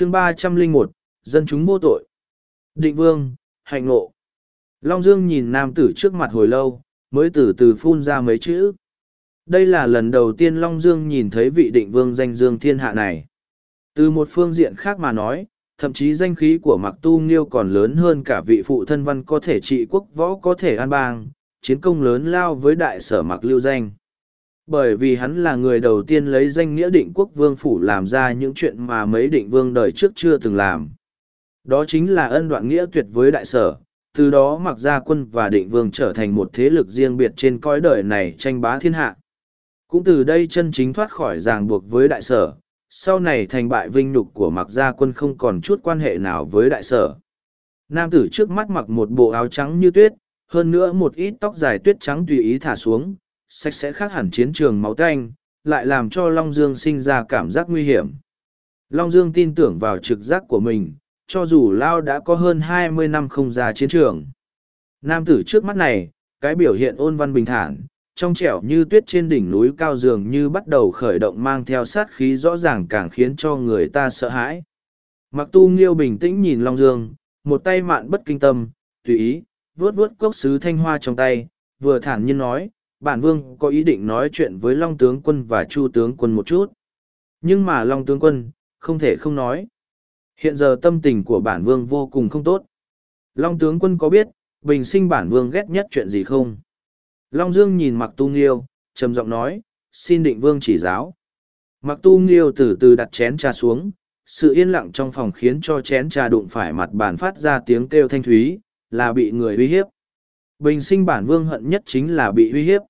chương ba trăm linh một, dân chúng vô tội. Định vương, hạnh ngộ. Long dương nhìn nam tử trước mặt hồi lâu, mới từ từ phun ra mấy chữ. Đây là lần đầu tiên long dương nhìn thấy vị định vương danh dương thiên hạ này. Từ một phương diện khác mà nói, thậm chí danh khí của mặc tu nghiêu còn lớn hơn cả vị phụ thân văn có thể trị quốc võ có thể an bang, chiến công lớn lao với đại sở mặc lưu danh bởi vì hắn là người đầu tiên lấy danh nghĩa định quốc vương phủ làm ra những chuyện mà mấy định vương đời trước chưa từng làm. Đó chính là ân đoạn nghĩa tuyệt với đại sở, từ đó mặc gia quân và định vương trở thành một thế lực riêng biệt trên cõi đời này tranh bá thiên hạ. Cũng từ đây chân chính thoát khỏi ràng buộc với đại sở, sau này thành bại vinh nhục của mặc gia quân không còn chút quan hệ nào với đại sở. Nam tử trước mắt mặc một bộ áo trắng như tuyết, hơn nữa một ít tóc dài tuyết trắng tùy ý thả xuống sạch sẽ khác hẳn chiến trường máu tanh, lại làm cho Long Dương sinh ra cảm giác nguy hiểm. Long Dương tin tưởng vào trực giác của mình, cho dù Lao đã có hơn hai mươi năm không ra chiến trường. Nam tử trước mắt này, cái biểu hiện ôn văn bình thản, trong trẻo như tuyết trên đỉnh núi cao dường như bắt đầu khởi động mang theo sát khí rõ ràng càng khiến cho người ta sợ hãi. Mặc tu nghiêu bình tĩnh nhìn Long Dương, một tay mạn bất kinh tâm, tùy ý, vuốt vuốt cốc sứ thanh hoa trong tay, vừa thản nhiên nói, bản vương có ý định nói chuyện với long tướng quân và chu tướng quân một chút. Nhưng mà long tướng quân, không thể không nói. Hiện giờ tâm tình của bản vương vô cùng không tốt. Long tướng quân có biết, bình sinh bản vương ghét nhất chuyện gì không? Long dương nhìn mặc tu nghiêu, trầm giọng nói, xin định vương chỉ giáo. Mặc tu nghiêu từ từ đặt chén trà xuống, sự yên lặng trong phòng khiến cho chén trà đụng phải mặt bàn phát ra tiếng kêu thanh thúy, là bị người uy hiếp bình sinh bản vương hận nhất chính là bị uy hiếp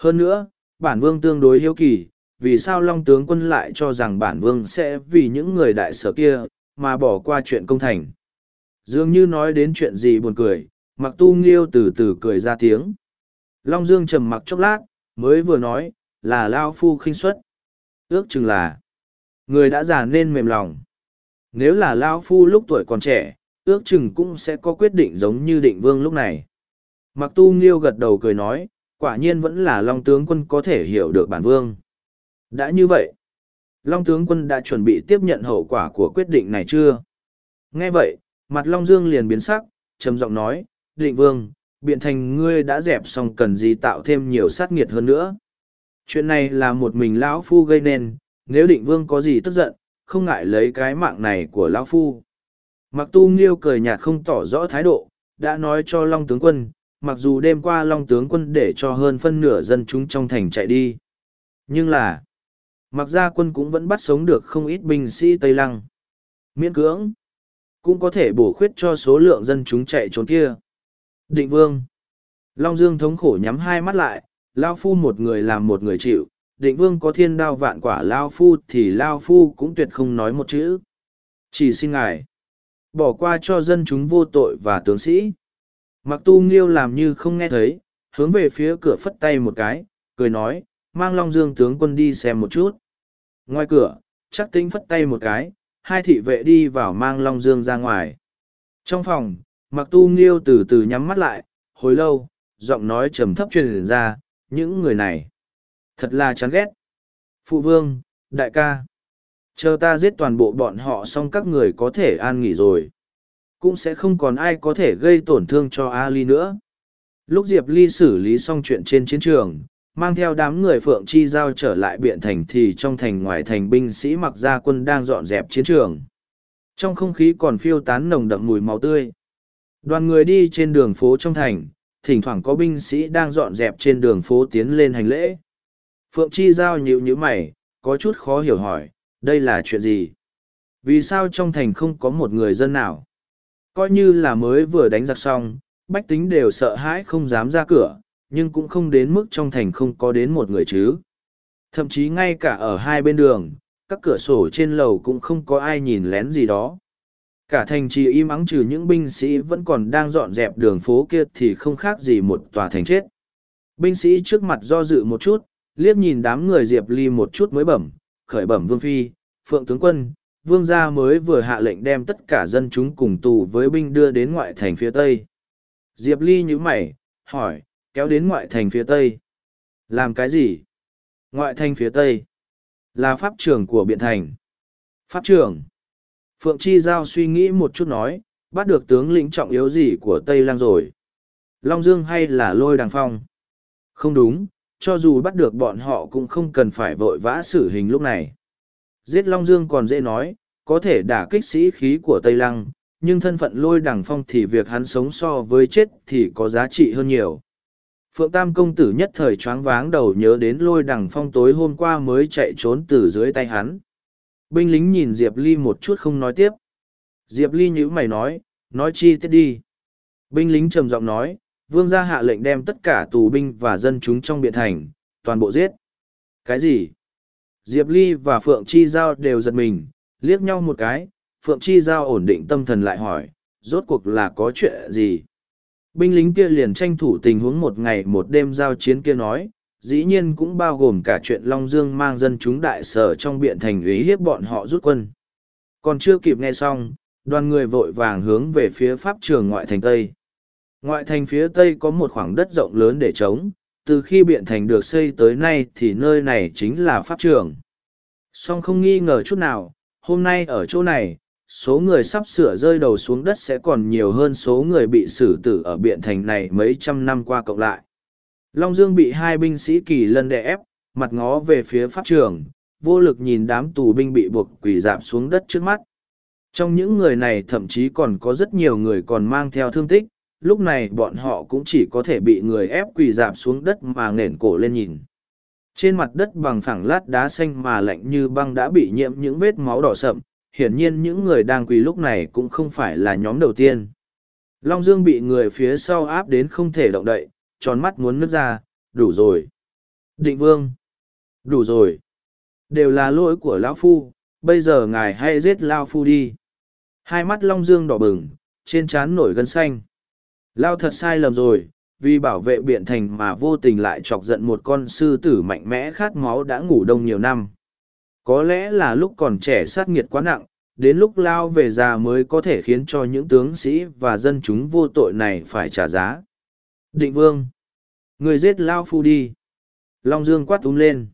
hơn nữa, bản vương tương đối hiếu kỳ, vì sao Long tướng quân lại cho rằng bản vương sẽ vì những người đại sở kia, mà bỏ qua chuyện công thành. Dường như nói đến chuyện gì buồn cười, mặc tu nghiêu từ từ cười ra tiếng. Long Dương trầm mặc chốc lát, mới vừa nói, là Lao Phu khinh suất. Ước chừng là, người đã già nên mềm lòng. Nếu là Lao Phu lúc tuổi còn trẻ, ước chừng cũng sẽ có quyết định giống như định vương lúc này. Mặc tu nghiêu gật đầu cười nói, quả nhiên vẫn là Long tướng quân có thể hiểu được bản vương. Đã như vậy, Long tướng quân đã chuẩn bị tiếp nhận hậu quả của quyết định này chưa? Nghe vậy, mặt Long Dương liền biến sắc, trầm giọng nói, định vương, biện thành ngươi đã dẹp xong cần gì tạo thêm nhiều sát nghiệt hơn nữa. Chuyện này là một mình lão Phu gây nên, nếu định vương có gì tức giận, không ngại lấy cái mạng này của lão Phu. Mặc tu nghiêu cười nhạt không tỏ rõ thái độ, đã nói cho Long tướng quân, mặc dù đêm qua long tướng quân để cho hơn phân nửa dân chúng trong thành chạy đi. Nhưng là, mặc ra quân cũng vẫn bắt sống được không ít binh sĩ tây lăng. Miễn cưỡng, cũng có thể bổ khuyết cho số lượng dân chúng chạy trốn kia. Định vương, long dương thống khổ nhắm hai mắt lại, lao phu một người làm một người chịu. Định vương có thiên đao vạn quả lao phu thì lao phu cũng tuyệt không nói một chữ. Chỉ xin ngài, bỏ qua cho dân chúng vô tội và tướng sĩ. Mặc tu nghiêu làm như không nghe thấy, hướng về phía cửa phất tay một cái, cười nói, mang Long Dương tướng quân đi xem một chút. Ngoài cửa, chắc tính phất tay một cái, hai thị vệ đi vào mang Long Dương ra ngoài. Trong phòng, mặc tu nghiêu từ từ nhắm mắt lại, hồi lâu, giọng nói trầm thấp truyền ra, những người này. Thật là chán ghét. Phụ vương, đại ca. Chờ ta giết toàn bộ bọn họ xong các người có thể an nghỉ rồi cũng sẽ không còn ai có thể gây tổn thương cho Ali nữa. Lúc Diệp Ly xử lý xong chuyện trên chiến trường, mang theo đám người Phượng Chi Giao trở lại biện thành thì trong thành ngoài thành binh sĩ mặc gia quân đang dọn dẹp chiến trường. Trong không khí còn phiêu tán nồng đậm mùi máu tươi. Đoàn người đi trên đường phố trong thành, thỉnh thoảng có binh sĩ đang dọn dẹp trên đường phố tiến lên hành lễ. Phượng Chi Giao nhịu như mày, có chút khó hiểu hỏi, đây là chuyện gì? Vì sao trong thành không có một người dân nào? Coi như là mới vừa đánh giặc xong, bách tính đều sợ hãi không dám ra cửa, nhưng cũng không đến mức trong thành không có đến một người chứ. Thậm chí ngay cả ở hai bên đường, các cửa sổ trên lầu cũng không có ai nhìn lén gì đó. Cả thành trì im ắng trừ những binh sĩ vẫn còn đang dọn dẹp đường phố kia thì không khác gì một tòa thành chết. Binh sĩ trước mặt do dự một chút, liếc nhìn đám người Diệp Ly một chút mới bẩm, khởi bẩm Vương Phi, Phượng Tướng Quân, vương gia mới vừa hạ lệnh đem tất cả dân chúng cùng tù với binh đưa đến ngoại thành phía tây diệp ly nhíu mày hỏi kéo đến ngoại thành phía tây làm cái gì ngoại thành phía tây là pháp trường của biện thành pháp trường Phượng Chi Giao suy nghĩ một chút nói, bắt được tướng lĩnh trọng yếu gì của Tây Lang rồi. Long Dương hay là lôi đằng phong? Không đúng, cho dù bắt được bọn họ cũng không cần phải vội vã xử hình lúc này. Giết Long Dương còn dễ nói, có thể đả kích sĩ khí của Tây Lăng, nhưng thân phận lôi đằng phong thì việc hắn sống so với chết thì có giá trị hơn nhiều. Phượng Tam công tử nhất thời choáng váng đầu nhớ đến lôi đằng phong tối hôm qua mới chạy trốn từ dưới tay hắn. Binh lính nhìn Diệp Ly một chút không nói tiếp. Diệp Ly nhữ mày nói, nói chi tiết đi. Binh lính trầm giọng nói, vương gia hạ lệnh đem tất cả tù binh và dân chúng trong biện thành, toàn bộ giết. Cái gì? Diệp Ly và Phượng Chi Giao đều giật mình, liếc nhau một cái, Phượng Chi Giao ổn định tâm thần lại hỏi, rốt cuộc là có chuyện gì? Binh lính kia liền tranh thủ tình huống một ngày một đêm giao chiến kia nói, dĩ nhiên cũng bao gồm cả chuyện Long Dương mang dân chúng đại sở trong biện thành ý hiếp bọn họ rút quân. Còn chưa kịp nghe xong, đoàn người vội vàng hướng về phía pháp trường ngoại thành Tây. Ngoại thành phía Tây có một khoảng đất rộng lớn để trống, từ khi biện thành được xây tới nay thì nơi này chính là pháp trường. Song không nghi ngờ chút nào, hôm nay ở chỗ này, số người sắp sửa rơi đầu xuống đất sẽ còn nhiều hơn số người bị xử tử ở biện thành này mấy trăm năm qua cộng lại. Long Dương bị hai binh sĩ kỳ lân đè ép, mặt ngó về phía pháp trường, vô lực nhìn đám tù binh bị buộc quỳ dạp xuống đất trước mắt. Trong những người này thậm chí còn có rất nhiều người còn mang theo thương tích, lúc này bọn họ cũng chỉ có thể bị người ép quỳ dạp xuống đất mà nghển cổ lên nhìn. Trên mặt đất bằng phẳng lát đá xanh mà lạnh như băng đã bị nhiễm những vết máu đỏ sậm, hiển nhiên những người đang quỳ lúc này cũng không phải là nhóm đầu tiên. Long Dương bị người phía sau áp đến không thể động đậy, tròn mắt muốn nước ra, đủ rồi. Định Vương, đủ rồi. Đều là lỗi của Lão Phu, bây giờ ngài hãy giết lão Phu đi. Hai mắt Long Dương đỏ bừng, trên trán nổi gân xanh. Lao thật sai lầm rồi, vì bảo vệ biện thành mà vô tình lại chọc giận một con sư tử mạnh mẽ khát máu đã ngủ đông nhiều năm. Có lẽ là lúc còn trẻ sát nghiệt quá nặng, đến lúc lao về già mới có thể khiến cho những tướng sĩ và dân chúng vô tội này phải trả giá. Định vương, người giết lao phu đi. Long Dương quát úng lên.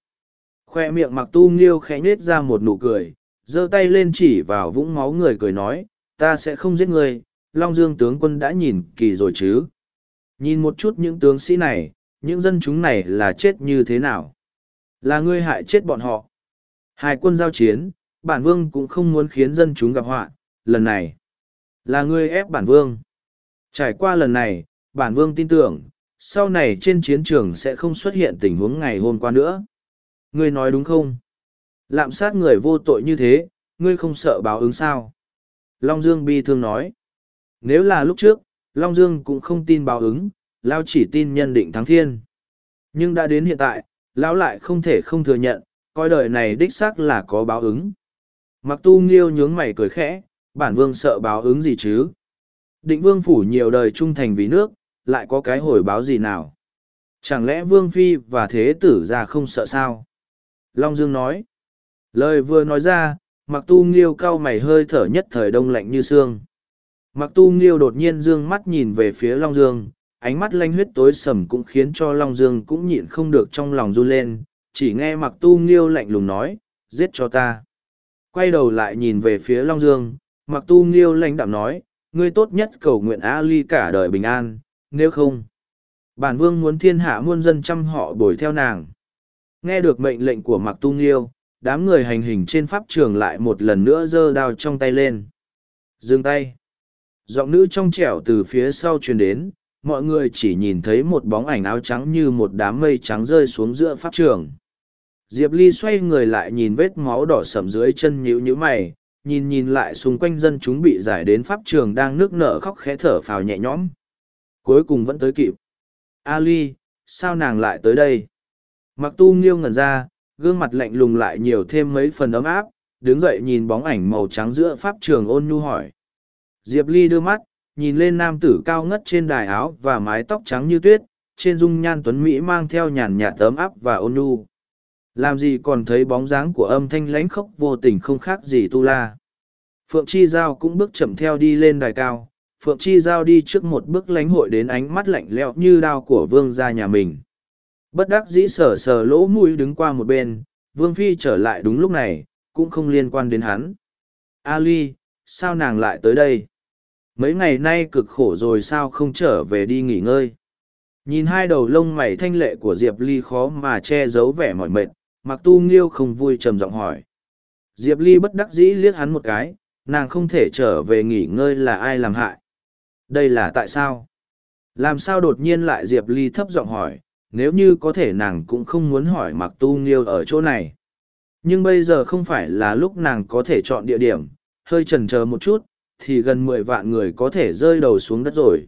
Khoe miệng mặc tu nghiêu khẽ nết ra một nụ cười, giơ tay lên chỉ vào vũng máu người cười nói, ta sẽ không giết người, Long Dương tướng quân đã nhìn kỳ rồi chứ. Nhìn một chút những tướng sĩ này, những dân chúng này là chết như thế nào? Là ngươi hại chết bọn họ. Hai quân giao chiến, bản vương cũng không muốn khiến dân chúng gặp họa, lần này. Là ngươi ép bản vương. Trải qua lần này, bản vương tin tưởng, sau này trên chiến trường sẽ không xuất hiện tình huống ngày hôm qua nữa. Ngươi nói đúng không? Lạm sát người vô tội như thế, ngươi không sợ báo ứng sao? Long Dương bi thương nói. Nếu là lúc trước, Long Dương cũng không tin báo ứng, Lao chỉ tin nhân định thắng thiên. Nhưng đã đến hiện tại, Lão lại không thể không thừa nhận, coi đời này đích xác là có báo ứng. Mặc tu nghiêu nhướng mày cười khẽ, bản vương sợ báo ứng gì chứ? Định vương phủ nhiều đời trung thành vì nước, lại có cái hồi báo gì nào? Chẳng lẽ vương phi và thế tử ra không sợ sao? Long Dương nói. Lời vừa nói ra, mặc tu nghiêu cau mày hơi thở nhất thời đông lạnh như xương. Mặc tu nghiêu đột nhiên dương mắt nhìn về phía Long Dương, ánh mắt lanh huyết tối sầm cũng khiến cho Long Dương cũng nhịn không được trong lòng run lên, chỉ nghe mặc tu nghiêu lạnh lùng nói, giết cho ta. Quay đầu lại nhìn về phía Long Dương, mặc tu nghiêu lãnh đạm nói, ngươi tốt nhất cầu nguyện A Ly cả đời bình an, nếu không. Bản vương muốn thiên hạ muôn dân chăm họ bồi theo nàng. Nghe được mệnh lệnh của mặc tu nghiêu, đám người hành hình trên pháp trường lại một lần nữa giơ đao trong tay lên. Dừng tay. Giọng nữ trong trẻo từ phía sau truyền đến, mọi người chỉ nhìn thấy một bóng ảnh áo trắng như một đám mây trắng rơi xuống giữa pháp trường. Diệp Ly xoay người lại nhìn vết máu đỏ sầm dưới chân nhíu nhíu mày, nhìn nhìn lại xung quanh dân chúng bị giải đến pháp trường đang nước nở khóc khẽ thở phào nhẹ nhõm. Cuối cùng vẫn tới kịp. Ali, sao nàng lại tới đây? Mặc tu nghiêu ngẩn ra, gương mặt lạnh lùng lại nhiều thêm mấy phần ấm áp, đứng dậy nhìn bóng ảnh màu trắng giữa pháp trường ôn nhu hỏi. Diệp Ly đưa mắt, nhìn lên nam tử cao ngất trên đài áo và mái tóc trắng như tuyết, trên dung nhan tuấn Mỹ mang theo nhàn nhạt tấm áp và ôn nhu. Làm gì còn thấy bóng dáng của âm thanh lãnh khốc vô tình không khác gì tu la. Phượng Chi Giao cũng bước chậm theo đi lên đài cao, Phượng Chi Giao đi trước một bước lánh hội đến ánh mắt lạnh lẽo như đao của vương gia nhà mình. Bất đắc dĩ sờ sờ lỗ mũi đứng qua một bên, vương phi trở lại đúng lúc này, cũng không liên quan đến hắn. Ali, sao nàng lại tới đây? Mấy ngày nay cực khổ rồi sao không trở về đi nghỉ ngơi? Nhìn hai đầu lông mày thanh lệ của Diệp Ly khó mà che giấu vẻ mỏi mệt, mặc tu nghiêu không vui trầm giọng hỏi. Diệp Ly bất đắc dĩ liếc hắn một cái, nàng không thể trở về nghỉ ngơi là ai làm hại. Đây là tại sao? Làm sao đột nhiên lại Diệp Ly thấp giọng hỏi, nếu như có thể nàng cũng không muốn hỏi mặc tu nghiêu ở chỗ này. Nhưng bây giờ không phải là lúc nàng có thể chọn địa điểm, hơi chần ờ một chút, thì gần mười vạn người có thể rơi đầu xuống đất rồi.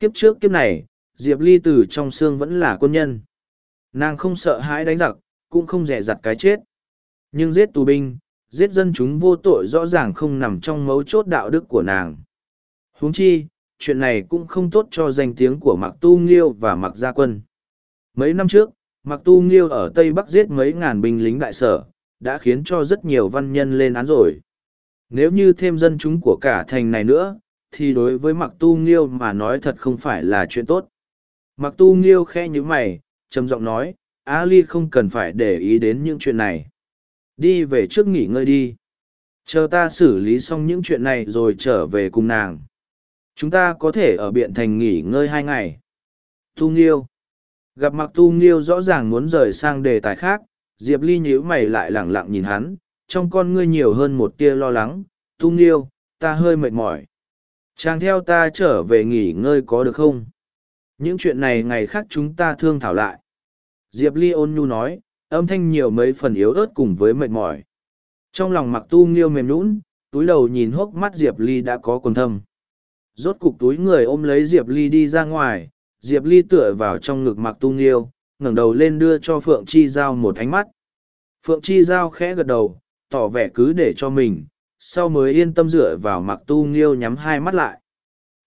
Kiếp trước kiếp này, Diệp Ly từ trong xương vẫn là quân nhân. Nàng không sợ hãi đánh giặc, cũng không rẻ giặt cái chết. Nhưng giết tù binh, giết dân chúng vô tội rõ ràng không nằm trong mấu chốt đạo đức của nàng. huống chi, chuyện này cũng không tốt cho danh tiếng của Mạc Tu Nghiêu và Mạc Gia Quân. Mấy năm trước, Mạc Tu Nghiêu ở Tây Bắc giết mấy ngàn binh lính đại sở, đã khiến cho rất nhiều văn nhân lên án rồi. Nếu như thêm dân chúng của cả thành này nữa, thì đối với Mặc Tu Nghiêu mà nói thật không phải là chuyện tốt. Mặc Tu Nghiêu khe như mày, trầm giọng nói, Ali không cần phải để ý đến những chuyện này. Đi về trước nghỉ ngơi đi. Chờ ta xử lý xong những chuyện này rồi trở về cùng nàng. Chúng ta có thể ở Biện Thành nghỉ ngơi hai ngày. Tu Nghiêu. Gặp Mặc Tu Nghiêu rõ ràng muốn rời sang đề tài khác, Diệp Ly nhíu mày lại lẳng lặng nhìn hắn, trong con ngươi nhiều hơn một tia lo lắng. Tu Nghiêu, ta hơi mệt mỏi. Chàng theo ta trở về nghỉ ngơi có được không? Những chuyện này ngày khác chúng ta thương thảo lại. Diệp Ly ôn nhu nói, âm thanh nhiều mấy phần yếu ớt cùng với mệt mỏi. Trong lòng mặc tu nghiêu mềm nũng, túi đầu nhìn hốc mắt Diệp Ly đã có quần thâm. Rốt cục túi người ôm lấy Diệp Ly đi ra ngoài, Diệp Ly tựa vào trong ngực mặc tu nghiêu, ngẩng đầu lên đưa cho Phượng Chi Giao một ánh mắt. Phượng Chi Giao khẽ gật đầu, tỏ vẻ cứ để cho mình, sau mới yên tâm dựa vào mặc tu nghiêu nhắm hai mắt lại.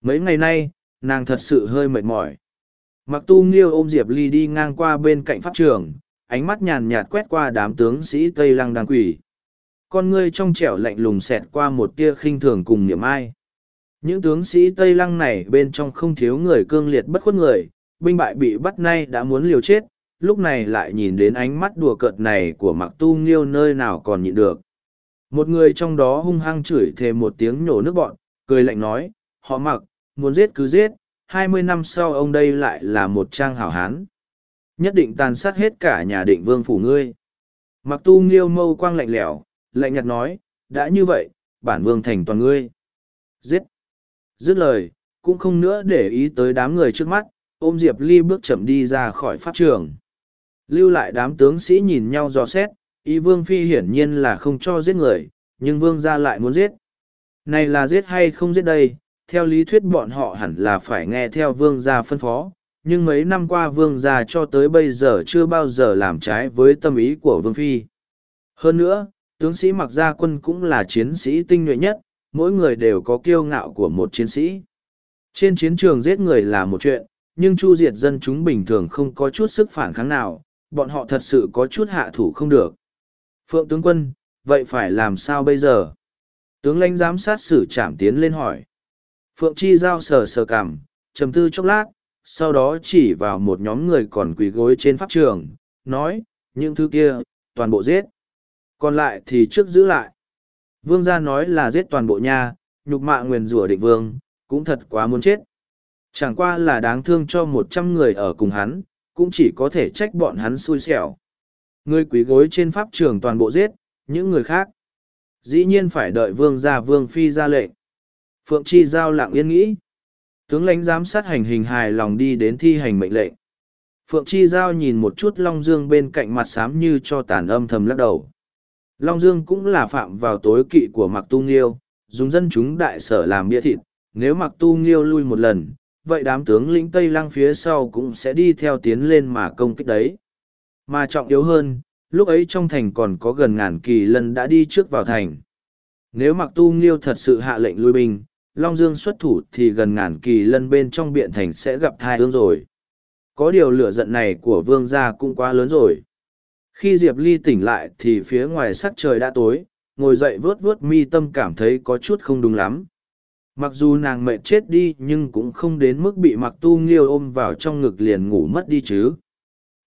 Mấy ngày nay, nàng thật sự hơi mệt mỏi. Mặc tu nghiêu ôm Diệp Ly đi ngang qua bên cạnh pháp trường, ánh mắt nhàn nhạt quét qua đám tướng sĩ Tây Lăng đang quỷ. Con ngươi trong trẻo lạnh lùng xẹt qua một tia khinh thường cùng niệm ai. Những tướng sĩ Tây Lăng này bên trong không thiếu người cương liệt bất khuất người, binh bại bị bắt nay đã muốn liều chết, lúc này lại nhìn đến ánh mắt đùa cợt này của mặc tu nghiêu nơi nào còn nhịn được. Một người trong đó hung hăng chửi thề một tiếng nhổ nước bọn, cười lạnh nói, họ mặc, muốn giết cứ giết, hai mươi năm sau ông đây lại là một trang hảo hán. Nhất định tàn sát hết cả nhà định vương phủ ngươi. Mặc tu nghiêu mâu quang lạnh lẽo lạnh nhạt nói đã như vậy bản vương thành toàn ngươi. Giết. Dứt lời cũng không nữa để ý tới đám người trước mắt ôm diệp ly bước chậm đi ra khỏi pháp trường lưu lại đám tướng sĩ nhìn nhau dò xét ý vương phi hiển nhiên là không cho giết người, nhưng vương gia lại muốn giết. Này là giết hay không giết đây, theo lý thuyết bọn họ hẳn là phải nghe theo vương gia phân phó, nhưng mấy năm qua vương gia cho tới bây giờ chưa bao giờ làm trái với tâm ý của vương phi. Hơn nữa, tướng sĩ mặc gia quân cũng là chiến sĩ tinh nhuệ nhất, mỗi người đều có kiêu ngạo của một chiến sĩ. Trên chiến trường giết người là một chuyện, nhưng chu diệt dân chúng bình thường không có chút sức phản kháng nào bọn họ thật sự có chút hạ thủ không được phượng tướng quân vậy phải làm sao bây giờ tướng lãnh giám sát sử trảm tiến lên hỏi Phượng Chi Giao sờ sờ cảm, trầm tư chốc lát, sau đó chỉ vào một nhóm người còn quỳ gối trên pháp trường, nói, những thứ kia, toàn bộ giết. Còn lại thì trước giữ lại. Vương gia nói là giết toàn bộ nha, nhục mạ nguyền rủa định vương, cũng thật quá muốn chết. Chẳng qua là đáng thương cho một trăm người ở cùng hắn, cũng chỉ có thể trách bọn hắn xui xẻo. Người quý gối trên pháp trường toàn bộ giết, những người khác. Dĩ nhiên phải đợi vương gia vương phi ra lệnh. Phượng Chi Giao lặng yên nghĩ. Tướng lãnh giám sát hành hình hài lòng đi đến thi hành mệnh lệnh. Phượng Chi Giao nhìn một chút Long Dương bên cạnh mặt xám như cho tàn âm thầm lắc đầu. Long Dương cũng là phạm vào tối kỵ của Mạc Tu Nghiêu, dùng dân chúng đại sở làm bia thịt. Nếu Mạc Tu Nghiêu lui một lần, vậy đám tướng lĩnh Tây Lăng phía sau cũng sẽ đi theo tiến lên mà công kích đấy. Mà trọng yếu hơn, lúc ấy trong thành còn có gần ngàn kỳ lân đã đi trước vào thành. Nếu Mạc Tu Nghiêu thật sự hạ lệnh lui binh, Long Dương xuất thủ thì gần ngàn kỳ lân bên trong biện thành sẽ gặp thai ương rồi. Có điều lửa giận này của vương gia cũng quá lớn rồi. Khi Diệp Ly tỉnh lại thì phía ngoài sắc trời đã tối, ngồi dậy vớt vớt mi tâm cảm thấy có chút không đúng lắm. Mặc dù nàng mệt chết đi nhưng cũng không đến mức bị mặc tu nghiêu ôm vào trong ngực liền ngủ mất đi chứ.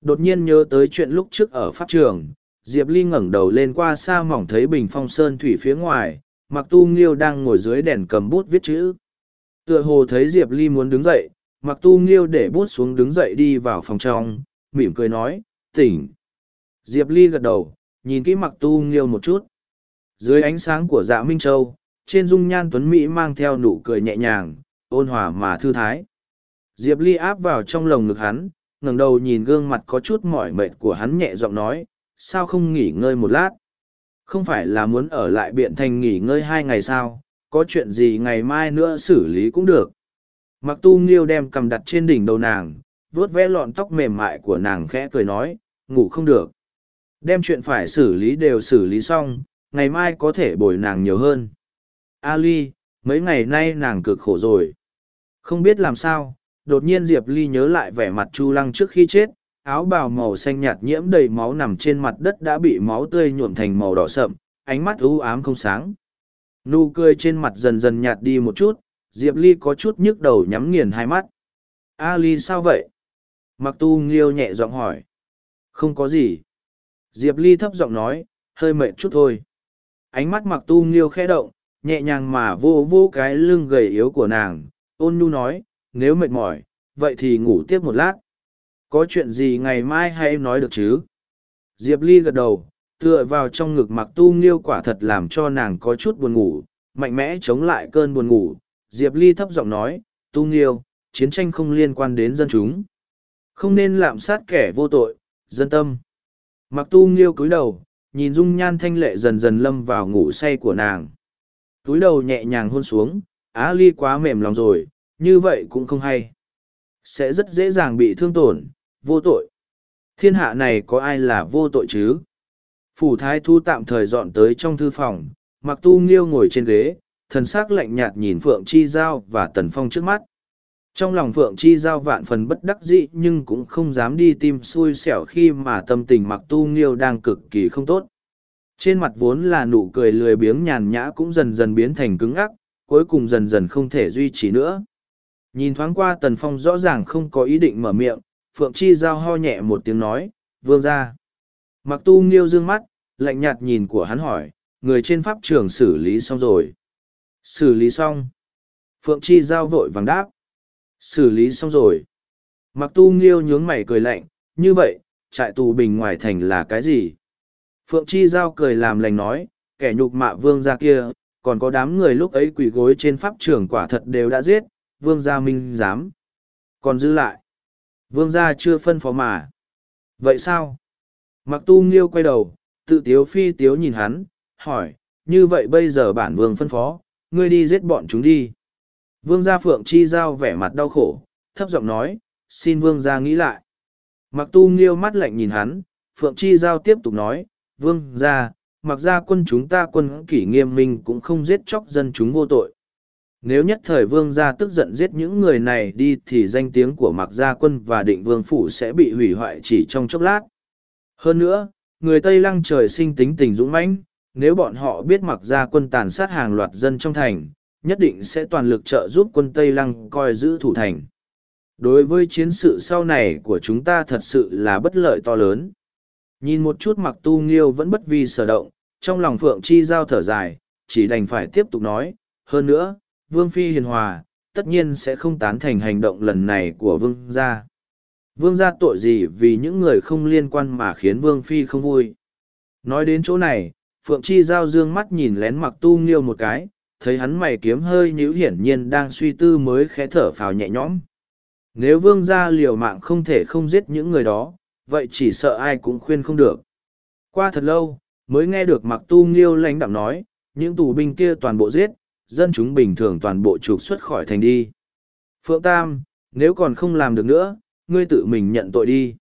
Đột nhiên nhớ tới chuyện lúc trước ở pháp trường, Diệp Ly ngẩng đầu lên qua xa mỏng thấy bình phong sơn thủy phía ngoài, mặc tu nghiêu đang ngồi dưới đèn cầm bút viết chữ. Tựa hồ thấy diệp ly muốn đứng dậy mặc tu nghiêu để bút xuống đứng dậy đi vào phòng trong mỉm cười nói tỉnh. Diệp ly gật đầu nhìn kỹ mặc tu nghiêu một chút. Dưới ánh sáng của dạ minh châu trên dung nhan tuấn mỹ mang theo nụ cười nhẹ nhàng, ôn hòa mà thư thái. Diệp ly áp vào trong lồng ngực hắn, ngẩng đầu nhìn gương mặt có chút mỏi mệt của hắn nhẹ giọng nói, sao không nghỉ ngơi một lát? Không phải là muốn ở lại biện thành nghỉ ngơi hai ngày sao? Có chuyện gì ngày mai nữa xử lý cũng được. Mặc tu nghiêu đem cầm đặt trên đỉnh đầu nàng, vuốt vẽ lọn tóc mềm mại của nàng khẽ cười nói, ngủ không được. Đem chuyện phải xử lý đều xử lý xong, ngày mai có thể bồi nàng nhiều hơn ali, mấy ngày nay nàng cực khổ rồi. Không biết làm sao, đột nhiên diệp ly nhớ lại vẻ mặt chu lăng trước khi chết, áo bào màu xanh nhạt nhiễm đầy máu nằm trên mặt đất đã bị máu tươi nhuộm thành màu đỏ sậm, ánh mắt u ám không sáng. Nụ cười trên mặt dần dần nhạt đi một chút, diệp ly có chút nhức đầu nhắm nghiền hai mắt. A ly sao vậy? Mặc tu nghiêu nhẹ giọng hỏi. Không có gì. Diệp ly thấp giọng nói, hơi mệt chút thôi. Ánh mắt mặc tu nghiêu khẽ động nhẹ nhàng mà vô vô cái lưng gầy yếu của nàng. Ôn nhu nói, nếu mệt mỏi, vậy thì ngủ tiếp một lát. Có chuyện gì ngày mai hay nói được chứ? Diệp ly gật đầu, tựa vào trong ngực mặc tu nghiêu quả thật làm cho nàng có chút buồn ngủ, mạnh mẽ chống lại cơn buồn ngủ. Diệp ly thấp giọng nói, tu nghiêu, chiến tranh không liên quan đến dân chúng. Không nên lạm sát kẻ vô tội, dân tâm. Mặc tu nghiêu cúi đầu, nhìn dung nhan thanh lệ dần dần lâm vào ngủ say của nàng túi đầu nhẹ nhàng hôn xuống, á ly quá mềm lòng rồi, như vậy cũng không hay. Sẽ rất dễ dàng bị thương tổn, vô tội. Thiên hạ này có ai là vô tội chứ? Phủ thái thu tạm thời dọn tới trong thư phòng mặc tu nghiêu ngồi trên ghế, thần s ắ c lạnh nhạt nhìn phượng chi giao và tần phong trước mắt. Trong lòng phượng chi giao vạn phần bất đắc dĩ nhưng cũng không dám đi tim xui xẻo khi mà tâm tình mặc tu nghiêu đang cực kỳ không tốt trên mặt vốn là nụ cười lười biếng nhàn nhã cũng dần dần biến thành cứng ắc cuối cùng dần dần không thể duy trì nữa. Nhìn thoáng qua tần phong rõ ràng không có ý định mở miệng, phượng chi giao ho nhẹ một tiếng nói, vương ra mặc tu nghiêu dương mắt, lạnh nhạt nhìn của hắn hỏi, người trên pháp trường xử lý xong rồi? Xử lý xong. Phượng chi giao vội vàng đáp, xử lý xong rồi. Mặc tu nghiêu nhướng mày cười lạnh, như vậy, trại tù bình ngoài thành là cái gì? Phượng chi giao cười làm lành nói kẻ nhục mạ vương gia kia còn có đám người lúc ấy quỳ gối trên pháp trường quả thật đều đã giết vương gia minh dám. Còn giữ lại. Vương gia chưa phân phó mà. Vậy sao? Mặc tu nghiêu quay đầu, tự tiếu phi tiếu nhìn hắn, hỏi, như vậy bây giờ bản vương phân phó, ngươi đi giết bọn chúng đi. Vương gia phượng chi giao vẻ mặt đau khổ, thấp giọng nói, xin vương gia nghĩ lại. Mặc tu nghiêu mắt lạnh nhìn hắn, phượng chi giao tiếp tục nói, vương gia, mặc ra quân chúng ta quân kỷ nghiêm minh cũng không giết chóc dân chúng vô tội. Nếu nhất thời vương gia tức giận giết những người này đi thì danh tiếng của mặc gia quân và định vương phủ sẽ bị hủy hoại chỉ trong chốc lát. Hơn nữa người tây lăng trời sinh tính tình dũng mãnh nếu bọn họ biết mặc gia quân tàn sát hàng loạt dân trong thành nhất định sẽ toàn lực trợ giúp quân tây lăng coi giữ thủ thành. Đối với chiến sự sau này của chúng ta thật sự là bất lợi to lớn nhìn một chút mặc tu nghiêu vẫn bất vi sở động trong lòng phượng chi giao thở dài chỉ đành phải tiếp tục nói hơn nữa Vương Phi hiền hòa, tất nhiên sẽ không tán thành hành động lần này của Vương gia. Vương gia tội gì vì những người không liên quan mà khiến Vương Phi không vui. Nói đến chỗ này, Phượng Chi Giao dương mắt nhìn lén mặc tu nghiêu một cái, thấy hắn mày kiếm hơi nhíu hiển nhiên đang suy tư mới khẽ thở phào nhẹ nhõm. Nếu vương gia liều mạng không thể không giết những người đó, vậy chỉ sợ ai cũng khuyên không được. Qua thật lâu, mới nghe được mặc tu nghiêu lãnh đạm nói, những tù binh kia toàn bộ giết, dân chúng bình thường toàn bộ trục xuất khỏi thành đi. Phượng Tam, nếu còn không làm được nữa, ngươi tự mình nhận tội đi.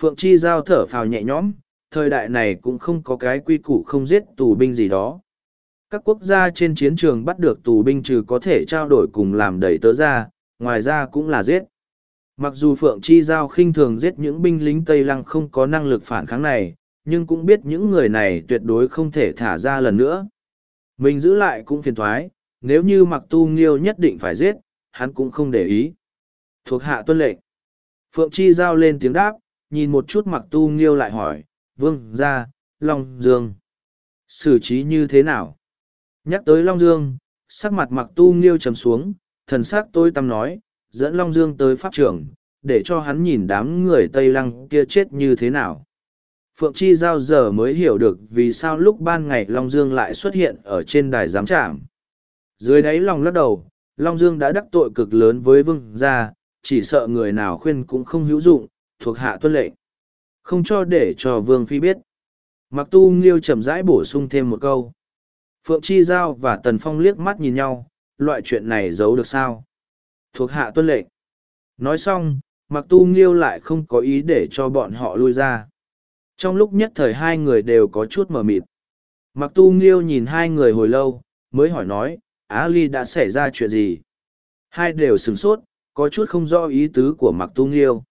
Phượng Chi Giao thở phào nhẹ nhõm, thời đại này cũng không có cái quy củ không giết tù binh gì đó. Các quốc gia trên chiến trường bắt được tù binh trừ có thể trao đổi cùng làm đẩy tớ ra, ngoài ra cũng là giết. Mặc dù Phượng Chi Giao khinh thường giết những binh lính Tây Lăng không có năng lực phản kháng này, nhưng cũng biết những người này tuyệt đối không thể thả ra lần nữa. Mình giữ lại cũng phiền thoái, nếu như mặc tu nghiêu nhất định phải giết, hắn cũng không để ý. Thuộc hạ tuân lệnh. Phượng Chi giao lên tiếng đáp, nhìn một chút mặc tu nghiêu lại hỏi, vương ra, long dương. Xử trí như thế nào? Nhắc tới Long Dương, sắc mặt mặc tu nghiêu trầm xuống, thần sắc tôi tâm nói, dẫn Long Dương tới pháp trường, để cho hắn nhìn đám người Tây Lăng kia chết như thế nào. Phượng Chi Giao giờ mới hiểu được vì sao lúc ban ngày Long Dương lại xuất hiện ở trên đài giám trạm. Dưới đáy lòng lắc đầu, Long Dương đã đắc tội cực lớn với vương gia, chỉ sợ người nào khuyên cũng không hữu dụng, thuộc hạ tuân lệnh. Không cho để cho vương phi biết. Mặc tu nghiêu chậm rãi bổ sung thêm một câu. Phượng Chi Giao và Tần Phong liếc mắt nhìn nhau, loại chuyện này giấu được sao? Thuộc hạ tuân lệnh. Nói xong, Mặc tu nghiêu lại không có ý để cho bọn họ lui ra. Trong lúc nhất thời hai người đều có chút mờ mịt. Mặc tu nghiêu nhìn hai người hồi lâu, mới hỏi nói, Á Ly đã xảy ra chuyện gì? Hai đều sửng sốt, có chút không rõ ý tứ của Mặc tu nghiêu.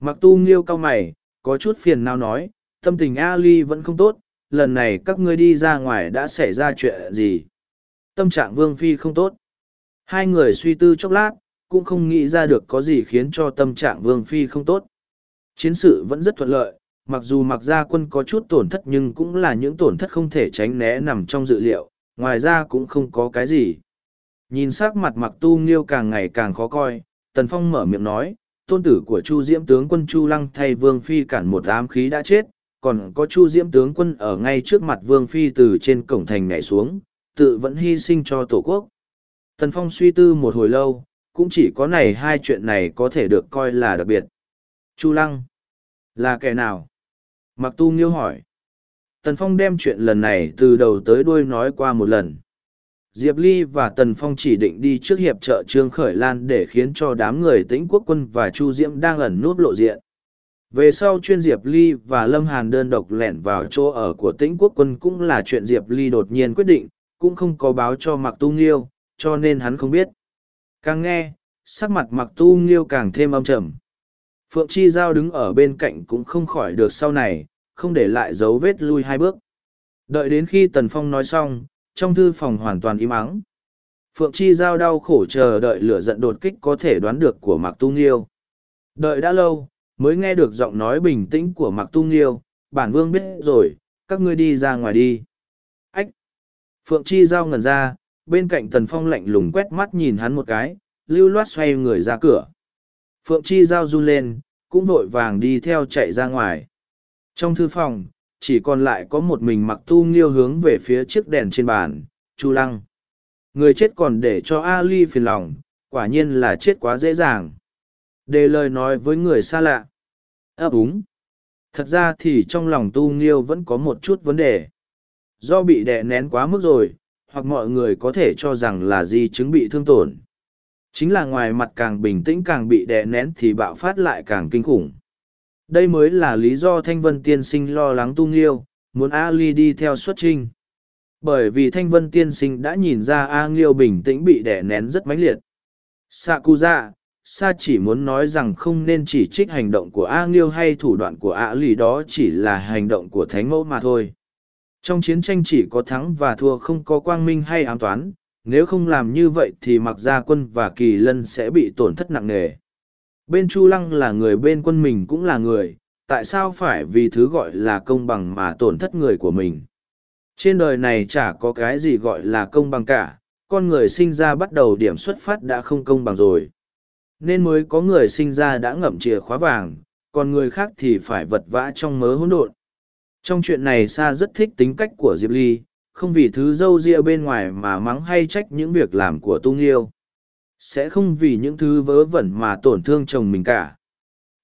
Mặc tu nghiêu cau mày, có chút phiền nào nói, tâm tình A Ly vẫn không tốt, lần này các ngươi đi ra ngoài đã xảy ra chuyện gì? Tâm trạng Vương Phi không tốt. Hai người suy tư chốc lát, cũng không nghĩ ra được có gì khiến cho tâm trạng Vương Phi không tốt. Chiến sự vẫn rất thuận lợi, mặc dù mặc gia quân có chút tổn thất nhưng cũng là những tổn thất không thể tránh né nằm trong dự liệu, ngoài ra cũng không có cái gì. Nhìn sắc mặt mặc tu nghiêu càng ngày càng khó coi, Tần Phong mở miệng nói, tôn tử của Chu Diễm tướng quân Chu Lăng thay Vương Phi cản một ám khí đã chết, còn có Chu Diễm tướng quân ở ngay trước mặt Vương Phi từ trên cổng thành nhảy xuống, tự vẫn hy sinh cho Tổ quốc. Tần Phong suy tư một hồi lâu, cũng chỉ có này hai chuyện này có thể được coi là đặc biệt. Chu Lăng, là kẻ nào? Mặc tu nghiêu hỏi. Tần Phong đem chuyện lần này từ đầu tới đuôi nói qua một lần. Diệp Ly và Tần Phong chỉ định đi trước hiệp trợ Trương Khởi Lan để khiến cho đám người tĩnh quốc quân và Chu Diễm đang ẩn nút lộ diện. Về sau chuyên Diệp Ly và Lâm Hàn đơn độc lẻn vào chỗ ở của tĩnh quốc quân cũng là chuyện Diệp Ly đột nhiên quyết định, cũng không có báo cho Mặc Tu Nghiêu, cho nên hắn không biết. Càng nghe, sắc mặt Mặc Tu Nghiêu càng thêm âm trầm. Phượng Chi Giao đứng ở bên cạnh cũng không khỏi được sau này, không để lại dấu vết lui hai bước. Đợi đến khi Tần Phong nói xong, trong thư phòng hoàn toàn im ắng. Phượng Chi Giao đau khổ chờ đợi lửa giận đột kích có thể đoán được của Mạc Tu Nghiêu. Đợi đã lâu, mới nghe được giọng nói bình tĩnh của Mạc Tu Nghiêu, bản vương biết rồi, các ngươi đi ra ngoài đi. Ách! Phượng Chi Giao ngẩn ra, bên cạnh Tần Phong lạnh lùng quét mắt nhìn hắn một cái, lưu loát xoay người ra cửa. Phượng Chi Giao run lên, cũng vội vàng đi theo chạy ra ngoài. Trong thư phòng, chỉ còn lại có một mình mặc tu nghiêu hướng về phía chiếc đèn trên bàn, Chu Lăng. Người chết còn để cho Ali phiền lòng, quả nhiên là chết quá dễ dàng. Đề lời nói với người xa lạ. ấp úng. Thật ra thì trong lòng tu nghiêu vẫn có một chút vấn đề. Do bị đè nén quá mức rồi, hoặc mọi người có thể cho rằng là di chứng bị thương tổn. Chính là ngoài mặt càng bình tĩnh càng bị đè nén thì bạo phát lại càng kinh khủng. Đây mới là lý do Thanh Vân Tiên Sinh lo lắng tu nghiêu, muốn A Ly đi theo xuất trinh. Bởi vì Thanh Vân Tiên Sinh đã nhìn ra A Nghiêu bình tĩnh bị đè nén rất mãnh liệt. Sakuza, Sa chỉ muốn nói rằng không nên chỉ trích hành động của A Nghiêu hay thủ đoạn của A Ly đó chỉ là hành động của Thánh Mẫu mà thôi. Trong chiến tranh chỉ có thắng và thua không có quang minh hay ám toán, nếu không làm như vậy thì mặc gia quân và kỳ lân sẽ bị tổn thất nặng nề. Bên chu lăng là người bên quân mình cũng là người tại sao phải vì thứ gọi là công bằng mà tổn thất người của mình? Trên đời này chả có cái gì gọi là công bằng cả con người sinh ra bắt đầu điểm xuất phát đã không công bằng rồi. Nên mới có người sinh ra đã ngậm chìa khóa vàng còn người khác thì phải vật vã trong mớ hỗn độn trong chuyện này sa rất thích tính cách của diệp ly, không vì thứ d â u ria bên ngoài mà mắng hay trách những việc làm của tung yêu sẽ không vì những thứ vớ vẩn mà tổn thương chồng mình cả.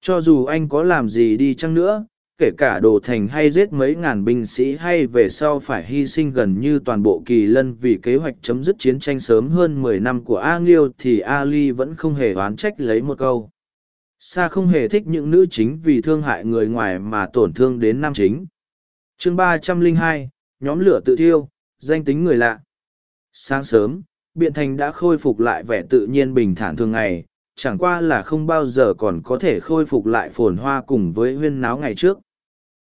Cho dù anh có làm gì đi chăng nữa, kể cả đồ thành hay giết mấy ngàn binh sĩ hay về sau phải hy sinh gần như toàn bộ kỳ lân vì kế hoạch chấm dứt chiến tranh sớm hơn mười năm của a nghiêu thì ali vẫn không hề oán trách lấy một câu. Sa không hề thích những nữ chính vì thương hại người ngoài mà tổn thương đến nam chính chương ba trăm linh hai, nhóm lửa tự thiêu, danh tính người lạ. Sáng sớm, biện thành đã khôi phục lại vẻ tự nhiên bình thản thường ngày, chẳng qua là không bao giờ còn có thể khôi phục lại phồn hoa cùng với huyên náo ngày trước.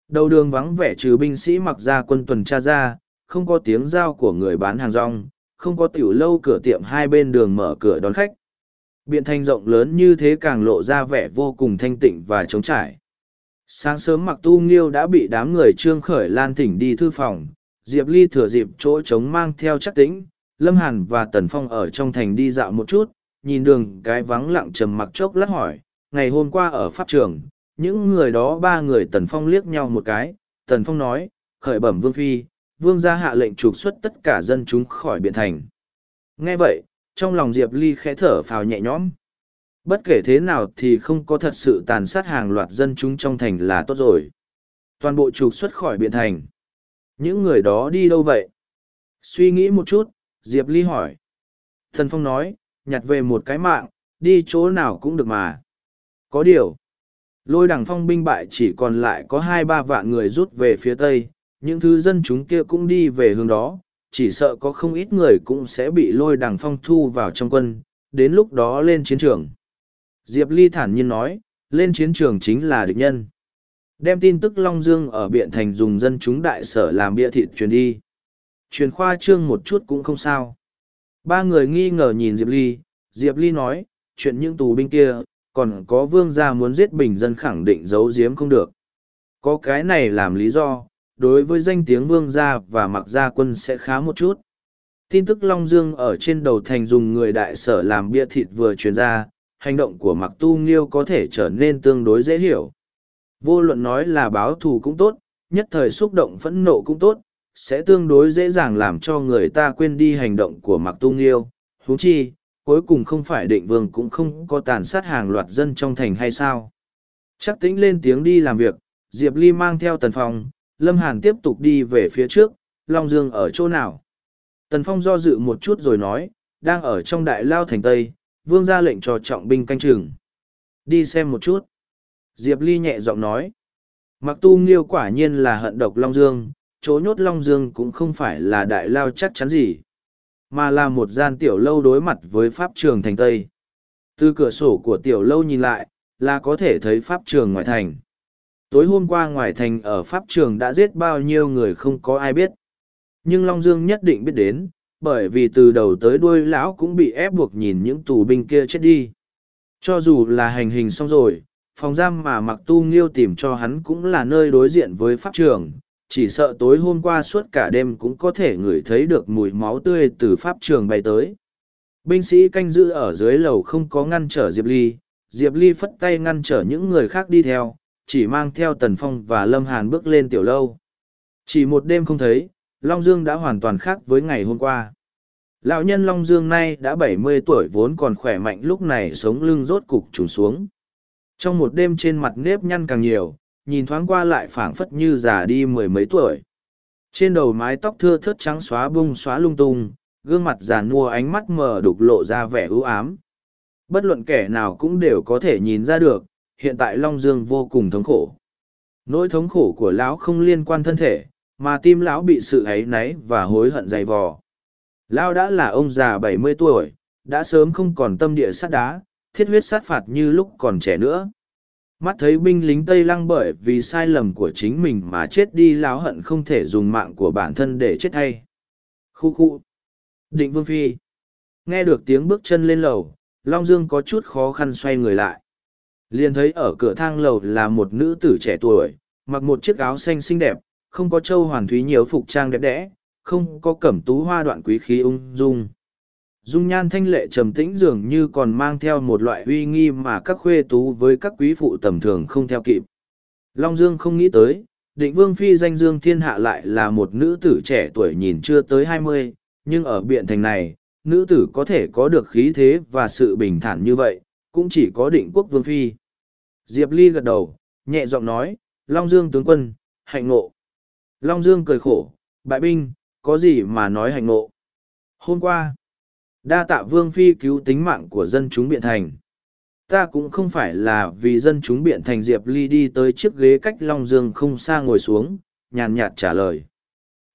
Đầu đường vắng vẻ trừ binh sĩ mặc ra quân tuần tra ra, không có tiếng giao của người bán hàng rong, không có tiểu lâu cửa tiệm hai bên đường mở cửa đón khách. Biện thành rộng lớn như thế càng lộ ra vẻ vô cùng thanh tịnh và trống trải sáng sớm mặc tu nghiêu đã bị đám người trương khởi lan thỉnh đi thư phòng Diệp Ly thừa dịp chỗ trống mang theo chắc tĩnh, Lâm Hàn và Tần Phong ở trong thành đi dạo một chút, nhìn đường cái vắng lặng trầm mặc chốc lát hỏi, ngày hôm qua ở Pháp Trường, những người đó ba người Tần Phong liếc nhau một cái, Tần Phong nói, khởi bẩm Vương Phi, Vương gia hạ lệnh trục xuất tất cả dân chúng khỏi biện thành. Nghe vậy, trong lòng Diệp Ly khẽ thở phào nhẹ nhõm. Bất kể thế nào thì không có thật sự tàn sát hàng loạt dân chúng trong thành là tốt rồi. Toàn bộ trục xuất khỏi biện thành. Những người đó đi đâu vậy? Suy nghĩ một chút, Diệp Ly hỏi. Thần Phong nói, nhặt về một cái mạng, đi chỗ nào cũng được mà. Có điều, lôi đằng phong binh bại chỉ còn lại có hai ba vạn người rút về phía tây, những thứ dân chúng kia cũng đi về hướng đó, chỉ sợ có không ít người cũng sẽ bị lôi đằng phong thu vào trong quân, đến lúc đó lên chiến trường. Diệp Ly thản nhiên nói, lên chiến trường chính là địch nhân. Đem tin tức Long Dương ở Biện Thành dùng dân chúng đại sở làm bia thịt truyền đi. Truyền khoa trương một chút cũng không sao. Ba người nghi ngờ nhìn Diệp Ly, Diệp Ly nói, chuyện những tù binh kia, còn có vương gia muốn giết bình dân khẳng định giấu giếm không được. Có cái này làm lý do, đối với danh tiếng vương gia và mặc gia quân sẽ khá một chút. Tin tức Long Dương ở trên đầu thành dùng người đại sở làm bia thịt vừa truyền ra, hành động của mặc tu nghiêu có thể trở nên tương đối dễ hiểu. Vô luận nói là báo thù cũng tốt, nhất thời xúc động phẫn nộ cũng tốt, sẽ tương đối dễ dàng làm cho người ta quên đi hành động của mặc tu nghiêu. huống chi, cuối cùng không phải định vương cũng không có tàn sát hàng loạt dân trong thành hay sao. Chắc tính lên tiếng đi làm việc, Diệp Ly mang theo tần phong, Lâm Hàn tiếp tục đi về phía trước, Long Dương ở chỗ nào. Tần Phong do dự một chút rồi nói, đang ở trong đại lao thành Tây, vương ra lệnh cho trọng binh canh chừng. Đi xem một chút. Diệp Ly nhẹ giọng nói. Mặc tu nghiêu quả nhiên là hận độc Long Dương, chỗ nhốt Long Dương cũng không phải là đại lao chắc chắn gì, mà là một gian tiểu lâu đối mặt với pháp trường thành Tây. Từ cửa sổ của tiểu lâu nhìn lại, là có thể thấy pháp trường ngoại thành. Tối hôm qua ngoài thành ở pháp trường đã giết bao nhiêu người không có ai biết. Nhưng Long Dương nhất định biết đến, bởi vì từ đầu tới đuôi lão cũng bị ép buộc nhìn những tù binh kia chết đi. Cho dù là hành hình xong rồi, phòng giam mà mặc tu nghiêu tìm cho hắn cũng là nơi đối diện với pháp trường, chỉ sợ tối hôm qua suốt cả đêm cũng có thể ngửi thấy được mùi máu tươi từ pháp trường bay tới. Binh sĩ canh giữ ở dưới lầu không có ngăn trở Diệp Ly, Diệp Ly phất tay ngăn trở những người khác đi theo, chỉ mang theo Tần Phong và Lâm Hàn bước lên tiểu lâu. Chỉ một đêm không thấy, Long Dương đã hoàn toàn khác với ngày hôm qua. Lão nhân Long Dương nay đã bảy mươi tuổi vốn còn khỏe mạnh lúc này sống lưng rốt cục trùng xuống. Trong một đêm trên mặt nếp nhăn càng nhiều, nhìn thoáng qua lại phảng phất như già đi mười mấy tuổi. Trên đầu mái tóc thưa thớt trắng xóa bung xóa lung tung, gương mặt già nua ánh mắt mờ đục lộ ra vẻ ưu ám. Bất luận kẻ nào cũng đều có thể nhìn ra được, hiện tại Long Dương vô cùng thống khổ. Nỗi thống khổ của lão không liên quan thân thể, mà tim lão bị sự ấy náy và hối hận dày vò. Lão đã là ông già bảy mươi tuổi, đã sớm không còn tâm địa sát đá, thiết huyết sát phạt như lúc còn trẻ nữa. Mắt thấy binh lính Tây Lăng bởi vì sai lầm của chính mình mà chết đi lão hận không thể dùng mạng của bản thân để chết hay. Khu khu. Định Vương Phi. Nghe được tiếng bước chân lên lầu, Long Dương có chút khó khăn xoay người lại. Liền thấy ở cửa thang lầu là một nữ tử trẻ tuổi, mặc một chiếc áo xanh xinh đẹp, không có châu hoàn thúy nhiều phục trang đẹp đẽ, không có cẩm tú hoa đoạn quý khí ung dung. Dung nhan thanh lệ trầm tĩnh dường như còn mang theo một loại uy nghi mà các khuê tú với các quý phụ tầm thường không theo kịp. Long Dương không nghĩ tới, định vương phi danh dương thiên hạ lại là một nữ tử trẻ tuổi nhìn chưa tới hai mươi, nhưng ở biện thành này, nữ tử có thể có được khí thế và sự bình thản như vậy, cũng chỉ có định quốc vương phi. Diệp Ly gật đầu, nhẹ giọng nói, Long Dương tướng quân, hạnh ngộ. Long Dương cười khổ, bại binh, có gì mà nói hành ngộ. Hôm qua, đa tạ vương phi cứu tính mạng của dân chúng biện thành. Ta cũng không phải là vì dân chúng biện thành Diệp Ly đi tới chiếc ghế cách Long Dương không xa ngồi xuống, nhàn nhạt trả lời.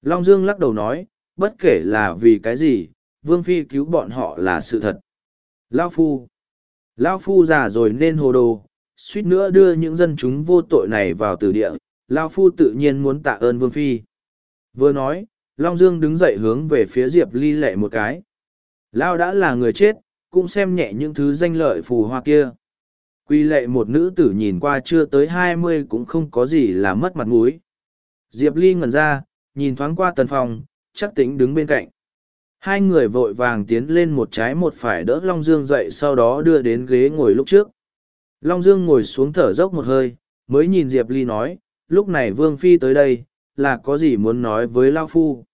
Long Dương lắc đầu nói, bất kể là vì cái gì, vương phi cứu bọn họ là sự thật. Lao phu. Lao phu già rồi nên hồ đồ, suýt nữa đưa những dân chúng vô tội này vào tử địa, Lao Phu tự nhiên muốn tạ ơn Vương Phi. Vừa nói, Long Dương đứng dậy hướng về phía Diệp Ly lệ một cái. Lao đã là người chết, cũng xem nhẹ những thứ danh lợi phù hoa kia. Quy lệ một nữ tử nhìn qua chưa tới hai mươi cũng không có gì là mất mặt mũi. Diệp Ly ngẩn ra, nhìn thoáng qua tần phòng, chắc tính đứng bên cạnh hai người vội vàng tiến lên một trái một phải đỡ long dương dậy sau đó đưa đến ghế ngồi lúc trước long dương ngồi xuống thở dốc một hơi mới nhìn diệp ly nói lúc này vương phi tới đây, là có gì muốn nói với lao phu?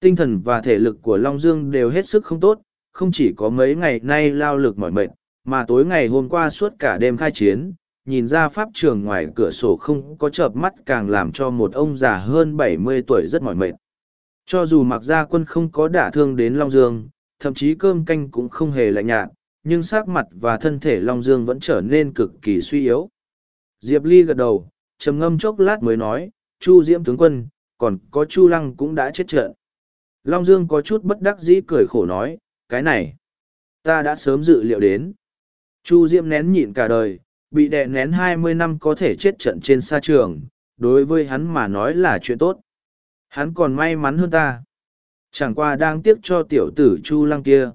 Tinh thần và thể lực của long dương đều hết sức không tốt, không chỉ có mấy ngày nay lao lực mỏi mệt, mà tối ngày hôm qua suốt cả đêm khai chiến, nhìn ra pháp trường ngoài cửa sổ không có chợp mắt càng làm cho một ông già hơn bảy mươi tuổi rất mỏi mệt. Cho dù mặc gia quân không có đả thương đến long dương, thậm chí cơm canh cũng không hề lạnh nhạt, nhưng sắc mặt và thân thể long dương vẫn trở nên cực kỳ suy yếu. Diệp ly gật đầu trầm ngâm chốc lát mới nói, chu diễm tướng quân, còn có chu lăng cũng đã chết trận. Long dương có chút bất đắc dĩ cười khổ nói, cái này, ta đã sớm dự liệu đến. Chu diễm nén nhịn cả đời, bị đè nén hai mươi năm có thể chết trận trên sa trường, đối với hắn mà nói là chuyện tốt. Hắn còn may mắn hơn ta. Chẳng qua đang tiếc cho tiểu tử chu lăng kia.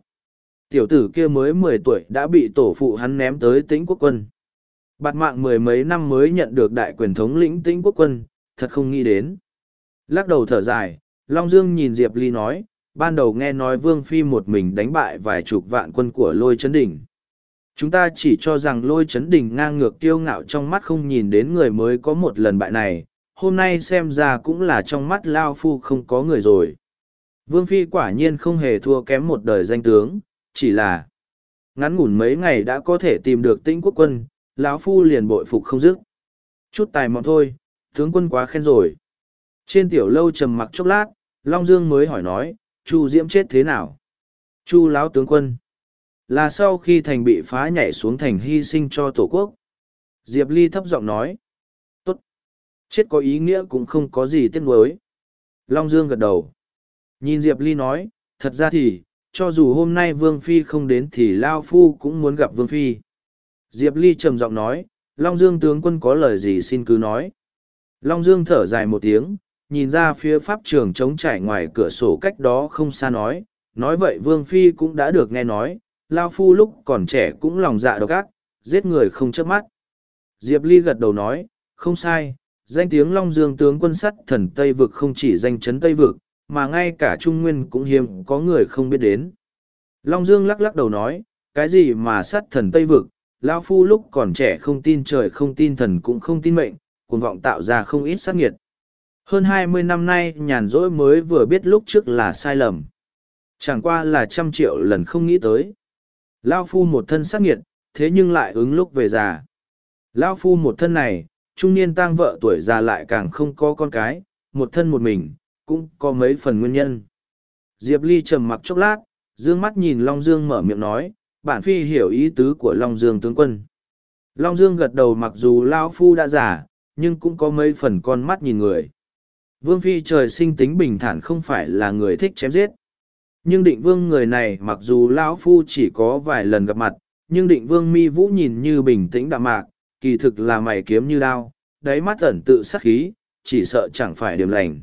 Tiểu tử kia mới mười tuổi đã bị tổ phụ hắn ném tới tĩnh quốc quân bạt mạng mười mấy năm mới nhận được đại quyền thống lĩnh tĩnh quốc quân, thật không nghĩ đến. Lắc đầu thở dài, long dương nhìn diệp ly nói, ban đầu nghe nói vương phi một mình đánh bại vài chục vạn quân của lôi trấn đình. Chúng ta chỉ cho rằng lôi trấn đình ngang ngược kiêu ngạo trong mắt không nhìn đến người mới có một lần bại này, hôm nay xem ra cũng là trong mắt lao phu không có người rồi. Vương phi quả nhiên không hề thua kém một đời danh tướng, chỉ là ngắn ngủn mấy ngày đã có thể tìm được tĩnh quốc quân lão phu liền bội phục không dứt. Chút tài mọn thôi, tướng quân quá khen rồi. Trên tiểu lâu trầm mặc chốc lát, long dương mới hỏi nói, chu diễm chết thế nào? Chu lão tướng quân, là sau khi thành bị phá nhảy xuống thành hy sinh cho tổ quốc. Diệp ly thấp giọng nói, tốt, chết có ý nghĩa cũng không có gì tiếc nuối. Long dương gật đầu. Nhìn diệp ly nói, thật ra thì, cho dù hôm nay vương phi không đến thì lao phu cũng muốn gặp vương phi diệp ly trầm giọng nói, long dương tướng quân có lời gì xin cứ nói. Long dương thở dài một tiếng, nhìn ra phía pháp trường trống trải ngoài cửa sổ cách đó không xa nói nói vậy vương phi cũng đã được nghe nói, lao phu lúc còn trẻ cũng lòng dạ độc ác, giết người không chớp mắt. Diệp ly gật đầu nói, không sai, danh tiếng long dương tướng quân sắt thần tây vực không chỉ danh chấn tây vực, mà ngay cả trung nguyên cũng hiếm có người không biết đến. Long dương lắc lắc đầu nói, cái gì mà sắt thần tây vực lao phu lúc còn trẻ không tin trời, không tin thần cũng không tin mệnh, cuồng vọng tạo ra không ít sát nghiệt. Hơn hai mươi năm nay, nhàn rỗi mới vừa biết lúc trước là sai lầm. Chẳng qua là trăm triệu lần không nghĩ tới. Lao phu một thân sát nghiệt, thế nhưng lại ứng lúc về già. Lao phu một thân này, trung niên tang vợ tuổi già lại càng không có con cái, một thân một mình, cũng có mấy phần nguyên nhân. Diệp ly trầm mặc chốc lát d ư ơ n g mắt nhìn long dương mở miệng nói bản phi hiểu ý tứ của long dương tướng quân. Long dương gật đầu mặc dù lao phu đã già, nhưng cũng có mấy phần con mắt nhìn người. Vương phi trời sinh tính bình thản không phải là người thích chém giết. Nhưng định vương người này mặc dù lão phu chỉ có vài lần gặp mặt, nhưng định vương mi vũ nhìn như bình tĩnh đạm mạc, kỳ thực là mày kiếm như đao, đáy mắt ẩn tự sắc khí, chỉ sợ chẳng phải điểm lành.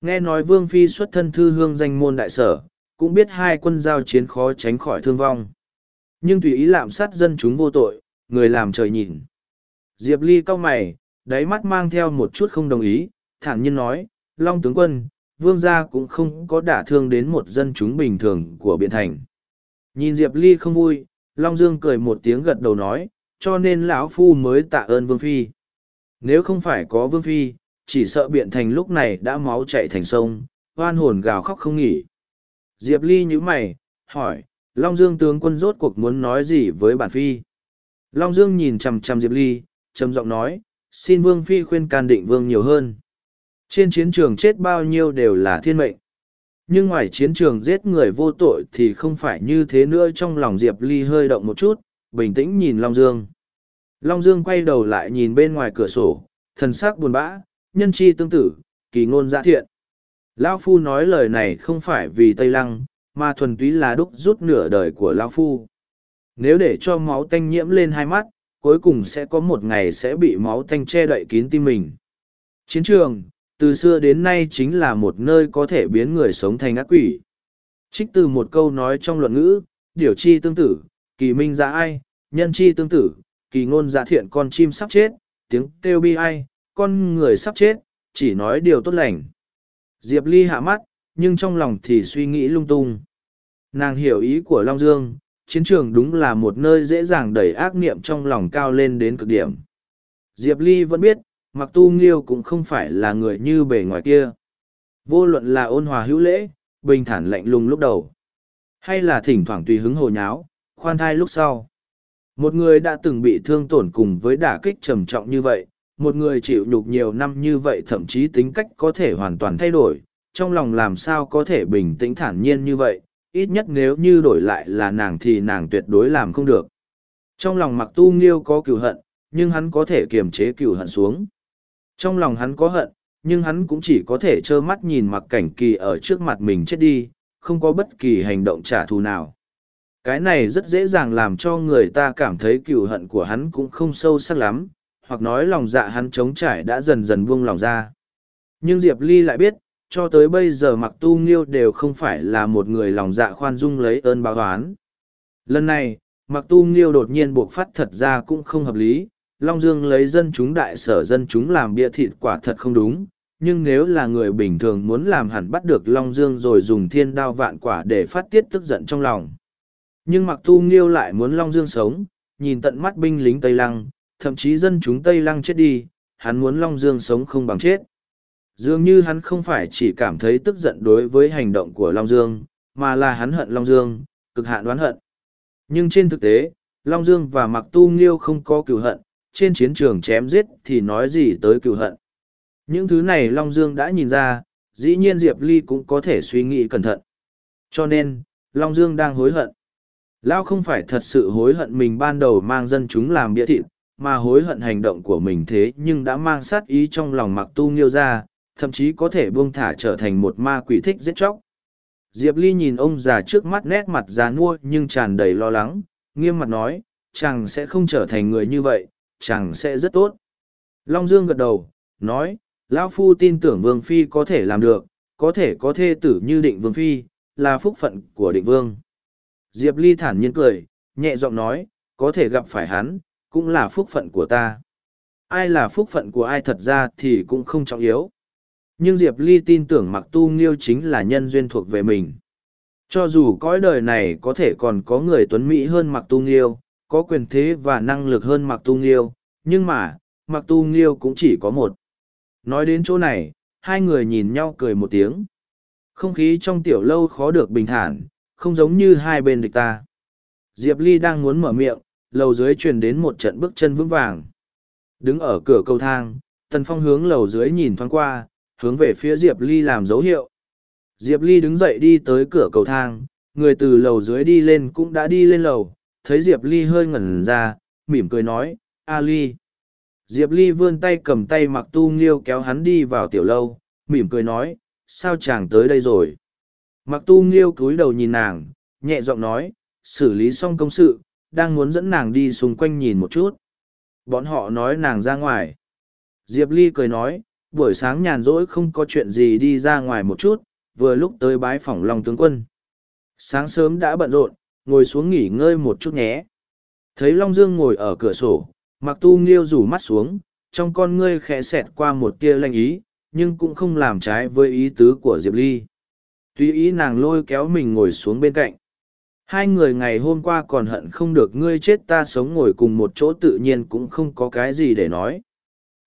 Nghe nói vương phi xuất thân thư hương danh môn đại sở, cũng biết hai quân giao chiến khó tránh khỏi thương vong nhưng tùy ý lạm sát dân chúng vô tội, người làm trời nhìn. Diệp ly cau mày, đáy mắt mang theo một chút không đồng ý, thản nhiên nói, long tướng quân, vương gia cũng không có đả thương đến một dân chúng bình thường của biện thành. Nhìn diệp ly không vui, long dương cười một tiếng gật đầu nói, cho nên lão phu mới tạ ơn vương phi. Nếu không phải có vương phi, chỉ sợ biện thành lúc này đã máu chạy thành sông hoan hồn gào khóc không nghỉ. Diệp ly nhíu mày, hỏi long dương tướng quân rốt cuộc muốn nói gì với bản phi long dương nhìn chằm chằm diệp ly trầm giọng nói xin vương phi khuyên can định vương nhiều hơn trên chiến trường chết bao nhiêu đều là thiên mệnh. Nhưng ngoài chiến trường giết người vô tội thì không phải như thế nữa trong lòng Diệp Ly hơi động một chút, bình tĩnh nhìn Long Dương. Long Dương quay đầu lại nhìn bên ngoài cửa sổ, thần sắc buồn bã, nhân chi tương tử, kỳ ngôn giã thiện. Lao Phu nói lời này không phải vì Tây Lăng, mà thuần túy là đúc rút nửa đời của Lao Phu. Nếu để cho máu tanh nhiễm lên hai mắt, cuối cùng sẽ có một ngày sẽ bị máu tanh che đậy kín tim mình. Chiến trường, từ xưa đến nay chính là một nơi có thể biến người sống thành ác quỷ. Trích từ một câu nói trong luận ngữ, điều chi tương tử, kỳ minh giã ai, nhân chi tương tử, kỳ ngôn giả thiện con chim sắp chết, tiếng kêu bi ai, con người sắp chết, chỉ nói điều tốt lành. Diệp Ly hạ mắt, nhưng trong lòng thì suy nghĩ lung tung. Nàng hiểu ý của Long Dương, chiến trường đúng là một nơi dễ dàng đẩy ác niệm trong lòng cao lên đến cực điểm. Diệp Ly vẫn biết, mặc tu nghiêu cũng không phải là người như bề ngoài kia. Vô luận là ôn hòa hữu lễ, bình thản lạnh lùng lúc đầu. Hay là thỉnh thoảng tùy hứng hồ nháo, khoan thai lúc sau. Một người đã từng bị thương tổn cùng với đả kích trầm trọng như vậy, một người chịu nhục nhiều năm như vậy thậm chí tính cách có thể hoàn toàn thay đổi, trong lòng làm sao có thể bình tĩnh thản nhiên như vậy, ít nhất nếu như đổi lại là nàng thì nàng tuyệt đối làm không được. Trong lòng mặc tu nghiêu có cựu hận, nhưng hắn có thể kiềm chế cựu hận xuống. Trong lòng hắn có hận, nhưng hắn cũng chỉ có thể trơ mắt nhìn mặc cảnh kỳ ở trước mặt mình chết đi, không có bất kỳ hành động trả thù nào. Cái này rất dễ dàng làm cho người ta cảm thấy cựu hận của hắn cũng không sâu sắc lắm, hoặc nói lòng dạ hắn trống trải đã dần dần buông lòng ra. Nhưng Diệp Ly lại biết, cho tới bây giờ mặc tu nghiêu đều không phải là một người lòng dạ khoan dung lấy ơn báo toán. Lần này, mặc tu nghiêu đột nhiên buộc phát thật ra cũng không hợp lý, Long Dương lấy dân chúng đại sở dân chúng làm bia thịt quả thật không đúng, nhưng nếu là người bình thường muốn làm hẳn bắt được Long Dương rồi dùng thiên đao vạn quả để phát tiết tức giận trong lòng. Nhưng mặc tu nghiêu lại muốn Long Dương sống, nhìn tận mắt binh lính Tây Lăng, thậm chí dân chúng Tây Lăng chết đi, hắn muốn Long Dương sống không bằng chết. Dường như hắn không phải chỉ cảm thấy tức giận đối với hành động của Long Dương, mà là hắn hận Long Dương, cực hạn đoán hận. Nhưng trên thực tế, Long Dương và Mặc Tu Nghiêu không có cựu hận, trên chiến trường chém giết thì nói gì tới cựu hận. Những thứ này Long Dương đã nhìn ra, dĩ nhiên Diệp Ly cũng có thể suy nghĩ cẩn thận. Cho nên, Long Dương đang hối hận. Lao không phải thật sự hối hận mình ban đầu mang dân chúng làm bia thịt, mà hối hận hành động của mình thế nhưng đã mang sát ý trong lòng mặc tu nghiêu ra, thậm chí có thể buông thả trở thành một ma quỷ thích giết chóc. Diệp Ly nhìn ông già trước mắt nét mặt già nua nhưng tràn đầy lo lắng, nghiêm mặt nói, chàng sẽ không trở thành người như vậy, chàng sẽ rất tốt. Long Dương gật đầu, nói, Lão Phu tin tưởng Vương Phi có thể làm được, có thể có thê tử như định Vương Phi, là phúc phận của định Vương. Diệp Ly thản nhiên cười, nhẹ giọng nói, có thể gặp phải hắn, cũng là phúc phận của ta. Ai là phúc phận của ai thật ra thì cũng không trọng yếu. Nhưng Diệp Ly tin tưởng Mặc Tu Nghiêu chính là nhân duyên thuộc về mình. Cho dù cõi đời này có thể còn có người tuấn Mỹ hơn Mặc Tu Nghiêu, có quyền thế và năng lực hơn Mặc Tu Nghiêu, nhưng mà, Mặc Tu Nghiêu cũng chỉ có một. Nói đến chỗ này, hai người nhìn nhau cười một tiếng. Không khí trong tiểu lâu khó được bình thản, không giống như hai bên địch ta. Diệp Ly đang muốn mở miệng, lầu dưới truyền đến một trận bước chân vững vàng. Đứng ở cửa cầu thang, Tần Phong hướng lầu dưới nhìn thoáng qua, hướng về phía Diệp Ly làm dấu hiệu. Diệp Ly đứng dậy đi tới cửa cầu thang, người từ lầu dưới đi lên cũng đã đi lên lầu, thấy Diệp Ly hơi ngẩn ra, mỉm cười nói, A Ly. Diệp Ly vươn tay cầm tay mặc tu nghiêu kéo hắn đi vào tiểu lâu, mỉm cười nói, sao chàng tới đây rồi? Mặc tu nghiêu cúi đầu nhìn nàng, nhẹ giọng nói, xử lý xong công sự, đang muốn dẫn nàng đi xung quanh nhìn một chút. Bọn họ nói nàng ra ngoài. Diệp Ly cười nói, buổi sáng nhàn rỗi không có chuyện gì đi ra ngoài một chút, vừa lúc tới bái phỏng Long tướng quân. Sáng sớm đã bận rộn, ngồi xuống nghỉ ngơi một chút nhé. Thấy Long Dương ngồi ở cửa sổ, mặc tu nghiêu rủ mắt xuống, trong con ngươi khẽ xẹt qua một tia lanh ý, nhưng cũng không làm trái với ý tứ của Diệp Ly. Tuy ý nàng lôi kéo mình ngồi xuống bên cạnh. Hai người ngày hôm qua còn hận không được ngươi chết ta sống ngồi cùng một chỗ tự nhiên cũng không có cái gì để nói.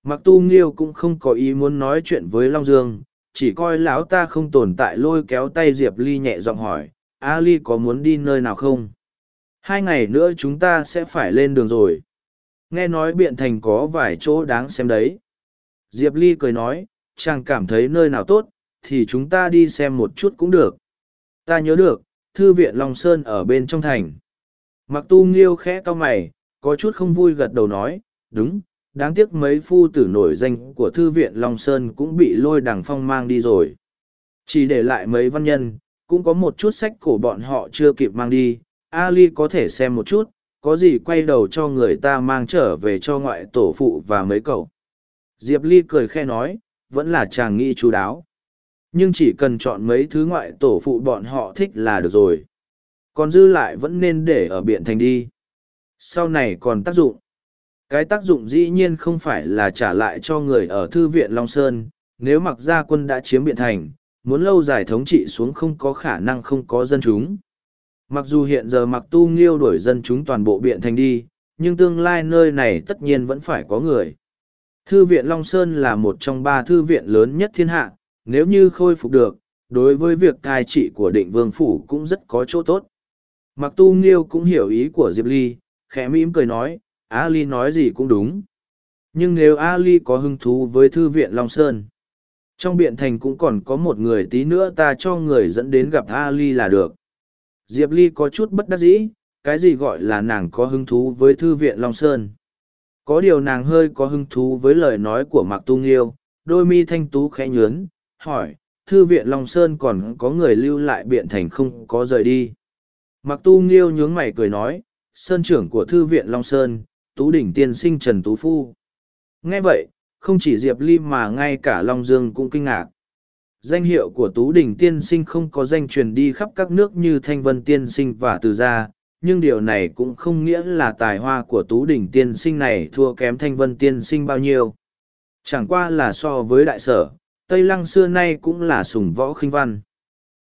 Mặc tu nghiêu cũng không có ý muốn nói chuyện với Long Dương, chỉ coi lão ta không tồn tại lôi kéo tay Diệp Ly nhẹ giọng hỏi, A Ly có muốn đi nơi nào không? Hai ngày nữa chúng ta sẽ phải lên đường rồi. Nghe nói biện thành có vài chỗ đáng xem đấy. Diệp Ly cười nói, chàng cảm thấy nơi nào tốt, thì chúng ta đi xem một chút cũng được. Ta nhớ được, thư viện Long Sơn ở bên trong thành. Mặc tu nghiêu khẽ to mày, có chút không vui gật đầu nói, đúng, đáng tiếc mấy phu tử nổi danh của thư viện Long Sơn cũng bị lôi đằng phong mang đi rồi. Chỉ để lại mấy văn nhân, cũng có một chút sách cổ bọn họ chưa kịp mang đi, Ali có thể xem một chút, có gì quay đầu cho người ta mang trở về cho ngoại tổ phụ và mấy cậu. Diệp Ly cười khe nói, vẫn là chàng nghĩ chú đáo. Nhưng chỉ cần chọn mấy thứ ngoại tổ phụ bọn họ thích là được rồi. Còn dư lại vẫn nên để ở biện thành đi. Sau này còn tác dụng. Cái tác dụng dĩ nhiên không phải là trả lại cho người ở thư viện Long Sơn, nếu mặc gia quân đã chiếm biện thành, muốn lâu dài thống trị xuống không có khả năng không có dân chúng. Mặc dù hiện giờ mặc tu nghiêu đuổi dân chúng toàn bộ biện thành đi, nhưng tương lai nơi này tất nhiên vẫn phải có người. Thư viện Long Sơn là một trong ba thư viện lớn nhất thiên hạ, nếu như khôi phục được, đối với việc cai trị của định vương phủ cũng rất có chỗ tốt. Mặc tu nghiêu cũng hiểu ý của Diệp Ly, khẽ mỉm cười nói, Ali nói gì cũng đúng. Nhưng nếu Ali có hứng thú với thư viện Long Sơn, trong biện thành cũng còn có một người tí nữa ta cho người dẫn đến gặp Ali là được. Diệp Ly có chút bất đắc dĩ, cái gì gọi là nàng có hứng thú với thư viện Long Sơn. Có điều nàng hơi có hứng thú với lời nói của Mạc Tu Nghiêu, đôi mi thanh tú khẽ nhướn, hỏi, thư viện Long Sơn còn có người lưu lại biện thành không có rời đi. Mạc Tu Nghiêu nhướng mày cười nói, Sơn trưởng của thư viện Long Sơn, Tú Đỉnh Tiên sinh Trần Tú Phu. Nghe vậy, không chỉ Diệp Ly mà ngay cả Long Dương cũng kinh ngạc. Danh hiệu của Tú Đình Tiên Sinh không có danh truyền đi khắp các nước như Thanh Vân Tiên Sinh và Từ Gia, nhưng điều này cũng không nghĩa là tài hoa của Tú Đình Tiên Sinh này thua kém Thanh Vân Tiên Sinh bao nhiêu. Chẳng qua là so với đại sở, Tây Lăng xưa nay cũng là sùng võ khinh văn.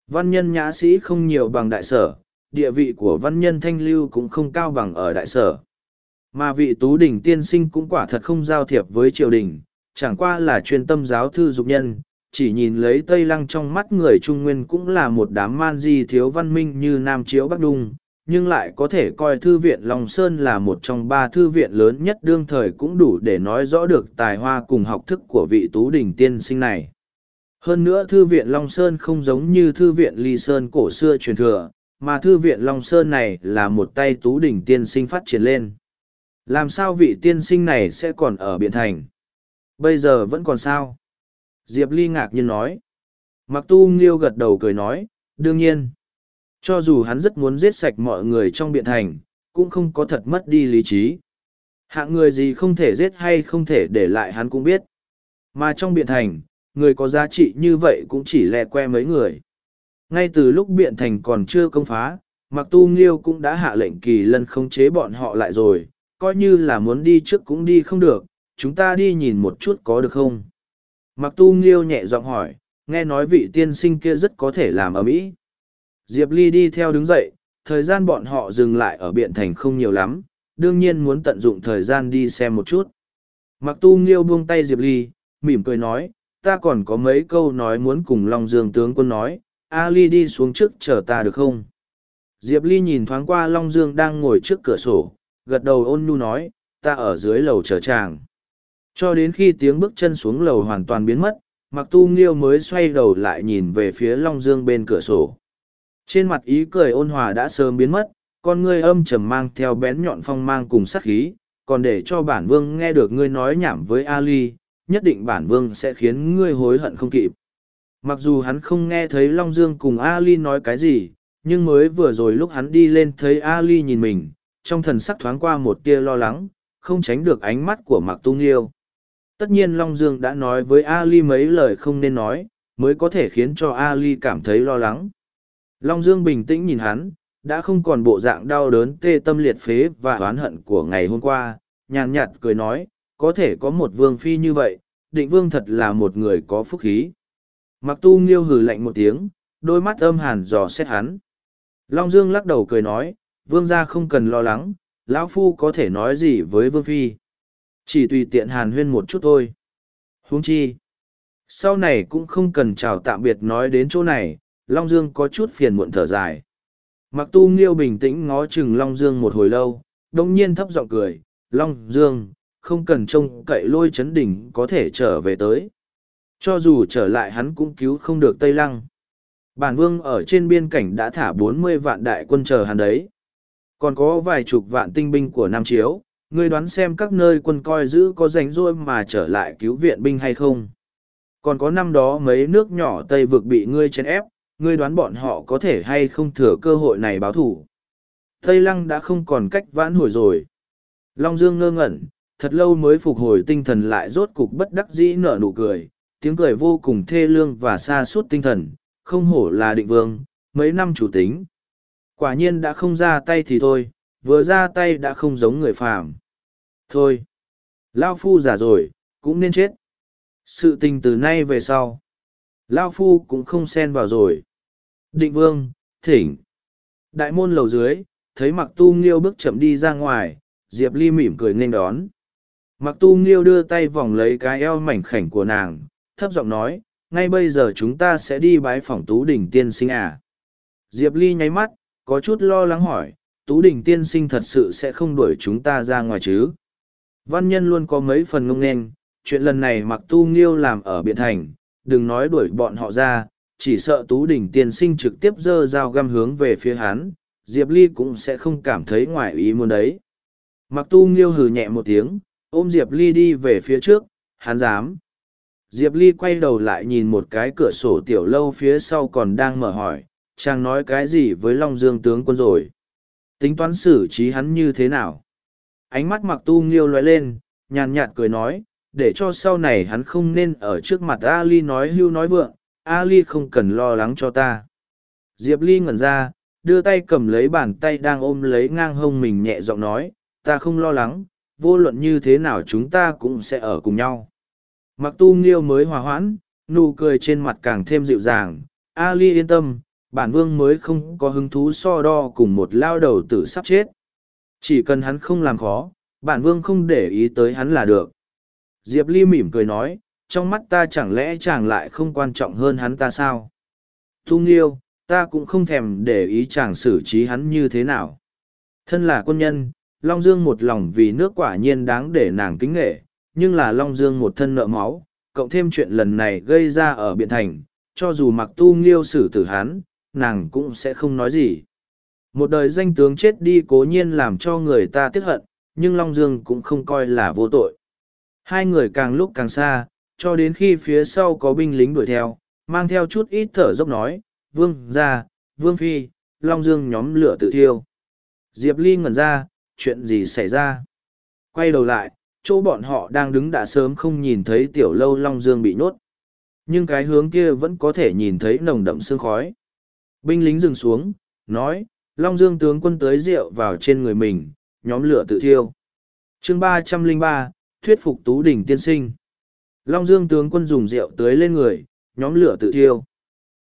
Văn nhân nhã sĩ không nhiều bằng đại sở, địa vị của văn nhân thanh lưu cũng không cao bằng ở đại sở. Mà vị Tú Đình Tiên Sinh cũng quả thật không giao thiệp với triều đình, chẳng qua là chuyên tâm giáo thư dục nhân, chỉ nhìn lấy Tây Lăng trong mắt người Trung Nguyên cũng là một đám man di thiếu văn minh như Nam Chiếu Bắc Đung, nhưng lại có thể coi Thư viện Long Sơn là một trong ba thư viện lớn nhất đương thời cũng đủ để nói rõ được tài hoa cùng học thức của vị Tú Đình tiên sinh này. Hơn nữa Thư viện Long Sơn không giống như Thư viện Ly Sơn cổ xưa truyền thừa, mà Thư viện Long Sơn này là một tay Tú Đình tiên sinh phát triển lên. Làm sao vị tiên sinh này sẽ còn ở Biện Thành? Bây giờ vẫn còn sao? Diệp Ly ngạc nhiên nói. Mặc tu nghiêu gật đầu cười nói, đương nhiên. Cho dù hắn rất muốn giết sạch mọi người trong biện thành, cũng không có thật mất đi lý trí. Hạng người gì không thể giết hay không thể để lại hắn cũng biết. Mà trong biện thành, người có giá trị như vậy cũng chỉ lẹ que mấy người. Ngay từ lúc biện thành còn chưa công phá, Mặc Tu Nghiêu cũng đã hạ lệnh kỳ lân khống chế bọn họ lại rồi, coi như là muốn đi trước cũng đi không được, chúng ta đi nhìn một chút có được không? Mặc tu nghiêu nhẹ giọng hỏi, nghe nói vị tiên sinh kia rất có thể làm ở mỹ. Diệp Ly đi theo đứng dậy, thời gian bọn họ dừng lại ở biện thành không nhiều lắm, đương nhiên muốn tận dụng thời gian đi xem một chút. Mặc tu nghiêu buông tay Diệp Ly, mỉm cười nói, ta còn có mấy câu nói muốn cùng Long Dương tướng quân nói, A Ly đi xuống trước chờ ta được không? Diệp Ly nhìn thoáng qua Long Dương đang ngồi trước cửa sổ, gật đầu ôn nhu nói, ta ở dưới lầu chờ chàng. Cho đến khi tiếng bước chân xuống lầu hoàn toàn biến mất, Mặc Tu Nghiêu mới xoay đầu lại nhìn về phía Long Dương bên cửa sổ. Trên mặt ý cười ôn hòa đã sớm biến mất, con ngươi âm trầm mang theo bén nhọn phong mang cùng sát khí, còn để cho bản vương nghe được ngươi nói nhảm với Ali, nhất định bản vương sẽ khiến ngươi hối hận không kịp. Mặc dù hắn không nghe thấy Long Dương cùng Ali nói cái gì, nhưng mới vừa rồi lúc hắn đi lên thấy Ali nhìn mình, trong thần sắc thoáng qua một tia lo lắng, không tránh được ánh mắt của Mạc Tu Nghiêu tất nhiên Long Dương đã nói với Ali mấy lời không nên nói, mới có thể khiến cho Ali cảm thấy lo lắng. Long Dương bình tĩnh nhìn hắn, đã không còn bộ dạng đau đớn tê tâm liệt phế và oán hận của ngày hôm qua, nhàn nhạt cười nói, có thể có một vương phi như vậy, định vương thật là một người có phúc khí. Mặc tu nghiêu hừ lạnh một tiếng, đôi mắt âm hàn dò xét hắn. Long Dương lắc đầu cười nói, vương gia không cần lo lắng, lão phu có thể nói gì với vương phi. Chỉ tùy tiện hàn huyên một chút thôi. Huống chi. Sau này cũng không cần chào tạm biệt nói đến chỗ này, Long Dương có chút phiền muộn thở dài. Mặc tu nghiêu bình tĩnh ngó chừng Long Dương một hồi lâu, đồng nhiên thấp giọng cười, Long Dương, không cần trông cậy lôi chấn đỉnh có thể trở về tới. Cho dù trở lại hắn cũng cứu không được Tây Lăng. Bản vương ở trên biên cảnh đã thả bốn mươi vạn đại quân chờ hắn đấy. Còn có vài chục vạn tinh binh của Nam Chiếu, Ngươi đoán xem các nơi quân coi giữ có rảnh rỗi mà trở lại cứu viện binh hay không? Còn có năm đó mấy nước nhỏ Tây vực bị ngươi chèn ép, ngươi đoán bọn họ có thể hay không thừa cơ hội này báo thủ. Tây Lăng đã không còn cách vãn hồi rồi. Long Dương ngơ ngẩn, thật lâu mới phục hồi tinh thần lại rốt cục bất đắc dĩ nở nụ cười, tiếng cười vô cùng thê lương và xa suốt tinh thần, không hổ là định vương, mấy năm chủ tính. Quả nhiên đã không ra tay thì thôi, vừa ra tay đã không giống người phàm. Thôi, Lao Phu già rồi, cũng nên chết. Sự tình từ nay về sau. Lao Phu cũng không xen vào rồi. Định vương, thỉnh. Đại môn lầu dưới, thấy mặc tu nghiêu bước chậm đi ra ngoài, Diệp Ly mỉm cười nên đón. Mặc tu nghiêu đưa tay vòng lấy cái eo mảnh khảnh của nàng, thấp giọng nói, ngay bây giờ chúng ta sẽ đi bái phỏng Tú đỉnh tiên sinh à. Diệp Ly nháy mắt, có chút lo lắng hỏi, Tú Đình tiên sinh thật sự sẽ không đuổi chúng ta ra ngoài chứ. Văn nhân luôn có mấy phần ngông nghênh, chuyện lần này mặc tu nghiêu làm ở Biện Thành, đừng nói đuổi bọn họ ra, chỉ sợ Tú Đình tiên sinh trực tiếp dơ dao găm hướng về phía hắn, Diệp Ly cũng sẽ không cảm thấy ngoài ý muốn đấy. Mặc tu nghiêu hừ nhẹ một tiếng, ôm Diệp Ly đi về phía trước, hắn dám. Diệp Ly quay đầu lại nhìn một cái cửa sổ tiểu lâu phía sau còn đang mở hỏi, chàng nói cái gì với Long Dương tướng quân rồi. Tính toán xử trí hắn như thế nào? Ánh mắt mặc tu nghiêu loại lên, nhàn nhạt cười nói, để cho sau này hắn không nên ở trước mặt Ali nói hưu nói vượng, Ali không cần lo lắng cho ta. Diệp Ly ngẩn ra, đưa tay cầm lấy bàn tay đang ôm lấy ngang hông mình nhẹ giọng nói, ta không lo lắng, vô luận như thế nào chúng ta cũng sẽ ở cùng nhau. Mặc tu nghiêu mới hòa hoãn, nụ cười trên mặt càng thêm dịu dàng, Ali yên tâm, bản vương mới không có hứng thú so đo cùng một lao đầu tử sắp chết. Chỉ cần hắn không làm khó, bản vương không để ý tới hắn là được. Diệp Ly mỉm cười nói, trong mắt ta chẳng lẽ chàng lại không quan trọng hơn hắn ta sao? Thu nghiêu, ta cũng không thèm để ý chàng xử trí hắn như thế nào. Thân là quân nhân, Long Dương một lòng vì nước quả nhiên đáng để nàng kính nghệ, nhưng là Long Dương một thân nợ máu, cộng thêm chuyện lần này gây ra ở Biện Thành, cho dù mặc tu nghiêu xử tử hắn, nàng cũng sẽ không nói gì. Một đời danh tướng chết đi cố nhiên làm cho người ta tiếc hận, nhưng Long Dương cũng không coi là vô tội. Hai người càng lúc càng xa, cho đến khi phía sau có binh lính đuổi theo, mang theo chút ít thở dốc nói, Vương ra, Vương Phi, Long Dương nhóm lửa tự thiêu. Diệp Ly ngẩn ra, chuyện gì xảy ra? Quay đầu lại, chỗ bọn họ đang đứng đã sớm không nhìn thấy tiểu lâu Long Dương bị nhốt. Nhưng cái hướng kia vẫn có thể nhìn thấy nồng đậm sương khói. Binh lính dừng xuống, nói, Long Dương tướng quân tới rượu vào trên người mình, nhóm lửa tự thiêu. chương ba trăm linh ba thuyết phục Tú Đình tiên sinh. Long Dương tướng quân dùng rượu tưới lên người, nhóm lửa tự thiêu.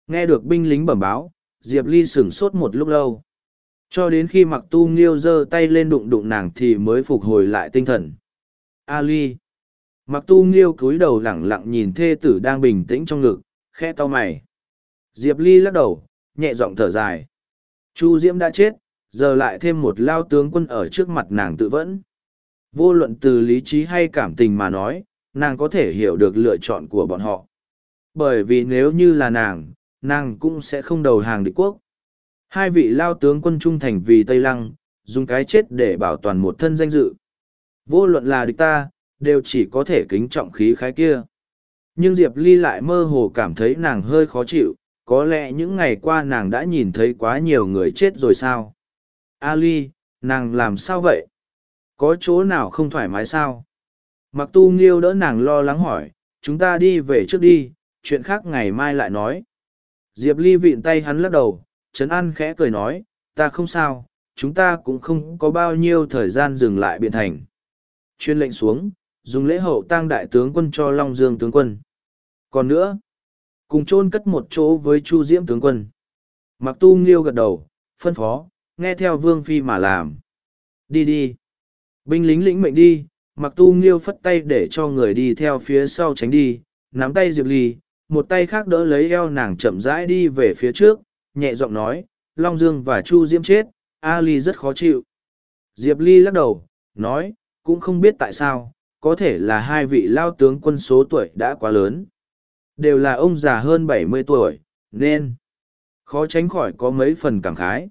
Nghe được binh lính bẩm báo, Diệp Ly sửng sốt một lúc lâu. Cho đến khi mặc tu nghiêu giơ tay lên đụng đụng nàng thì mới phục hồi lại tinh thần. Ali. Mặc tu nghiêu cúi đầu lẳng lặng nhìn thê tử đang bình tĩnh trong ngực, khe to mày. Diệp Ly lắc đầu, nhẹ giọng thở dài. Chu Diễm đã chết, giờ lại thêm một lao tướng quân ở trước mặt nàng tự vẫn. Vô luận từ lý trí hay cảm tình mà nói, nàng có thể hiểu được lựa chọn của bọn họ. Bởi vì nếu như là nàng, nàng cũng sẽ không đầu hàng địch quốc. Hai vị lao tướng quân trung thành vì Tây Lăng, dùng cái chết để bảo toàn một thân danh dự. Vô luận là địch ta, đều chỉ có thể kính trọng khí khái kia. Nhưng Diệp Ly lại mơ hồ cảm thấy nàng hơi khó chịu, có lẽ những ngày qua nàng đã nhìn thấy quá nhiều người chết rồi sao? Ali, nàng làm sao vậy? Có chỗ nào không thoải mái sao? Mặc tu nghiêu đỡ nàng lo lắng hỏi, chúng ta đi về trước đi, chuyện khác ngày mai lại nói. Diệp Ly vịn tay hắn lắc đầu, Trấn An khẽ cười nói, ta không sao, chúng ta cũng không có bao nhiêu thời gian dừng lại biện thành. Chuyên lệnh xuống, dùng lễ hậu tang đại tướng quân cho Long Dương tướng quân. Còn nữa, cùng chôn cất một chỗ với Chu Diễm tướng quân. Mặc tu nghiêu gật đầu, phân phó, nghe theo vương phi mà làm. Đi đi. Binh lính lĩnh mệnh đi, mặc tu nghiêu phất tay để cho người đi theo phía sau tránh đi, nắm tay Diệp Ly, một tay khác đỡ lấy eo nàng chậm rãi đi về phía trước, nhẹ giọng nói, Long Dương và Chu Diễm chết, A Ly rất khó chịu. Diệp Ly lắc đầu, nói, cũng không biết tại sao, có thể là hai vị lao tướng quân số tuổi đã quá lớn. Đều là ông già hơn bảy mươi tuổi, nên khó tránh khỏi có mấy phần cảm khái.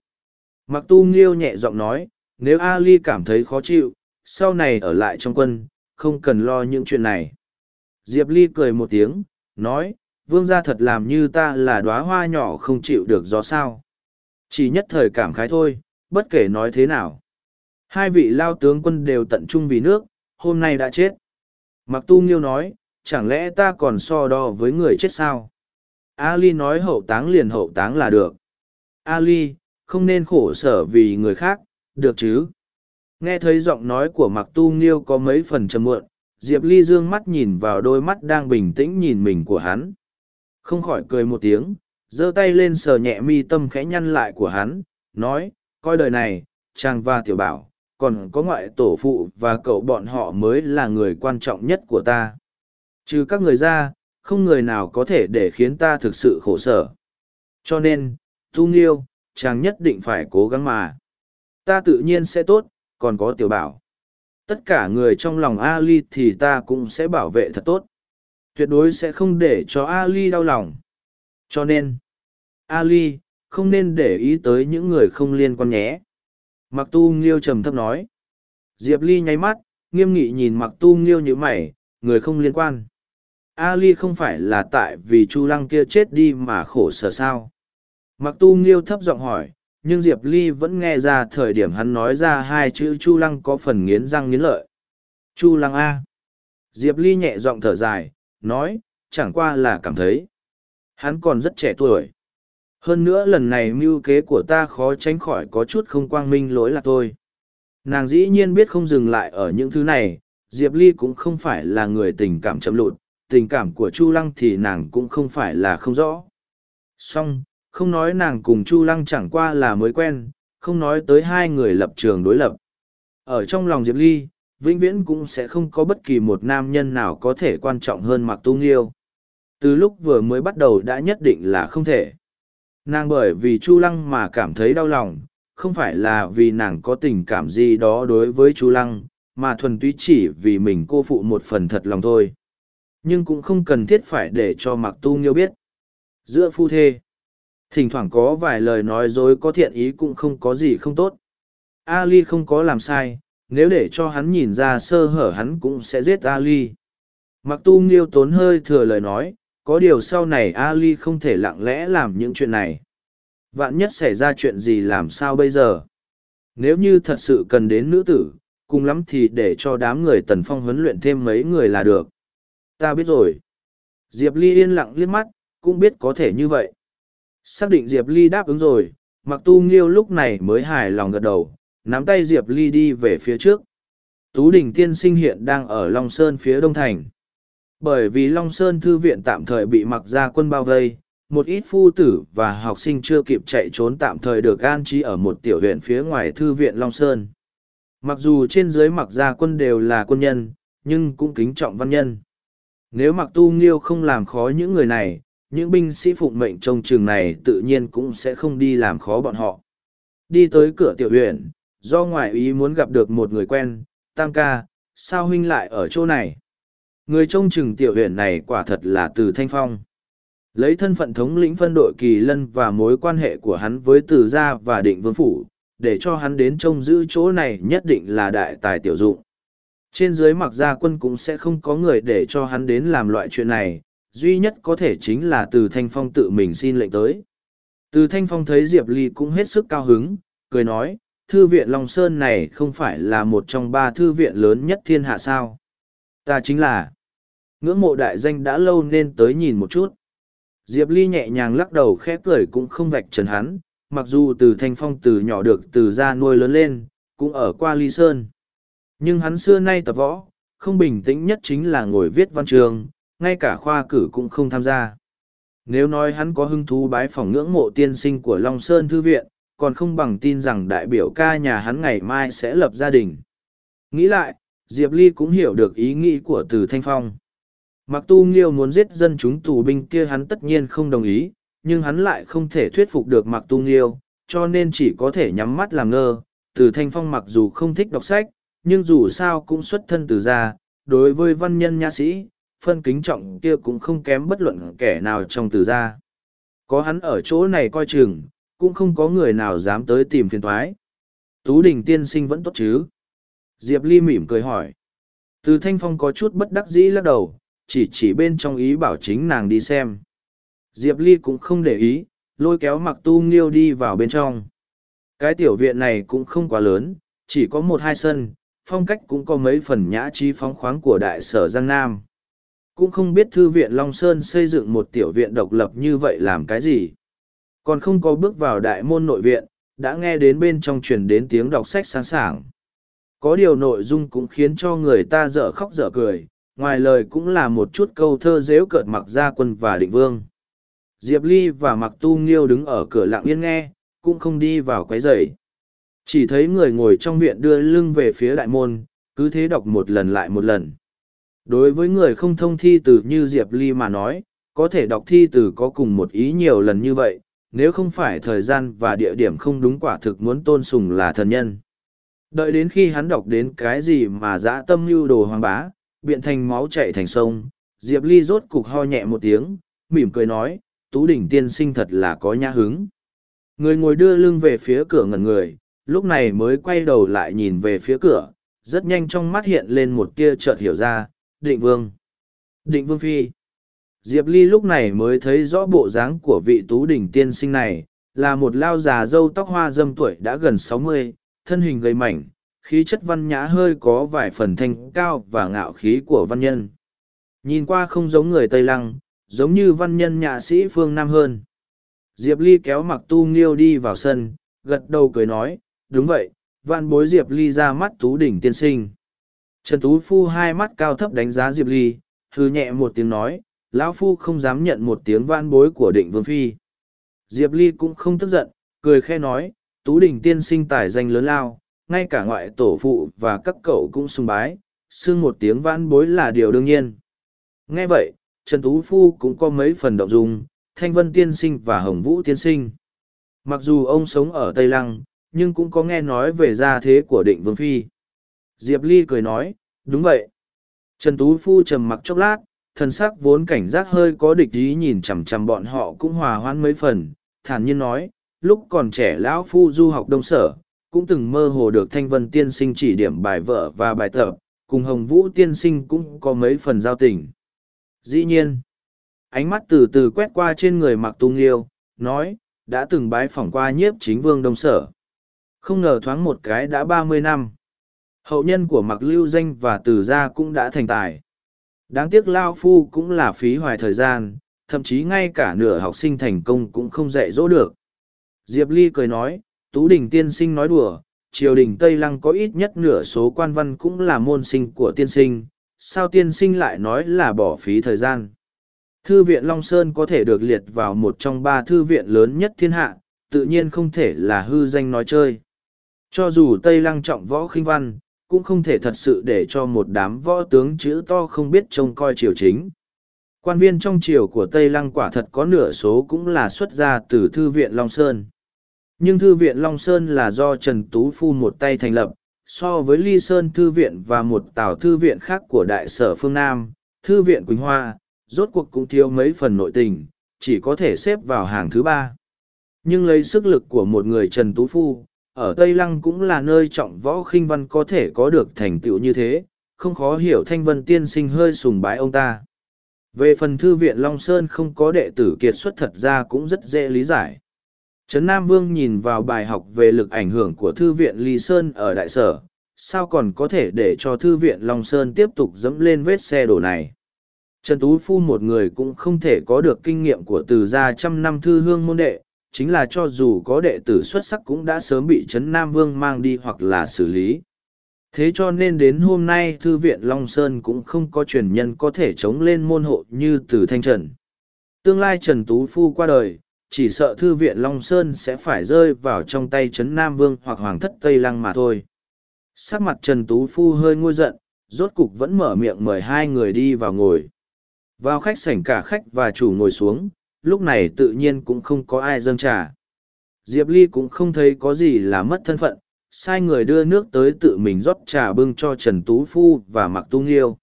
Mặc tu nghiêu nhẹ giọng nói, nếu A cảm thấy khó chịu, sau này ở lại trong quân, không cần lo những chuyện này. Diệp Ly cười một tiếng, nói, vương gia thật làm như ta là đóa hoa nhỏ không chịu được gió sao. Chỉ nhất thời cảm khái thôi, bất kể nói thế nào. Hai vị lao tướng quân đều tận trung vì nước, hôm nay đã chết. Mặc tu nghiêu nói, chẳng lẽ ta còn so đo với người chết sao? Ali nói hậu táng liền hậu táng là được. Ali, không nên khổ sở vì người khác, được chứ? Nghe thấy giọng nói của Mặc Tu Nghiêu có mấy phần trầm muộn, Diệp Ly dương mắt nhìn vào đôi mắt đang bình tĩnh nhìn mình của hắn. Không khỏi cười một tiếng, giơ tay lên sờ nhẹ mi tâm khẽ nhăn lại của hắn, nói, coi đời này, chàng và tiểu bảo, còn có ngoại tổ phụ và cậu bọn họ mới là người quan trọng nhất của ta. Trừ các người ra, không người nào có thể để khiến ta thực sự khổ sở. Cho nên, tu nghiêu, chàng nhất định phải cố gắng mà. Ta tự nhiên sẽ tốt, còn có tiểu bảo. Tất cả người trong lòng Ali thì ta cũng sẽ bảo vệ thật tốt. Tuyệt đối sẽ không để cho Ali đau lòng. Cho nên, Ali, không nên để ý tới những người không liên quan nhé. Mặc tu nghiêu trầm thấp nói. Diệp Ly nháy mắt, nghiêm nghị nhìn mặc tu nghiêu như mày, người không liên quan. Ali không phải là tại vì Chu Lăng kia chết đi mà khổ sở sao. Mặc tu nghiêu thấp giọng hỏi, nhưng Diệp Ly vẫn nghe ra thời điểm hắn nói ra hai chữ Chu Lăng có phần nghiến răng nghiến lợi. Chu Lăng A. Diệp Ly nhẹ giọng thở dài, nói, chẳng qua là cảm thấy. Hắn còn rất trẻ tuổi. Hơn nữa lần này mưu kế của ta khó tránh khỏi có chút không quang minh lỗi là tôi. Nàng dĩ nhiên biết không dừng lại ở những thứ này, Diệp Ly cũng không phải là người tình cảm chậm lụt, tình cảm của Chu Lăng thì nàng cũng không phải là không rõ. Song, không nói nàng cùng Chu Lăng chẳng qua là mới quen, không nói tới hai người lập trường đối lập. Ở trong lòng Diệp Ly, vĩnh viễn cũng sẽ không có bất kỳ một nam nhân nào có thể quan trọng hơn Mạc Tu Nghiêu. Từ lúc vừa mới bắt đầu đã nhất định là không thể. Nàng bởi vì Chu Lăng mà cảm thấy đau lòng, không phải là vì nàng có tình cảm gì đó đối với Chu Lăng, mà thuần túy chỉ vì mình cô phụ một phần thật lòng thôi. Nhưng cũng không cần thiết phải để cho Mặc Tu Nghiêu biết. Giữa phu thê, thỉnh thoảng có vài lời nói dối có thiện ý cũng không có gì không tốt. Ali không có làm sai, nếu để cho hắn nhìn ra sơ hở hắn cũng sẽ giết Ali. Mặc tu nghiêu tốn hơi thừa lời nói, có điều sau này Ali không thể lặng lẽ làm những chuyện này. Vạn nhất xảy ra chuyện gì làm sao bây giờ? Nếu như thật sự cần đến nữ tử, cùng lắm thì để cho đám người tần phong huấn luyện thêm mấy người là được. Ta biết rồi. Diệp Ly yên lặng liếc mắt, cũng biết có thể như vậy. Xác định Diệp Ly đáp ứng rồi, mặc tu nghiêu lúc này mới hài lòng gật đầu, nắm tay Diệp Ly đi về phía trước. Tú Đình Tiên Sinh hiện đang ở Long Sơn phía Đông Thành. Bởi vì Long Sơn Thư viện tạm thời bị mặc ra quân bao vây, một ít phu tử và học sinh chưa kịp chạy trốn tạm thời được an trí ở một tiểu huyện phía ngoài Thư viện Long Sơn. Mặc dù trên dưới mặc ra quân đều là quân nhân, nhưng cũng kính trọng văn nhân. Nếu mặc tu nghiêu không làm khó những người này, những binh sĩ phụng mệnh trong trường này tự nhiên cũng sẽ không đi làm khó bọn họ. Đi tới cửa tiểu huyện, do ngoại ý muốn gặp được một người quen, tam ca, sao huynh lại ở chỗ này? Người trông chừng tiểu huyện này quả thật là từ Thanh Phong. Lấy thân phận thống lĩnh phân đội kỳ lân và mối quan hệ của hắn với từ gia và định vương phủ, để cho hắn đến trông giữ chỗ này nhất định là đại tài tiểu dụng. Trên dưới mặc gia quân cũng sẽ không có người để cho hắn đến làm loại chuyện này, duy nhất có thể chính là từ Thanh Phong tự mình xin lệnh tới. Từ Thanh Phong thấy Diệp Ly cũng hết sức cao hứng, cười nói, thư viện Long Sơn này không phải là một trong ba thư viện lớn nhất thiên hạ sao. Ta chính là ngưỡng mộ đại danh đã lâu nên tới nhìn một chút. Diệp Ly nhẹ nhàng lắc đầu khẽ cười cũng không vạch trần hắn, mặc dù từ thanh phong từ nhỏ được từ ra nuôi lớn lên, cũng ở qua ly sơn. Nhưng hắn xưa nay tập võ, không bình tĩnh nhất chính là ngồi viết văn trường, ngay cả khoa cử cũng không tham gia. Nếu nói hắn có hứng thú bái phỏng ngưỡng mộ tiên sinh của Long Sơn Thư Viện, còn không bằng tin rằng đại biểu ca nhà hắn ngày mai sẽ lập gia đình. Nghĩ lại, Diệp Ly cũng hiểu được ý nghĩ của Từ Thanh Phong. Mặc tu nghiêu muốn giết dân chúng tù binh kia hắn tất nhiên không đồng ý, nhưng hắn lại không thể thuyết phục được mặc tu nghiêu, cho nên chỉ có thể nhắm mắt làm ngơ. Từ Thanh Phong mặc dù không thích đọc sách, nhưng dù sao cũng xuất thân từ gia, đối với văn nhân nha sĩ, phân kính trọng kia cũng không kém bất luận kẻ nào trong từ gia. Có hắn ở chỗ này coi chừng, cũng không có người nào dám tới tìm phiền thoái. Tú đình tiên sinh vẫn tốt chứ? Diệp Ly mỉm cười hỏi. Từ thanh phong có chút bất đắc dĩ lắc đầu, chỉ chỉ bên trong ý bảo chính nàng đi xem. Diệp Ly cũng không để ý, lôi kéo mặc tu nghiêu đi vào bên trong. Cái tiểu viện này cũng không quá lớn, chỉ có một hai sân, phong cách cũng có mấy phần nhã trí phóng khoáng của đại sở Giang Nam. Cũng không biết thư viện Long Sơn xây dựng một tiểu viện độc lập như vậy làm cái gì. Còn không có bước vào đại môn nội viện, đã nghe đến bên trong truyền đến tiếng đọc sách sáng sảng. Có điều nội dung cũng khiến cho người ta dở khóc dở cười, ngoài lời cũng là một chút câu thơ dễu cợt mặc gia quân và định vương. diệp ly và mặc tu nghiêu đứng ở cửa lặng yên nghe cũng không đi vào quấy rầy chỉ thấy người ngồi trong viện đưa lưng về phía đại môn, cứ thế đọc một lần lại một lần. Đối với người không thông thi từ như diệp ly mà nói, có thể đọc thi từ có cùng một ý nhiều lần như vậy, nếu không phải thời gian và địa điểm không đúng quả thực muốn tôn sùng là thần nhân. Đợi đến khi hắn đọc đến cái gì mà dã tâm lưu đồ hoàng bá, biện thành máu chạy thành sông, diệp ly rốt cục ho nhẹ một tiếng, mỉm cười nói, tú đỉnh tiên sinh thật là có nhã hứng. Người ngồi đưa lưng về phía cửa ngẩn người lúc này mới quay đầu lại nhìn về phía cửa, rất nhanh trong mắt hiện lên một tia chợt hiểu ra, định vương. Định vương phi. Diệp ly lúc này mới thấy rõ bộ dáng của vị tú đỉnh tiên sinh này, là một lao già râu tóc hoa dâm tuổi đã gần sáu mươi, thân hình gầy mảnh, khí chất văn nhã hơi có vài phần thanh cao và ngạo khí của văn nhân. Nhìn qua không giống người tây lăng, giống như văn nhân nhạ sĩ phương nam hơn. Diệp ly kéo mặc tu nghiêu đi vào sân, gật đầu cười nói đúng vậy văn bối diệp ly ra mắt tú đỉnh tiên sinh. Trần tú phu hai mắt cao thấp đánh giá diệp ly hư nhẹ một tiếng nói, lão phu không dám nhận một tiếng van bối của định vương phi. Diệp ly cũng không tức giận, cười khe nói, tú đỉnh tiên sinh tài danh lớn lao, ngay cả ngoại tổ phụ và các cậu cũng sùng bái, xưng một tiếng van bối là điều đương nhiên. Nghe vậy, trần tú phu cũng có mấy phần động dung, thanh vân tiên sinh và hồng vũ tiên sinh. Mặc dù ông sống ở tây lăng nhưng cũng có nghe nói về gia thế của định vương phi. Diệp ly cười nói, đúng vậy. Trần tú phu trầm mặc chốc lát, thần sắc vốn cảnh giác hơi có địch ý nhìn chằm chằm bọn họ cũng hòa hoãn mấy phần, thản nhiên nói, lúc còn trẻ lão phu du học đông sở, cũng từng mơ hồ được thanh vân tiên sinh chỉ điểm bài vợ và bài tập, cùng hồng vũ tiên sinh cũng có mấy phần giao tình. Dĩ nhiên, ánh mắt từ từ quét qua trên người mặc tung yêu nói, đã từng bái phỏng qua nhiếp chính vương đông sở không ngờ thoáng một cái đã ba mươi năm hậu nhân của mặc lưu danh và từ gia cũng đã thành tài Đáng tiếc Lao Phu cũng là phí hoài thời gian, thậm chí ngay cả nửa học sinh thành công cũng không dạy dỗ được. Diệp Ly cười nói, Tú Đình tiên sinh nói đùa, triều đình Tây Lăng có ít nhất nửa số quan văn cũng là môn sinh của tiên sinh, sao tiên sinh lại nói là bỏ phí thời gian. Thư viện Long Sơn có thể được liệt vào một trong ba thư viện lớn nhất thiên hạ, tự nhiên không thể là hư danh nói chơi. Cho dù Tây Lăng trọng võ khinh văn, cũng không thể thật sự để cho một đám võ tướng chữ to không biết trông coi triều chính. Quan viên trong triều của Tây Lăng quả thật có nửa số cũng là xuất gia từ Thư viện Long Sơn. Nhưng Thư viện Long Sơn là do Trần Tú Phu một tay thành lập, so với Ly Sơn Thư viện và một tàu thư viện khác của Đại sở phương Nam, Thư viện Quỳnh Hoa, rốt cuộc cũng thiếu mấy phần nội tình, chỉ có thể xếp vào hàng thứ ba. Nhưng lấy sức lực của một người Trần Tú Phu, ở Tây Lăng cũng là nơi trọng võ khinh văn có thể có được thành tựu như thế, không khó hiểu thanh vân tiên sinh hơi sùng bái ông ta. Về phần thư viện Long Sơn không có đệ tử kiệt xuất thật ra cũng rất dễ lý giải. Trấn Nam Vương nhìn vào bài học về lực ảnh hưởng của thư viện Lý Sơn ở Đại Sở, sao còn có thể để cho thư viện Long Sơn tiếp tục dẫm lên vết xe đổ này. Trần Tú Phu một người cũng không thể có được kinh nghiệm của từ gia trăm năm thư hương môn đệ, chính là cho dù có đệ tử xuất sắc cũng đã sớm bị Trấn Nam Vương mang đi hoặc là xử lý. Thế cho nên đến hôm nay Thư viện Long Sơn cũng không có truyền nhân có thể chống lên môn hộ như từ Thanh Trần. Tương lai Trần Tú Phu qua đời, chỉ sợ Thư viện Long Sơn sẽ phải rơi vào trong tay Trấn Nam Vương hoặc Hoàng thất Tây Lăng mà thôi. Sắc mặt Trần Tú Phu hơi ngôi giận, rốt cục vẫn mở miệng mời hai người đi vào ngồi. Vào khách sảnh cả khách và chủ ngồi xuống, lúc này tự nhiên cũng không có ai dâng trà. Diệp Ly cũng không thấy có gì là mất thân phận, sai người đưa nước tới tự mình rót trà bưng cho Trần Tú Phu và Mặc Tu Nghiêu.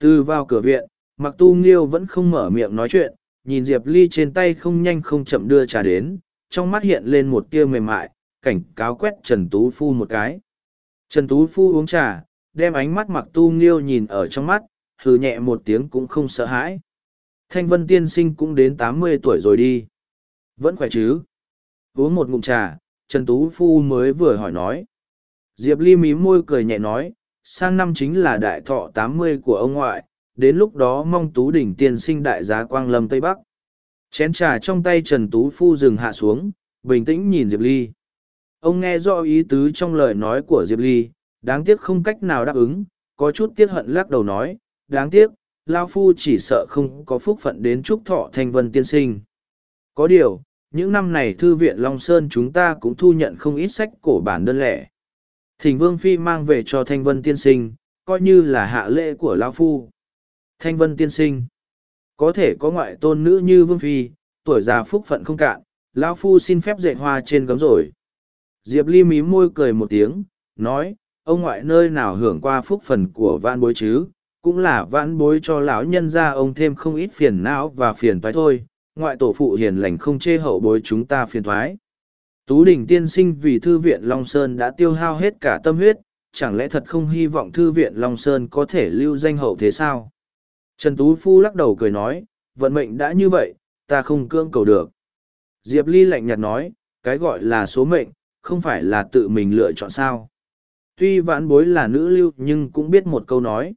Từ vào cửa viện, Mặc Tu Nghiêu vẫn không mở miệng nói chuyện, nhìn Diệp Ly trên tay không nhanh không chậm đưa trà đến, trong mắt hiện lên một tia mềm mại, cảnh cáo quét Trần Tú Phu một cái. Trần Tú Phu uống trà, đem ánh mắt Mặc Tu Nghiêu nhìn ở trong mắt, hừ nhẹ một tiếng cũng không sợ hãi. Thanh Vân tiên sinh cũng đến tám mươi tuổi rồi đi. Vẫn khỏe chứ? Uống một ngụm trà, Trần Tú Phu mới vừa hỏi nói. Diệp Ly mí môi cười nhẹ nói, sang năm chính là đại thọ tám mươi của ông ngoại, đến lúc đó mong Tú đỉnh tiên sinh đại giá quang lâm Tây Bắc. Chén trà trong tay Trần Tú Phu dừng hạ xuống, bình tĩnh nhìn Diệp Ly. Ông nghe rõ ý tứ trong lời nói của Diệp Ly, đáng tiếc không cách nào đáp ứng, có chút tiếc hận lắc đầu nói, đáng tiếc, Lao Phu chỉ sợ không có phúc phận đến chúc thọ thanh vân tiên sinh. Có điều, những năm này Thư viện Long Sơn chúng ta cũng thu nhận không ít sách cổ bản đơn lẻ. Thỉnh Vương Phi mang về cho Thanh Vân Tiên Sinh, coi như là hạ lễ của Lao Phu. Thanh Vân Tiên Sinh Có thể có ngoại tôn nữ như Vương Phi, tuổi già phúc phận không cạn, Lao Phu xin phép dạy hoa trên gấm rồi. Diệp Ly mí môi cười một tiếng, nói, ông ngoại nơi nào hưởng qua phúc phần của van bối chứ, cũng là vãn bối cho lão nhân ra ông thêm không ít phiền não và phiền toái thôi, ngoại tổ phụ hiền lành không chê hậu bối chúng ta phiền thoái. Tú Đình tiên sinh vì Thư viện Long Sơn đã tiêu hao hết cả tâm huyết, chẳng lẽ thật không hy vọng Thư viện Long Sơn có thể lưu danh hậu thế sao? Trần Tú Phu lắc đầu cười nói, vận mệnh đã như vậy, ta không cưỡng cầu được. Diệp Ly lạnh nhạt nói, cái gọi là số mệnh, không phải là tự mình lựa chọn sao. Tuy vãn bối là nữ lưu nhưng cũng biết một câu nói.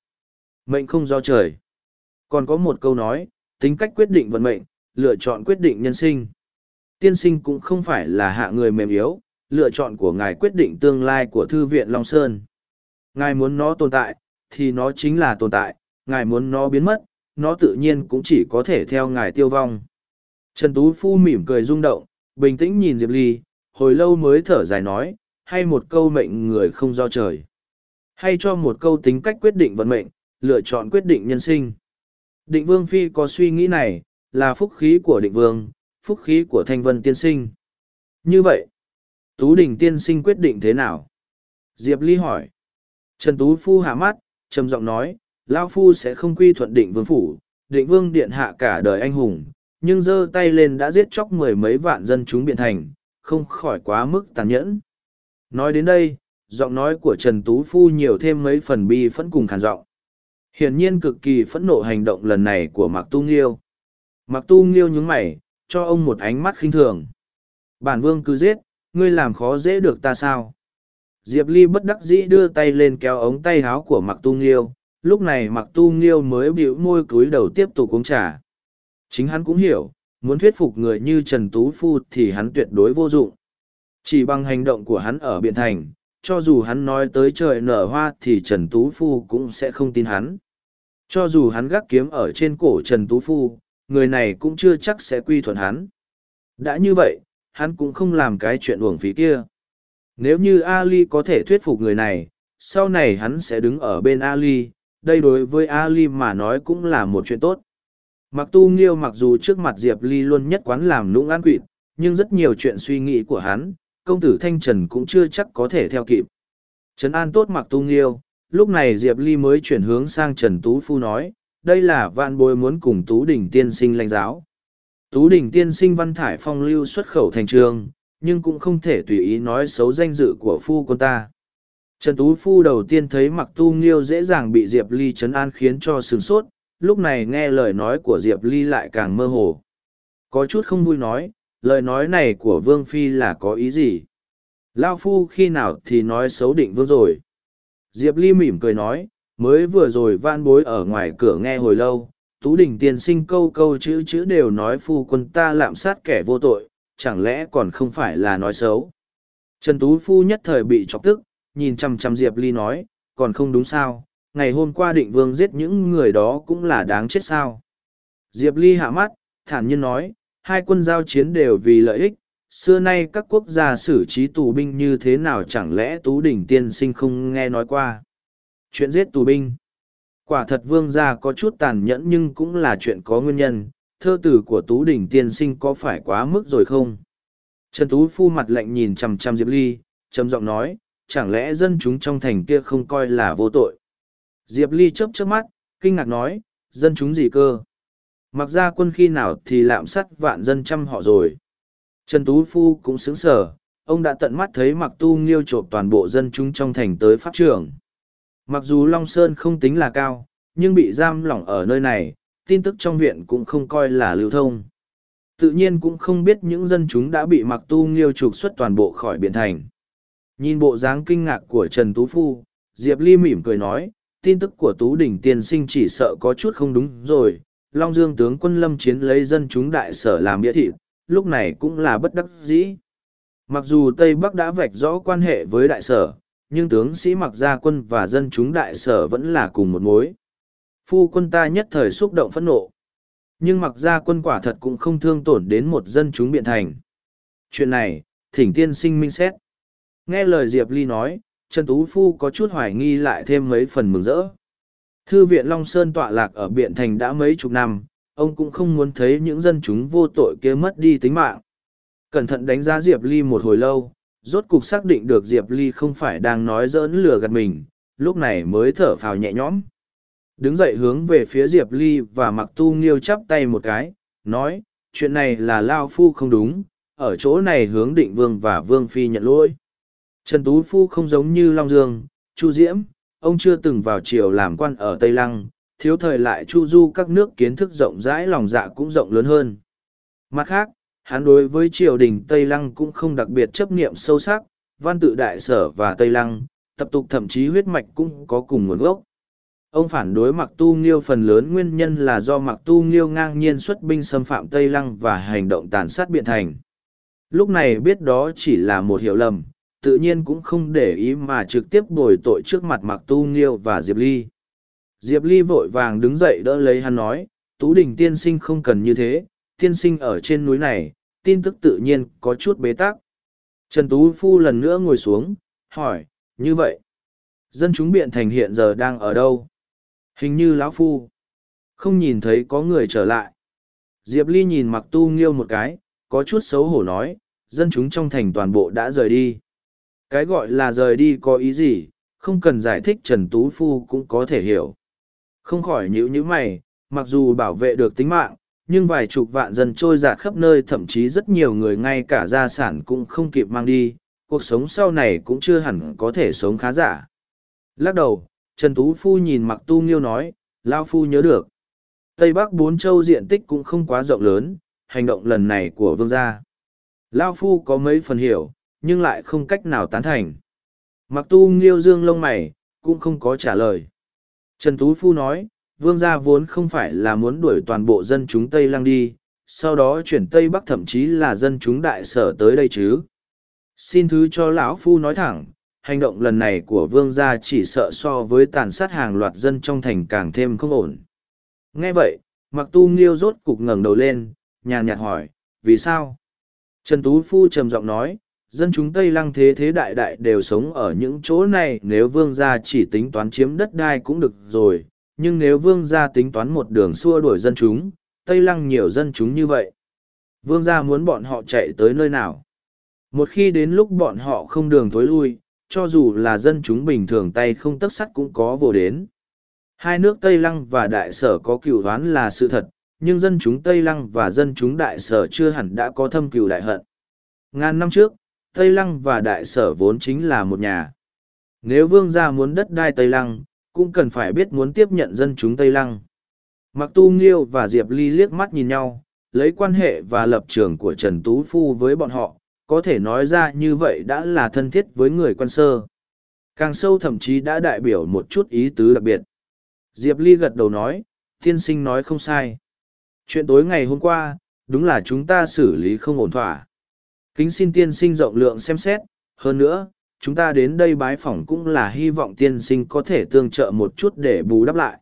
Mệnh không do trời. Còn có một câu nói, tính cách quyết định vận mệnh, lựa chọn quyết định nhân sinh. Tiên sinh cũng không phải là hạ người mềm yếu, lựa chọn của ngài quyết định tương lai của Thư viện Long Sơn. Ngài muốn nó tồn tại, thì nó chính là tồn tại, ngài muốn nó biến mất, nó tự nhiên cũng chỉ có thể theo ngài tiêu vong. Trần Tú Phu mỉm cười rung động, bình tĩnh nhìn Diệp Ly, hồi lâu mới thở dài nói, hay một câu mệnh người không do trời. Hay cho một câu tính cách quyết định vận mệnh, lựa chọn quyết định nhân sinh. Định Vương Phi có suy nghĩ này, là phúc khí của định vương, phúc khí của thanh vân tiên sinh. Như vậy, Tú Đình tiên sinh quyết định thế nào? Diệp Ly hỏi. Trần Tú Phu hạ mắt, trầm giọng nói, Lao Phu sẽ không quy thuận định vương phủ, định vương điện hạ cả đời anh hùng, nhưng giơ tay lên đã giết chóc mười mấy vạn dân chúng biện thành, không khỏi quá mức tàn nhẫn. Nói đến đây, giọng nói của Trần Tú Phu nhiều thêm mấy phần bi phẫn cùng khàn giọng. Hiển nhiên cực kỳ phẫn nộ hành động lần này của Mạc Tu Nghiêu. Mặc tu nghiêu nhướng mày, cho ông một ánh mắt khinh thường. Bản vương cứ giết, ngươi làm khó dễ được ta sao? Diệp Ly bất đắc dĩ đưa tay lên kéo ống tay háo của Mặc Tu Nghiêu, lúc này Mặc Tu Nghiêu mới bĩu môi cúi đầu tiếp tục uống trà. Chính hắn cũng hiểu, muốn thuyết phục người như Trần Tú Phu thì hắn tuyệt đối vô dụng. Chỉ bằng hành động của hắn ở Biện Thành, cho dù hắn nói tới trời nở hoa thì Trần Tú Phu cũng sẽ không tin hắn. Cho dù hắn gác kiếm ở trên cổ Trần Tú Phu, người này cũng chưa chắc sẽ quy thuận hắn. Đã như vậy, hắn cũng không làm cái chuyện uổng phí kia. Nếu như Ali có thể thuyết phục người này, sau này hắn sẽ đứng ở bên Ali, đây đối với Ali mà nói cũng là một chuyện tốt. Mặc tu nghiêu mặc dù trước mặt Diệp Ly luôn nhất quán làm nũng an quỵt, nhưng rất nhiều chuyện suy nghĩ của hắn, công tử Thanh Trần cũng chưa chắc có thể theo kịp. Trấn an tốt mặc tu nghiêu, lúc này Diệp Ly mới chuyển hướng sang Trần Tú Phu nói, đây là vạn bối muốn cùng Tú Đình tiên sinh lãnh giáo. Tú Đình tiên sinh văn thải phong lưu xuất khẩu thành trường, nhưng cũng không thể tùy ý nói xấu danh dự của phu quân ta. Trần Tú Phu đầu tiên thấy mặc tu nghiêu dễ dàng bị Diệp Ly chấn an khiến cho sửng sốt, lúc này nghe lời nói của Diệp Ly lại càng mơ hồ. Có chút không vui nói, lời nói này của Vương Phi là có ý gì? Lao Phu khi nào thì nói xấu định vương rồi? Diệp Ly mỉm cười nói, mới vừa rồi van bối ở ngoài cửa nghe hồi lâu tú đình tiên sinh câu câu chữ chữ đều nói phu quân ta lạm sát kẻ vô tội chẳng lẽ còn không phải là nói xấu? Trần tú phu nhất thời bị chọc tức nhìn chằm chằm diệp ly nói còn không đúng sao ngày hôm qua định vương giết những người đó cũng là đáng chết sao? Diệp ly hạ mắt thản nhiên nói hai quân giao chiến đều vì lợi ích xưa nay các quốc gia xử trí tù binh như thế nào chẳng lẽ tú đỉnh tiên sinh không nghe nói qua Chuyện giết tù binh. Quả thật vương gia có chút tàn nhẫn nhưng cũng là chuyện có nguyên nhân, thơ tử của Tú Đình tiên sinh có phải quá mức rồi không? Trần Tú phu mặt lạnh nhìn chằm chằm Diệp Ly, trầm giọng nói, chẳng lẽ dân chúng trong thành kia không coi là vô tội? Diệp Ly chớp chớp mắt, kinh ngạc nói, dân chúng gì cơ? Mặc ra quân khi nào thì lạm sát vạn dân trăm họ rồi. Trần Tú Phu cũng sững sở, ông đã tận mắt thấy mặc tu nghiêu trộm toàn bộ dân chúng trong thành tới pháp trưởng. Mặc dù Long Sơn không tính là cao, nhưng bị giam lỏng ở nơi này, tin tức trong viện cũng không coi là lưu thông. Tự nhiên cũng không biết những dân chúng đã bị mặc tu nghiêu trục xuất toàn bộ khỏi biển thành. Nhìn bộ dáng kinh ngạc của Trần Tú Phu, Diệp Ly mỉm cười nói, tin tức của Tú Đỉnh tiên sinh chỉ sợ có chút không đúng rồi. Long Dương tướng quân lâm chiến lấy dân chúng đại sở làm bia thịt, lúc này cũng là bất đắc dĩ. Mặc dù Tây Bắc đã vạch rõ quan hệ với đại sở, nhưng tướng sĩ mặc gia quân và dân chúng đại sở vẫn là cùng một mối. Phu quân ta nhất thời xúc động phẫn nộ. Nhưng mặc gia quân quả thật cũng không thương tổn đến một dân chúng biện thành. Chuyện này, thỉnh tiên sinh minh xét. Nghe lời Diệp Ly nói, Trần Tú Phu có chút hoài nghi lại thêm mấy phần mừng rỡ. Thư viện Long Sơn tọa lạc ở Biện Thành đã mấy chục năm, ông cũng không muốn thấy những dân chúng vô tội kia mất đi tính mạng. Cẩn thận đánh giá Diệp Ly một hồi lâu, rốt cục xác định được Diệp Ly không phải đang nói giỡn lừa gạt mình, lúc này mới thở phào nhẹ nhõm. Đứng dậy hướng về phía Diệp Ly và mặc tu nghiêu chắp tay một cái, nói, chuyện này là Lao Phu không đúng, ở chỗ này hướng định Vương và Vương Phi nhận lỗi. Trần Tú Phu không giống như Long Dương, Chu Diễm, ông chưa từng vào triều làm quan ở Tây Lăng, thiếu thời lại Chu Du các nước kiến thức rộng rãi lòng dạ cũng rộng lớn hơn. Mặt khác, hắn đối với triều đình Tây Lăng cũng không đặc biệt chấp niệm sâu sắc, văn tự đại sở và Tây Lăng, tập tục thậm chí huyết mạch cũng có cùng nguồn gốc. Ông phản đối Mặc Tu Nghiêu phần lớn nguyên nhân là do Mặc Tu Nghiêu ngang nhiên xuất binh xâm phạm Tây Lăng và hành động tàn sát biện thành. Lúc này biết đó chỉ là một hiểu lầm, tự nhiên cũng không để ý mà trực tiếp bồi tội trước mặt Mặc Tu Nghiêu và Diệp Ly. Diệp Ly vội vàng đứng dậy đỡ lấy hắn nói, Tú Đình tiên sinh không cần như thế, tiên sinh ở trên núi này, tin tức tự nhiên có chút bế tắc. Trần Tú Phu lần nữa ngồi xuống, hỏi, như vậy, dân chúng biện thành hiện giờ đang ở đâu? Hình như lão Phu, không nhìn thấy có người trở lại. Diệp Ly nhìn mặc tu nghiêu một cái, có chút xấu hổ nói, dân chúng trong thành toàn bộ đã rời đi. Cái gọi là rời đi có ý gì, không cần giải thích Trần Tú Phu cũng có thể hiểu. Không khỏi nhữ nhữ mày, mặc dù bảo vệ được tính mạng, nhưng vài chục vạn dân trôi giạt khắp nơi thậm chí rất nhiều người ngay cả gia sản cũng không kịp mang đi, cuộc sống sau này cũng chưa hẳn có thể sống khá giả. Lắc đầu, Trần Tú Phu nhìn mặc tu nghiêu nói, Lao Phu nhớ được. Tây Bắc bốn châu diện tích cũng không quá rộng lớn, hành động lần này của vương gia. Lao Phu có mấy phần hiểu, nhưng lại không cách nào tán thành. Mặc tu nghiêu dương lông mày, cũng không có trả lời. Trần Tú Phu nói, vương gia vốn không phải là muốn đuổi toàn bộ dân chúng Tây Lăng đi, sau đó chuyển Tây Bắc thậm chí là dân chúng đại sở tới đây chứ. Xin thứ cho lão Phu nói thẳng, hành động lần này của vương gia chỉ sợ so với tàn sát hàng loạt dân trong thành càng thêm không ổn. Nghe vậy, mặc tu nghiêu rốt cục ngẩng đầu lên, nhàn nhạt hỏi, vì sao? Trần Tú Phu trầm giọng nói, dân chúng Tây Lăng thế thế đại đại đều sống ở những chỗ này nếu vương gia chỉ tính toán chiếm đất đai cũng được rồi, nhưng nếu vương gia tính toán một đường xua đuổi dân chúng, Tây Lăng nhiều dân chúng như vậy. Vương gia muốn bọn họ chạy tới nơi nào? Một khi đến lúc bọn họ không đường thối lui, cho dù là dân chúng bình thường tay không tất sắt cũng có vô đến. Hai nước Tây Lăng và Đại Sở có cựu đoán là sự thật, nhưng dân chúng Tây Lăng và dân chúng Đại Sở chưa hẳn đã có thâm cựu đại hận. Ngàn năm trước, Tây Lăng và Đại Sở vốn chính là một nhà. Nếu vương gia muốn đất đai Tây Lăng, cũng cần phải biết muốn tiếp nhận dân chúng Tây Lăng. Mặc tu nghiêu và Diệp Ly liếc mắt nhìn nhau, lấy quan hệ và lập trường của Trần Tú Phu với bọn họ, có thể nói ra như vậy đã là thân thiết với người quan sơ. Càng sâu thậm chí đã đại biểu một chút ý tứ đặc biệt. Diệp Ly gật đầu nói, tiên sinh nói không sai. Chuyện tối ngày hôm qua, đúng là chúng ta xử lý không ổn thỏa. Kính xin tiên sinh rộng lượng xem xét, hơn nữa, chúng ta đến đây bái phỏng cũng là hy vọng tiên sinh có thể tương trợ một chút để bù đắp lại.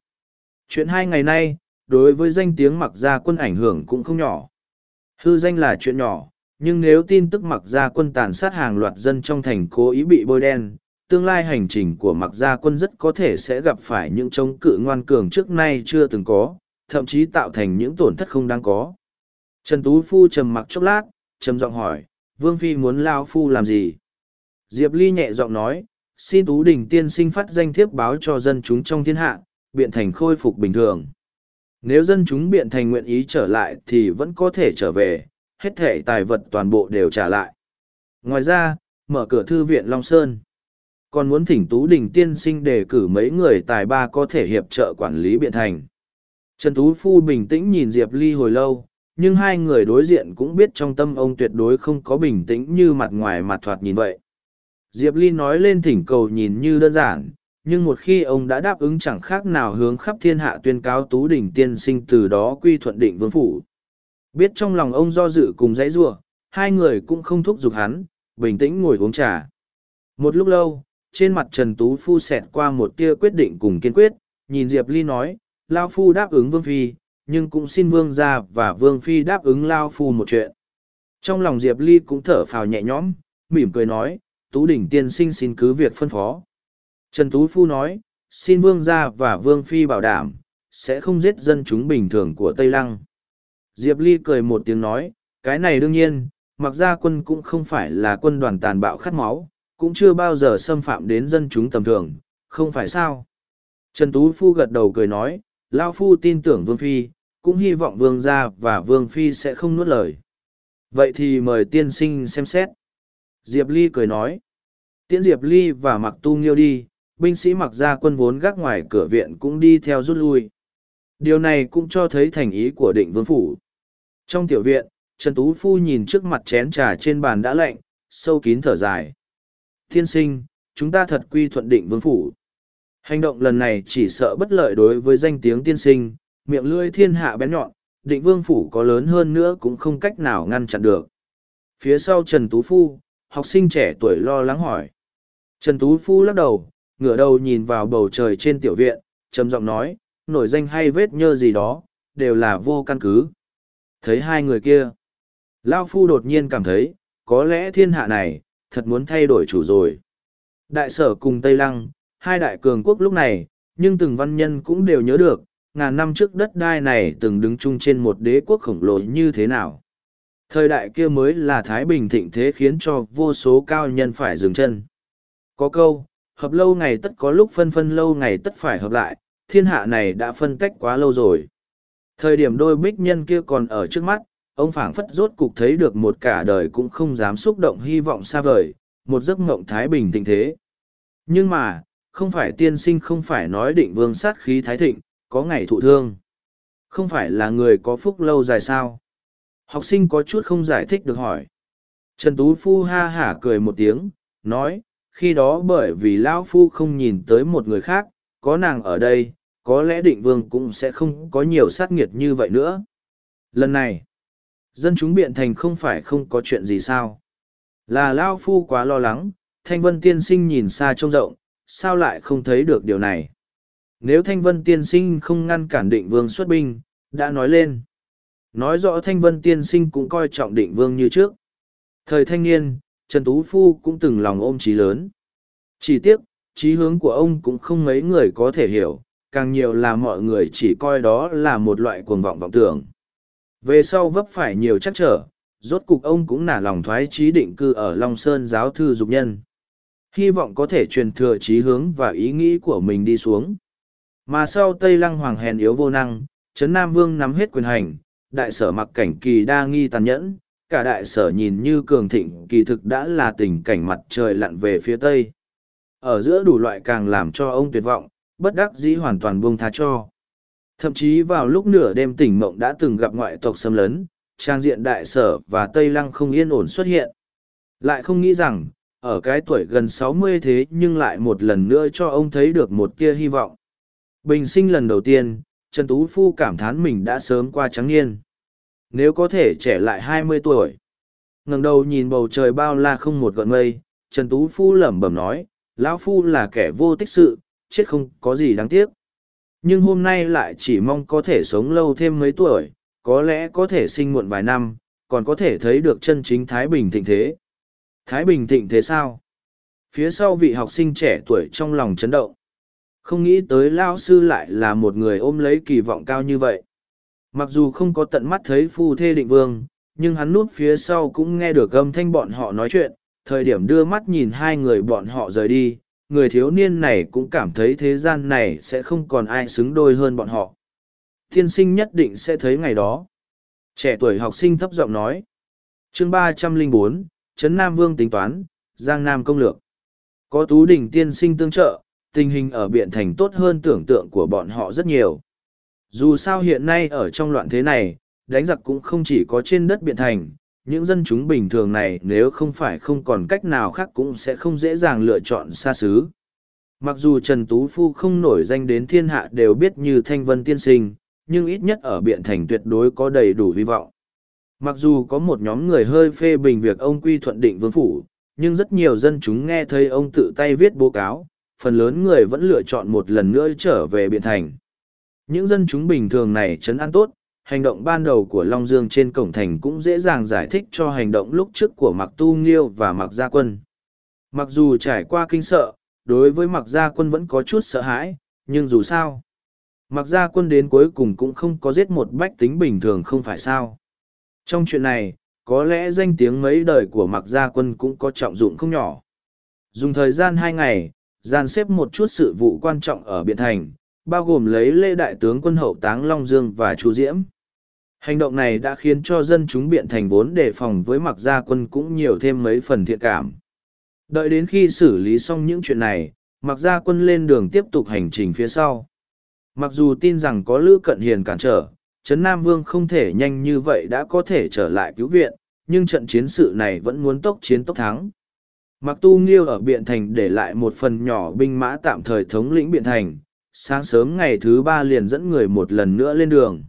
Chuyện hai ngày nay, đối với danh tiếng mặc gia quân ảnh hưởng cũng không nhỏ. Hư danh là chuyện nhỏ, nhưng nếu tin tức mặc gia quân tàn sát hàng loạt dân trong thành cố ý bị bôi đen, tương lai hành trình của mặc gia quân rất có thể sẽ gặp phải những chống cự ngoan cường trước nay chưa từng có, thậm chí tạo thành những tổn thất không đáng có. Trần Tú Phu trầm mặc chốc lát, trầm giọng hỏi, Vương Phi muốn Lao Phu làm gì? Diệp Ly nhẹ giọng nói, xin Tú Đình tiên sinh phát danh thiếp báo cho dân chúng trong thiên hạ, biện thành khôi phục bình thường. Nếu dân chúng biện thành nguyện ý trở lại thì vẫn có thể trở về, hết thể tài vật toàn bộ đều trả lại. Ngoài ra, mở cửa thư viện Long Sơn. Còn muốn thỉnh Tú Đình tiên sinh đề cử mấy người tài ba có thể hiệp trợ quản lý biện thành. Trần Tú Phu bình tĩnh nhìn Diệp Ly hồi lâu, nhưng hai người đối diện cũng biết trong tâm ông tuyệt đối không có bình tĩnh như mặt ngoài mặt thoạt nhìn vậy. Diệp Ly nói lên thỉnh cầu nhìn như đơn giản, nhưng một khi ông đã đáp ứng chẳng khác nào hướng khắp thiên hạ tuyên cáo Tú Đình tiên sinh từ đó quy thuận định vương phủ. Biết trong lòng ông do dự cùng dãy rua, hai người cũng không thúc giục hắn, bình tĩnh ngồi uống trà. Một lúc lâu, trên mặt Trần Tú Phu xẹt qua một tia quyết định cùng kiên quyết, nhìn Diệp Ly nói, Lao Phu đáp ứng Vương Phi, nhưng cũng xin vương gia và vương phi đáp ứng lao phu một chuyện. Trong lòng Diệp Ly cũng thở phào nhẹ nhõm, mỉm cười nói, Tú Đỉnh tiên sinh xin cứ việc phân phó. Trần Tú Phu nói, xin vương gia và vương phi bảo đảm, sẽ không giết dân chúng bình thường của Tây Lăng. Diệp Ly cười một tiếng nói, cái này đương nhiên, mặc ra quân cũng không phải là quân đoàn tàn bạo khát máu, cũng chưa bao giờ xâm phạm đến dân chúng tầm thường, không phải sao. Trần Tú Phu gật đầu cười nói, Lao Phu tin tưởng Vương Phi, cũng hy vọng Vương gia và Vương Phi sẽ không nuốt lời. Vậy thì mời tiên sinh xem xét. Diệp Ly cười nói, tiễn Diệp Ly và mặc tu nghiêu đi, binh sĩ mặc ra quân vốn gác ngoài cửa viện cũng đi theo rút lui. Điều này cũng cho thấy thành ý của định vương phủ. Trong tiểu viện, Trần Tú Phu nhìn trước mặt chén trà trên bàn đã lạnh, sâu kín thở dài. Thiên sinh, chúng ta thật quy thuận định vương phủ. Hành động lần này chỉ sợ bất lợi đối với danh tiếng tiên sinh, miệng lưỡi thiên hạ bén nhọn, định vương phủ có lớn hơn nữa cũng không cách nào ngăn chặn được. Phía sau Trần Tú Phu, học sinh trẻ tuổi lo lắng hỏi. Trần Tú Phu lắc đầu, ngửa đầu nhìn vào bầu trời trên tiểu viện, trầm giọng nói, nổi danh hay vết nhơ gì đó, đều là vô căn cứ. Thấy hai người kia, Lao Phu đột nhiên cảm thấy, có lẽ thiên hạ này, thật muốn thay đổi chủ rồi. Đại sở cùng Tây Lăng, hai đại cường quốc lúc này, nhưng từng văn nhân cũng đều nhớ được, ngàn năm trước đất đai này từng đứng chung trên một đế quốc khổng lồ như thế nào. Thời đại kia mới là Thái Bình thịnh thế khiến cho vô số cao nhân phải dừng chân. Có câu, hợp lâu ngày tất có lúc phân phân lâu ngày tất phải hợp lại, thiên hạ này đã phân cách quá lâu rồi. Thời điểm đôi bích nhân kia còn ở trước mắt, ông phảng phất rốt cục thấy được một cả đời cũng không dám xúc động hy vọng xa vời, một giấc mộng thái bình thịnh thế. Nhưng mà, không phải tiên sinh không phải nói định vương sát khí thái thịnh, có ngày thụ thương. Không phải là người có phúc lâu dài sao? Học sinh có chút không giải thích được hỏi. Trần Tú Phu ha hả cười một tiếng, nói, khi đó bởi vì Lão Phu không nhìn tới một người khác, có nàng ở đây, có lẽ định vương cũng sẽ không có nhiều sát nghiệt như vậy nữa. Lần này, dân chúng biện thành không phải không có chuyện gì sao. Là Lao Phu quá lo lắng, Thanh Vân Tiên Sinh nhìn xa trông rộng, sao lại không thấy được điều này. Nếu Thanh Vân Tiên Sinh không ngăn cản định vương xuất binh, đã nói lên. Nói rõ Thanh Vân Tiên Sinh cũng coi trọng định vương như trước. Thời thanh niên, Trần Tú Phu cũng từng lòng ôm trí lớn. Chỉ tiếc, trí hướng của ông cũng không mấy người có thể hiểu, càng nhiều là mọi người chỉ coi đó là một loại cuồng vọng vọng tưởng. Về sau vấp phải nhiều trắc trở, rốt cục ông cũng nả lòng thoái trí định cư ở Long Sơn giáo thư dục nhân. Hy vọng có thể truyền thừa trí hướng và ý nghĩ của mình đi xuống. Mà sau Tây Lăng Hoàng hèn yếu vô năng, Trấn Nam Vương nắm hết quyền hành, đại sở mặc cảnh kỳ đa nghi tàn nhẫn, cả đại sở nhìn như cường thịnh kỳ thực đã là tình cảnh mặt trời lặn về phía Tây. Ở giữa đủ loại càng làm cho ông tuyệt vọng, bất đắc dĩ hoàn toàn buông tha cho. Thậm chí vào lúc nửa đêm tỉnh mộng đã từng gặp ngoại tộc xâm lấn, trang diện đại sở và Tây Lăng không yên ổn xuất hiện. Lại không nghĩ rằng, ở cái tuổi gần sáu mươi thế nhưng lại một lần nữa cho ông thấy được một tia hy vọng. Bình sinh lần đầu tiên, Trần Tú Phu cảm thán mình đã sớm qua trắng niên. Nếu có thể trẻ lại hai mươi tuổi. ngẩng đầu nhìn bầu trời bao la không một gợn mây, Trần Tú Phu lẩm bẩm nói, lão phu là kẻ vô tích sự chết không có gì đáng tiếc nhưng hôm nay lại chỉ mong có thể sống lâu thêm mấy tuổi có lẽ có thể sinh muộn vài năm còn có thể thấy được chân chính thái bình thịnh thế thái bình thịnh thế sao phía sau vị học sinh trẻ tuổi trong lòng chấn động không nghĩ tới lao sư lại là một người ôm lấy kỳ vọng cao như vậy mặc dù không có tận mắt thấy phu thê định vương nhưng hắn núp phía sau cũng nghe được âm thanh bọn họ nói chuyện thời điểm đưa mắt nhìn hai người bọn họ rời đi, người thiếu niên này cũng cảm thấy thế gian này sẽ không còn ai xứng đôi hơn bọn họ. Tiên sinh nhất định sẽ thấy ngày đó. Trẻ tuổi học sinh thấp giọng nói. chương ba trăm linh bốn Trấn Nam Vương tính toán, Giang Nam công lược. Có tú đỉnh tiên sinh tương trợ, tình hình ở Biện Thành tốt hơn tưởng tượng của bọn họ rất nhiều. Dù sao hiện nay ở trong loạn thế này, đánh giặc cũng không chỉ có trên đất Biện Thành, những dân chúng bình thường này nếu không phải không còn cách nào khác cũng sẽ không dễ dàng lựa chọn xa xứ. Mặc dù Trần Tú Phu không nổi danh đến thiên hạ đều biết như Thanh Vân Tiên Sinh, nhưng ít nhất ở Biện Thành tuyệt đối có đầy đủ hy vọng. Mặc dù có một nhóm người hơi phê bình việc ông quy thuận định vương phủ, nhưng rất nhiều dân chúng nghe thấy ông tự tay viết báo cáo, phần lớn người vẫn lựa chọn một lần nữa trở về Biện Thành. Những dân chúng bình thường này chấn an tốt, hành động ban đầu của Long Dương trên cổng thành cũng dễ dàng giải thích cho hành động lúc trước của Mạc Tu Nghiêu và Mạc Gia Quân. Mặc dù trải qua kinh sợ, đối với Mạc Gia Quân vẫn có chút sợ hãi, nhưng dù sao, Mạc Gia Quân đến cuối cùng cũng không có giết một bách tính bình thường không phải sao. Trong chuyện này, có lẽ danh tiếng mấy đời của Mạc Gia Quân cũng có trọng dụng không nhỏ. Dùng thời gian hai ngày, gian xếp một chút sự vụ quan trọng ở Biện Thành, bao gồm lấy lê đại tướng quân hậu táng Long Dương và Chu Diễm. Hành động này đã khiến cho dân chúng Biện Thành vốn đề phòng với Mặc Gia Quân cũng nhiều thêm mấy phần thiện cảm. Đợi đến khi xử lý xong những chuyện này, Mặc Gia Quân lên đường tiếp tục hành trình phía sau. Mặc dù tin rằng có Lữ Cận Hiền cản trở, Trấn Nam Vương không thể nhanh như vậy đã có thể trở lại cứu viện, nhưng trận chiến sự này vẫn muốn tốc chiến tốc thắng. Mặc tu nghiêu ở Biện Thành để lại một phần nhỏ binh mã tạm thời thống lĩnh Biện Thành, sáng sớm ngày thứ ba liền dẫn người một lần nữa lên đường.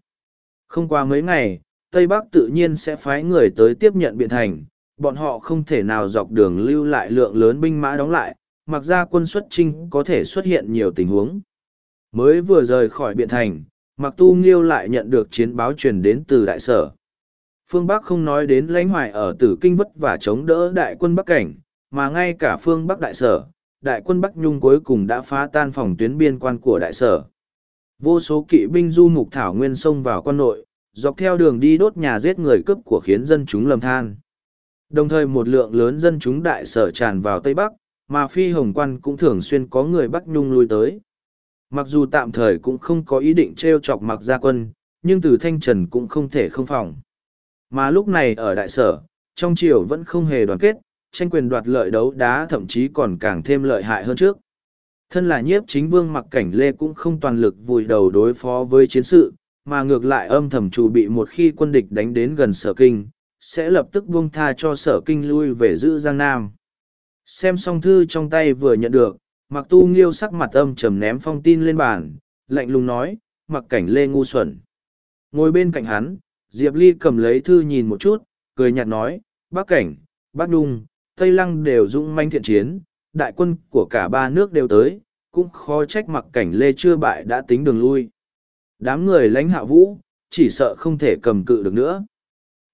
Không qua mấy ngày, Tây Bắc tự nhiên sẽ phái người tới tiếp nhận Biện Thành, bọn họ không thể nào dọc đường lưu lại lượng lớn binh mã đóng lại, mặc ra quân xuất trinh có thể xuất hiện nhiều tình huống. Mới vừa rời khỏi Biện Thành, Mặc Tu Nghiêu lại nhận được chiến báo truyền đến từ đại sở. Phương Bắc không nói đến lãnh hoài ở tử kinh vất và chống đỡ đại quân Bắc Cảnh, mà ngay cả phương Bắc đại sở, đại quân Bắc Nhung cuối cùng đã phá tan phòng tuyến biên quan của đại sở. Vô số kỵ binh du mục thảo nguyên xông vào quan nội, dọc theo đường đi đốt nhà giết người cướp của khiến dân chúng lầm than. Đồng thời một lượng lớn dân chúng đại sở tràn vào Tây Bắc, mà phi hồng quan cũng thường xuyên có người Bắc Nhung lui tới. Mặc dù tạm thời cũng không có ý định treo chọc mặc gia quân, nhưng từ thanh trần cũng không thể không phòng. Mà lúc này ở đại sở, trong triều vẫn không hề đoàn kết, tranh quyền đoạt lợi đấu đá thậm chí còn càng thêm lợi hại hơn trước. Thân là nhiếp chính vương mặc cảnh lê cũng không toàn lực vùi đầu đối phó với chiến sự, mà ngược lại âm thầm chủ bị một khi quân địch đánh đến gần sở kinh, sẽ lập tức buông tha cho sở kinh lui về giữ Giang Nam. Xem xong thư trong tay vừa nhận được, mặc tu nghiêu sắc mặt âm trầm ném phong tin lên bàn, lạnh lùng nói, mặc cảnh lê ngu xuẩn. Ngồi bên cạnh hắn, Diệp Ly cầm lấy thư nhìn một chút, cười nhạt nói, bác cảnh, bác đung, Tây Lăng đều dũng manh thiện chiến, đại quân của cả ba nước đều tới, cũng khó trách mặc cảnh lê chưa bại đã tính đường lui. Đám người lãnh hạ vũ, chỉ sợ không thể cầm cự được nữa.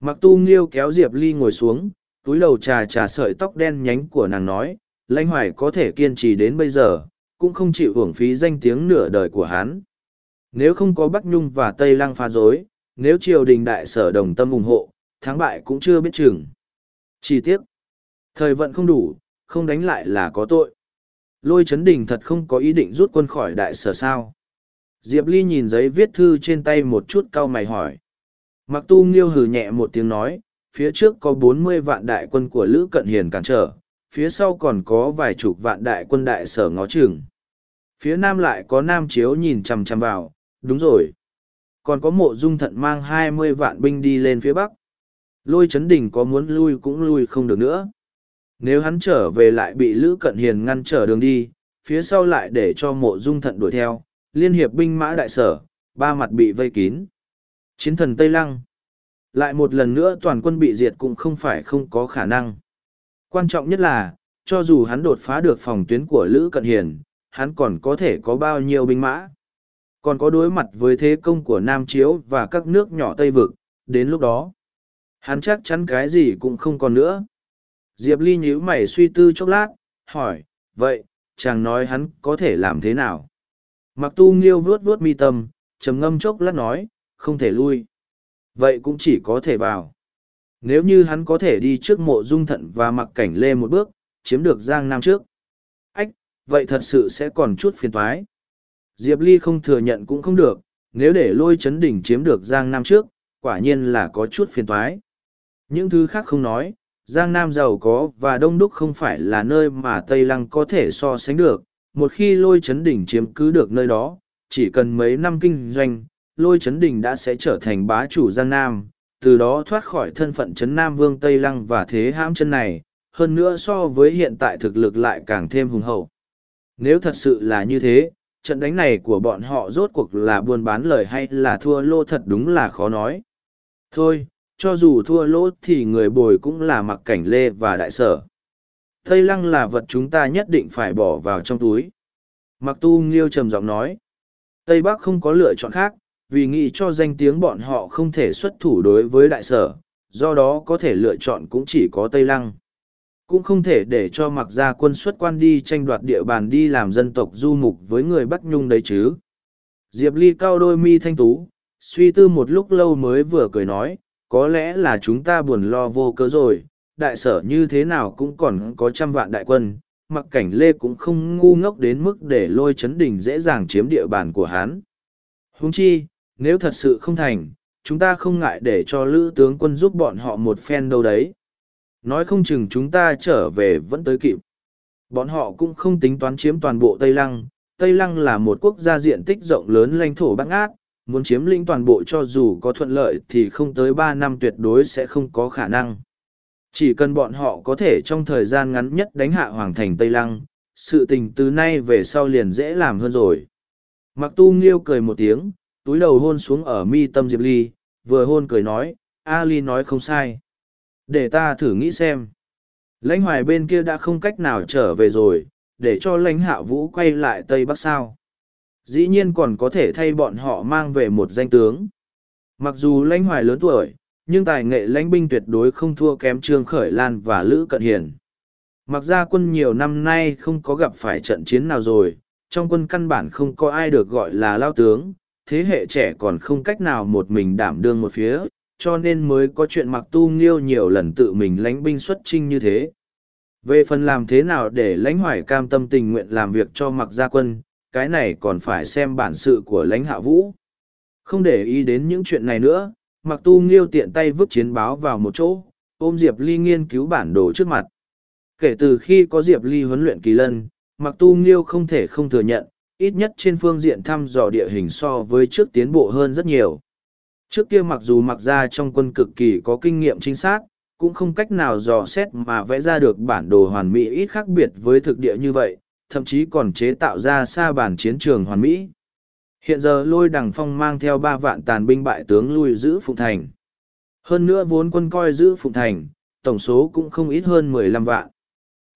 Mặc tu nghiêu kéo Diệp Ly ngồi xuống, túi đầu trà trà sợi tóc đen nhánh của nàng nói, lãnh hoài có thể kiên trì đến bây giờ, cũng không chịu hưởng phí danh tiếng nửa đời của hắn. Nếu không có Bắc Nhung và Tây Lăng pha dối, nếu triều đình đại sở đồng tâm ủng hộ, thắng bại cũng chưa biết chừng. Chi tiết, thời vận không đủ, không đánh lại là có tội. Lôi chấn đình thật không có ý định rút quân khỏi đại sở sao. Diệp Ly nhìn giấy viết thư trên tay một chút cau mày hỏi. Mặc tu nghiêu hừ nhẹ một tiếng nói, phía trước có bốn mươi vạn đại quân của Lữ Cận Hiền cản trở, phía sau còn có vài chục vạn đại quân đại sở ngó chừng. Phía nam lại có nam chiếu nhìn chằm chằm vào, đúng rồi. Còn có mộ dung thận mang hai mươi vạn binh đi lên phía bắc. Lôi chấn Đình có muốn lui cũng lui không được nữa. Nếu hắn trở về lại bị Lữ Cận Hiền ngăn trở đường đi, phía sau lại để cho mộ dung thận đuổi theo, liên hiệp binh mã đại sở, ba mặt bị vây kín. Chiến thần Tây Lăng. Lại một lần nữa toàn quân bị diệt cũng không phải không có khả năng. Quan trọng nhất là, cho dù hắn đột phá được phòng tuyến của Lữ Cận Hiền, hắn còn có thể có bao nhiêu binh mã. Còn có đối mặt với thế công của Nam Chiếu và các nước nhỏ Tây Vực, đến lúc đó, hắn chắc chắn cái gì cũng không còn nữa. Diệp Ly nhíu mày suy tư chốc lát, hỏi, vậy, chàng nói hắn có thể làm thế nào? Mặc tu nghiêu vuốt vuốt mi tâm, trầm ngâm chốc lát nói, không thể lui. Vậy cũng chỉ có thể vào. Nếu như hắn có thể đi trước mộ dung thận và mặc cảnh lê một bước, chiếm được Giang Nam trước. Ách, vậy thật sự sẽ còn chút phiền toái. Diệp Ly không thừa nhận cũng không được, nếu để lôi chấn đỉnh chiếm được Giang Nam trước, quả nhiên là có chút phiền toái. Những thứ khác không nói, Giang Nam giàu có và đông đúc không phải là nơi mà Tây Lăng có thể so sánh được. Một khi lôi chấn đỉnh chiếm cứ được nơi đó, chỉ cần mấy năm kinh doanh, lôi chấn đỉnh đã sẽ trở thành bá chủ Giang Nam, từ đó thoát khỏi thân phận chấn Nam Vương Tây Lăng và thế hãm chân này, hơn nữa so với hiện tại thực lực lại càng thêm hùng hậu. Nếu thật sự là như thế, trận đánh này của bọn họ rốt cuộc là buôn bán lời hay là thua lô thật đúng là khó nói. Thôi, cho dù thua lỗ thì người bồi cũng là mặc cảnh lê và đại sở. Tây lăng là vật chúng ta nhất định phải bỏ vào trong túi. Mặc tu nghiêu trầm giọng nói. Tây Bắc không có lựa chọn khác, vì nghĩ cho danh tiếng bọn họ không thể xuất thủ đối với đại sở, do đó có thể lựa chọn cũng chỉ có Tây Lăng. Cũng không thể để cho mặc gia quân xuất quan đi tranh đoạt địa bàn đi làm dân tộc du mục với người Bắc Nhung đấy chứ. Diệp Ly cao đôi mi thanh tú, suy tư một lúc lâu mới vừa cười nói, có lẽ là chúng ta buồn lo vô cớ rồi, đại sở như thế nào cũng còn có trăm vạn đại quân, mặc cảnh lê cũng không ngu ngốc đến mức để lôi chấn đỉnh dễ dàng chiếm địa bàn của hán. Huống chi, nếu thật sự không thành, chúng ta không ngại để cho lữ tướng quân giúp bọn họ một phen đâu đấy. Nói không chừng chúng ta trở về vẫn tới kịp. Bọn họ cũng không tính toán chiếm toàn bộ Tây Lăng. Tây Lăng là một quốc gia diện tích rộng lớn lãnh thổ bắc ác, muốn chiếm lĩnh toàn bộ cho dù có thuận lợi thì không tới ba năm tuyệt đối sẽ không có khả năng. Chỉ cần bọn họ có thể trong thời gian ngắn nhất đánh hạ hoàng thành Tây Lăng, sự tình từ nay về sau liền dễ làm hơn rồi. Mặc tu nghiêu cười một tiếng, túi đầu hôn xuống ở mi tâm Diệp Ly, vừa hôn cười nói, A Ly nói không sai. Để ta thử nghĩ xem. Lãnh hoài bên kia đã không cách nào trở về rồi, để cho lãnh hạ vũ quay lại Tây Bắc sao. Dĩ nhiên còn có thể thay bọn họ mang về một danh tướng. Mặc dù lãnh hoài lớn tuổi, nhưng tài nghệ lãnh binh tuyệt đối không thua kém Trương Khởi Lan và Lữ Cận Hiền. Mặc ra quân nhiều năm nay không có gặp phải trận chiến nào rồi, trong quân căn bản không có ai được gọi là lao tướng, thế hệ trẻ còn không cách nào một mình đảm đương một phía, cho nên mới có chuyện mặc tu nghiêu nhiều lần tự mình lãnh binh xuất trinh như thế. Về phần làm thế nào để lãnh hoài cam tâm tình nguyện làm việc cho mặc gia quân, cái này còn phải xem bản sự của lãnh hạ vũ. Không để ý đến những chuyện này nữa, mặc tu nghiêu tiện tay vứt chiến báo vào một chỗ, ôm Diệp Ly nghiên cứu bản đồ trước mặt. Kể từ khi có Diệp Ly huấn luyện kỳ lân, mặc tu nghiêu không thể không thừa nhận, ít nhất trên phương diện thăm dò địa hình so với trước tiến bộ hơn rất nhiều. Trước kia mặc dù mặc ra trong quân cực kỳ có kinh nghiệm chính xác, cũng không cách nào dò xét mà vẽ ra được bản đồ hoàn mỹ ít khác biệt với thực địa như vậy, thậm chí còn chế tạo ra xa bản chiến trường hoàn mỹ. Hiện giờ lôi đằng phong mang theo ba vạn tàn binh bại tướng lui giữ Phụng Thành. Hơn nữa vốn quân coi giữ Phụng Thành, tổng số cũng không ít hơn mười lăm vạn.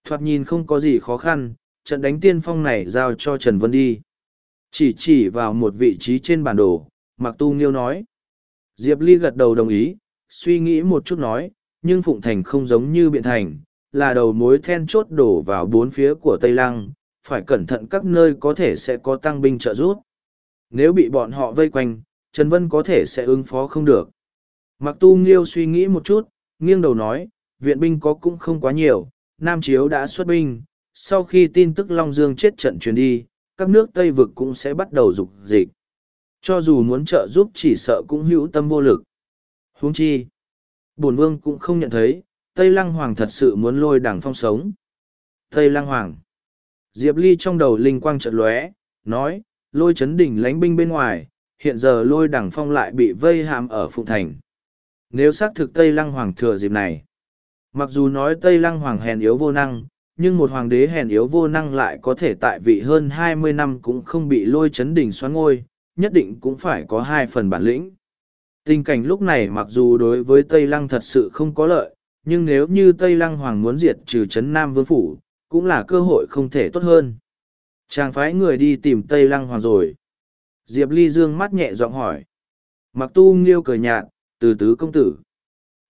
Thoạt nhìn không có gì khó khăn, trận đánh tiên phong này giao cho Trần Vân đi. Chỉ chỉ vào một vị trí trên bản đồ, Mạc Tu Nghiêu nói. Diệp Ly gật đầu đồng ý, suy nghĩ một chút nói, nhưng Phụng Thành không giống như Biện Thành, là đầu mối then chốt đổ vào bốn phía của Tây Lăng, phải cẩn thận các nơi có thể sẽ có tăng binh trợ giúp. Nếu bị bọn họ vây quanh, Trần Vân có thể sẽ ứng phó không được. Mặc tu nghiêu suy nghĩ một chút, nghiêng đầu nói, viện binh có cũng không quá nhiều, Nam Chiếu đã xuất binh, sau khi tin tức Long Dương chết trận truyền đi, các nước Tây Vực cũng sẽ bắt đầu dục dịch. Cho dù muốn trợ giúp chỉ sợ cũng hữu tâm vô lực. huống chi, bổn vương cũng không nhận thấy, Tây Lăng Hoàng thật sự muốn lôi đảng phong sống. Tây Lăng Hoàng. Diệp Ly trong đầu linh quang chợt lóe, nói, lôi chấn đỉnh lánh binh bên ngoài, hiện giờ lôi Đẳng phong lại bị vây hàm ở Phụng Thành. Nếu xác thực Tây Lăng Hoàng thừa dịp này, mặc dù nói Tây Lăng Hoàng hèn yếu vô năng, nhưng một hoàng đế hèn yếu vô năng lại có thể tại vị hơn hai mươi năm cũng không bị lôi chấn đỉnh xoắn ngôi, nhất định cũng phải có hai phần bản lĩnh. Tình cảnh lúc này mặc dù đối với Tây Lăng thật sự không có lợi, nhưng nếu như Tây Lăng Hoàng muốn diệt trừ chấn Nam Vương Phủ, cũng là cơ hội không thể tốt hơn. Chàng phái người đi tìm Tây Lăng Hoàng rồi. Diệp Ly Dương mắt nhẹ giọng hỏi. Mặc tu nghiêu cười nhạt, từ tứ công tử.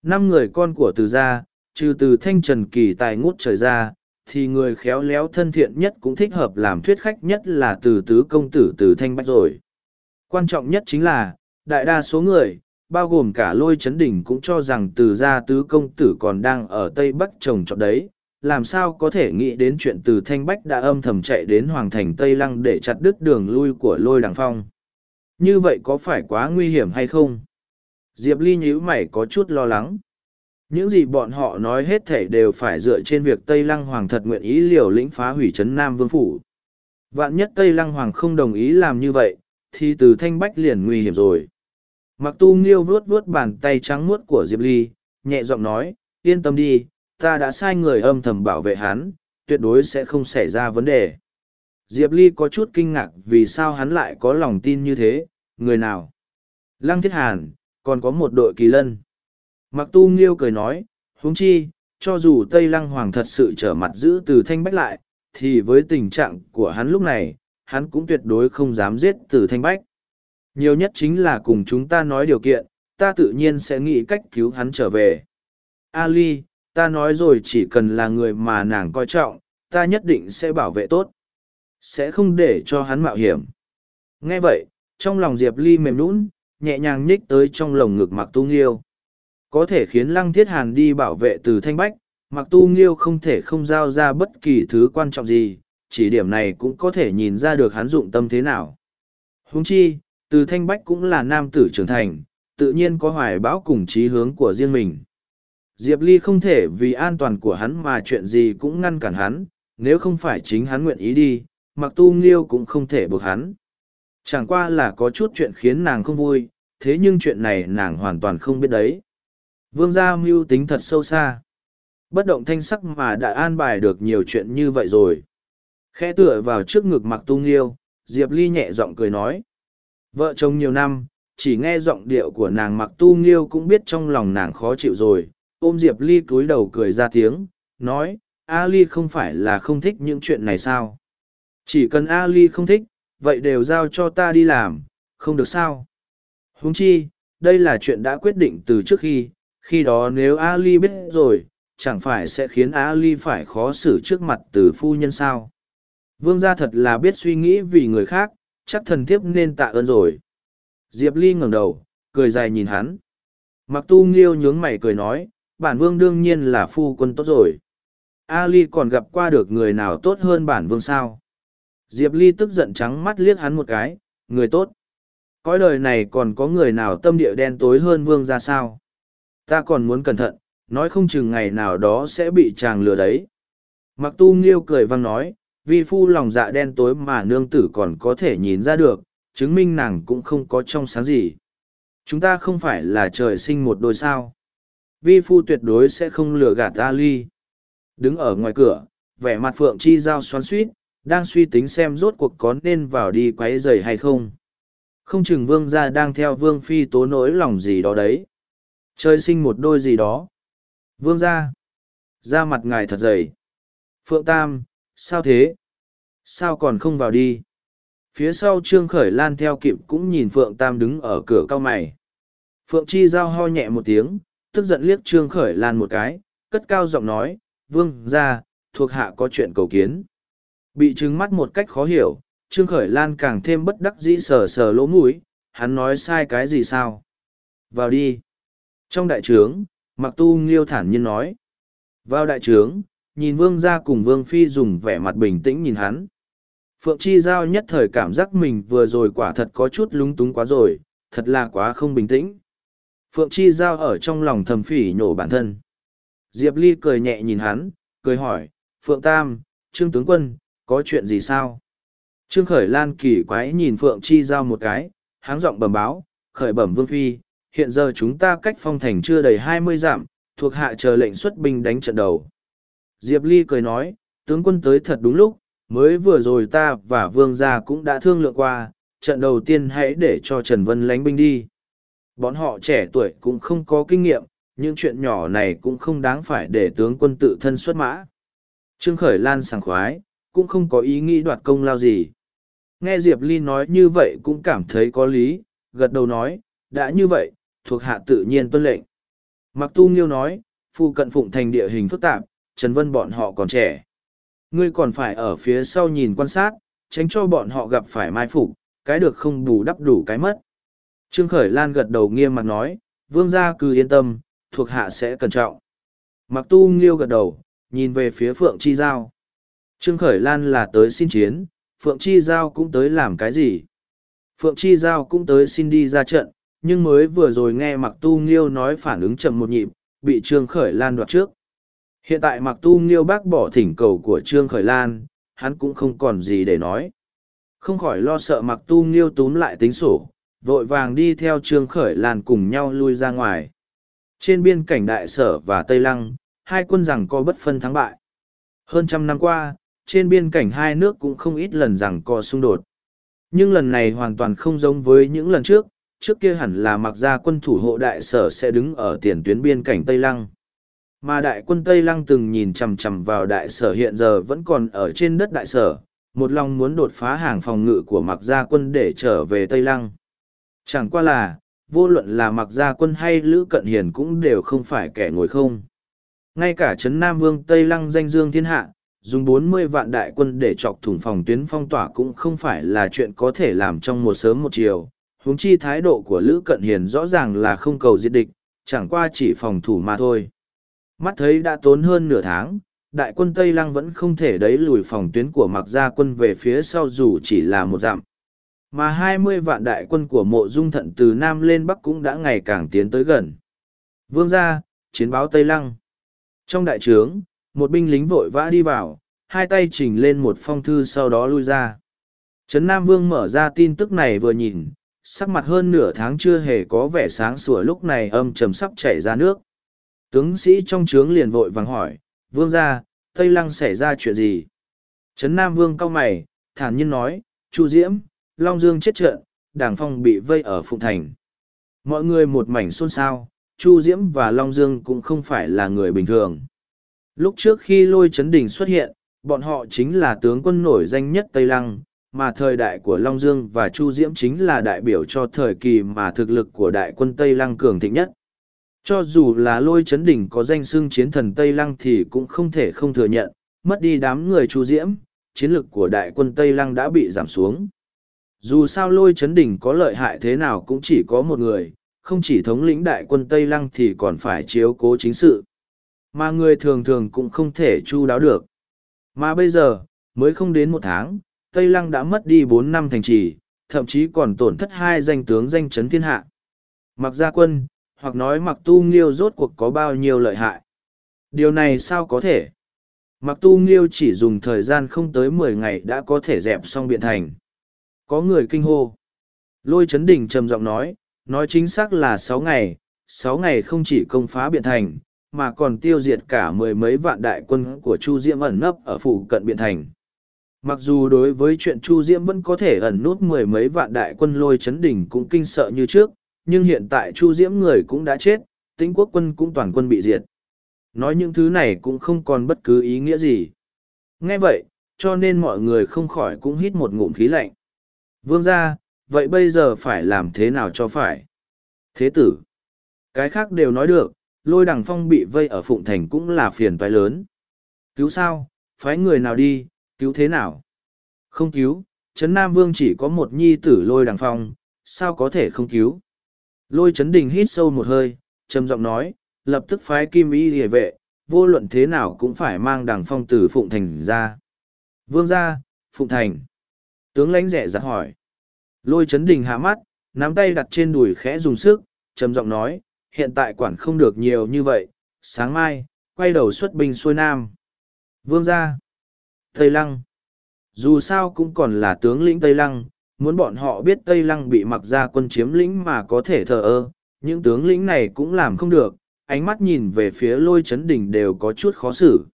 Năm người con của từ gia, trừ từ thanh trần kỳ tài ngút trời ra, thì người khéo léo thân thiện nhất cũng thích hợp làm thuyết khách nhất là từ tứ công tử từ thanh bách rồi. Quan trọng nhất chính là, đại đa số người, bao gồm cả lôi chấn đỉnh cũng cho rằng từ gia tứ công tử còn đang ở Tây Bắc trồng trọt đấy, làm sao có thể nghĩ đến chuyện từ Thanh Bách đã âm thầm chạy đến Hoàng Thành Tây Lăng để chặt đứt đường lui của lôi đằng phong. Như vậy có phải quá nguy hiểm hay không? Diệp Ly nhíu mày có chút lo lắng. Những gì bọn họ nói hết thể đều phải dựa trên việc Tây Lăng Hoàng thật nguyện ý liều lĩnh phá hủy trấn Nam Vương Phủ. Vạn nhất Tây Lăng Hoàng không đồng ý làm như vậy, thì từ Thanh Bách liền nguy hiểm rồi. Mặc tu nghiêu vuốt vuốt bàn tay trắng muốt của Diệp Ly, nhẹ giọng nói, yên tâm đi, ta đã sai người âm thầm bảo vệ hắn, tuyệt đối sẽ không xảy ra vấn đề. Diệp Ly có chút kinh ngạc vì sao hắn lại có lòng tin như thế, người nào? Lăng Thiết Hàn, còn có một đội kỳ lân. Mặc tu nghiêu cười nói, huống chi, cho dù Tây Lăng Hoàng thật sự trở mặt giữ từ thanh bách lại, thì với tình trạng của hắn lúc này, hắn cũng tuyệt đối không dám giết từ thanh bách. Nhiều nhất chính là cùng chúng ta nói điều kiện, ta tự nhiên sẽ nghĩ cách cứu hắn trở về. Ali, ta nói rồi chỉ cần là người mà nàng coi trọng, ta nhất định sẽ bảo vệ tốt. Sẽ không để cho hắn mạo hiểm. Nghe vậy, trong lòng Diệp Ly mềm lún nhẹ nhàng nhích tới trong lồng ngực Mặc Tu Nghiêu. Có thể khiến Lăng Thiết Hàn đi bảo vệ từ Thanh Bách, Mặc Tu Nghiêu không thể không giao ra bất kỳ thứ quan trọng gì, chỉ điểm này cũng có thể nhìn ra được hắn dụng tâm thế nào. Huống chi, từ Thanh Bách cũng là nam tử trưởng thành, tự nhiên có hoài bão cùng chí hướng của riêng mình. Diệp Ly không thể vì an toàn của hắn mà chuyện gì cũng ngăn cản hắn, nếu không phải chính hắn nguyện ý đi, mặc tu nghiêu cũng không thể buộc hắn. Chẳng qua là có chút chuyện khiến nàng không vui, thế nhưng chuyện này nàng hoàn toàn không biết đấy. Vương gia mưu tính thật sâu xa. Bất động thanh sắc mà đã an bài được nhiều chuyện như vậy rồi. Khẽ tựa vào trước ngực mặc tu nghiêu, Diệp Ly nhẹ giọng cười nói. Vợ chồng nhiều năm, chỉ nghe giọng điệu của nàng mặc tu nghiêu cũng biết trong lòng nàng khó chịu rồi, ôm Diệp Ly cúi đầu cười ra tiếng, nói, A Ly không phải là không thích những chuyện này sao? Chỉ cần A Ly không thích, vậy đều giao cho ta đi làm, không được sao? Huống chi, đây là chuyện đã quyết định từ trước khi, khi đó nếu A Ly biết rồi, chẳng phải sẽ khiến A Ly phải khó xử trước mặt từ phu nhân sao? Vương gia thật là biết suy nghĩ vì người khác, chắc thần thiếp nên tạ ơn rồi. Diệp Ly ngẩng đầu, cười dài nhìn hắn. Mặc tu nghiêu nhướng mày cười nói, bản vương đương nhiên là phu quân tốt rồi. Ali còn gặp qua được người nào tốt hơn bản vương sao? Diệp Ly tức giận trắng mắt liếc hắn một cái, người tốt. Cõi đời này còn có người nào tâm địa đen tối hơn vương ra sao? Ta còn muốn cẩn thận, nói không chừng ngày nào đó sẽ bị chàng lừa đấy. Mặc tu nghiêu cười vang nói, vì phu lòng dạ đen tối mà nương tử còn có thể nhìn ra được, chứng minh nàng cũng không có trong sáng gì. Chúng ta không phải là trời sinh một đôi sao. Vi phu tuyệt đối sẽ không lừa gạt ta Ly. Đứng ở ngoài cửa, vẻ mặt Phượng Chi Giao xoắn suýt, đang suy tính xem rốt cuộc có nên vào đi quấy rầy hay không. Không chừng vương gia đang theo vương phi tố nỗi lòng gì đó đấy. Trời sinh một đôi gì đó. Vương gia. ra mặt ngài thật dày. Phượng Tam, sao thế? Sao còn không vào đi? phía sau trương khởi lan theo kịp cũng nhìn phượng tam đứng ở cửa cao mày phượng chi giao ho nhẹ một tiếng tức giận liếc trương khởi lan một cái cất cao giọng nói vương ra thuộc hạ có chuyện cầu kiến. Bị trứng mắt một cách khó hiểu trương khởi lan càng thêm bất đắc dĩ sờ sờ lỗ mũi hắn nói sai cái gì sao? Vào đi. Trong đại trướng mặc tu nghiêu thản nhiên nói vào đại trướng nhìn vương ra cùng vương phi dùng vẻ mặt bình tĩnh nhìn hắn. Phượng Chi Giao nhất thời cảm giác mình vừa rồi quả thật có chút lúng túng quá rồi, thật là quá không bình tĩnh. Phượng Chi Giao ở trong lòng thầm phỉ nhổ bản thân. Diệp Ly cười nhẹ nhìn hắn, cười hỏi, Phượng Tam, Trương Tướng Quân, có chuyện gì sao? Trương Khởi Lan kỳ quái nhìn Phượng Chi Giao một cái, háng giọng bẩm báo, khởi bẩm Vương Phi, hiện giờ chúng ta cách phong thành chưa đầy hai mươi dặm, thuộc hạ chờ lệnh xuất binh đánh trận đầu. Diệp Ly cười nói, tướng quân tới thật đúng lúc, mới vừa rồi ta và vương gia cũng đã thương lượng qua trận đầu tiên hãy để cho trần vân lánh binh đi bọn họ trẻ tuổi cũng không có kinh nghiệm những chuyện nhỏ này cũng không đáng phải để tướng quân tự thân xuất mã. Trương khởi lan sảng khoái cũng không có ý nghĩ đoạt công lao gì. Nghe diệp ly nói như vậy cũng cảm thấy có lý gật đầu nói đã như vậy thuộc hạ tự nhiên tuân lệnh. Mặc tu nghiêu nói phu cận phụng thành địa hình phức tạp trần vân bọn họ còn trẻ. Ngươi còn phải ở phía sau nhìn quan sát, tránh cho bọn họ gặp phải mai phục, cái được không bù đắp đủ cái mất. Trương Khởi Lan gật đầu nghiêm mặt nói, vương gia cứ yên tâm, thuộc hạ sẽ cẩn trọng. Mặc tu nghiêu gật đầu, nhìn về phía Phượng Chi Giao. Trương Khởi Lan là tới xin chiến, Phượng Chi Giao cũng tới làm cái gì? Phượng Chi Giao cũng tới xin đi ra trận, nhưng mới vừa rồi nghe Mặc Tu Nghiêu nói phản ứng chậm một nhịp, bị Trương Khởi Lan đoạt trước. Hiện tại mặc tu nghiêu bác bỏ thỉnh cầu của Trương Khởi Lan, hắn cũng không còn gì để nói. Không khỏi lo sợ mặc tu nghiêu túm lại tính sổ, vội vàng đi theo Trương Khởi Lan cùng nhau lui ra ngoài. Trên biên cảnh đại sở và Tây Lăng, hai quân rằng co bất phân thắng bại. Hơn trăm năm qua, trên biên cảnh hai nước cũng không ít lần rằng co xung đột. Nhưng lần này hoàn toàn không giống với những lần trước, trước kia hẳn là mặc ra quân thủ hộ đại sở sẽ đứng ở tiền tuyến biên cảnh Tây Lăng. Mà đại quân Tây Lăng từng nhìn chằm chằm vào đại sở hiện giờ vẫn còn ở trên đất đại sở, một lòng muốn đột phá hàng phòng ngự của mặc gia quân để trở về Tây Lăng. Chẳng qua là, vô luận là mặc gia quân hay Lữ Cận Hiền cũng đều không phải kẻ ngồi không. Ngay cả Trấn Nam Vương Tây Lăng danh dương thiên hạ, dùng bốn mươi vạn đại quân để chọc thủng phòng tuyến phong tỏa cũng không phải là chuyện có thể làm trong một sớm một chiều. Huống chi thái độ của Lữ Cận Hiền rõ ràng là không cầu diệt địch, chẳng qua chỉ phòng thủ mà thôi. Mắt thấy đã tốn hơn nửa tháng, đại quân Tây Lăng vẫn không thể đẩy lùi phòng tuyến của mặc gia quân về phía sau dù chỉ là một dặm. Mà hai mươi vạn đại quân của mộ dung thận từ Nam lên Bắc cũng đã ngày càng tiến tới gần. Vương gia, chiến báo Tây Lăng. Trong đại trướng, một binh lính vội vã đi vào, hai tay chỉnh lên một phong thư sau đó lui ra. Trấn Nam Vương mở ra tin tức này vừa nhìn, sắc mặt hơn nửa tháng chưa hề có vẻ sáng sủa lúc này âm trầm sắp chảy ra nước. Tướng sĩ trong trướng liền vội vàng hỏi, Vương gia, Tây Lăng xảy ra chuyện gì? Trấn Nam Vương cau mày, thản nhiên nói, Chu Diễm, Long Dương chết trận, Đảng Phong bị vây ở Phụng Thành. Mọi người một mảnh xôn xao, Chu Diễm và Long Dương cũng không phải là người bình thường. Lúc trước khi lôi Trấn đình xuất hiện, bọn họ chính là tướng quân nổi danh nhất Tây Lăng, mà thời đại của Long Dương và Chu Diễm chính là đại biểu cho thời kỳ mà thực lực của đại quân Tây Lăng cường thịnh nhất. Cho dù là lôi Trấn đỉnh có danh xưng chiến thần Tây Lăng thì cũng không thể không thừa nhận, mất đi đám người Chu Diễm, chiến lực của đại quân Tây Lăng đã bị giảm xuống. Dù sao lôi chấn đỉnh có lợi hại thế nào cũng chỉ có một người, không chỉ thống lĩnh đại quân Tây Lăng thì còn phải chiếu cố chính sự. Mà người thường thường cũng không thể chu đáo được. Mà bây giờ, mới không đến một tháng, Tây Lăng đã mất đi bốn năm thành trì, thậm chí còn tổn thất hai danh tướng danh chấn thiên hạ. Mặc gia quân, hoặc nói mặc tu nghiêu rốt cuộc có bao nhiêu lợi hại. Điều này sao có thể? Mặc tu nghiêu chỉ dùng thời gian không tới mười ngày đã có thể dẹp xong biện thành. Có người kinh hô. Lôi chấn đỉnh trầm giọng nói, nói chính xác là sáu ngày, sáu ngày không chỉ công phá biện thành, mà còn tiêu diệt cả mười mấy vạn đại quân của Chu Diễm ẩn nấp ở phủ cận biện thành. Mặc dù đối với chuyện Chu Diễm vẫn có thể ẩn nút mười mấy vạn đại quân lôi chấn đỉnh cũng kinh sợ như trước, nhưng hiện tại Chu Diễm người cũng đã chết, tĩnh quốc quân cũng toàn quân bị diệt. Nói những thứ này cũng không còn bất cứ ý nghĩa gì. Nghe vậy, cho nên mọi người không khỏi cũng hít một ngụm khí lạnh. Vương ra, vậy bây giờ phải làm thế nào cho phải? Thế tử. Cái khác đều nói được, lôi đằng phong bị vây ở Phụng Thành cũng là phiền toái lớn. Cứu sao? Phái người nào đi, cứu thế nào? Không cứu, Trấn Nam Vương chỉ có một nhi tử lôi đằng phong, sao có thể không cứu? Lôi Trấn đình hít sâu một hơi, trầm giọng nói, lập tức phái kim y hề vệ, vô luận thế nào cũng phải mang đằng phong từ Phụng Thành ra. Vương ra, Phụng Thành. Tướng lãnh rẻ giặt hỏi. Lôi chấn đình hạ mắt, nắm tay đặt trên đùi khẽ dùng sức, trầm giọng nói, hiện tại quản không được nhiều như vậy, sáng mai, quay đầu xuất binh xuôi nam. Vương gia Tây Lăng. Dù sao cũng còn là tướng lĩnh Tây Lăng, muốn bọn họ biết Tây Lăng bị mặc ra quân chiếm lĩnh mà có thể thờ ơ, những tướng lĩnh này cũng làm không được, ánh mắt nhìn về phía lôi chấn đình đều có chút khó xử.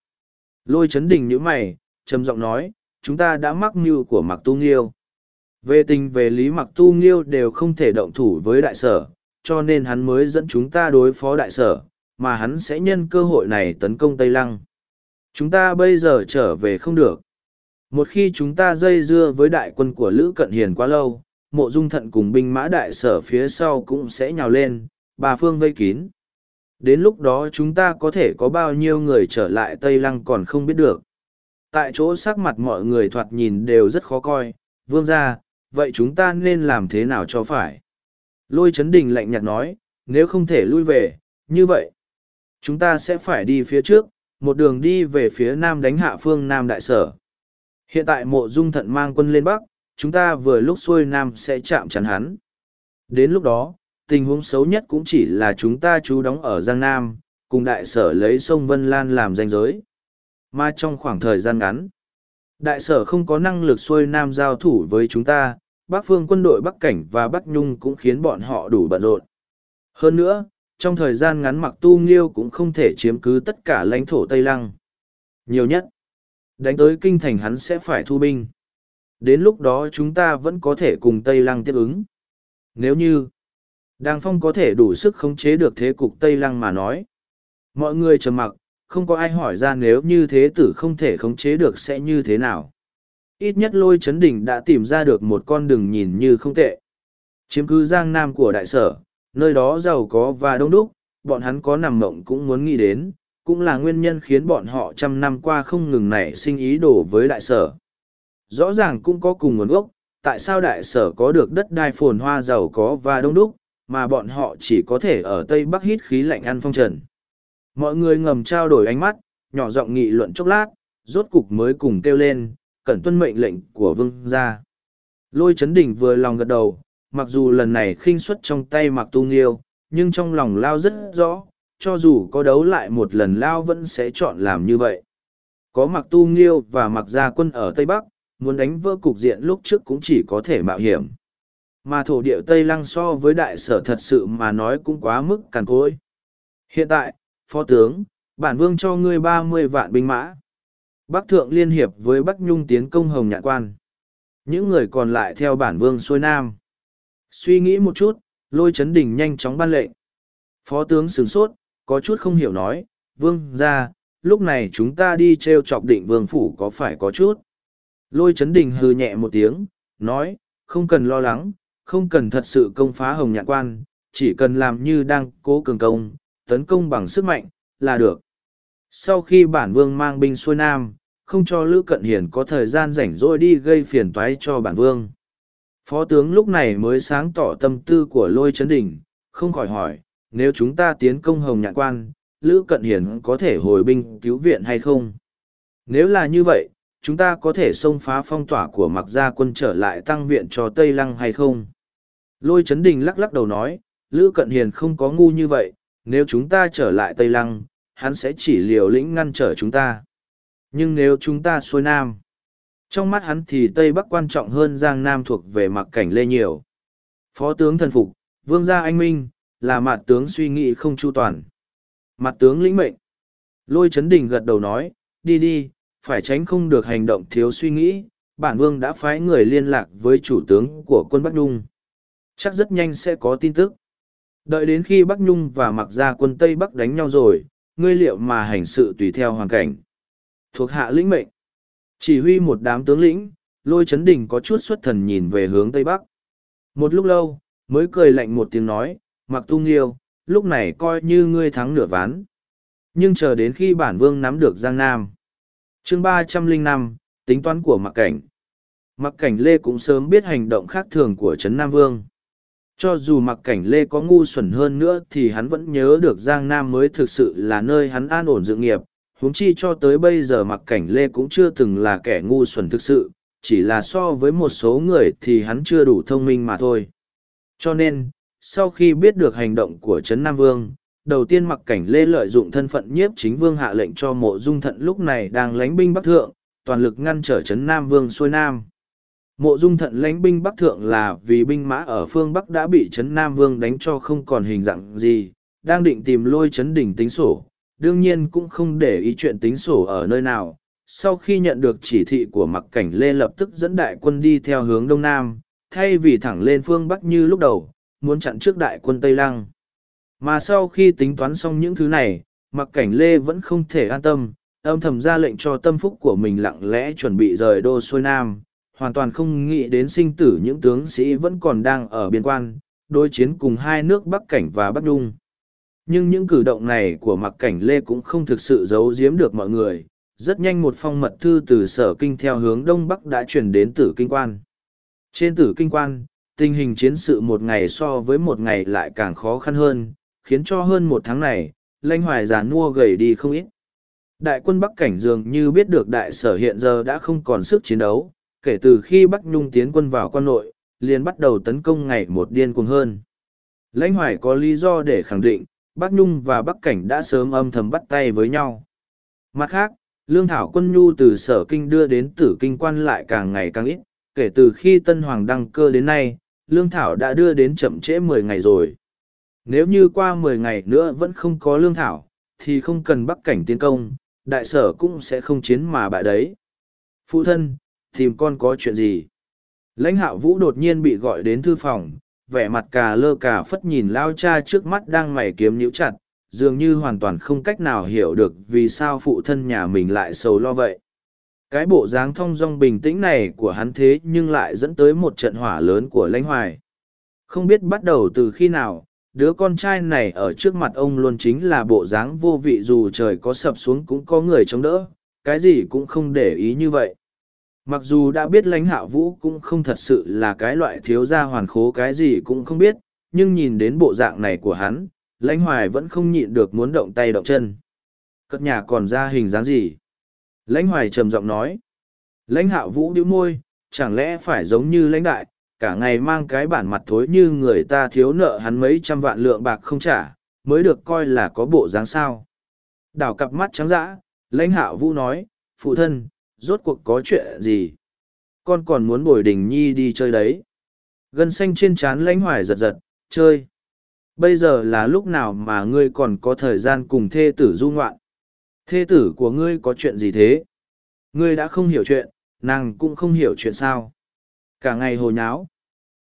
Lôi chấn đình như mày, trầm giọng nói, chúng ta đã mắc mưu của mặc tu nghiêu. Về tình về lý mặc tu nghiêu đều không thể động thủ với đại sở, cho nên hắn mới dẫn chúng ta đối phó đại sở, mà hắn sẽ nhân cơ hội này tấn công Tây Lăng. Chúng ta bây giờ trở về không được. Một khi chúng ta dây dưa với đại quân của Lữ Cận Hiền quá lâu, mộ dung thận cùng binh mã đại sở phía sau cũng sẽ nhào lên, bà phương vây kín. Đến lúc đó chúng ta có thể có bao nhiêu người trở lại Tây Lăng còn không biết được. Tại chỗ sắc mặt mọi người thoạt nhìn đều rất khó coi, vương ra, vậy chúng ta nên làm thế nào cho phải? Lôi chấn đình lạnh nhạt nói, nếu không thể lui về, như vậy, chúng ta sẽ phải đi phía trước, một đường đi về phía nam đánh hạ phương Nam Đại Sở. Hiện tại mộ dung thận mang quân lên Bắc, chúng ta vừa lúc xuôi Nam sẽ chạm chắn hắn. Đến lúc đó, tình huống xấu nhất cũng chỉ là chúng ta trú đóng ở Giang Nam, cùng đại sở lấy sông Vân Lan làm danh giới. Mà trong khoảng thời gian ngắn, đại sở không có năng lực xuôi Nam giao thủ với chúng ta, Bắc phương quân đội Bắc Cảnh và Bắc Nhung cũng khiến bọn họ đủ bận rộn. Hơn nữa, trong thời gian ngắn mặc tu nghiêu cũng không thể chiếm cứ tất cả lãnh thổ Tây Lăng. Nhiều nhất, Đánh tới kinh thành hắn sẽ phải thu binh. Đến lúc đó chúng ta vẫn có thể cùng Tây Lăng tiếp ứng. Nếu như, Đàng Phong có thể đủ sức khống chế được thế cục Tây Lăng mà nói. Mọi người trầm mặc, không có ai hỏi ra nếu như thế tử không thể khống chế được sẽ như thế nào. ít nhất lôi chấn đỉnh đã tìm ra được một con đường nhìn như không tệ. Chiếm cứ giang nam của đại sở, nơi đó giàu có và đông đúc, bọn hắn có nằm mộng cũng muốn nghĩ đến, cũng là nguyên nhân khiến bọn họ trăm năm qua không ngừng nảy sinh ý đồ với đại sở. Rõ ràng cũng có cùng nguồn gốc, tại sao đại sở có được đất đai phồn hoa giàu có và đông đúc, mà bọn họ chỉ có thể ở Tây Bắc hít khí lạnh ăn phong trần. Mọi người ngầm trao đổi ánh mắt, nhỏ giọng nghị luận chốc lát, rốt cục mới cùng kêu lên, cẩn tuân mệnh lệnh của vương gia. Lôi chấn đỉnh vừa lòng gật đầu, mặc dù lần này khinh suất trong tay mặc tu nghiêu, nhưng trong lòng lao rất rõ, cho dù có đấu lại một lần lao vẫn sẽ chọn làm như vậy. Có mặc tu nghiêu và mặc gia quân ở Tây Bắc, muốn đánh vỡ cục diện lúc trước cũng chỉ có thể mạo hiểm. Mà thổ địa Tây Lăng so với đại sở thật sự mà nói cũng quá mức càn cối. Hiện tại, phó tướng, bản vương cho ngươi ba mươi vạn binh mã. Bắc thượng liên hiệp với Bắc Nhung tiến công hồng nhạn quan. Những người còn lại theo bản vương xuôi nam. Suy nghĩ một chút, lôi chấn đình nhanh chóng ban lệnh. Phó tướng sửng sốt, có chút không hiểu nói, vương ra, lúc này chúng ta đi t r e o chọc định vương phủ có phải có chút. Lôi chấn đình hừ nhẹ một tiếng, nói, không cần lo lắng, không cần thật sự công phá hồng nhạn quan, chỉ cần làm như đang cố cường công, tấn công bằng sức mạnh, là được. Sau khi bản vương mang binh xuôi nam, không cho Lữ Cận Hiền có thời gian rảnh rỗi đi gây phiền toái cho bản vương. Phó tướng lúc này mới sáng tỏ tâm tư của lôi chấn đỉnh, không khỏi hỏi, nếu chúng ta tiến công hồng nhạn quan, Lữ Cận Hiền có thể hồi binh cứu viện hay không? Nếu là như vậy, chúng ta có thể xông phá phong tỏa của mặc gia quân trở lại tăng viện cho Tây Lăng hay không? Lôi chấn đình lắc lắc đầu nói, Lữ Cận Hiền không có ngu như vậy, nếu chúng ta trở lại Tây Lăng, hắn sẽ chỉ liều lĩnh ngăn trở chúng ta. Nhưng nếu chúng ta xuôi nam trong mắt hắn thì tây bắc quan trọng hơn giang nam thuộc về mặc cảnh lê nhiều. Phó tướng thần phục vương gia anh minh là mặt tướng suy nghĩ không chu toàn. Mặt tướng lĩnh mệnh. Lôi chấn đình gật đầu nói đi đi phải tránh không được hành động thiếu suy nghĩ bản vương đã phái người liên lạc với chủ tướng của quân bắc nhung. Chắc rất nhanh sẽ có tin tức đợi đến khi bắc nhung và mặc gia quân tây bắc đánh nhau rồi, ngươi liệu mà hành sự tùy theo hoàn cảnh? Thuộc hạ lĩnh mệnh. Chỉ huy một đám tướng lĩnh, lôi chấn đình có chút xuất thần nhìn về hướng tây bắc. Một lúc lâu, mới cười lạnh một tiếng nói mặc tung yêu, lúc này coi như ngươi thắng nửa ván. Nhưng chờ đến khi bản vương nắm được giang nam. Chương ba trăm linh năm, tính toán của mặc cảnh. Mặc cảnh lê cũng sớm biết hành động khác thường của trấn nam vương cho dù mặc cảnh lê có ngu xuẩn hơn nữa thì hắn vẫn nhớ được giang nam mới thực sự là nơi hắn an ổn dự nghiệp. Huống chi cho tới bây giờ mặc cảnh lê cũng chưa từng là kẻ ngu xuẩn thực sự, chỉ là so với một số người thì hắn chưa đủ thông minh mà thôi. Cho nên, sau khi biết được hành động của trấn nam vương, đầu tiên mặc cảnh lê lợi dụng thân phận nhiếp chính vương hạ lệnh cho mộ dung thận lúc này đang lánh binh bắc thượng, toàn lực ngăn trở trấn nam vương xuôi nam mộ dung thận lãnh binh bắc thượng là vì binh mã ở phương bắc đã bị trấn nam vương đánh cho không còn hình dạng gì đang định tìm lôi trấn đỉnh tính sổ đương nhiên cũng không để ý chuyện tính sổ ở nơi nào. Sau khi nhận được chỉ thị của mặc cảnh Lê lập tức dẫn đại quân đi theo hướng đông nam, thay vì thẳng lên phương Bắc như lúc đầu, muốn chặn trước đại quân Tây Lăng. Mà sau khi tính toán xong những thứ này, mặc cảnh Lê vẫn không thể an tâm, âm thầm ra lệnh cho tâm phúc của mình lặng lẽ chuẩn bị rời đô xuôi nam, hoàn toàn không nghĩ đến sinh tử những tướng sĩ vẫn còn đang ở biên quan, đối chiến cùng hai nước Bắc Cảnh và Bắc Đung. Nhưng những cử động này của mặc cảnh lê cũng không thực sự giấu giếm được mọi người. Rất nhanh một phong mật thư từ sở kinh theo hướng đông bắc đã chuyển đến tử kinh quan. Trên tử kinh quan, tình hình chiến sự một ngày so với một ngày lại càng khó khăn hơn, khiến cho hơn một tháng này, lãnh hoài già nua gầy đi không ít. Đại quân Bắc Cảnh dường như biết được đại sở hiện giờ đã không còn sức chiến đấu, kể từ khi Bắc Nhung tiến quân vào quan nội, liền bắt đầu tấn công ngày một điên cuồng hơn. Lãnh hoài có lý do để khẳng định, Bắc Nhung và Bắc Cảnh đã sớm âm thầm bắt tay với nhau. Mặt khác, lương thảo quân nhu từ sở kinh đưa đến tử kinh quan lại càng ngày càng ít, kể từ khi Tân Hoàng đăng cơ đến nay, lương thảo đã đưa đến chậm trễ mười ngày rồi. Nếu như qua mười ngày nữa vẫn không có lương thảo, thì không cần Bắc Cảnh tiến công, đại sở cũng sẽ không chiến mà bại đấy. Phụ thân, tìm con có chuyện gì? Lãnh hạo vũ đột nhiên bị gọi đến thư phòng, vẻ mặt cà lơ cà phất nhìn lao cha trước mắt đang mày kiếm nhíu chặt, dường như hoàn toàn không cách nào hiểu được vì sao phụ thân nhà mình lại sầu lo vậy. cái bộ dáng thong dong bình tĩnh này của hắn thế nhưng lại dẫn tới một trận hỏa lớn của lãnh hoài không biết bắt đầu từ khi nào đứa con trai này ở trước mặt ông luôn chính là bộ dáng vô vị dù trời có sập xuống cũng có người chống đỡ cái gì cũng không để ý như vậy mặc dù đã biết lãnh hạ vũ cũng không thật sự là cái loại thiếu gia hoàn khố cái gì cũng không biết, nhưng nhìn đến bộ dạng này của hắn, lãnh hoài vẫn không nhịn được muốn động tay động chân. Cất nhà còn ra hình dáng gì? Lãnh hoài trầm giọng nói. Lãnh hạ vũ đĩu môi, chẳng lẽ phải giống như lãnh đại, cả ngày mang cái bản mặt thối như người ta thiếu nợ hắn mấy trăm vạn lượng bạc không trả, mới được coi là có bộ dáng sao? Đảo cặp mắt trắng d ã lãnh hạ vũ nói, phụ thân rốt cuộc có chuyện gì? Con còn muốn bồi đình nhi đi chơi đấy. Gân xanh trên trán lãnh hoài giật giật, chơi. Bây giờ là lúc nào mà ngươi còn có thời gian cùng thê tử du ngoạn? Thê tử của ngươi có chuyện gì thế? Ngươi đã không hiểu chuyện, nàng cũng không hiểu chuyện sao? Cả ngày hồi nháo.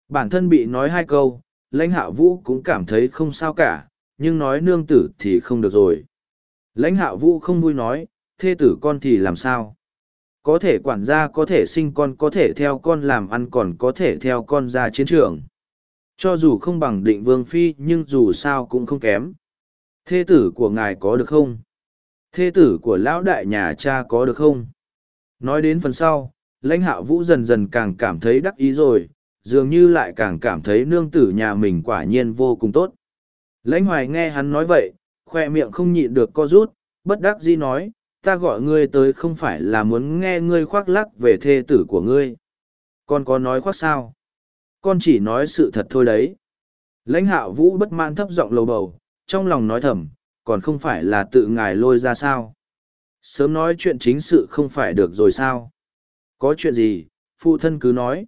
Bản thân bị nói hai câu, lãnh hạ vũ cũng cảm thấy không sao cả, nhưng nói nương tử thì không được rồi. Lãnh hạ vũ không vui nói, thê tử con thì làm sao? Có thể quản gia có thể sinh con có thể theo con làm ăn còn có thể theo con ra chiến trường. Cho dù không bằng định vương phi nhưng dù sao cũng không kém. Thê tử của ngài có được không? Thê tử của lão đại nhà cha có được không? Nói đến phần sau, lãnh hạo vũ dần dần càng cảm thấy đắc ý rồi, dường như lại càng cảm thấy nương tử nhà mình quả nhiên vô cùng tốt. Lãnh hoài nghe hắn nói vậy, khoe miệng không nhịn được co rút, bất đắc dĩ nói ta gọi ngươi tới không phải là muốn nghe ngươi khoác lắc về thê tử của ngươi. Con có nói khoác sao? Con chỉ nói sự thật thôi đấy. Lãnh Hạo vũ bất mãn thấp giọng lầu bầu, trong lòng nói thầm, còn không phải là tự ngài lôi ra sao? Sớm nói chuyện chính sự không phải được rồi sao? Có chuyện gì? Phụ thân cứ nói.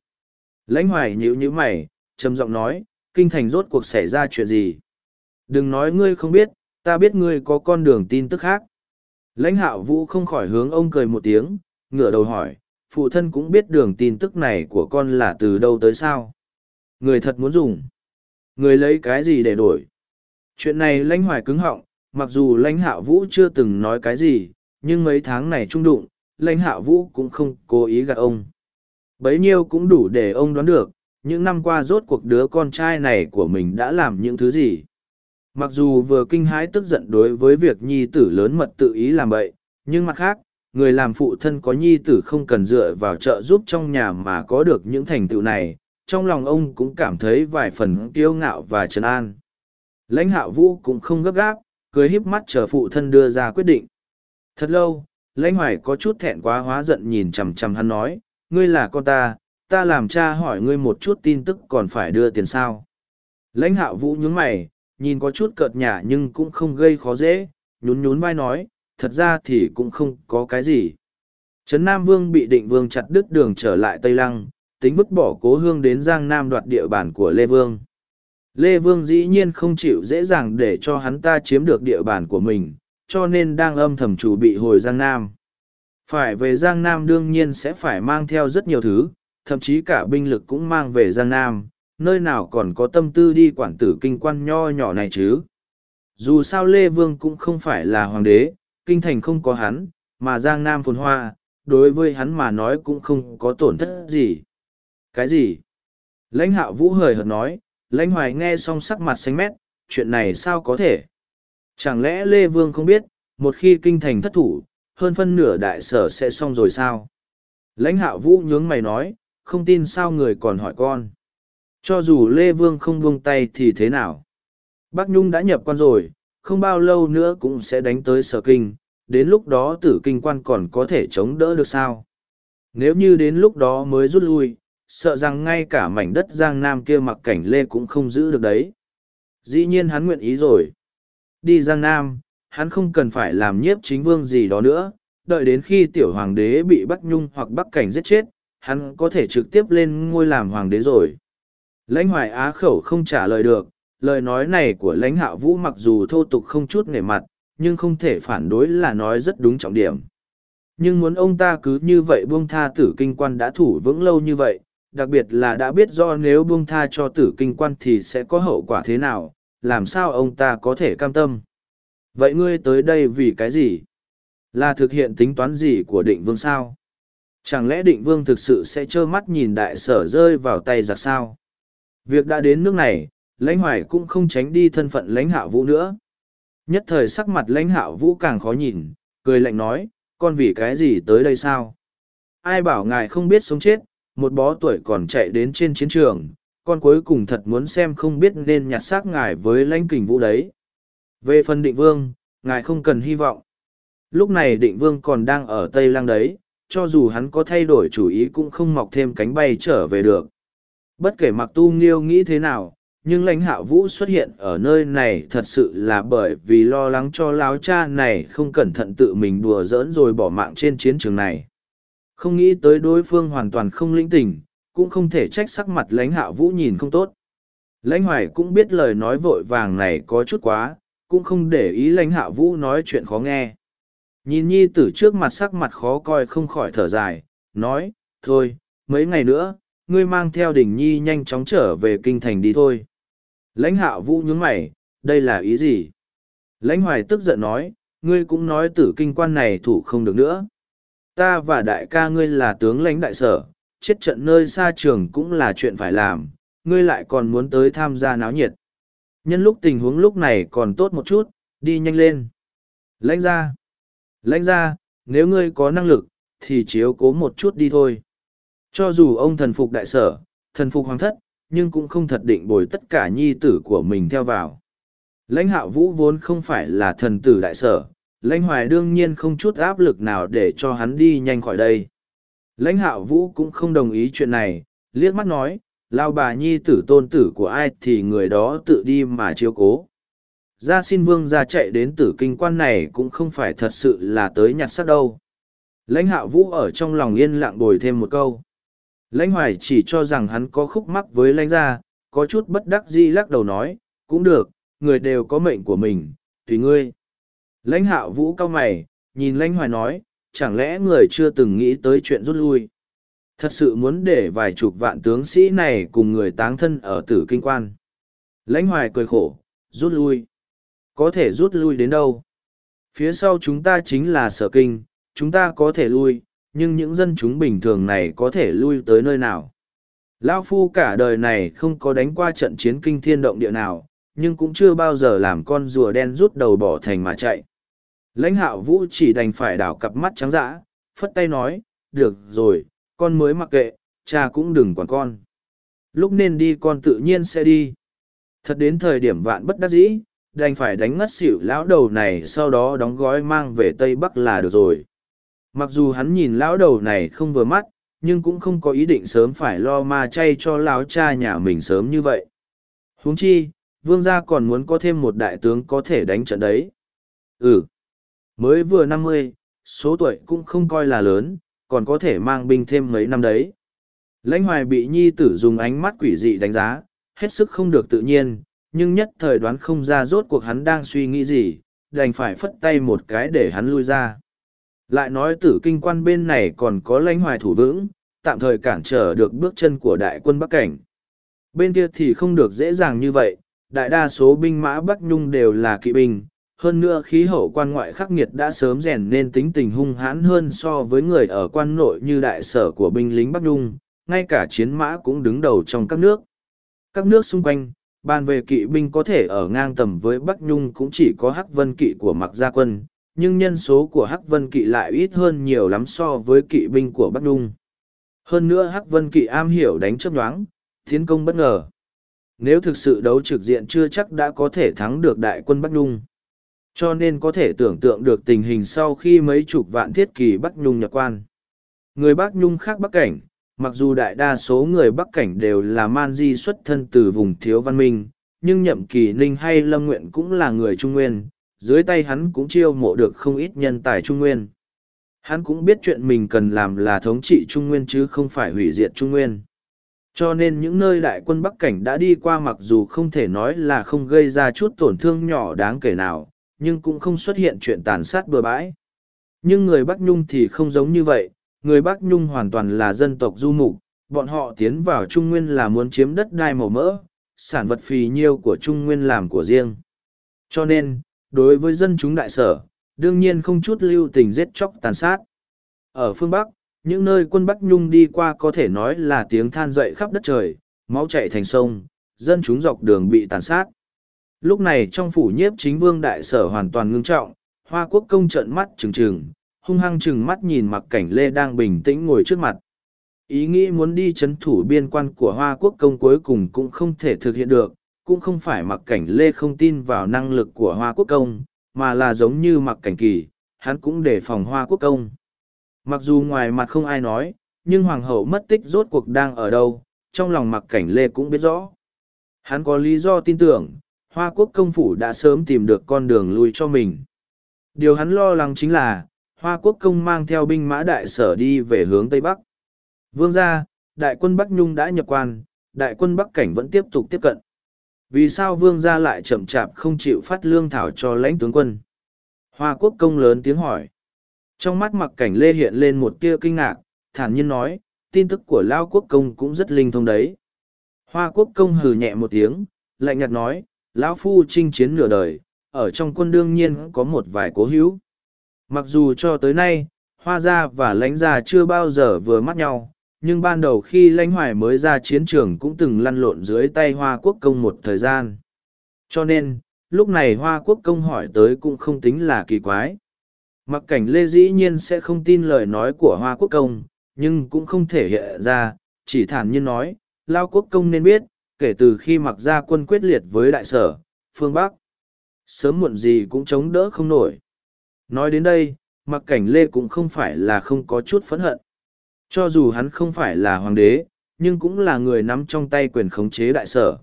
Lãnh hoài nhíu nhíu mày, trầm giọng nói, kinh thành rốt cuộc xảy ra chuyện gì? Đừng nói ngươi không biết, ta biết ngươi có con đường tin tức khác lãnh hạo vũ không khỏi hướng ông cười một tiếng, ngửa đầu hỏi, phụ thân cũng biết đường tin tức này của con là từ đâu tới sao? Người thật muốn dùng. Người lấy cái gì để đổi? Chuyện này lãnh hoài cứng họng, mặc dù lãnh Hạo vũ chưa từng nói cái gì, nhưng mấy tháng này trung đụng, lãnh Hạo vũ cũng không cố ý gạt ông. Bấy nhiêu cũng đủ để ông đoán được, những năm qua rốt cuộc đứa con trai này của mình đã làm những thứ gì? Mặc dù vừa kinh hãi tức giận đối với việc nhi tử lớn mật tự ý làm bậy, nhưng mặt khác, người làm phụ thân có nhi tử không cần dựa vào trợ giúp trong nhà mà có được những thành tựu này, trong lòng ông cũng cảm thấy vài phần kiêu ngạo và trấn an. Lãnh Hạo vũ cũng không gấp gáp, cười híp mắt chờ phụ thân đưa ra quyết định. Thật lâu, lãnh hoài có chút thẹn quá hóa giận nhìn chằm chằm hắn nói, ngươi là con ta ta làm cha hỏi ngươi một chút tin tức còn phải đưa tiền sao? Lãnh Hạo vũ nhún mày nhìn có chút cợt nhả nhưng cũng không gây khó dễ, nhún nhún vai nói, thật ra thì cũng không có cái gì. Trấn nam vương bị định vương chặt đứt đường trở lại tây lăng, tính vứt bỏ cố hương đến giang nam đoạt địa bàn của lê vương. Lê vương dĩ nhiên không chịu dễ dàng để cho hắn ta chiếm được địa bàn của mình, cho nên đang âm thầm chủ bị hồi giang nam. Phải về giang nam đương nhiên sẽ phải mang theo rất nhiều thứ, thậm chí cả binh lực cũng mang về giang nam nơi nào còn có tâm tư đi quản tử kinh quan nho nhỏ này chứ? Dù sao lê vương cũng không phải là hoàng đế, kinh thành không có hắn, mà giang nam phồn hoa, đối với hắn mà nói cũng không có tổn thất gì. Cái gì? Lãnh hạo vũ hời hợt nói, lãnh hoài nghe xong sắc mặt xanh mét, chuyện này sao có thể? Chẳng lẽ lê vương không biết, một khi kinh thành thất thủ, hơn phân nửa đại sở sẽ xong rồi sao? Lãnh hạo vũ nhướng mày nói, không tin sao người còn hỏi con? Cho dù lê vương không buông tay thì thế nào? Bắc nhung đã nhập quan rồi, không bao lâu nữa cũng sẽ đánh tới sở kinh, đến lúc đó tử kinh quan còn có thể chống đỡ được sao? Nếu như đến lúc đó mới rút lui, sợ rằng ngay cả mảnh đất giang nam kia mặc cảnh lê cũng không giữ được đấy. Dĩ nhiên hắn nguyện ý rồi. Đi giang nam, hắn không cần phải làm nhiếp chính vương gì đó nữa. Đợi đến khi tiểu hoàng đế bị bắc nhung hoặc bắc cảnh giết chết, hắn có thể trực tiếp lên ngôi làm hoàng đế rồi lãnh hoài á khẩu không trả lời được, lời nói này của lãnh hạ vũ mặc dù thô tục không chút nể mặt, nhưng không thể phản đối là nói rất đúng trọng điểm. Nhưng muốn ông ta cứ như vậy buông tha tử kinh quan đã thủ vững lâu như vậy, đặc biệt là đã biết do nếu buông tha cho tử kinh quan thì sẽ có hậu quả thế nào, làm sao ông ta có thể cam tâm? Vậy ngươi tới đây vì cái gì? Là thực hiện tính toán gì của định vương sao? Chẳng lẽ định vương thực sự sẽ trơ mắt nhìn đại sở rơi vào tay giặc sao? Việc đã đến nước này, lãnh hoài cũng không tránh đi thân phận lãnh hạ vũ nữa. Nhất thời sắc mặt lãnh hạ vũ càng khó nhìn, cười lạnh nói, con vì cái gì tới đây sao? Ai bảo ngài không biết sống chết, một bó tuổi còn chạy đến trên chiến trường, con cuối cùng thật muốn xem không biết nên nhặt xác ngài với lãnh kình vũ đấy. Về phần định vương, ngài không cần hy vọng. Lúc này định vương còn đang ở Tây Lăng đấy, cho dù hắn có thay đổi chủ ý cũng không mọc thêm cánh bay trở về được. Bất kể mặc tu nghiêu nghĩ thế nào, nhưng lãnh hạ vũ xuất hiện ở nơi này thật sự là bởi vì lo lắng cho láo cha này không cẩn thận tự mình đùa giỡn rồi bỏ mạng trên chiến trường này. Không nghĩ tới đối phương hoàn toàn không lĩnh tình, cũng không thể trách sắc mặt lãnh hạ vũ nhìn không tốt. Lãnh hoài cũng biết lời nói vội vàng này có chút quá, cũng không để ý lãnh hạ vũ nói chuyện khó nghe. Nhìn nhi tử trước mặt sắc mặt khó coi không khỏi thở dài, nói, thôi, mấy ngày nữa, ngươi mang theo đình nhi nhanh chóng trở về kinh thành đi thôi. Lãnh Hạo vũ nhướng mày, đây là ý gì? Lãnh hoài tức giận nói, ngươi cũng nói tử kinh quan này thủ không được nữa. Ta và đại ca ngươi là tướng lãnh đại sở, chết trận nơi xa trường cũng là chuyện phải làm, ngươi lại còn muốn tới tham gia náo nhiệt. Nhân lúc tình huống lúc này còn tốt một chút, đi nhanh lên. Lãnh ra. Lãnh ra, nếu ngươi có năng lực, thì chiếu cố một chút đi thôi. Cho dù ông thần phục đại sở, thần phục hoàng thất, nhưng cũng không thật định bồi tất cả nhi tử của mình theo vào. Lãnh hạo vũ vốn không phải là thần tử đại sở, lãnh hoài đương nhiên không chút áp lực nào để cho hắn đi nhanh khỏi đây. Lãnh hạo vũ cũng không đồng ý chuyện này, liếc mắt nói, lao bà nhi tử tôn tử của ai thì người đó tự đi mà chiếu cố. Gia xin vương ra chạy đến tử kinh quan này cũng không phải thật sự là tới nhặt sắc đâu. Lãnh hạo vũ ở trong lòng yên lặng bồi thêm một câu. Lãnh hoài chỉ cho rằng hắn có khúc mắc với lãnh gia, có chút bất đắc dĩ lắc đầu nói, cũng được, người đều có mệnh của mình, tùy ngươi. Lãnh hạo vũ cao mày, nhìn lãnh hoài nói, chẳng lẽ người chưa từng nghĩ tới chuyện rút lui. Thật sự muốn để vài chục vạn tướng sĩ này cùng người táng thân ở tử kinh quan. Lãnh hoài cười khổ, rút lui. Có thể rút lui đến đâu? Phía sau chúng ta chính là sở kinh, chúng ta có thể lui, nhưng những dân chúng bình thường này có thể lui tới nơi nào? Lao Phu cả đời này không có đánh qua trận chiến kinh thiên động địa nào, nhưng cũng chưa bao giờ làm con rùa đen rút đầu bỏ thành mà chạy. Lãnh hạo vũ chỉ đành phải đảo cặp mắt trắng dã, phất tay nói, được rồi, con mới mặc kệ, cha cũng đừng quản con. Lúc nên đi con tự nhiên sẽ đi. Thật đến thời điểm vạn bất đắc dĩ, đành phải đánh ngất xỉu lão đầu này sau đó đóng gói mang về Tây Bắc là được rồi. Mặc dù hắn nhìn lão đầu này không vừa mắt, nhưng cũng không có ý định sớm phải lo ma chay cho lão cha nhà mình sớm như vậy. huống chi, vương gia còn muốn có thêm một đại tướng có thể đánh trận đấy. Ừ, mới vừa năm mươi, số tuổi cũng không coi là lớn, còn có thể mang binh thêm mấy năm đấy. Lãnh hoài bị nhi tử dùng ánh mắt quỷ dị đánh giá, hết sức không được tự nhiên, nhưng nhất thời đoán không ra rốt cuộc hắn đang suy nghĩ gì, đành phải phất tay một cái để hắn lui ra. Lại nói tử kinh quan bên này còn có lãnh hoài thủ vững, tạm thời cản trở được bước chân của đại quân Bắc Cảnh. Bên kia thì không được dễ dàng như vậy, đại đa số binh mã Bắc Nhung đều là kỵ binh, hơn nữa khí hậu quan ngoại khắc nghiệt đã sớm rèn nên tính tình hung hãn hơn so với người ở quan nội như đại sở của binh lính Bắc Nhung, ngay cả chiến mã cũng đứng đầu trong các nước. Các nước xung quanh, Bàn về kỵ binh có thể ở ngang tầm với Bắc Nhung cũng chỉ có Hắc Vân Kỵ của Mặc Gia Quân, nhưng nhân số của Hắc Vân Kỵ lại ít hơn nhiều lắm so với kỵ binh của Bắc Nung. Hơn nữa Hắc Vân Kỵ am hiểu đánh chấp nhoáng, tiến công bất ngờ. Nếu thực sự đấu trực diện chưa chắc đã có thể thắng được đại quân Bắc Nhung. Cho nên có thể tưởng tượng được tình hình sau khi mấy chục vạn thiết kỳ Bắc Nhung nhập quan. Người Bắc Nhung khác Bắc Cảnh, mặc dù đại đa số người bắc cảnh đều là man di xuất thân từ vùng thiếu văn minh nhưng nhậm kỳ ninh hay lâm nguyện cũng là người trung nguyên dưới tay hắn cũng chiêu mộ được không ít nhân tài trung nguyên. Hắn cũng biết chuyện mình cần làm là thống trị trung nguyên chứ không phải hủy diệt trung nguyên. Cho nên những nơi đại quân bắc cảnh đã đi qua mặc dù không thể nói là không gây ra chút tổn thương nhỏ đáng kể nào nhưng cũng không xuất hiện chuyện tàn sát bừa bãi. Nhưng người bắc nhung thì không giống như vậy người Bắc Nhung hoàn toàn là dân tộc du mục, bọn họ tiến vào Trung Nguyên là muốn chiếm đất đai màu mỡ, sản vật phì nhiêu của Trung Nguyên làm của riêng. Cho nên, đối với dân chúng đại sở, đương nhiên không chút lưu tình giết chóc tàn sát. Ở phương Bắc, những nơi quân Bắc Nhung đi qua có thể nói là tiếng than dậy khắp đất trời, máu chạy thành sông, dân chúng dọc đường bị tàn sát. Lúc này trong phủ nhiếp chính vương đại sở hoàn toàn ngưng trọng, Hoa Quốc công trận mắt trừng trừng, hung hăng trừng mắt nhìn mặc cảnh Lê đang bình tĩnh ngồi trước mặt. Ý nghĩ muốn đi chấn thủ biên quan của Hoa Quốc công cuối cùng cũng không thể thực hiện được, cũng không phải mặc cảnh Lê không tin vào năng lực của Hoa Quốc công, mà là giống như mặc cảnh kỳ, hắn cũng đề phòng Hoa Quốc công. Mặc dù ngoài mặt không ai nói, nhưng Hoàng hậu mất tích rốt cuộc đang ở đâu, trong lòng mặc cảnh Lê cũng biết rõ. Hắn có lý do tin tưởng, Hoa Quốc công phủ đã sớm tìm được con đường lui cho mình. Điều hắn lo lắng chính là, Hoa Quốc công mang theo binh mã đại sở đi về hướng Tây Bắc. Vương gia, đại quân Bắc Nhung đã nhập quan, đại quân Bắc Cảnh vẫn tiếp tục tiếp cận. Vì sao vương gia lại chậm chạp không chịu phát lương thảo cho lãnh tướng quân? Hoa quốc công lớn tiếng hỏi. Trong mắt mặc cảnh lê hiện lên một tia kinh ngạc, thản nhiên nói, tin tức của Lao quốc công cũng rất linh thông đấy. Hoa quốc công hừ nhẹ một tiếng, lạnh nhạt nói, lão phu chinh chiến nửa đời, ở trong quân đương nhiên có một vài cố hữu. Mặc dù cho tới nay, hoa gia và lãnh gia chưa bao giờ vừa mắt nhau, nhưng ban đầu khi lãnh hoài mới ra chiến trường cũng từng lăn lộn dưới tay hoa quốc công một thời gian. Cho nên, lúc này hoa quốc công hỏi tới cũng không tính là kỳ quái. Mặc cảnh lê dĩ nhiên sẽ không tin lời nói của hoa quốc công, nhưng cũng không thể hiện ra, chỉ thản nhiên nói, lao quốc công nên biết, kể từ khi mặc ra quân quyết liệt với đại sở, phương Bắc, sớm muộn gì cũng chống đỡ không nổi. Nói đến đây, mặc cảnh lê cũng không phải là không có chút phẫn hận. Cho dù hắn không phải là hoàng đế, nhưng cũng là người nắm trong tay quyền khống chế đại sở.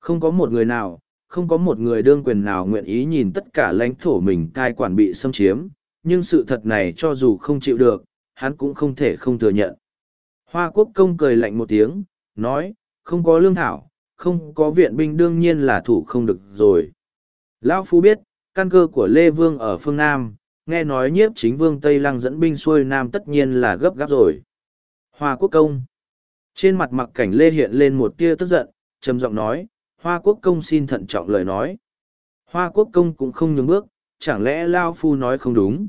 Không có một người nào, không có một người đương quyền nào nguyện ý nhìn tất cả lãnh thổ mình cai quản bị xâm chiếm, nhưng sự thật này cho dù không chịu được, hắn cũng không thể không thừa nhận. Hoa quốc công cười lạnh một tiếng, nói, không có lương thảo, không có viện binh đương nhiên là thủ không được rồi. Lão Phu biết, căn cơ của Lê Vương ở phương Nam, nghe nói nhiếp chính vương Tây Lăng dẫn binh xuôi Nam tất nhiên là gấp gáp rồi. Hoa quốc công. Trên mặt mặc cảnh Lê hiện lên một tia tức giận, trầm giọng nói, Hoa quốc công xin thận trọng lời nói. Hoa quốc công cũng không nhường bước, chẳng lẽ Lao Phu nói không đúng.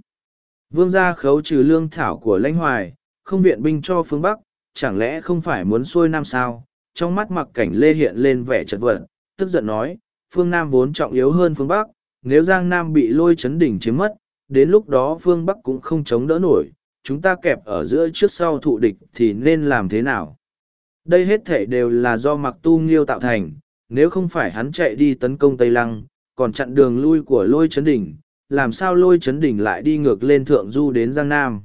Vương gia khấu trừ lương thảo của lãnh hoài, không viện binh cho phương Bắc, chẳng lẽ không phải muốn xuôi Nam sao? Trong mắt mặc cảnh Lê hiện lên vẻ chật vật, tức giận nói, phương Nam vốn trọng yếu hơn phương Bắc, nếu Giang Nam bị lôi chấn đỉnh chiếm mất, đến lúc đó phương Bắc cũng không chống đỡ nổi, chúng ta kẹp ở giữa trước sau thụ địch thì nên làm thế nào? Đây hết thể đều là do mặc tu nghiêu tạo thành, nếu không phải hắn chạy đi tấn công Tây Lăng, còn chặn đường lui của lôi Trấn đỉnh, làm sao lôi Trấn đỉnh lại đi ngược lên thượng du đến Giang Nam?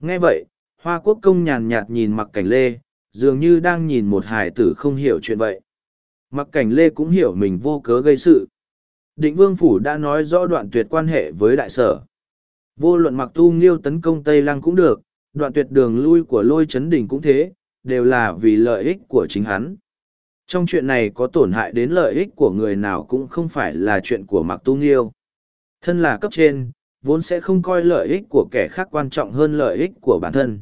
Nghe vậy, Hoa Quốc công nhàn nhạt nhìn mặc cảnh lê, dường như đang nhìn một hải tử không hiểu chuyện vậy. Mặc cảnh lê cũng hiểu mình vô cớ gây sự. Định Vương Phủ đã nói rõ đoạn tuyệt quan hệ với đại sở. Vô luận mặc tu nghiêu tấn công Tây Lăng cũng được, đoạn tuyệt đường lui của lôi chấn đỉnh cũng thế, đều là vì lợi ích của chính hắn. Trong chuyện này có tổn hại đến lợi ích của người nào cũng không phải là chuyện của mặc tu nghiêu. Thân là cấp trên, vốn sẽ không coi lợi ích của kẻ khác quan trọng hơn lợi ích của bản thân.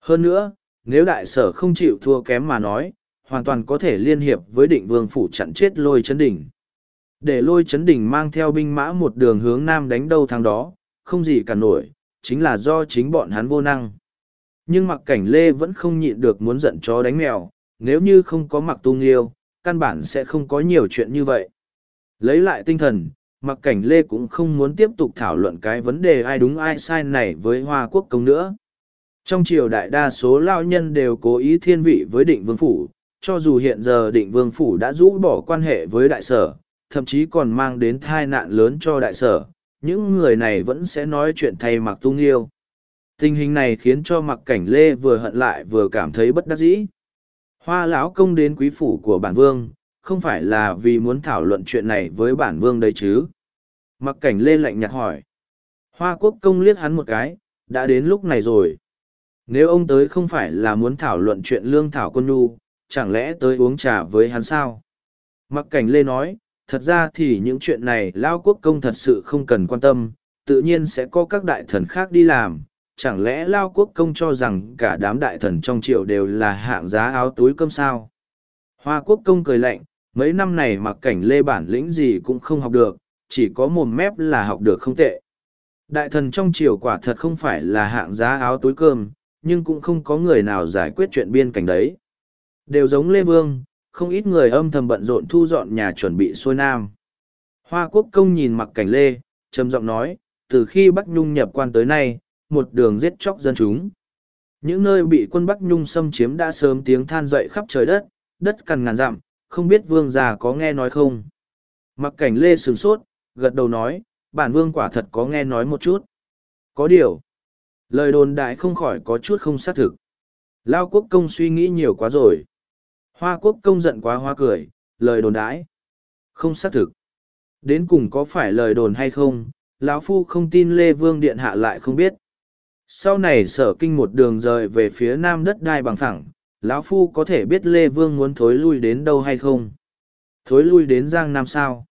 Hơn nữa, nếu đại sở không chịu thua kém mà nói, hoàn toàn có thể liên hiệp với định vương phủ chặn chết lôi chấn đỉnh. Để lôi chấn đỉnh mang theo binh mã một đường hướng nam đánh đâu thằng đó, không gì cả nổi, chính là do chính bọn hắn vô năng. Nhưng mặc cảnh lê vẫn không nhịn được muốn giận chó đánh mèo, nếu như không có mặc tu nghiêu, căn bản sẽ không có nhiều chuyện như vậy. Lấy lại tinh thần, mặc cảnh lê cũng không muốn tiếp tục thảo luận cái vấn đề ai đúng ai sai này với hoa quốc công nữa. Trong triều đại đa số lao nhân đều cố ý thiên vị với định vương phủ, cho dù hiện giờ định vương phủ đã rũ bỏ quan hệ với đại sở, thậm chí còn mang đến thai nạn lớn cho đại sở, những người này vẫn sẽ nói chuyện thay mặc tung yêu. Tình hình này khiến cho mặc cảnh lê vừa hận lại vừa cảm thấy bất đắc dĩ. Hoa lão công đến quý phủ của bản vương, không phải là vì muốn thảo luận chuyện này với bản vương đấy chứ. Mặc cảnh lê lạnh nhạt hỏi. Hoa quốc công liếc hắn một cái, đã đến lúc này rồi. Nếu ông tới không phải là muốn thảo luận chuyện lương thảo quân nhu, chẳng lẽ tới uống trà với hắn sao? Mặc cảnh lê nói, thật ra thì những chuyện này lao quốc công thật sự không cần quan tâm, tự nhiên sẽ có các đại thần khác đi làm. Chẳng lẽ lao quốc công cho rằng cả đám đại thần trong triều đều là hạng giá áo túi cơm sao? Hoa quốc công cười lạnh, mấy năm này mặc cảnh lê bản lĩnh gì cũng không học được, chỉ có mồm mép là học được không tệ. Đại thần trong triều quả thật không phải là hạng giá áo túi cơm, nhưng cũng không có người nào giải quyết chuyện biên cảnh đấy. Đều giống Lê Vương, không ít người âm thầm bận rộn thu dọn nhà chuẩn bị xuôi nam. Hoa quốc công nhìn mặc cảnh Lê, trầm giọng nói, từ khi Bắc Nhung nhập quan tới nay, một đường giết chóc dân chúng. Những nơi bị quân Bắc Nhung xâm chiếm đã sớm tiếng than dậy khắp trời đất, đất cằn ngàn dặm, không biết vương già có nghe nói không. Mặc cảnh Lê sửng sốt, gật đầu nói, bản vương quả thật có nghe nói một chút. Có điều, lời đồn đại không khỏi có chút không xác thực. Lao quốc công suy nghĩ nhiều quá rồi. Hoa quốc công giận quá hoa cười, lời đồn đãi. Không xác thực. Đến cùng có phải lời đồn hay không, lão phu không tin Lê Vương Điện Hạ lại không biết. Sau này sở kinh một đường rời về phía nam đất đai bằng phẳng, lão phu có thể biết Lê Vương muốn thối lui đến đâu hay không. Thối lui đến Giang Nam sao?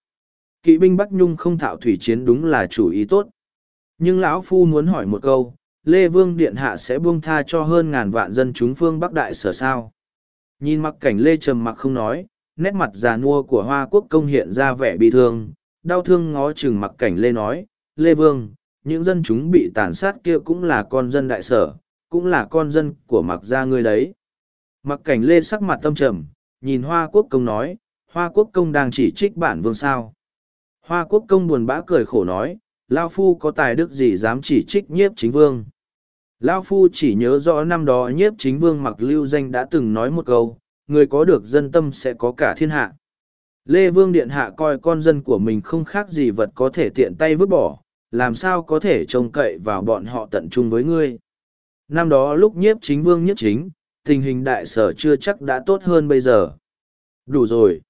Kỵ binh Bắc Nhung không thạo thủy chiến đúng là chủ ý tốt. Nhưng lão phu muốn hỏi một câu, Lê Vương Điện Hạ sẽ buông tha cho hơn ngàn vạn dân chúng phương Bắc Đại sở sao? Nhìn mặc cảnh Lê trầm mặc không nói, nét mặt già nua của Hoa Quốc công hiện ra vẻ bị thương, đau thương ngó chừng mặc cảnh Lê nói, Lê Vương, những dân chúng bị tàn sát kia cũng là con dân đại sở, cũng là con dân của mặc gia ngươi đấy. Mặc cảnh Lê sắc mặt tâm trầm, nhìn Hoa Quốc công nói, Hoa Quốc công đang chỉ trích bản vương sao. Hoa Quốc công buồn bã cười khổ nói, Lao Phu có tài đức gì dám chỉ trích nhiếp chính vương. Lao Phu chỉ nhớ rõ năm đó nhiếp chính vương mặc lưu danh đã từng nói một câu, người có được dân tâm sẽ có cả thiên hạ. Lê Vương Điện Hạ coi con dân của mình không khác gì vật có thể tiện tay vứt bỏ, làm sao có thể trông cậy vào bọn họ tận trung với ngươi. Năm đó lúc nhiếp chính vương nhiếp chính, tình hình đại sở chưa chắc đã tốt hơn bây giờ. Đủ rồi.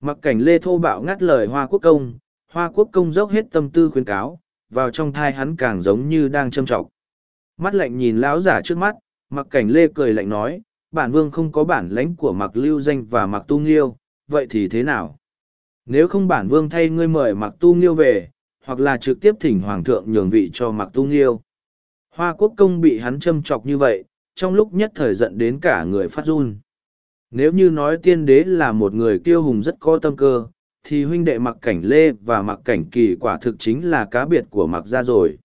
Mặc cảnh Lê Thô Bạo ngắt lời Hoa Quốc Công, Hoa Quốc Công dốc hết tâm tư khuyến cáo, vào trong thai hắn càng giống như đang châm trọng. Mắt lạnh nhìn lão giả trước mắt, mặc cảnh Lê cười lạnh nói, bản vương không có bản lãnh của mặc lưu danh và mặc tu nghiêu, vậy thì thế nào? Nếu không bản vương thay ngươi mời mặc tu nghiêu về, hoặc là trực tiếp thỉnh hoàng thượng nhường vị cho mặc tu nghiêu. Hoa quốc công bị hắn châm chọc như vậy, trong lúc nhất thời giận đến cả người phát run. Nếu như nói tiên đế là một người kiêu hùng rất có tâm cơ, thì huynh đệ mặc cảnh lê và mặc cảnh kỳ quả thực chính là cá biệt của mặc gia rồi.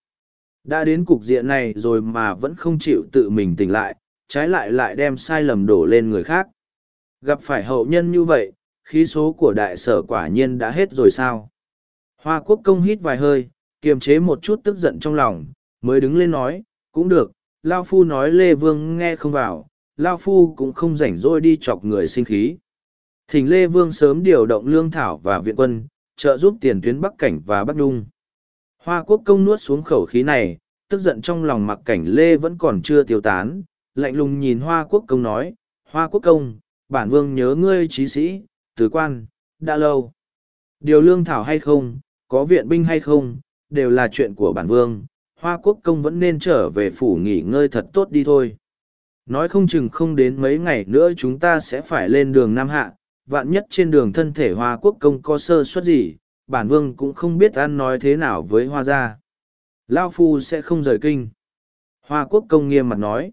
Đã đến cục diện này rồi mà vẫn không chịu tự mình tỉnh lại, trái lại lại đem sai lầm đổ lên người khác. Gặp phải hậu nhân như vậy, khí số của đại sở quả nhiên đã hết rồi sao? Hoa quốc công hít vài hơi, kiềm chế một chút tức giận trong lòng, mới đứng lên nói, cũng được, Lao Phu nói Lê Vương nghe không vào, Lao Phu cũng không rảnh rỗi đi chọc người sinh khí. Thỉnh Lê Vương sớm điều động lương thảo và viện quân, trợ giúp tiền tuyến Bắc Cảnh và Bắc Đung. Hoa quốc công nuốt xuống khẩu khí này, tức giận trong lòng mặc cảnh Lê vẫn còn chưa tiêu tán, lạnh lùng nhìn Hoa quốc công nói, Hoa quốc công, bản vương nhớ ngươi trí sĩ, tử quan, đã lâu. Điều lương thảo hay không, có viện binh hay không, đều là chuyện của bản vương, Hoa Quốc công vẫn nên trở về phủ nghỉ ngơi thật tốt đi thôi. Nói không chừng không đến mấy ngày nữa chúng ta sẽ phải lên đường Nam Hạ, vạn nhất trên đường thân thể Hoa Quốc công có sơ suất gì, bản vương cũng không biết ăn nói thế nào với Hoa gia. Lao Phu sẽ không rời kinh. Hoa Quốc công nghiêm mặt nói.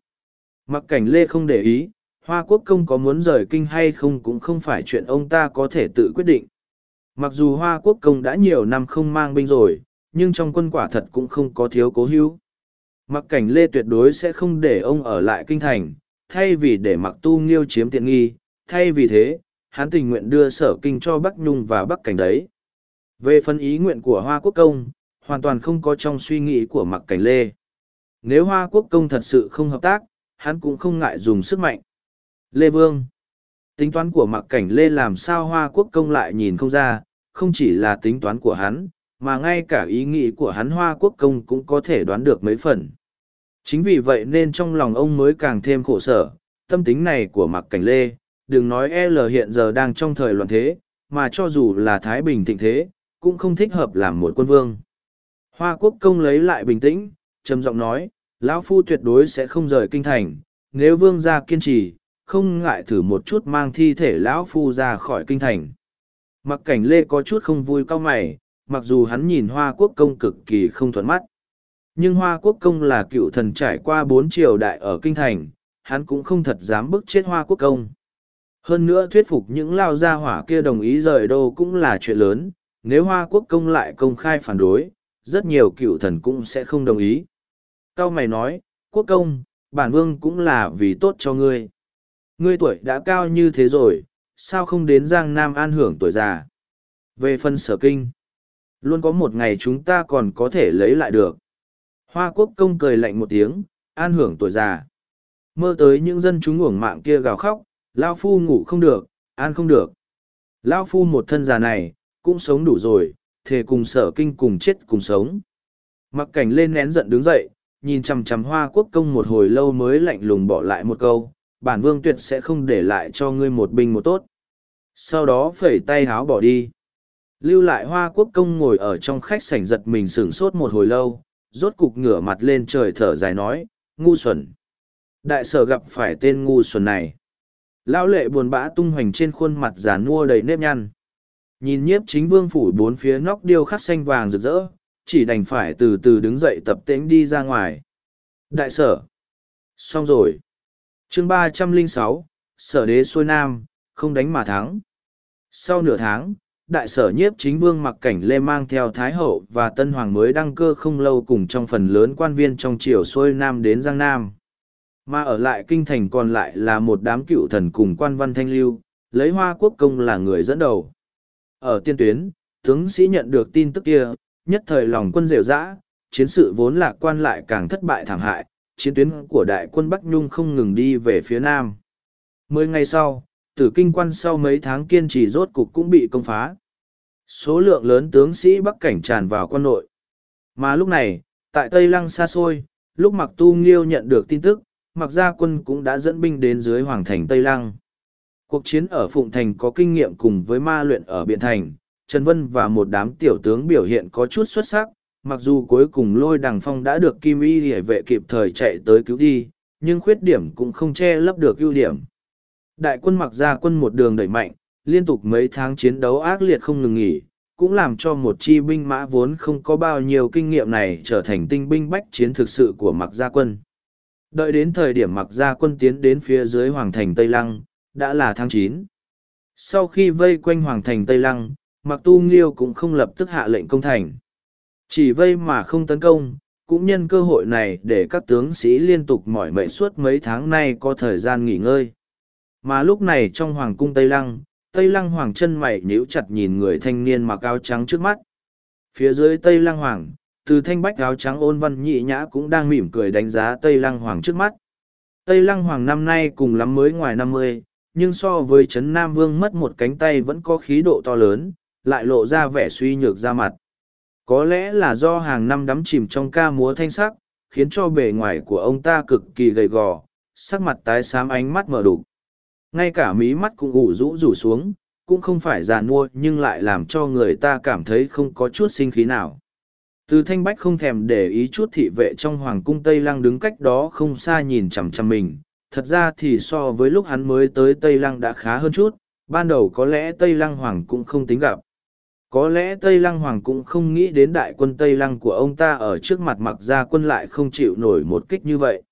Mặc cảnh Lê không để ý, Hoa Quốc công có muốn rời kinh hay không cũng không phải chuyện ông ta có thể tự quyết định. Mặc dù Hoa Quốc công đã nhiều năm không mang binh rồi, nhưng trong quân quả thật cũng không có thiếu cố hữu. Mặc cảnh Lê tuyệt đối sẽ không để ông ở lại kinh thành, thay vì để mặc tu nghiêu chiếm tiện nghi, thay vì thế, hắn tình nguyện đưa sở kinh cho Bắc Nhung và Bắc cảnh đấy. Về phần ý nguyện của Hoa Quốc công, hoàn toàn không có trong suy nghĩ của mặc cảnh Lê. Nếu Hoa Quốc công thật sự không hợp tác, hắn cũng không ngại dùng sức mạnh. Lê Vương Tính toán của mặc cảnh Lê làm sao Hoa Quốc công lại nhìn không ra, không chỉ là tính toán của hắn, mà ngay cả ý nghĩ của hắn Hoa Quốc công cũng có thể đoán được mấy phần. Chính vì vậy nên trong lòng ông mới càng thêm khổ sở, tâm tính này của mặc cảnh Lê, đừng nói L hiện giờ đang trong thời loạn thế, mà cho dù là Thái Bình thịnh thế, cũng không thích hợp làm một quân vương. Hoa Quốc công lấy lại bình tĩnh, trầm giọng nói, lão Phu tuyệt đối sẽ không rời kinh thành, nếu vương gia kiên trì, không ngại thử một chút mang thi thể lão Phu ra khỏi kinh thành. Mặc cảnh lê có chút không vui cao mày, mặc dù hắn nhìn Hoa Quốc công cực kỳ không thuận mắt. Nhưng Hoa Quốc công là cựu thần trải qua bốn triều đại ở Kinh Thành, hắn cũng không thật dám bức chết Hoa Quốc công. Hơn nữa thuyết phục những lao gia hỏa kia đồng ý rời đô cũng là chuyện lớn, nếu Hoa Quốc công lại công khai phản đối, rất nhiều cựu thần cũng sẽ không đồng ý. Cao mày nói, Quốc công, bản vương cũng là vì tốt cho ngươi. Ngươi tuổi đã cao như thế rồi, sao không đến Giang Nam an hưởng tuổi già? Về phần sở kinh, luôn có một ngày chúng ta còn có thể lấy lại được. Hoa quốc công cười lạnh một tiếng, an hưởng tuổi già. Mơ tới những dân chúng uổng mạng kia gào khóc, Lao Phu ngủ không được, an không được. Lao Phu một thân già này, cũng sống đủ rồi, thề cùng sở kinh cùng chết cùng sống. Mặc cảnh lên nén giận đứng dậy, nhìn chằm chằm hoa quốc công một hồi lâu mới lạnh lùng bỏ lại một câu, bản vương tuyệt sẽ không để lại cho ngươi một binh một tốt. Sau đó phẩy tay háo bỏ đi. Lưu lại hoa quốc công ngồi ở trong khách sảnh giật mình sửng sốt một hồi lâu, rốt cục ngửa mặt lên trời thở dài nói, ngu xuẩn. Đại sở gặp phải tên ngu xuẩn này. Lão lệ buồn bã tung hoành trên khuôn mặt già nua đầy nếp nhăn. Nhìn nhiếp chính vương phủ bốn phía nóc điêu khắc xanh vàng rực rỡ, chỉ đành phải từ từ đứng dậy tập tễnh đi ra ngoài. Đại sở. Xong rồi. chương ba trăm linh sáu sở đế xuôi nam, không đánh mà thắng. Sau nửa tháng, đại sở nhiếp chính vương mặc cảnh lê mang theo thái hậu và tân hoàng mới đăng cơ không lâu cùng trong phần lớn quan viên trong triều xuôi nam đến giang nam mà ở lại kinh thành còn lại là một đám cựu thần cùng quan văn thanh lưu lấy hoa quốc công là người dẫn đầu ở tiên tuyến tướng sĩ nhận được tin tức kia nhất thời lòng quân rều rã chiến sự vốn lạc quan lại càng thất bại thảm hại chiến tuyến của đại quân bắc nhung không ngừng đi về phía nam mười ngày sau tử kinh quan sau mấy tháng kiên trì rốt cục cũng bị công phá. Số lượng lớn tướng sĩ Bắc Cảnh tràn vào quân nội. Mà lúc này, tại Tây Lăng xa xôi, lúc Mặc Tu Nghiêu nhận được tin tức, Mặc Gia quân cũng đã dẫn binh đến dưới Hoàng thành Tây Lăng. Cuộc chiến ở Phụng Thành có kinh nghiệm cùng với ma luyện ở Biện Thành, Trần Vân và một đám tiểu tướng biểu hiện có chút xuất sắc, mặc dù cuối cùng lôi đằng phong đã được Kim Y hệ vệ kịp thời chạy tới cứu đi, nhưng khuyết điểm cũng không che lấp được ưu điểm. Đại quân mặc ra quân một đường đẩy mạnh, liên tục mấy tháng chiến đấu ác liệt không ngừng nghỉ, cũng làm cho một chi binh mã vốn không có bao nhiêu kinh nghiệm này trở thành tinh binh bách chiến thực sự của mặc gia quân. Đợi đến thời điểm mặc gia quân tiến đến phía dưới hoàng thành Tây Lăng, đã là tháng chín. Sau khi vây quanh hoàng thành Tây Lăng, mặc tu nghiêu cũng không lập tức hạ lệnh công thành. Chỉ vây mà không tấn công, cũng nhân cơ hội này để các tướng sĩ liên tục mỏi mệt suốt mấy tháng nay có thời gian nghỉ ngơi. Mà lúc này trong hoàng cung Tây Lăng, Tây Lăng Hoàng chân mày nhíu chặt nhìn người thanh niên mặc áo trắng trước mắt. Phía dưới Tây Lăng Hoàng, từ thanh bách áo trắng ôn văn nhị nhã cũng đang mỉm cười đánh giá Tây Lăng Hoàng trước mắt. Tây Lăng Hoàng năm nay cùng lắm mới ngoài năm mươi, nhưng so với Trấn Nam Vương mất một cánh tay vẫn có khí độ to lớn, lại lộ ra vẻ suy nhược ra mặt. Có lẽ là do hàng năm đắm chìm trong ca múa thanh sắc, khiến cho bề ngoài của ông ta cực kỳ gầy gò, sắc mặt tái xám ánh mắt mở đục ngay cả mí mắt cũng ủ rũ rủ xuống cũng không phải già mua nhưng lại làm cho người ta cảm thấy không có chút sinh khí nào từ thanh bách không thèm để ý chút thị vệ trong hoàng cung tây lăng đứng cách đó không xa nhìn chằm chằm mình thật ra thì so với lúc hắn mới tới tây lăng đã khá hơn chút ban đầu có lẽ tây lăng hoàng cũng không tính gặp có lẽ tây lăng hoàng cũng không nghĩ đến đại quân tây lăng của ông ta ở trước mặt mặc gia quân lại không chịu nổi một kích như vậy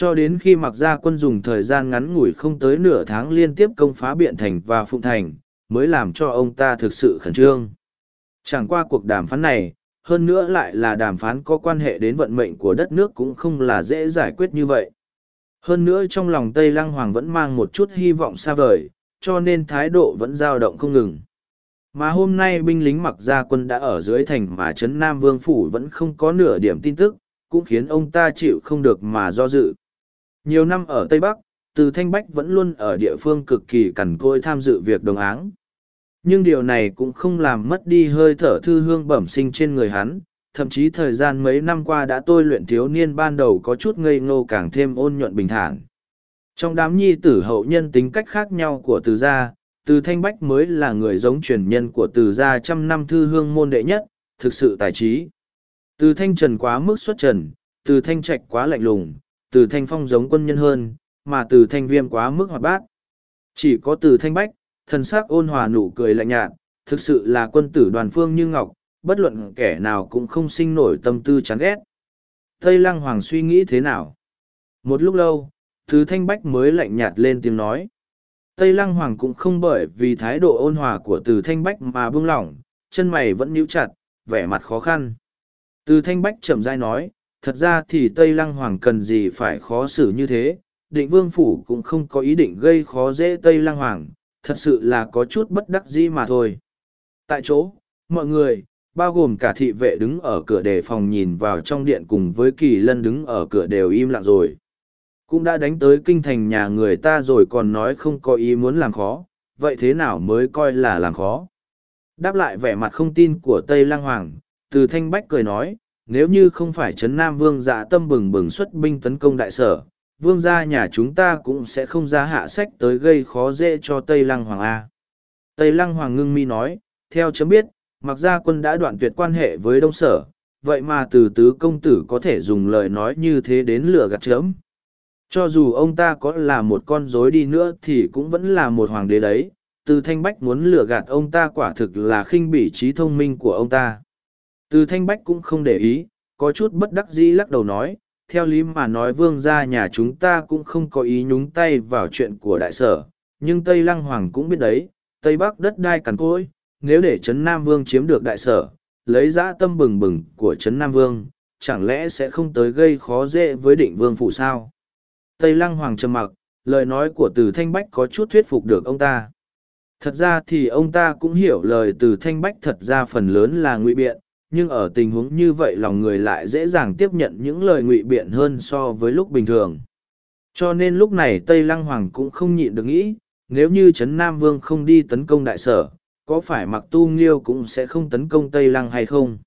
cho đến khi mặc gia quân dùng thời gian ngắn ngủi không tới nửa tháng liên tiếp công phá biện thành và phụng thành, mới làm cho ông ta thực sự khẩn trương. Chẳng qua cuộc đàm phán này, hơn nữa lại là đàm phán có quan hệ đến vận mệnh của đất nước cũng không là dễ giải quyết như vậy. Hơn nữa trong lòng Tây Lăng Hoàng vẫn mang một chút hy vọng xa vời, cho nên thái độ vẫn dao động không ngừng. Mà hôm nay binh lính mặc gia quân đã ở dưới thành mà Trấn Nam Vương Phủ vẫn không có nửa điểm tin tức, cũng khiến ông ta chịu không được mà do dự. Nhiều năm ở Tây Bắc, từ Thanh Bách vẫn luôn ở địa phương cực kỳ cằn côi tham dự việc đồng áng. Nhưng điều này cũng không làm mất đi hơi thở thư hương bẩm sinh trên người hắn, thậm chí thời gian mấy năm qua đã tôi luyện thiếu niên ban đầu có chút ngây ngô càng thêm ôn nhuận bình thản. Trong đám nhi tử hậu nhân tính cách khác nhau của từ gia, từ Thanh Bách mới là người giống truyền nhân của từ gia trăm năm thư hương môn đệ nhất, thực sự tài trí. Từ Thanh Trần quá mức xuất trần, từ Thanh Trạch quá lạnh lùng, từ thanh phong giống quân nhân hơn, mà từ thanh viêm quá mức hoạt bát. Chỉ có từ thanh bách, thần sắc ôn hòa nụ cười lạnh nhạt, thực sự là quân tử đoàn phương như ngọc, bất luận kẻ nào cũng không sinh nổi tâm tư chán ghét. Tây Lăng Hoàng suy nghĩ thế nào? Một lúc lâu, từ thanh bách mới lạnh nhạt lên tiếng nói. Tây Lăng Hoàng cũng không bởi vì thái độ ôn hòa của từ thanh bách mà buông lỏng, chân mày vẫn nhíu chặt, vẻ mặt khó khăn. Từ thanh bách chậm rãi nói, thật ra thì Tây Lăng Hoàng cần gì phải khó xử như thế, định vương phủ cũng không có ý định gây khó dễ Tây Lăng Hoàng, thật sự là có chút bất đắc dĩ mà thôi. Tại chỗ, mọi người, bao gồm cả thị vệ đứng ở cửa đề phòng nhìn vào trong điện cùng với kỳ lân đứng ở cửa đều im lặng rồi. Cũng đã đánh tới kinh thành nhà người ta rồi còn nói không có ý muốn làm khó, vậy thế nào mới coi là làm khó? Đáp lại vẻ mặt không tin của Tây lang Hoàng, từ Thanh Bách cười nói, nếu như không phải Trấn Nam Vương dạ tâm bừng bừng xuất binh tấn công đại sở, vương gia nhà chúng ta cũng sẽ không ra hạ sách tới gây khó dễ cho Tây Lăng Hoàng A. Tây Lăng Hoàng ngưng mi nói, theo chấm biết, mặc gia quân đã đoạn tuyệt quan hệ với đông sở, vậy mà từ tứ công tử có thể dùng lời nói như thế đến lừa gạt chớm Cho dù ông ta có là một con rối đi nữa thì cũng vẫn là một hoàng đế đấy, từ thanh bách muốn lừa gạt ông ta quả thực là khinh bỉ trí thông minh của ông ta. Từ thanh bách cũng không để ý, có chút bất đắc dĩ lắc đầu nói, theo lý mà nói vương gia nhà chúng ta cũng không có ý nhúng tay vào chuyện của đại sở, nhưng Tây Lăng Hoàng cũng biết đấy, Tây Bắc đất đai cằn cỗi, nếu để Trấn Nam Vương chiếm được đại sở, lấy dã tâm bừng bừng của Trấn Nam Vương, chẳng lẽ sẽ không tới gây khó dễ với định vương phụ sao? Tây Lăng Hoàng trầm mặc, lời nói của từ Thanh Bách có chút thuyết phục được ông ta. Thật ra thì ông ta cũng hiểu lời từ Thanh Bách thật ra phần lớn là ngụy biện, nhưng ở tình huống như vậy lòng người lại dễ dàng tiếp nhận những lời ngụy biện hơn so với lúc bình thường. Cho nên lúc này Tây Lăng Hoàng cũng không nhịn được nghĩ, nếu như Trấn Nam Vương không đi tấn công đại sở, có phải mặc tu nghiêu cũng sẽ không tấn công Tây Lăng hay không?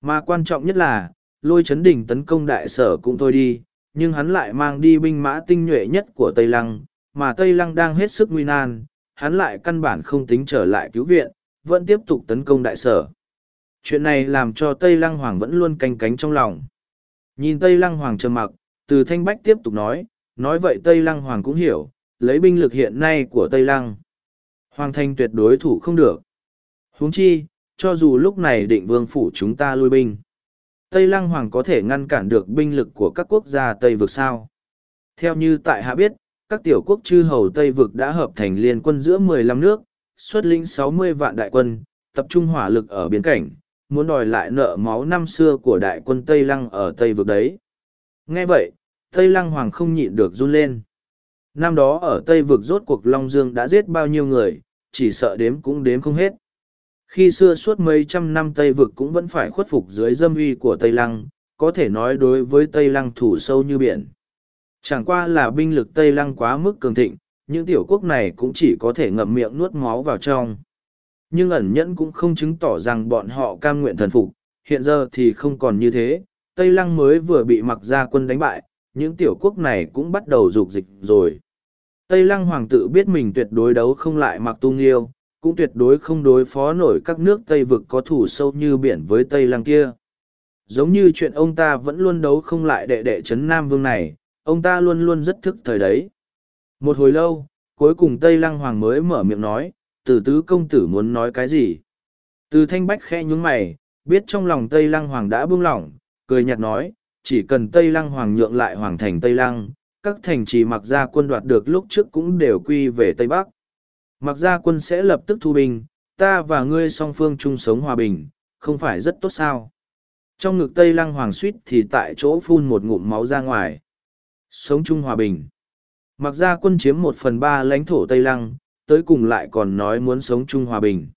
Mà quan trọng nhất là, lôi chấn đỉnh tấn công đại sở cũng thôi đi, nhưng hắn lại mang đi binh mã tinh nhuệ nhất của Tây Lăng, mà Tây Lăng đang hết sức nguy nan, hắn lại căn bản không tính trở lại cứu viện, vẫn tiếp tục tấn công đại sở. Chuyện này làm cho Tây Lăng Hoàng vẫn luôn canh cánh trong lòng. Nhìn Tây Lăng Hoàng trầm mặc, từ Thanh Bách tiếp tục nói, nói vậy Tây Lăng Hoàng cũng hiểu, lấy binh lực hiện nay của Tây Lăng. Hoàng thành tuyệt đối thủ không được. huống chi, cho dù lúc này định vương phủ chúng ta lui binh. Tây Lăng Hoàng có thể ngăn cản được binh lực của các quốc gia Tây vực sao. Theo như tại hạ biết, các tiểu quốc chư hầu Tây vực đã hợp thành liên quân giữa 15 nước, xuất lĩnh 60 vạn đại quân, tập trung hỏa lực ở biên cảnh, muốn đòi lại nợ máu năm xưa của đại quân Tây Lăng ở Tây vực đấy. Nghe vậy, Tây Lăng Hoàng không nhịn được run lên. Năm đó ở Tây vực rốt cuộc Long Dương đã giết bao nhiêu người, chỉ sợ đếm cũng đếm không hết. Khi xưa suốt mấy trăm năm Tây vực cũng vẫn phải khuất phục dưới dâm uy của Tây Lăng, có thể nói đối với Tây Lăng thủ sâu như biển. Chẳng qua là binh lực Tây Lăng quá mức cường thịnh, những tiểu quốc này cũng chỉ có thể ngậm miệng nuốt máu vào trong. Nhưng ẩn nhẫn cũng không chứng tỏ rằng bọn họ cam nguyện thần phục, hiện giờ thì không còn như thế, Tây Lăng mới vừa bị mặc ra quân đánh bại, những tiểu quốc này cũng bắt đầu dục dịch rồi. Tây Lăng Hoàng tự biết mình tuyệt đối đấu không lại mặc tu nghiêu, cũng tuyệt đối không đối phó nổi các nước Tây vực có thủ sâu như biển với Tây Lăng kia. Giống như chuyện ông ta vẫn luôn đấu không lại đệ đệ Trấn Nam Vương này, ông ta luôn luôn rất thức thời đấy. Một hồi lâu, cuối cùng Tây Lăng Hoàng mới mở miệng nói, từ tứ công tử muốn nói cái gì. Từ thanh bách khe nhúng mày, biết trong lòng Tây Lăng Hoàng đã buông lỏng, cười nhạt nói, chỉ cần Tây Lăng Hoàng nhượng lại Hoàng thành Tây Lăng, các thành trì mặc gia quân đoạt được lúc trước cũng đều quy về Tây Bắc. Mặc gia quân sẽ lập tức thu binh, ta và ngươi song phương chung sống hòa bình, không phải rất tốt sao. Trong ngực Tây Lăng Hoàng suýt thì tại chỗ phun một ngụm máu ra ngoài. Sống chung hòa bình. Mặc gia quân chiếm một phần ba lãnh thổ Tây Lăng, tới cùng lại còn nói muốn sống chung hòa bình.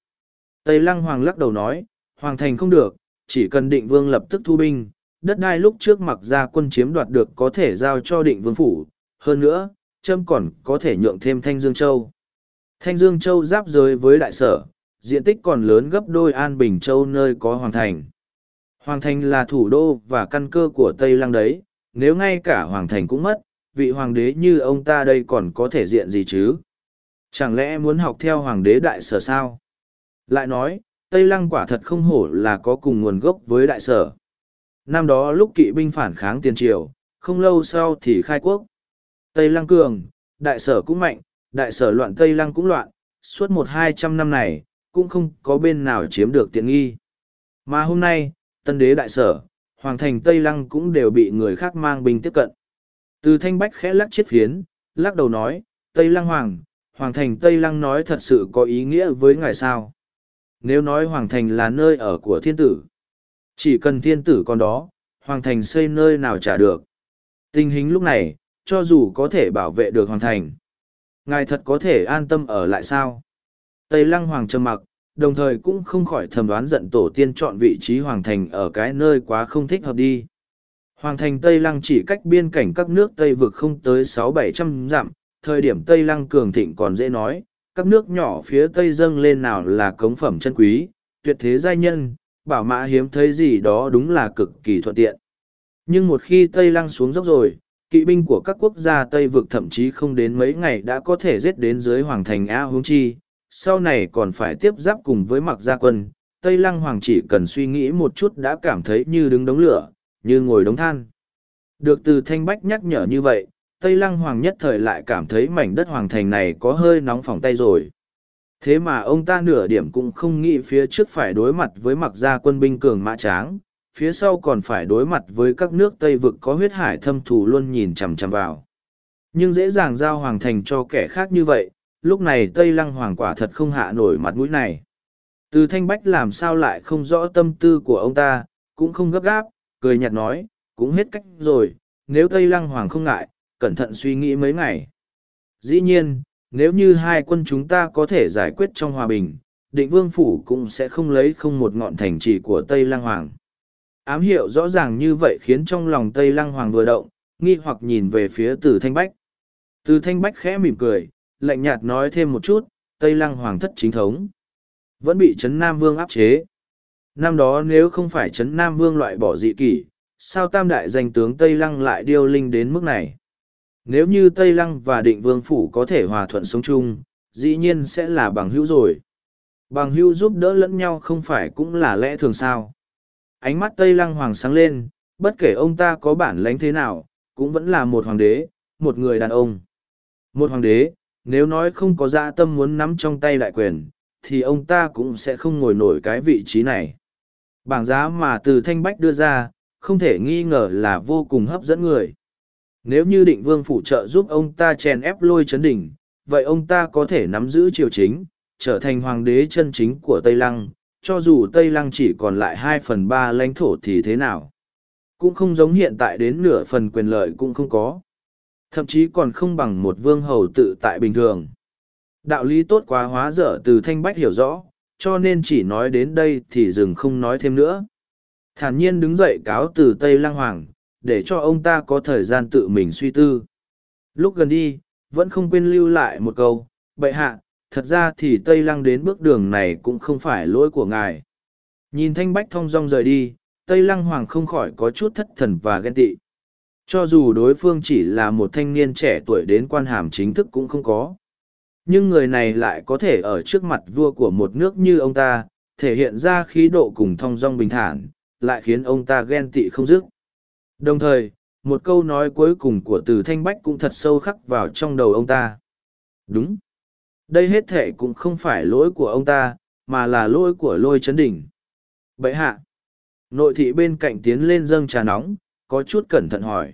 Tây Lăng Hoàng lắc đầu nói, Hoàng thành không được, chỉ cần định vương lập tức thu binh, đất đai lúc trước mặc gia quân chiếm đoạt được có thể giao cho định vương phủ, hơn nữa, Trâm còn có thể nhượng thêm Thanh Dương Châu. Thanh Dương Châu giáp giới với đại sở, diện tích còn lớn gấp đôi An Bình Châu nơi có Hoàng thành. Hoàng thành là thủ đô và căn cơ của Tây Lăng đấy, nếu ngay cả Hoàng thành cũng mất, vị hoàng đế như ông ta đây còn có thể diện gì chứ? Chẳng lẽ muốn học theo hoàng đế đại sở sao? Lại nói, Tây Lăng quả thật không hổ là có cùng nguồn gốc với đại sở. Năm đó lúc kỵ binh phản kháng tiền triều, không lâu sau thì khai quốc. Tây Lăng cường, đại sở cũng mạnh, đại sở loạn Tây Lăng cũng loạn, suốt một hai trăm năm này, cũng không có bên nào chiếm được tiện nghi. Mà hôm nay, tân đế đại sở, hoàng thành Tây Lăng cũng đều bị người khác mang binh tiếp cận. Từ thanh bách khẽ lắc chiết phiến, lắc đầu nói, Tây Lăng Hoàng, Hoàng thành Tây Lăng nói thật sự có ý nghĩa với ngài sao? Nếu nói Hoàng thành là nơi ở của thiên tử, chỉ cần thiên tử còn đó, hoàng thành xây nơi nào trả được. Tình hình lúc này, cho dù có thể bảo vệ được hoàng thành. Ngài thật có thể an tâm ở lại sao? Tây lăng hoàng trầm mặc, đồng thời cũng không khỏi thầm đoán giận tổ tiên chọn vị trí hoàng thành ở cái nơi quá không thích hợp đi. Hoàng thành Tây Lăng chỉ cách biên cảnh các nước Tây vực không tới sáu bảy trăm dặm, thời điểm Tây Lăng cường thịnh còn dễ nói, các nước nhỏ phía Tây dâng lên nào là cống phẩm chân quý, tuyệt thế giai nhân, bảo mã hiếm thấy gì đó đúng là cực kỳ thuận tiện. Nhưng một khi Tây Lăng xuống dốc rồi, kỵ binh của các quốc gia Tây vực thậm chí không đến mấy ngày đã có thể giết đến dưới Hoàng thành A Hướng Chi, sau này còn phải tiếp giáp cùng với mặc gia quân. Tây Lăng Hoàng chỉ cần suy nghĩ một chút đã cảm thấy như đứng đống lửa, như ngồi đống than. Được từ Thanh Bách nhắc nhở như vậy, Tây Lăng Hoàng nhất thời lại cảm thấy mảnh đất hoàng thành này có hơi nóng phỏng tay rồi. Thế mà ông ta nửa điểm cũng không nghĩ phía trước phải đối mặt với mặc gia quân binh cường mã tráng, phía sau còn phải đối mặt với các nước Tây vực có huyết hải thâm thù luôn nhìn chằm chằm vào. Nhưng dễ dàng giao hoàng thành cho kẻ khác như vậy, lúc này Tây Lăng Hoàng quả thật không hạ nổi mặt mũi này. Từ Thanh Bách làm sao lại không rõ tâm tư của ông ta, cũng không gấp gáp, cười nhạt nói, cũng hết cách rồi, nếu Tây Lăng Hoàng không ngại, cẩn thận suy nghĩ mấy ngày. Dĩ nhiên, nếu như hai quân chúng ta có thể giải quyết trong hòa bình, định vương phủ cũng sẽ không lấy không một ngọn thành trì của Tây Lang Hoàng. Ám hiệu rõ ràng như vậy khiến trong lòng Tây Lang Hoàng vừa động, nghi hoặc nhìn về phía Từ Thanh Bách. Từ Thanh Bách khẽ mỉm cười, lạnh nhạt nói thêm một chút, Tây Lăng Hoàng thất chính thống. Vẫn bị Trấn Nam Vương áp chế. Năm đó nếu không phải Trấn Nam Vương loại bỏ dị kỷ, sao tam đại danh tướng Tây Lăng lại điêu linh đến mức này? Nếu như Tây Lăng và Định Vương Phủ có thể hòa thuận sống chung, dĩ nhiên sẽ là bằng hữu rồi. Bằng hữu giúp đỡ lẫn nhau không phải cũng là lẽ thường sao. Ánh mắt Tây Lăng Hoàng sáng lên, bất kể ông ta có bản lãnh thế nào, cũng vẫn là một hoàng đế, một người đàn ông. Một hoàng đế, nếu nói không có dạ tâm muốn nắm trong tay đại quyền, thì ông ta cũng sẽ không ngồi nổi cái vị trí này. Bảng giá mà từ Thanh Bách đưa ra, không thể nghi ngờ là vô cùng hấp dẫn người. Nếu như định vương phụ trợ giúp ông ta chèn ép lôi chấn đỉnh, vậy ông ta có thể nắm giữ triều chính, trở thành hoàng đế chân chính của Tây Lăng, cho dù Tây Lăng chỉ còn lại hai phần ba lãnh thổ thì thế nào. Cũng không giống hiện tại đến nửa phần quyền lợi cũng không có. Thậm chí còn không bằng một vương hầu tự tại bình thường. Đạo lý tốt quá hóa dở từ thanh bách hiểu rõ, cho nên chỉ nói đến đây thì dừng không nói thêm nữa. Thản nhiên đứng dậy cáo từ Tây Lăng Hoàng, để cho ông ta có thời gian tự mình suy tư. Lúc gần đi, vẫn không quên lưu lại một câu, bệ hạ, thật ra thì Tây Lăng đến bước đường này cũng không phải lỗi của ngài. Nhìn thanh bách thong dong rời đi, Tây Lăng Hoàng không khỏi có chút thất thần và ghen tị. Cho dù đối phương chỉ là một thanh niên trẻ tuổi đến quan hàm chính thức cũng không có. Nhưng người này lại có thể ở trước mặt vua của một nước như ông ta, thể hiện ra khí độ cùng thong dong bình thản, lại khiến ông ta ghen tị không dứt. Đồng thời, một câu nói cuối cùng của từ thanh bách cũng thật sâu khắc vào trong đầu ông ta. Đúng. Đây hết thệ cũng không phải lỗi của ông ta, mà là lỗi của lôi chấn đỉnh. Bậy hạ. Nội thị bên cạnh tiến lên dâng trà nóng, có chút cẩn thận hỏi.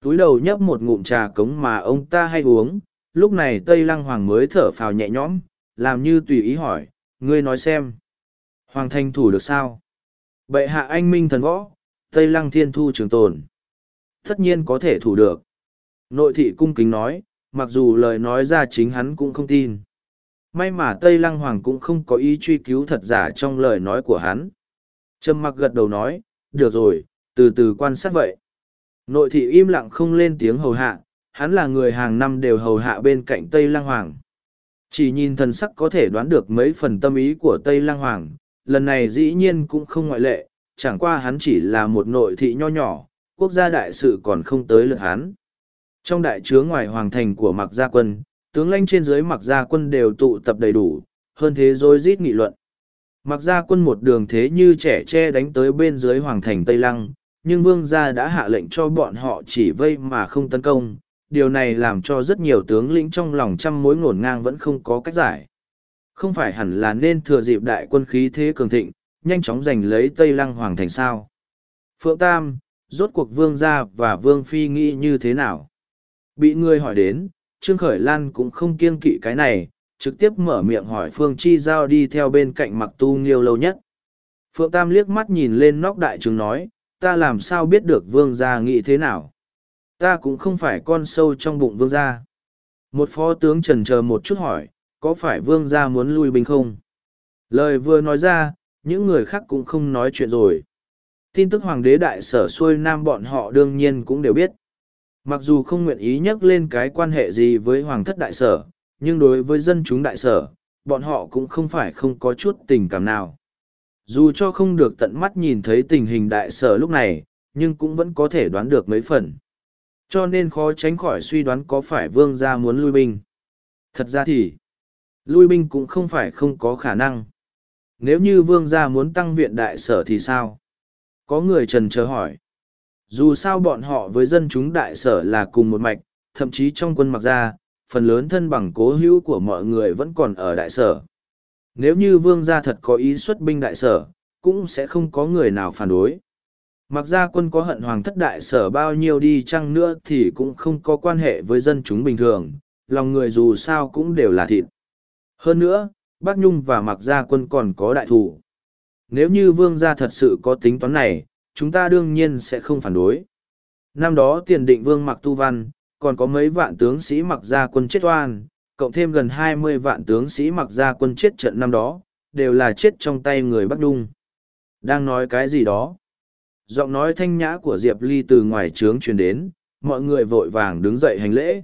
Túi đầu nhấp một ngụm trà cống mà ông ta hay uống, lúc này Tây Lăng Hoàng mới thở phào nhẹ nhõm, làm như tùy ý hỏi, ngươi nói xem. Hoàng thanh thủ được sao? Bệ hạ anh minh thần võ, Tây Lăng Thiên Thu trường tồn. Tất nhiên có thể thủ được. Nội thị cung kính nói, mặc dù lời nói ra chính hắn cũng không tin. May mà Tây Lăng Hoàng cũng không có ý truy cứu thật giả trong lời nói của hắn. Trầm mặc gật đầu nói, được rồi, từ từ quan sát vậy. Nội thị im lặng không lên tiếng hầu hạ, hắn là người hàng năm đều hầu hạ bên cạnh Tây Lăng Hoàng. Chỉ nhìn thần sắc có thể đoán được mấy phần tâm ý của Tây Lăng Hoàng, lần này dĩ nhiên cũng không ngoại lệ, chẳng qua hắn chỉ là một nội thị nho nhỏ, quốc gia đại sự còn không tới lượt hắn. Trong đại chứa ngoài hoàng thành của Mạc Gia Quân, tướng lãnh trên dưới Mạc Gia Quân đều tụ tập đầy đủ, hơn thế rồi rít nghị luận. Mạc Gia Quân một đường thế như trẻ tre đánh tới bên dưới hoàng thành Tây Lăng, nhưng vương gia đã hạ lệnh cho bọn họ chỉ vây mà không tấn công. Điều này làm cho rất nhiều tướng lĩnh trong lòng trăm mối ngổn ngang vẫn không có cách giải. Không phải hẳn là nên thừa dịp đại quân khí thế cường thịnh, nhanh chóng giành lấy Tây Lăng Hoàng thành sao. Phượng Tam, rốt cuộc vương gia và vương phi nghĩ như thế nào? Bị người hỏi đến, Trương Khởi Lan cũng không kiêng kỵ cái này, trực tiếp mở miệng hỏi Phương Chi Giao đi theo bên cạnh mặc tu nghiêu lâu nhất. Phượng Tam liếc mắt nhìn lên nóc đại trướng nói, ta làm sao biết được vương gia nghĩ thế nào. Ta cũng không phải con sâu trong bụng vương gia. Một phó tướng trần chờ một chút hỏi, có phải vương gia muốn lui binh không? Lời vừa nói ra, những người khác cũng không nói chuyện rồi. Tin tức hoàng đế đại sở xuôi nam bọn họ đương nhiên cũng đều biết. Mặc dù không nguyện ý nhắc lên cái quan hệ gì với hoàng thất đại sở, nhưng đối với dân chúng đại sở, bọn họ cũng không phải không có chút tình cảm nào. Dù cho không được tận mắt nhìn thấy tình hình đại sở lúc này, nhưng cũng vẫn có thể đoán được mấy phần. Cho nên khó tránh khỏi suy đoán có phải vương gia muốn lui binh. Thật ra thì, lui binh cũng không phải không có khả năng. Nếu như vương gia muốn tăng viện đại sở thì sao? Có người trần chờ hỏi. Dù sao bọn họ với dân chúng đại sở là cùng một mạch, thậm chí trong quân mặc gia, phần lớn thân bằng cố hữu của mọi người vẫn còn ở đại sở. Nếu như vương gia thật có ý xuất binh đại sở, cũng sẽ không có người nào phản đối. Mặc ra quân có hận hoàng thất đại sở bao nhiêu đi chăng nữa thì cũng không có quan hệ với dân chúng bình thường, lòng người dù sao cũng đều là thịt. Hơn nữa, Bác Nhung và Mặc Gia quân còn có đại thủ. Nếu như vương gia thật sự có tính toán này, chúng ta đương nhiên sẽ không phản đối. Năm đó tiền định vương Mặc Tu Văn, còn có mấy vạn tướng sĩ Mặc Gia quân chết oan, cộng thêm gần hai mươi vạn tướng sĩ Mặc Gia quân chết trận năm đó, đều là chết trong tay người Bắc Nhung. Đang nói cái gì đó? Giọng nói thanh nhã của Diệp Ly từ ngoài trướng truyền đến, mọi người vội vàng đứng dậy hành lễ.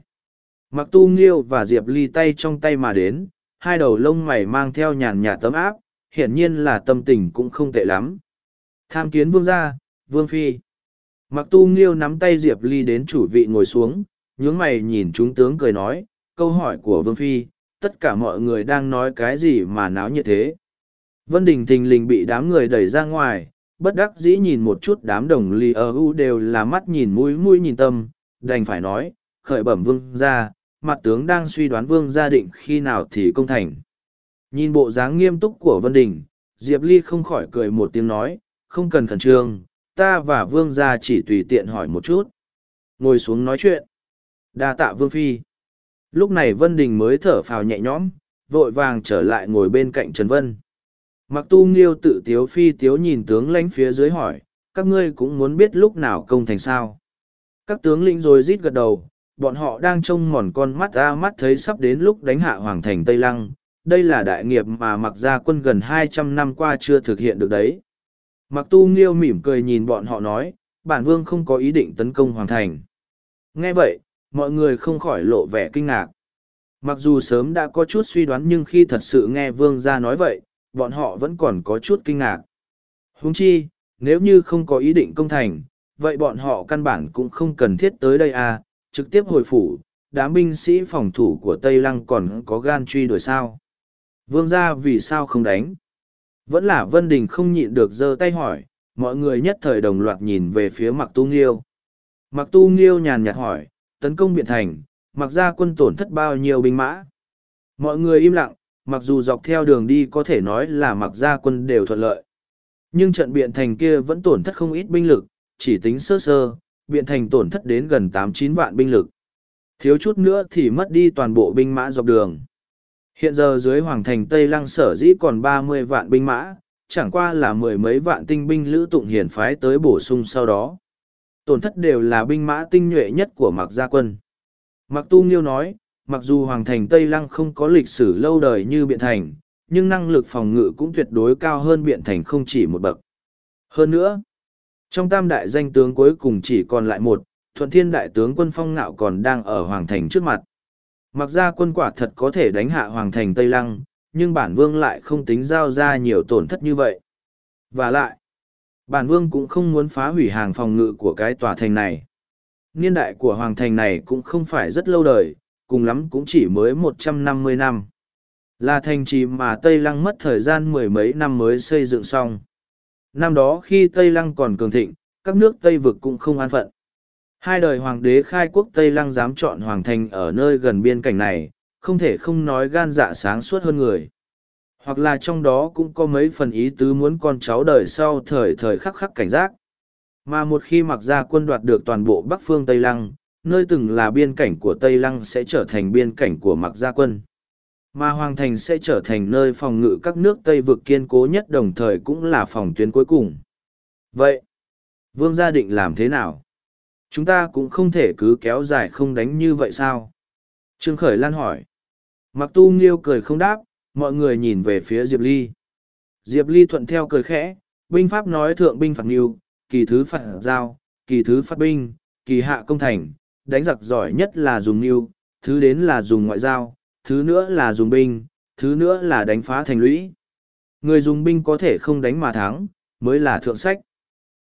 Mặc tu nghiêu và Diệp Ly tay trong tay mà đến, hai đầu lông mày mang theo nhàn nhạt tấm áp, hiển nhiên là tâm tình cũng không tệ lắm. Tham kiến vương gia, vương phi. Mặc tu nghiêu nắm tay Diệp Ly đến chủ vị ngồi xuống, nhướng mày nhìn chúng tướng cười nói, câu hỏi của vương phi, tất cả mọi người đang nói cái gì mà náo nhiệt thế. Vân Đình thình lình bị đám người đẩy ra ngoài, bất đắc dĩ nhìn một chút đám đồng ly ở u đều là mắt nhìn mũi mũi nhìn tâm, đành phải nói, khởi bẩm vương gia, mặt tướng đang suy đoán vương gia định khi nào thì công thành. Nhìn bộ dáng nghiêm túc của Vân Đình, Diệp Ly không khỏi cười một tiếng nói, không cần khẩn trương, ta và vương gia chỉ tùy tiện hỏi một chút. Ngồi xuống nói chuyện. đa tạ vương phi. Lúc này Vân Đình mới thở phào nhẹ nhõm, vội vàng trở lại ngồi bên cạnh Trần Vân. Mặc tu nghiêu tự tiếu phi tiếu nhìn tướng lãnh phía dưới hỏi, các ngươi cũng muốn biết lúc nào công thành sao. Các tướng lĩnh rồi rít gật đầu, bọn họ đang trông mòn con mắt ra mắt thấy sắp đến lúc đánh hạ hoàng thành Tây Lăng. Đây là đại nghiệp mà mặc gia quân gần hai trăm năm qua chưa thực hiện được đấy. Mặc tu nghiêu mỉm cười nhìn bọn họ nói, bản vương không có ý định tấn công hoàng thành. Nghe vậy, mọi người không khỏi lộ vẻ kinh ngạc. Mặc dù sớm đã có chút suy đoán nhưng khi thật sự nghe vương gia nói vậy, bọn họ vẫn còn có chút kinh ngạc. Huống chi, nếu như không có ý định công thành, vậy bọn họ căn bản cũng không cần thiết tới đây à, trực tiếp hồi phủ, đám binh sĩ phòng thủ của Tây Lăng còn có gan truy đuổi sao. Vương gia vì sao không đánh? Vẫn là Vân Đình không nhịn được giơ tay hỏi, mọi người nhất thời đồng loạt nhìn về phía Mặc Tu Nghiêu. Mặc Tu Nghiêu nhàn nhạt hỏi, tấn công biện thành, mặc ra quân tổn thất bao nhiêu binh mã? Mọi người im lặng, mặc dù dọc theo đường đi có thể nói là mặc gia quân đều thuận lợi. Nhưng trận biện thành kia vẫn tổn thất không ít binh lực, chỉ tính sơ sơ, biện thành tổn thất đến gần tám chín vạn binh lực. Thiếu chút nữa thì mất đi toàn bộ binh mã dọc đường. Hiện giờ dưới Hoàng thành Tây Lăng sở dĩ còn ba mươi vạn binh mã, chẳng qua là mười mấy vạn tinh binh lữ tụng hiển phái tới bổ sung sau đó. Tổn thất đều là binh mã tinh nhuệ nhất của Mạc Gia Quân. Mạc Tu Nghiêu nói, mặc dù Hoàng thành Tây Lăng không có lịch sử lâu đời như Biện Thành, nhưng năng lực phòng ngự cũng tuyệt đối cao hơn Biện Thành không chỉ một bậc. Hơn nữa, trong tam đại danh tướng cuối cùng chỉ còn lại một, Thuận Thiên đại tướng quân Phong Ngạo còn đang ở Hoàng thành trước mặt. Mặc ra quân quả thật có thể đánh hạ Hoàng thành Tây Lăng, nhưng bản vương lại không tính giao ra nhiều tổn thất như vậy. Và lại, bản vương cũng không muốn phá hủy hàng phòng ngự của cái tòa thành này. Niên đại của Hoàng thành này cũng không phải rất lâu đời, cùng lắm cũng chỉ mới một trăm năm mươi năm. Là thành trì mà Tây Lăng mất thời gian mười mấy năm mới xây dựng xong. Năm đó khi Tây Lăng còn cường thịnh, các nước Tây vực cũng không an phận. Hai đời hoàng đế khai quốc Tây Lăng dám chọn hoàng thành ở nơi gần biên cảnh này, không thể không nói gan dạ sáng suốt hơn người. Hoặc là trong đó cũng có mấy phần ý tứ muốn con cháu đời sau thời thời khắc khắc cảnh giác. Mà một khi mặc ra quân đoạt được toàn bộ Bắc phương Tây Lăng, nơi từng là biên cảnh của Tây Lăng sẽ trở thành biên cảnh của Mặc Gia Quân. Mà Hoàng Thành sẽ trở thành nơi phòng ngự các nước Tây vực kiên cố nhất đồng thời cũng là phòng tuyến cuối cùng. Vậy, Vương gia định làm thế nào? Chúng ta cũng không thể cứ kéo dài không đánh như vậy sao? Trương Khởi Lan hỏi. Mặc tu nghiêu cười không đáp, mọi người nhìn về phía Diệp Ly. Diệp Ly thuận theo cười khẽ, binh pháp nói thượng binh phạt nghiêu, kỳ thứ phạt giao, kỳ thứ phát binh, kỳ hạ công thành, đánh giặc giỏi nhất là dùng nghiêu, thứ đến là dùng ngoại giao, thứ nữa là dùng binh, thứ nữa là đánh phá thành lũy. Người dùng binh có thể không đánh mà thắng, mới là thượng sách.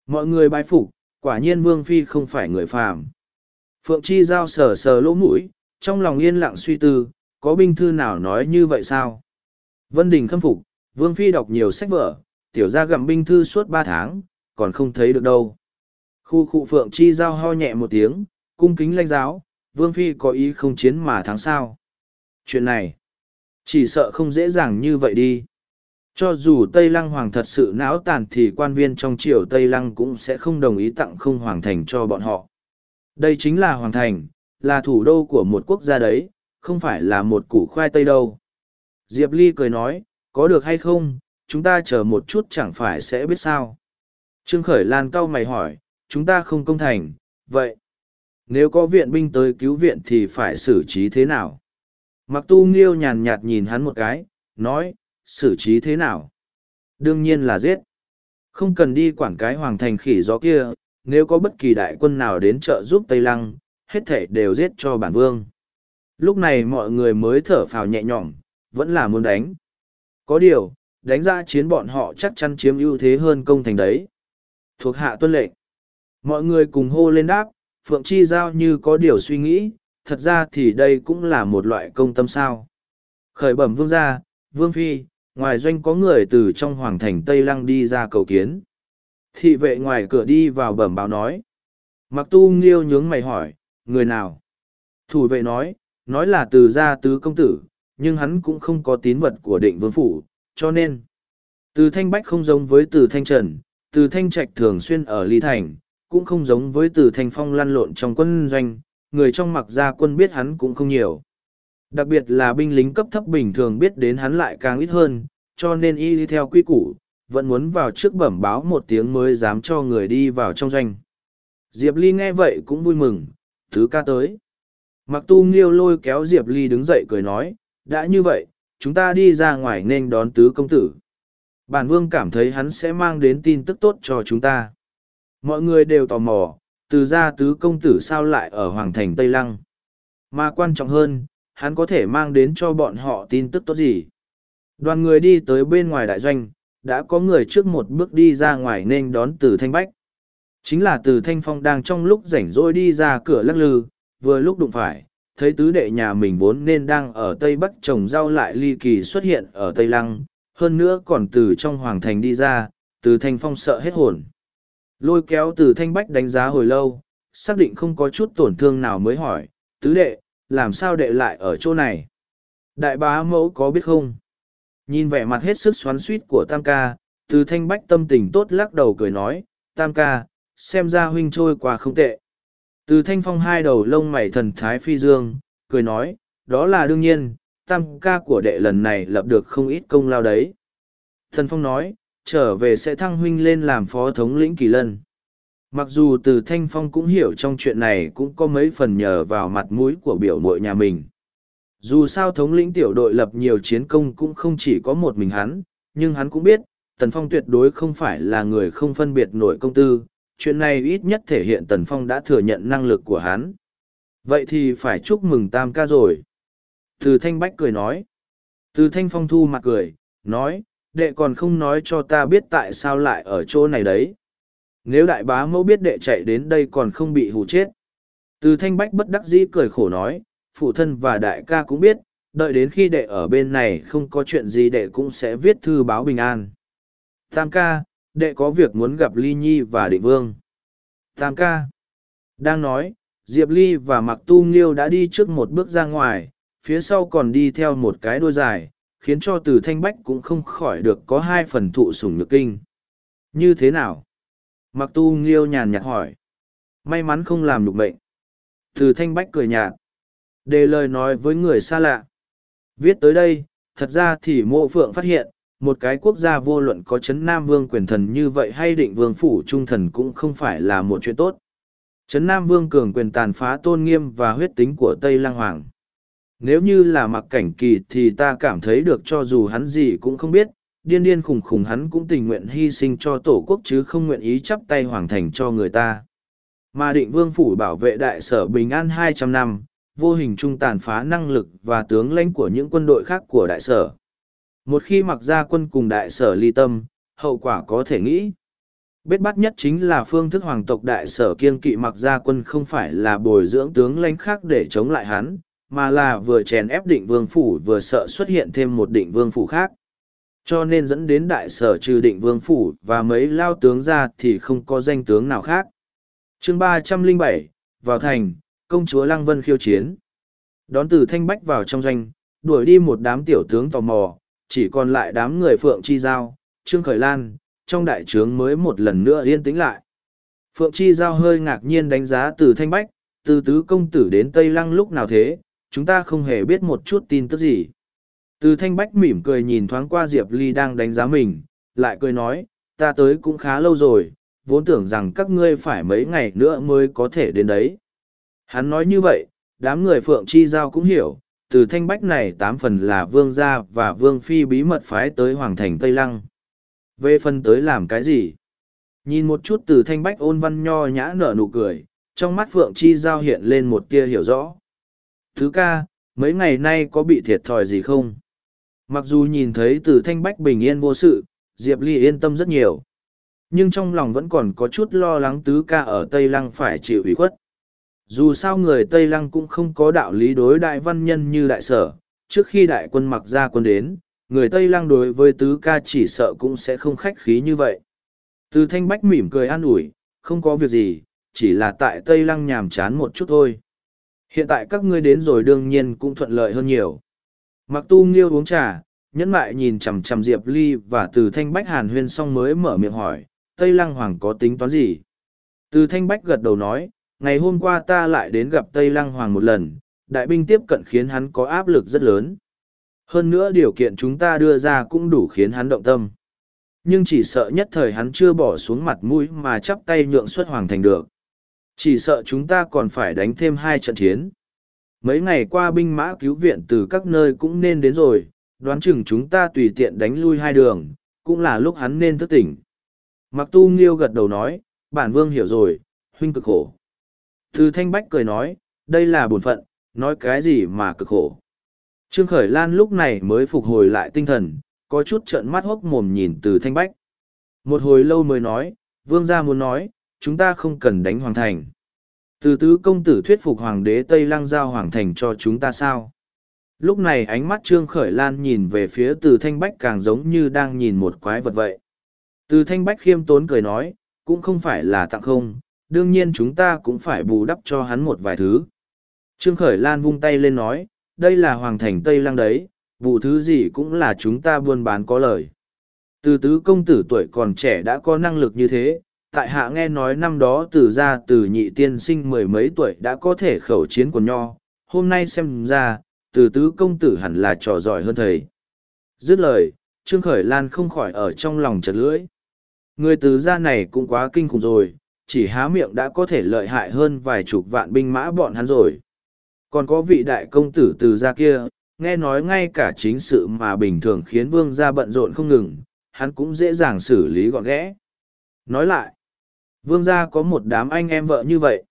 Mọi người bái phục, quả nhiên Vương Phi không phải người phàm. Phượng Chi Giao sờ sờ lỗ mũi, trong lòng yên lặng suy tư, có binh thư nào nói như vậy sao? Vân Đình khâm phục, Vương Phi đọc nhiều sách vở, tiểu ra gặm binh thư suốt ba tháng, còn không thấy được đâu. Khu khu Phượng Chi Giao ho nhẹ một tiếng, cung kính lanh giáo, Vương Phi có ý không chiến mà thắng sao. Chuyện này, chỉ sợ không dễ dàng như vậy đi. Cho dù Tây Lăng Hoàng thật sự não tàn thì quan viên trong triều Tây Lăng cũng sẽ không đồng ý tặng không Hoàng Thành cho bọn họ. Đây chính là Hoàng Thành, là thủ đô của một quốc gia đấy, không phải là một củ khoai tây đâu. Diệp Ly cười nói, có được hay không, chúng ta chờ một chút chẳng phải sẽ biết sao. Trương Khởi Lan cau mày hỏi, chúng ta không công thành, vậy nếu có viện binh tới cứu viện thì phải xử trí thế nào? Mặc tu nghiêu nhàn nhạt nhìn hắn một cái, nói, xử trí thế nào? Đương nhiên là giết. Không cần đi quản cái hoàng thành khỉ gió kia, nếu có bất kỳ đại quân nào đến trợ giúp Tây Lăng, hết thể đều giết cho bản vương. Lúc này mọi người mới thở phào nhẹ nhõm, vẫn là muốn đánh. Có điều, đánh ra chiến bọn họ chắc chắn chiếm ưu thế hơn công thành đấy. Thuộc hạ tuân lệnh. Mọi người cùng hô lên đáp, Phượng Chi Giao như có điều suy nghĩ, thật ra thì đây cũng là một loại công tâm sao. Khởi bẩm vương gia, vương phi, ngoài doanh có người từ trong hoàng thành Tây Lăng đi ra cầu kiến. Thị vệ ngoài cửa đi vào bẩm báo nói. Mặc tu nghiêu nhướng mày hỏi, người nào? Thủ vệ nói, nói là từ gia tứ công tử, nhưng hắn cũng không có tín vật của định vương phủ, cho nên. Từ thanh bách không giống với từ thanh trần, từ thanh trạch thường xuyên ở ly thành, cũng không giống với từ thanh phong lăn lộn trong quân doanh, người trong mặc gia quân biết hắn cũng không nhiều. Đặc biệt là binh lính cấp thấp bình thường biết đến hắn lại càng ít hơn, cho nên y đi theo quy củ, vẫn muốn vào trước bẩm báo một tiếng mới dám cho người đi vào trong doanh. Diệp Ly nghe vậy cũng vui mừng, thứ ca tới. Mặc tu nghiêu lôi kéo Diệp Ly đứng dậy cười nói, đã như vậy, chúng ta đi ra ngoài nên đón tứ công tử. Bản vương cảm thấy hắn sẽ mang đến tin tức tốt cho chúng ta. Mọi người đều tò mò, từ gia tứ công tử sao lại ở Hoàng thành Tây Lăng. Mà quan trọng hơn, hắn có thể mang đến cho bọn họ tin tức tốt gì. Đoàn người đi tới bên ngoài đại doanh, đã có người trước một bước đi ra ngoài nên đón từ Thanh Bách. Chính là từ Thanh Phong đang trong lúc rảnh rỗi đi ra cửa lắc lư, vừa lúc đụng phải, thấy tứ đệ nhà mình vốn nên đang ở Tây Bắc trồng rau lại ly kỳ xuất hiện ở Tây Lăng, hơn nữa còn từ trong Hoàng Thành đi ra, từ Thanh Phong sợ hết hồn. Lôi kéo từ thanh bách đánh giá hồi lâu, xác định không có chút tổn thương nào mới hỏi, tứ đệ, làm sao đệ lại ở chỗ này? Đại bá mẫu có biết không? Nhìn vẻ mặt hết sức xoắn suýt của tam ca, từ thanh bách tâm tình tốt lắc đầu cười nói, tam ca, xem ra huynh trôi qua không tệ. Từ thanh phong hai đầu lông mày thần thái phi dương, cười nói, đó là đương nhiên, tam ca của đệ lần này lập được không ít công lao đấy. Thần phong nói, trở về sẽ thăng huynh lên làm phó thống lĩnh kỳ lân. Mặc dù từ Thanh Phong cũng hiểu trong chuyện này cũng có mấy phần nhờ vào mặt mũi của biểu mội nhà mình. Dù sao thống lĩnh tiểu đội lập nhiều chiến công cũng không chỉ có một mình hắn, nhưng hắn cũng biết, Tần Phong tuyệt đối không phải là người không phân biệt nổi công tư, chuyện này ít nhất thể hiện Tần Phong đã thừa nhận năng lực của hắn. Vậy thì phải chúc mừng Tam ca rồi. Từ Thanh Bách cười nói. Từ Thanh Phong thu mặt cười, nói, đệ còn không nói cho ta biết tại sao lại ở chỗ này đấy. Nếu đại bá mẫu biết đệ chạy đến đây còn không bị hù chết. Từ thanh bách bất đắc dĩ cười khổ nói, phụ thân và đại ca cũng biết, đợi đến khi đệ ở bên này không có chuyện gì đệ cũng sẽ viết thư báo bình an. Tam ca, đệ có việc muốn gặp Ly Nhi và Định Vương. Tam ca. Đang nói, Diệp Ly và Mặc Tu Nghiêu đã đi trước một bước ra ngoài, phía sau còn đi theo một cái đuôi dài, khiến cho từ thanh bách cũng không khỏi được có hai phần thụ sủng nhược kinh. Như thế nào? Mặc tu nghiêu nhàn nhạt hỏi. May mắn không làm nhục mệnh. Từ thanh bách cười nhạt. Đề lời nói với người xa lạ. Viết tới đây, thật ra thì mộ phượng phát hiện, một cái quốc gia vô luận có chấn Nam Vương quyền thần như vậy hay định vương phủ trung thần cũng không phải là một chuyện tốt. Trấn Nam Vương cường quyền tàn phá tôn nghiêm và huyết tính của Tây Lang Hoàng. Nếu như là mặc cảnh kỳ thì ta cảm thấy được cho dù hắn gì cũng không biết, điên điên khùng khùng hắn cũng tình nguyện hy sinh cho tổ quốc chứ không nguyện ý chắp tay hoàng thành cho người ta. Mà định vương phủ bảo vệ đại sở bình an hai trăm năm, vô hình trung tàn phá năng lực và tướng lãnh của những quân đội khác của đại sở. Một khi mặc ra quân cùng đại sở ly tâm, hậu quả có thể nghĩ. Bết bắt nhất chính là phương thức hoàng tộc đại sở kiên kỵ mặc ra quân không phải là bồi dưỡng tướng lãnh khác để chống lại hắn, mà là vừa chèn ép định vương phủ vừa sợ xuất hiện thêm một định vương phủ khác. Cho nên dẫn đến đại sở trừ định vương phủ và mấy lao tướng ra thì không có danh tướng nào khác. chương ba trăm linh bảy vào thành, công chúa Lăng Vân khiêu chiến. Đón từ thanh bách vào trong doanh, đuổi đi một đám tiểu tướng tò mò, chỉ còn lại đám người Phượng Chi Giao, Trương Khởi Lan, trong đại trướng mới một lần nữa yên tĩnh lại. Phượng Chi Giao hơi ngạc nhiên đánh giá từ thanh bách, từ tứ công tử đến Tây Lăng lúc nào thế, chúng ta không hề biết một chút tin tức gì. Từ thanh bách mỉm cười nhìn thoáng qua Diệp Ly đang đánh giá mình, lại cười nói, ta tới cũng khá lâu rồi, vốn tưởng rằng các ngươi phải mấy ngày nữa mới có thể đến đấy. Hắn nói như vậy, đám người Phượng Chi Giao cũng hiểu, từ thanh bách này tám phần là vương gia và vương phi bí mật phái tới Hoàng thành Tây Lăng. Về phần tới làm cái gì? Nhìn một chút từ thanh bách ôn văn nho nhã nở nụ cười, trong mắt Phượng Chi Giao hiện lên một tia hiểu rõ. Thứ ca, mấy ngày nay có bị thiệt thòi gì không? Mặc dù nhìn thấy từ thanh bách bình yên vô sự, Diệp Ly yên tâm rất nhiều. Nhưng trong lòng vẫn còn có chút lo lắng tứ ca ở Tây Lăng phải chịu ủy khuất. Dù sao người Tây Lăng cũng không có đạo lý đối đại văn nhân như đại sở, trước khi đại quân mặc ra quân đến, người Tây Lăng đối với tứ ca chỉ sợ cũng sẽ không khách khí như vậy. Từ thanh bách mỉm cười an ủi, không có việc gì, chỉ là tại Tây Lăng nhàm chán một chút thôi. Hiện tại các ngươi đến rồi đương nhiên cũng thuận lợi hơn nhiều. Mặc tu nghiêu uống trà, nhẫn lại nhìn chằm chằm Diệp Ly và từ thanh bách hàn huyên xong mới mở miệng hỏi, Tây Lăng Hoàng có tính toán gì? Từ thanh bách gật đầu nói, ngày hôm qua ta lại đến gặp Tây Lăng Hoàng một lần, đại binh tiếp cận khiến hắn có áp lực rất lớn. Hơn nữa điều kiện chúng ta đưa ra cũng đủ khiến hắn động tâm. Nhưng chỉ sợ nhất thời hắn chưa bỏ xuống mặt mũi mà chắp tay nhượng xuất hoàng thành được. Chỉ sợ chúng ta còn phải đánh thêm hai trận chiến. Mấy ngày qua binh mã cứu viện từ các nơi cũng nên đến rồi, đoán chừng chúng ta tùy tiện đánh lui hai đường, cũng là lúc hắn nên thức tỉnh. Mặc tu nghiêu gật đầu nói, bản vương hiểu rồi, huynh cực khổ. Từ thanh bách cười nói, đây là bổn phận, nói cái gì mà cực khổ. Trương Khởi Lan lúc này mới phục hồi lại tinh thần, có chút trợn mắt hốc mồm nhìn từ thanh bách. Một hồi lâu mới nói, vương gia muốn nói, chúng ta không cần đánh hoàng thành. Từ tứ công tử thuyết phục hoàng đế Tây Lăng giao hoàng thành cho chúng ta sao? Lúc này ánh mắt Trương Khởi Lan nhìn về phía từ thanh bách càng giống như đang nhìn một quái vật vậy. Từ thanh bách khiêm tốn cười nói, cũng không phải là tặng không, đương nhiên chúng ta cũng phải bù đắp cho hắn một vài thứ. Trương Khởi Lan vung tay lên nói, đây là hoàng thành Tây Lăng đấy, vụ thứ gì cũng là chúng ta buôn bán có lời. Từ tứ công tử tuổi còn trẻ đã có năng lực như thế, tại hạ nghe nói năm đó từ ra từ nhị tiên sinh mười mấy tuổi đã có thể khẩu chiến của nho, hôm nay xem ra, từ tứ công tử hẳn là trò giỏi hơn thầy. Dứt lời, Trương Khởi Lan không khỏi ở trong lòng chật lưỡi. Người từ gia này cũng quá kinh khủng rồi, chỉ há miệng đã có thể lợi hại hơn vài chục vạn binh mã bọn hắn rồi. Còn có vị đại công tử từ gia kia, nghe nói ngay cả chính sự mà bình thường khiến vương gia bận rộn không ngừng, hắn cũng dễ dàng xử lý gọn ghẽ. Nói lại, vương gia có một đám anh em vợ như vậy.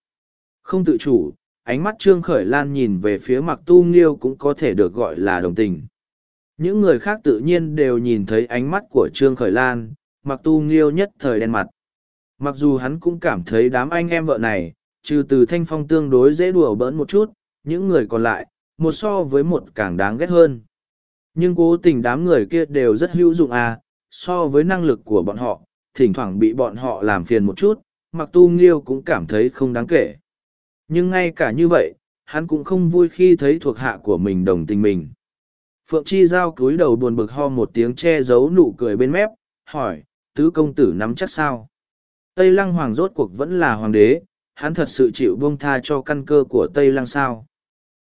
Không tự chủ, ánh mắt Trương Khởi Lan nhìn về phía mặc tu nghiêu cũng có thể được gọi là đồng tình. Những người khác tự nhiên đều nhìn thấy ánh mắt của Trương Khởi Lan, mặc tu nghiêu nhất thời đen mặt. Mặc dù hắn cũng cảm thấy đám anh em vợ này, trừ từ thanh phong tương đối dễ đùa bỡn một chút, những người còn lại, một so với một càng đáng ghét hơn. Nhưng cố tình đám người kia đều rất hữu dụng à, so với năng lực của bọn họ, thỉnh thoảng bị bọn họ làm phiền một chút, mặc tu nghiêu cũng cảm thấy không đáng kể. Nhưng ngay cả như vậy, hắn cũng không vui khi thấy thuộc hạ của mình đồng tình mình. Phượng Chi Giao cúi đầu buồn bực ho một tiếng che giấu nụ cười bên mép, hỏi, tứ công tử nắm chắc sao? Tây Lăng Hoàng rốt cuộc vẫn là hoàng đế, hắn thật sự chịu buông tha cho căn cơ của Tây Lăng sao?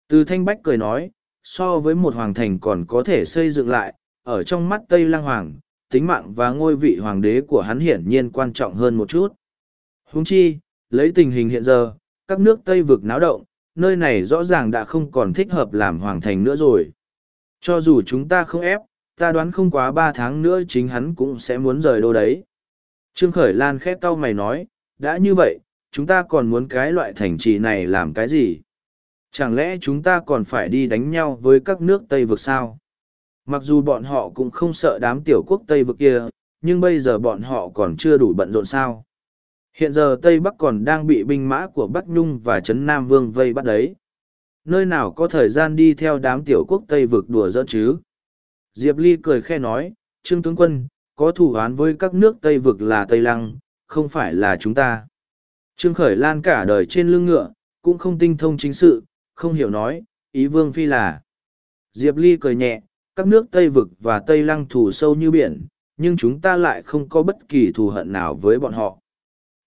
Từ Thanh Bách cười nói, so với một hoàng thành còn có thể xây dựng lại, ở trong mắt Tây Lăng Hoàng, tính mạng và ngôi vị hoàng đế của hắn hiển nhiên quan trọng hơn một chút. Húng chi, lấy tình hình hiện giờ, các nước Tây vực náo động, nơi này rõ ràng đã không còn thích hợp làm hoàng thành nữa rồi. Cho dù chúng ta không ép, ta đoán không quá ba tháng nữa chính hắn cũng sẽ muốn rời đô đấy. Trương Khởi Lan khét cau mày nói, đã như vậy, chúng ta còn muốn cái loại thành trì này làm cái gì? Chẳng lẽ chúng ta còn phải đi đánh nhau với các nước Tây vực sao? Mặc dù bọn họ cũng không sợ đám tiểu quốc Tây vực kia, nhưng bây giờ bọn họ còn chưa đủ bận rộn sao. Hiện giờ Tây Bắc còn đang bị binh mã của Bắc Nhung và Trấn Nam Vương vây bắt đấy. Nơi nào có thời gian đi theo đám tiểu quốc Tây vực đùa giỡn chứ? Diệp Ly cười khe nói, Trương Tướng Quân, có thủ án với các nước Tây vực là Tây Lăng, không phải là chúng ta. Trương Khởi Lan cả đời trên lưng ngựa, cũng không tinh thông chính sự, không hiểu nói, ý Vương Phi là. Diệp Ly cười nhẹ, các nước Tây vực và Tây Lăng thù sâu như biển, nhưng chúng ta lại không có bất kỳ thù hận nào với bọn họ.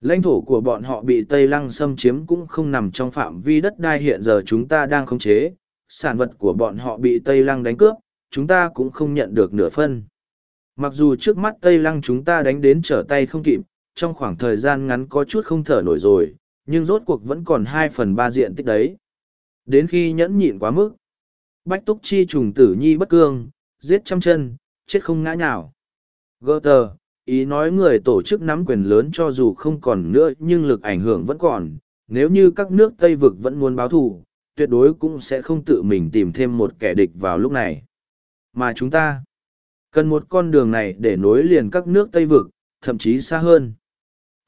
Lãnh thổ của bọn họ bị Tây Lăng xâm chiếm cũng không nằm trong phạm vi đất đai hiện giờ chúng ta đang khống chế, sản vật của bọn họ bị Tây Lăng đánh cướp, chúng ta cũng không nhận được nửa phân. Mặc dù trước mắt Tây Lăng chúng ta đánh đến trở tay không kịp, trong khoảng thời gian ngắn có chút không thở nổi rồi, nhưng rốt cuộc vẫn còn hai phần ba diện tích đấy. Đến khi nhẫn nhịn quá mức, bách túc chi trùng tử nhi bất cương, giết trăm chân, chết không ngã nhào. Gơ tờ, ý nói người tổ chức nắm quyền lớn cho dù không còn nữa nhưng lực ảnh hưởng vẫn còn, nếu như các nước Tây vực vẫn muốn báo thù, tuyệt đối cũng sẽ không tự mình tìm thêm một kẻ địch vào lúc này. Mà chúng ta, cần một con đường này để nối liền các nước Tây vực, thậm chí xa hơn.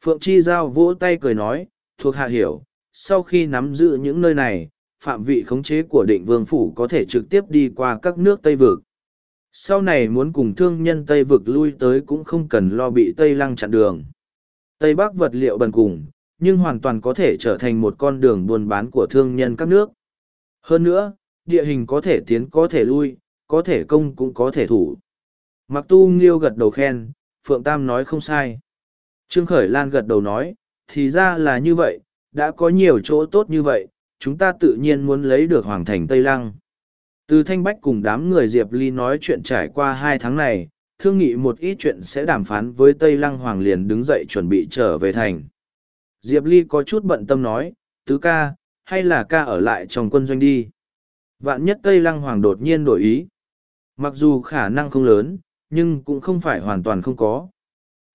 Phượng Chi Giao vỗ tay cười nói, thuộc hạ hiểu, sau khi nắm giữ những nơi này, phạm vị khống chế của định vương phủ có thể trực tiếp đi qua các nước Tây Vực. Sau này muốn cùng thương nhân Tây Vực lui tới cũng không cần lo bị Tây Lăng chặn đường. Tây Bắc vật liệu bần cùng, nhưng hoàn toàn có thể trở thành một con đường buôn bán của thương nhân các nước. Hơn nữa, địa hình có thể tiến có thể lui, có thể công cũng có thể thủ. Mặc tu nghiêu gật đầu khen, Phượng Tam nói không sai. Trương Khởi Lan gật đầu nói, thì ra là như vậy, đã có nhiều chỗ tốt như vậy, chúng ta tự nhiên muốn lấy được Hoàng Thành Tây Lăng. Từ Thanh Bách cùng đám người Diệp Ly nói chuyện trải qua hai tháng này, thương nghị một ít chuyện sẽ đàm phán với Tây Lăng Hoàng liền đứng dậy chuẩn bị trở về thành. Diệp Ly có chút bận tâm nói, tứ ca, hay là ca ở lại trong quân doanh đi. Vạn nhất Tây Lăng Hoàng đột nhiên đổi ý. Mặc dù khả năng không lớn, nhưng cũng không phải hoàn toàn không có.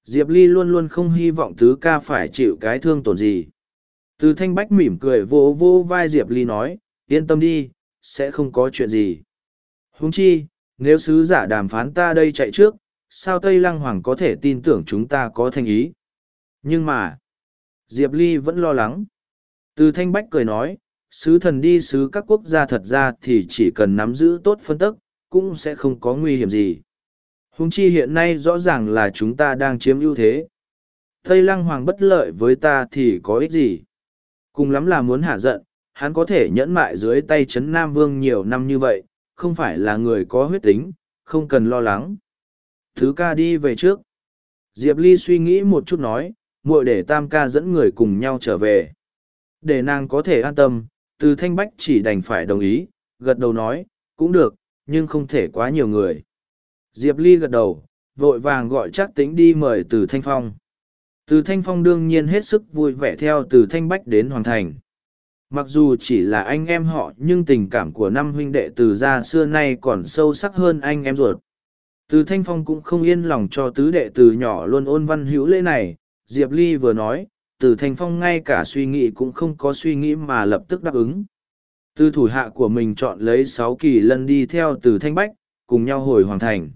Diệp Ly luôn luôn không hy vọng tứ ca phải chịu cái thương tổn gì. Từ thanh bách mỉm cười vô vô vai Diệp Ly nói, yên tâm đi, sẽ không có chuyện gì. Huống chi, nếu sứ giả đàm phán ta đây chạy trước, sao Tây Lăng Hoàng có thể tin tưởng chúng ta có thành ý? Nhưng mà, Diệp Ly vẫn lo lắng. Từ thanh bách cười nói, sứ thần đi sứ các quốc gia thật ra thì chỉ cần nắm giữ tốt phân tức, cũng sẽ không có nguy hiểm gì. Hùng chi hiện nay rõ ràng là chúng ta đang chiếm ưu thế. Tây Lăng Hoàng bất lợi với ta thì có ích gì? Cùng lắm là muốn hạ giận, hắn có thể nhẫn mại dưới tay Trấn Nam Vương nhiều năm như vậy, không phải là người có huyết tính, không cần lo lắng. Thứ ca đi về trước. Diệp Ly suy nghĩ một chút nói, muội để tam ca dẫn người cùng nhau trở về. Để nàng có thể an tâm, từ thanh bách chỉ đành phải đồng ý, gật đầu nói, cũng được, nhưng không thể quá nhiều người. Diệp Ly gật đầu, vội vàng gọi chắc tính đi mời từ thanh phong. Từ Thanh Phong đương nhiên hết sức vui vẻ theo từ Thanh Bách đến Hoàng Thành. Mặc dù chỉ là anh em họ nhưng tình cảm của năm huynh đệ từ gia xưa nay còn sâu sắc hơn anh em ruột. Từ Thanh Phong cũng không yên lòng cho tứ đệ từ nhỏ luôn ôn văn hữu lễ này. Diệp Ly vừa nói, từ Thanh Phong ngay cả suy nghĩ cũng không có suy nghĩ mà lập tức đáp ứng. Từ thủ hạ của mình chọn lấy sáu kỳ lân đi theo từ Thanh Bách, cùng nhau hồi Hoàng Thành.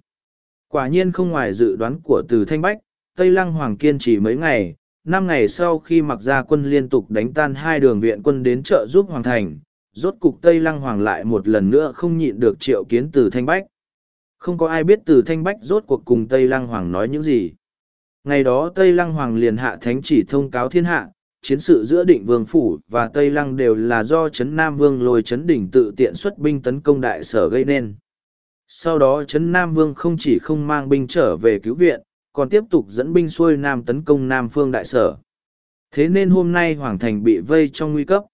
Quả nhiên không ngoài dự đoán của từ Thanh Bách, Tây Lăng Hoàng kiên trì mấy ngày, năm ngày sau khi mặc ra quân liên tục đánh tan hai đường viện quân đến trợ giúp Hoàng Thành, rốt cục Tây Lăng Hoàng lại một lần nữa không nhịn được triệu kiến từ Thanh Bách. Không có ai biết từ Thanh Bách rốt cuộc cùng Tây Lăng Hoàng nói những gì. Ngày đó Tây Lăng Hoàng liền hạ thánh chỉ thông cáo thiên hạ, chiến sự giữa định vương phủ và Tây Lăng đều là do Trấn Nam Vương lôi Trấn Đỉnh tự tiện xuất binh tấn công đại sở gây nên. Sau đó Trấn Nam Vương không chỉ không mang binh trở về cứu viện, còn tiếp tục dẫn binh xuôi nam tấn công nam phương đại sở. Thế nên hôm nay Hoàng Thành bị vây trong nguy cấp.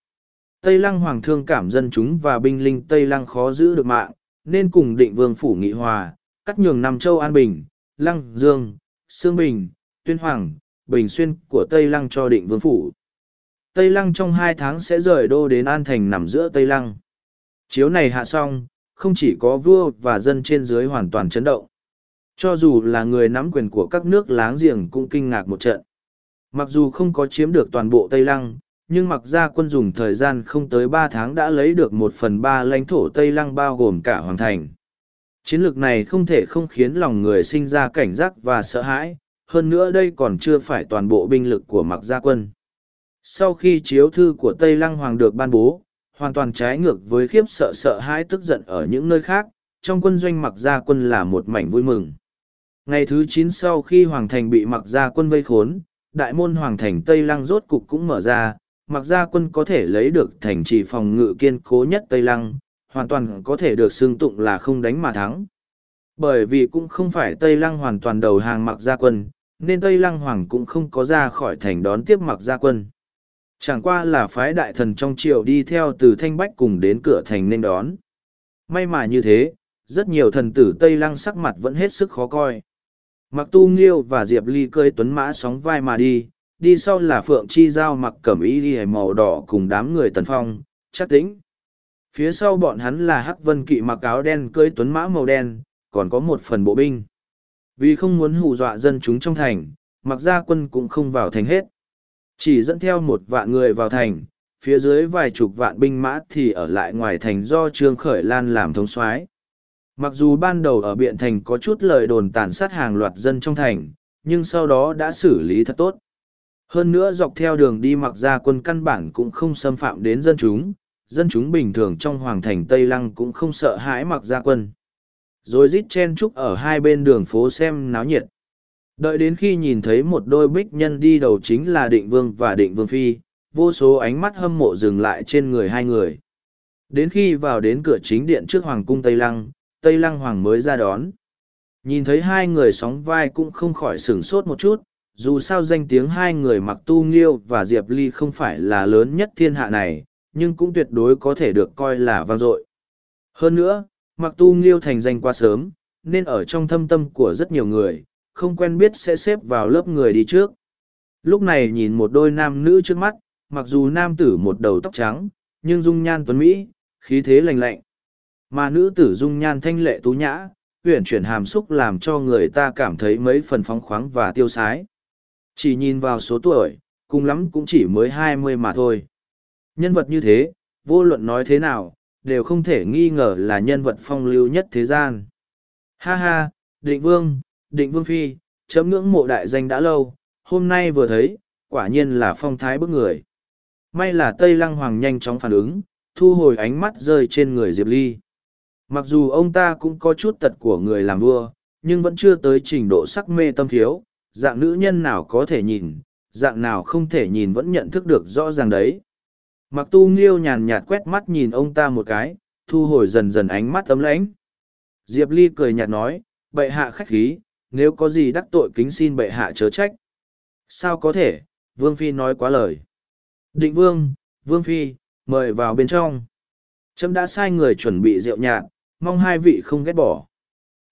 Tây Lăng Hoàng thương cảm dân chúng và binh linh Tây Lăng khó giữ được mạng, nên cùng định vương phủ nghị hòa, cắt nhường Nam Châu An Bình, Lăng Dương, Sương Bình, Tuyên Hoàng, Bình Xuyên của Tây Lăng cho định vương phủ. Tây Lăng trong hai tháng sẽ rời đô đến An Thành nằm giữa Tây Lăng. Chiếu này hạ xong, không chỉ có vua và dân trên dưới hoàn toàn chấn động. Cho dù là người nắm quyền của các nước láng giềng cũng kinh ngạc một trận. Mặc dù không có chiếm được toàn bộ Tây Lăng, nhưng mặc ra quân dùng thời gian không tới ba tháng đã lấy được một phần ba lãnh thổ Tây Lăng bao gồm cả Hoàng Thành. Chiến lược này không thể không khiến lòng người sinh ra cảnh giác và sợ hãi, hơn nữa đây còn chưa phải toàn bộ binh lực của mặc gia quân. Sau khi chiếu thư của Tây Lăng Hoàng được ban bố, hoàn toàn trái ngược với khiếp sợ sợ hãi tức giận ở những nơi khác, trong quân doanh mặc gia quân là một mảnh vui mừng. Ngày thứ chín sau khi Hoàng Thành bị mặc gia quân vây khốn, đại môn Hoàng Thành Tây Lăng rốt cục cũng mở ra, mặc gia quân có thể lấy được thành trì phòng ngự kiên cố nhất Tây Lăng, hoàn toàn có thể được xưng tụng là không đánh mà thắng. Bởi vì cũng không phải Tây Lăng hoàn toàn đầu hàng mặc gia quân, nên Tây Lăng Hoàng cũng không có ra khỏi thành đón tiếp mặc gia quân. Chẳng qua là phái đại thần trong triều đi theo từ Thanh Bách cùng đến cửa thành nên đón. May mà như thế, rất nhiều thần tử Tây Lăng sắc mặt vẫn hết sức khó coi. Mặc tu nghiêu và Diệp Ly cơi tuấn mã sóng vai mà đi, đi sau là Phượng Chi Giao mặc cẩm y đi màu đỏ cùng đám người tần phong, chắc tĩnh. Phía sau bọn hắn là Hắc Vân Kỵ mặc áo đen cưỡi tuấn mã màu đen, còn có một phần bộ binh. Vì không muốn hù dọa dân chúng trong thành, mặc gia quân cũng không vào thành hết. Chỉ dẫn theo một vạn người vào thành, phía dưới vài chục vạn binh mã thì ở lại ngoài thành do Trương Khởi Lan làm thống soái. Mặc dù ban đầu ở Biện Thành có chút lời đồn tàn sát hàng loạt dân trong thành, nhưng sau đó đã xử lý thật tốt. Hơn nữa dọc theo đường đi mặc ra quân căn bản cũng không xâm phạm đến dân chúng, dân chúng bình thường trong hoàng thành Tây Lăng cũng không sợ hãi mặc ra quân. Rồi rít chen chúc ở hai bên đường phố xem náo nhiệt. Đợi đến khi nhìn thấy một đôi bích nhân đi đầu chính là định vương và định vương phi, vô số ánh mắt hâm mộ dừng lại trên người hai người. Đến khi vào đến cửa chính điện trước Hoàng cung Tây Lăng, Tây Lăng Hoàng mới ra đón. Nhìn thấy hai người sóng vai cũng không khỏi sửng sốt một chút, dù sao danh tiếng hai người mặc tu nghiêu và Diệp Ly không phải là lớn nhất thiên hạ này, nhưng cũng tuyệt đối có thể được coi là vang dội. Hơn nữa, mặc tu nghiêu thành danh quá sớm, nên ở trong thâm tâm của rất nhiều người, không quen biết sẽ xếp vào lớp người đi trước. Lúc này nhìn một đôi nam nữ trước mắt, mặc dù nam tử một đầu tóc trắng, nhưng dung nhan tuấn Mỹ, khí thế lành lạnh. Mà nữ tử dung nhan thanh lệ tú nhã, uyển chuyển hàm xúc làm cho người ta cảm thấy mấy phần phóng khoáng và tiêu sái. Chỉ nhìn vào số tuổi, cùng lắm cũng chỉ mới hai mươi mà thôi. Nhân vật như thế, vô luận nói thế nào, đều không thể nghi ngờ là nhân vật phong lưu nhất thế gian. Ha ha, định vương, định vương phi, chấm ngưỡng mộ đại danh đã lâu, hôm nay vừa thấy, quả nhiên là phong thái bức người. May là Tây Lăng Hoàng nhanh chóng phản ứng, thu hồi ánh mắt rơi trên người Diệp Ly. Mặc dù ông ta cũng có chút tật của người làm vua, nhưng vẫn chưa tới trình độ sắc mê tâm thiếu, dạng nữ nhân nào có thể nhìn, dạng nào không thể nhìn vẫn nhận thức được rõ ràng đấy. Mặc tu nghiêu nhàn nhạt quét mắt nhìn ông ta một cái, thu hồi dần dần ánh mắt ấm lãnh. Diệp Ly cười nhạt nói, bệ hạ khách khí, nếu có gì đắc tội kính xin bệ hạ chớ trách. Sao có thể, Vương Phi nói quá lời. Định Vương, Vương Phi, mời vào bên trong. Trâm đã sai người chuẩn bị rượu nhạt, mong hai vị không ghét bỏ.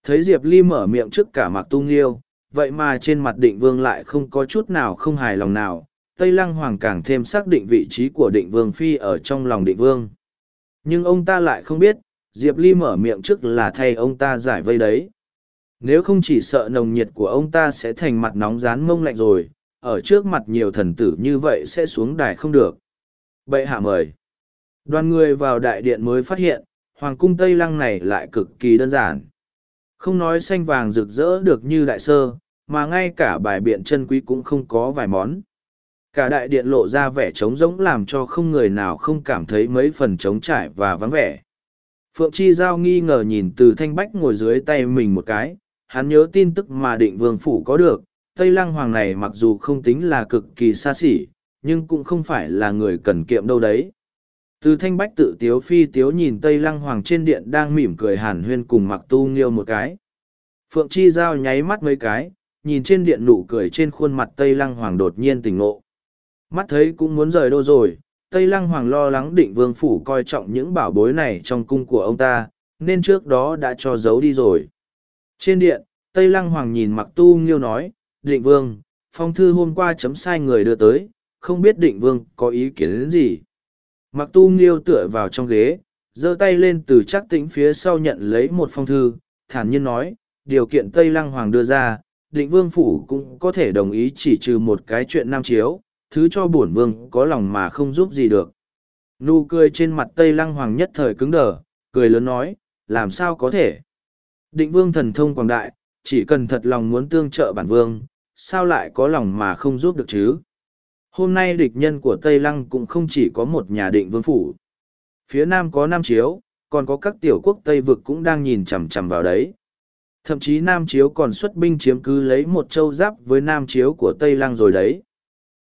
Thấy Diệp Ly mở miệng trước cả Mạc tu nghiêu, vậy mà trên mặt định vương lại không có chút nào không hài lòng nào, Tây Lăng Hoàng càng thêm xác định vị trí của định vương phi ở trong lòng định vương. Nhưng ông ta lại không biết, Diệp Ly mở miệng trước là thay ông ta giải vây đấy. Nếu không chỉ sợ nồng nhiệt của ông ta sẽ thành mặt nóng rán mông lạnh rồi, ở trước mặt nhiều thần tử như vậy sẽ xuống đài không được. Bệ hạ mời. Đoàn người vào đại điện mới phát hiện, Hoàng cung Tây Lăng này lại cực kỳ đơn giản. Không nói xanh vàng rực rỡ được như đại sơ, mà ngay cả bài biện chân quý cũng không có vài món. Cả đại điện lộ ra vẻ trống rỗng làm cho không người nào không cảm thấy mấy phần trống trải và vắng vẻ. Phượng Chi Giao nghi ngờ nhìn từ thanh bách ngồi dưới tay mình một cái, hắn nhớ tin tức mà định vương phủ có được, Tây Lăng Hoàng này mặc dù không tính là cực kỳ xa xỉ, nhưng cũng không phải là người cần kiệm đâu đấy. Từ thanh bách tự tiếu phi tiếu nhìn Tây Lăng Hoàng trên điện đang mỉm cười hàn huyên cùng mặc tu nghiêu một cái. Phượng Chi Giao nháy mắt mấy cái, nhìn trên điện nụ cười trên khuôn mặt Tây Lăng Hoàng đột nhiên tỉnh ngộ. Mắt thấy cũng muốn rời đô rồi, Tây Lăng Hoàng lo lắng định vương phủ coi trọng những bảo bối này trong cung của ông ta, nên trước đó đã cho giấu đi rồi. Trên điện, Tây Lăng Hoàng nhìn mặc tu nghiêu nói, định vương, phong thư hôm qua chấm sai người đưa tới, không biết định vương có ý kiến đến gì. Mặc tu nghiêu tựa vào trong ghế, giơ tay lên từ chắc tĩnh phía sau nhận lấy một phong thư, thản nhiên nói, điều kiện Tây Lăng Hoàng đưa ra, định vương phủ cũng có thể đồng ý chỉ trừ một cái chuyện nam chiếu, thứ cho bổn vương có lòng mà không giúp gì được. Nụ cười trên mặt Tây Lăng Hoàng nhất thời cứng đờ, cười lớn nói, làm sao có thể. Định vương thần thông quảng đại, chỉ cần thật lòng muốn tương trợ bản vương, sao lại có lòng mà không giúp được chứ? Hôm nay địch nhân của Tây Lăng cũng không chỉ có một nhà định vương phủ. Phía Nam có Nam Chiếu, còn có các tiểu quốc Tây Vực cũng đang nhìn chằm chằm vào đấy. Thậm chí Nam Chiếu còn xuất binh chiếm cứ lấy một châu giáp với Nam Chiếu của Tây Lăng rồi đấy.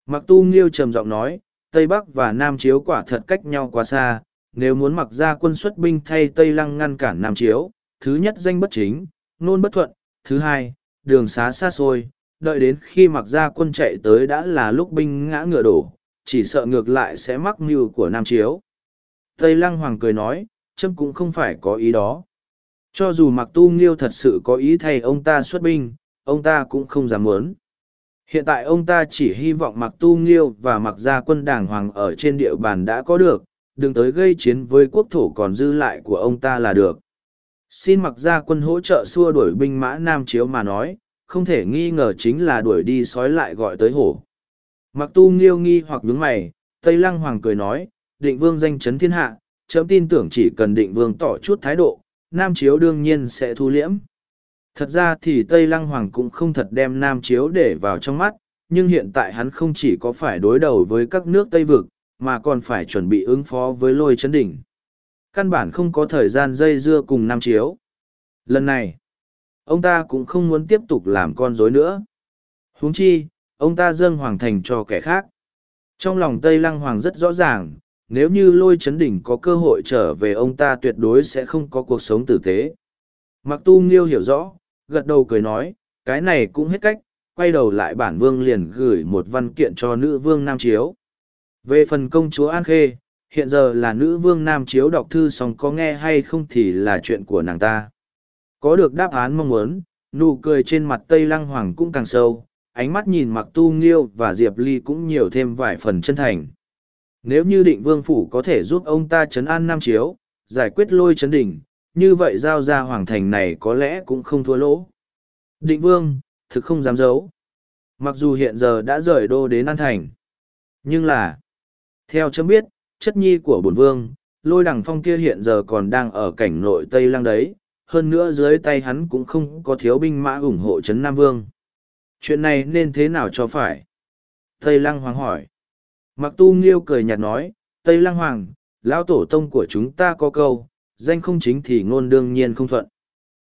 Mặc tu nghiêu trầm giọng nói, Tây Bắc và Nam Chiếu quả thật cách nhau quá xa, nếu muốn mặc ra quân xuất binh thay Tây Lăng ngăn cản Nam Chiếu, thứ nhất danh bất chính, nôn bất thuận, thứ hai, đường xá xa xôi, đợi đến khi mặc gia quân chạy tới đã là lúc binh ngã ngựa đổ, chỉ sợ ngược lại sẽ mắc mưu của Nam Chiếu. Tây Lăng Hoàng cười nói, châm cũng không phải có ý đó. Cho dù mặc tu nghiêu thật sự có ý thay ông ta xuất binh, ông ta cũng không dám muốn. Hiện tại ông ta chỉ hy vọng mặc tu nghiêu và mặc gia quân đảng hoàng ở trên địa bàn đã có được, đừng tới gây chiến với quốc thổ còn dư lại của ông ta là được. Xin mặc gia quân hỗ trợ xua đuổi binh mã Nam Chiếu mà nói, không thể nghi ngờ chính là đuổi đi sói lại gọi tới hổ. Mặc tu nghiêu nghi hoặc nhướng mày, Tây Lăng Hoàng cười nói, định vương danh chấn thiên hạ, chấm tin tưởng chỉ cần định vương tỏ chút thái độ, Nam Chiếu đương nhiên sẽ thu liễm. Thật ra thì Tây Lăng Hoàng cũng không thật đem Nam Chiếu để vào trong mắt, nhưng hiện tại hắn không chỉ có phải đối đầu với các nước Tây Vực, mà còn phải chuẩn bị ứng phó với lôi chấn đỉnh. Căn bản không có thời gian dây dưa cùng Nam Chiếu. Lần này, ông ta cũng không muốn tiếp tục làm con rối nữa. huống chi, ông ta dâng hoàng thành cho kẻ khác. Trong lòng Tây Lăng Hoàng rất rõ ràng, nếu như lôi chấn đỉnh có cơ hội trở về ông ta tuyệt đối sẽ không có cuộc sống tử tế. Mặc tu nghiêu hiểu rõ, gật đầu cười nói, cái này cũng hết cách, quay đầu lại bản vương liền gửi một văn kiện cho nữ vương Nam Chiếu. Về phần công chúa An Khê, hiện giờ là nữ vương Nam Chiếu đọc thư xong có nghe hay không thì là chuyện của nàng ta. Có được đáp án mong muốn, nụ cười trên mặt Tây Lăng Hoàng cũng càng sâu, ánh mắt nhìn mặc tu nghiêu và Diệp Ly cũng nhiều thêm vài phần chân thành. Nếu như định vương phủ có thể giúp ông ta chấn an Nam Chiếu, giải quyết lôi chấn đỉnh, như vậy giao ra hoàng thành này có lẽ cũng không thua lỗ. Định vương, thực không dám giấu. Mặc dù hiện giờ đã rời đô đến An Thành. Nhưng là, theo chấm biết, chất nhi của bổn vương, lôi đằng phong kia hiện giờ còn đang ở cảnh nội Tây Lăng đấy, hơn nữa dưới tay hắn cũng không có thiếu binh mã ủng hộ Trấn Nam Vương. Chuyện này nên thế nào cho phải? Tây Lăng Hoàng hỏi. Mặc tu nghiêu cười nhạt nói, Tây Lăng Hoàng, lão tổ tông của chúng ta có câu, danh không chính thì ngôn đương nhiên không thuận.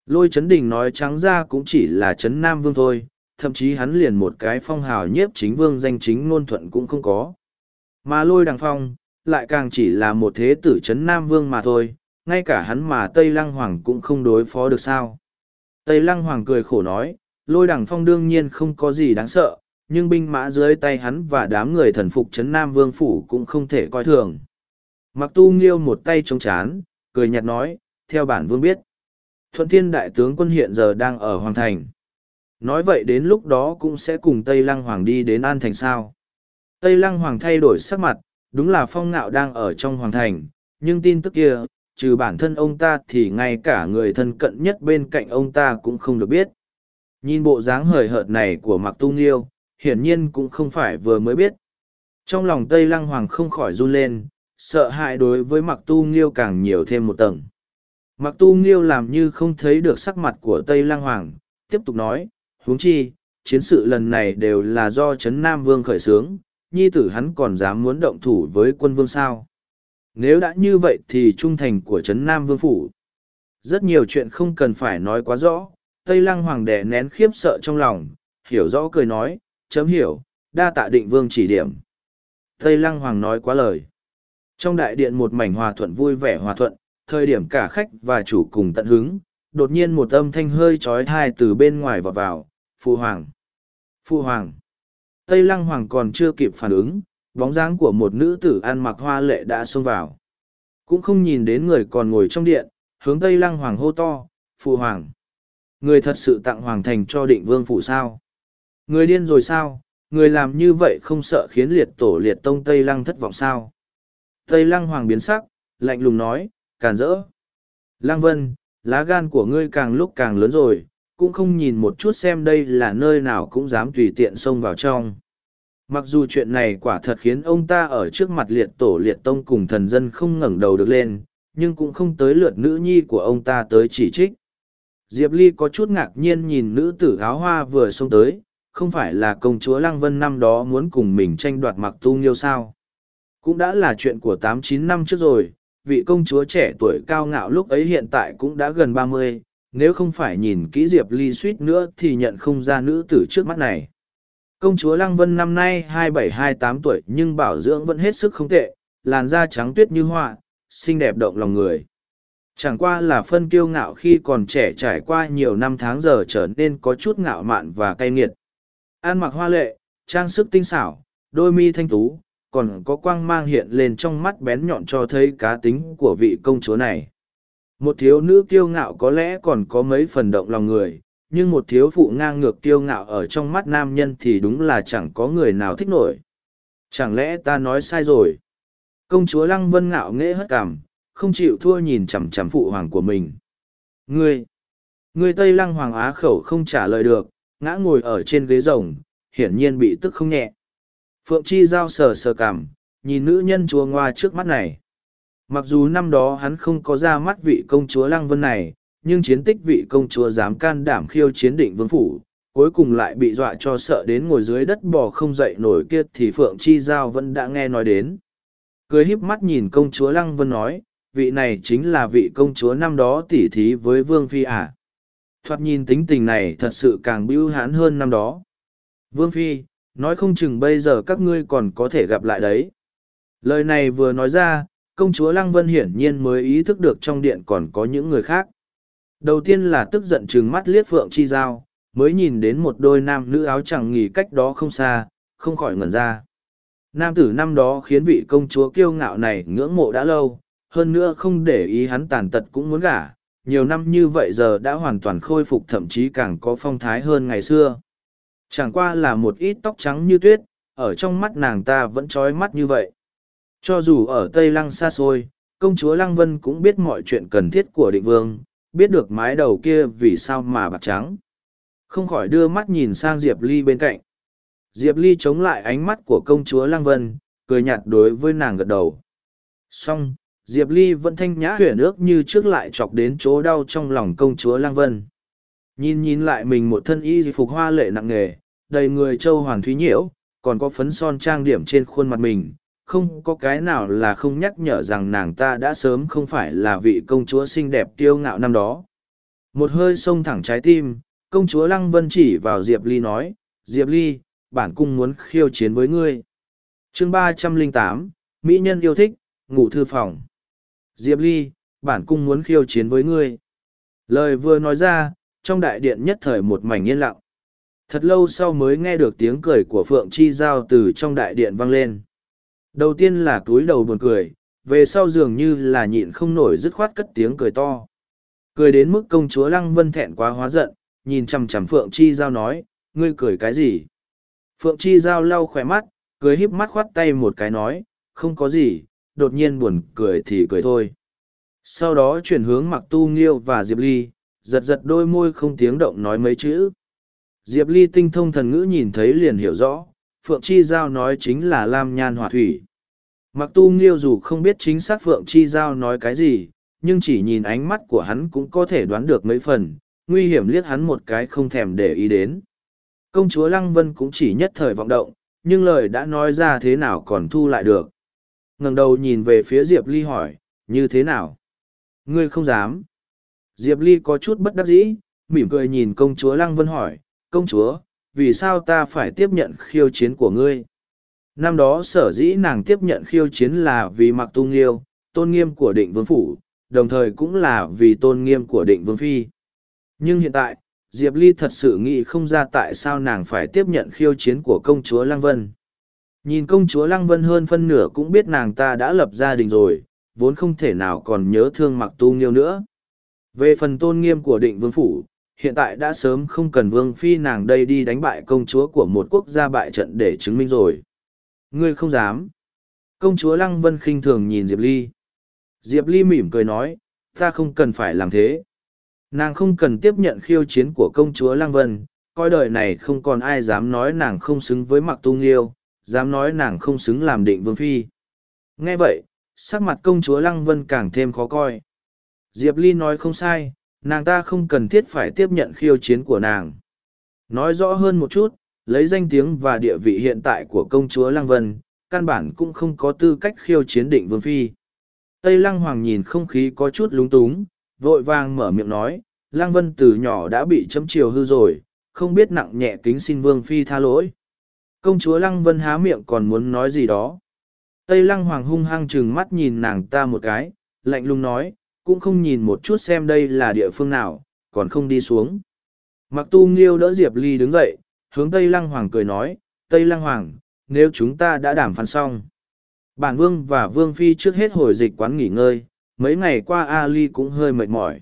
Lôi chấn đình nói trắng ra cũng chỉ là chấn Nam Vương thôi, thậm chí hắn liền một cái phong hào nhiếp chính vương danh chính ngôn thuận cũng không có. Mà lôi đằng phong, lại càng chỉ là một thế tử chấn Nam Vương mà thôi, ngay cả hắn mà Tây Lăng Hoàng cũng không đối phó được sao. Tây Lăng Hoàng cười khổ nói, lôi đằng phong đương nhiên không có gì đáng sợ, nhưng binh mã dưới tay hắn và đám người thần phục Trấn Nam Vương Phủ cũng không thể coi thường. Mặc tu nghiêu một tay chống chán, cười nhạt nói, theo bản vương biết. Thuận thiên đại tướng quân hiện giờ đang ở Hoàng Thành. Nói vậy đến lúc đó cũng sẽ cùng Tây Lăng Hoàng đi đến An Thành sao. Tây Lăng Hoàng thay đổi sắc mặt, đúng là phong ngạo đang ở trong Hoàng Thành, nhưng tin tức kia, trừ bản thân ông ta thì ngay cả người thân cận nhất bên cạnh ông ta cũng không được biết. Nhìn bộ dáng hời hợt này của Mặc Tu Nghiêu, hiển nhiên cũng không phải vừa mới biết. Trong lòng Tây Lăng Hoàng không khỏi run lên, sợ hãi đối với Mặc Tu Nghiêu càng nhiều thêm một tầng. Mặc Tu Nghiêu làm như không thấy được sắc mặt của Tây Lăng Hoàng, tiếp tục nói, huống chi, chiến sự lần này đều là do Trấn Nam Vương khởi xướng, nhi tử hắn còn dám muốn động thủ với quân vương sao. Nếu đã như vậy thì trung thành của Trấn Nam Vương Phủ. Rất nhiều chuyện không cần phải nói quá rõ, Tây Lăng Hoàng đẻ nén khiếp sợ trong lòng, hiểu rõ cười nói, chấm hiểu, đa tạ định vương chỉ điểm. Tây Lăng Hoàng nói quá lời. Trong đại điện một mảnh hòa thuận vui vẻ hòa thuận, thời điểm cả khách và chủ cùng tận hứng, đột nhiên một âm thanh hơi trói thai từ bên ngoài vọt vào, Phu Hoàng. Phu Hoàng. Tây Lăng Hoàng còn chưa kịp phản ứng, bóng dáng của một nữ tử ăn mặc hoa lệ đã xông vào. Cũng không nhìn đến người còn ngồi trong điện, hướng Tây Lăng Hoàng hô to, Phụ Hoàng. người thật sự tặng hoàng thành cho định vương phủ sao người điên rồi sao người làm như vậy không sợ khiến liệt tổ liệt tông tây lăng thất vọng sao tây lăng hoàng biến sắc lạnh lùng nói càn rỡ lăng vân lá gan của ngươi càng lúc càng lớn rồi cũng không nhìn một chút xem đây là nơi nào cũng dám tùy tiện xông vào trong mặc dù chuyện này quả thật khiến ông ta ở trước mặt liệt tổ liệt tông cùng thần dân không ngẩng đầu được lên, nhưng cũng không tới lượt nữ nhi của ông ta tới chỉ trích. Diệp ly có chút ngạc nhiên nhìn nữ tử áo hoa vừa xông tới, không phải là công chúa lăng vân năm đó muốn cùng mình tranh đoạt mặc tu nghiêu sao? Cũng đã là chuyện của tám chín năm trước rồi, vị công chúa trẻ tuổi cao ngạo lúc ấy hiện tại cũng đã gần ba mươi, nếu không phải nhìn kỹ diệp ly suýt nữa thì nhận không ra nữ tử trước mắt này công chúa lăng vân năm nay hai bảy hai tám tuổi nhưng bảo dưỡng vẫn hết sức không tệ, làn da trắng tuyết như họa xinh đẹp động lòng người. Chẳng qua là phân kiêu ngạo khi còn trẻ trải qua nhiều năm tháng giờ trở nên có chút ngạo mạn và cay nghiệt. An mặc hoa lệ, trang sức tinh xảo, đôi mi thanh tú, còn có quang mang hiện lên trong mắt bén nhọn cho thấy cá tính của vị công chúa này. Một thiếu nữ kiêu ngạo có lẽ còn có mấy phần động lòng người nhưng một thiếu phụ ngang ngược kiêu ngạo ở trong mắt nam nhân thì đúng là chẳng có người nào thích nổi. Chẳng lẽ ta nói sai rồi? Công chúa lăng vân ngạo nghễ hất cảm không chịu thua nhìn chằm chằm phụ hoàng của mình. Ngươi ngươi tây lăng hoàng á khẩu không trả lời được, ngã ngồi ở trên ghế rồng, hiển nhiên bị tức không nhẹ. Phượng chi giao sờ sờ cảm nhìn nữ nhân chúa ngoa trước mắt này. Mặc dù năm đó hắn không có ra mắt vị công chúa lăng vân này nhưng chiến tích vị công chúa dám can đảm khiêu chiến định vương phủ, cuối cùng lại bị dọa cho sợ đến ngồi dưới đất bò không dậy nổi kia thì phượng chi giao vẫn đã nghe nói đến. Cười híp mắt nhìn công chúa lăng vân nói, vị này chính là vị công chúa năm đó tỉ thí với vương phi ả à. thoạt nhìn tính tình này thật sự càng bưu hãn hơn năm đó. Vương phi, nói không chừng bây giờ các ngươi còn có thể gặp lại đấy. Lời này vừa nói ra, công chúa lăng vân hiển nhiên mới ý thức được trong điện còn có những người khác đầu tiên là tức giận chừng mắt liếc phượng chi giao, mới nhìn đến một đôi nam nữ áo chẳng nghỉ cách đó không xa, không khỏi ngẩn ra. Nam tử năm đó khiến vị công chúa kiêu ngạo này ngưỡng mộ đã lâu, hơn nữa không để ý hắn tàn tật cũng muốn gả, nhiều năm như vậy giờ đã hoàn toàn khôi phục thậm chí càng có phong thái hơn ngày xưa. Chẳng qua là một ít tóc trắng như tuyết, ở trong mắt nàng ta vẫn trói mắt như vậy. Cho dù ở tây lăng xa xôi, công chúa lăng vân cũng biết mọi chuyện cần thiết của định vương biết được mái đầu kia vì sao mà bạc trắng. Không khỏi đưa mắt nhìn sang diệp ly bên cạnh. Diệp ly chống lại ánh mắt của công chúa lăng vân, cười nhạt đối với nàng gật đầu. Song diệp ly vẫn thanh nhã huyền ước như trước lại chọc đến chỗ đau trong lòng công chúa lăng vân. Nhìn nhìn lại mình một thân y phục hoa lệ nặng nề, đầy người châu hoàn thúy nhiễu, còn có phấn son trang điểm trên khuôn mặt mình không có cái nào là không nhắc nhở rằng nàng ta đã sớm không phải là vị công chúa xinh đẹp kiêu ngạo năm đó. Một hơi xông thẳng trái tim, công chúa lăng vân chỉ vào diệp ly nói, diệp ly, bản cung muốn khiêu chiến với ngươi. Chương ba trăm lẻ tám, mỹ nhân yêu thích, ngủ thư phòng. Diệp ly, bản cung muốn khiêu chiến với ngươi. Lời vừa nói ra, trong đại điện nhất thời một mảnh yên lặng. Thật lâu sau mới nghe được tiếng cười của phượng chi giao từ trong đại điện vang lên đầu tiên là túi đầu buồn cười, về sau dường như là nhịn không nổi dứt khoát cất tiếng cười to. Cười đến mức công chúa lăng vân thẹn quá hóa giận, nhìn chằm chằm phượng chi giao nói, ngươi cười cái gì? Phượng chi giao lau khỏe mắt, cười híp mắt khoát tay một cái nói, không có gì, đột nhiên buồn cười thì cười thôi. Sau đó chuyển hướng mặc tu nghiêu và diệp ly, giật giật đôi môi không tiếng động nói mấy chữ. Diệp ly tinh thông thần ngữ nhìn thấy liền hiểu rõ phượng chi giao nói chính là lam nhan hỏa thủy. Mặc tu nghiêu dù không biết chính xác phượng chi giao nói cái gì, nhưng chỉ nhìn ánh mắt của hắn cũng có thể đoán được mấy phần, nguy hiểm liếc hắn một cái không thèm để ý đến. Công chúa lăng vân cũng chỉ nhất thời vọng động, nhưng lời đã nói ra thế nào còn thu lại được. Ngẩng đầu nhìn về phía diệp ly hỏi, như thế nào? Ngươi không dám. Diệp ly có chút bất đắc dĩ, mỉm cười nhìn công chúa lăng vân hỏi, công chúa vì sao ta phải tiếp nhận khiêu chiến của ngươi? Năm đó sở dĩ nàng tiếp nhận khiêu chiến là vì mặc tu nghiêu tôn nghiêm của định vương phủ, đồng thời cũng là vì tôn nghiêm của định vương phi. Nhưng hiện tại, diệp ly thật sự nghĩ không ra tại sao nàng phải tiếp nhận khiêu chiến của công chúa lăng vân. Nhìn công chúa lăng vân hơn phân nửa cũng biết nàng ta đã lập gia đình rồi, vốn không thể nào còn nhớ thương mặc tu nghiêu nữa. Về phần tôn nghiêm của định vương phủ hiện tại đã sớm không cần vương phi nàng đây đi đánh bại công chúa của một quốc gia bại trận để chứng minh rồi. Ngươi không dám. Công chúa Lăng Vân khinh thường nhìn Diệp Ly. Diệp Ly mỉm cười nói, ta không cần phải làm thế. Nàng không cần tiếp nhận khiêu chiến của công chúa Lăng Vân, coi đời này không còn ai dám nói nàng không xứng với mặc tung yêu, dám nói nàng không xứng làm định vương phi. Nghe vậy, sắc mặt công chúa Lăng Vân càng thêm khó coi. Diệp Ly nói không sai, nàng ta không cần thiết phải tiếp nhận khiêu chiến của nàng. Nói rõ hơn một chút, lấy danh tiếng và địa vị hiện tại của công chúa Lăng Vân, căn bản cũng không có tư cách khiêu chiến định vương phi. Tây Lăng Hoàng nhìn không khí có chút lúng túng, vội vàng mở miệng nói, Lăng Vân từ nhỏ đã bị chấm chiều hư rồi, không biết nặng nhẹ kính xin vương phi tha lỗi. Công chúa Lăng Vân há miệng còn muốn nói gì đó. Tây Lăng Hoàng hung hăng chừng mắt nhìn nàng ta một cái, lạnh lùng nói, cũng không nhìn một chút xem đây là địa phương nào, còn không đi xuống. Mặc tu nghiêu đỡ Diệp Ly đứng dậy, hướng Tây Lăng Hoàng cười nói, Tây Lăng Hoàng, nếu chúng ta đã đàm phán xong. Bản Vương và Vương Phi trước hết hồi dịch quán nghỉ ngơi, mấy ngày qua a Ly cũng hơi mệt mỏi.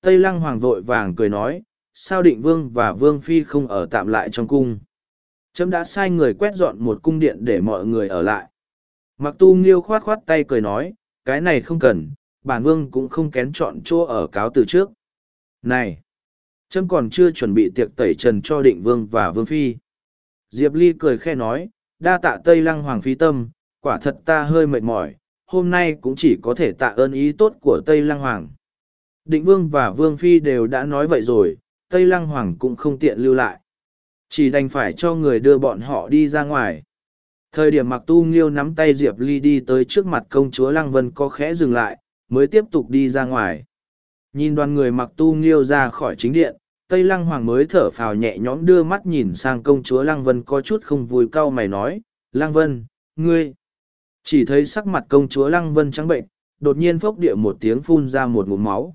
Tây Lăng Hoàng vội vàng cười nói, sao định Vương và Vương Phi không ở tạm lại trong cung. Trâm đã sai người quét dọn một cung điện để mọi người ở lại. Mặc tu nghiêu khoát khoát tay cười nói, cái này không cần, bản vương cũng không kén chọn chỗ ở cáo từ trước. Này! Trâm còn chưa chuẩn bị tiệc tẩy trần cho định vương và vương phi. Diệp Ly cười khe nói, đa tạ Tây Lăng Hoàng phi tâm, quả thật ta hơi mệt mỏi, hôm nay cũng chỉ có thể tạ ơn ý tốt của Tây Lăng Hoàng. Định vương và vương phi đều đã nói vậy rồi, Tây Lăng Hoàng cũng không tiện lưu lại. Chỉ đành phải cho người đưa bọn họ đi ra ngoài. Thời điểm mặc tu nghiêu nắm tay Diệp Ly đi tới trước mặt công chúa Lăng Vân có khẽ dừng lại, mới tiếp tục đi ra ngoài. Nhìn đoàn người mặc tu nghiêu ra khỏi chính điện, Tây Lăng Hoàng mới thở phào nhẹ nhõm đưa mắt nhìn sang công chúa Lăng Vân có chút không vui cau mày nói, Lăng Vân, ngươi. Chỉ thấy sắc mặt công chúa Lăng Vân trắng bệnh, đột nhiên phốc địa một tiếng phun ra một ngụm máu.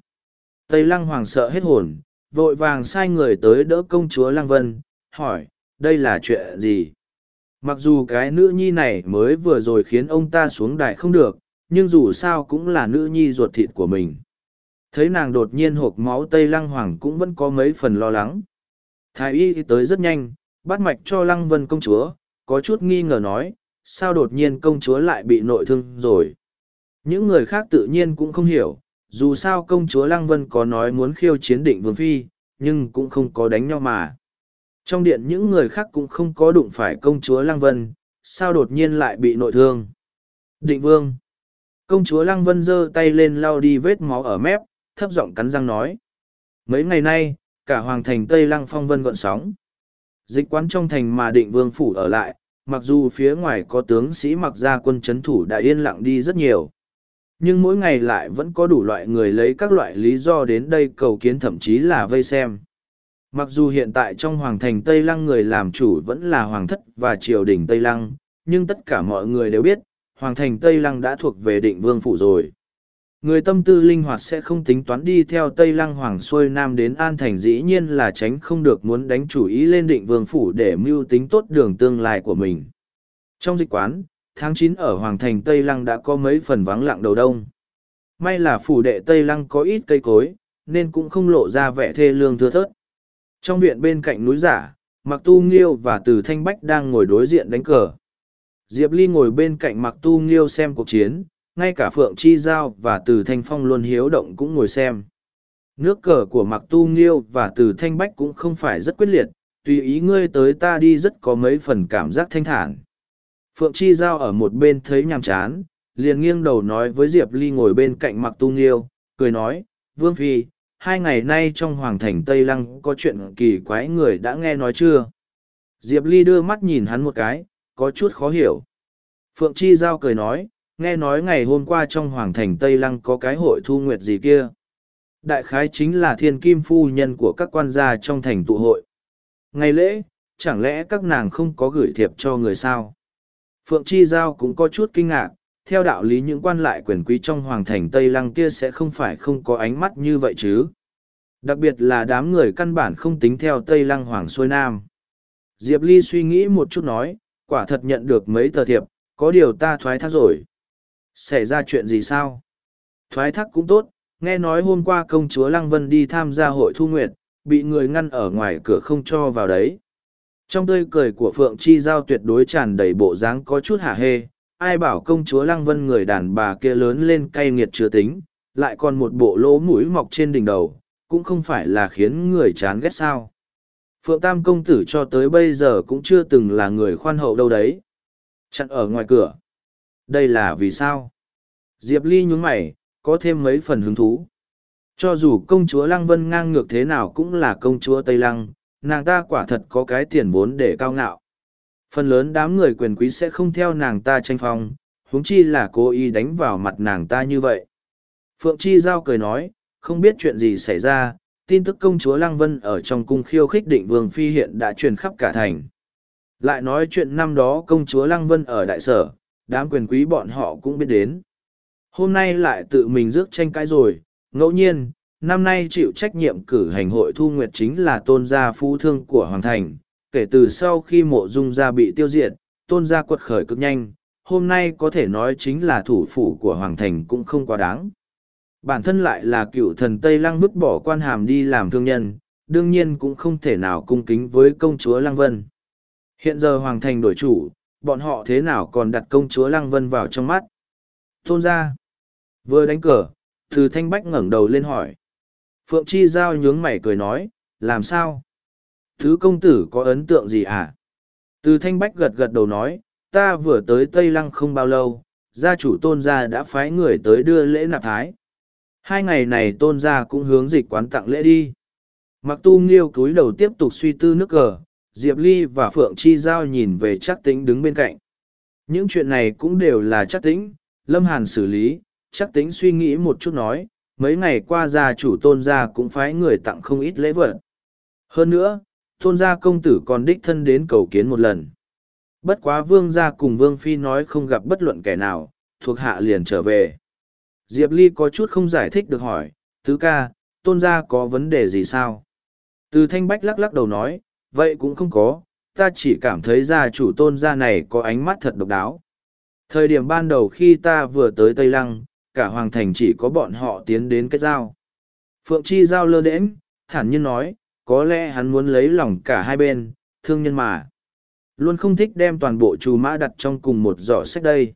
Tây Lăng Hoàng sợ hết hồn, vội vàng sai người tới đỡ công chúa Lăng Vân, hỏi, đây là chuyện gì? Mặc dù cái nữ nhi này mới vừa rồi khiến ông ta xuống đài không được, nhưng dù sao cũng là nữ nhi ruột thịt của mình. Thấy nàng đột nhiên hộp máu Tây Lăng Hoàng cũng vẫn có mấy phần lo lắng. Thái y tới rất nhanh, bắt mạch cho Lăng Vân công chúa, có chút nghi ngờ nói, sao đột nhiên công chúa lại bị nội thương rồi. Những người khác tự nhiên cũng không hiểu, dù sao công chúa Lăng Vân có nói muốn khiêu chiến định vương phi, nhưng cũng không có đánh nhau mà. Trong điện những người khác cũng không có đụng phải công chúa Lăng Vân, sao đột nhiên lại bị nội thương. Định vương. Công chúa Lăng Vân giơ tay lên lau đi vết máu ở mép, thấp giọng cắn răng nói. Mấy ngày nay, cả hoàng thành Tây Lăng phong vân gọn sóng. Dịch quán trong thành mà định vương phủ ở lại, mặc dù phía ngoài có tướng sĩ mặc ra quân chấn thủ đã yên lặng đi rất nhiều. Nhưng mỗi ngày lại vẫn có đủ loại người lấy các loại lý do đến đây cầu kiến thậm chí là vây xem. Mặc dù hiện tại trong hoàng thành Tây Lăng người làm chủ vẫn là hoàng thất và triều đình Tây Lăng, nhưng tất cả mọi người đều biết, hoàng thành Tây Lăng đã thuộc về định vương phủ rồi. Người tâm tư linh hoạt sẽ không tính toán đi theo Tây Lăng Hoàng xuôi Nam đến An Thành dĩ nhiên là tránh không được muốn đánh chủ ý lên định vương phủ để mưu tính tốt đường tương lai của mình. Trong dịch quán, tháng chín ở Hoàng Thành Tây Lăng đã có mấy phần vắng lặng đầu đông. May là phủ đệ Tây Lăng có ít cây cối, nên cũng không lộ ra vẻ thê lương thưa thớt. Trong viện bên cạnh núi giả, Mặc Tu Nghiêu và Từ Thanh Bách đang ngồi đối diện đánh cờ. Diệp Ly ngồi bên cạnh Mặc Tu Nghiêu xem cuộc chiến, ngay cả Phượng Chi Giao và Từ Thanh Phong luôn hiếu động cũng ngồi xem. Nước cờ của Mặc Tu Nghiêu và Từ Thanh Bách cũng không phải rất quyết liệt, tùy ý ngươi tới ta đi rất có mấy phần cảm giác thanh thản. Phượng Chi Giao ở một bên thấy nhàm chán, liền nghiêng đầu nói với Diệp Ly ngồi bên cạnh Mặc Tu Nghiêu, cười nói, Vương Phi, hai ngày nay trong Hoàng thành Tây Lăng có chuyện kỳ quái người đã nghe nói chưa? Diệp Ly đưa mắt nhìn hắn một cái, có chút khó hiểu. Phượng Chi Giao cười nói, nghe nói ngày hôm qua trong Hoàng thành Tây Lăng có cái hội thu nguyệt gì kia. Đại khái chính là thiên kim phu nhân của các quan gia trong thành tụ hội. Ngày lễ, chẳng lẽ các nàng không có gửi thiệp cho người sao? Phượng Chi Giao cũng có chút kinh ngạc, theo đạo lý những quan lại quyền quý trong hoàng thành Tây Lăng kia sẽ không phải không có ánh mắt như vậy chứ. Đặc biệt là đám người căn bản không tính theo Tây Lăng Hoàng xuôi Nam. Diệp Ly suy nghĩ một chút nói, quả thật nhận được mấy tờ thiệp, có điều ta thoái thác rồi. Xảy ra chuyện gì sao? Thoái thác cũng tốt, nghe nói hôm qua công chúa Lăng Vân đi tham gia hội thu nguyệt, bị người ngăn ở ngoài cửa không cho vào đấy. Trong tươi cười của Phượng Chi Giao tuyệt đối tràn đầy bộ dáng có chút hả hê, ai bảo công chúa Lăng Vân người đàn bà kia lớn lên cay nghiệt chưa tính, lại còn một bộ lỗ mũi mọc trên đỉnh đầu, cũng không phải là khiến người chán ghét sao. Phượng Tam công tử cho tới bây giờ cũng chưa từng là người khoan hậu đâu đấy. Chặn ở ngoài cửa. Đây là vì sao? Diệp Ly nhún mày, có thêm mấy phần hứng thú. Cho dù công chúa Lăng Vân ngang ngược thế nào cũng là công chúa Tây Lăng, nàng ta quả thật có cái tiền vốn để cao ngạo. Phần lớn đám người quyền quý sẽ không theo nàng ta tranh phong, huống chi là cố ý đánh vào mặt nàng ta như vậy. Phượng Chi Giao cười nói, không biết chuyện gì xảy ra, tin tức công chúa Lăng Vân ở trong cung khiêu khích định vương phi hiện đã truyền khắp cả thành. Lại nói chuyện năm đó công chúa Lăng Vân ở đại sở, đám quyền quý bọn họ cũng biết đến. Hôm nay lại tự mình rước tranh cãi rồi, ngẫu nhiên, năm nay chịu trách nhiệm cử hành hội thu nguyệt chính là tôn gia phú thương của Hoàng Thành. Kể từ sau khi mộ dung gia bị tiêu diệt, tôn gia quật khởi cực nhanh, hôm nay có thể nói chính là thủ phủ của Hoàng Thành cũng không quá đáng. Bản thân lại là cựu thần Tây Lăng vứt bỏ quan hàm đi làm thương nhân, đương nhiên cũng không thể nào cung kính với công chúa Lăng Vân. Hiện giờ Hoàng Thành đổi chủ, bọn họ thế nào còn đặt công chúa Lăng Vân vào trong mắt. Tôn ra. Vừa đánh cờ, Từ Thanh Bách ngẩng đầu lên hỏi. Phượng Chi Giao nhướng mày cười nói, làm sao? Thứ công tử có ấn tượng gì à? Từ Thanh Bách gật gật đầu nói, ta vừa tới Tây Lăng không bao lâu, gia chủ tôn gia đã phái người tới đưa lễ nạp thái. Hai ngày này tôn gia cũng hướng dịch quán tặng lễ đi. Mặc tu nghiêu cúi đầu tiếp tục suy tư nước cờ, Diệp Ly và Phượng Chi Giao nhìn về chắc tính đứng bên cạnh. Những chuyện này cũng đều là chắc tính, Lâm Hàn xử lý, chắc tính suy nghĩ một chút nói, mấy ngày qua gia chủ tôn gia cũng phái người tặng không ít lễ vật. Hơn nữa, tôn gia công tử còn đích thân đến cầu kiến một lần. Bất quá vương gia cùng vương phi nói không gặp bất luận kẻ nào, thuộc hạ liền trở về. Diệp Ly có chút không giải thích được hỏi, tứ ca, tôn gia có vấn đề gì sao? Từ thanh bách lắc lắc đầu nói, vậy cũng không có, ta chỉ cảm thấy gia chủ tôn gia này có ánh mắt thật độc đáo. Thời điểm ban đầu khi ta vừa tới Tây Lăng, cả hoàng thành chỉ có bọn họ tiến đến kết giao. Phượng Chi giao lơ đễnh, thản nhiên nói, có lẽ hắn muốn lấy lòng cả hai bên, thương nhân mà. Luôn không thích đem toàn bộ trù mã đặt trong cùng một giỏ sách đây.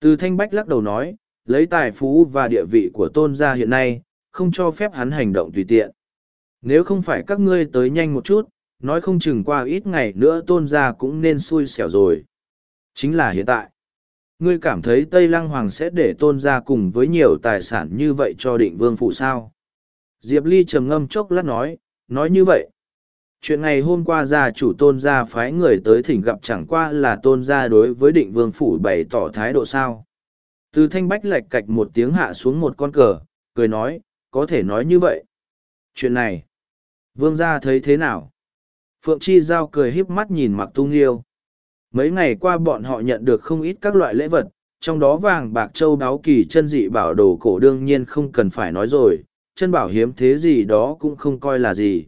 Từ thanh bách lắc đầu nói, lấy tài phú và địa vị của tôn gia hiện nay, không cho phép hắn hành động tùy tiện. Nếu không phải các ngươi tới nhanh một chút, nói không chừng qua ít ngày nữa tôn gia cũng nên xui xẻo rồi. Chính là hiện tại. Ngươi cảm thấy Tây Lăng Hoàng sẽ để tôn gia cùng với nhiều tài sản như vậy cho định vương phụ sao? Diệp Ly trầm ngâm chốc lát nói, nói như vậy. Chuyện ngày hôm qua gia chủ tôn gia phái người tới thỉnh gặp chẳng qua là tôn gia đối với định vương phủ bày tỏ thái độ sao. Từ thanh bách lạch cạch một tiếng hạ xuống một con cờ, cười nói, có thể nói như vậy. Chuyện này, vương gia thấy thế nào? Phượng Chi Giao cười híp mắt nhìn mặc tu nghiêu. Mấy ngày qua bọn họ nhận được không ít các loại lễ vật, trong đó vàng bạc châu đáo kỳ chân dị bảo đồ cổ đương nhiên không cần phải nói rồi, chân bảo hiếm thế gì đó cũng không coi là gì.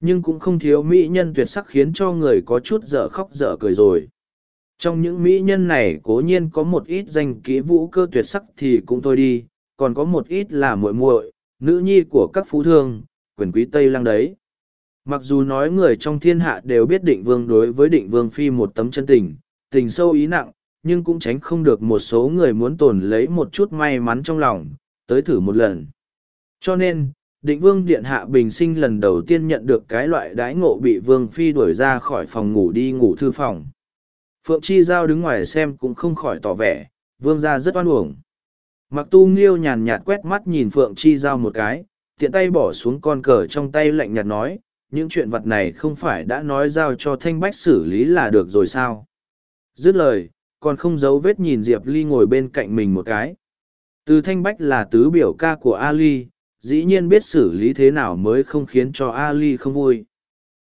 Nhưng cũng không thiếu mỹ nhân tuyệt sắc khiến cho người có chút dở khóc dở cười rồi. Trong những mỹ nhân này cố nhiên có một ít danh kỹ vũ cơ tuyệt sắc thì cũng thôi đi, còn có một ít là muội muội, nữ nhi của các phú thương, quyền quý Tây Lăng đấy. Mặc dù nói người trong thiên hạ đều biết định vương đối với định vương phi một tấm chân tình, tình sâu ý nặng, nhưng cũng tránh không được một số người muốn tồn lấy một chút may mắn trong lòng, tới thử một lần. Cho nên, định vương điện hạ bình sinh lần đầu tiên nhận được cái loại đái ngộ bị vương phi đuổi ra khỏi phòng ngủ đi ngủ thư phòng. Phượng Chi Giao đứng ngoài xem cũng không khỏi tỏ vẻ, vương gia rất oan uổng. Mặc tu nghiêu nhàn nhạt quét mắt nhìn Phượng Chi Giao một cái, tiện tay bỏ xuống con cờ trong tay lạnh nhạt nói, những chuyện vật này không phải đã nói giao cho thanh bách xử lý là được rồi sao? Dứt lời còn không giấu vết nhìn diệp ly ngồi bên cạnh mình một cái. Từ thanh bách là tứ biểu ca của ali dĩ nhiên biết xử lý thế nào mới không khiến cho ali không vui.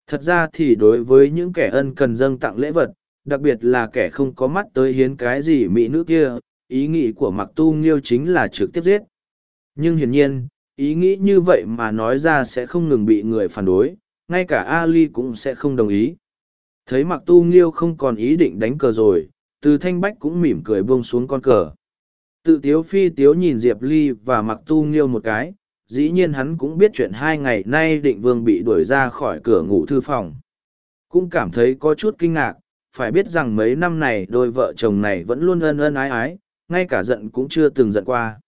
Thật ra thì đối với những kẻ ân cần dâng tặng lễ vật đặc biệt là kẻ không có mắt tới hiến cái gì mỹ nữ kia ý nghĩ của mặc tu nghiêu chính là trực tiếp giết nhưng hiển nhiên ý nghĩ như vậy mà nói ra sẽ không ngừng bị người phản đối ngay cả Ali cũng sẽ không đồng ý. Thấy mặc tu nghiêu không còn ý định đánh cờ rồi, từ thanh bách cũng mỉm cười buông xuống con cờ. Tự tiếu phi tiếu nhìn Diệp Ly và mặc tu nghiêu một cái, dĩ nhiên hắn cũng biết chuyện hai ngày nay định vương bị đuổi ra khỏi cửa ngủ thư phòng. Cũng cảm thấy có chút kinh ngạc, phải biết rằng mấy năm này đôi vợ chồng này vẫn luôn ân ân ái ái, ngay cả giận cũng chưa từng giận qua.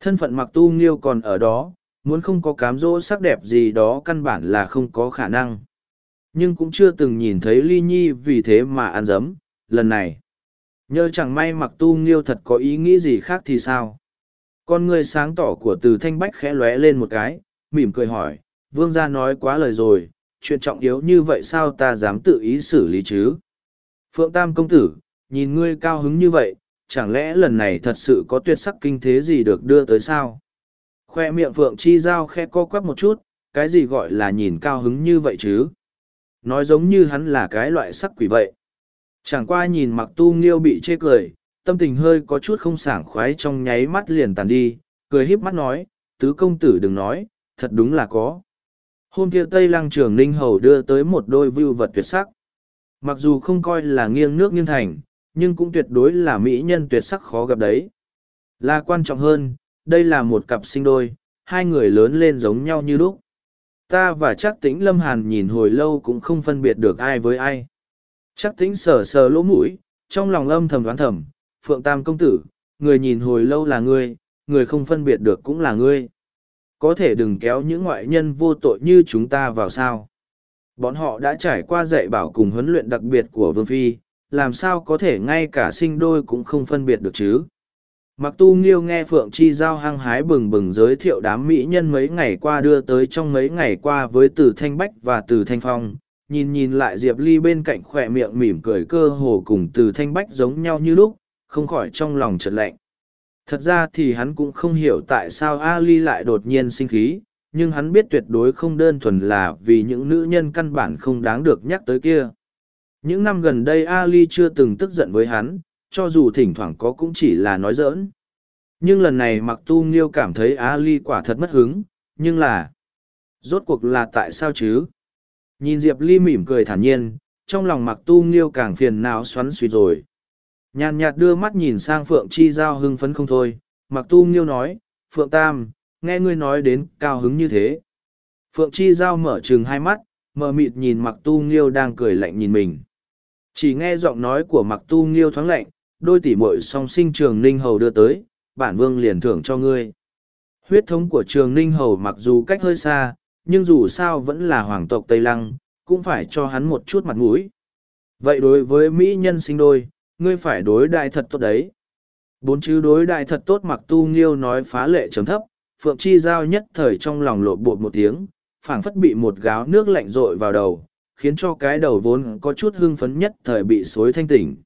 Thân phận mặc tu nghiêu còn ở đó, muốn không có cám dỗ sắc đẹp gì đó căn bản là không có khả năng. Nhưng cũng chưa từng nhìn thấy ly nhi vì thế mà ăn dấm, lần này. nhờ chẳng may mặc tu nghiêu thật có ý nghĩ gì khác thì sao? Con người sáng tỏ của từ thanh bách khẽ lóe lên một cái, mỉm cười hỏi, vương gia nói quá lời rồi, chuyện trọng yếu như vậy sao ta dám tự ý xử lý chứ? Phượng Tam công tử, nhìn ngươi cao hứng như vậy, chẳng lẽ lần này thật sự có tuyệt sắc kinh thế gì được đưa tới sao? Khoe miệng Phượng Chi Giao khe co quắp một chút, cái gì gọi là nhìn cao hứng như vậy chứ? Nói giống như hắn là cái loại sắc quỷ vậy. Chẳng qua nhìn mặc tu nghiêu bị chê cười, tâm tình hơi có chút không sảng khoái trong nháy mắt liền tàn đi, cười híp mắt nói, tứ công tử đừng nói, thật đúng là có. Hôm kia Tây Lăng Trường Ninh Hầu đưa tới một đôi vưu vật tuyệt sắc. Mặc dù không coi là nghiêng nước nghiêng thành, nhưng cũng tuyệt đối là mỹ nhân tuyệt sắc khó gặp đấy. Là quan trọng hơn, đây là một cặp sinh đôi, hai người lớn lên giống nhau như lúc. Ta và chắc tĩnh Lâm Hàn nhìn hồi lâu cũng không phân biệt được ai với ai. Chắc tĩnh sờ sờ lỗ mũi, trong lòng âm thầm đoán thầm, Phượng Tam công tử, người nhìn hồi lâu là ngươi, người không phân biệt được cũng là ngươi. Có thể đừng kéo những ngoại nhân vô tội như chúng ta vào sao. Bọn họ đã trải qua dạy bảo cùng huấn luyện đặc biệt của Vương Phi, làm sao có thể ngay cả sinh đôi cũng không phân biệt được chứ. Mặc tu nghiêu nghe Phượng Chi Giao hăng hái bừng bừng giới thiệu đám mỹ nhân mấy ngày qua đưa tới trong mấy ngày qua với Từ Thanh Bách và Từ Thanh Phong, nhìn nhìn lại Diệp Ly bên cạnh khỏe miệng mỉm cười cơ hồ cùng Từ Thanh Bách giống nhau như lúc, không khỏi trong lòng chợt lạnh. Thật ra thì hắn cũng không hiểu tại sao A Ly lại đột nhiên sinh khí, nhưng hắn biết tuyệt đối không đơn thuần là vì những nữ nhân căn bản không đáng được nhắc tới kia. Những năm gần đây Ali chưa từng tức giận với hắn, cho dù thỉnh thoảng có cũng chỉ là nói giỡn. Nhưng lần này mặc tu nghiêu cảm thấy Ali quả thật mất hứng, nhưng là... Rốt cuộc là tại sao chứ? Nhìn Diệp Ly mỉm cười thản nhiên, trong lòng mặc tu nghiêu càng phiền não xoắn suy rồi. Nhàn nhạt đưa mắt nhìn sang Phượng Chi Giao hưng phấn không thôi, mặc tu nghiêu nói, Phượng Tam, nghe ngươi nói đến cao hứng như thế. Phượng Chi Giao mở trừng hai mắt, mờ mịt nhìn mặc tu nghiêu đang cười lạnh nhìn mình. Chỉ nghe giọng nói của mặc tu nghiêu thoáng lạnh, đôi tỷ muội song sinh trường ninh hầu đưa tới, bản vương liền thưởng cho ngươi. Huyết thống của trường ninh hầu mặc dù cách hơi xa, nhưng dù sao vẫn là hoàng tộc Tây Lăng, cũng phải cho hắn một chút mặt mũi. Vậy đối với Mỹ nhân sinh đôi, ngươi phải đối đại thật tốt đấy. Bốn chữ đối đại thật tốt mặc tu nghiêu nói phá lệ chấm thấp, Phượng Chi Giao nhất thời trong lòng lộ bột một tiếng, phảng phất bị một gáo nước lạnh rội vào đầu, khiến cho cái đầu vốn có chút hưng phấn nhất thời bị xối thanh tỉnh.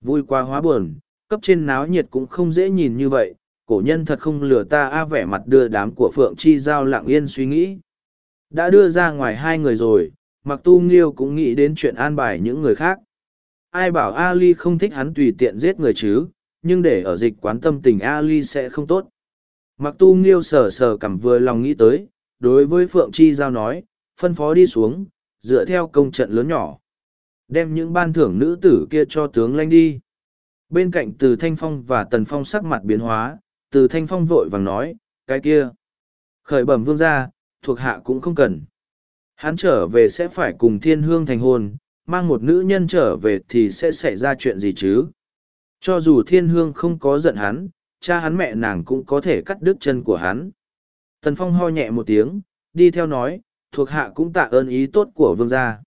Vui qua hóa buồn, cấp trên náo nhiệt cũng không dễ nhìn như vậy, cổ nhân thật không lừa ta a vẻ mặt đưa đám của Phượng Chi Giao lặng yên suy nghĩ. Đã đưa ra ngoài hai người rồi, mặc tu nghiêu cũng nghĩ đến chuyện an bài những người khác. Ai bảo Ali không thích hắn tùy tiện giết người chứ, nhưng để ở dịch quán tâm tình Ali sẽ không tốt. Mặc tu nghiêu sờ sờ cảm vừa lòng nghĩ tới, đối với Phượng Chi Giao nói, phân phó đi xuống, dựa theo công trận lớn nhỏ. Đem những ban thưởng nữ tử kia cho tướng lanh đi. Bên cạnh từ Thanh Phong và Tần Phong sắc mặt biến hóa, từ Thanh Phong vội vàng nói, cái kia. Khởi bẩm vương gia, thuộc hạ cũng không cần. Hắn trở về sẽ phải cùng thiên hương thành hôn, mang một nữ nhân trở về thì sẽ xảy ra chuyện gì chứ? Cho dù thiên hương không có giận hắn, cha hắn mẹ nàng cũng có thể cắt đứt chân của hắn. Tần Phong ho nhẹ một tiếng, đi theo nói, thuộc hạ cũng tạ ơn ý tốt của vương gia.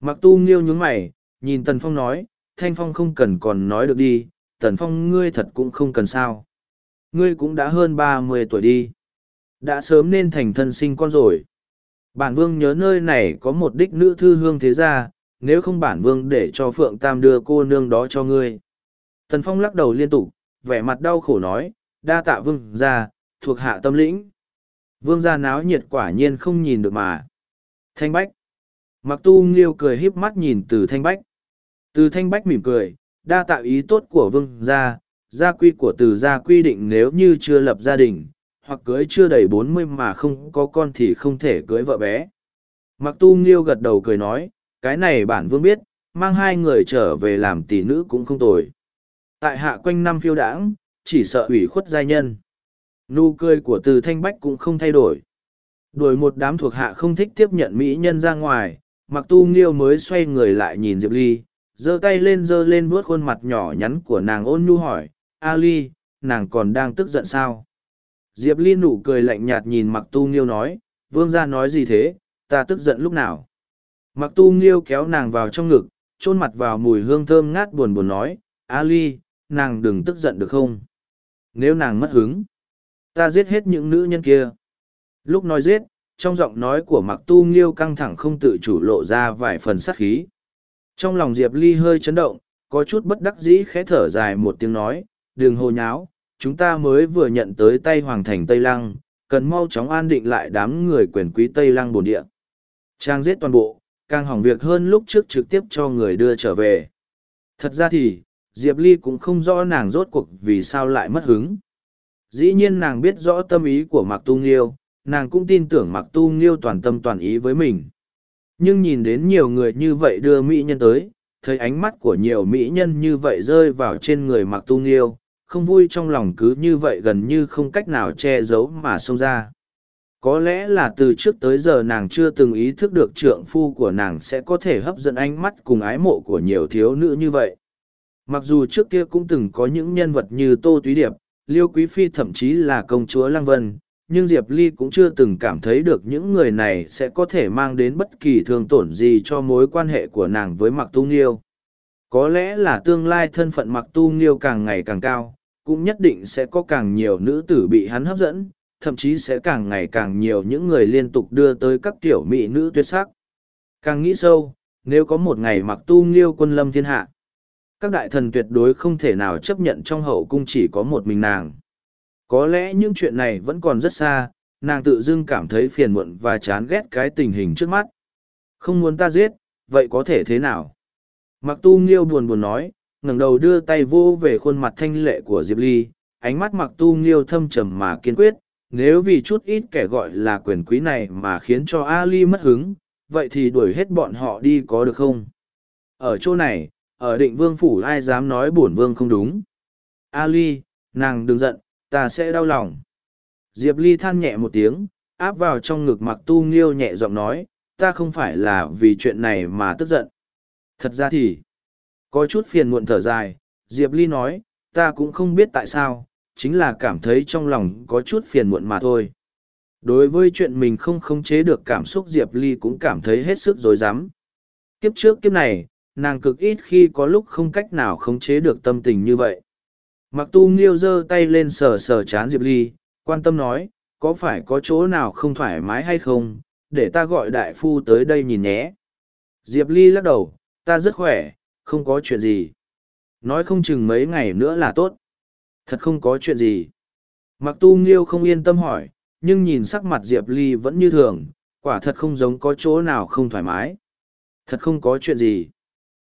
Mặc tu nghiêu nhướng mày, nhìn Tần Phong nói, Thanh Phong không cần còn nói được đi, Tần Phong ngươi thật cũng không cần sao. Ngươi cũng đã hơn ba mươi tuổi đi. Đã sớm nên thành thân sinh con rồi. Bản vương nhớ nơi này có một đích nữ thư hương thế gia, nếu không bản vương để cho Phượng Tam đưa cô nương đó cho ngươi. Tần Phong lắc đầu liên tục, vẻ mặt đau khổ nói, đa tạ vương gia, thuộc hạ tâm lĩnh. Vương gia náo nhiệt quả nhiên không nhìn được mà. Thanh Bách. Mặc tu nghiêu cười híp mắt nhìn từ Thanh Bách. Từ Thanh Bách mỉm cười, đa tạ ý tốt của vương gia, gia quy của từ gia quy định nếu như chưa lập gia đình, hoặc cưới chưa đầy bốn mươi mà không có con thì không thể cưới vợ bé. Mặc tu nghiêu gật đầu cười nói, cái này bản vương biết, mang hai người trở về làm tỷ nữ cũng không tồi. Tại hạ quanh năm phiêu đãng, chỉ sợ ủy khuất giai nhân. nụ cười của từ thanh bách cũng không thay đổi. Đuổi một đám thuộc hạ không thích tiếp nhận mỹ nhân ra ngoài mặc tu nghiêu mới xoay người lại nhìn diệp ly giơ tay lên giơ lên vuốt khuôn mặt nhỏ nhắn của nàng ôn nhu hỏi a ly nàng còn đang tức giận sao? Diệp ly nụ cười lạnh nhạt nhìn mặc tu nghiêu nói vương gia nói gì thế? Ta tức giận lúc nào? Mặc tu nghiêu kéo nàng vào trong ngực chôn mặt vào mùi hương thơm ngát buồn buồn nói a ly nàng đừng tức giận được không? Nếu nàng mất hứng, ta giết hết những nữ nhân kia. Lúc nói giết, trong giọng nói của mặc tu nghiêu căng thẳng không tự chủ lộ ra vài phần sát khí. Trong lòng diệp ly hơi chấn động, có chút bất đắc dĩ khẽ thở dài một tiếng nói đừng hồ nháo, chúng ta mới vừa nhận tới tay hoàng thành tây lăng, cần mau chóng an định lại đám người quyền quý tây lăng bồn địa. Trang giết toàn bộ, càng hỏng việc hơn lúc trước trực tiếp cho người đưa trở về. Thật ra thì diệp ly cũng không rõ nàng rốt cuộc vì sao lại mất hứng. Dĩ nhiên nàng biết rõ tâm ý của mặc tu nghiêu, nàng cũng tin tưởng mặc tu nghiêu toàn tâm toàn ý với mình. Nhưng nhìn đến nhiều người như vậy đưa mỹ nhân tới, thấy ánh mắt của nhiều mỹ nhân như vậy rơi vào trên người mặc tu nghiêu, không vui trong lòng cứ như vậy gần như không cách nào che giấu mà xông ra. Có lẽ là từ trước tới giờ nàng chưa từng ý thức được trượng phu của nàng sẽ có thể hấp dẫn ánh mắt cùng ái mộ của nhiều thiếu nữ như vậy mặc dù trước kia cũng từng có những nhân vật như tô túy điệp, liêu quý phi thậm chí là công chúa lăng vân, nhưng diệp ly cũng chưa từng cảm thấy được những người này sẽ có thể mang đến bất kỳ thương tổn gì cho mối quan hệ của nàng với mặc tu nghiêu. Có lẽ là tương lai thân phận mặc tu nghiêu càng ngày càng cao, cũng nhất định sẽ có càng nhiều nữ tử bị hắn hấp dẫn, thậm chí sẽ càng ngày càng nhiều những người liên tục đưa tới các tiểu mỹ nữ tuyệt sắc. Càng nghĩ sâu, nếu có một ngày mặc tu nghiêu quân lâm thiên hạ các đại thần tuyệt đối không thể nào chấp nhận trong hậu cung chỉ có một mình nàng có lẽ những chuyện này vẫn còn rất xa, nàng tự dưng cảm thấy phiền muộn và chán ghét cái tình hình trước mắt. Không muốn ta giết, vậy có thể thế nào? Mặc tu nghiêu buồn buồn nói, ngẩng đầu đưa tay vô về khuôn mặt thanh lệ của Diệp Ly, ánh mắt mặc tu nghiêu thâm trầm mà kiên quyết, nếu vì chút ít kẻ gọi là quyền quý này mà khiến cho Ali mất hứng, vậy thì đuổi hết bọn họ đi có được không? Ở chỗ này, ở định vương phủ ai dám nói bổn vương không đúng? Ali, nàng đừng giận, ta sẽ đau lòng. Diệp Ly than nhẹ một tiếng, áp vào trong ngực mặc tu nghiêu nhẹ giọng nói, ta không phải là vì chuyện này mà tức giận. Thật ra thì, có chút phiền muộn thở dài, Diệp Ly nói, ta cũng không biết tại sao, chính là cảm thấy trong lòng có chút phiền muộn mà thôi. Đối với chuyện mình không khống chế được cảm xúc Diệp Ly cũng cảm thấy hết sức dối rắm Kiếp trước kiếp này, nàng cực ít khi có lúc không cách nào khống chế được tâm tình như vậy. Mặc tu nghiêu giơ tay lên sờ sờ chán Diệp Ly, quan tâm nói, có phải có chỗ nào không thoải mái hay không, để ta gọi đại phu tới đây nhìn nhé. Diệp Ly lắc đầu, ta rất khỏe, không có chuyện gì. Nói không chừng mấy ngày nữa là tốt. Thật không có chuyện gì. Mặc tu nghiêu không yên tâm hỏi, nhưng nhìn sắc mặt Diệp Ly vẫn như thường, quả thật không giống có chỗ nào không thoải mái. Thật không có chuyện gì.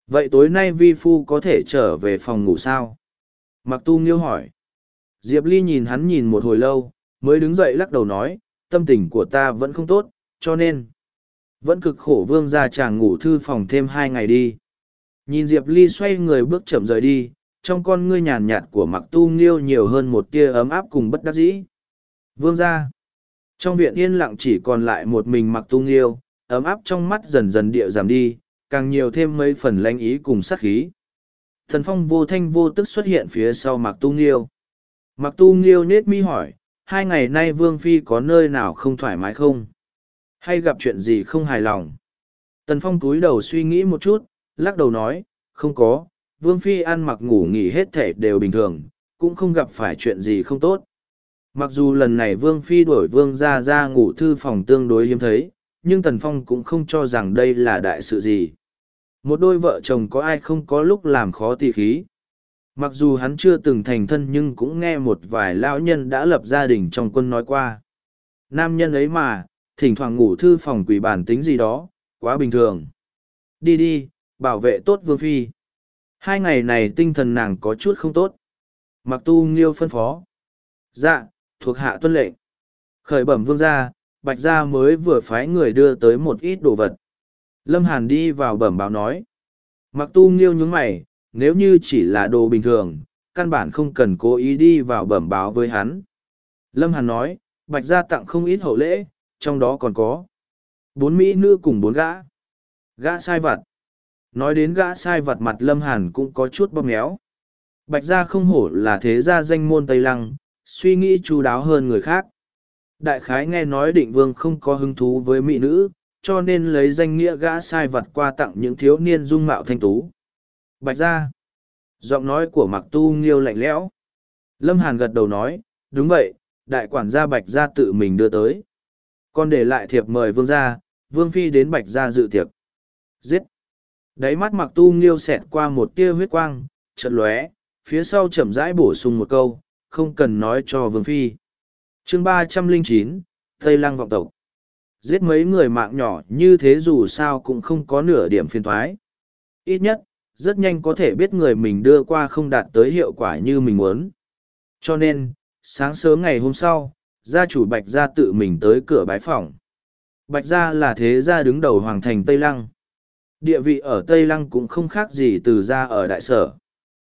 Vậy tối nay vi phu có thể trở về phòng ngủ sao? Mặc tu nghiêu hỏi. Diệp Ly nhìn hắn nhìn một hồi lâu, mới đứng dậy lắc đầu nói, tâm tình của ta vẫn không tốt, cho nên, vẫn cực khổ vương ra chàng ngủ thư phòng thêm hai ngày đi. Nhìn Diệp Ly xoay người bước chậm rời đi, trong con ngươi nhàn nhạt của mặc tu nghiêu nhiều hơn một tia ấm áp cùng bất đắc dĩ. Vương ra. Trong viện yên lặng chỉ còn lại một mình mặc tu nghiêu, ấm áp trong mắt dần dần địa giảm đi, càng nhiều thêm mấy phần lanh ý cùng sát khí. Thần phong vô thanh vô tức xuất hiện phía sau Mạc Tu Nghiêu. Mạc Tu Nghiêu nết mi hỏi, hai ngày nay Vương Phi có nơi nào không thoải mái không? Hay gặp chuyện gì không hài lòng? Tần Phong túi đầu suy nghĩ một chút, lắc đầu nói, không có, Vương Phi ăn mặc ngủ nghỉ hết thể đều bình thường, cũng không gặp phải chuyện gì không tốt. Mặc dù lần này Vương Phi đổi Vương ra ra ngủ thư phòng tương đối hiếm thấy, nhưng Tần Phong cũng không cho rằng đây là đại sự gì. Một đôi vợ chồng có ai không có lúc làm khó tỷ khí. Mặc dù hắn chưa từng thành thân nhưng cũng nghe một vài lão nhân đã lập gia đình trong quân nói qua. Nam nhân ấy mà, thỉnh thoảng ngủ thư phòng quỷ bản tính gì đó, quá bình thường. Đi đi, bảo vệ tốt vương phi. Hai ngày này tinh thần nàng có chút không tốt. Mặc tu nghiêu phân phó. Dạ, thuộc hạ tuân lệnh. Khởi bẩm vương gia, bạch gia mới vừa phái người đưa tới một ít đồ vật. Lâm Hàn đi vào bẩm báo nói. Mặc tu nghiêu nhướng mày, nếu như chỉ là đồ bình thường, căn bản không cần cố ý đi vào bẩm báo với hắn. Lâm Hàn nói, Bạch gia tặng không ít hậu lễ, trong đó còn có bốn mỹ nữ cùng bốn gã. Gã sai vặt. Nói đến gã sai vặt mặt Lâm Hàn cũng có chút bóp méo. Bạch gia không hổ là thế gia danh môn Tây Lăng, suy nghĩ chu đáo hơn người khác. Đại khái nghe nói định vương không có hứng thú với mỹ nữ, cho nên lấy danh nghĩa gã sai vật qua tặng những thiếu niên dung mạo thanh tú. Bạch gia. Giọng nói của Mặc Tu Nghiêu lạnh lẽo. Lâm Hàn gật đầu nói, đúng vậy, đại quản gia Bạch gia tự mình đưa tới. Còn để lại thiệp mời vương gia, vương phi đến Bạch gia dự tiệc. Giết. Đáy mắt Mặc Tu Nghiêu xẹt qua một tia huyết quang, chợt lóe, phía sau chậm rãi bổ sung một câu, không cần nói cho vương phi. Chương ba trăm linh chín Tây Lăng vọng tộc. Giết mấy người mạng nhỏ như thế dù sao cũng không có nửa điểm phiền thoái. Ít nhất, rất nhanh có thể biết người mình đưa qua không đạt tới hiệu quả như mình muốn. Cho nên, sáng sớm ngày hôm sau, gia chủ Bạch Gia tự mình tới cửa bái phòng. Bạch Gia là thế gia đứng đầu hoàng thành Tây Lăng. Địa vị ở Tây Lăng cũng không khác gì từ gia ở đại sở.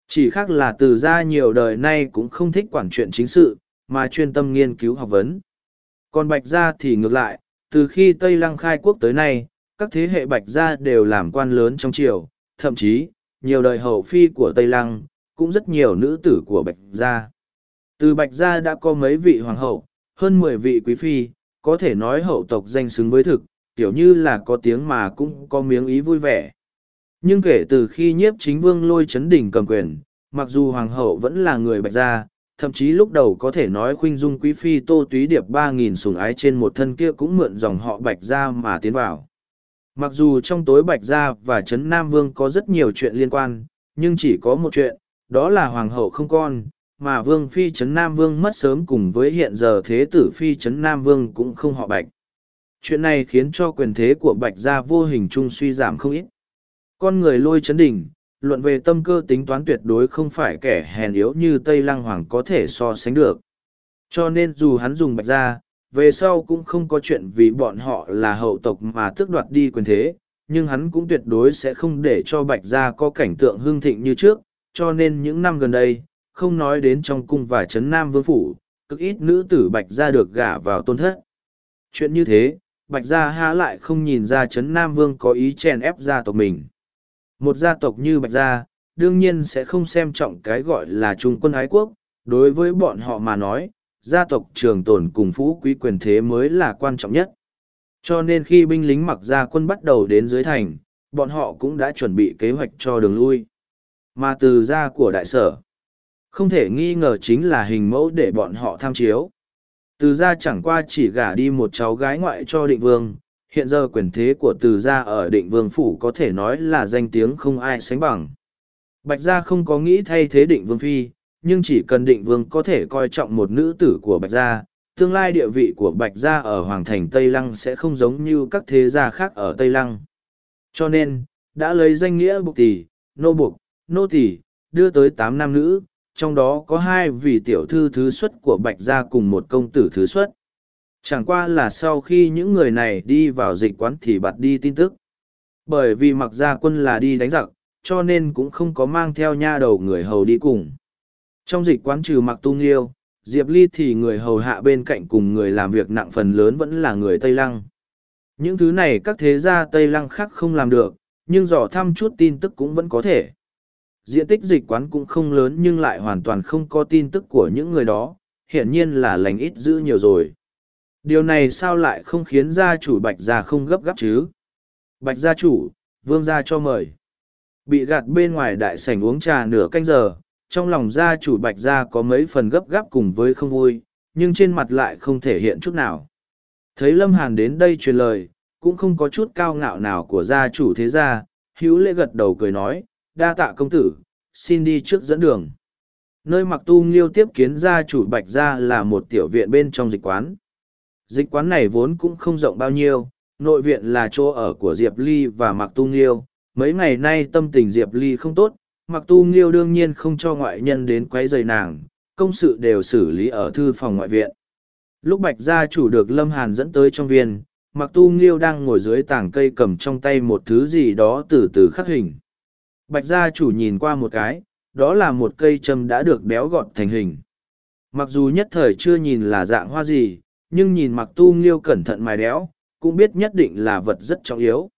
Chỉ khác là từ gia nhiều đời nay cũng không thích quản chuyện chính sự, mà chuyên tâm nghiên cứu học vấn. Còn Bạch Gia thì ngược lại, từ khi Tây Lăng khai quốc tới nay, các thế hệ Bạch Gia đều làm quan lớn trong triều, thậm chí, nhiều đời hậu phi của Tây Lăng, cũng rất nhiều nữ tử của Bạch Gia. Từ Bạch Gia đã có mấy vị hoàng hậu, hơn mười vị quý phi, có thể nói hậu tộc danh xứng với thực, kiểu như là có tiếng mà cũng có miếng ý vui vẻ. Nhưng kể từ khi nhiếp chính vương lôi chấn đỉnh cầm quyền, mặc dù hoàng hậu vẫn là người Bạch Gia, thậm chí lúc đầu có thể nói khuynh dung quý phi tô túy điệp ba nghìn sùng ái trên một thân kia cũng mượn dòng họ Bạch Gia mà tiến vào. Mặc dù trong tối Bạch Gia và Trấn Nam Vương có rất nhiều chuyện liên quan, nhưng chỉ có một chuyện, đó là Hoàng hậu không con, mà Vương Phi Trấn Nam Vương mất sớm cùng với hiện giờ Thế tử Phi Trấn Nam Vương cũng không họ Bạch. Chuyện này khiến cho quyền thế của Bạch Gia vô hình chung suy giảm không ít. Con người lôi chấn đỉnh, luận về tâm cơ tính toán tuyệt đối không phải kẻ hèn yếu như Tây Lăng Hoàng có thể so sánh được. Cho nên dù hắn dùng Bạch Gia, về sau cũng không có chuyện vì bọn họ là hậu tộc mà tước đoạt đi quyền thế, nhưng hắn cũng tuyệt đối sẽ không để cho Bạch Gia có cảnh tượng hương thịnh như trước, cho nên những năm gần đây, không nói đến trong cung và trấn Nam Vương Phủ, cực ít nữ tử Bạch Gia được gả vào tôn thất. Chuyện như thế, Bạch Gia há lại không nhìn ra trấn Nam Vương có ý chèn ép gia tộc mình. Một gia tộc như Bạch Gia, đương nhiên sẽ không xem trọng cái gọi là trung quân ái quốc, đối với bọn họ mà nói, gia tộc trường tồn cùng phú quý quyền thế mới là quan trọng nhất. Cho nên khi binh lính mặc gia quân bắt đầu đến dưới thành, bọn họ cũng đã chuẩn bị kế hoạch cho đường lui. Mà từ gia của đại sở, không thể nghi ngờ chính là hình mẫu để bọn họ tham chiếu. Từ gia chẳng qua chỉ gả đi một cháu gái ngoại cho định vương, hiện giờ quyền thế của từ gia ở định vương phủ có thể nói là danh tiếng không ai sánh bằng. Bạch gia không có nghĩ thay thế định vương phi, nhưng chỉ cần định vương có thể coi trọng một nữ tử của Bạch gia, tương lai địa vị của Bạch gia ở Hoàng thành Tây Lăng sẽ không giống như các thế gia khác ở Tây Lăng. Cho nên, đã lấy danh nghĩa bục tỷ, nô bục, nô tỷ, đưa tới tám nam nữ, trong đó có hai vị tiểu thư thứ xuất của Bạch gia cùng một công tử thứ xuất. Chẳng qua là sau khi những người này đi vào dịch quán thì bật đi tin tức. Bởi vì mặc gia quân là đi đánh giặc, cho nên cũng không có mang theo nha đầu người hầu đi cùng. Trong dịch quán trừ mặc tu nghiêu, Diệp Ly thì người hầu hạ bên cạnh cùng người làm việc nặng phần lớn vẫn là người Tây Lăng. Những thứ này các thế gia Tây Lăng khác không làm được, nhưng dò thăm chút tin tức cũng vẫn có thể. Diện tích dịch quán cũng không lớn nhưng lại hoàn toàn không có tin tức của những người đó, hiển nhiên là lành ít giữ nhiều rồi. Điều này sao lại không khiến gia chủ Bạch Gia không gấp gáp chứ? Bạch gia chủ, vương gia cho mời. Bị gạt bên ngoài đại sảnh uống trà nửa canh giờ, trong lòng gia chủ Bạch Gia có mấy phần gấp gáp cùng với không vui, nhưng trên mặt lại không thể hiện chút nào. Thấy Lâm Hàn đến đây truyền lời, cũng không có chút cao ngạo nào của gia chủ thế gia, hữu lễ gật đầu cười nói, đa tạ công tử, xin đi trước dẫn đường. Nơi mặc tu nghiêu tiếp kiến gia chủ Bạch Gia là một tiểu viện bên trong dịch quán. Dịch quán này vốn cũng không rộng bao nhiêu, nội viện là chỗ ở của Diệp Ly và Mạc Tu Nghiêu. Mấy ngày nay tâm tình Diệp Ly không tốt, Mạc Tu Nghiêu đương nhiên không cho ngoại nhân đến quấy rầy nàng, công sự đều xử lý ở thư phòng ngoại viện. Lúc Bạch gia chủ được Lâm Hàn dẫn tới trong viên, Mạc Tu Nghiêu đang ngồi dưới tảng cây cầm trong tay một thứ gì đó từ từ khắc hình. Bạch gia chủ nhìn qua một cái, đó là một cây châm đã được béo gọt thành hình. Mặc dù nhất thời chưa nhìn là dạng hoa gì, nhưng nhìn mặc tu nghiêu cẩn thận mài đéo, cũng biết nhất định là vật rất trọng yếu.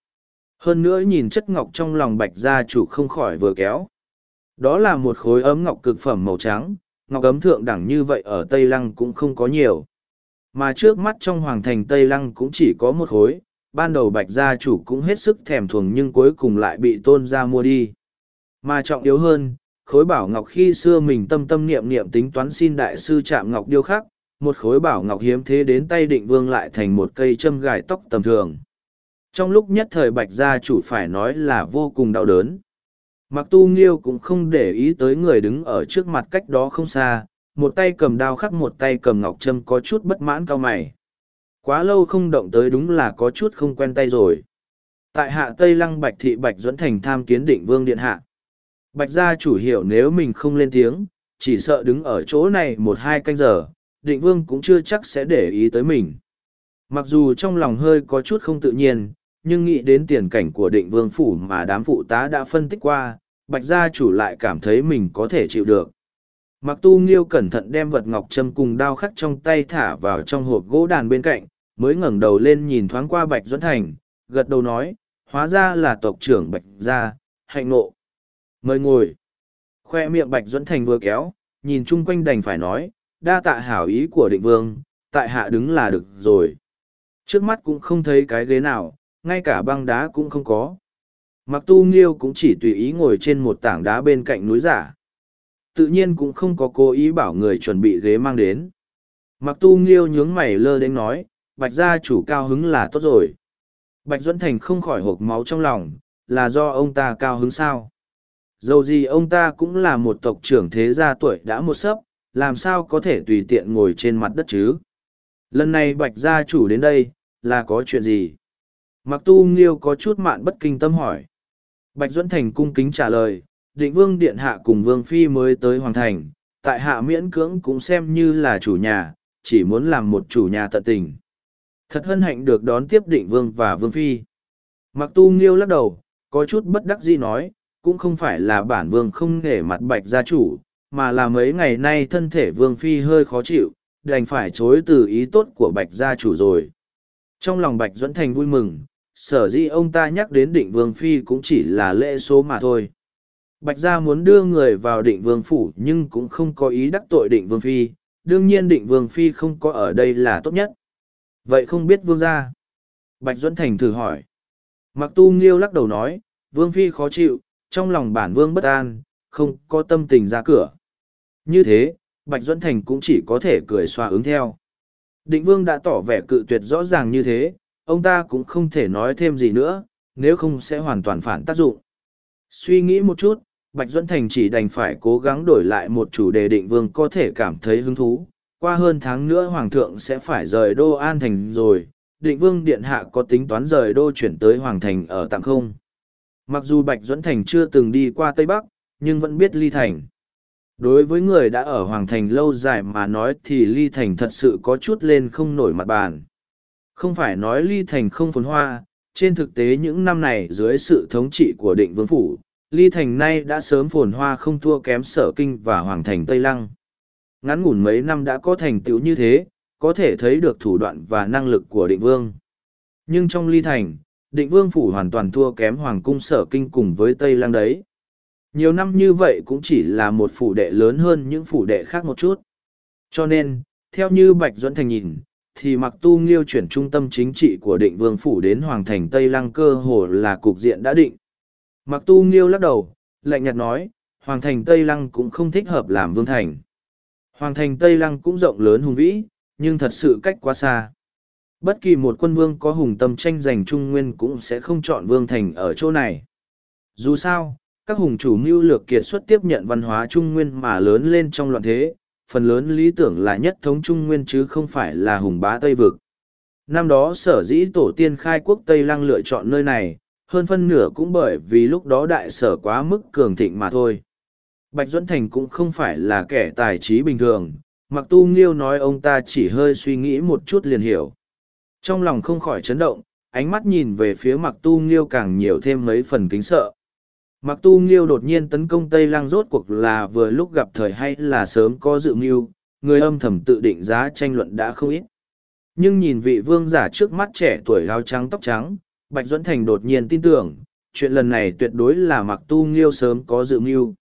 Hơn nữa nhìn chất ngọc trong lòng bạch gia chủ không khỏi vừa kéo. Đó là một khối ấm ngọc cực phẩm màu trắng, ngọc ấm thượng đẳng như vậy ở Tây Lăng cũng không có nhiều. Mà trước mắt trong hoàng thành Tây Lăng cũng chỉ có một khối, ban đầu bạch gia chủ cũng hết sức thèm thuồng nhưng cuối cùng lại bị tôn gia mua đi. Mà trọng yếu hơn, khối bảo ngọc khi xưa mình tâm tâm niệm niệm tính toán xin đại sư chạm ngọc điêu khắc, một khối bảo ngọc hiếm thế đến tay định vương lại thành một cây châm gài tóc tầm thường. Trong lúc nhất thời bạch gia chủ phải nói là vô cùng đau đớn. Mặc tu nghiêu cũng không để ý tới người đứng ở trước mặt cách đó không xa, một tay cầm đao khắc một tay cầm ngọc châm có chút bất mãn cao mày. Quá lâu không động tới đúng là có chút không quen tay rồi. Tại hạ Tây Lăng Bạch Thị Bạch Duẫn Thành tham kiến định vương điện hạ. Bạch gia chủ hiểu nếu mình không lên tiếng, chỉ sợ đứng ở chỗ này một hai canh giờ, định vương cũng chưa chắc sẽ để ý tới mình. Mặc dù trong lòng hơi có chút không tự nhiên, nhưng nghĩ đến tiền cảnh của định vương phủ mà đám phụ tá đã phân tích qua, bạch gia chủ lại cảm thấy mình có thể chịu được. Mặc tu nghiêu cẩn thận đem vật ngọc trâm cùng đao khắc trong tay thả vào trong hộp gỗ đàn bên cạnh, mới ngẩng đầu lên nhìn thoáng qua bạch duẫn thành, gật đầu nói, hóa ra là tộc trưởng bạch gia, hạnh nộ. Mời ngồi. Khoe miệng bạch duẫn thành vừa kéo, nhìn chung quanh đành phải nói, đa tạ hảo ý của định vương, tại hạ đứng là được rồi. Trước mắt cũng không thấy cái ghế nào, ngay cả băng đá cũng không có. Mặc tu nghiêu cũng chỉ tùy ý ngồi trên một tảng đá bên cạnh núi giả. Tự nhiên cũng không có cố ý bảo người chuẩn bị ghế mang đến. Mặc tu nghiêu nhướng mày lơ đến nói, bạch gia chủ cao hứng là tốt rồi. Bạch Duẫn Thành không khỏi hộp máu trong lòng, là do ông ta cao hứng sao. Dầu gì ông ta cũng là một tộc trưởng thế gia tuổi đã một sấp, làm sao có thể tùy tiện ngồi trên mặt đất chứ. Lần này bạch gia chủ đến đây, là có chuyện gì? Mặc tu nghiêu có chút mạn bất kinh tâm hỏi. Bạch Duẫn Thành cung kính trả lời, định vương điện hạ cùng vương phi mới tới hoàng thành, tại hạ miễn cưỡng cũng xem như là chủ nhà, chỉ muốn làm một chủ nhà tận tình. Thật hân hạnh được đón tiếp định vương và vương phi. Mặc tu nghiêu lắc đầu, có chút bất đắc dĩ nói, cũng không phải là bản vương không nể mặt bạch gia chủ, mà là mấy ngày nay thân thể vương phi hơi khó chịu, đành phải chối từ ý tốt của bạch gia chủ rồi. Trong lòng bạch duẫn thành vui mừng, sở dĩ ông ta nhắc đến định vương phi cũng chỉ là lễ số mà thôi. Bạch gia muốn đưa người vào định vương phủ nhưng cũng không có ý đắc tội định vương phi, đương nhiên định vương phi không có ở đây là tốt nhất. Vậy không biết vương gia? Bạch Duẫn Thành thử hỏi. Mặc tu nghiêu lắc đầu nói, vương phi khó chịu, trong lòng bản vương bất an, không có tâm tình ra cửa. Như thế, Bạch Duẫn Thành cũng chỉ có thể cười xoa ứng theo. Định vương đã tỏ vẻ cự tuyệt rõ ràng như thế, ông ta cũng không thể nói thêm gì nữa, nếu không sẽ hoàn toàn phản tác dụng. Suy nghĩ một chút, Bạch Duẫn Thành chỉ đành phải cố gắng đổi lại một chủ đề định vương có thể cảm thấy hứng thú. Qua hơn tháng nữa Hoàng thượng sẽ phải rời đô An Thành rồi, định vương Điện Hạ có tính toán rời đô chuyển tới Hoàng Thành ở Tạng không. Mặc dù Bạch Duẫn Thành chưa từng đi qua Tây Bắc, nhưng vẫn biết Ly Thành. Đối với người đã ở Hoàng Thành lâu dài mà nói thì Ly Thành thật sự có chút lên không nổi mặt bàn. Không phải nói Ly Thành không phồn hoa, trên thực tế những năm này dưới sự thống trị của định vương phủ, Ly Thành nay đã sớm phồn hoa không thua kém sở kinh và Hoàng Thành Tây Lăng. Ngắn ngủn mấy năm đã có thành tựu như thế, có thể thấy được thủ đoạn và năng lực của định vương. Nhưng trong Ly Thành, định vương phủ hoàn toàn thua kém Hoàng cung sở kinh cùng với Tây Lăng đấy. Nhiều năm như vậy cũng chỉ là một phủ đệ lớn hơn những phủ đệ khác một chút. Cho nên, theo như Bạch Duẫn Thành nhìn, thì mặc tu nghiêu chuyển trung tâm chính trị của định vương phủ đến hoàng thành tây lăng cơ hồ là cục diện đã định. Mặc tu nghiêu lắc đầu lạnh nhạt nói hoàng thành tây lăng cũng không thích hợp làm vương thành. Hoàng thành tây lăng cũng rộng lớn hùng vĩ nhưng thật sự cách quá xa. Bất kỳ một quân vương có hùng tâm tranh giành trung nguyên cũng sẽ không chọn vương thành ở chỗ này. Dù sao các hùng chủ mưu lược kiệt xuất tiếp nhận văn hóa trung nguyên mà lớn lên trong loạn thế phần lớn lý tưởng là nhất thống trung nguyên chứ không phải là hùng bá Tây Vực. Năm đó sở dĩ tổ tiên khai quốc Tây Lăng lựa chọn nơi này, hơn phân nửa cũng bởi vì lúc đó đại sở quá mức cường thịnh mà thôi. Bạch Duẫn Thành cũng không phải là kẻ tài trí bình thường, mặc tu nghiêu nói ông ta chỉ hơi suy nghĩ một chút liền hiểu. Trong lòng không khỏi chấn động, ánh mắt nhìn về phía mặc tu nghiêu càng nhiều thêm mấy phần kính sợ. Mặc tu nghiêu đột nhiên tấn công Tây Lăng rốt cuộc là vừa lúc gặp thời hay là sớm có dự mưu, người âm thầm tự định giá tranh luận đã không ít. Nhưng nhìn vị vương giả trước mắt trẻ tuổi áo trắng tóc trắng, Bạch Duẫn Thành đột nhiên tin tưởng, chuyện lần này tuyệt đối là mặc tu nghiêu sớm có dự mưu.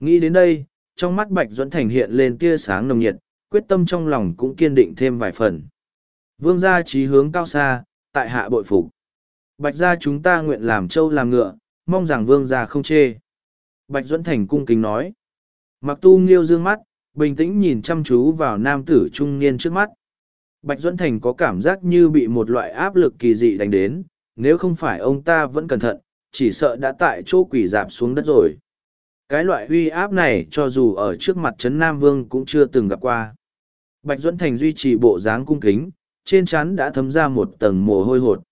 Nghĩ đến đây, trong mắt Bạch Duẫn Thành hiện lên tia sáng nồng nhiệt, quyết tâm trong lòng cũng kiên định thêm vài phần. Vương gia trí hướng cao xa, tại hạ bội phục. Bạch gia chúng ta nguyện làm trâu làm ngựa, mong rằng vương gia không chê. Bạch Duẫn Thành cung kính nói. Mặc tu nghiêu dương mắt, bình tĩnh nhìn chăm chú vào nam tử trung niên trước mắt. Bạch Duẫn Thành có cảm giác như bị một loại áp lực kỳ dị đánh đến, nếu không phải ông ta vẫn cẩn thận, chỉ sợ đã tại chỗ quỷ dạp xuống đất rồi. Cái loại uy áp này cho dù ở trước mặt Trấn Nam Vương cũng chưa từng gặp qua. Bạch Duẫn Thành duy trì bộ dáng cung kính, trên trán đã thấm ra một tầng mồ hôi hột.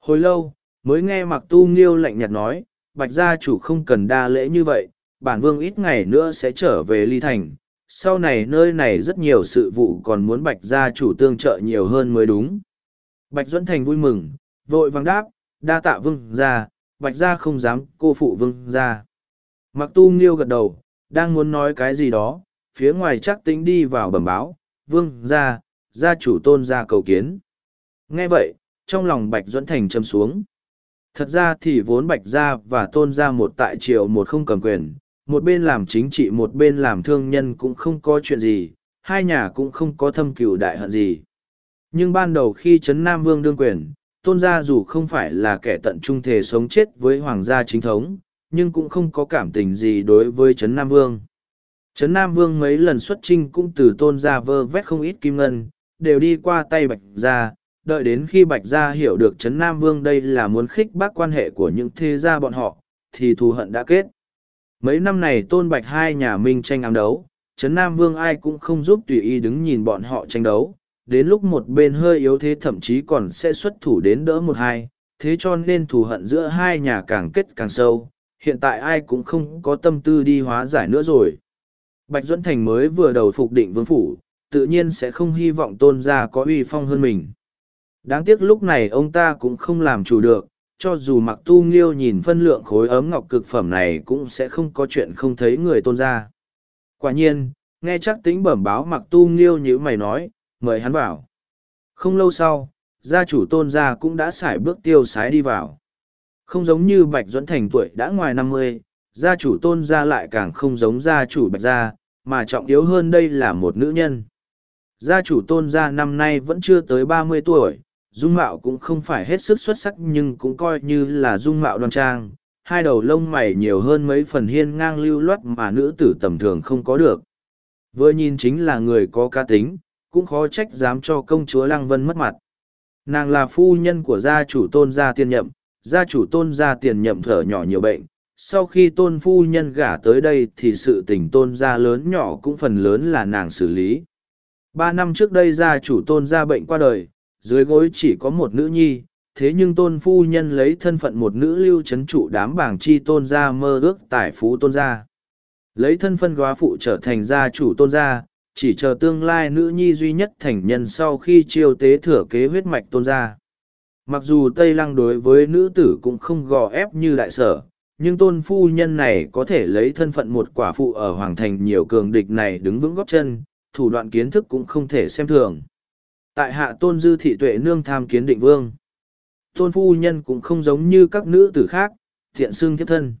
Hồi lâu, mới nghe Mặc Tu Nghiêu lạnh nhạt nói, Bạch gia chủ không cần đa lễ như vậy, bản vương ít ngày nữa sẽ trở về Ly Thành. Sau này nơi này rất nhiều sự vụ còn muốn Bạch gia chủ tương trợ nhiều hơn mới đúng. Bạch Duẫn Thành vui mừng, vội vàng đáp, đa tạ vương gia, Bạch gia không dám cô phụ vương gia. Mặc tu nghiêu gật đầu, đang muốn nói cái gì đó, phía ngoài chắc tính đi vào bẩm báo, vương gia, gia chủ tôn gia cầu kiến. Nghe vậy, trong lòng Bạch Duẫn Thành châm xuống. Thật ra thì vốn Bạch Gia và Tôn Gia một tại triều một không cầm quyền, một bên làm chính trị một bên làm thương nhân cũng không có chuyện gì, hai nhà cũng không có thâm cừu đại hận gì. Nhưng ban đầu khi Trấn Nam Vương đương quyền, Tôn Gia dù không phải là kẻ tận trung thể sống chết với Hoàng gia chính thống, nhưng cũng không có cảm tình gì đối với Trấn Nam Vương. Trấn Nam Vương mấy lần xuất trinh cũng từ Tôn Gia vơ vét không ít kim ngân, đều đi qua tay Bạch Gia, đợi đến khi Bạch Gia hiểu được Trấn Nam Vương đây là muốn khích bác quan hệ của những thế gia bọn họ, thì thù hận đã kết. Mấy năm này Tôn Bạch hai nhà Minh tranh ám đấu, Trấn Nam Vương ai cũng không giúp tùy ý đứng nhìn bọn họ tranh đấu, đến lúc một bên hơi yếu thế thậm chí còn sẽ xuất thủ đến đỡ một hai, thế cho nên thù hận giữa hai nhà càng kết càng sâu, hiện tại ai cũng không có tâm tư đi hóa giải nữa rồi. Bạch Duẫn Thành mới vừa đầu phục định vương phủ, tự nhiên sẽ không hy vọng tôn gia có uy phong hơn mình. Đáng tiếc lúc này ông ta cũng không làm chủ được, cho dù mặc tu nghiêu nhìn phân lượng khối ấm ngọc cực phẩm này cũng sẽ không có chuyện không thấy người tôn ra. Quả nhiên, nghe chắc tính bẩm báo mặc tu nghiêu như mày nói, mời hắn vào. Không lâu sau, gia chủ tôn gia cũng đã xài bước tiêu sái đi vào. Không giống như Bạch Duẫn Thành tuổi đã ngoài năm mươi, gia chủ tôn gia lại càng không giống gia chủ Bạch gia, mà trọng yếu hơn đây là một nữ nhân. Gia chủ tôn gia năm nay vẫn chưa tới ba mươi tuổi, dung mạo cũng không phải hết sức xuất sắc nhưng cũng coi như là dung mạo đoan trang. Hai đầu lông mày nhiều hơn mấy phần hiên ngang lưu loát mà nữ tử tầm thường không có được. Vừa nhìn chính là người có ca tính, cũng khó trách dám cho công chúa lăng vân mất mặt. Nàng là phu nhân của gia chủ tôn gia tiên nhậm, gia chủ tôn gia tiền nhậm thở nhỏ nhiều bệnh. Sau khi tôn phu nhân gả tới đây thì sự tình tôn gia lớn nhỏ cũng phần lớn là nàng xử lý. Ba năm trước đây gia chủ tôn gia bệnh qua đời dưới gối chỉ có một nữ nhi, thế nhưng tôn phu nhân lấy thân phận một nữ lưu chấn trụ đám bảng chi tôn gia mơ ước tài phú tôn gia. Lấy thân phận góa phụ trở thành gia chủ tôn gia, chỉ chờ tương lai nữ nhi duy nhất thành nhân sau khi chiêu tế thừa kế huyết mạch tôn gia. Mặc dù Tây Lăng đối với nữ tử cũng không gò ép như đại sở, nhưng tôn phu nhân này có thể lấy thân phận một quả phụ ở Hoàng Thành nhiều cường địch này đứng vững góp chân, thủ đoạn kiến thức cũng không thể xem thường tại hạ tôn dư thị tuệ nương tham kiến định vương. Tôn phu nhân cũng không giống như các nữ tử khác, thiện xưng thiếp thân.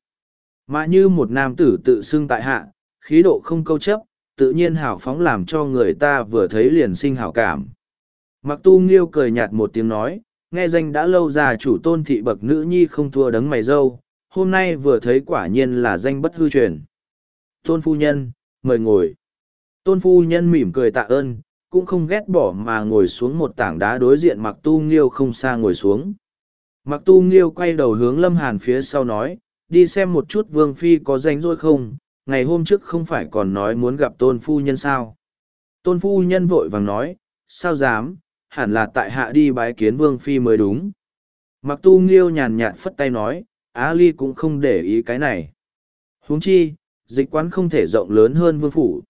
Mà như một nam tử tự xưng tại hạ, khí độ không câu chấp, tự nhiên hảo phóng làm cho người ta vừa thấy liền sinh hảo cảm. Mặc tu nghiêu cười nhạt một tiếng nói, nghe danh đã lâu già chủ tôn thị bậc nữ nhi không thua đấng mày dâu, hôm nay vừa thấy quả nhiên là danh bất hư truyền. Tôn phu nhân, mời ngồi. Tôn phu nhân mỉm cười tạ ơn cũng không ghét bỏ mà ngồi xuống một tảng đá đối diện mặc tu nghiêu không xa ngồi xuống. Mặc tu nghiêu quay đầu hướng lâm hàn phía sau nói, đi xem một chút vương phi có danh rỗi không, ngày hôm trước không phải còn nói muốn gặp tôn phu nhân sao? Tôn phu nhân vội vàng nói, sao dám, hẳn là tại hạ đi bái kiến vương phi mới đúng. Mặc tu nghiêu nhàn nhạt phất tay nói, á ly cũng không để ý cái này. Huống chi, dịch quán không thể rộng lớn hơn vương phủ.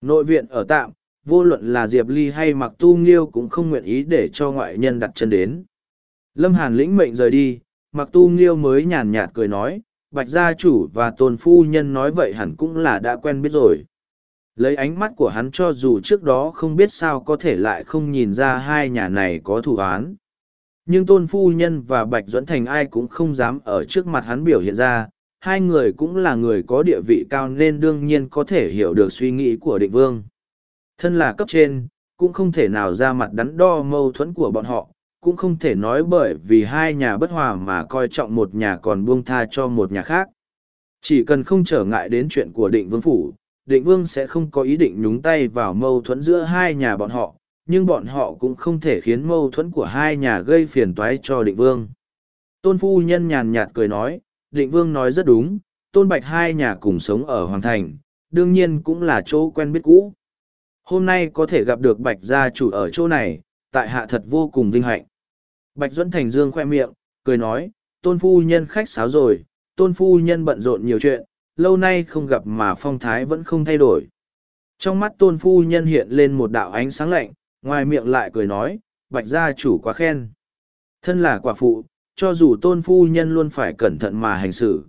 Nội viện ở tạm vô luận là Diệp Ly hay Mặc Tu Nghiêu cũng không nguyện ý để cho ngoại nhân đặt chân đến. Lâm Hàn lĩnh mệnh rời đi, Mặc Tu Nghiêu mới nhàn nhạt cười nói, Bạch gia chủ và tôn phu nhân nói vậy hẳn cũng là đã quen biết rồi. Lấy ánh mắt của hắn cho dù trước đó không biết sao có thể lại không nhìn ra hai nhà này có thủ án. Nhưng tôn phu nhân và Bạch Duẫn Thành ai cũng không dám ở trước mặt hắn biểu hiện ra, hai người cũng là người có địa vị cao nên đương nhiên có thể hiểu được suy nghĩ của định vương. Thân là cấp trên, cũng không thể nào ra mặt đắn đo mâu thuẫn của bọn họ, cũng không thể nói bởi vì hai nhà bất hòa mà coi trọng một nhà còn buông tha cho một nhà khác. Chỉ cần không trở ngại đến chuyện của định vương phủ, định vương sẽ không có ý định nhúng tay vào mâu thuẫn giữa hai nhà bọn họ, nhưng bọn họ cũng không thể khiến mâu thuẫn của hai nhà gây phiền toái cho định vương. Tôn phu nhân nhàn nhạt cười nói, định vương nói rất đúng, tôn bạch hai nhà cùng sống ở Hoàng Thành, đương nhiên cũng là chỗ quen biết cũ. Hôm nay có thể gặp được bạch gia chủ ở chỗ này, tại hạ thật vô cùng vinh hạnh. Bạch Duẫn Thành Dương khoe miệng, cười nói, tôn phu nhân khách sáo rồi, tôn phu nhân bận rộn nhiều chuyện, lâu nay không gặp mà phong thái vẫn không thay đổi. Trong mắt tôn phu nhân hiện lên một đạo ánh sáng lạnh, ngoài miệng lại cười nói, bạch gia chủ quá khen. Thân là quả phụ, cho dù tôn phu nhân luôn phải cẩn thận mà hành xử.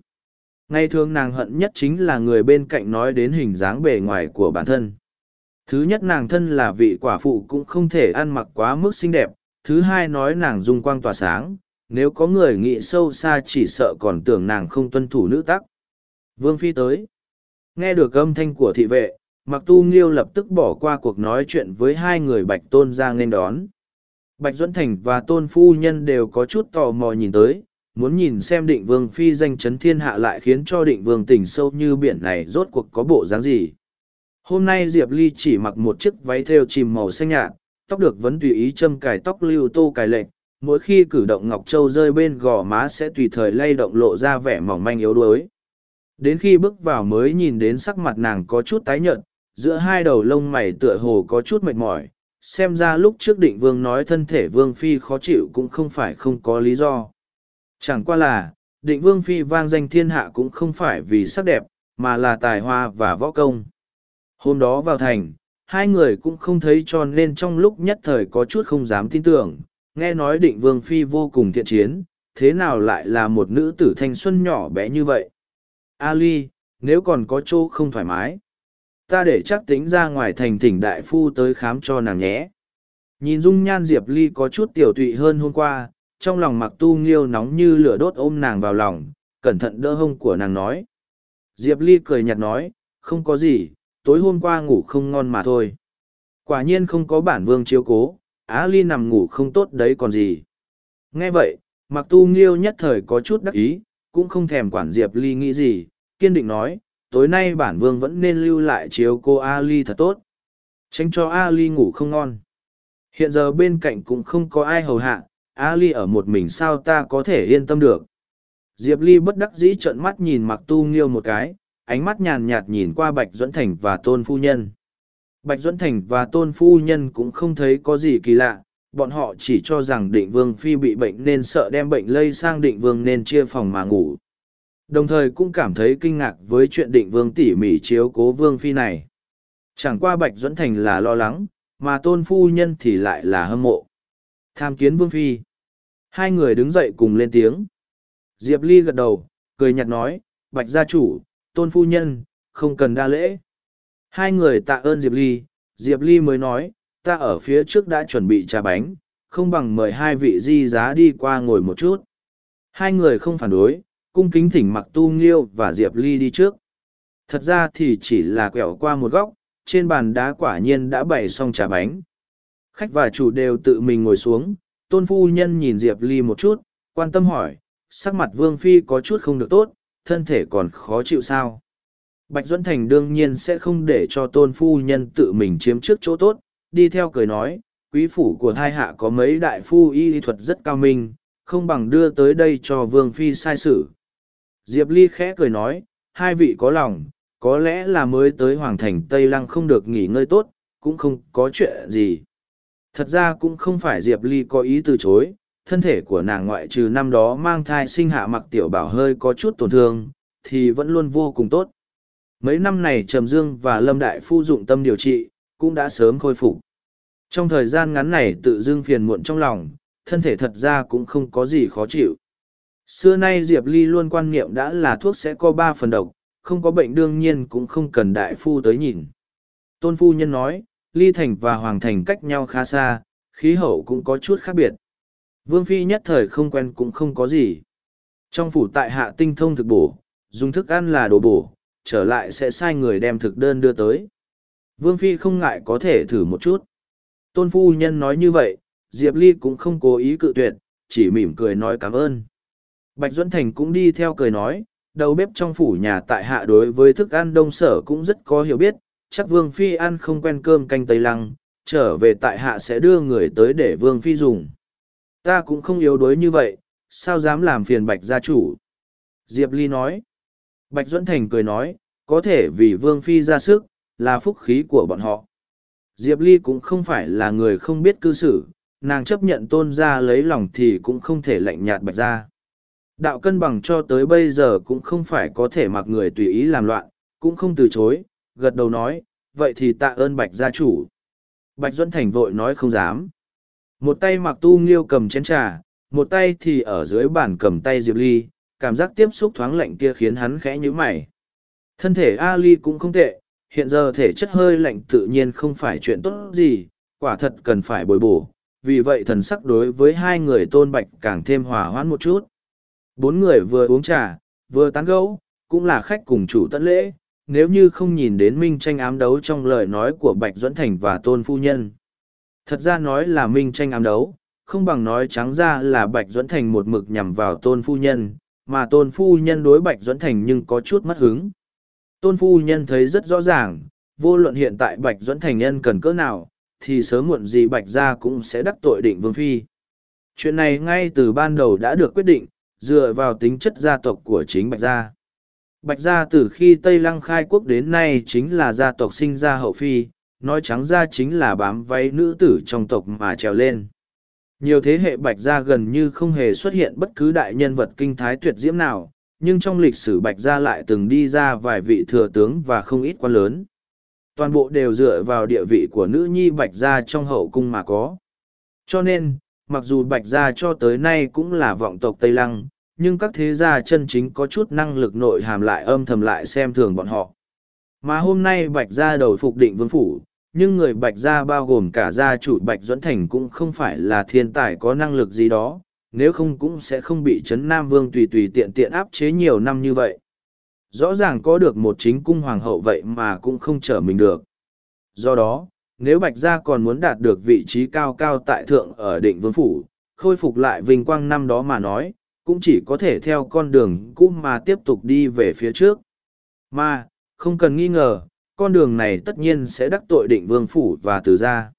Ngày thường nàng hận nhất chính là người bên cạnh nói đến hình dáng bề ngoài của bản thân. Thứ nhất nàng thân là vị quả phụ cũng không thể ăn mặc quá mức xinh đẹp, thứ hai nói nàng dung quang tỏa sáng, nếu có người nghĩ sâu xa chỉ sợ còn tưởng nàng không tuân thủ nữ tắc. Vương Phi tới. Nghe được âm thanh của thị vệ, Mặc Tu Nghiêu lập tức bỏ qua cuộc nói chuyện với hai người Bạch Tôn ra nên đón. Bạch Duẫn Thành và Tôn Phu Nhân đều có chút tò mò nhìn tới, muốn nhìn xem định vương phi danh chấn thiên hạ lại khiến cho định vương tỉnh sâu như biển này rốt cuộc có bộ dáng gì. Hôm nay Diệp Ly chỉ mặc một chiếc váy thêu chìm màu xanh nhạt, tóc được vấn tùy ý châm cài tóc lưu tô cài lệch. mỗi khi cử động ngọc châu rơi bên gò má sẽ tùy thời lay động lộ ra vẻ mỏng manh yếu đuối. Đến khi bước vào mới nhìn đến sắc mặt nàng có chút tái nhợt, giữa hai đầu lông mày tựa hồ có chút mệt mỏi, xem ra lúc trước định vương nói thân thể vương phi khó chịu cũng không phải không có lý do. Chẳng qua là, định vương phi vang danh thiên hạ cũng không phải vì sắc đẹp, mà là tài hoa và võ công. Hôm đó vào thành, hai người cũng không thấy cho nên trong lúc nhất thời có chút không dám tin tưởng, nghe nói định vương phi vô cùng thiện chiến, thế nào lại là một nữ tử thanh xuân nhỏ bé như vậy. Ali, nếu còn có chỗ không thoải mái, ta để chắc tính ra ngoài thành thỉnh đại phu tới khám cho nàng nhé. Nhìn dung nhan Diệp Ly có chút tiểu tụy hơn hôm qua, trong lòng mặc tu nghiêu nóng như lửa đốt ôm nàng vào lòng, cẩn thận đỡ hông của nàng nói. Diệp Ly cười nhạt nói, không có gì, tối hôm qua ngủ không ngon mà thôi. Quả nhiên không có bản vương chiếu cố, Á Ly nằm ngủ không tốt đấy còn gì. Nghe vậy, mặc tu nghiêu nhất thời có chút đắc ý, cũng không thèm quản Diệp Ly nghĩ gì, kiên định nói, tối nay bản vương vẫn nên lưu lại chiếu cô A Ly thật tốt. Tránh cho A Ly ngủ không ngon. Hiện giờ bên cạnh cũng không có ai hầu hạ, A Ly ở một mình sao ta có thể yên tâm được. Diệp Ly bất đắc dĩ trợn mắt nhìn mặc tu nghiêu một cái, ánh mắt nhàn nhạt nhìn qua Bạch Duẫn Thành và Tôn Phu Nhân. Bạch Duẫn Thành và Tôn Phu Nhân cũng không thấy có gì kỳ lạ, bọn họ chỉ cho rằng định vương phi bị bệnh nên sợ đem bệnh lây sang định vương nên chia phòng mà ngủ. Đồng thời cũng cảm thấy kinh ngạc với chuyện định vương tỉ mỉ chiếu cố vương phi này. Chẳng qua Bạch Duẫn Thành là lo lắng, mà Tôn Phu Nhân thì lại là hâm mộ. Tham kiến vương phi. Hai người đứng dậy cùng lên tiếng. Diệp Ly gật đầu, cười nhạt nói, Bạch gia chủ, tôn phu nhân, không cần đa lễ. Hai người tạ ơn Diệp Ly, Diệp Ly mới nói, ta ở phía trước đã chuẩn bị trà bánh, không bằng mời hai vị di giá đi qua ngồi một chút. Hai người không phản đối, cung kính thỉnh mặc tu nghiêu và Diệp Ly đi trước. Thật ra thì chỉ là quẹo qua một góc, trên bàn đá quả nhiên đã bày xong trà bánh. Khách và chủ đều tự mình ngồi xuống, tôn phu nhân nhìn Diệp Ly một chút, quan tâm hỏi, sắc mặt Vương Phi có chút không được tốt, thân thể còn khó chịu sao. Bạch Duẫn Thành đương nhiên sẽ không để cho tôn phu nhân tự mình chiếm trước chỗ tốt, đi theo cười nói, quý phủ của hai hạ có mấy đại phu y thuật rất cao minh, không bằng đưa tới đây cho Vương Phi sai sử. Diệp Ly khẽ cười nói, hai vị có lòng, có lẽ là mới tới Hoàng Thành Tây Lăng không được nghỉ ngơi tốt, cũng không có chuyện gì. Thật ra cũng không phải Diệp Ly có ý từ chối, thân thể của nàng ngoại trừ năm đó mang thai sinh hạ mặc tiểu bảo hơi có chút tổn thương, thì vẫn luôn vô cùng tốt. Mấy năm này Trầm Dương và Lâm Đại Phu dụng tâm điều trị, cũng đã sớm khôi phục. Trong thời gian ngắn này tự dưng phiền muộn trong lòng, thân thể thật ra cũng không có gì khó chịu. Xưa nay Diệp Ly luôn quan niệm đã là thuốc sẽ có ba phần độc, không có bệnh đương nhiên cũng không cần đại phu tới nhìn. Tôn phu nhân nói, ly thành và hoàng thành cách nhau khá xa, khí hậu cũng có chút khác biệt. Vương Phi nhất thời không quen cũng không có gì. Trong phủ tại hạ tinh thông thực bổ, dùng thức ăn là đồ bổ, trở lại sẽ sai người đem thực đơn đưa tới. Vương Phi không ngại có thể thử một chút. Tôn phu nhân nói như vậy, Diệp Ly cũng không cố ý cự tuyệt, chỉ mỉm cười nói cảm ơn. Bạch Duẫn Thành cũng đi theo cười nói, đầu bếp trong phủ nhà tại hạ đối với thức ăn đông sở cũng rất có hiểu biết, chắc Vương Phi ăn không quen cơm canh Tây Lăng, trở về tại hạ sẽ đưa người tới để Vương Phi dùng. Ta cũng không yếu đuối như vậy, sao dám làm phiền Bạch gia chủ. Diệp Ly nói. Bạch Duẫn Thành cười nói, có thể vì Vương Phi ra sức, là phúc khí của bọn họ. Diệp Ly cũng không phải là người không biết cư xử, nàng chấp nhận tôn ra lấy lòng thì cũng không thể lạnh nhạt bạch ra. Đạo cân bằng cho tới bây giờ cũng không phải có thể mặc người tùy ý làm loạn, cũng không từ chối, gật đầu nói, vậy thì tạ ơn bạch gia chủ. Bạch Duẫn Thành vội nói không dám. Một tay mặc tu nghiêu cầm chén trà, một tay thì ở dưới bàn cầm tay Diệp Ly, cảm giác tiếp xúc thoáng lạnh kia khiến hắn khẽ nhíu mày. Thân thể Ali cũng không tệ, hiện giờ thể chất hơi lạnh tự nhiên không phải chuyện tốt gì, quả thật cần phải bồi bổ, vì vậy thần sắc đối với hai người tôn bạch càng thêm hòa hoãn một chút. Bốn người vừa uống trà, vừa tán gẫu, cũng là khách cùng chủ tận lễ, nếu như không nhìn đến minh tranh ám đấu trong lời nói của Bạch Duẫn Thành và Tôn Phu Nhân. Thật ra nói là minh tranh ám đấu, không bằng nói trắng ra là Bạch Duẫn Thành một mực nhằm vào Tôn Phu Nhân, mà Tôn Phu Nhân đối Bạch Duẫn Thành nhưng có chút mất hứng. Tôn Phu Nhân thấy rất rõ ràng, vô luận hiện tại Bạch Duẫn Thành nhân cần cỡ nào, thì sớm muộn gì Bạch Gia cũng sẽ đắc tội định Vương Phi. Chuyện này ngay từ ban đầu đã được quyết định, dựa vào tính chất gia tộc của chính Bạch Gia. Bạch Gia từ khi Tây Lăng khai quốc đến nay chính là gia tộc sinh ra hậu phi, nói trắng ra chính là bám váy nữ tử trong tộc mà trèo lên. Nhiều thế hệ Bạch Gia gần như không hề xuất hiện bất cứ đại nhân vật kinh thái tuyệt diễm nào, nhưng trong lịch sử Bạch Gia lại từng đi ra vài vị thừa tướng và không ít quan lớn. Toàn bộ đều dựa vào địa vị của nữ nhi Bạch Gia trong hậu cung mà có. Cho nên, mặc dù Bạch Gia cho tới nay cũng là vọng tộc Tây Lăng, nhưng các thế gia chân chính có chút năng lực nội hàm lại âm thầm lại xem thường bọn họ. Mà hôm nay Bạch Gia đầu phục định vương phủ, nhưng người Bạch Gia bao gồm cả gia chủ Bạch Duẫn Thành cũng không phải là thiên tài có năng lực gì đó, nếu không cũng sẽ không bị Trấn Nam Vương tùy tùy tiện tiện áp chế nhiều năm như vậy. Rõ ràng có được một chính cung hoàng hậu vậy mà cũng không trở mình được. Do đó, nếu Bạch Gia còn muốn đạt được vị trí cao cao tại thượng ở định vương phủ, khôi phục lại vinh quang năm đó mà nói, cũng chỉ có thể theo con đường cũ mà tiếp tục đi về phía trước. Mà, không cần nghi ngờ, con đường này tất nhiên sẽ đắc tội định vương phủ và từ gia.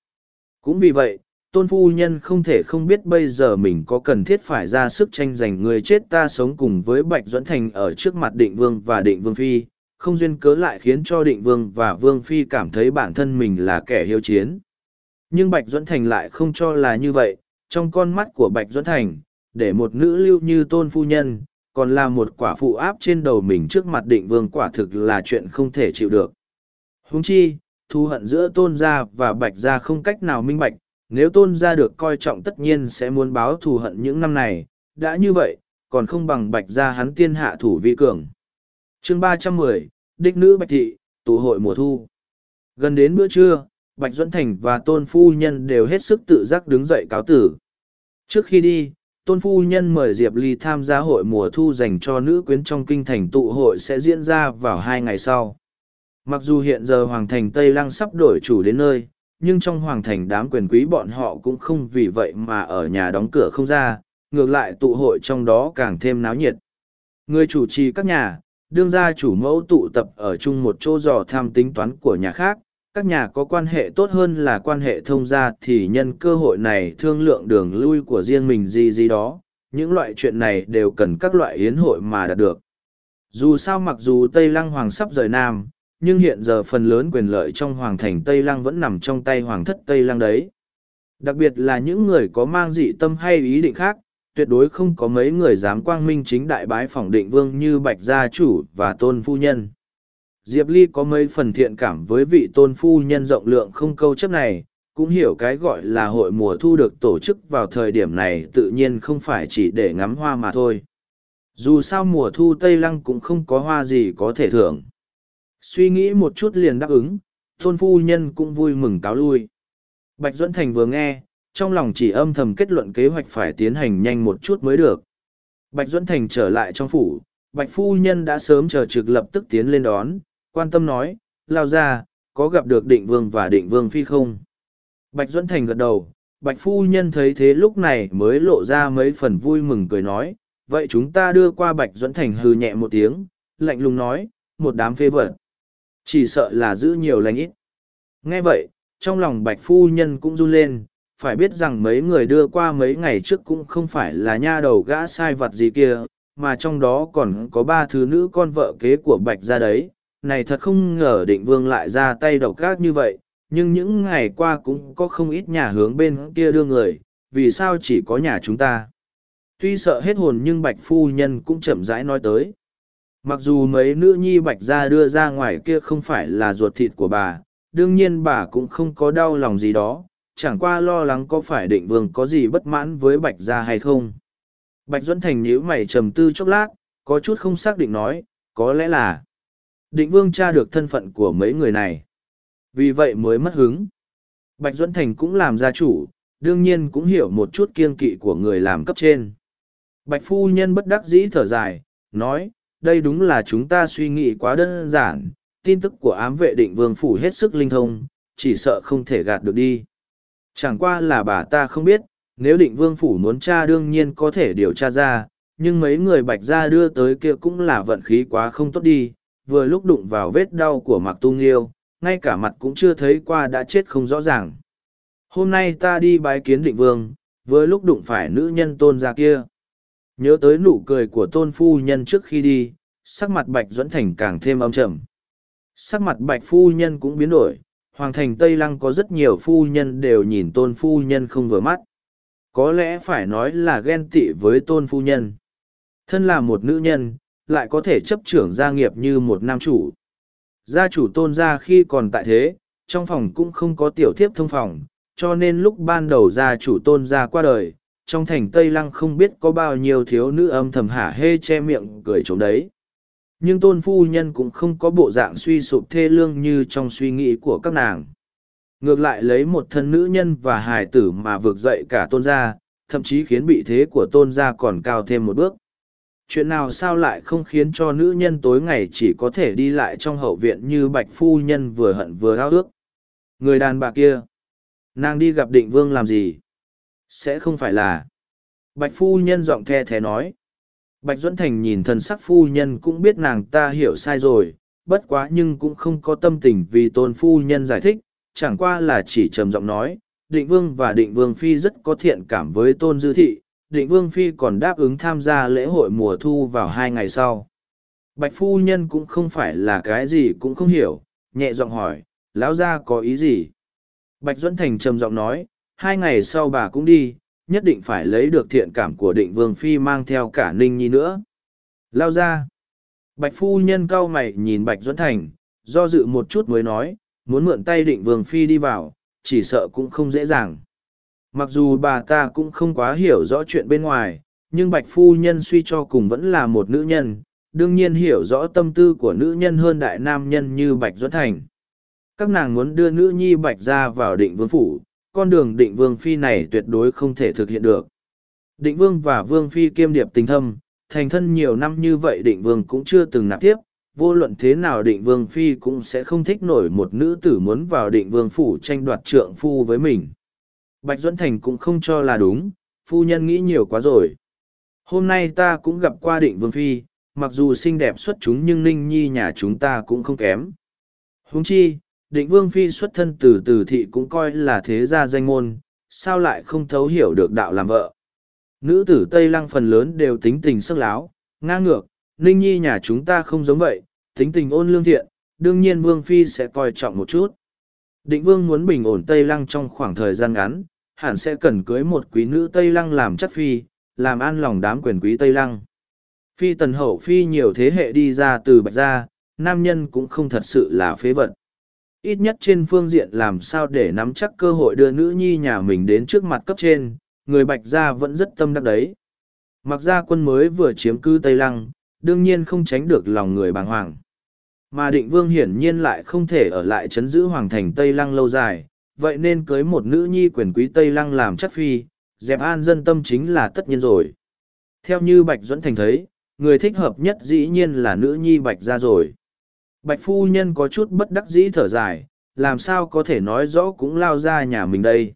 Cũng vì vậy, tôn phu nhân không thể không biết bây giờ mình có cần thiết phải ra sức tranh giành người chết ta sống cùng với Bạch Duẫn Thành ở trước mặt định vương và định vương phi, không duyên cớ lại khiến cho định vương và vương phi cảm thấy bản thân mình là kẻ hiếu chiến. Nhưng Bạch Duẫn Thành lại không cho là như vậy, trong con mắt của Bạch Duẫn Thành, để một nữ lưu như tôn phu nhân, còn là một quả phụ áp trên đầu mình trước mặt định vương quả thực là chuyện không thể chịu được. Huống chi, thù hận giữa tôn gia và bạch gia không cách nào minh bạch, nếu tôn gia được coi trọng tất nhiên sẽ muốn báo thù hận những năm này, đã như vậy, còn không bằng bạch gia hắn tiên hạ thủ vi cường. chương ba trăm mười Đích nữ Bạch Thị, tụ hội mùa thu. Gần đến bữa trưa, Bạch Duẫn Thành và tôn phu nhân đều hết sức tự giác đứng dậy cáo tử. Trước khi đi, tôn phu nhân mời diệp ly tham gia hội mùa thu dành cho nữ quyến trong kinh thành tụ hội sẽ diễn ra vào hai ngày sau. Mặc dù hiện giờ hoàng thành tây lăng sắp đổi chủ đến nơi, nhưng trong hoàng thành đám quyền quý bọn họ cũng không vì vậy mà ở nhà đóng cửa không ra, ngược lại tụ hội trong đó càng thêm náo nhiệt. Người chủ trì các nhà, đương gia chủ mẫu tụ tập ở chung một chỗ dò tham tính toán của nhà khác các nhà có quan hệ tốt hơn là quan hệ thông gia thì nhân cơ hội này thương lượng đường lui của riêng mình gì gì đó. Những loại chuyện này đều cần các loại hiến hội mà đạt được. Dù sao mặc dù tây lăng hoàng sắp rời nam, nhưng hiện giờ phần lớn quyền lợi trong hoàng thành tây lăng vẫn nằm trong tay hoàng thất tây lăng đấy. Đặc biệt là những người có mang dị tâm hay ý định khác, tuyệt đối không có mấy người dám quang minh chính đại bái phỏng định vương như bạch gia chủ và tôn phu nhân. Diệp Ly có mấy phần thiện cảm với vị tôn phu nhân rộng lượng không câu chấp này, cũng hiểu cái gọi là hội mùa thu được tổ chức vào thời điểm này tự nhiên không phải chỉ để ngắm hoa mà thôi. Dù sao mùa thu Tây Lăng cũng không có hoa gì có thể thưởng. Suy nghĩ một chút liền đáp ứng, Tôn phu nhân cũng vui mừng cáo lui. Bạch Duẫn Thành vừa nghe, trong lòng chỉ âm thầm kết luận kế hoạch phải tiến hành nhanh một chút mới được. Bạch Duẫn Thành trở lại trong phủ, Bạch Phu Nhân đã sớm chờ trực lập tức tiến lên đón, quan tâm nói, lao ra, có gặp được định vương và định vương phi không? Bạch Duẫn Thành gật đầu, Bạch Phu Nhân thấy thế lúc này mới lộ ra mấy phần vui mừng cười nói, vậy chúng ta đưa qua Bạch Duẫn Thành hừ nhẹ một tiếng, lạnh lùng nói, một đám phê vật. Chỉ sợ là giữ nhiều lành ít. Nghe vậy, trong lòng Bạch Phu Nhân cũng run lên, phải biết rằng mấy người đưa qua mấy ngày trước cũng không phải là nha đầu gã sai vật gì kia, mà trong đó còn có ba thứ nữ con vợ kế của Bạch ra đấy. Này thật không ngờ định vương lại ra tay độc ác như vậy, nhưng những ngày qua cũng có không ít nhà hướng bên kia đưa người, vì sao chỉ có nhà chúng ta. Tuy sợ hết hồn nhưng Bạch Phu Nhân cũng chậm rãi nói tới. Mặc dù mấy nữ nhi Bạch ra đưa ra ngoài kia không phải là ruột thịt của bà, đương nhiên bà cũng không có đau lòng gì đó, chẳng qua lo lắng có phải định vương có gì bất mãn với Bạch ra hay không. Bạch Duẫn Thành nhíu mày trầm tư chốc lát, có chút không xác định nói, có lẽ là định vương tra được thân phận của mấy người này. Vì vậy mới mất hứng. Bạch Duẫn Thành cũng làm gia chủ, đương nhiên cũng hiểu một chút kiên kỵ của người làm cấp trên. Bạch Phu Nhân bất đắc dĩ thở dài, nói, đây đúng là chúng ta suy nghĩ quá đơn giản, tin tức của ám vệ định vương phủ hết sức linh thông, chỉ sợ không thể gạt được đi. Chẳng qua là bà ta không biết, nếu định vương phủ muốn tra đương nhiên có thể điều tra ra, nhưng mấy người bạch gia đưa tới kia cũng là vận khí quá không tốt đi, vừa lúc đụng vào vết đau của mặc tu nghiêu, ngay cả mặt cũng chưa thấy qua đã chết không rõ ràng. Hôm nay ta đi bái kiến định vương, vừa lúc đụng phải nữ nhân tôn gia kia. Nhớ tới nụ cười của tôn phu nhân trước khi đi, sắc mặt bạch Duẫn thành càng thêm âm trầm. Sắc mặt bạch phu nhân cũng biến đổi, hoàng thành Tây Lăng có rất nhiều phu nhân đều nhìn tôn phu nhân không vừa mắt. Có lẽ phải nói là ghen tị với tôn phu nhân. Thân là một nữ nhân, lại có thể chấp trưởng gia nghiệp như một nam chủ. Gia chủ tôn gia khi còn tại thế, trong phòng cũng không có tiểu thiếp thông phòng, cho nên lúc ban đầu gia chủ tôn gia qua đời, trong thành Tây Lăng không biết có bao nhiêu thiếu nữ âm thầm hả hê che miệng cười trống đấy. Nhưng tôn phu nhân cũng không có bộ dạng suy sụp thê lương như trong suy nghĩ của các nàng. Ngược lại lấy một thân nữ nhân và hài tử mà vượt dậy cả tôn gia, thậm chí khiến bị thế của tôn gia còn cao thêm một bước. Chuyện nào sao lại không khiến cho nữ nhân tối ngày chỉ có thể đi lại trong hậu viện như bạch phu nhân vừa hận vừa ao ước. Người đàn bà kia, nàng đi gặp định vương làm gì? Sẽ không phải là... Bạch phu nhân giọng the thé nói. Bạch Duẫn Thành nhìn thần sắc phu nhân cũng biết nàng ta hiểu sai rồi, bất quá nhưng cũng không có tâm tình vì tôn phu nhân giải thích, chẳng qua là chỉ trầm giọng nói, định vương và định vương phi rất có thiện cảm với tôn dư thị, định vương phi còn đáp ứng tham gia lễ hội mùa thu vào hai ngày sau. Bạch phu nhân cũng không phải là cái gì cũng không hiểu, nhẹ giọng hỏi, lão gia có ý gì? Bạch Duẫn Thành trầm giọng nói, hai ngày sau bà cũng đi, nhất định phải lấy được thiện cảm của định vương phi mang theo cả ninh nhi nữa. Lao ra. Bạch phu nhân cau mày nhìn Bạch Duẫn Thành, do dự một chút mới nói, muốn mượn tay định vương phi đi vào, chỉ sợ cũng không dễ dàng. Mặc dù bà ta cũng không quá hiểu rõ chuyện bên ngoài, nhưng Bạch phu nhân suy cho cùng vẫn là một nữ nhân, đương nhiên hiểu rõ tâm tư của nữ nhân hơn đại nam nhân như Bạch Duẫn Thành. Các nàng muốn đưa nữ nhi Bạch ra vào định vương phủ, con đường định vương phi này tuyệt đối không thể thực hiện được. Định vương và vương phi kiêm điệp tình thâm, thành thân nhiều năm như vậy định vương cũng chưa từng nạp tiếp, vô luận thế nào định vương phi cũng sẽ không thích nổi một nữ tử muốn vào định vương phủ tranh đoạt trượng phu với mình. Bạch Duẫn Thành cũng không cho là đúng, phu nhân nghĩ nhiều quá rồi. Hôm nay ta cũng gặp qua định vương phi, mặc dù xinh đẹp xuất chúng nhưng ninh nhi nhà chúng ta cũng không kém. Huống chi, định vương phi xuất thân từ từ thị cũng coi là thế gia danh môn, sao lại không thấu hiểu được đạo làm vợ. Nữ tử Tây Lăng phần lớn đều tính tình sắc láo, ngang ngược, Ninh Nhi nhà chúng ta không giống vậy, tính tình ôn lương thiện, đương nhiên Vương Phi sẽ coi trọng một chút. Định Vương muốn bình ổn Tây Lăng trong khoảng thời gian ngắn, hẳn sẽ cần cưới một quý nữ Tây Lăng làm chất Phi, làm an lòng đám quyền quý Tây Lăng. Phi tần hậu Phi nhiều thế hệ đi ra từ bạch gia, nam nhân cũng không thật sự là phế vật ít nhất trên phương diện làm sao để nắm chắc cơ hội đưa nữ nhi nhà mình đến trước mặt cấp trên, người bạch gia vẫn rất tâm đắc đấy. Mặc ra quân mới vừa chiếm cư Tây Lăng, đương nhiên không tránh được lòng người bàng hoàng. Mà định vương hiển nhiên lại không thể ở lại chấn giữ hoàng thành Tây Lăng lâu dài, vậy nên cưới một nữ nhi quyền quý Tây Lăng làm chắc phi, dẹp an dân tâm chính là tất nhiên rồi. Theo như Bạch Duẫn Thành thấy, người thích hợp nhất dĩ nhiên là nữ nhi Bạch ra rồi. Bạch phu nhân có chút bất đắc dĩ thở dài, làm sao có thể nói rõ cũng lao ra nhà mình đây.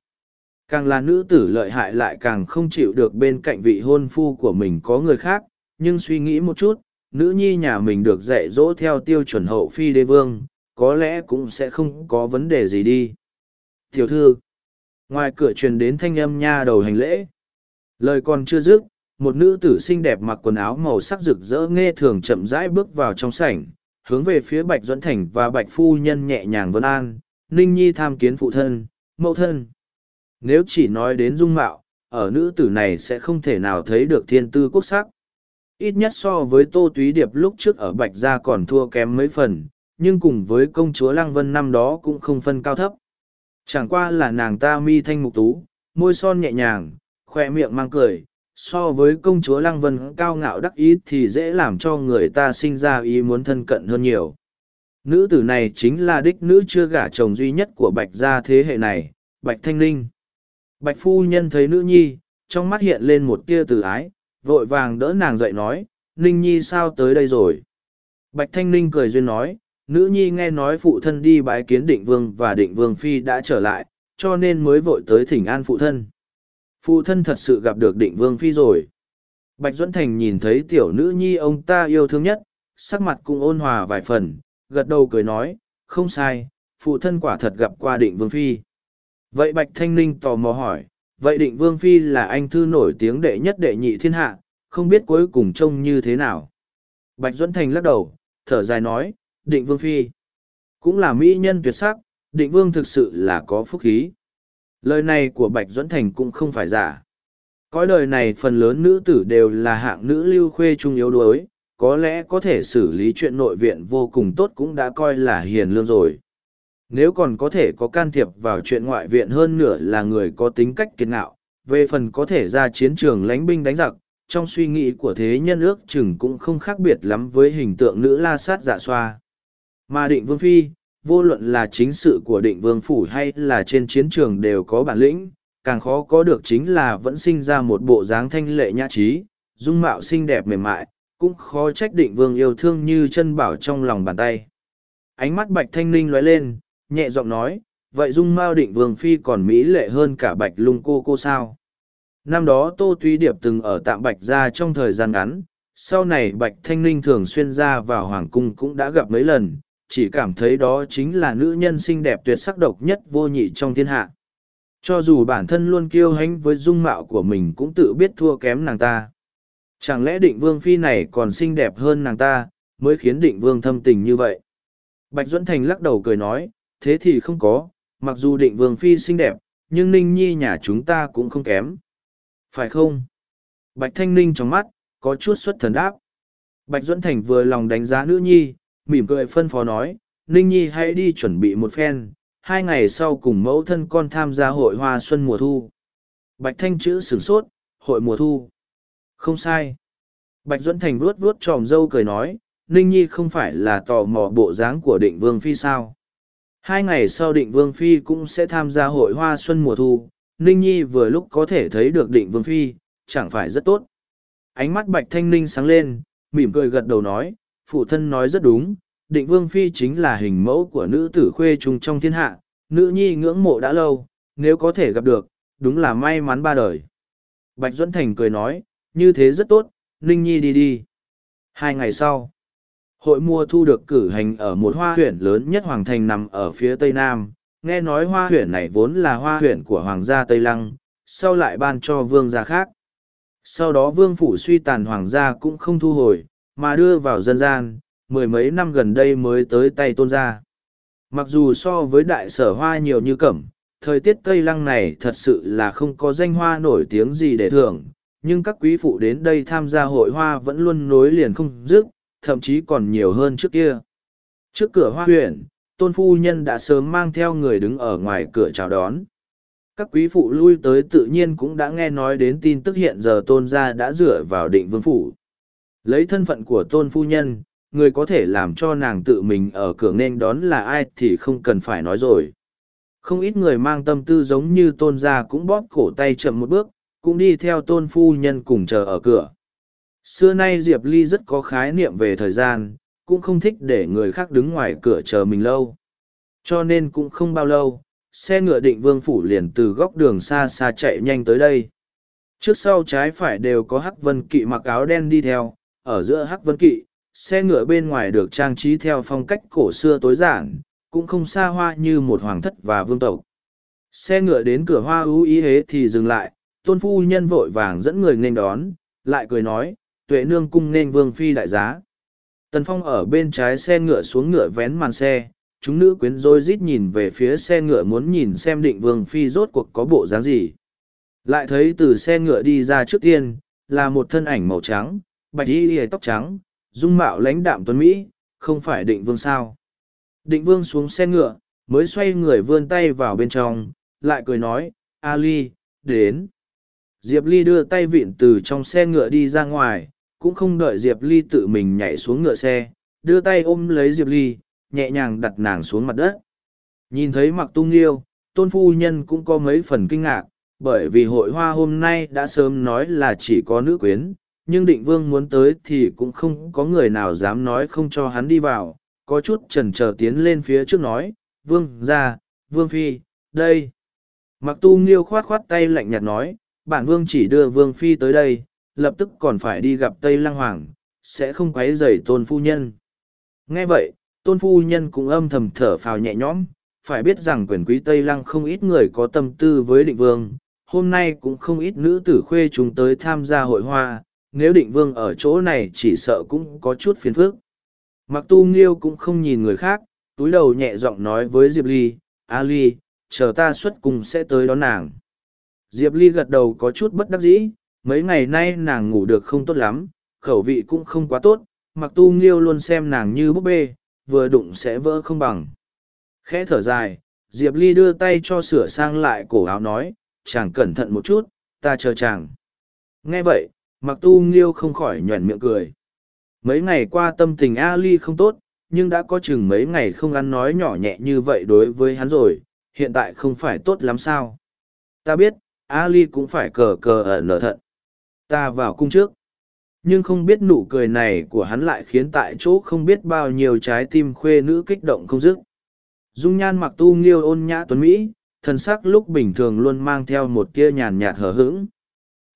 Càng là nữ tử lợi hại lại càng không chịu được bên cạnh vị hôn phu của mình có người khác, nhưng suy nghĩ một chút, nữ nhi nhà mình được dạy dỗ theo tiêu chuẩn hậu phi đế vương, có lẽ cũng sẽ không có vấn đề gì đi. Tiểu thư, ngoài cửa truyền đến thanh âm nha đầu hành lễ. Lời còn chưa dứt, một nữ tử xinh đẹp mặc quần áo màu sắc rực rỡ nghe thường chậm rãi bước vào trong sảnh, hướng về phía Bạch Duẫn Thành và Bạch Phu Nhân nhẹ nhàng vân an, Ninh Nhi tham kiến phụ thân, mẫu thân. Nếu chỉ nói đến dung mạo, ở nữ tử này sẽ không thể nào thấy được thiên tư quốc sắc. Ít nhất so với Tô Túy Điệp lúc trước ở Bạch Gia còn thua kém mấy phần, nhưng cùng với công chúa Lăng Vân năm đó cũng không phân cao thấp. Chẳng qua là nàng ta mi thanh mục tú, môi son nhẹ nhàng, khoe miệng mang cười, so với công chúa Lăng Vân cao ngạo đắc ý thì dễ làm cho người ta sinh ra ý muốn thân cận hơn nhiều. Nữ tử này chính là đích nữ chưa gả chồng duy nhất của Bạch gia thế hệ này, Bạch Thanh Linh. Bạch phu nhân thấy nữ nhi, trong mắt hiện lên một tia từ ái, vội vàng đỡ nàng dậy nói, Ninh nhi sao tới đây rồi? Bạch Thanh Ninh cười duyên nói, nữ nhi nghe nói phụ thân đi bái kiến định vương và định vương phi đã trở lại, cho nên mới vội tới thỉnh an phụ thân. Phụ thân thật sự gặp được định vương phi rồi. Bạch Duẫn Thành nhìn thấy tiểu nữ nhi ông ta yêu thương nhất, sắc mặt cũng ôn hòa vài phần, gật đầu cười nói, không sai, phụ thân quả thật gặp qua định vương phi. Vậy Bạch Thanh Ninh tò mò hỏi, vậy định vương phi là anh thư nổi tiếng đệ nhất đệ nhị thiên hạ, không biết cuối cùng trông như thế nào. Bạch Duẫn Thành lắc đầu, thở dài nói, định vương phi, cũng là mỹ nhân tuyệt sắc, định vương thực sự là có phúc khí. Lời này của Bạch Duẫn Thành cũng không phải giả. Cõi đời này phần lớn nữ tử đều là hạng nữ lưu khuê trung yếu đuối, có lẽ có thể xử lý chuyện nội viện vô cùng tốt cũng đã coi là hiền lương rồi. Nếu còn có thể có can thiệp vào chuyện ngoại viện hơn nửa là người có tính cách kiên ngạo, về phần có thể ra chiến trường lánh binh đánh giặc, trong suy nghĩ của thế nhân ước chừng cũng không khác biệt lắm với hình tượng nữ la sát dạ xoa. Mà định vương phi, vô luận là chính sự của định vương phủ hay là trên chiến trường đều có bản lĩnh, càng khó có được chính là vẫn sinh ra một bộ dáng thanh lệ nhã trí, dung mạo xinh đẹp mềm mại, cũng khó trách định vương yêu thương như chân bảo trong lòng bàn tay. Ánh mắt bạch thanh ninh lóe lên, nhẹ giọng nói, vậy dung mao định vương phi còn mỹ lệ hơn cả bạch lung cô cô sao? Năm đó Tô Tuy Điệp từng ở tạm bạch ra trong thời gian ngắn, sau này bạch thanh ninh thường xuyên ra vào hoàng cung cũng đã gặp mấy lần, chỉ cảm thấy đó chính là nữ nhân xinh đẹp tuyệt sắc độc nhất vô nhị trong thiên hạ. Cho dù bản thân luôn kiêu hãnh với dung mạo của mình cũng tự biết thua kém nàng ta. Chẳng lẽ định vương phi này còn xinh đẹp hơn nàng ta, mới khiến định vương thâm tình như vậy? Bạch Duẫn Thành lắc đầu cười nói, thế thì không có, mặc dù định vương phi xinh đẹp, nhưng ninh nhi nhà chúng ta cũng không kém. Phải không? Bạch Thanh Ninh trong mắt, có chút xuất thần đáp. Bạch Duẫn Thành vừa lòng đánh giá nữ nhi, mỉm cười phân phó nói, Ninh Nhi hãy đi chuẩn bị một phen, hai ngày sau cùng mẫu thân con tham gia hội hoa xuân mùa thu. Bạch Thanh chữ sửng sốt, hội mùa thu. Không sai. Bạch Duẫn Thành vuốt vuốt tròm dâu cười nói, Ninh Nhi không phải là tò mò bộ dáng của định vương phi sao. Hai ngày sau định vương phi cũng sẽ tham gia hội hoa xuân mùa thu, Ninh Nhi vừa lúc có thể thấy được định vương phi, chẳng phải rất tốt. Ánh mắt Bạch Thanh Ninh sáng lên, mỉm cười gật đầu nói, phụ thân nói rất đúng, định vương phi chính là hình mẫu của nữ tử khuê trung trong thiên hạ, nữ nhi ngưỡng mộ đã lâu, nếu có thể gặp được, đúng là may mắn ba đời. Bạch Duẫn Thành cười nói, như thế rất tốt, Ninh Nhi đi đi. Hai ngày sau, hội mùa thu được cử hành ở một hoa huyện lớn nhất Hoàng Thành nằm ở phía Tây Nam. Nghe nói hoa huyện này vốn là hoa huyện của Hoàng gia Tây Lăng, sau lại ban cho vương gia khác. Sau đó vương phủ suy tàn Hoàng gia cũng không thu hồi, mà đưa vào dân gian, mười mấy năm gần đây mới tới tay tôn gia. Mặc dù so với đại sở hoa nhiều như cẩm, thời tiết Tây Lăng này thật sự là không có danh hoa nổi tiếng gì để thưởng, nhưng các quý phụ đến đây tham gia hội hoa vẫn luôn nối liền không dứt, thậm chí còn nhiều hơn trước kia. Trước cửa hoa huyện, tôn phu nhân đã sớm mang theo người đứng ở ngoài cửa chào đón. Các quý phụ lui tới tự nhiên cũng đã nghe nói đến tin tức hiện giờ tôn gia đã dựa vào định vương phủ. Lấy thân phận của tôn phu nhân, người có thể làm cho nàng tự mình ở cửa nên đón là ai thì không cần phải nói rồi. Không ít người mang tâm tư giống như tôn gia cũng bóp cổ tay chậm một bước, cũng đi theo tôn phu nhân cùng chờ ở cửa. Xưa nay Diệp Ly rất có khái niệm về thời gian, cũng không thích để người khác đứng ngoài cửa chờ mình lâu. Cho nên cũng không bao lâu, xe ngựa định vương phủ liền từ góc đường xa xa chạy nhanh tới đây. Trước sau trái phải đều có Hắc Vân Kỵ mặc áo đen đi theo, ở giữa Hắc Vân Kỵ, xe ngựa bên ngoài được trang trí theo phong cách cổ xưa tối giản, cũng không xa hoa như một hoàng thất và vương tộc. Xe ngựa đến cửa hoa ưu ý hế thì dừng lại, tôn phu nhân vội vàng dẫn người nên đón, lại cười nói, tuệ nương cung nên vương phi đại giá. Tần Phong ở bên trái xe ngựa xuống ngựa vén màn xe, chúng nữ quyến rối rít nhìn về phía xe ngựa muốn nhìn xem định vương phi rốt cuộc có bộ dáng gì. Lại thấy từ xe ngựa đi ra trước tiên, là một thân ảnh màu trắng, bạch y y tóc trắng, dung mạo lãnh đạm tuấn Mỹ, không phải định vương sao. Định vương xuống xe ngựa, mới xoay người vươn tay vào bên trong, lại cười nói, "A Ly, đến. Diệp Ly đưa tay vịn từ trong xe ngựa đi ra ngoài, cũng không đợi Diệp Ly tự mình nhảy xuống ngựa xe, đưa tay ôm lấy Diệp Ly, nhẹ nhàng đặt nàng xuống mặt đất. Nhìn thấy mặc tung liêu, tôn phu nhân cũng có mấy phần kinh ngạc, bởi vì hội hoa hôm nay đã sớm nói là chỉ có nữ quyến, nhưng định vương muốn tới thì cũng không có người nào dám nói không cho hắn đi vào, có chút trần trờ tiến lên phía trước nói, vương ra, vương phi, đây. Mặc tu nghiêu khoát khoát tay lạnh nhạt nói, bản vương chỉ đưa vương phi tới đây, lập tức còn phải đi gặp Tây Lăng Hoàng, sẽ không quấy rầy tôn phu nhân. Nghe vậy, tôn phu nhân cũng âm thầm thở phào nhẹ nhõm, phải biết rằng quyền quý Tây Lăng không ít người có tâm tư với định vương, hôm nay cũng không ít nữ tử khuê chúng tới tham gia hội hoa, nếu định vương ở chỗ này chỉ sợ cũng có chút phiền phức. Mặc tu nghiêu cũng không nhìn người khác, túi đầu nhẹ giọng nói với Diệp Ly, A Ly, chờ ta xuất cùng sẽ tới đón nàng. Diệp Ly gật đầu có chút bất đắc dĩ, mấy ngày nay nàng ngủ được không tốt lắm, khẩu vị cũng không quá tốt, mặc tu nghiêu luôn xem nàng như búp bê, vừa đụng sẽ vỡ không bằng. Khẽ thở dài, Diệp Ly đưa tay cho sửa sang lại cổ áo nói, chàng cẩn thận một chút, ta chờ chàng. Nghe vậy, mặc tu nghiêu không khỏi nhoẻn miệng cười. Mấy ngày qua tâm tình A Ly không tốt, nhưng đã có chừng mấy ngày không ăn nói nhỏ nhẹ như vậy đối với hắn rồi, hiện tại không phải tốt lắm sao. Ta biết, A Ly cũng phải cờ cờ ở nở thận. Ta vào cung trước. Nhưng không biết nụ cười này của hắn lại khiến tại chỗ không biết bao nhiêu trái tim khuê nữ kích động không dứt. Dung nhan mặc tu nghiêu ôn nhã tuấn Mỹ, thân sắc lúc bình thường luôn mang theo một tia nhàn nhạt hờ hững.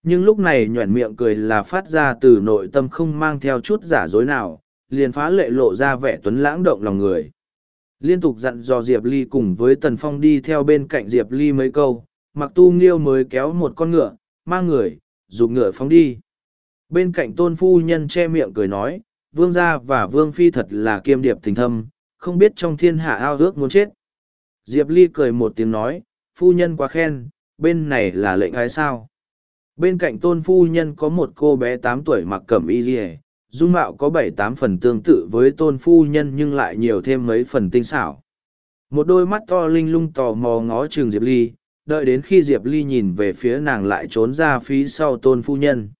Nhưng lúc này nhoẻn miệng cười là phát ra từ nội tâm không mang theo chút giả dối nào, liền phá lệ lộ ra vẻ tuấn lãng động lòng người. Liên tục dặn dò Diệp Ly cùng với Tần Phong đi theo bên cạnh Diệp Ly mấy câu, mặc tu nghiêu mới kéo một con ngựa, mang người, giục ngựa phóng đi. Bên cạnh tôn phu nhân che miệng cười nói, vương gia và vương phi thật là kiêm điệp tình thâm, không biết trong thiên hạ ao ước muốn chết. Diệp Ly cười một tiếng nói, phu nhân quá khen, bên này là lệnh ái sao? Bên cạnh tôn phu nhân có một cô bé tám tuổi mặc cẩm y dì dung mạo có bảy tám phần tương tự với tôn phu nhân nhưng lại nhiều thêm mấy phần tinh xảo. Một đôi mắt to linh lung tò mò ngó trường Diệp Ly, đợi đến khi Diệp Ly nhìn về phía nàng lại trốn ra phía sau tôn phu nhân.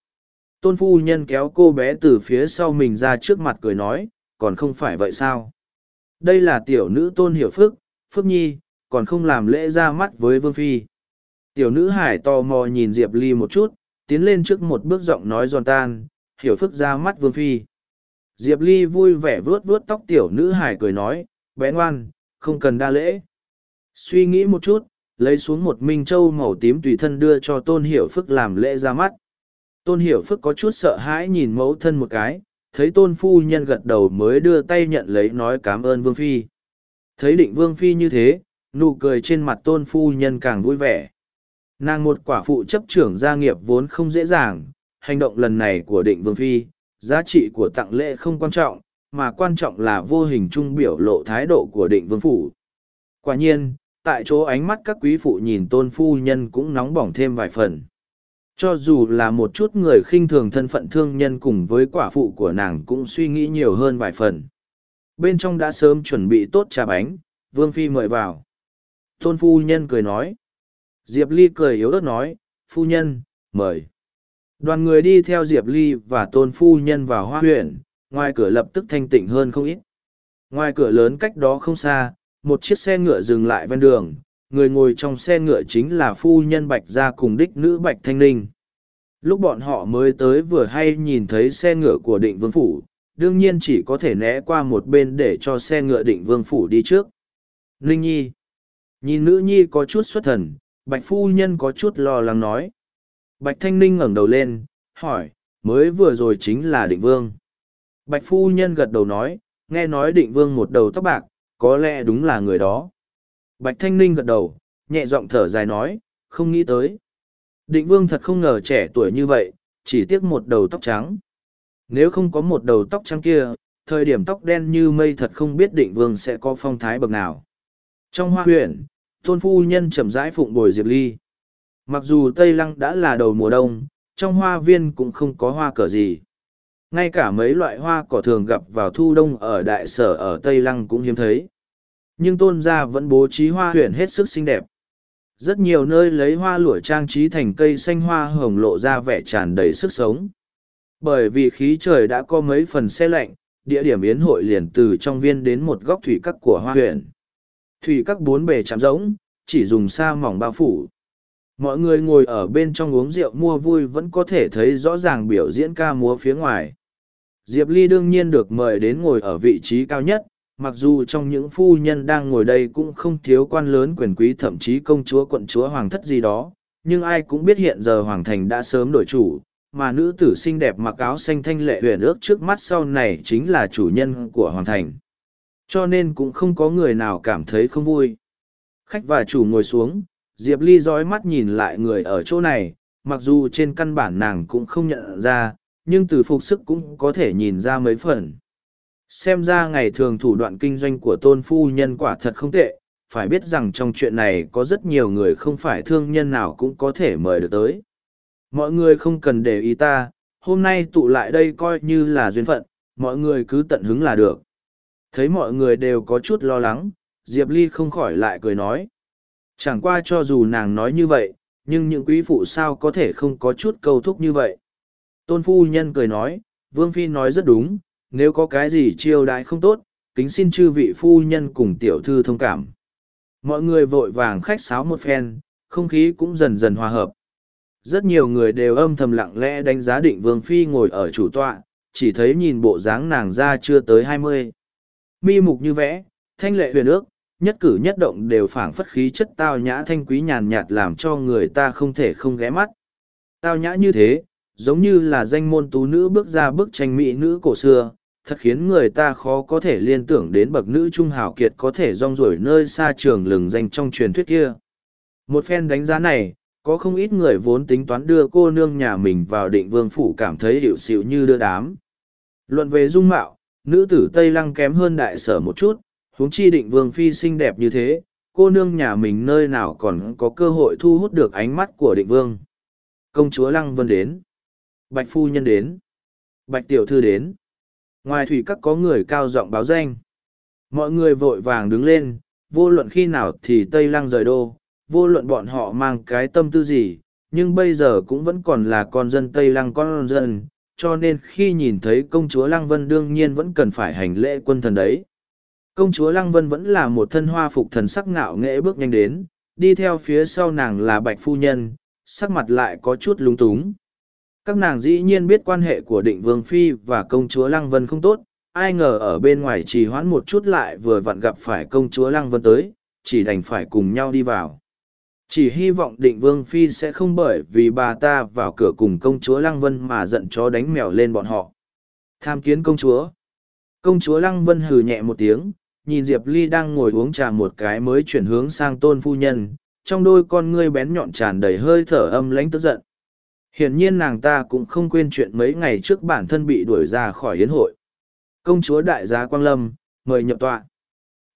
Tôn phu nhân kéo cô bé từ phía sau mình ra trước mặt cười nói, còn không phải vậy sao? Đây là tiểu nữ tôn hiểu phước, phước nhi, còn không làm lễ ra mắt với vương phi. Tiểu nữ hải tò mò nhìn Diệp Ly một chút, tiến lên trước một bước giọng nói giòn tan, hiểu Phức ra mắt vương phi. Diệp Ly vui vẻ vuốt vuốt tóc tiểu nữ hải cười nói, bé ngoan, không cần đa lễ. Suy nghĩ một chút, lấy xuống một minh châu màu tím tùy thân đưa cho tôn hiểu Phức làm lễ ra mắt tôn hiểu Phức có chút sợ hãi nhìn mẫu thân một cái thấy tôn phu nhân gật đầu mới đưa tay nhận lấy nói cảm ơn vương phi thấy định vương phi như thế nụ cười trên mặt tôn phu nhân càng vui vẻ nàng một quả phụ chấp trưởng gia nghiệp vốn không dễ dàng, hành động lần này của định vương phi, giá trị của tặng lễ không quan trọng, mà quan trọng là vô hình trung biểu lộ thái độ của định vương phủ. Quả nhiên, tại chỗ ánh mắt các quý phụ nhìn tôn phu nhân cũng nóng bỏng thêm vài phần. Cho dù là một chút người khinh thường thân phận thương nhân cùng với quả phụ của nàng cũng suy nghĩ nhiều hơn vài phần. Bên trong đã sớm chuẩn bị tốt trà bánh, vương phi mời vào. Tôn phu nhân cười nói diệp ly cười yếu ớt nói phu nhân mời đoàn người đi theo diệp ly và tôn phu nhân vào hoa huyện ngoài cửa lập tức thanh tịnh hơn không ít. Ngoài cửa lớn cách đó không xa, một chiếc xe ngựa dừng lại ven đường, người ngồi trong xe ngựa chính là phu nhân Bạch Gia cùng đích nữ Bạch Thanh Ninh. Lúc bọn họ mới tới vừa hay nhìn thấy xe ngựa của định vương phủ, đương nhiên chỉ có thể né qua một bên để cho xe ngựa định vương phủ đi trước. Ninh Nhi Nhìn nữ nhi có chút xuất thần, Bạch Phu Nhân có chút lo lắng nói. Bạch Thanh Ninh ngẩng đầu lên, hỏi, mới vừa rồi chính là định vương. Bạch Phu Nhân gật đầu nói, nghe nói định vương một đầu tóc bạc, có lẽ đúng là người đó. Bạch Thanh Ninh gật đầu, nhẹ giọng thở dài nói, không nghĩ tới. Định vương thật không ngờ trẻ tuổi như vậy, chỉ tiếc một đầu tóc trắng. Nếu không có một đầu tóc trắng kia, thời điểm tóc đen như mây thật không biết định vương sẽ có phong thái bậc nào. Trong hoa huyện, tôn phu nhân chậm rãi phụng bồi Diệp Ly. Mặc dù Tây Lăng đã là đầu mùa đông, trong hoa viên cũng không có hoa cờ gì. Ngay cả mấy loại hoa cỏ thường gặp vào thu đông ở đại sở ở Tây Lăng cũng hiếm thấy. Nhưng tôn gia vẫn bố trí hoa huyền hết sức xinh đẹp. Rất nhiều nơi lấy hoa lụa trang trí thành cây xanh hoa hồng lộ ra vẻ tràn đầy sức sống. Bởi vì khí trời đã có mấy phần xe lạnh, địa điểm yến hội liền từ trong viên đến một góc thủy cắt của hoa huyền thủy các bốn bề chạm rỗng, chỉ dùng sa mỏng bao phủ. Mọi người ngồi ở bên trong uống rượu mua vui vẫn có thể thấy rõ ràng biểu diễn ca múa phía ngoài. Diệp Ly đương nhiên được mời đến ngồi ở vị trí cao nhất, mặc dù trong những phu nhân đang ngồi đây cũng không thiếu quan lớn quyền quý thậm chí công chúa quận chúa hoàng thất gì đó, nhưng ai cũng biết hiện giờ hoàng thành đã sớm đổi chủ, mà nữ tử xinh đẹp mặc áo xanh thanh lệ huyền ước trước mắt sau này chính là chủ nhân của hoàng thành cho nên cũng không có người nào cảm thấy không vui. Khách và chủ ngồi xuống, diệp ly dõi mắt nhìn lại người ở chỗ này, mặc dù trên căn bản nàng cũng không nhận ra, nhưng từ phục sức cũng có thể nhìn ra mấy phần. Xem ra ngày thường thủ đoạn kinh doanh của tôn phu nhân quả thật không tệ, phải biết rằng trong chuyện này có rất nhiều người không phải thương nhân nào cũng có thể mời được tới. Mọi người không cần để ý ta, hôm nay tụ lại đây coi như là duyên phận, mọi người cứ tận hứng là được. Thấy mọi người đều có chút lo lắng, Diệp Ly không khỏi lại cười nói. Chẳng qua cho dù nàng nói như vậy, nhưng những quý phụ sao có thể không có chút câu thúc như vậy. Tôn phu nhân cười nói, Vương Phi nói rất đúng, nếu có cái gì chiêu đãi không tốt, kính xin chư vị phu nhân cùng tiểu thư thông cảm. Mọi người vội vàng khách sáo một phen, không khí cũng dần dần hòa hợp. Rất nhiều người đều âm thầm lặng lẽ đánh giá định Vương Phi ngồi ở chủ tọa, chỉ thấy nhìn bộ dáng nàng ra chưa tới hai mươi mi mục như vẽ, thanh lệ huyền ước, nhất cử nhất động đều phảng phất khí chất tao nhã thanh quý nhàn nhạt làm cho người ta không thể không ghé mắt. Tao nhã như thế, giống như là danh môn tú nữ bước ra bức tranh mỹ nữ cổ xưa, thật khiến người ta khó có thể liên tưởng đến bậc nữ trung hào kiệt có thể rong ruổi nơi xa trường lừng danh trong truyền thuyết kia. Một phen đánh giá này, có không ít người vốn tính toán đưa cô nương nhà mình vào định vương phủ cảm thấy hiệu xịu như đưa đám. Luận về dung mạo, nữ tử Tây Lăng kém hơn đại sở một chút, huống chi định vương phi xinh đẹp như thế, cô nương nhà mình nơi nào còn có cơ hội thu hút được ánh mắt của định vương. Công chúa Lăng Vân đến. Bạch Phu Nhân đến. Bạch Tiểu Thư đến. Ngoài thủy các có người cao giọng báo danh. Mọi người vội vàng đứng lên, vô luận khi nào thì Tây Lăng rời đô, vô luận bọn họ mang cái tâm tư gì, nhưng bây giờ cũng vẫn còn là con dân Tây Lăng con dân, cho nên khi nhìn thấy công chúa Lăng Vân đương nhiên vẫn cần phải hành lễ quân thần đấy. Công chúa Lăng Vân vẫn là một thân hoa phục thần sắc ngạo nghệ bước nhanh đến, đi theo phía sau nàng là bạch phu nhân, sắc mặt lại có chút lúng túng. Các nàng dĩ nhiên biết quan hệ của định vương phi và công chúa Lăng Vân không tốt, ai ngờ ở bên ngoài trì hoãn một chút lại vừa vặn gặp phải công chúa Lăng Vân tới, chỉ đành phải cùng nhau đi vào. Chỉ hy vọng định vương phi sẽ không bởi vì bà ta vào cửa cùng công chúa Lăng Vân mà giận chó đánh mèo lên bọn họ. Tham kiến công chúa. Công chúa Lăng Vân hừ nhẹ một tiếng, nhìn Diệp Ly đang ngồi uống trà một cái mới chuyển hướng sang tôn phu nhân, trong đôi con ngươi bén nhọn tràn đầy hơi thở âm lãnh tức giận. Hiển nhiên nàng ta cũng không quên chuyện mấy ngày trước bản thân bị đuổi ra khỏi hiến hội. Công chúa đại gia Quang Lâm, mời nhập tọa.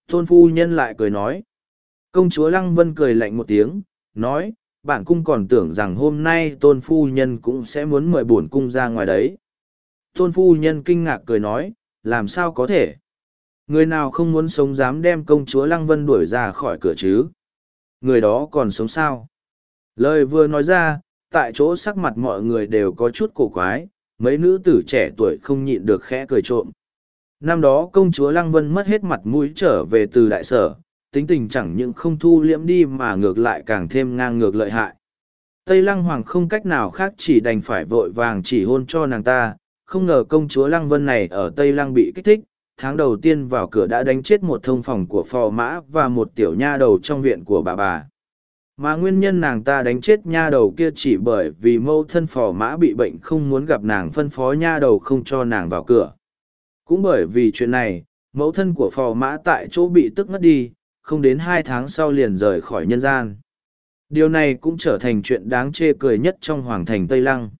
Tôn phu nhân lại cười nói. Công chúa Lăng Vân cười lạnh một tiếng, nói, bản cung còn tưởng rằng hôm nay tôn phu nhân cũng sẽ muốn mời bổn cung ra ngoài đấy. Tôn phu nhân kinh ngạc cười nói, làm sao có thể? Người nào không muốn sống dám đem công chúa Lăng Vân đuổi ra khỏi cửa chứ? Người đó còn sống sao? Lời vừa nói ra, tại chỗ sắc mặt mọi người đều có chút cổ quái, mấy nữ tử trẻ tuổi không nhịn được khẽ cười trộm. Năm đó công chúa Lăng Vân mất hết mặt mũi trở về từ đại sở, tính tình chẳng những không thu liễm đi mà ngược lại càng thêm ngang ngược lợi hại. Tây Lăng Hoàng không cách nào khác chỉ đành phải vội vàng chỉ hôn cho nàng ta, không ngờ công chúa Lăng Vân này ở Tây Lăng bị kích thích, tháng đầu tiên vào cửa đã đánh chết một thông phòng của phò mã và một tiểu nha đầu trong viện của bà bà. Mà nguyên nhân nàng ta đánh chết nha đầu kia chỉ bởi vì mâu thân phò mã bị bệnh không muốn gặp nàng phân phó nha đầu không cho nàng vào cửa. Cũng bởi vì chuyện này, mẫu thân của phò mã tại chỗ bị tức ngất đi, không đến hai tháng sau liền rời khỏi nhân gian. Điều này cũng trở thành chuyện đáng chê cười nhất trong hoàng thành Tây Lăng.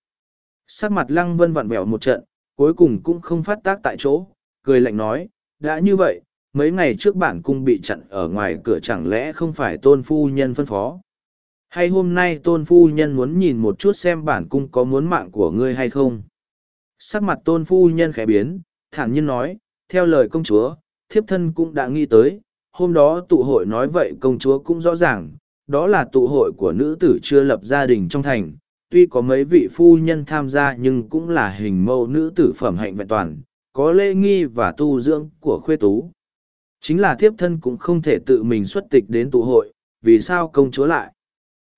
Sắc mặt Lăng Vân vặn vẹo một trận, cuối cùng cũng không phát tác tại chỗ, cười lạnh nói, đã như vậy, mấy ngày trước bản cung bị chặn ở ngoài cửa chẳng lẽ không phải tôn phu nhân phân phó. Hay hôm nay tôn phu nhân muốn nhìn một chút xem bản cung có muốn mạng của ngươi hay không? Sắc mặt tôn phu nhân khẽ biến, thản nhiên nói, theo lời công chúa, thiếp thân cũng đã nghĩ tới, hôm đó tụ hội nói vậy công chúa cũng rõ ràng, đó là tụ hội của nữ tử chưa lập gia đình trong thành, tuy có mấy vị phu nhân tham gia nhưng cũng là hình mẫu nữ tử phẩm hạnh vẹn toàn, có lễ nghi và tu dưỡng của khuê tú. Chính là thiếp thân cũng không thể tự mình xuất tịch đến tụ hội, vì sao công chúa lại?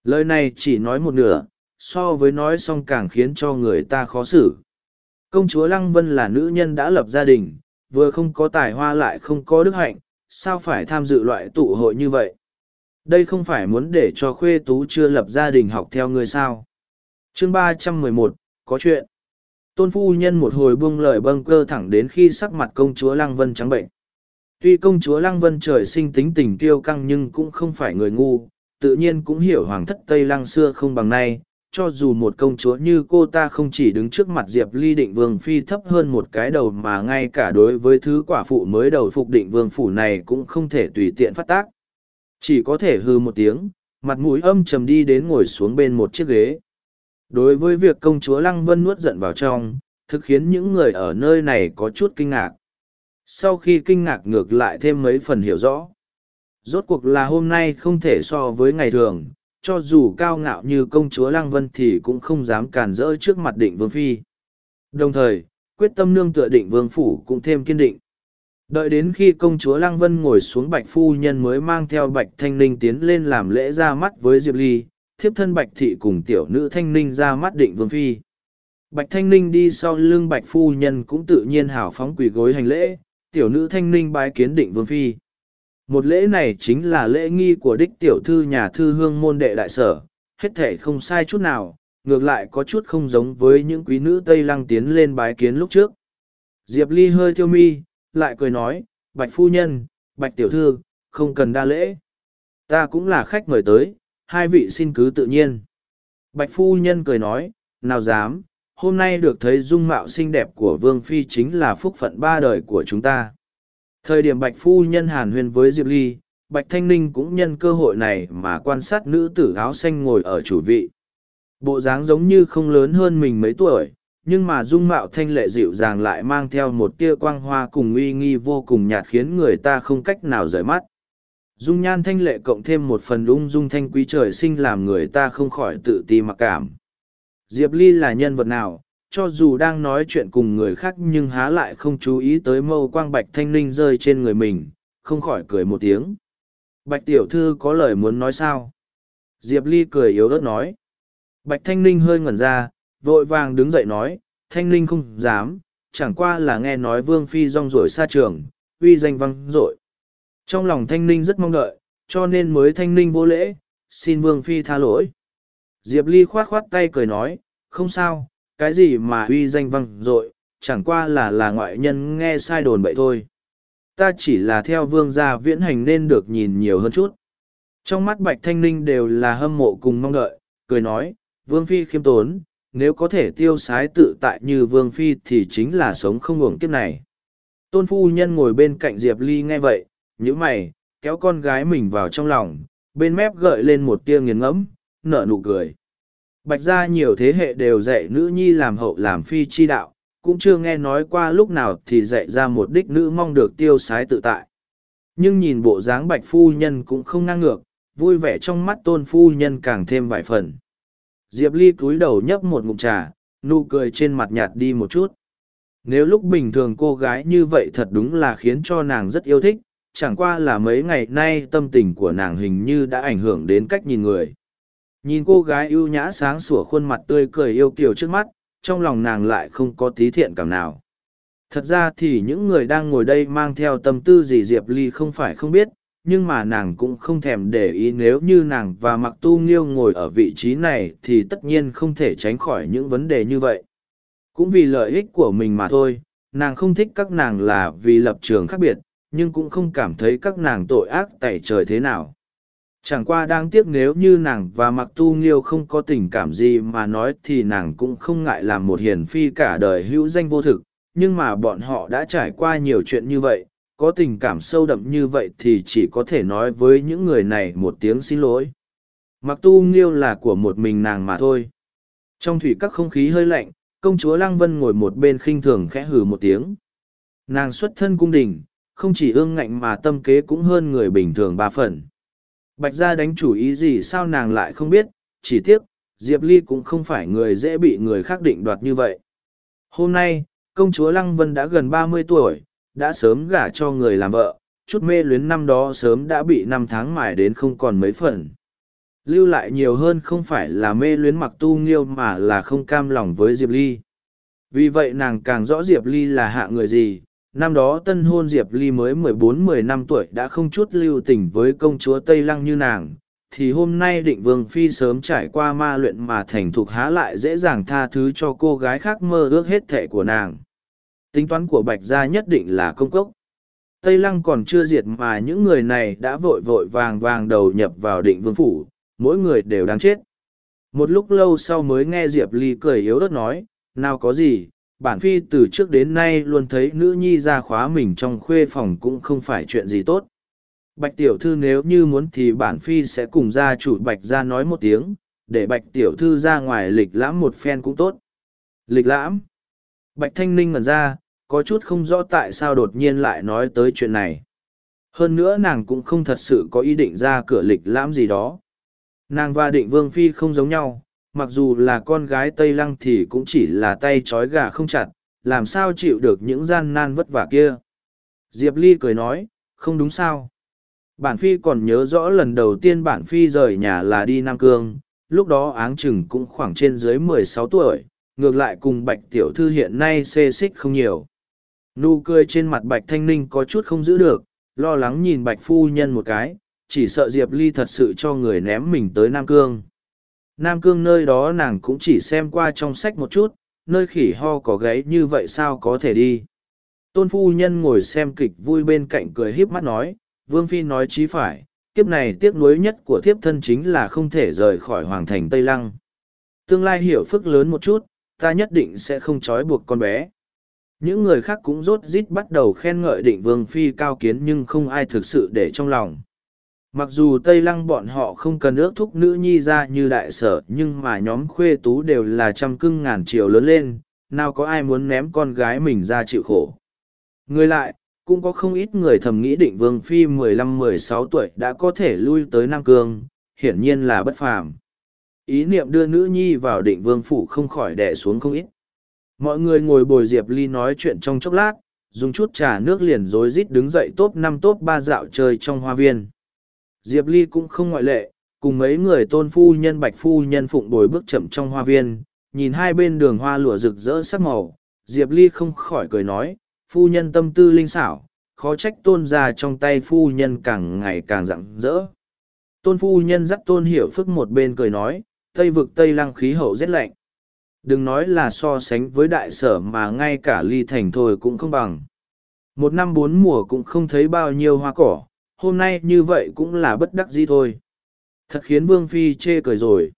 Lời này chỉ nói một nửa, so với nói xong càng khiến cho người ta khó xử. Công chúa Lăng Vân là nữ nhân đã lập gia đình, vừa không có tài hoa lại không có đức hạnh, sao phải tham dự loại tụ hội như vậy? Đây không phải muốn để cho khuê tú chưa lập gia đình học theo người sao? Chương ba trăm mười một có chuyện. Tôn phu nhân một hồi buông lời bâng cơ thẳng đến khi sắc mặt công chúa Lăng Vân trắng bệnh. Tuy công chúa Lăng Vân trời sinh tính tình kiêu căng nhưng cũng không phải người ngu, tự nhiên cũng hiểu hoàng thất Tây Lăng xưa không bằng nay, cho dù một công chúa như cô ta không chỉ đứng trước mặt Diệp Ly định vương phi thấp hơn một cái đầu mà ngay cả đối với thứ quả phụ mới đầu phục định vương phủ này cũng không thể tùy tiện phát tác. Chỉ có thể hư một tiếng, mặt mũi âm trầm đi đến ngồi xuống bên một chiếc ghế. Đối với việc công chúa Lăng Vân nuốt giận vào trong, thực khiến những người ở nơi này có chút kinh ngạc. Sau khi kinh ngạc ngược lại thêm mấy phần hiểu rõ. Rốt cuộc là hôm nay không thể so với ngày thường, cho dù cao ngạo như công chúa Lăng Vân thì cũng không dám cản rỡ trước mặt định vương phi. Đồng thời, quyết tâm nương tựa định vương phủ cũng thêm kiên định. Đợi đến khi công chúa Lăng Vân ngồi xuống bạch phu nhân mới mang theo bạch thanh ninh tiến lên làm lễ ra mắt với Diệp Ly, thiếp thân bạch thị cùng tiểu nữ thanh ninh ra mắt định vương phi. Bạch thanh ninh đi sau lưng bạch phu nhân cũng tự nhiên hào phóng quỳ gối hành lễ, tiểu nữ thanh ninh bái kiến định vương phi. Một lễ này chính là lễ nghi của đích tiểu thư nhà thư hương môn đệ đại sở, hết thể không sai chút nào, ngược lại có chút không giống với những quý nữ Tây Lăng tiến lên bái kiến lúc trước. Diệp Ly hơi thiêu mi, lại cười nói, bạch phu nhân, bạch tiểu thư, không cần đa lễ. Ta cũng là khách mời tới, hai vị xin cứ tự nhiên. Bạch phu nhân cười nói, nào dám, hôm nay được thấy dung mạo xinh đẹp của Vương Phi chính là phúc phận ba đời của chúng ta. Thời điểm Bạch Phu Nhân hàn huyên với Diệp Ly, Bạch Thanh Ninh cũng nhân cơ hội này mà quan sát nữ tử áo xanh ngồi ở chủ vị. Bộ dáng giống như không lớn hơn mình mấy tuổi, nhưng mà dung mạo thanh lệ dịu dàng lại mang theo một tia quang hoa cùng uy nghi vô cùng nhạt khiến người ta không cách nào rời mắt. Dung nhan thanh lệ cộng thêm một phần ung dung thanh quý trời sinh làm người ta không khỏi tự ti mặc cảm. Diệp Ly là nhân vật nào, cho dù đang nói chuyện cùng người khác nhưng há lại không chú ý tới mâu quang bạch thanh ninh rơi trên người mình, không khỏi cười một tiếng. Bạch tiểu thư có lời muốn nói sao? Diệp Ly cười yếu ớt nói. Bạch thanh ninh hơi ngẩn ra, vội vàng đứng dậy nói, thanh ninh không dám, chẳng qua là nghe nói vương phi rong rổi xa trường, uy danh văng rội. Trong lòng thanh ninh rất mong đợi, cho nên mới thanh ninh vô lễ, xin vương phi tha lỗi. Diệp Ly khoát khoát tay cười nói, không sao, cái gì mà uy danh văng dội, chẳng qua là là ngoại nhân nghe sai đồn bậy thôi. Ta chỉ là theo vương gia viễn hành nên được nhìn nhiều hơn chút. Trong mắt bạch thanh ninh đều là hâm mộ cùng mong đợi, cười nói, vương phi khiêm tốn, nếu có thể tiêu sái tự tại như vương phi thì chính là sống không uổng kiếp này. Tôn phu nhân ngồi bên cạnh diệp ly nghe vậy nhữ mày, kéo con gái mình vào trong lòng, bên mép gợi lên một tia nghiền ngẫm, nở nụ cười. Bạch gia nhiều thế hệ đều dạy nữ nhi làm hậu làm phi chi đạo, cũng chưa nghe nói qua lúc nào thì dạy ra một đích nữ mong được tiêu sái tự tại. Nhưng nhìn bộ dáng bạch phu nhân cũng không ngang ngược, vui vẻ trong mắt tôn phu nhân càng thêm vài phần. Diệp Ly cúi đầu nhấp một ngụm trà, nụ cười trên mặt nhạt đi một chút nếu lúc bình thường cô gái như vậy thật đúng là khiến cho nàng rất yêu thích chẳng qua là mấy ngày nay tâm tình của nàng hình như đã ảnh hưởng đến cách nhìn người nhìn cô gái ưu nhã sáng sủa khuôn mặt tươi cười yêu kiều trước mắt, trong lòng nàng lại không có tí thiện cảm nào. Thật ra thì những người đang ngồi đây mang theo tâm tư gì diệp ly không phải không biết, nhưng mà nàng cũng không thèm để ý nếu như nàng và mặc tu nghiêu ngồi ở vị trí này thì tất nhiên không thể tránh khỏi những vấn đề như vậy. Cũng vì lợi ích của mình mà thôi, nàng không thích các nàng là vì lập trường khác biệt, nhưng cũng không cảm thấy các nàng tội ác tẩy trời thế nào chẳng qua đang tiếc nếu như nàng và mặc tu nghiêu không có tình cảm gì mà nói thì nàng cũng không ngại làm một hiền phi cả đời hữu danh vô thực. Nhưng mà bọn họ đã trải qua nhiều chuyện như vậy, có tình cảm sâu đậm như vậy thì chỉ có thể nói với những người này một tiếng xin lỗi. Mặc tu nghiêu là của một mình nàng mà thôi. Trong thủy các không khí hơi lạnh, công chúa lăng vân ngồi một bên khinh thường khẽ hừ một tiếng. Nàng xuất thân cung đình, không chỉ ương ngạnh mà tâm kế cũng hơn người bình thường ba phần bạch gia đánh chủ ý gì sao nàng lại không biết, chỉ tiếc, diệp ly cũng không phải người dễ bị người khác định đoạt như vậy. Hôm nay, công chúa lăng vân đã gần ba mươi tuổi, đã sớm gả cho người làm vợ, chút mê luyến năm đó sớm đã bị năm tháng mài đến không còn mấy phần. Lưu lại nhiều hơn không phải là mê luyến mặc tu nghiêu mà là không cam lòng với diệp ly. Vì vậy nàng càng rõ diệp ly là hạ người gì năm đó tân hôn diệp ly mới mười bốn, mười năm tuổi đã không chút lưu tình với công chúa tây lăng như nàng, thì hôm nay định vương phi sớm trải qua ma luyện mà thành thục há lại dễ dàng tha thứ cho cô gái khác mơ ước hết thệ của nàng. Tính toán của bạch gia nhất định là công cốc. Tây lăng còn chưa diệt mà những người này đã vội vội vàng vàng đầu nhập vào định vương phủ, mỗi người đều đáng chết. Một lúc lâu sau mới nghe diệp ly cười yếu ớt nói, nào có gì bản phi từ trước đến nay luôn thấy nữ nhi ra khóa mình trong khuê phòng cũng không phải chuyện gì tốt. Bạch tiểu thư nếu như muốn thì bản phi sẽ cùng gia chủ bạch ra nói một tiếng, để bạch tiểu thư ra ngoài lịch lãm một phen cũng tốt. Lịch lãm? Bạch thanh ninh ngẩn ra, có chút không rõ tại sao đột nhiên lại nói tới chuyện này. Hơn nữa nàng cũng không thật sự có ý định ra cửa lịch lãm gì đó. Nàng và định vương phi không giống nhau mặc dù là con gái tây lăng thì cũng chỉ là tay trói gà không chặt, làm sao chịu được những gian nan vất vả kia? Diệp ly cười nói, không đúng sao. Bản phi còn nhớ rõ lần đầu tiên bản phi rời nhà là đi nam cương, lúc đó áng chừng cũng khoảng trên dưới mười sáu tuổi, ngược lại cùng bạch tiểu thư hiện nay xê xích không nhiều. Nụ cười trên mặt bạch thanh ninh có chút không giữ được, lo lắng nhìn bạch phu nhân một cái, chỉ sợ diệp ly thật sự cho người ném mình tới nam cương nam cương nơi đó nàng cũng chỉ xem qua trong sách một chút, nơi khỉ ho có gáy như vậy sao có thể đi. Tôn phu nhân ngồi xem kịch vui bên cạnh cười híp mắt nói, vương phi nói chí phải, kiếp này tiếc nuối nhất của thiếp thân chính là không thể rời khỏi hoàng thành tây lăng. Tương lai hiểu phức lớn một chút, ta nhất định sẽ không trói buộc con bé. Những người khác cũng rốt rít bắt đầu khen ngợi định vương phi cao kiến nhưng không ai thực sự để trong lòng mặc dù tây lăng bọn họ không cần ước thúc nữ nhi ra như đại sở, nhưng mà nhóm khuê tú đều là trăm cưng ngàn triệu lớn lên, nào có ai muốn ném con gái mình ra chịu khổ. Người lại, cũng có không ít người thầm nghĩ định vương phi mười lăm, mười sáu tuổi đã có thể lui tới nam cương, hiển nhiên là bất phàm. Ý niệm đưa nữ nhi vào định vương phủ không khỏi đẻ xuống không ít. Mọi người ngồi bồi diệp ly nói chuyện trong chốc lát, dùng chút trà nước liền rối rít đứng dậy top năm, top ba dạo chơi trong hoa viên diệp ly cũng không ngoại lệ, cùng mấy người tôn phu nhân bạch phu nhân phụng bồi bước chậm trong hoa viên, nhìn hai bên đường hoa lụa rực rỡ sắc màu. Diệp ly không khỏi cười nói, phu nhân tâm tư linh xảo, khó trách tôn ra trong tay phu nhân càng ngày càng rặng rỡ. Tôn phu nhân dắt tôn hiểu phức một bên cười nói, tây vực tây lăng khí hậu rét lạnh. Đừng nói là so sánh với đại sở mà ngay cả ly thành thôi cũng không bằng. Một năm bốn mùa cũng không thấy bao nhiêu hoa cỏ hôm nay như vậy cũng là bất đắc dĩ thôi. Thật khiến vương phi chê cười rồi.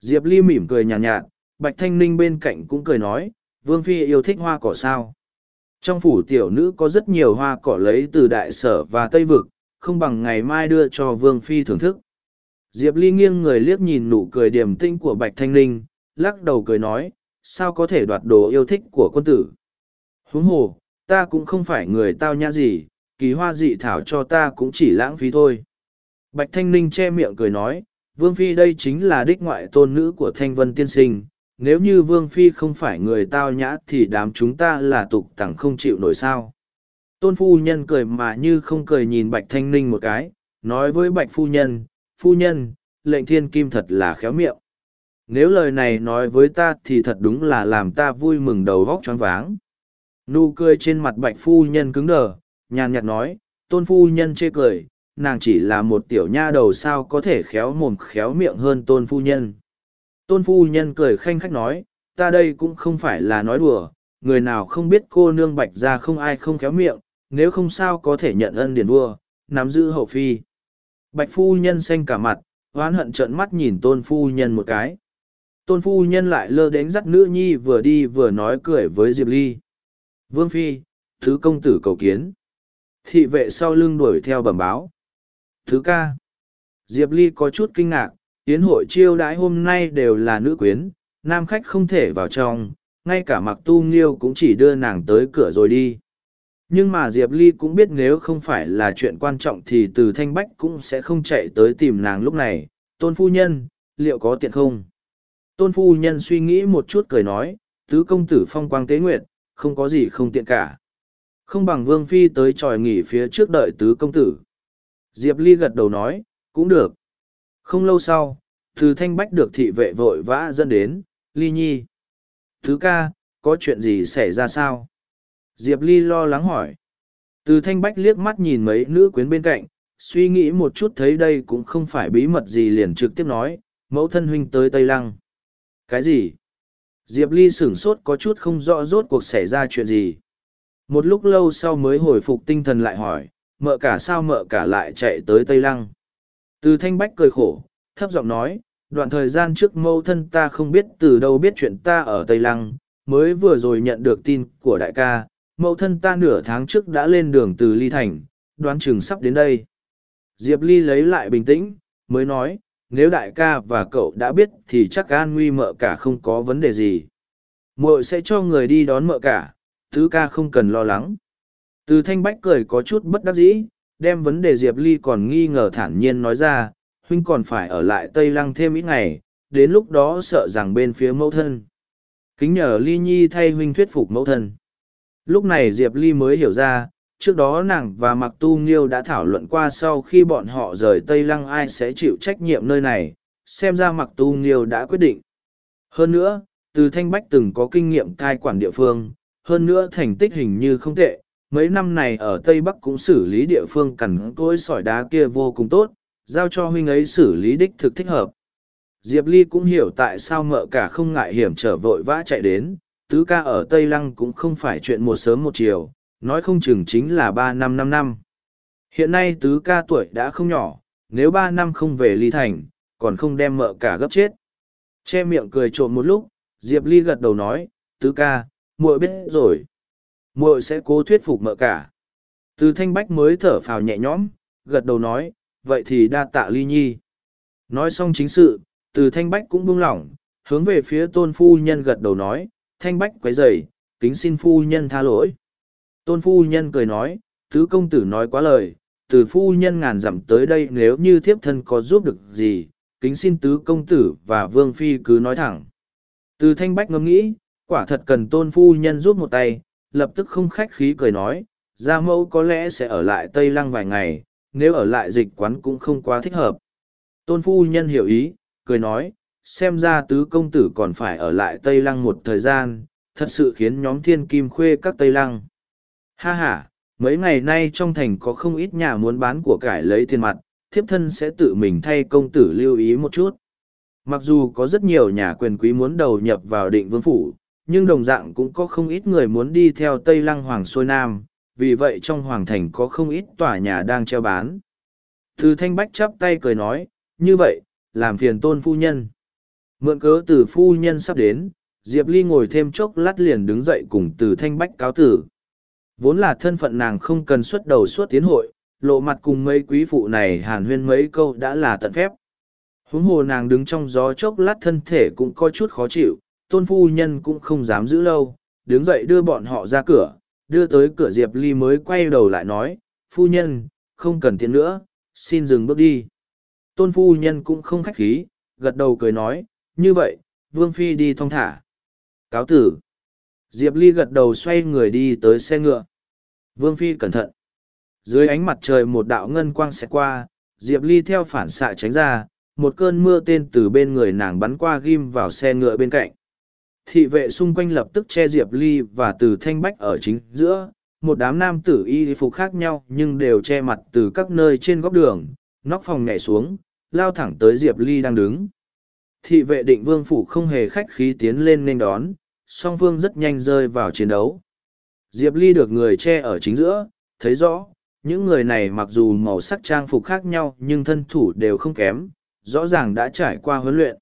Diệp ly mỉm cười nhàn nhạt, nhạt bạch thanh ninh bên cạnh cũng cười nói vương phi yêu thích hoa cỏ sao? Trong phủ tiểu nữ có rất nhiều hoa cỏ lấy từ đại sở và tây vực không bằng ngày mai đưa cho vương phi thưởng thức. Diệp ly nghiêng người liếc nhìn nụ cười điềm tinh của bạch thanh ninh lắc đầu cười nói sao có thể đoạt đồ yêu thích của quân tử? Huống hồ ta cũng không phải người tao nhã gì kỳ hoa dị thảo cho ta cũng chỉ lãng phí thôi. Bạch thanh ninh che miệng cười nói, vương phi đây chính là đích ngoại tôn nữ của thanh vân tiên sinh, nếu như vương phi không phải người tao nhã thì đám chúng ta là tục tẳng không chịu nổi sao. Tôn phu nhân cười mà như không cười nhìn bạch thanh ninh một cái, nói với bạch phu nhân phu nhân, lệnh thiên kim thật là khéo miệng. Nếu lời này nói với ta thì thật đúng là làm ta vui mừng đầu vóc choáng váng. Nụ cười trên mặt bạch phu nhân cứng đờ nhàn nhạt nói, tôn phu nhân chê cười, nàng chỉ là một tiểu nha đầu sao có thể khéo mồm khéo miệng hơn tôn phu nhân. Tôn phu nhân cười khanh khách nói, ta đây cũng không phải là nói đùa, người nào không biết cô nương bạch ra không ai không khéo miệng, nếu không sao có thể nhận ân điển vua, nắm giữ hậu phi. Bạch phu nhân xanh cả mặt, oán hận trợn mắt nhìn tôn phu nhân một cái. Tôn phu nhân lại lơ đến dắt nữ nhi vừa đi vừa nói cười với diệp ly. Vương phi, thứ công tử cầu kiến thị vệ sau lưng đuổi theo bẩm báo. Thứ ca, diệp ly có chút kinh ngạc, yến hội chiêu đãi hôm nay đều là nữ quyến, nam khách không thể vào trong, ngay cả mặc tu nghiêu cũng chỉ đưa nàng tới cửa rồi đi. Nhưng mà diệp ly cũng biết nếu không phải là chuyện quan trọng thì từ thanh bách cũng sẽ không chạy tới tìm nàng lúc này. Tôn phu nhân, liệu có tiện không? Tôn phu nhân suy nghĩ một chút cười nói, tứ công tử phong quang tế nguyệt, không có gì không tiện cả không bằng vương phi tới tròi nghỉ phía trước đợi tứ công tử. Diệp ly gật đầu nói, cũng được. Không lâu sau, từ thanh bách được thị vệ vội vã dẫn đến, ly nhi, thứ ca, có chuyện gì xảy ra sao? Diệp ly lo lắng hỏi. Từ thanh bách liếc mắt nhìn mấy nữ quyến bên cạnh, suy nghĩ một chút thấy đây cũng không phải bí mật gì liền trực tiếp nói, mẫu thân huynh tới tây lăng. Cái gì? Diệp ly sửng sốt có chút không rõ rốt cuộc xảy ra chuyện gì một lúc lâu sau mới hồi phục tinh thần lại hỏi, mợ cả sao mợ cả lại chạy tới tây lăng? Từ thanh bách cười khổ, thấp giọng nói, đoạn thời gian trước mâu thân ta không biết từ đâu biết chuyện ta ở tây lăng, mới vừa rồi nhận được tin của đại ca mẫu thân ta nửa tháng trước đã lên đường từ ly thành, đoán chừng sắp đến đây. Diệp ly lấy lại bình tĩnh, mới nói, nếu đại ca và cậu đã biết thì chắc an nguy mợ cả không có vấn đề gì. Muội sẽ cho người đi đón mợ cả tứ ca không cần lo lắng. Từ thanh bách cười có chút bất đắc dĩ, đem vấn đề diệp ly còn nghi ngờ thản nhiên nói ra, huynh còn phải ở lại tây lăng thêm ít ngày, đến lúc đó sợ rằng bên phía mẫu thân. Kính nhờ ly nhi thay huynh thuyết phục mẫu thân. Lúc này diệp ly mới hiểu ra, trước đó nàng và mặc tu nghiêu đã thảo luận qua sau khi bọn họ rời tây lăng ai sẽ chịu trách nhiệm nơi này, xem ra mặc tu nghiêu đã quyết định. Hơn nữa, từ thanh bách từng có kinh nghiệm cai quản địa phương hơn nữa thành tích hình như không tệ, mấy năm này ở tây bắc cũng xử lý địa phương cằn cỗi sỏi đá kia vô cùng tốt, giao cho huynh ấy xử lý đích thực thích hợp. Diệp ly cũng hiểu tại sao mợ cả không ngại hiểm trở vội vã chạy đến, tứ ca ở tây lăng cũng không phải chuyện một sớm một chiều, nói không chừng chính là ba năm năm năm. Hiện nay tứ ca tuổi đã không nhỏ, nếu ba năm không về ly thành, còn không đem mợ cả gấp chết. Che miệng cười trộm một lúc, diệp ly gật đầu nói, tứ ca muội biết rồi. Muội sẽ cố thuyết phục mợ cả. Từ thanh bách mới thở phào nhẹ nhõm, gật đầu nói, vậy thì đa tạ ly nhi. Nói xong chính sự, từ thanh bách cũng buông lỏng, hướng về phía tôn phu nhân gật đầu nói, thanh bách quấy dày kính xin phu nhân tha lỗi. Tôn phu nhân cười nói, tứ công tử nói quá lời, từ phu nhân ngàn dặm tới đây nếu như thiếp thân có giúp được gì, kính xin tứ công tử và vương phi cứ nói thẳng. Từ thanh bách ngẫm nghĩ quả thật cần tôn phu nhân rút một tay, lập tức không khách khí cười nói, gia mẫu có lẽ sẽ ở lại tây lăng vài ngày, nếu ở lại dịch quán cũng không quá thích hợp. Tôn phu nhân hiểu ý, cười nói, xem ra tứ công tử còn phải ở lại tây lăng một thời gian, thật sự khiến nhóm thiên kim khuê các tây lăng. Ha h a mấy ngày nay trong thành có không ít nhà muốn bán của cải lấy tiền mặt, thiếp thân sẽ tự mình thay công tử lưu ý một chút. Mặc dù có rất nhiều nhà quyền quý muốn đầu nhập vào định vương phủ nhưng đồng dạng cũng có không ít người muốn đi theo Tây Lăng Hoàng xuôi Nam, vì vậy trong Hoàng Thành có không ít tòa nhà đang treo bán. Từ Thanh Bách chắp tay cười nói, như vậy, làm phiền tôn phu nhân. Mượn cớ từ phu nhân sắp đến, Diệp Ly ngồi thêm chốc lát liền đứng dậy cùng từ Thanh Bách cáo tử. Vốn là thân phận nàng không cần xuất đầu suốt tiến hội, lộ mặt cùng mấy quý phụ này hàn huyên mấy câu đã là tận phép. Huống hồ nàng đứng trong gió chốc lát thân thể cũng có chút khó chịu, tôn phu nhân cũng không dám giữ lâu, đứng dậy đưa bọn họ ra cửa, đưa tới cửa Diệp Ly mới quay đầu lại nói, phu nhân, không cần tiền nữa, xin dừng bước đi. Tôn phu nhân cũng không khách khí, gật đầu cười nói, như vậy, Vương Phi đi thong thả. Cáo tử. Diệp Ly gật đầu xoay người đi tới xe ngựa. Vương Phi cẩn thận. Dưới ánh mặt trời một đạo ngân quang sẽ qua, Diệp Ly theo phản xạ tránh ra, một cơn mưa tên từ bên người nàng bắn qua ghim vào xe ngựa bên cạnh. Thị vệ xung quanh lập tức che Diệp Ly và từ thanh bách ở chính giữa, một đám nam tử y phục khác nhau nhưng đều che mặt từ các nơi trên góc đường, nóc phòng nhảy xuống, lao thẳng tới Diệp Ly đang đứng. Thị vệ định vương phủ không hề khách khí tiến lên nên đón, song phương rất nhanh rơi vào chiến đấu. Diệp Ly được người che ở chính giữa, thấy rõ, những người này mặc dù màu sắc trang phục khác nhau nhưng thân thủ đều không kém, rõ ràng đã trải qua huấn luyện.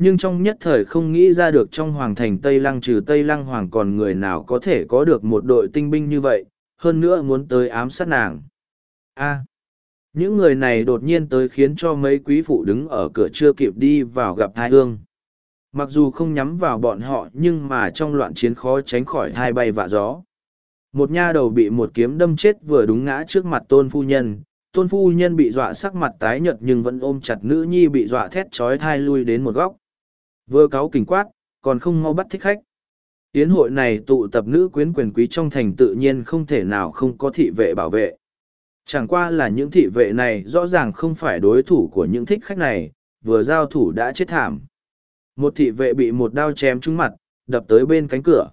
Nhưng trong nhất thời không nghĩ ra được trong hoàng thành Tây Lăng trừ Tây Lăng hoàng còn người nào có thể có được một đội tinh binh như vậy, hơn nữa muốn tới ám sát nàng. A. những người này đột nhiên tới khiến cho mấy quý phụ đứng ở cửa chưa kịp đi vào gặp thai hương. Mặc dù không nhắm vào bọn họ nhưng mà trong loạn chiến khó tránh khỏi hai bay vạ gió. Một nha đầu bị một kiếm đâm chết vừa đúng ngã trước mặt tôn phu nhân, tôn phu nhân bị dọa sắc mặt tái nhợt nhưng vẫn ôm chặt nữ nhi bị dọa thét trói thai lui đến một góc vừa cáo kình quát còn không mau bắt thích khách. Yến hội này tụ tập nữ quyến quyền quý trong thành tự nhiên không thể nào không có thị vệ bảo vệ. Chẳng qua là những thị vệ này rõ ràng không phải đối thủ của những thích khách này vừa giao thủ đã chết thảm. Một thị vệ bị một đao chém trúng mặt đập tới bên cánh cửa.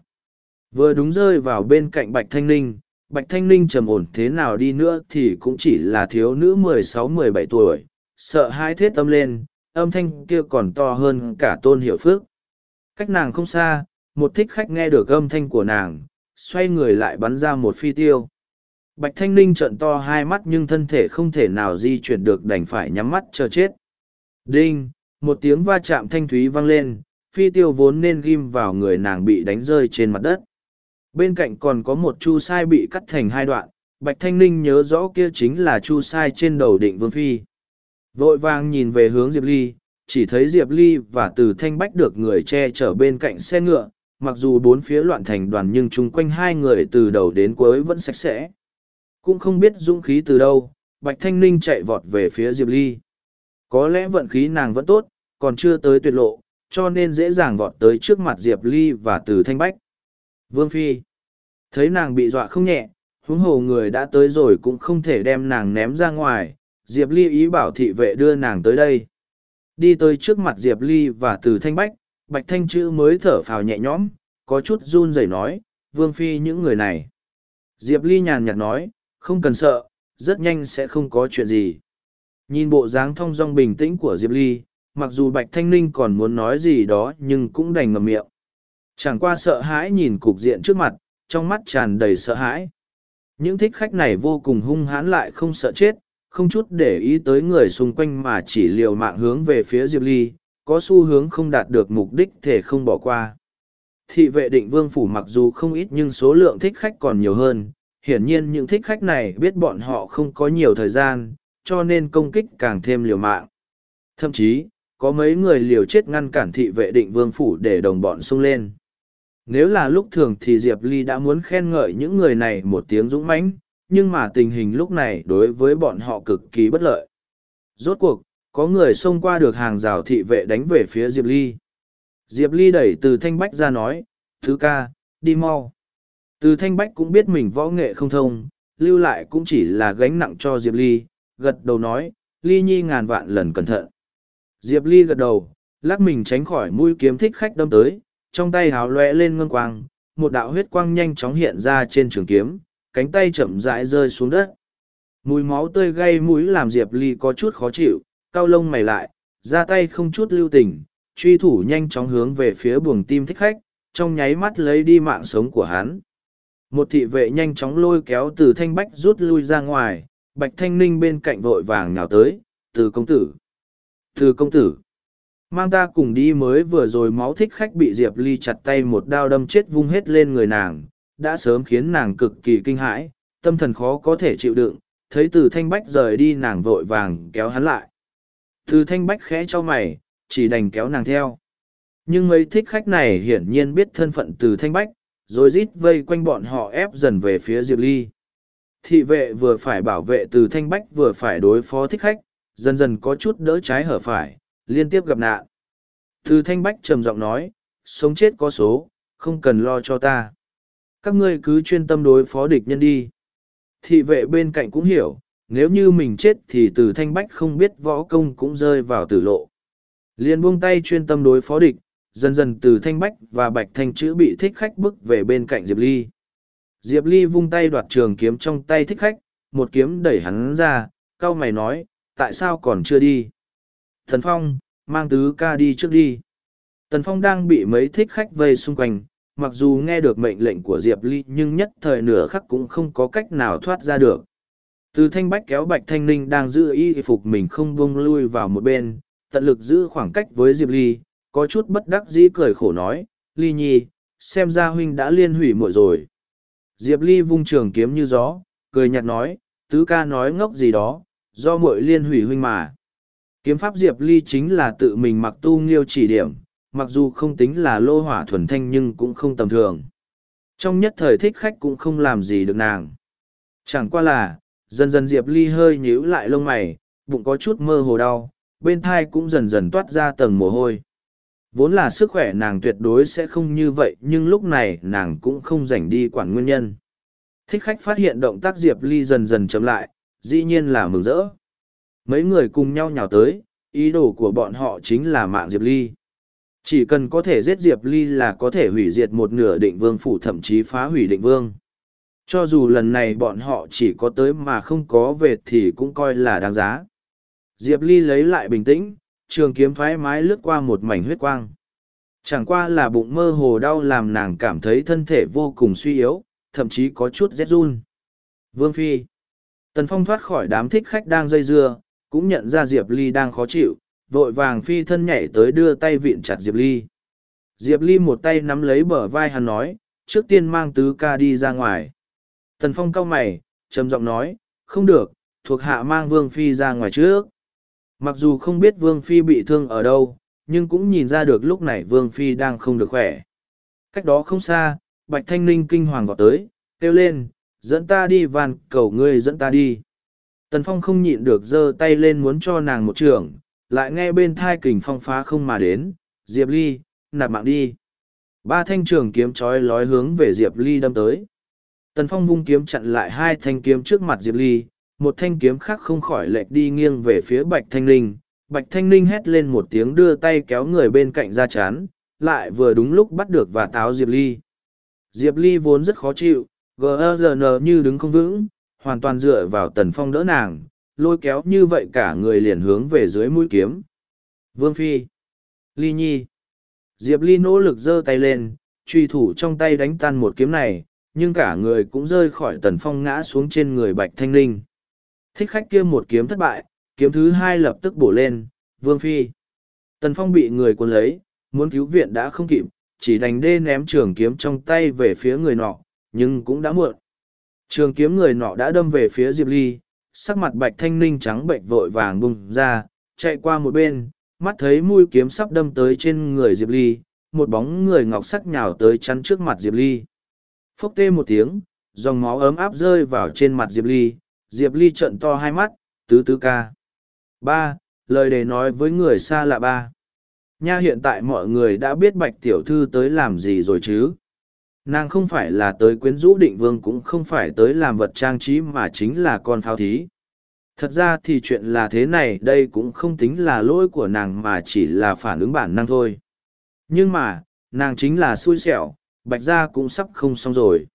Vừa đúng rơi vào bên cạnh bạch thanh ninh Bạch Thanh Ninh trầm ổn thế nào đi nữa thì cũng chỉ là thiếu nữ mười sáu mười bảy tuổi, sợ hai thiết tâm lên, âm thanh kia còn to hơn cả tôn hiểu phước. Cách nàng không xa, một thích khách nghe được âm thanh của nàng, xoay người lại bắn ra một phi tiêu. Bạch Thanh Ninh trợn to hai mắt nhưng thân thể không thể nào di chuyển được đành phải nhắm mắt chờ chết. Đinh, một tiếng va chạm thanh thúy vang lên, phi tiêu vốn nên ghim vào người nàng bị đánh rơi trên mặt đất bên cạnh còn có một chu sai bị cắt thành hai đoạn bạch thanh ninh nhớ rõ kia chính là chu sai trên đầu định vương phi vội vàng nhìn về hướng diệp ly chỉ thấy diệp ly và từ thanh bách được người che chở bên cạnh xe ngựa mặc dù bốn phía loạn thành đoàn nhưng chung quanh hai người từ đầu đến cuối vẫn sạch sẽ cũng không biết dũng khí từ đâu bạch thanh ninh chạy vọt về phía diệp ly có lẽ vận khí nàng vẫn tốt còn chưa tới tuyệt lộ cho nên dễ dàng vọt tới trước mặt diệp ly và từ thanh bách Vương Phi. Thấy nàng bị dọa không nhẹ, huống hồ người đã tới rồi cũng không thể đem nàng ném ra ngoài, Diệp Ly ý bảo thị vệ đưa nàng tới đây. Đi tới trước mặt Diệp Ly và từ thanh bách, bạch thanh chữ mới thở phào nhẹ nhõm, có chút run rẩy nói, Vương Phi những người này. Diệp Ly nhàn nhạt nói, không cần sợ, rất nhanh sẽ không có chuyện gì. Nhìn bộ dáng thong dong bình tĩnh của Diệp Ly, mặc dù Bạch Thanh Ninh còn muốn nói gì đó nhưng cũng đành ngậm miệng. Chẳng qua sợ hãi nhìn cục diện trước mặt, trong mắt tràn đầy sợ hãi. Những thích khách này vô cùng hung hãn lại không sợ chết, không chút để ý tới người xung quanh mà chỉ liều mạng hướng về phía Diệp Ly, có xu hướng không đạt được mục đích thể không bỏ qua. Thị vệ định vương phủ mặc dù không ít nhưng số lượng thích khách còn nhiều hơn, hiển nhiên những thích khách này biết bọn họ không có nhiều thời gian, cho nên công kích càng thêm liều mạng. Thậm chí, có mấy người liều chết ngăn cản thị vệ định vương phủ để đồng bọn xông lên. Nếu là lúc thường thì Diệp Ly đã muốn khen ngợi những người này một tiếng dũng mãnh, nhưng mà tình hình lúc này đối với bọn họ cực kỳ bất lợi. Rốt cuộc, có người xông qua được hàng rào thị vệ đánh về phía Diệp Ly. Diệp Ly đẩy từ thanh bách ra nói, thứ ca, đi mau. Từ thanh bách cũng biết mình võ nghệ không thông, lưu lại cũng chỉ là gánh nặng cho Diệp Ly, gật đầu nói, Ly nhi ngàn vạn lần cẩn thận. Diệp Ly gật đầu, lắc mình tránh khỏi mũi kiếm thích khách đâm tới, trong tay háo lóe lên ngân quang, một đạo huyết quang nhanh chóng hiện ra trên trường kiếm, cánh tay chậm rãi rơi xuống đất. Mùi máu tươi gây mũi làm Diệp Ly có chút khó chịu, cao lông mày lại, ra tay không chút lưu tình, truy thủ nhanh chóng hướng về phía buồng tim thích khách, trong nháy mắt lấy đi mạng sống của hắn. Một thị vệ nhanh chóng lôi kéo từ thanh bách rút lui ra ngoài, bạch thanh ninh bên cạnh vội vàng nhào tới, từ công tử. Từ công tử mang ta cùng đi mới vừa rồi máu thích khách bị diệp ly chặt tay một đao đâm chết vung hết lên người nàng đã sớm khiến nàng cực kỳ kinh hãi tâm thần khó có thể chịu đựng thấy từ thanh bách rời đi nàng vội vàng kéo hắn lại từ thanh bách khẽ cho mày chỉ đành kéo nàng theo nhưng mấy thích khách này hiển nhiên biết thân phận từ thanh bách rồi rít vây quanh bọn họ ép dần về phía diệp ly thị vệ vừa phải bảo vệ từ thanh bách vừa phải đối phó thích khách dần dần có chút đỡ trái hở phải liên tiếp gặp nạn. Từ thanh bách trầm giọng nói, sống chết có số, không cần lo cho ta. Các ngươi cứ chuyên tâm đối phó địch nhân đi. Thị vệ bên cạnh cũng hiểu, nếu như mình chết thì từ thanh bách không biết võ công cũng rơi vào tử lộ. Liền buông tay chuyên tâm đối phó địch, dần dần từ thanh bách và bạch thanh chữ bị thích khách bức về bên cạnh Diệp Ly. Diệp Ly vung tay đoạt trường kiếm trong tay thích khách, một kiếm đẩy hắn ra, cao mày nói, tại sao còn chưa đi? Thần Phong, mang tứ ca đi trước đi. Tần Phong đang bị mấy thích khách vây xung quanh, mặc dù nghe được mệnh lệnh của Diệp Ly nhưng nhất thời nửa khắc cũng không có cách nào thoát ra được. Từ thanh bách kéo Bạch Thanh Ninh đang giữ y phục mình không bông lui vào một bên, tận lực giữ khoảng cách với Diệp Ly, có chút bất đắc dĩ cười khổ nói, Ly Nhi, xem ra huynh đã liên hủy muội rồi. Diệp Ly vung trường kiếm như gió, cười nhạt nói, tứ ca nói ngốc gì đó, do muội liên hủy huynh mà. Kiếm pháp Diệp Ly chính là tự mình mặc tu nghiêu chỉ điểm, mặc dù không tính là lô hỏa thuần thanh nhưng cũng không tầm thường. Trong nhất thời thích khách cũng không làm gì được nàng. Chẳng qua là, dần dần Diệp Ly hơi nhíu lại lông mày, bụng có chút mơ hồ đau, bên thai cũng dần dần toát ra tầng mồ hôi. Vốn là sức khỏe nàng tuyệt đối sẽ không như vậy nhưng lúc này nàng cũng không rảnh đi quản nguyên nhân. Thích khách phát hiện động tác Diệp Ly dần dần chậm lại, dĩ nhiên là mừng rỡ. Mấy người cùng nhau nhào tới, ý đồ của bọn họ chính là mạng Diệp Ly. Chỉ cần có thể giết Diệp Ly là có thể hủy diệt một nửa định vương phủ thậm chí phá hủy định vương. Cho dù lần này bọn họ chỉ có tới mà không có về thì cũng coi là đáng giá. Diệp Ly lấy lại bình tĩnh, trường kiếm thoái mái lướt qua một mảnh huyết quang. Chẳng qua là bụng mơ hồ đau làm nàng cảm thấy thân thể vô cùng suy yếu, thậm chí có chút rét run. Vương Phi Tần Phong thoát khỏi đám thích khách đang dây dưa, cũng nhận ra Diệp Ly đang khó chịu, vội vàng phi thân nhảy tới đưa tay vịn chặt Diệp Ly. Diệp Ly một tay nắm lấy bờ vai hắn nói, trước tiên mang tứ ca đi ra ngoài. Tần Phong cau mày, trầm giọng nói, không được, thuộc hạ mang Vương Phi ra ngoài trước. Mặc dù không biết Vương Phi bị thương ở đâu, nhưng cũng nhìn ra được lúc này Vương Phi đang không được khỏe. Cách đó không xa, Bạch Thanh Ninh kinh hoàng vào tới, kêu lên, dẫn ta đi van cầu ngươi dẫn ta đi. Tần Phong không nhịn được giơ tay lên muốn cho nàng một trường, lại nghe bên thai kình phong phá không mà đến, Diệp Ly, nạp mạng đi. Ba thanh trường kiếm trói lói hướng về Diệp Ly đâm tới. Tần Phong vung kiếm chặn lại hai thanh kiếm trước mặt Diệp Ly, một thanh kiếm khác không khỏi lệch đi nghiêng về phía Bạch Thanh Ninh. Bạch Thanh Ninh hét lên một tiếng đưa tay kéo người bên cạnh ra chán, lại vừa đúng lúc bắt được và táo Diệp Ly. Diệp Ly vốn rất khó chịu, gờ như đứng không vững, hoàn toàn dựa vào Tần Phong đỡ nàng, lôi kéo như vậy cả người liền hướng về dưới mũi kiếm. Vương Phi. Ly Nhi. Diệp Ly nỗ lực giơ tay lên, truy thủ trong tay đánh tan một kiếm này, nhưng cả người cũng rơi khỏi tần phong ngã xuống trên người bạch thanh linh. Thích khách kia một kiếm thất bại, kiếm thứ hai lập tức bổ lên, Vương Phi. Tần phong bị người cuốn lấy, muốn cứu viện đã không kịp, chỉ đành đê ném trường kiếm trong tay về phía người nọ, nhưng cũng đã muộn. Trường kiếm người nọ đã đâm về phía Diệp Ly, sắc mặt bạch thanh ninh trắng bệnh vội vàng bung ra, chạy qua một bên, mắt thấy mũi kiếm sắp đâm tới trên người Diệp Ly, một bóng người ngọc sắc nhào tới chắn trước mặt Diệp Ly. Phốc tê một tiếng, dòng máu ấm áp rơi vào trên mặt Diệp Ly, Diệp Ly trận to hai mắt, tứ tứ ca. Ba, lời để nói với người xa lạ ba. Nha hiện tại mọi người đã biết bạch tiểu thư tới làm gì rồi chứ nàng không phải là tới quyến rũ định vương cũng không phải tới làm vật trang trí mà chính là con pháo thí. Thật ra thì chuyện là thế này, đây cũng không tính là lỗi của nàng mà chỉ là phản ứng bản năng thôi. Nhưng mà, nàng chính là xui xẻo, bạch gia cũng sắp không xong rồi.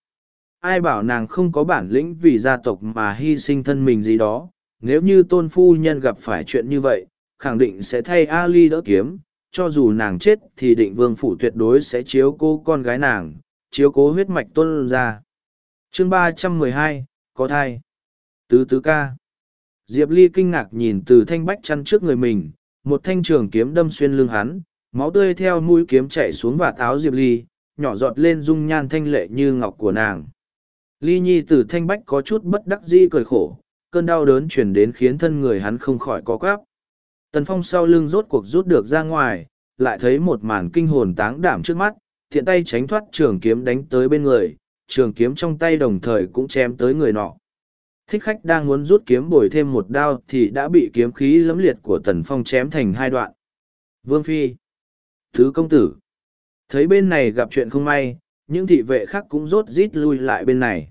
Ai bảo nàng không có bản lĩnh vì gia tộc mà hy sinh thân mình gì đó. Nếu như tôn phu nhân gặp phải chuyện như vậy, khẳng định sẽ thay ali đỡ kiếm. Cho dù nàng chết thì định vương phủ tuyệt đối sẽ chiếu cô con gái nàng chiếu cố huyết mạch tuân ra. chương ba trăm mười hai có thai. Tứ tứ ca. Diệp Ly kinh ngạc nhìn từ thanh bách chăn trước người mình, một thanh trường kiếm đâm xuyên lưng hắn, máu tươi theo mũi kiếm chạy xuống và táo Diệp Ly, nhỏ giọt lên dung nhan thanh lệ như ngọc của nàng. Ly Nhi từ thanh bách có chút bất đắc dĩ cười khổ, cơn đau đớn chuyển đến khiến thân người hắn không khỏi có quáp. Tần Phong sau lưng rốt cuộc rút được ra ngoài, lại thấy một màn kinh hồn táng đảm trước mắt, thiện tay tránh thoát trường kiếm đánh tới bên người, trường kiếm trong tay đồng thời cũng chém tới người nọ. Thích khách đang muốn rút kiếm bồi thêm một đao thì đã bị kiếm khí lấm liệt của Tần Phong chém thành hai đoạn. Vương Phi Thứ công tử. Thấy bên này gặp chuyện không may, những thị vệ khác cũng rốt rít lui lại bên này.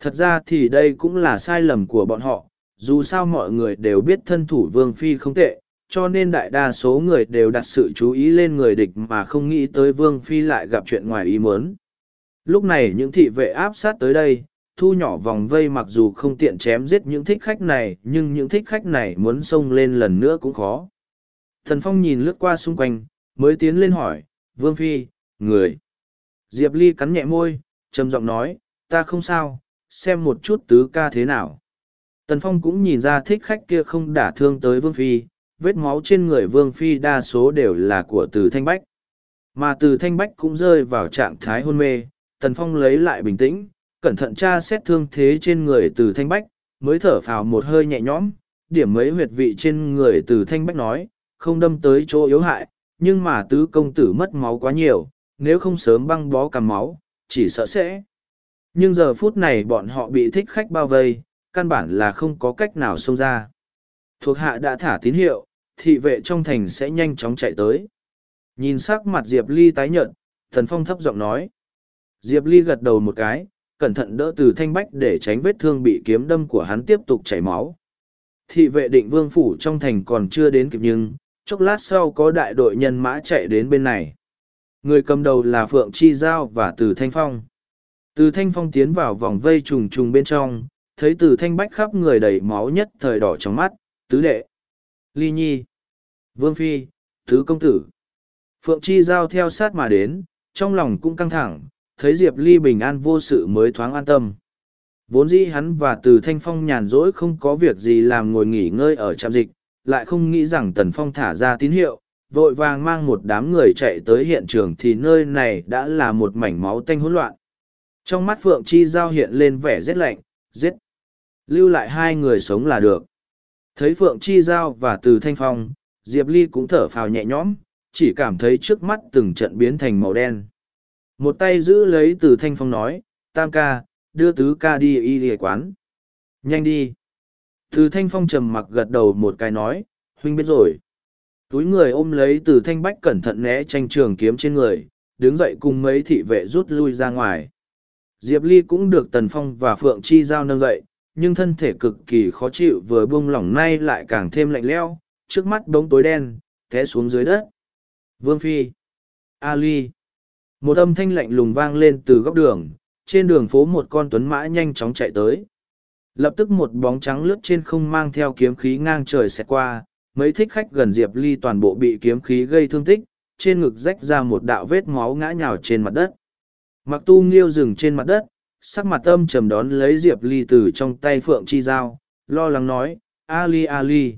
Thật ra thì đây cũng là sai lầm của bọn họ, dù sao mọi người đều biết thân thủ Vương Phi không tệ, cho nên đại đa số người đều đặt sự chú ý lên người địch mà không nghĩ tới Vương Phi lại gặp chuyện ngoài ý muốn. Lúc này những thị vệ áp sát tới đây, thu nhỏ vòng vây mặc dù không tiện chém giết những thích khách này, nhưng những thích khách này muốn xông lên lần nữa cũng khó. Thần Phong nhìn lướt qua xung quanh, mới tiến lên hỏi, Vương Phi, người. Diệp Ly cắn nhẹ môi, trầm giọng nói, ta không sao, xem một chút tứ ca thế nào. Tần Phong cũng nhìn ra thích khách kia không đả thương tới Vương Phi, vết máu trên người Vương Phi đa số đều là của Từ Thanh Bách. Mà Từ Thanh Bách cũng rơi vào trạng thái hôn mê, Tần Phong lấy lại bình tĩnh, cẩn thận tra xét thương thế trên người Từ Thanh Bách, mới thở phào một hơi nhẹ nhõm, điểm mấy huyệt vị trên người Từ Thanh Bách nói, không đâm tới chỗ yếu hại, nhưng mà tứ công tử mất máu quá nhiều, nếu không sớm băng bó cầm máu, chỉ sợ sẽ. Nhưng giờ phút này bọn họ bị thích khách bao vây, căn bản là không có cách nào xông ra. Thuộc hạ đã thả tín hiệu, thị vệ trong thành sẽ nhanh chóng chạy tới. Nhìn sắc mặt Diệp Ly tái nhợt, Thần Phong thấp giọng nói. Diệp Ly gật đầu một cái, cẩn thận đỡ từ thanh bách để tránh vết thương bị kiếm đâm của hắn tiếp tục chảy máu. Thị vệ định vương phủ trong thành còn chưa đến kịp nhưng, chốc lát sau có đại đội nhân mã chạy đến bên này. Người cầm đầu là Phượng Chi Giao và Từ Thanh Phong. Từ Thanh Phong tiến vào vòng vây trùng trùng bên trong, thấy Từ Thanh Bách khắp người đầy máu nhất thời đỏ trong mắt, tứ đệ. Ly Nhi. Vương Phi, Thứ Công Tử. Phượng Chi Giao theo sát mà đến, trong lòng cũng căng thẳng, thấy Diệp Ly bình an vô sự mới thoáng an tâm. Vốn dĩ hắn và Từ Thanh Phong nhàn rỗi không có việc gì làm ngồi nghỉ ngơi ở trạm dịch, lại không nghĩ rằng Tần Phong thả ra tín hiệu, vội vàng mang một đám người chạy tới hiện trường thì nơi này đã là một mảnh máu tanh hỗn loạn. Trong mắt Phượng Chi Giao hiện lên vẻ rét lạnh, giết. Lưu lại hai người sống là được. Thấy Phượng Chi Giao và Từ Thanh Phong, Diệp Ly cũng thở phào nhẹ nhõm, chỉ cảm thấy trước mắt từng trận biến thành màu đen. Một tay giữ lấy Từ Thanh Phong nói, Tam ca, đưa tứ ca đi y ghề quán. Nhanh đi. Từ Thanh Phong trầm mặc gật đầu một cái nói, huynh biết rồi. Túi người ôm lấy từ Thanh Bách cẩn thận né tranh trường kiếm trên người, đứng dậy cùng mấy thị vệ rút lui ra ngoài. Diệp Ly cũng được Tần Phong và Phượng Chi Giao nâng dậy, nhưng thân thể cực kỳ khó chịu vừa buông lỏng nay lại càng thêm lạnh leo, trước mắt bóng tối đen, té xuống dưới đất. Vương Phi Ali Một âm thanh lạnh lùng vang lên từ góc đường, trên đường phố một con tuấn mã nhanh chóng chạy tới. Lập tức một bóng trắng lướt trên không mang theo kiếm khí ngang trời xẹt qua, mấy thích khách gần Diệp Ly toàn bộ bị kiếm khí gây thương tích, trên ngực rách ra một đạo vết máu ngã nhào trên mặt đất. Mặc tu nghiêu dừng trên mặt đất, sắc mặt âm trầm đón lấy Diệp Ly từ trong tay Phượng Chi Giao, lo lắng nói, Ali Ali.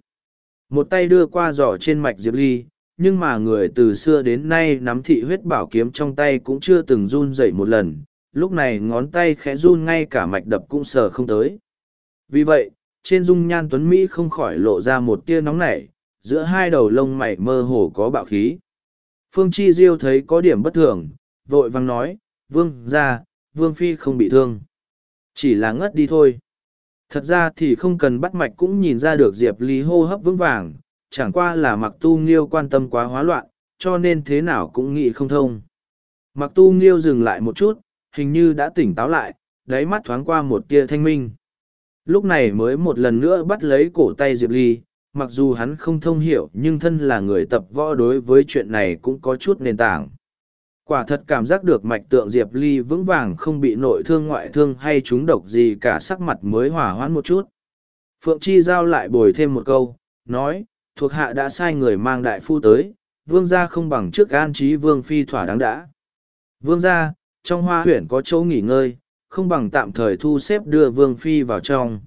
Một tay đưa qua giỏ trên mạch Diệp Ly, nhưng mà người từ xưa đến nay nắm thị huyết bảo kiếm trong tay cũng chưa từng run dậy một lần, lúc này ngón tay khẽ run ngay cả mạch đập cũng sờ không tới. Vì vậy, trên dung nhan tuấn Mỹ không khỏi lộ ra một tia nóng nảy, giữa hai đầu lông mày mơ hồ có bạo khí. Phương Chi Diêu thấy có điểm bất thường, vội vang nói, vương ra, vương phi không bị thương. Chỉ là ngất đi thôi. Thật ra thì không cần bắt mạch cũng nhìn ra được Diệp Lý hô hấp vững vàng, chẳng qua là mặc tu nghiêu quan tâm quá hóa loạn, cho nên thế nào cũng nghĩ không thông. Mặc tu nghiêu dừng lại một chút, hình như đã tỉnh táo lại, đáy mắt thoáng qua một tia thanh minh. Lúc này mới một lần nữa bắt lấy cổ tay Diệp Ly, mặc dù hắn không thông hiểu nhưng thân là người tập võ đối với chuyện này cũng có chút nền tảng. Quả thật cảm giác được mạch tượng Diệp Ly vững vàng không bị nội thương ngoại thương hay trúng độc gì cả sắc mặt mới hỏa hoãn một chút. Phượng Chi giao lại bồi thêm một câu, nói, thuộc hạ đã sai người mang đại phu tới, vương gia không bằng trước an trí vương phi thỏa đáng đã. Vương gia, trong hoa huyện có chỗ nghỉ ngơi, không bằng tạm thời thu xếp đưa vương phi vào trong.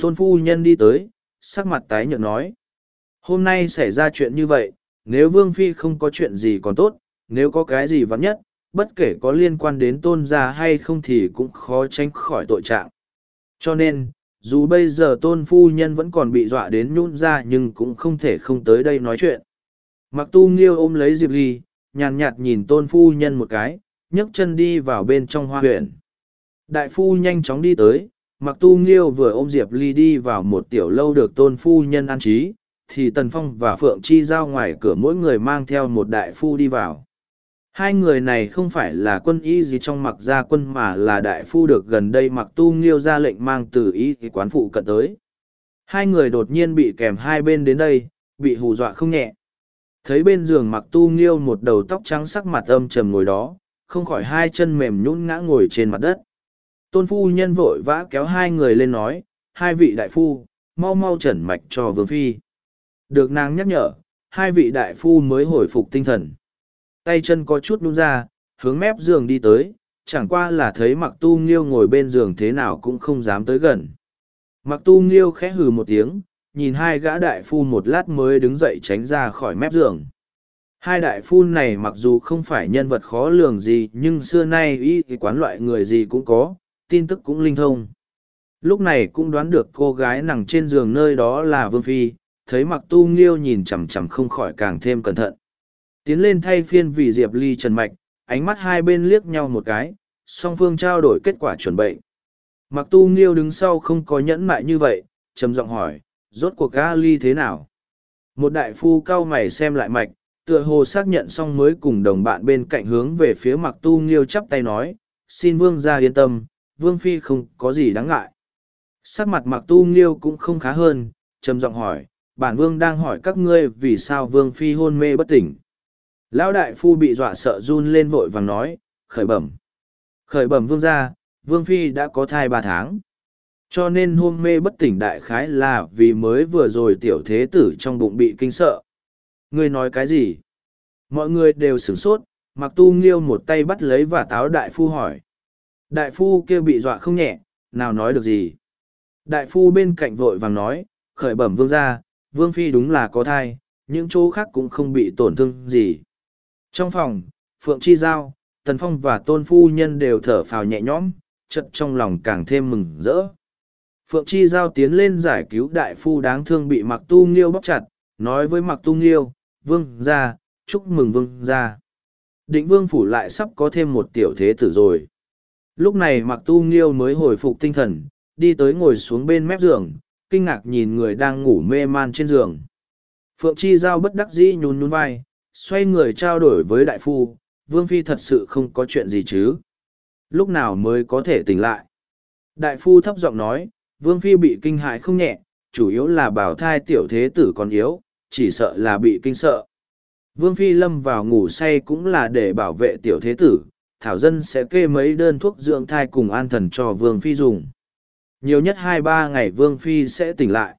Tôn phu nhân đi tới, sắc mặt tái nhợt nói. Hôm nay xảy ra chuyện như vậy, nếu vương phi không có chuyện gì còn tốt, nếu có cái gì vắn nhất, bất kể có liên quan đến tôn gia hay không thì cũng khó tránh khỏi tội trạng. Cho nên, dù bây giờ tôn phu nhân vẫn còn bị dọa đến nhún ra nhưng cũng không thể không tới đây nói chuyện. Mặc tu nghiêu ôm lấy Diệp Ly, nhàn nhạt nhìn tôn phu nhân một cái, nhấc chân đi vào bên trong hoa huyện. Đại phu nhanh chóng đi tới, mặc tu nghiêu vừa ôm Diệp Ly đi vào một tiểu lâu được tôn phu nhân an trí, thì Tần Phong và Phượng Chi giao ngoài cửa mỗi người mang theo một đại phu đi vào. Hai người này không phải là quân y gì trong mặc gia quân mà là đại phu được gần đây mặc tu nghiêu ra lệnh mang từ y quán phụ cận tới. Hai người đột nhiên bị kèm hai bên đến đây, bị hù dọa không nhẹ. Thấy bên giường mặc tu nghiêu một đầu tóc trắng sắc mặt âm trầm ngồi đó, không khỏi hai chân mềm nhũn ngã ngồi trên mặt đất. Tôn phu nhân vội vã kéo hai người lên nói, hai vị đại phu, mau mau trần mạch cho vương phi. Được nàng nhắc nhở, hai vị đại phu mới hồi phục tinh thần. Tay chân có chút nhún ra, hướng mép giường đi tới, chẳng qua là thấy mặc tu nghiêu ngồi bên giường thế nào cũng không dám tới gần. Mặc tu nghiêu khẽ hừ một tiếng, nhìn hai gã đại phu một lát mới đứng dậy tránh ra khỏi mép giường. Hai đại phu này mặc dù không phải nhân vật khó lường gì nhưng xưa nay y quán loại người gì cũng có, tin tức cũng linh thông. Lúc này cũng đoán được cô gái nằm trên giường nơi đó là Vương Phi, thấy mặc tu nghiêu nhìn chằm chằm không khỏi càng thêm cẩn thận. Tiến lên thay phiên vì Diệp Ly Trần Mạch, ánh mắt hai bên liếc nhau một cái, song phương trao đổi kết quả chuẩn bệnh. Mặc tu nghiêu đứng sau không có nhẫn mại như vậy, trầm giọng hỏi, rốt cuộc ga ly thế nào? Một đại phu cao mày xem lại mạch, tựa hồ xác nhận xong mới cùng đồng bạn bên cạnh hướng về phía mặc tu nghiêu chắp tay nói, xin vương ra yên tâm, vương phi không có gì đáng ngại. Sắc mặt mặc tu nghiêu cũng không khá hơn, trầm giọng hỏi, bản vương đang hỏi các ngươi vì sao vương phi hôn mê bất tỉnh. Lão đại phu bị dọa sợ run lên vội vàng nói, khởi bẩm. Khởi bẩm vương gia, vương phi đã có thai ba tháng. Cho nên hôn mê bất tỉnh đại khái là vì mới vừa rồi tiểu thế tử trong bụng bị kinh sợ. Ngươi nói cái gì? Mọi người đều sửng sốt, mặc tu nghiêu một tay bắt lấy và táo đại phu hỏi. Đại phu kia bị dọa không nhẹ, nào nói được gì? Đại phu bên cạnh vội vàng nói, khởi bẩm vương gia, vương phi đúng là có thai, những chỗ khác cũng không bị tổn thương gì. Trong phòng, Phượng Chi Giao, Tần Phong và Tôn Phu Nhân đều thở phào nhẹ nhõm, chật trong lòng càng thêm mừng rỡ. Phượng Chi Giao tiến lên giải cứu đại phu đáng thương bị Mặc Tu Nghiêu bóc chặt, nói với Mặc Tu Nghiêu, vương ra, chúc mừng vương ra. Định vương phủ lại sắp có thêm một tiểu thế tử rồi. Lúc này Mặc Tu Nghiêu mới hồi phục tinh thần, đi tới ngồi xuống bên mép giường, kinh ngạc nhìn người đang ngủ mê man trên giường. Phượng Chi Giao bất đắc dĩ nhún nhún vai, xoay người trao đổi với đại phu, Vương Phi thật sự không có chuyện gì chứ. Lúc nào mới có thể tỉnh lại. Đại phu thấp giọng nói, Vương Phi bị kinh hại không nhẹ, chủ yếu là bảo thai tiểu thế tử còn yếu, chỉ sợ là bị kinh sợ. Vương Phi lâm vào ngủ say cũng là để bảo vệ tiểu thế tử, Thảo Dân sẽ kê mấy đơn thuốc dưỡng thai cùng an thần cho Vương Phi dùng. Nhiều nhất hai ba ngày Vương Phi sẽ tỉnh lại.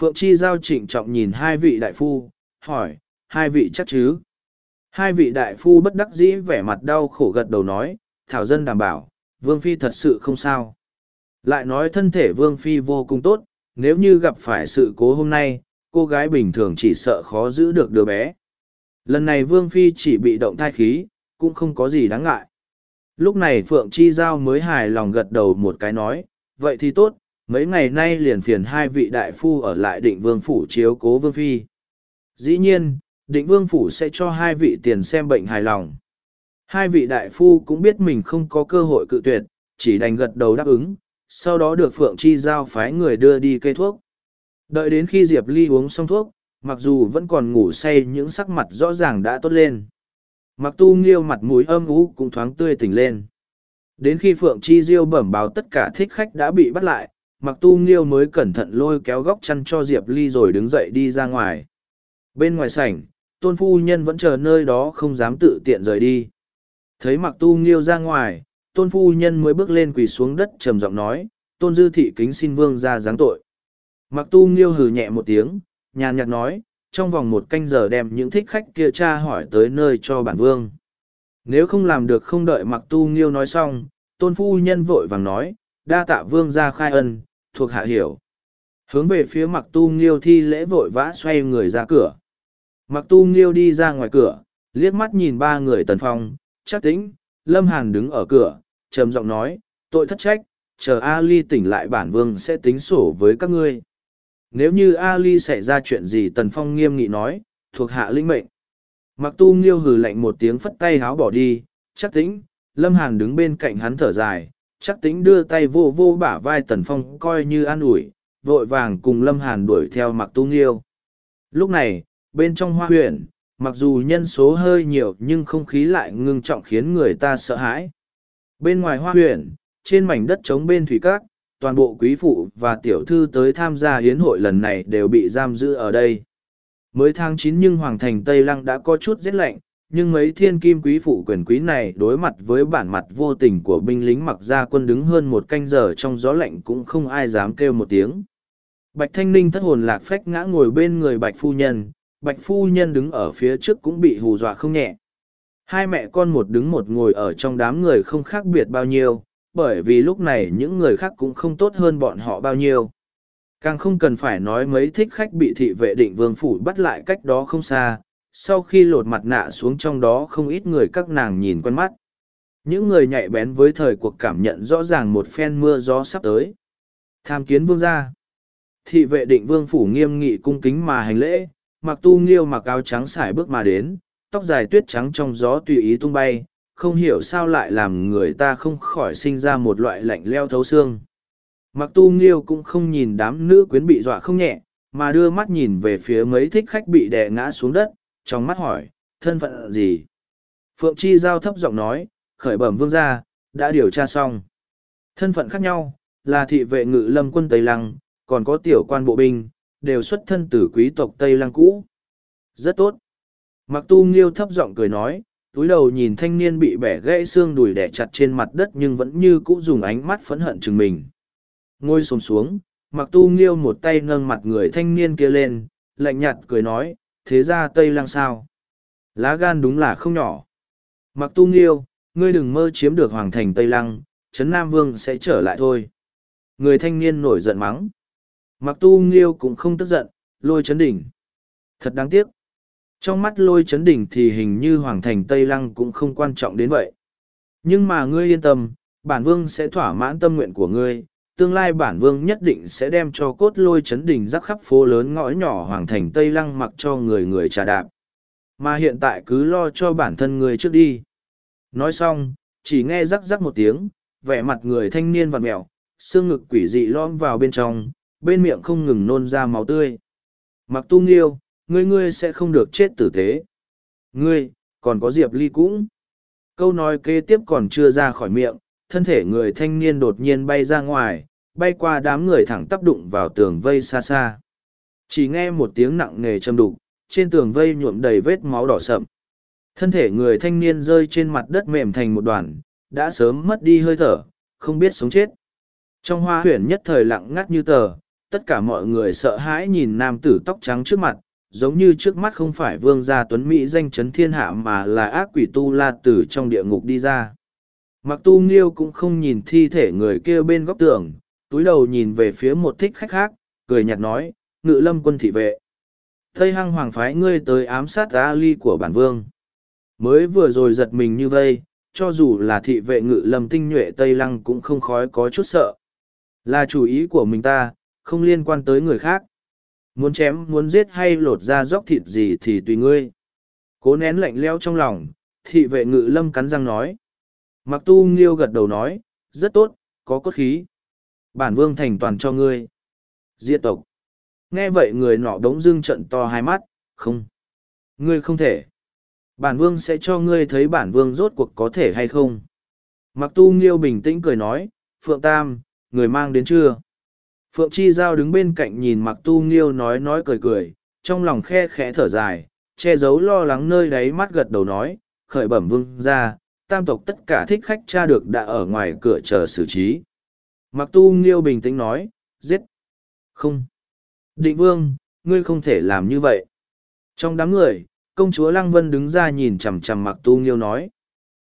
Phượng Chi Giao trịnh trọng nhìn hai vị đại phu, hỏi, hai vị chắc chứ? Hai vị đại phu bất đắc dĩ vẻ mặt đau khổ gật đầu nói, Thảo Dân đảm bảo, Vương Phi thật sự không sao. Lại nói thân thể Vương Phi vô cùng tốt, nếu như gặp phải sự cố hôm nay, cô gái bình thường chỉ sợ khó giữ được đứa bé. Lần này Vương Phi chỉ bị động thai khí, cũng không có gì đáng ngại. Lúc này Phượng Chi Giao mới hài lòng gật đầu một cái nói, vậy thì tốt, mấy ngày nay liền phiền hai vị đại phu ở lại định vương phủ chiếu cố Vương Phi. Dĩ nhiên, định vương phủ sẽ cho hai vị tiền xem bệnh hài lòng. Hai vị đại phu cũng biết mình không có cơ hội cự tuyệt, chỉ đành gật đầu đáp ứng, sau đó được Phượng Chi giao phái người đưa đi cây thuốc. Đợi đến khi Diệp Ly uống xong thuốc, mặc dù vẫn còn ngủ say những sắc mặt rõ ràng đã tốt lên. Mặc tu nghiêu mặt mũi âm ú cũng thoáng tươi tỉnh lên. Đến khi Phượng Chi Diêu bẩm báo tất cả thích khách đã bị bắt lại, mặc tu nghiêu mới cẩn thận lôi kéo góc chăn cho Diệp Ly rồi đứng dậy đi ra ngoài. Bên ngoài sảnh, tôn phu nhân vẫn chờ nơi đó không dám tự tiện rời đi. Thấy mặc tu nghiêu ra ngoài, tôn phu nhân mới bước lên quỳ xuống đất trầm giọng nói, tôn dư thị kính xin vương ra giáng tội. Mặc tu nghiêu hừ nhẹ một tiếng, nhàn nhạt nói, trong vòng một canh giờ đem những thích khách kia tra hỏi tới nơi cho bản vương. Nếu không làm được không đợi mặc tu nghiêu nói xong, tôn phu nhân vội vàng nói, đa tạ vương ra khai ân, thuộc hạ hiểu. Hướng về phía mặc tu nghiêu thi lễ vội vã xoay người ra cửa. Mặc tu nghiêu đi ra ngoài cửa, liếc mắt nhìn ba người tần phong, chắc tĩnh, lâm hàn đứng ở cửa, trầm giọng nói, tội thất trách, chờ Ali tỉnh lại bản vương sẽ tính sổ với các ngươi. Nếu như Ali xảy ra chuyện gì tần phong nghiêm nghị nói, thuộc hạ linh mệnh. Mặc tu nghiêu hừ lạnh một tiếng phất tay háo bỏ đi, chắc tĩnh, lâm hàn đứng bên cạnh hắn thở dài, chắc tĩnh đưa tay vô vô bả vai tần phong coi như an ủi, vội vàng cùng lâm hàn đuổi theo mặc tu nghiêu. Lúc này, bên trong hoa huyện, mặc dù nhân số hơi nhiều nhưng không khí lại ngưng trọng khiến người ta sợ hãi. Bên ngoài hoa huyện, trên mảnh đất trống bên thủy cát, toàn bộ quý phụ và tiểu thư tới tham gia hiến hội lần này đều bị giam giữ ở đây. Mới tháng chín nhưng Hoàng thành Tây Lăng đã có chút rét lạnh, nhưng mấy thiên kim quý phụ quyền quý này đối mặt với bản mặt vô tình của binh lính mặc gia quân đứng hơn một canh giờ trong gió lạnh cũng không ai dám kêu một tiếng. Bạch Thanh Ninh thất hồn lạc phách ngã ngồi bên người Bạch Phu Nhân, Bạch Phu Nhân đứng ở phía trước cũng bị hù dọa không nhẹ. Hai mẹ con một đứng một ngồi ở trong đám người không khác biệt bao nhiêu, bởi vì lúc này những người khác cũng không tốt hơn bọn họ bao nhiêu. Càng không cần phải nói mấy thích khách bị thị vệ định vương phủ bắt lại cách đó không xa, sau khi lột mặt nạ xuống trong đó không ít người các nàng nhìn quen mắt. Những người nhạy bén với thời cuộc cảm nhận rõ ràng một phen mưa gió sắp tới. Tham kiến vương gia. Thị vệ định vương phủ nghiêm nghị cung kính mà hành lễ, mặc tu nghiêu mặc áo trắng xài bước mà đến, tóc dài tuyết trắng trong gió tùy ý tung bay, không hiểu sao lại làm người ta không khỏi sinh ra một loại lạnh leo thấu xương. Mặc tu nghiêu cũng không nhìn đám nữ quyến bị dọa không nhẹ, mà đưa mắt nhìn về phía mấy thích khách bị đè ngã xuống đất, trong mắt hỏi, thân phận gì? Phượng Chi Giao thấp giọng nói, khởi bẩm vương gia, đã điều tra xong. Thân phận khác nhau, là thị vệ ngự lâm quân Tây Lăng, còn có tiểu quan bộ binh, đều xuất thân từ quý tộc Tây Lăng cũ. Rất tốt. Mặc tu nghiêu thấp giọng cười nói, túi đầu nhìn thanh niên bị bẻ gãy xương đùi đẻ chặt trên mặt đất nhưng vẫn như cũ dùng ánh mắt phẫn hận chừng mình. Ngôi xồm xuống, mặc tu nghiêu một tay nâng mặt người thanh niên kia lên, lạnh nhạt cười nói, thế ra Tây Lăng sao? Lá gan đúng là không nhỏ. Mặc tu nghiêu, ngươi đừng mơ chiếm được hoàng thành Tây Lăng, Trấn Nam Vương sẽ trở lại thôi. Người thanh niên nổi giận mắng. Mặc tu nghiêu cũng không tức giận, lôi chấn đỉnh. Thật đáng tiếc. Trong mắt lôi chấn đỉnh thì hình như hoàng thành Tây Lăng cũng không quan trọng đến vậy. Nhưng mà ngươi yên tâm, bản vương sẽ thỏa mãn tâm nguyện của ngươi, tương lai bản vương nhất định sẽ đem cho cốt lôi chấn đỉnh rắc khắp phố lớn ngõ nhỏ hoàng thành Tây Lăng mặc cho người người trà đạp. Mà hiện tại cứ lo cho bản thân ngươi trước đi. Nói xong, chỉ nghe rắc rắc một tiếng, vẻ mặt người thanh niên vặt mẹo, xương ngực quỷ dị lom vào bên trong, bên miệng không ngừng nôn ra máu tươi. Mặc tu nghiêu, ngươi ngươi sẽ không được chết tử tế. Ngươi, còn có Diệp Ly cũng. Câu nói kế tiếp còn chưa ra khỏi miệng, thân thể người thanh niên đột nhiên bay ra ngoài, bay qua đám người thẳng tắp đụng vào tường vây xa xa. Chỉ nghe một tiếng nặng nề châm đục, trên tường vây nhuộm đầy vết máu đỏ sậm. Thân thể người thanh niên rơi trên mặt đất mềm thành một đoàn, đã sớm mất đi hơi thở, không biết sống chết. Trong hoa huyển nhất thời lặng ngắt như tờ, tất cả mọi người sợ hãi nhìn nam tử tóc trắng trước mặt, giống như trước mắt không phải vương gia tuấn Mỹ danh chấn thiên hạ mà là ác quỷ tu la tử trong địa ngục đi ra. Mặc tu nghiêu cũng không nhìn thi thể người kia bên góc tường, túi đầu nhìn về phía một thích khách khác, cười nhạt nói, ngự lâm quân thị vệ. Tây hăng hoàng phái ngươi tới ám sát a ly của bản vương. Mới vừa rồi giật mình như vây, cho dù là thị vệ ngự lâm tinh nhuệ Tây lăng cũng không khói có chút sợ. Là chủ ý của mình ta, không liên quan tới người khác. Muốn chém, muốn giết hay lột ra dốc thịt gì thì tùy ngươi. Cố nén lạnh leo trong lòng, thị vệ ngự lâm cắn răng nói. Mặc tu nghiêu gật đầu nói, rất tốt, có cốt khí. Bản vương thành toàn cho ngươi. Diệt tộc. Nghe vậy người nọ đống dưng trận to hai mắt, không. Ngươi không thể. Bản vương sẽ cho ngươi thấy bản vương rốt cuộc có thể hay không. Mặc tu nghiêu bình tĩnh cười nói, Phượng Tam, người mang đến chưa? Phượng Chi Giao đứng bên cạnh nhìn mặc tu nghiêu nói nói cười cười, trong lòng khe khẽ thở dài, che giấu lo lắng nơi đáy mắt gật đầu nói, khởi bẩm vương ra, tam tộc tất cả thích khách cha được đã ở ngoài cửa chờ xử trí. Mặc tu nghiêu bình tĩnh nói, giết. Không. Định vương, ngươi không thể làm như vậy. Trong đám người, công chúa Lăng Vân đứng ra nhìn chằm chằm mặc tu nghiêu nói.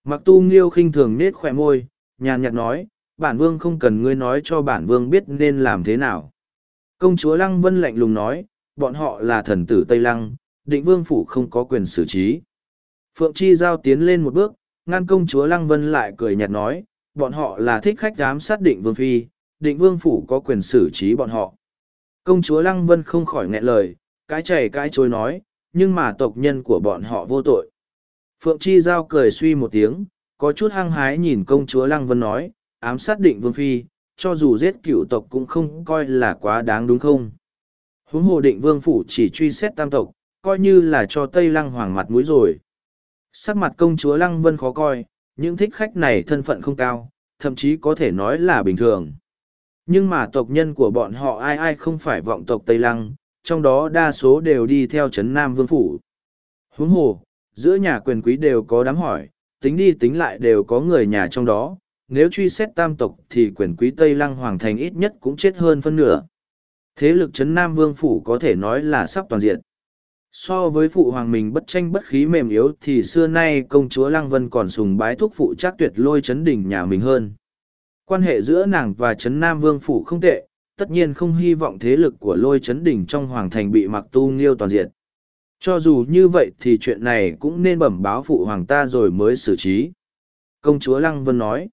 Mặc tu nghiêu khinh thường nết khỏe môi, nhàn nhạt nói, bản vương không cần ngươi nói cho bản vương biết nên làm thế nào. Công chúa Lăng Vân lạnh lùng nói, bọn họ là thần tử Tây Lăng, định vương phủ không có quyền xử trí. Phượng Chi Giao tiến lên một bước, ngăn công chúa Lăng Vân lại cười nhạt nói, bọn họ là thích khách dám sát định vương phi, định vương phủ có quyền xử trí bọn họ. Công chúa Lăng Vân không khỏi nghẹn lời, cái chảy cái chối nói, nhưng mà tộc nhân của bọn họ vô tội. Phượng Chi Giao cười suy một tiếng, có chút hăng hái nhìn công chúa Lăng Vân nói, ám sát định vương phi, cho dù giết cựu tộc cũng không coi là quá đáng đúng không? huống hồ định vương phủ chỉ truy xét tam tộc coi như là cho tây lăng hoàng mặt mũi rồi. Sắc mặt công chúa lăng vân khó coi những thích khách này thân phận không cao thậm chí có thể nói là bình thường. Nhưng mà tộc nhân của bọn họ ai ai không phải vọng tộc tây lăng trong đó đa số đều đi theo trấn nam vương phủ. Huống hồ giữa nhà quyền quý đều có đám hỏi tính đi tính lại đều có người nhà trong đó nếu truy xét tam tộc thì quyền quý tây lăng hoàng thành ít nhất cũng chết hơn phân nửa. Thế lực trấn nam vương phủ có thể nói là sắp toàn diện. So với phụ hoàng mình bất tranh bất khí mềm yếu thì xưa nay công chúa lăng vân còn sùng bái thúc phụ chắc tuyệt lôi chấn đỉnh nhà mình hơn. Quan hệ giữa nàng và trấn nam vương phủ không tệ, tất nhiên không hy vọng thế lực của lôi chấn đỉnh trong hoàng thành bị mặc tu nghiêu toàn diện. Cho dù như vậy thì chuyện này cũng nên bẩm báo phụ hoàng ta rồi mới xử trí. Công chúa lăng vân nói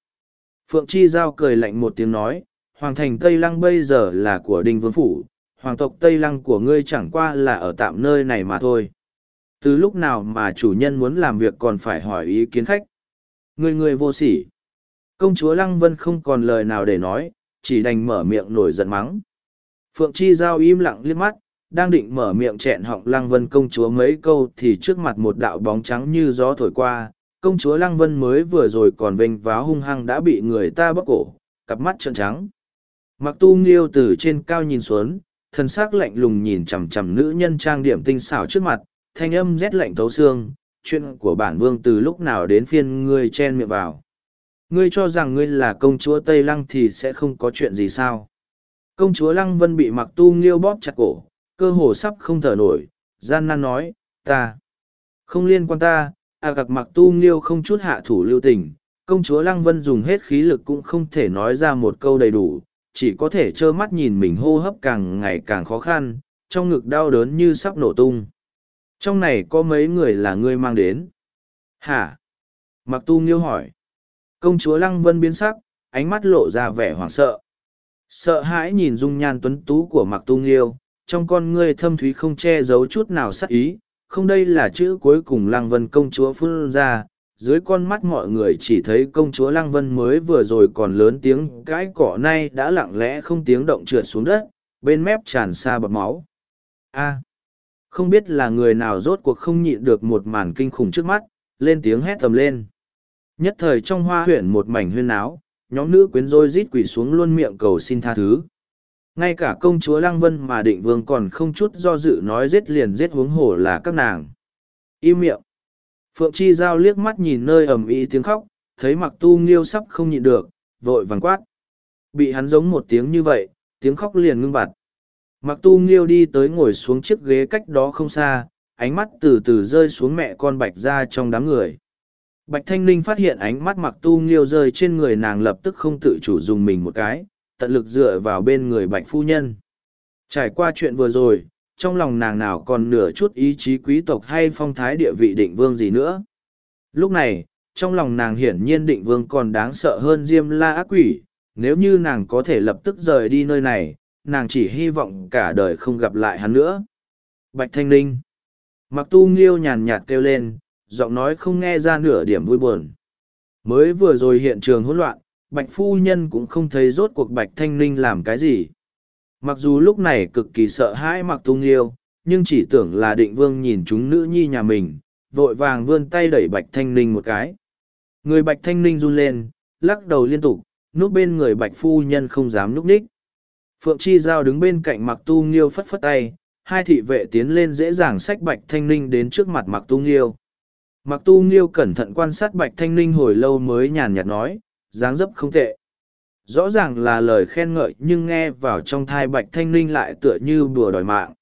phượng chi giao cười lạnh một tiếng nói, hoàng thành tây lăng bây giờ là của đinh vương phủ, hoàng tộc tây lăng của ngươi chẳng qua là ở tạm nơi này mà thôi. Từ lúc nào mà chủ nhân muốn làm việc còn phải hỏi ý kiến khách. Người người vô sỉ. Công chúa lăng vân không còn lời nào để nói, chỉ đành mở miệng nổi giận mắng. Phượng chi giao im lặng liếc mắt, đang định mở miệng chẹn họng lăng vân công chúa mấy câu thì trước mặt một đạo bóng trắng như gió thổi qua công chúa lăng vân mới vừa rồi còn vênh váo hung hăng đã bị người ta bóc cổ, cặp mắt trợn trắng. Mặc tu nghiêu từ trên cao nhìn xuống thân xác lạnh lùng nhìn chằm chằm nữ nhân trang điểm tinh xảo trước mặt, thanh âm rét lạnh thấu xương, chuyện của bản vương từ lúc nào đến phiên ngươi chen miệng vào? Ngươi cho rằng ngươi là công chúa tây lăng thì sẽ không có chuyện gì sao? Công chúa lăng vân bị mặc tu nghiêu bóp chặt cổ, cơ hồ sắp không thở nổi, gian nan nói, ta không liên quan ta à gặc mặc tu nghiêu không chút hạ thủ lưu tình, công chúa lăng vân dùng hết khí lực cũng không thể nói ra một câu đầy đủ, chỉ có thể trơ mắt nhìn mình hô hấp càng ngày càng khó khăn, trong ngực đau đớn như sắp nổ tung. Trong này có mấy người là ngươi mang đến? Hả? Mặc tu nghiêu hỏi. Công chúa lăng vân biến sắc, ánh mắt lộ ra vẻ hoảng sợ. Sợ hãi nhìn dung nhan tuấn tú của mặc tu nghiêu, trong con ngươi thâm thúy không che giấu chút nào sắc ý không đây là chữ cuối cùng lăng vân công chúa phun ra, dưới con mắt mọi người chỉ thấy công chúa lăng vân mới vừa rồi còn lớn tiếng cãi cỏ nay đã lặng lẽ không tiếng động trượt xuống đất, bên mép tràn xa bọt máu. A, không biết là người nào rốt cuộc không nhịn được một màn kinh khủng trước mắt, lên tiếng hét tầm lên. Nhất thời trong hoa huyện một mảnh huyên áo nhóm nữ quyến rôi rít quỳ xuống luôn miệng cầu xin tha thứ ngay cả công chúa lăng vân mà định vương còn không chút do dự nói giết liền giết huống hổ là các nàng. Im miệng. Phượng chi giao liếc mắt nhìn nơi ầm ĩ tiếng khóc, thấy mặc tu nghiêu sắp không nhịn được, vội vàng quát. Bị hắn giống một tiếng như vậy, tiếng khóc liền ngưng bặt. Mặc tu nghiêu đi tới ngồi xuống chiếc ghế cách đó không xa, ánh mắt từ từ rơi xuống mẹ con bạch ra trong đám người. Bạch thanh Linh phát hiện ánh mắt mặc tu nghiêu rơi trên người nàng lập tức không tự chủ dùng mình một cái tận lực dựa vào bên người bạch phu nhân. Trải qua chuyện vừa rồi, trong lòng nàng nào còn nửa chút ý chí quý tộc hay phong thái địa vị định vương gì nữa. Lúc này, trong lòng nàng hiển nhiên định vương còn đáng sợ hơn Diêm La ác quỷ, nếu như nàng có thể lập tức rời đi nơi này, nàng chỉ hy vọng cả đời không gặp lại hắn nữa. Bạch Thanh Linh, Mặc tu nghiêu nhàn nhạt kêu lên, giọng nói không nghe ra nửa điểm vui buồn. Mới vừa rồi hiện trường hỗn loạn, bạch phu nhân cũng không thấy rốt cuộc bạch thanh ninh làm cái gì. Mặc dù lúc này cực kỳ sợ hãi mặc tung yêu nhưng chỉ tưởng là định vương nhìn chúng nữ nhi nhà mình, vội vàng vươn tay đẩy bạch thanh ninh một cái. Người bạch thanh ninh run lên, lắc đầu liên tục, núp bên người bạch phu nhân không dám núp ních. Phượng chi giao đứng bên cạnh mặc tu nghiêu phất phất tay, hai thị vệ tiến lên dễ dàng xách bạch thanh ninh đến trước mặt mặc tu nghiêu mặc tu nghiêu cẩn thận quan sát bạch thanh ninh hồi lâu mới nhàn nhạt nói dáng dấp không tệ. Rõ ràng là lời khen ngợi nhưng nghe vào trong thai bạch thanh ninh lại tựa như bùa đòi mạng.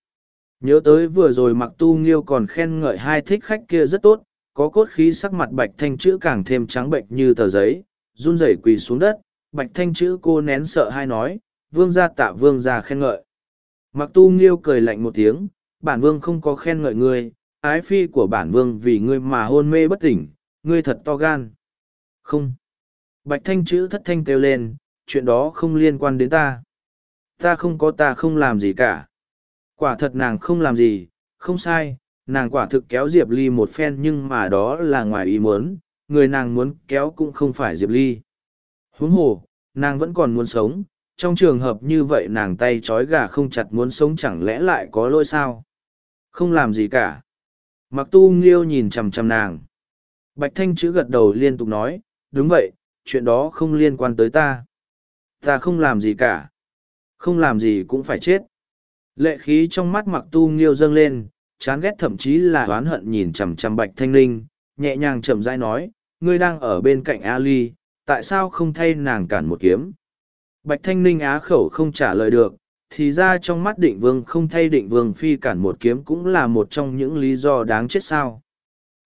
Nhớ tới vừa rồi mặc tu nghiêu còn khen ngợi hai thích khách kia rất tốt, có cốt khí sắc mặt bạch thanh chữ càng thêm trắng bệnh như tờ giấy, run rẩy quỳ xuống đất, bạch thanh chữ cô nén sợ hai nói, vương gia tạ vương gia khen ngợi. Mặc tu nghiêu cười lạnh một tiếng, bản vương không có khen ngợi ngươi, ái phi của bản vương vì ngươi mà hôn mê bất tỉnh, ngươi thật to gan. Không. Bạch Thanh chữ thất thanh kêu lên, chuyện đó không liên quan đến ta. Ta không có ta không làm gì cả. Quả thật nàng không làm gì, không sai, nàng quả thực kéo Diệp Ly một phen nhưng mà đó là ngoài ý muốn, người nàng muốn kéo cũng không phải Diệp Ly. Huống hồ, nàng vẫn còn muốn sống, trong trường hợp như vậy nàng tay trói gà không chặt muốn sống chẳng lẽ lại có lỗi sao không làm gì cả mặc tu nghiêu nhìn chằm chằm nàng bạch thanh chữ gật đầu liên tục nói đúng vậy chuyện đó không liên quan tới ta. Ta không làm gì cả. Không làm gì cũng phải chết. Lệ khí trong mắt mặc tu nghiêu dâng lên, chán ghét thậm chí là oán hận nhìn chằm chằm bạch thanh linh, nhẹ nhàng chậm rãi nói, ngươi đang ở bên cạnh ali, tại sao không thay nàng cản một kiếm? Bạch thanh Linh á khẩu không trả lời được, thì ra trong mắt định vương không thay định vương phi cản một kiếm cũng là một trong những lý do đáng chết sao?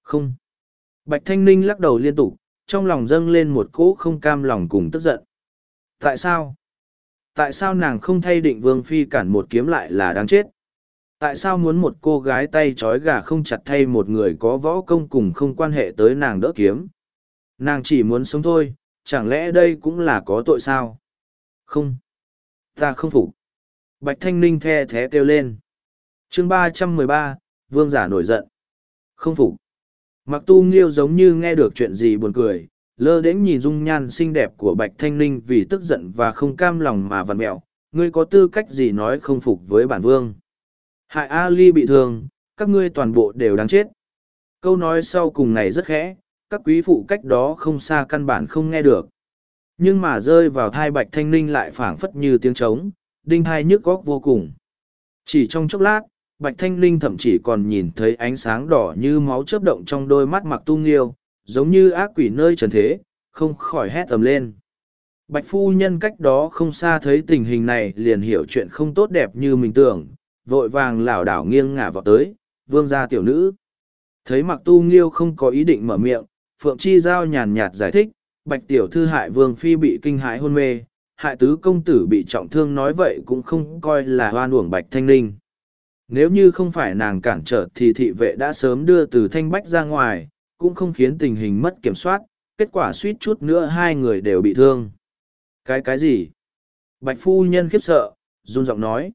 Không. Bạch thanh Linh lắc đầu liên tục trong lòng dâng lên một cỗ không cam lòng cùng tức giận. Tại sao? Tại sao nàng không thay định vương phi cản một kiếm lại là đáng chết? Tại sao muốn một cô gái tay trói gà không chặt thay một người có võ công cùng không quan hệ tới nàng đỡ kiếm? Nàng chỉ muốn sống thôi, chẳng lẽ đây cũng là có tội sao? Không. Ta không phục. Bạch thanh ninh the thế kêu lên. Chương ba trăm mười ba, vương giả nổi giận. Không phục mặc tu nghiêu giống như nghe được chuyện gì buồn cười, lơ đễnh nhìn dung nhan xinh đẹp của bạch thanh ninh vì tức giận và không cam lòng mà vằn mẹo. Ngươi có tư cách gì nói không phục với bản vương? Hại a ly bị thương, các ngươi toàn bộ đều đáng chết. Câu nói sau cùng này rất khẽ, các quý phụ cách đó không xa căn bản không nghe được. Nhưng mà rơi vào thai bạch thanh ninh lại phảng phất như tiếng trống, đinh hai nhức góc vô cùng. Chỉ trong chốc lát bạch thanh Linh thậm chí còn nhìn thấy ánh sáng đỏ như máu chớp động trong đôi mắt mặc tu nghiêu giống như ác quỷ nơi trần thế, không khỏi hét tầm lên. Bạch phu nhân cách đó không xa thấy tình hình này liền hiểu chuyện không tốt đẹp như mình tưởng, vội vàng lảo đảo nghiêng ngả vào tới, vương gia tiểu nữ. Thấy mặc tu nghiêu không có ý định mở miệng, phượng chi giao nhàn nhạt giải thích, bạch tiểu thư hại vương phi bị kinh hãi hôn mê, hại tứ công tử bị trọng thương nói vậy cũng không coi là hoan uổng bạch thanh linh nếu như không phải nàng cản trở thì thị vệ đã sớm đưa từ thanh bách ra ngoài cũng không khiến tình hình mất kiểm soát kết quả suýt chút nữa hai người đều bị thương. Cái cái gì? Bạch phu nhân khiếp sợ run giọng nói.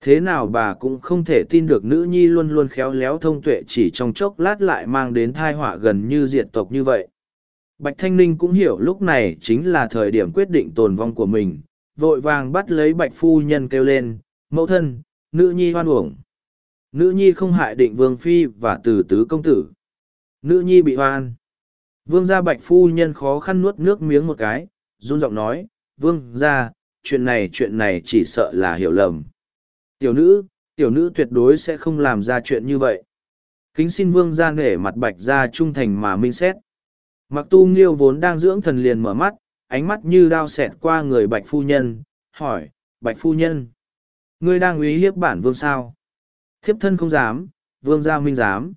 Thế nào bà cũng không thể tin được nữ nhi luôn luôn khéo léo thông tuệ chỉ trong chốc lát lại mang đến thai họa gần như diệt tộc như vậy. Bạch Thanh Ninh cũng hiểu lúc này chính là thời điểm quyết định tồn vong của mình, vội vàng bắt lấy Bạch Phu Nhân kêu lên, mẫu thân, nữ nhi hoan uổng. Nữ nhi không hại định vương phi và từ tứ công tử. Nữ nhi bị hoan. Vương gia Bạch Phu Nhân khó khăn nuốt nước miếng một cái, run giọng nói, vương gia, chuyện này chuyện này chỉ sợ là hiểu lầm. Tiểu nữ, tiểu nữ tuyệt đối sẽ không làm ra chuyện như vậy. Kính xin vương gia nể mặt Bạch gia trung thành mà minh xét Mặc tu nghiêu vốn đang dưỡng thần liền mở mắt, ánh mắt như đao xẹt qua người bạch phu nhân, hỏi, bạch phu nhân, ngươi đang uy hiếp bản vương sao? Thiếp thân không dám, vương gia minh dám.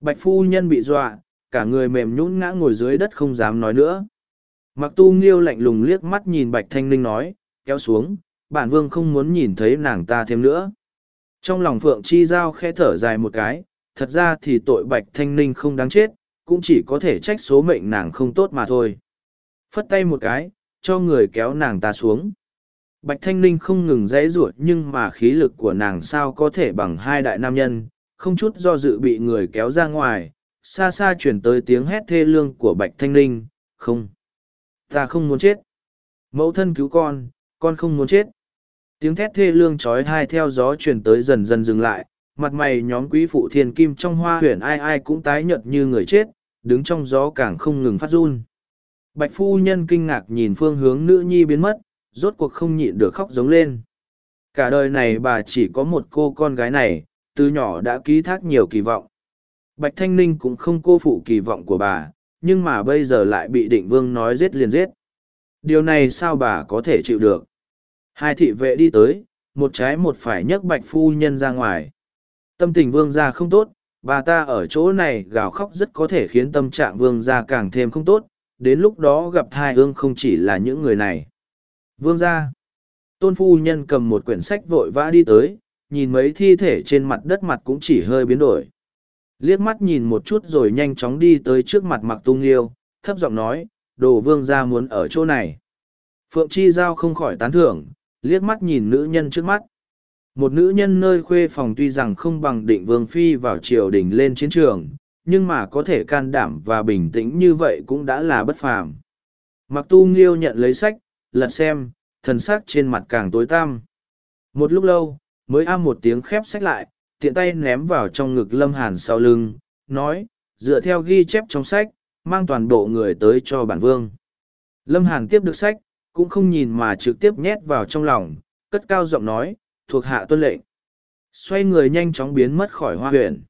Bạch phu nhân bị dọa, cả người mềm nhũn ngã ngồi dưới đất không dám nói nữa. Mặc tu nghiêu lạnh lùng liếc mắt nhìn bạch thanh ninh nói, kéo xuống, bản vương không muốn nhìn thấy nàng ta thêm nữa. Trong lòng phượng chi giao khe thở dài một cái, thật ra thì tội bạch thanh ninh không đáng chết, cũng chỉ có thể trách số mệnh nàng không tốt mà thôi. Phất tay một cái, cho người kéo nàng ta xuống. Bạch Thanh Ninh không ngừng dãy ruột nhưng mà khí lực của nàng sao có thể bằng hai đại nam nhân, không chút do dự bị người kéo ra ngoài, xa xa chuyển tới tiếng hét thê lương của Bạch Thanh Ninh, không, ta không muốn chết. Mẫu thân cứu con, con không muốn chết. Tiếng thét thê lương trói thai theo gió chuyển tới dần dần dừng lại, mặt mày nhóm quý phụ thiên kim trong hoa huyền ai ai cũng tái nhợt như người chết, đứng trong gió càng không ngừng phát run. Bạch phu nhân kinh ngạc nhìn phương hướng nữ nhi biến mất, rốt cuộc không nhịn được khóc giống lên. Cả đời này bà chỉ có một cô con gái này, từ nhỏ đã ký thác nhiều kỳ vọng. Bạch Thanh Ninh cũng không cô phụ kỳ vọng của bà, nhưng mà bây giờ lại bị định vương nói giết liền giết. Điều này sao bà có thể chịu được? Hai thị vệ đi tới, một trái một phải nhấc bạch phu nhân ra ngoài. Tâm tình vương gia không tốt, bà ta ở chỗ này gào khóc rất có thể khiến tâm trạng vương gia càng thêm không tốt, đến lúc đó gặp thai ương không chỉ là những người này. Vương gia, tôn phu nhân cầm một quyển sách vội vã đi tới, nhìn mấy thi thể trên mặt đất mặt cũng chỉ hơi biến đổi. Liếc mắt nhìn một chút rồi nhanh chóng đi tới trước mặt mặc tung liêu, thấp giọng nói, đồ vương gia muốn ở chỗ này. Phượng Chi Giao không khỏi tán thưởng, liếc mắt nhìn nữ nhân trước mắt. Một nữ nhân nơi khuê phòng tuy rằng không bằng định vương phi vào triều đình lên chiến trường, nhưng mà có thể can đảm và bình tĩnh như vậy cũng đã là bất phàm. Mặc tu nghiêu nhận lấy sách, lật xem, thần sắc trên mặt càng tối tăm. Một lúc lâu, mới am một tiếng khép sách lại, tiện tay ném vào trong ngực Lâm Hàn sau lưng, nói, dựa theo ghi chép trong sách, mang toàn bộ người tới cho bản vương. Lâm Hàn tiếp được sách, cũng không nhìn mà trực tiếp nhét vào trong lòng, cất cao giọng nói, thuộc hạ tuân lệnh. Xoay người nhanh chóng biến mất khỏi hoa huyện.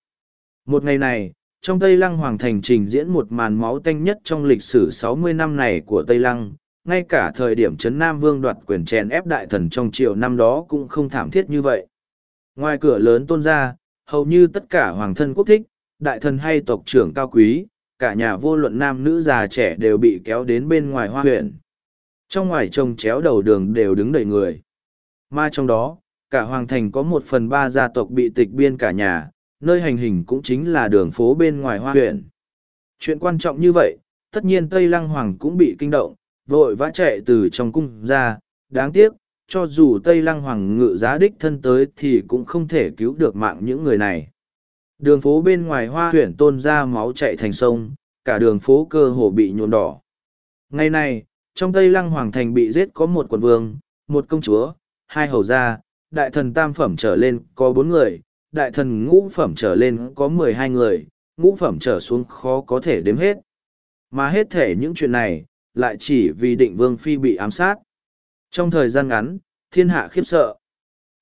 Một ngày này, trong Tây Lăng Hoàng Thành trình diễn một màn máu tanh nhất trong lịch sử 60 năm này của Tây Lăng, ngay cả thời điểm Trấn Nam Vương đoạt quyền chèn ép đại thần trong triều năm đó cũng không thảm thiết như vậy. Ngoài cửa lớn tôn ra, hầu như tất cả hoàng thân quốc thích, đại thần hay tộc trưởng cao quý, cả nhà vô luận nam nữ già trẻ đều bị kéo đến bên ngoài hoa huyện. Trong ngoài trông chéo đầu đường đều đứng đầy người. Mà trong đó, cả hoàng thành có một phần ba gia tộc bị tịch biên cả nhà, nơi hành hình cũng chính là đường phố bên ngoài hoa huyện. Chuyện quan trọng như vậy, tất nhiên Tây Lăng Hoàng cũng bị kinh động, vội vã chạy từ trong cung ra, đáng tiếc, cho dù Tây Lăng Hoàng ngự giá đích thân tới thì cũng không thể cứu được mạng những người này. Đường phố bên ngoài hoa huyện tôn ra máu chạy thành sông, cả đường phố cơ hồ bị nhuộm đỏ. Ngày nay, trong Tây Lăng Hoàng Thành bị giết có một quận vương, một công chúa, hai hầu gia, đại thần tam phẩm trở lên có bốn người, đại thần ngũ phẩm trở lên có mười hai người, ngũ phẩm trở xuống khó có thể đếm hết. Mà hết thể những chuyện này, lại chỉ vì định vương phi bị ám sát. Trong thời gian ngắn, thiên hạ khiếp sợ.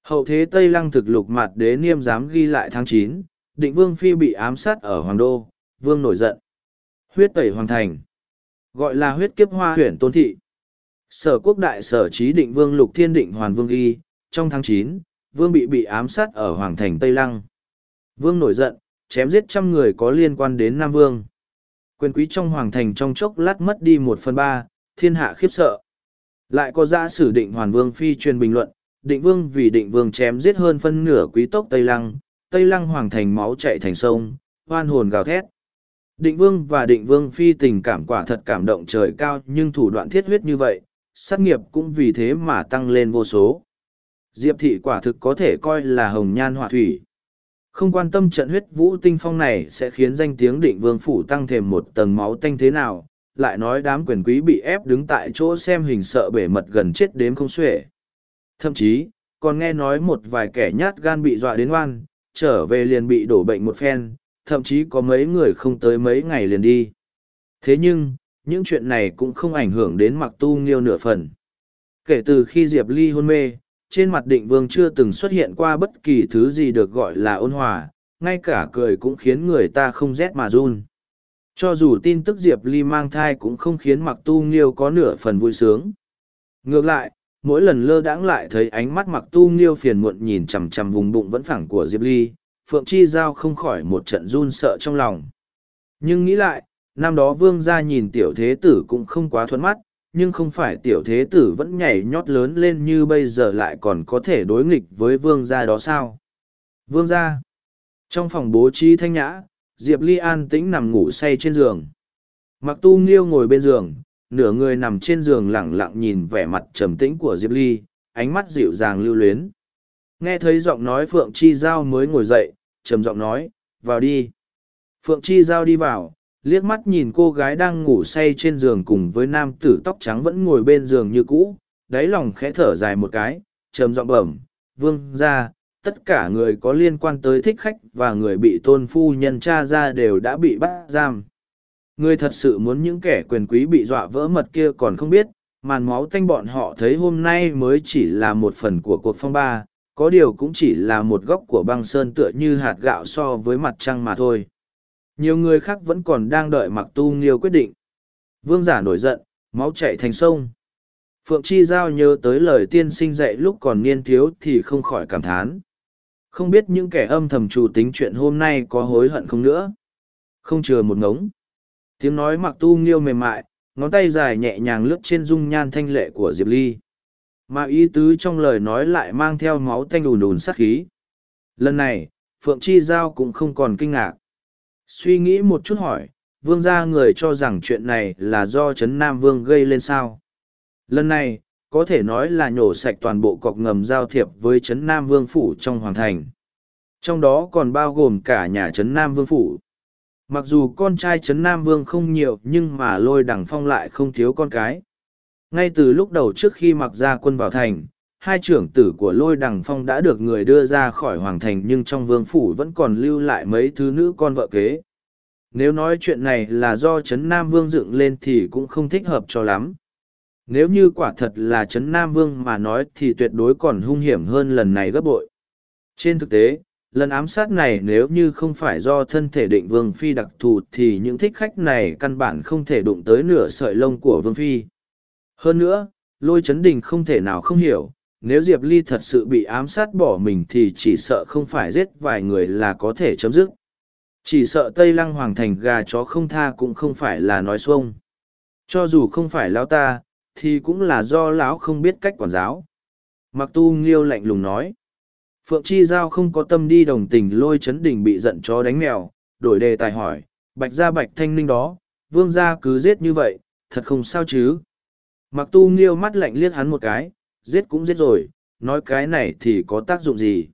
Hậu thế Tây Lăng thực lục mặt đế niêm dám ghi lại tháng chín, định vương phi bị ám sát ở Hoàng Đô, vương nổi giận. Huyết tẩy Hoàng Thành. Gọi là huyết kiếp hoa huyển tôn thị. Sở quốc đại sở trí định vương lục thiên định hoàn vương ghi, trong tháng chín, vương bị bị ám sát ở Hoàng Thành Tây Lăng. Vương nổi giận, chém giết trăm người có liên quan đến Nam Vương. Quyền quý trong Hoàng Thành trong chốc lát mất đi một phần ba, thiên hạ khiếp sợ. Lại có giã sử định Hoàn Vương phi truyền bình luận, định vương vì định vương chém giết hơn phân nửa quý tốc Tây Lăng, Tây Lăng Hoàng Thành máu chạy thành sông, hoan hồn gào thét. Định vương và định vương phi tình cảm quả thật cảm động trời cao nhưng thủ đoạn thiết huyết như vậy, sát nghiệp cũng vì thế mà tăng lên vô số. Diệp thị quả thực có thể coi là hồng nhan họa thủy. Không quan tâm trận huyết vũ tinh phong này sẽ khiến danh tiếng định vương phủ tăng thêm một tầng máu tanh thế nào, lại nói đám quyền quý bị ép đứng tại chỗ xem hình sợ bể mật gần chết đếm không xuể. Thậm chí, còn nghe nói một vài kẻ nhát gan bị dọa đến oan, trở về liền bị đổ bệnh một phen, thậm chí có mấy người không tới mấy ngày liền đi. Thế nhưng, những chuyện này cũng không ảnh hưởng đến mặc tu nghiêu nửa phần. Kể từ khi Diệp Ly hôn mê, trên mặt định vương chưa từng xuất hiện qua bất kỳ thứ gì được gọi là ôn hòa, ngay cả cười cũng khiến người ta không rét mà run. Cho dù tin tức Diệp Ly mang thai cũng không khiến mặc tu nghiêu có nửa phần vui sướng. Ngược lại, mỗi lần lơ đãng lại thấy ánh mắt mặc tu nghiêu phiền muộn nhìn chằm chằm vùng bụng vẫn phẳng của Diệp Ly, Phượng Chi Giao không khỏi một trận run sợ trong lòng. Nhưng nghĩ lại, năm đó vương gia nhìn tiểu thế tử cũng không quá thuận mắt, nhưng không phải tiểu thế tử vẫn nhảy nhót lớn lên như bây giờ lại còn có thể đối nghịch với vương gia đó sao. Vương gia. Trong phòng bố trí thanh nhã, Diệp Ly an tĩnh nằm ngủ say trên giường. Mặc tu nghiêu ngồi bên giường, nửa người nằm trên giường lẳng lặng nhìn vẻ mặt trầm tĩnh của Diệp Ly, ánh mắt dịu dàng lưu luyến. Nghe thấy giọng nói Phượng Chi Giao mới ngồi dậy, trầm giọng nói, vào đi. Phượng Chi Giao đi vào, liếc mắt nhìn cô gái đang ngủ say trên giường cùng với nam tử tóc trắng vẫn ngồi bên giường như cũ, đáy lòng khẽ thở dài một cái, trầm giọng bẩm, vương ra, tất cả người có liên quan tới thích khách và người bị tôn phu nhân cha ra đều đã bị bắt giam. Người thật sự muốn những kẻ quyền quý bị dọa vỡ mật kia còn không biết, màn máu tanh bọn họ thấy hôm nay mới chỉ là một phần của cuộc phong ba, có điều cũng chỉ là một góc của băng sơn tựa như hạt gạo so với mặt trăng mà thôi. Nhiều người khác vẫn còn đang đợi mặc tu nghiêu quyết định. Vương giả nổi giận, máu chạy thành sông. Phượng Chi Giao nhớ tới lời tiên sinh dạy lúc còn niên thiếu thì không khỏi cảm thán. Không biết những kẻ âm thầm chủ tính chuyện hôm nay có hối hận không nữa. Không chừa một ngống. Tiếng nói mặc tu nghiêu mềm mại, ngón tay dài nhẹ nhàng lướt trên dung nhan thanh lệ của Diệp Ly. Mà ý tứ trong lời nói lại mang theo máu tanh ùn ùn sát khí. Lần này, Phượng Chi Giao cũng không còn kinh ngạc. Suy nghĩ một chút hỏi, vương gia người cho rằng chuyện này là do Trấn Nam Vương gây lên sao. Lần này, có thể nói là nhổ sạch toàn bộ cọc ngầm giao thiệp với Trấn Nam Vương Phủ trong Hoàng Thành. Trong đó còn bao gồm cả nhà Trấn Nam Vương Phủ. Mặc dù con trai Trấn Nam Vương không nhiều nhưng mà lôi đằng phong lại không thiếu con cái. Ngay từ lúc đầu trước khi mặc ra quân vào thành, hai trưởng tử của lôi đằng phong đã được người đưa ra khỏi hoàng thành nhưng trong vương phủ vẫn còn lưu lại mấy thứ nữ con vợ kế. Nếu nói chuyện này là do Trấn Nam Vương dựng lên thì cũng không thích hợp cho lắm. Nếu như quả thật là Trấn Nam Vương mà nói thì tuyệt đối còn hung hiểm hơn lần này gấp bội. Trên thực tế, lần ám sát này nếu như không phải do thân thể định Vương Phi đặc thù thì những thích khách này căn bản không thể đụng tới nửa sợi lông của Vương Phi. Hơn nữa, lôi Trấn đình không thể nào không hiểu, nếu Diệp Ly thật sự bị ám sát bỏ mình thì chỉ sợ không phải giết vài người là có thể chấm dứt. Chỉ sợ Tây Lăng Hoàng thành gà chó không tha cũng không phải là nói xuông. Cho dù không phải lão ta, thì cũng là do lão không biết cách quản giáo. Mặc tu nghiêu lạnh lùng nói. Phượng Chi Giao không có tâm đi đồng tình lôi chấn đình bị giận chó đánh mèo, đổi đề tài hỏi, bạch gia bạch thanh ninh đó, vương gia cứ giết như vậy, thật không sao chứ. Mặc tu nghiêu mắt lạnh liếc hắn một cái, giết cũng giết rồi, nói cái này thì có tác dụng gì.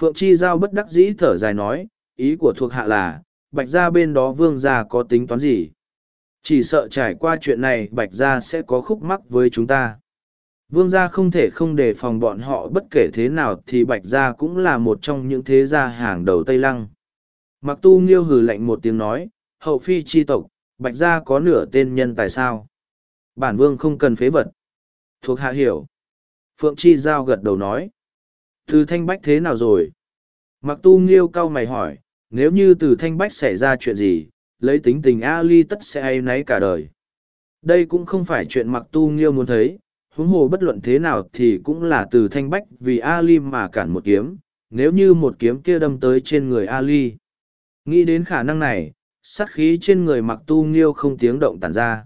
Phượng Chi Giao bất đắc dĩ thở dài nói, ý của thuộc hạ là, bạch gia bên đó vương gia có tính toán gì. Chỉ sợ trải qua chuyện này bạch gia sẽ có khúc mắc với chúng ta. Vương gia không thể không đề phòng bọn họ bất kể thế nào thì bạch gia cũng là một trong những thế gia hàng đầu Tây Lăng. Mặc tu nghiêu hừ lạnh một tiếng nói, hậu phi chi tộc, bạch gia có nửa tên nhân tại sao? Bản vương không cần phế vật. Thuộc hạ hiểu. Phượng Chi Giao gật đầu nói. Từ thanh bách thế nào rồi? Mặc tu nghiêu cau mày hỏi, nếu như từ thanh bách xảy ra chuyện gì, lấy tính tình Ali tất sẽ ai nấy cả đời. Đây cũng không phải chuyện mặc tu nghiêu muốn thấy, huống hồ bất luận thế nào thì cũng là từ thanh bách vì Ali mà cản một kiếm, nếu như một kiếm kia đâm tới trên người Ali. Nghĩ đến khả năng này, sát khí trên người mặc tu nghiêu không tiếng động tản ra.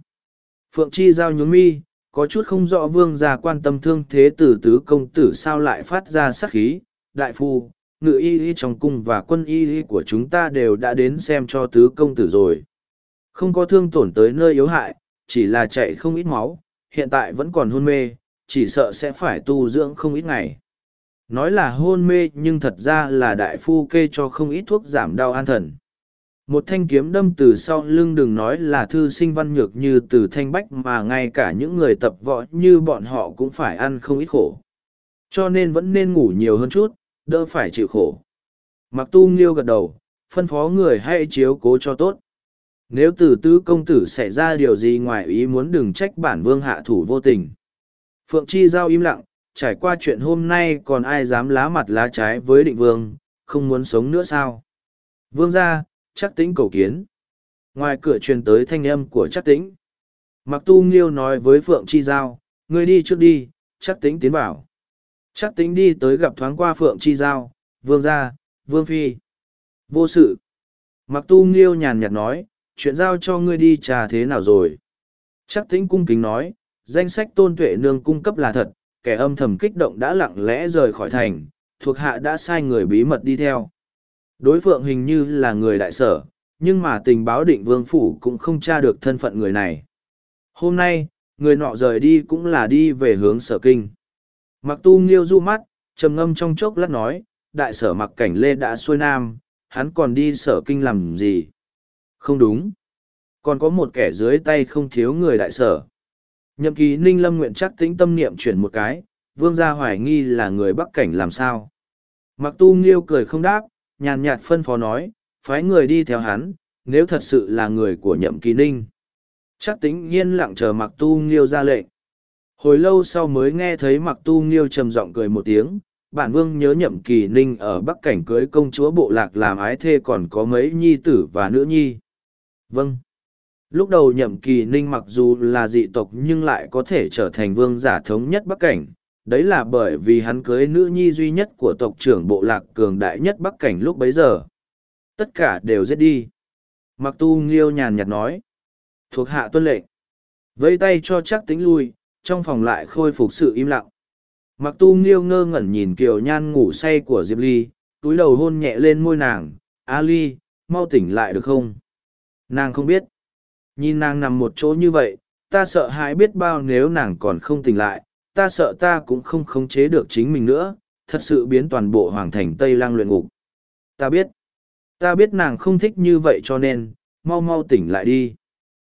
Phượng Chi giao nhún mi, có chút không rõ vương gia quan tâm thương thế tử tứ công tử sao lại phát ra sát khí. Đại phu, ngự y y trong cung và quân y y của chúng ta đều đã đến xem cho tứ công tử rồi. Không có thương tổn tới nơi yếu hại, chỉ là chạy không ít máu, hiện tại vẫn còn hôn mê, chỉ sợ sẽ phải tu dưỡng không ít ngày. Nói là hôn mê nhưng thật ra là đại phu kê cho không ít thuốc giảm đau an thần một thanh kiếm đâm từ sau lưng đừng nói là thư sinh văn nhược như từ thanh bách mà ngay cả những người tập võ như bọn họ cũng phải ăn không ít khổ. Cho nên vẫn nên ngủ nhiều hơn chút, đỡ phải chịu khổ. Mặc tu nghiêu gật đầu, phân phó người hãy chiếu cố cho tốt. Nếu từ tứ công tử xảy ra điều gì ngoài ý muốn đừng trách bản vương hạ thủ vô tình. Phượng chi giao im lặng, trải qua chuyện hôm nay còn ai dám lá mặt lá trái với định vương, không muốn sống nữa sao? Vương ra chắc tĩnh cầu kiến. Ngoài cửa truyền tới thanh âm của chắc tĩnh. Mặc tu nghiêu nói với Phượng Chi Giao, ngươi đi trước đi, chắc tĩnh tiến vào. Chắc tĩnh đi tới gặp thoáng qua Phượng Chi Giao, vương gia, vương phi. Vô sự. Mặc tu nghiêu nhàn nhạt nói, chuyện giao cho ngươi đi trà thế nào rồi. Chắc tĩnh cung kính nói, danh sách tôn tuệ nương cung cấp là thật, kẻ âm thầm kích động đã lặng lẽ rời khỏi thành, thuộc hạ đã sai người bí mật đi theo. Đối phượng hình như là người đại sở, nhưng mà tình báo định vương phủ cũng không tra được thân phận người này. Hôm nay, người nọ rời đi cũng là đi về hướng sở kinh. Mặc tu nghiêu du mắt, trầm ngâm trong chốc lát nói, đại sở mặc cảnh lê đã xuôi nam, hắn còn đi sở kinh làm gì? Không đúng. Còn có một kẻ dưới tay không thiếu người đại sở. Nhậm ký ninh lâm nguyện chắc tĩnh tâm niệm chuyển một cái, vương gia hoài nghi là người bắc cảnh làm sao. Mặc tu nghiêu cười không đáp, nhàn nhạt phân phó nói, phái người đi theo hắn, nếu thật sự là người của nhậm kỳ ninh. Chắc tính nhiên lặng chờ mặc tu nghiêu ra lệnh. Hồi lâu sau mới nghe thấy mặc tu nghiêu trầm giọng cười một tiếng, bản vương nhớ nhậm kỳ ninh ở bắc cảnh cưới công chúa bộ lạc làm ái thê còn có mấy nhi tử và nữ nhi. Vâng. Lúc đầu nhậm kỳ ninh mặc dù là dị tộc nhưng lại có thể trở thành vương giả thống nhất bắc cảnh, đấy là bởi vì hắn cưới nữ nhi duy nhất của tộc trưởng bộ lạc cường đại nhất bắc cảnh lúc bấy giờ. Tất cả đều giết đi. Mặc tu nghiêu nhàn nhạt nói. Thuộc hạ tuân lệnh. Vẫy tay cho chắc tính lui, trong phòng lại khôi phục sự im lặng. Mặc tu nghiêu ngơ ngẩn nhìn kiều nhan ngủ say của diệp ly, túi đầu hôn nhẹ lên môi nàng. A ly, mau tỉnh lại được không? Nàng không biết. Nhìn nàng nằm một chỗ như vậy, ta sợ hãi biết bao nếu nàng còn không tỉnh lại ta sợ ta cũng không khống chế được chính mình nữa, thật sự biến toàn bộ hoàng thành Tây Lang luyện ngục. Ta biết, ta biết nàng không thích như vậy cho nên, mau mau tỉnh lại đi.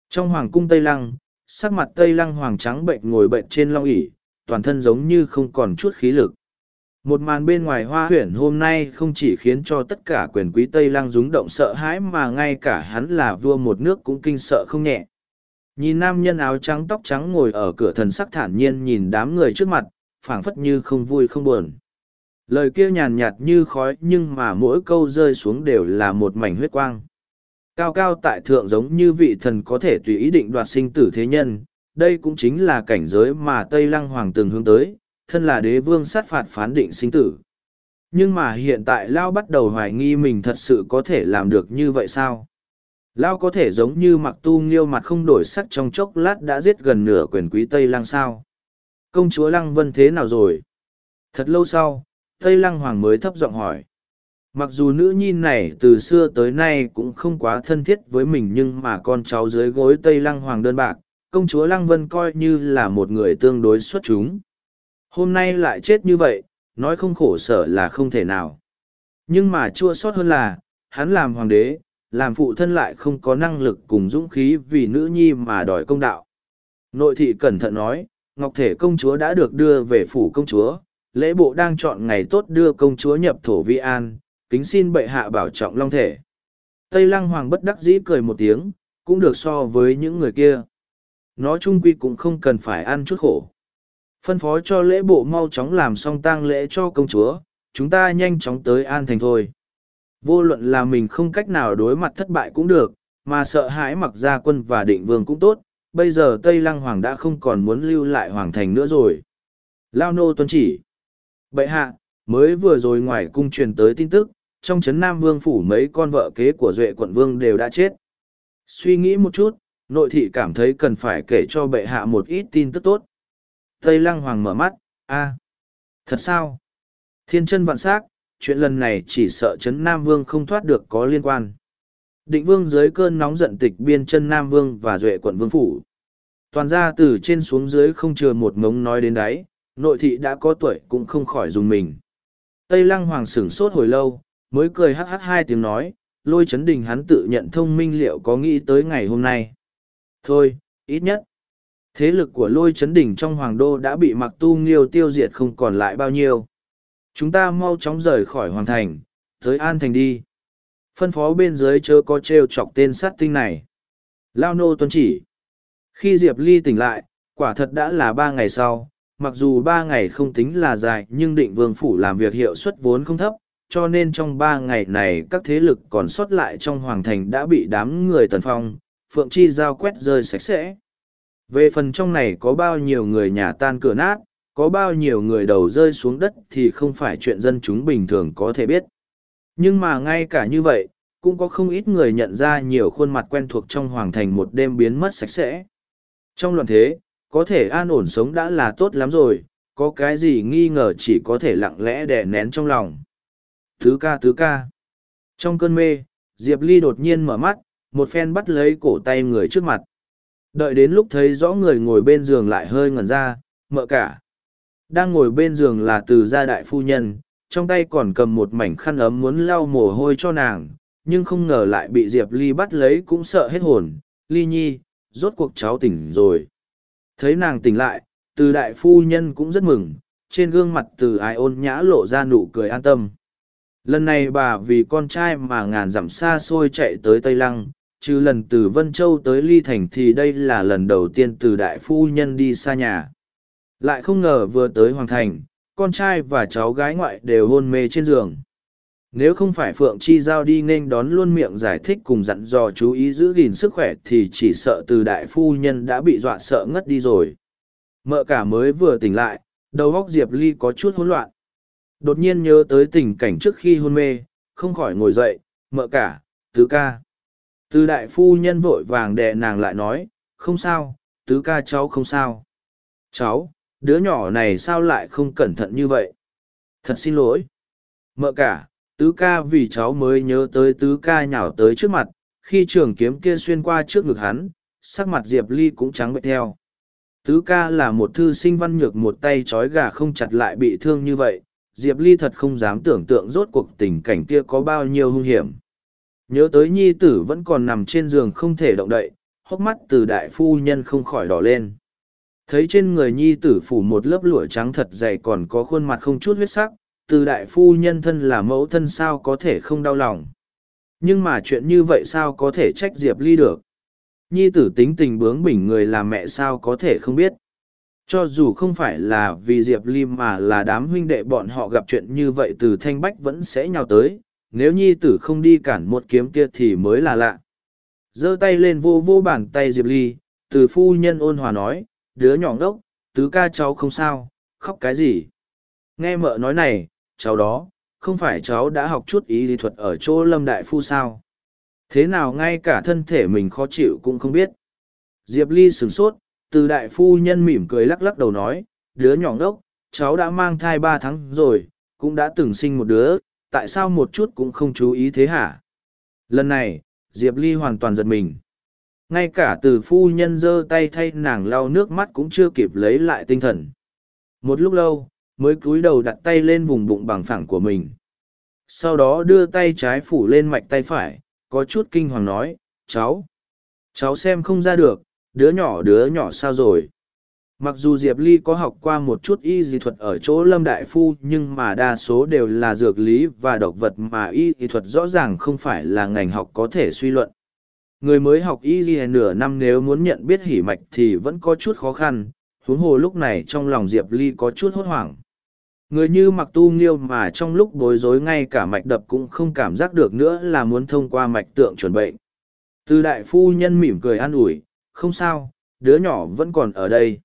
Trong hoàng cung Tây Lăng, sắc mặt tây lăng hoàng trắng bệnh ngồi bệnh trên long ỷ toàn thân giống như không còn chút khí lực một màn bên ngoài hoa huyển hôm nay không chỉ khiến cho tất cả quyền quý tây lăng rúng động sợ hãi mà ngay cả hắn là vua một nước cũng kinh sợ không nhẹ nhìn nam nhân áo trắng tóc trắng ngồi ở cửa thần sắc thản nhiên nhìn đám người trước mặt, phảng phất như không vui không buồn. Lời kia nhàn nhạt như khói nhưng mà mỗi câu rơi xuống đều là một mảnh huyết quang. Cao cao tại thượng giống như vị thần có thể tùy ý định đoạt sinh tử thế nhân, đây cũng chính là cảnh giới mà tây lăng hoàng từng hướng tới, thân là đế vương sát phạt phán định sinh tử. Nhưng mà hiện tại lao bắt đầu hoài nghi mình thật sự có thể làm được như vậy sao? Lao có thể giống như mặc tu nghiêu mặt không đổi sắc trong chốc lát đã giết gần nửa quyền quý tây lăng sao? Công chúa lăng vân thế nào rồi? Thật lâu sau, tây lăng hoàng mới thấp giọng hỏi. Mặc dù nữ nhi này từ xưa tới nay cũng không quá thân thiết với mình nhưng mà con cháu dưới gối tây lăng hoàng đơn bạc, công chúa lăng vân coi như là một người tương đối xuất chúng. Hôm nay lại chết như vậy, nói không khổ sở là không thể nào. Nhưng mà chua sót hơn là, hắn làm hoàng đế làm phụ thân lại không có năng lực cùng dũng khí vì nữ nhi mà đòi công đạo. Nội thị cẩn thận nói, ngọc thể công chúa đã được đưa về phủ công chúa, lễ bộ đang chọn ngày tốt đưa công chúa nhập thổ vi an, kính xin bệ hạ bảo trọng long thể. Tây lăng hoàng bất đắc dĩ cười một tiếng, cũng được so với những người kia. Nó trung quy cũng không cần phải ăn chút khổ. Phân phó cho lễ bộ mau chóng làm xong tang lễ cho công chúa, chúng ta nhanh chóng tới an thành thôi vô luận là mình không cách nào đối mặt thất bại cũng được, mà sợ hãi mặc gia quân và định vương cũng tốt, bây giờ tây lăng hoàng đã không còn muốn lưu lại hoàng thành nữa rồi. Lao nô tuân chỉ. Bệ hạ, mới vừa rồi ngoài cung truyền tới tin tức, trong trấn nam vương phủ mấy con vợ kế của duệ quận vương đều đã chết. Suy nghĩ một chút, nội thị cảm thấy cần phải kể cho bệ hạ một ít tin tức tốt. Tây lăng hoàng mở mắt, a, thật sao? Thiên chân vạn sắc chuyện lần này chỉ sợ trấn nam vương không thoát được có liên quan. Định vương dưới cơn nóng giận tịch biên chân nam vương và duệ quận vương phủ. Toàn ra từ trên xuống dưới không chừa một ngống nói đến đáy nội thị đã có tuổi cũng không khỏi dùng mình. Tây lăng hoàng sửng sốt hồi lâu, mới cười hh hai tiếng nói, lôi chấn đình hắn tự nhận thông minh liệu có nghĩ tới ngày hôm nay. Thôi, ít nhất, thế lực của lôi chấn đình trong hoàng đô đã bị mặc tu nghiêu tiêu diệt không còn lại bao nhiêu chúng ta mau chóng rời khỏi hoàng thành, tới an thành đi. Phân phó bên dưới chớ có t r e o chọc tên sát tinh này. Lao nô tuân chỉ. Khi diệp ly tỉnh lại, quả thật đã là ba ngày sau. Mặc dù ba ngày không tính là dài, nhưng định vương phủ làm việc hiệu suất vốn không thấp, cho nên trong ba ngày này các thế lực còn sót lại trong hoàng thành đã bị đám người tần phong, phượng chi giao quét rơi sạch sẽ. Về phần trong này có bao nhiêu người nhà tan cửa nát có bao nhiêu người đầu rơi xuống đất thì không phải chuyện dân chúng bình thường có thể biết nhưng mà ngay cả như vậy cũng có không ít người nhận ra nhiều khuôn mặt quen thuộc trong hoàng thành một đêm biến mất sạch sẽ trong loạn thế có thể an ổn sống đã là tốt lắm rồi có cái gì nghi ngờ chỉ có thể lặng lẽ đè nén trong lòng Thứ ca thứ ca. Trong cơn mê, Diệp Ly đột nhiên mở mắt, một phen bắt lấy cổ tay người trước mặt. Đợi đến lúc thấy rõ người ngồi bên giường lại hơi ngẩn ra, mợ cả. Đang ngồi bên giường là từ gia đại phu nhân, trong tay còn cầm một mảnh khăn ấm muốn lau mồ hôi cho nàng, nhưng không ngờ lại bị Diệp Ly bắt lấy cũng sợ hết hồn. Ly nhi, rốt cuộc cháu tỉnh rồi. Thấy nàng tỉnh lại, từ đại phu nhân cũng rất mừng, trên gương mặt từ ai ôn nhã lộ ra nụ cười an tâm lần này bà vì con trai mà ngàn dặm xa xôi chạy tới tây lăng trừ lần từ vân châu tới ly thành thì đây là lần đầu tiên từ đại phu nhân đi xa nhà lại không ngờ vừa tới hoàng thành, con trai và cháu gái ngoại đều hôn mê trên giường. Nếu không phải phượng chi giao đi nên đón luôn miệng giải thích cùng dặn dò chú ý giữ gìn sức khỏe thì chỉ sợ từ đại phu nhân đã bị dọa sợ ngất đi rồi. Mợ cả mới vừa tỉnh lại, đầu óc diệp ly có chút hỗn loạn. Đột nhiên nhớ tới tình cảnh trước khi hôn mê, không khỏi ngồi dậy, mợ cả, tứ ca. Từ đại phu nhân vội vàng đè nàng lại nói, không sao, tứ ca cháu không sao. Cháu? Đứa nhỏ này sao lại không cẩn thận như vậy thật xin lỗi mợ cả tứ ca vì cháu mới nhớ tới tứ ca nhào tới trước mặt khi trường kiếm kia xuyên qua trước ngực hắn sắc mặt diệp ly cũng trắng bệch theo tứ ca là một thư sinh văn nhược một tay trói gà không chặt lại bị thương như vậy Diệp Ly thật không dám tưởng tượng rốt cuộc tình cảnh kia có bao nhiêu hung hiểm. Nhớ tới nhi tử vẫn còn nằm trên giường không thể động đậy, hốc mắt từ đại phu nhân không khỏi đỏ lên. Thấy trên người nhi tử phủ một lớp lụa trắng thật dày còn có khuôn mặt không chút huyết sắc, từ đại phu nhân thân là mẫu thân sao có thể không đau lòng. Nhưng mà chuyện như vậy sao có thể trách Diệp Ly được. Nhi tử tính tình bướng bỉnh người làm mẹ sao có thể không biết. Cho dù không phải là vì Diệp Ly mà là đám huynh đệ bọn họ gặp chuyện như vậy từ Thanh Bách vẫn sẽ nhào tới, nếu nhi tử không đi cản một kiếm kia thì mới là lạ. giơ tay lên vô vô bàn tay Diệp Ly, từ phu nhân ôn hòa nói, đứa nhỏ ngốc, tứ ca cháu không sao, khóc cái gì. Nghe mợ nói này, cháu đó, không phải cháu đã học chút ý lý thuật ở chỗ lâm đại phu sao. Thế nào ngay cả thân thể mình khó chịu cũng không biết. Diệp Ly sửng sốt, từ đại phu nhân mỉm cười lắc lắc đầu nói, đứa nhỏ ngốc, cháu đã mang thai ba tháng rồi, cũng đã từng sinh một đứa, tại sao một chút cũng không chú ý thế hả? Lần này, Diệp Ly hoàn toàn giật mình. Ngay cả từ phu nhân giơ tay thay nàng lau nước mắt cũng chưa kịp lấy lại tinh thần. Một lúc lâu, mới cúi đầu đặt tay lên vùng bụng bằng phẳng của mình. Sau đó đưa tay trái phủ lên mạch tay phải, có chút kinh hoàng nói, cháu, cháu xem không ra được, đứa nhỏ đứa nhỏ sao rồi. Mặc dù Diệp Ly có học qua một chút y dị thuật ở chỗ Lâm Đại Phu nhưng mà đa số đều là dược lý và độc vật mà y dị thuật rõ ràng không phải là ngành học có thể suy luận. Người mới học y dị nửa năm nếu muốn nhận biết hỉ mạch thì vẫn có chút khó khăn, huống hồ lúc này trong lòng Diệp Ly có chút hốt hoảng. Người như mặc tu nghiêu mà trong lúc bối rối ngay cả mạch đập cũng không cảm giác được nữa là muốn thông qua mạch tượng chuẩn bệnh. Từ đại phu nhân mỉm cười an ủi, không sao, đứa nhỏ vẫn còn ở đây.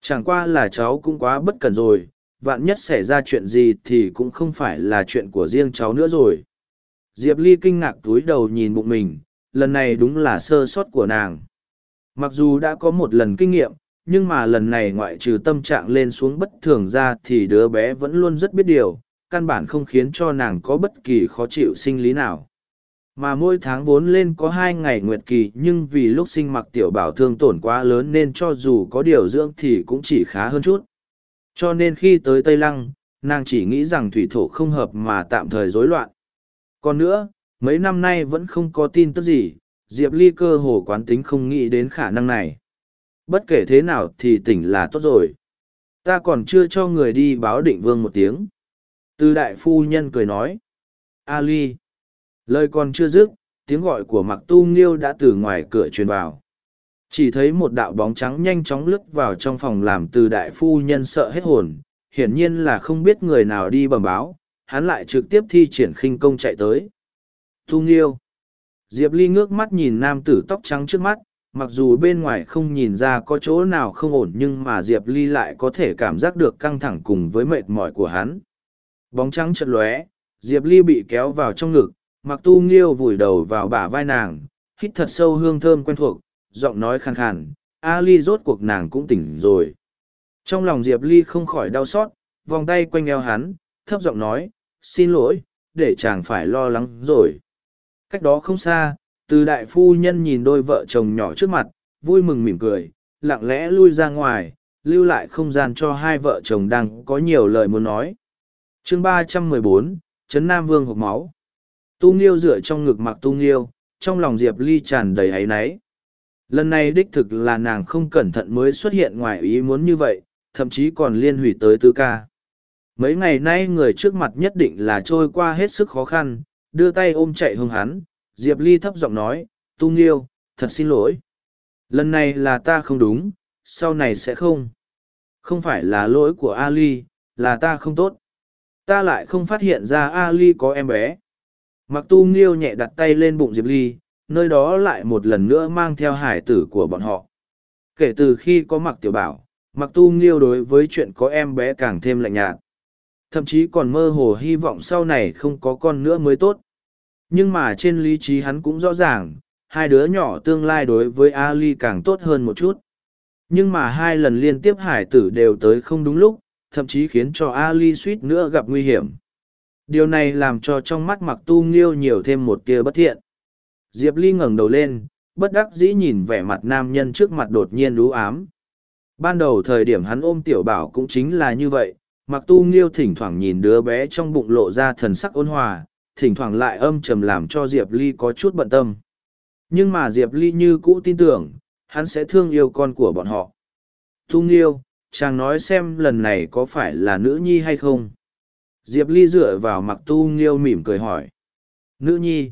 Chẳng qua là cháu cũng quá bất cần rồi, vạn nhất xảy ra chuyện gì thì cũng không phải là chuyện của riêng cháu nữa rồi. Diệp Ly kinh ngạc túi đầu nhìn bụng mình, lần này đúng là sơ sót của nàng. Mặc dù đã có một lần kinh nghiệm, nhưng mà lần này ngoại trừ tâm trạng lên xuống bất thường ra thì đứa bé vẫn luôn rất biết điều, căn bản không khiến cho nàng có bất kỳ khó chịu sinh lý nào. Mà mỗi tháng vốn lên có hai ngày nguyệt kỳ nhưng vì lúc sinh mặc tiểu bảo thương tổn quá lớn nên cho dù có điều dưỡng thì cũng chỉ khá hơn chút. Cho nên khi tới Tây Lăng, nàng chỉ nghĩ rằng thủy thổ không hợp mà tạm thời rối loạn. Còn nữa, mấy năm nay vẫn không có tin tức gì, Diệp Ly cơ hồ quán tính không nghĩ đến khả năng này. Bất kể thế nào thì tỉnh là tốt rồi. Ta còn chưa cho người đi báo định vương một tiếng. Từ đại phu nhân cười nói. A Ly, Lời còn chưa dứt, tiếng gọi của mặc tu nghiêu đã từ ngoài cửa truyền vào. Chỉ thấy một đạo bóng trắng nhanh chóng lướt vào trong phòng làm từ đại phu nhân sợ hết hồn, hiển nhiên là không biết người nào đi bẩm báo, hắn lại trực tiếp thi triển khinh công chạy tới. Tu nghiêu. Diệp Ly ngước mắt nhìn nam tử tóc trắng trước mắt, mặc dù bên ngoài không nhìn ra có chỗ nào không ổn nhưng mà diệp ly lại có thể cảm giác được căng thẳng cùng với mệt mỏi của hắn. Bóng trắng chật lóe diệp ly bị kéo vào trong ngực mặc tu nghiêu vùi đầu vào bả vai nàng hít thật sâu hương thơm quen thuộc giọng nói khàn khàn a ly rốt cuộc nàng cũng tỉnh rồi. Trong lòng diệp ly không khỏi đau xót vòng tay quanh eo hắn thấp giọng nói xin lỗi để chàng phải lo lắng rồi cách đó không xa, từ đại phu nhân nhìn đôi vợ chồng nhỏ trước mặt, vui mừng mỉm cười, lặng lẽ lui ra ngoài, lưu lại không gian cho hai vợ chồng đang có nhiều lời muốn nói. Chương ba trăm mười bốn, trấn nam vương hộp máu. Tu nghiêu dựa trong ngực mặc tu nghiêu, trong lòng diệp ly tràn đầy áy náy. Lần này đích thực là nàng không cẩn thận mới xuất hiện ngoài ý muốn như vậy, thậm chí còn liên hủy tới tư ca. Mấy ngày nay người trước mặt nhất định là trôi qua hết sức khó khăn đưa tay ôm chạy hướng hắn Diệp Ly thấp giọng nói, Tu Nghiêu, thật xin lỗi. Lần này là ta không đúng, sau này sẽ không. Không phải là lỗi của Ali, là ta không tốt. Ta lại không phát hiện ra Ali có em bé. Mặc Tu Nghiêu nhẹ đặt tay lên bụng Diệp Ly, nơi đó lại một lần nữa mang theo hải tử của bọn họ. Kể từ khi có mặc tiểu bảo, mặc tu nghiêu đối với chuyện có em bé càng thêm lạnh nhạt. Thậm chí còn mơ hồ hy vọng sau này không có con nữa mới tốt nhưng mà trên lý trí hắn cũng rõ ràng, hai đứa nhỏ tương lai đối với ali càng tốt hơn một chút. Nhưng mà hai lần liên tiếp hải tử đều tới không đúng lúc, thậm chí khiến cho ali suýt nữa gặp nguy hiểm. Điều này làm cho trong mắt mặc tu nghiêu nhiều thêm một tia bất thiện. Diệp ly ngẩng đầu lên, bất đắc dĩ nhìn vẻ mặt nam nhân trước mặt đột nhiên lú ám. Ban đầu thời điểm hắn ôm tiểu bảo cũng chính là như vậy mặc tu nghiêu thỉnh thoảng nhìn đứa bé trong bụng lộ ra thần sắc ôn hòa thỉnh thoảng lại âm trầm làm cho Diệp Ly có chút bận tâm. Nhưng mà Diệp Ly như cũ tin tưởng, hắn sẽ thương yêu con của bọn họ. Tu Nghiêu, chàng nói xem lần này có phải là nữ nhi hay không? Diệp Ly dựa vào mặc Tu Nghiêu mỉm cười hỏi. Nữ nhi.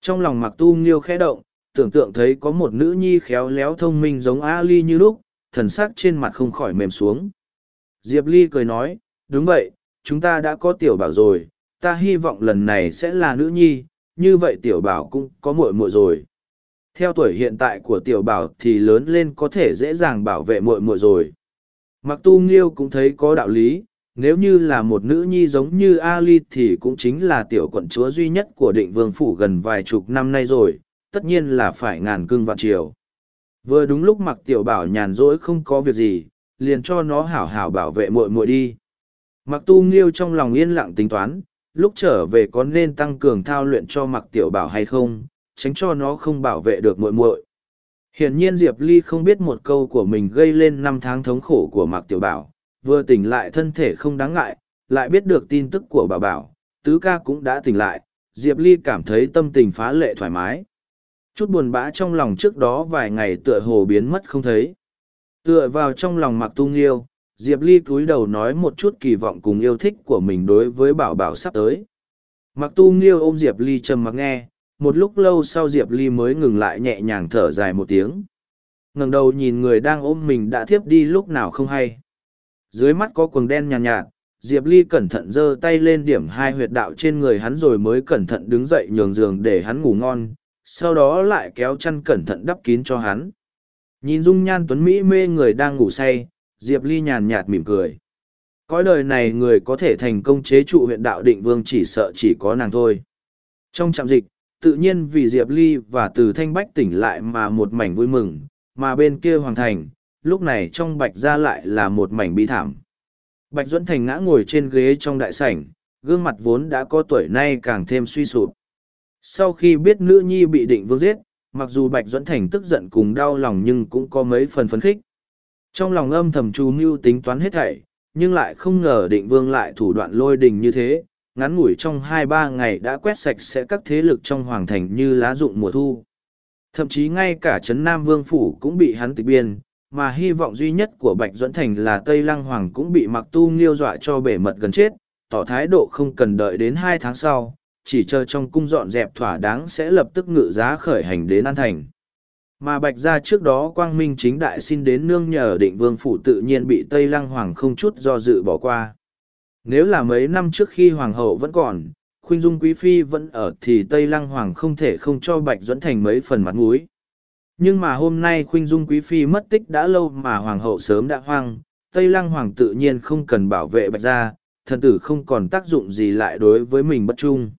Trong lòng mặc Tu Nghiêu khẽ động, tưởng tượng thấy có một nữ nhi khéo léo thông minh giống A Ly như lúc, thần sắc trên mặt không khỏi mềm xuống. Diệp Ly cười nói, đúng vậy, chúng ta đã có tiểu bảo rồi, ta hy vọng lần này sẽ là nữ nhi, như vậy tiểu bảo cũng có muội muội rồi. Theo tuổi hiện tại của tiểu bảo thì lớn lên có thể dễ dàng bảo vệ muội muội rồi. Mặc tu nghiêu cũng thấy có đạo lý, nếu như là một nữ nhi giống như Ali thì cũng chính là tiểu quận chúa duy nhất của định vương phủ gần vài chục năm nay rồi, tất nhiên là phải ngàn cưng vạn chiều Vừa đúng lúc mặc tiểu bảo nhàn rỗi không có việc gì, liền cho nó hảo hảo bảo vệ muội muội đi. Mặc tu nghiêu trong lòng yên lặng tính toán, lúc trở về có nên tăng cường thao luyện cho mặc tiểu bảo hay không, tránh cho nó không bảo vệ được muội muội. Hiển nhiên Diệp Ly không biết một câu của mình gây lên năm tháng thống khổ của Mạc Tiểu Bảo, vừa tỉnh lại thân thể không đáng ngại, lại biết được tin tức của bà Bảo, tứ ca cũng đã tỉnh lại, Diệp Ly cảm thấy tâm tình phá lệ thoải mái. Chút buồn bã trong lòng trước đó vài ngày tựa hồ biến mất không thấy. Tựa vào trong lòng Mạc Tu Nghiêu, Diệp Ly cúi đầu nói một chút kỳ vọng cùng yêu thích của mình đối với Bảo Bảo sắp tới. Mặc Tu Nghiêu ôm Diệp Ly trầm mặc nghe, một lúc lâu sau diệp ly mới ngừng lại nhẹ nhàng thở dài một tiếng. Ngẩng đầu nhìn người đang ôm mình đã thiếp đi lúc nào không hay. Dưới mắt có quần đen nhàn nhạt, nhạt diệp ly cẩn thận giơ tay lên điểm hai huyệt đạo trên người hắn rồi mới cẩn thận đứng dậy nhường giường để hắn ngủ ngon sau đó lại kéo chăn cẩn thận đắp kín cho hắn. Nhìn dung nhan tuấn mỹ mê người đang ngủ say diệp ly nhàn nhạt mỉm cười cõi đời này người có thể thành công chế trụ huyện đạo định vương chỉ sợ chỉ có nàng thôi trong trạm dịch tự nhiên vì Diệp Ly và từ thanh bách tỉnh lại mà một mảnh vui mừng, mà bên kia hoàng thành, lúc này trong bạch ra lại là một mảnh bi thảm. Bạch Duẫn Thành ngã ngồi trên ghế trong đại sảnh, gương mặt vốn đã có tuổi nay càng thêm suy sụp. Sau khi biết nữ nhi bị định vương giết, mặc dù Bạch Duẫn Thành tức giận cùng đau lòng nhưng cũng có mấy phần phấn khích. Trong lòng âm thầm chú mưu tính toán hết thảy, nhưng lại không ngờ định vương lại thủ đoạn lôi đình như thế, ngắn ngủi trong hai ba ngày đã quét sạch sẽ các thế lực trong hoàng thành như lá rụng mùa thu. Thậm chí ngay cả trấn nam vương phủ cũng bị hắn tịch biên mà hy vọng duy nhất của bạch duẫn thành là tây lăng hoàng cũng bị mặc tu nghiêu dọa cho bể mật gần chết tỏ thái độ không cần đợi đến hai tháng sau chỉ chờ trong cung dọn dẹp thỏa đáng sẽ lập tức ngự giá khởi hành đến an thành mà bạch gia trước đó quang minh chính đại xin đến nương nhờ định vương phủ tự nhiên bị tây lăng hoàng không chút do dự bỏ qua nếu là mấy năm trước khi hoàng hậu vẫn còn, khuynh dung quý phi vẫn ở thì Tây Lăng Hoàng không thể không cho Bạch Duẫn Thành mấy phần mặt mũi. Nhưng mà hôm nay khuynh dung quý phi mất tích đã lâu mà hoàng hậu sớm đã hoang, Tây Lăng Hoàng tự nhiên không cần bảo vệ Bạch gia, thần tử không còn tác dụng gì lại đối với mình bất trung.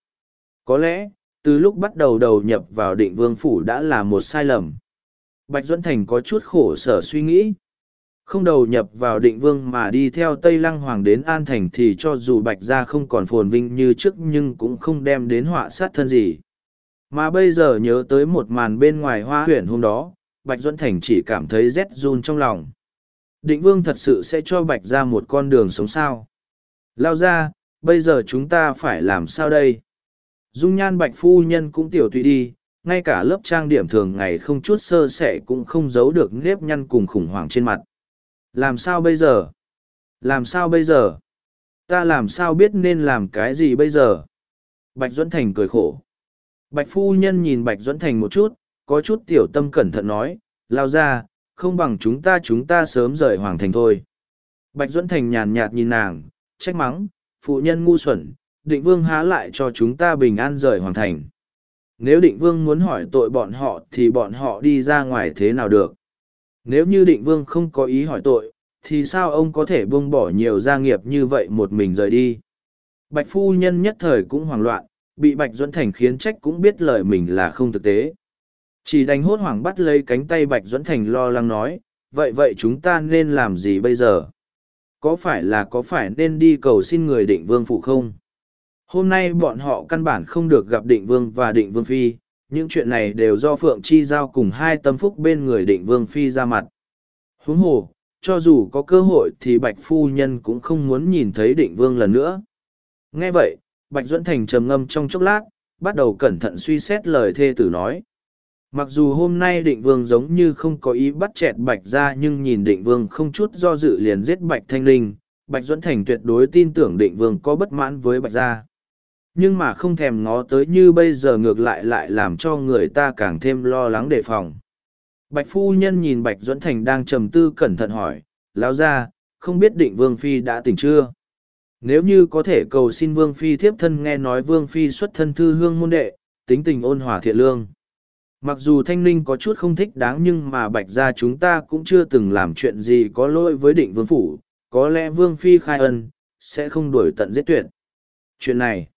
Có lẽ, từ lúc bắt đầu đầu nhập vào định vương phủ đã là một sai lầm. Bạch Duẫn Thành có chút khổ sở suy nghĩ. Không đầu nhập vào định vương mà đi theo Tây Lăng Hoàng đến An Thành thì cho dù Bạch Gia không còn phồn vinh như trước nhưng cũng không đem đến họa sát thân gì. Mà bây giờ nhớ tới một màn bên ngoài hoa huyện hôm đó, Bạch Duẫn Thành chỉ cảm thấy rét run trong lòng. Định vương thật sự sẽ cho Bạch Gia một con đường sống sao. Lao ra, bây giờ chúng ta phải làm sao đây? Dung nhan Bạch Phu Nhân cũng tiểu tùy đi, ngay cả lớp trang điểm thường ngày không chút sơ sẻ cũng không giấu được nếp nhăn cùng khủng hoảng trên mặt. Làm sao bây giờ? Làm sao bây giờ? Ta làm sao biết nên làm cái gì bây giờ? Bạch duẫn thành cười khổ. Bạch phu nhân nhìn bạch duẫn thành một chút, có chút tiểu tâm cẩn thận nói, lao ra, không bằng chúng ta chúng ta sớm rời hoàng thành thôi. Bạch duẫn thành nhàn nhạt nhìn nàng, trách mắng, phụ nhân ngu xuẩn, định vương há lại cho chúng ta bình an rời hoàng thành nếu định vương muốn hỏi tội bọn họ thì bọn họ đi ra ngoài thế nào được nếu như định vương không có ý hỏi tội, thì sao ông có thể buông bỏ nhiều gia nghiệp như vậy một mình rời đi? Bạch phu nhân nhất thời cũng hoảng loạn, bị Bạch Duẫn Thành khiến trách cũng biết lời mình là không thực tế. Chỉ đánh hốt hoảng bắt lấy cánh tay Bạch Duẫn Thành lo lắng nói, vậy vậy chúng ta nên làm gì bây giờ? Có phải là có phải nên đi cầu xin người định vương phụ không? Hôm nay bọn họ căn bản không được gặp định vương và định vương phi, những chuyện này đều do Phượng Chi Giao cùng hai tâm phúc bên người định Vương Phi ra mặt. Huống hồ, cho dù có cơ hội thì Bạch Phu Nhân cũng không muốn nhìn thấy định Vương lần nữa. Nghe vậy, Bạch Duẫn Thành trầm ngâm trong chốc lát, bắt đầu cẩn thận suy xét lời thê tử nói. mặc dù hôm nay định vương giống như không có ý bắt chẹt bạch ra nhưng nhìn định vương không chút do dự liền giết bạch thanh linh bạch duẫn thành tuyệt đối tin tưởng định vương có bất mãn với bạch gia nhưng mà không thèm ngó tới như bây giờ ngược lại lại làm cho người ta càng thêm lo lắng đề phòng. Bạch phu nhân nhìn bạch duẫn thành đang trầm tư cẩn thận hỏi, lão ra không biết định vương phi đã tỉnh chưa? Nếu như có thể cầu xin vương phi thiếp thân nghe nói vương phi xuất thân thư hương môn đệ, tính tình ôn hòa thiện lương. Mặc dù thanh ninh có chút không thích đáng nhưng mà bạch ra chúng ta cũng chưa từng làm chuyện gì có lỗi với định vương phủ, có lẽ vương phi khai ân, sẽ không đổi tận giết tuyệt. Chuyện này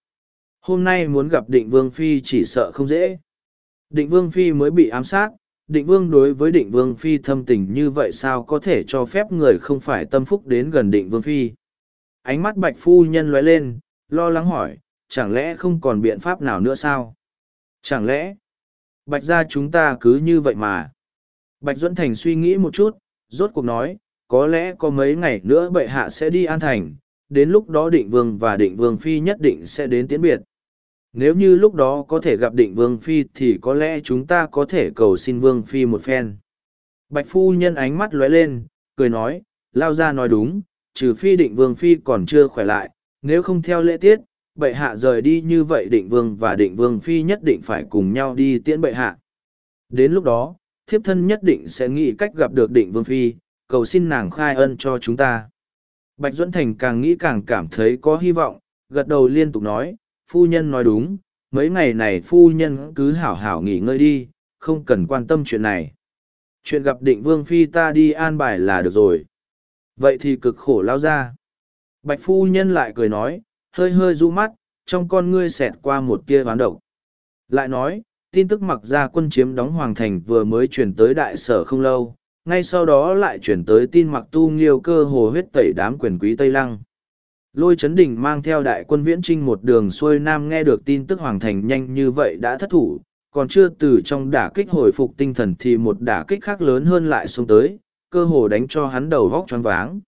hôm nay muốn gặp định vương phi chỉ sợ không dễ. Định vương phi mới bị ám sát, định vương đối với định vương phi thâm tình như vậy sao có thể cho phép người không phải tâm phúc đến gần định vương phi? Ánh mắt bạch phu nhân lóe lên, lo lắng hỏi, chẳng lẽ không còn biện pháp nào nữa sao? Chẳng lẽ? Bạch ra chúng ta cứ như vậy mà. Bạch duẫn thành suy nghĩ một chút, rốt cuộc nói, có lẽ có mấy ngày nữa bệ hạ sẽ đi an thành, đến lúc đó định vương và định vương phi nhất định sẽ đến tiễn biệt nếu như lúc đó có thể gặp định vương phi thì có lẽ chúng ta có thể cầu xin vương phi một phen. Bạch phu nhân ánh mắt lóe lên, cười nói, lao ra nói đúng, trừ phi định vương phi còn chưa khỏe lại, nếu không theo lễ tiết, bệ hạ rời đi như vậy định vương và định vương phi nhất định phải cùng nhau đi tiễn bệ hạ. Đến lúc đó, thiếp thân nhất định sẽ nghĩ cách gặp được định vương phi, cầu xin nàng khai ân cho chúng ta. Bạch duẫn thành càng nghĩ càng cảm thấy có hy vọng, gật đầu liên tục nói phu nhân nói đúng, mấy ngày này phu nhân cứ hảo hảo nghỉ ngơi đi, không cần quan tâm chuyện này. Chuyện gặp định vương phi ta đi an bài là được rồi. Vậy thì cực khổ lao ra. Bạch phu nhân lại cười nói, hơi hơi ru mắt, trong con ngươi xẹt qua một tia ván độc. Lại nói, tin tức mặc ra quân chiếm đóng hoàng thành vừa mới chuyển tới đại sở không lâu, ngay sau đó lại chuyển tới tin mặc tu nghiêu cơ hồ huyết tẩy đám quyền quý tây lăng lôi Trấn đình mang theo đại quân viễn trinh một đường xuôi nam nghe được tin tức hoàng thành nhanh như vậy đã thất thủ, còn chưa từ trong đả kích hồi phục tinh thần thì một đả kích khác lớn hơn lại xuống tới, cơ hồ đánh cho hắn đầu vóc choáng váng.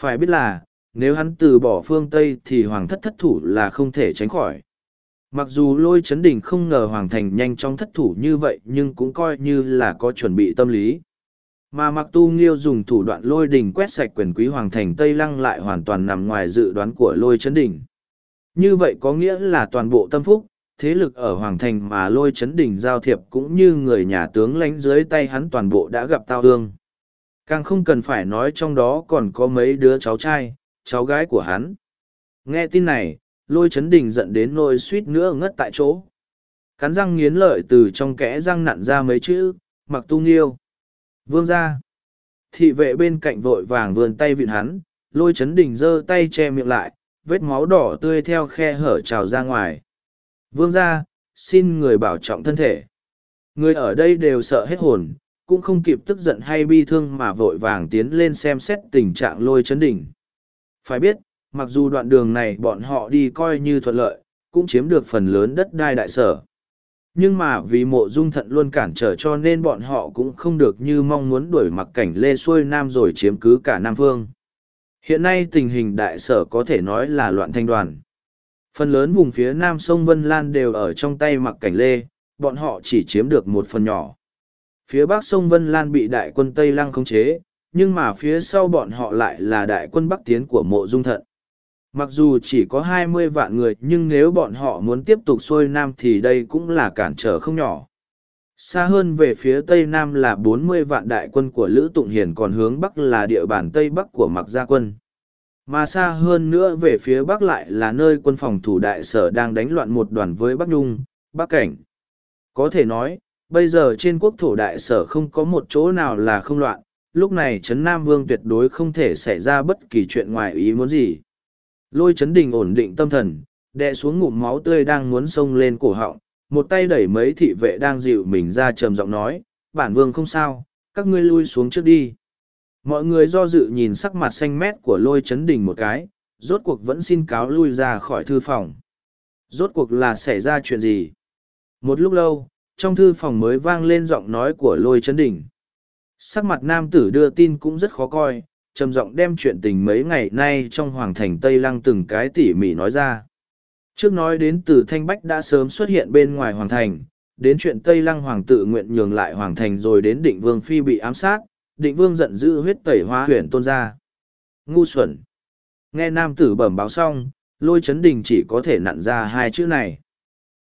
Phải biết là, nếu hắn từ bỏ phương tây thì hoàng thất thất thủ là không thể tránh khỏi. Mặc dù lôi chấn đình không ngờ hoàng thành nhanh chóng thất thủ như vậy nhưng cũng coi như là có chuẩn bị tâm lý mà mặc tu nghiêu dùng thủ đoạn lôi đình quét sạch quyền quý hoàng thành Tây Lăng lại hoàn toàn nằm ngoài dự đoán của lôi chấn đỉnh. Như vậy có nghĩa là toàn bộ tâm phúc, thế lực ở hoàng thành mà lôi chấn đỉnh giao thiệp cũng như người nhà tướng lánh dưới tay hắn toàn bộ đã gặp tao hương. Càng không cần phải nói trong đó còn có mấy đứa cháu trai, cháu gái của hắn. Nghe tin này, lôi chấn đỉnh giận đến nôi suýt nữa ngất tại chỗ. Cắn răng nghiến lợi từ trong kẽ răng nặn ra mấy chữ, mặc tu nghiêu Vương ra. Thị vệ bên cạnh vội vàng vươn tay vịn hắn, lôi chấn đỉnh giơ tay che miệng lại, vết máu đỏ tươi theo khe hở trào ra ngoài. Vương ra, xin người bảo trọng thân thể. Người ở đây đều sợ hết hồn, cũng không kịp tức giận hay bi thương mà vội vàng tiến lên xem xét tình trạng lôi chấn đỉnh. Phải biết, mặc dù đoạn đường này bọn họ đi coi như thuận lợi, cũng chiếm được phần lớn đất đai đại sở nhưng mà vì mộ dung thận luôn cản trở cho nên bọn họ cũng không được như mong muốn đuổi mặc cảnh lê xuôi nam rồi chiếm cứ cả nam phương. Hiện nay tình hình đại sở có thể nói là loạn thanh đoàn. Phần lớn vùng phía nam sông vân lan đều ở trong tay mặc cảnh lê, bọn họ chỉ chiếm được một phần nhỏ. Phía bắc sông vân lan bị đại quân tây lăng khống chế, nhưng mà phía sau bọn họ lại là đại quân bắc tiến của mộ dung thận. Mặc dù chỉ có hai mươi vạn người nhưng nếu bọn họ muốn tiếp tục xuôi nam thì đây cũng là cản trở không nhỏ. Xa hơn về phía tây nam là bốn mươi vạn đại quân của Lữ Tụng Hiền còn hướng bắc là địa bàn tây bắc của Mặc Gia Quân. Mà xa hơn nữa về phía bắc lại là nơi quân phòng thủ đại sở đang đánh loạn một đoàn với Bắc Nhung, Bắc Cảnh. Có thể nói, bây giờ trên quốc thổ đại sở không có một chỗ nào là không loạn, lúc này Trấn Nam Vương tuyệt đối không thể xảy ra bất kỳ chuyện ngoài ý muốn gì. Lôi chấn đình ổn định tâm thần, đè xuống ngụm máu tươi đang muốn xông lên cổ họng, một tay đẩy mấy thị vệ đang dịu mình ra trầm giọng nói, bản vương không sao, các ngươi lui xuống trước đi. Mọi người do dự nhìn sắc mặt xanh mét của lôi chấn đình một cái, rốt cuộc vẫn xin cáo lui ra khỏi thư phòng. Rốt cuộc là xảy ra chuyện gì? Một lúc lâu, trong thư phòng mới vang lên giọng nói của lôi chấn đình. Sắc mặt nam tử đưa tin cũng rất khó coi, trầm giọng đem chuyện tình mấy ngày nay trong hoàng thành Tây Lăng từng cái tỉ mỉ nói ra. Trước nói đến từ Thanh Bách đã sớm xuất hiện bên ngoài hoàng thành, đến chuyện Tây Lăng Hoàng tự nguyện nhường lại Hoàng Thành rồi đến định Vương Phi bị ám sát, định Vương giận dữ huyết tẩy hóa huyền tôn ra. Ngu xuẩn! Nghe nam tử bẩm báo xong, lôi chấn đình chỉ có thể nặn ra hai chữ này.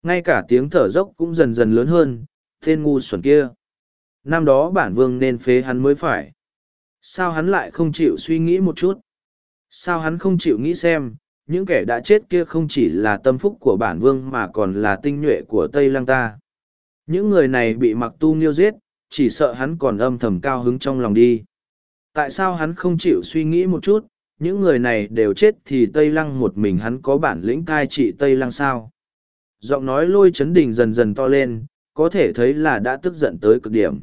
Ngay cả tiếng thở dốc cũng dần dần lớn hơn, tên ngu xuẩn kia. Năm đó bản vương nên phế hắn mới phải. Sao hắn lại không chịu suy nghĩ một chút? Sao hắn không chịu nghĩ xem, những kẻ đã chết kia không chỉ là tâm phúc của bản vương mà còn là tinh nhuệ của Tây Lăng ta. Những người này bị mặc tu nghiêu giết, chỉ sợ hắn còn âm thầm cao hứng trong lòng đi. Tại sao hắn không chịu suy nghĩ một chút, những người này đều chết thì Tây Lăng một mình hắn có bản lĩnh cai trị Tây Lăng sao? Giọng nói lôi chấn đình dần dần to lên, có thể thấy là đã tức giận tới cực điểm.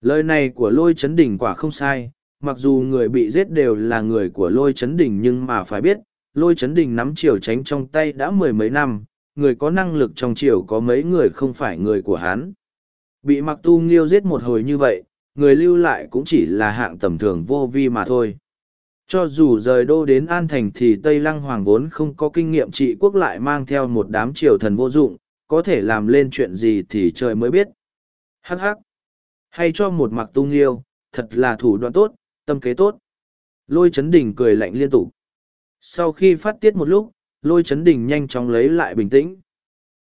Lời này của lôi chấn đình quả không sai, mặc dù người bị giết đều là người của lôi chấn đình nhưng mà phải biết, lôi chấn đình nắm triều tránh trong tay đã mười mấy năm, người có năng lực trong triều có mấy người không phải người của hắn. Bị mặc tu nghiêu giết một hồi như vậy, người lưu lại cũng chỉ là hạng tầm thường vô vi mà thôi. Cho dù rời đô đến An Thành thì Tây Lăng Hoàng vốn không có kinh nghiệm trị quốc lại mang theo một đám triều thần vô dụng, có thể làm lên chuyện gì thì trời mới biết. Hắc hắc. Hay cho một mặc Tu Nghiêu thật là thủ đoạn tốt, tâm kế tốt. Lôi chấn đình cười lạnh liên tục. Sau khi phát tiết một lúc, lôi chấn đình nhanh chóng lấy lại bình tĩnh.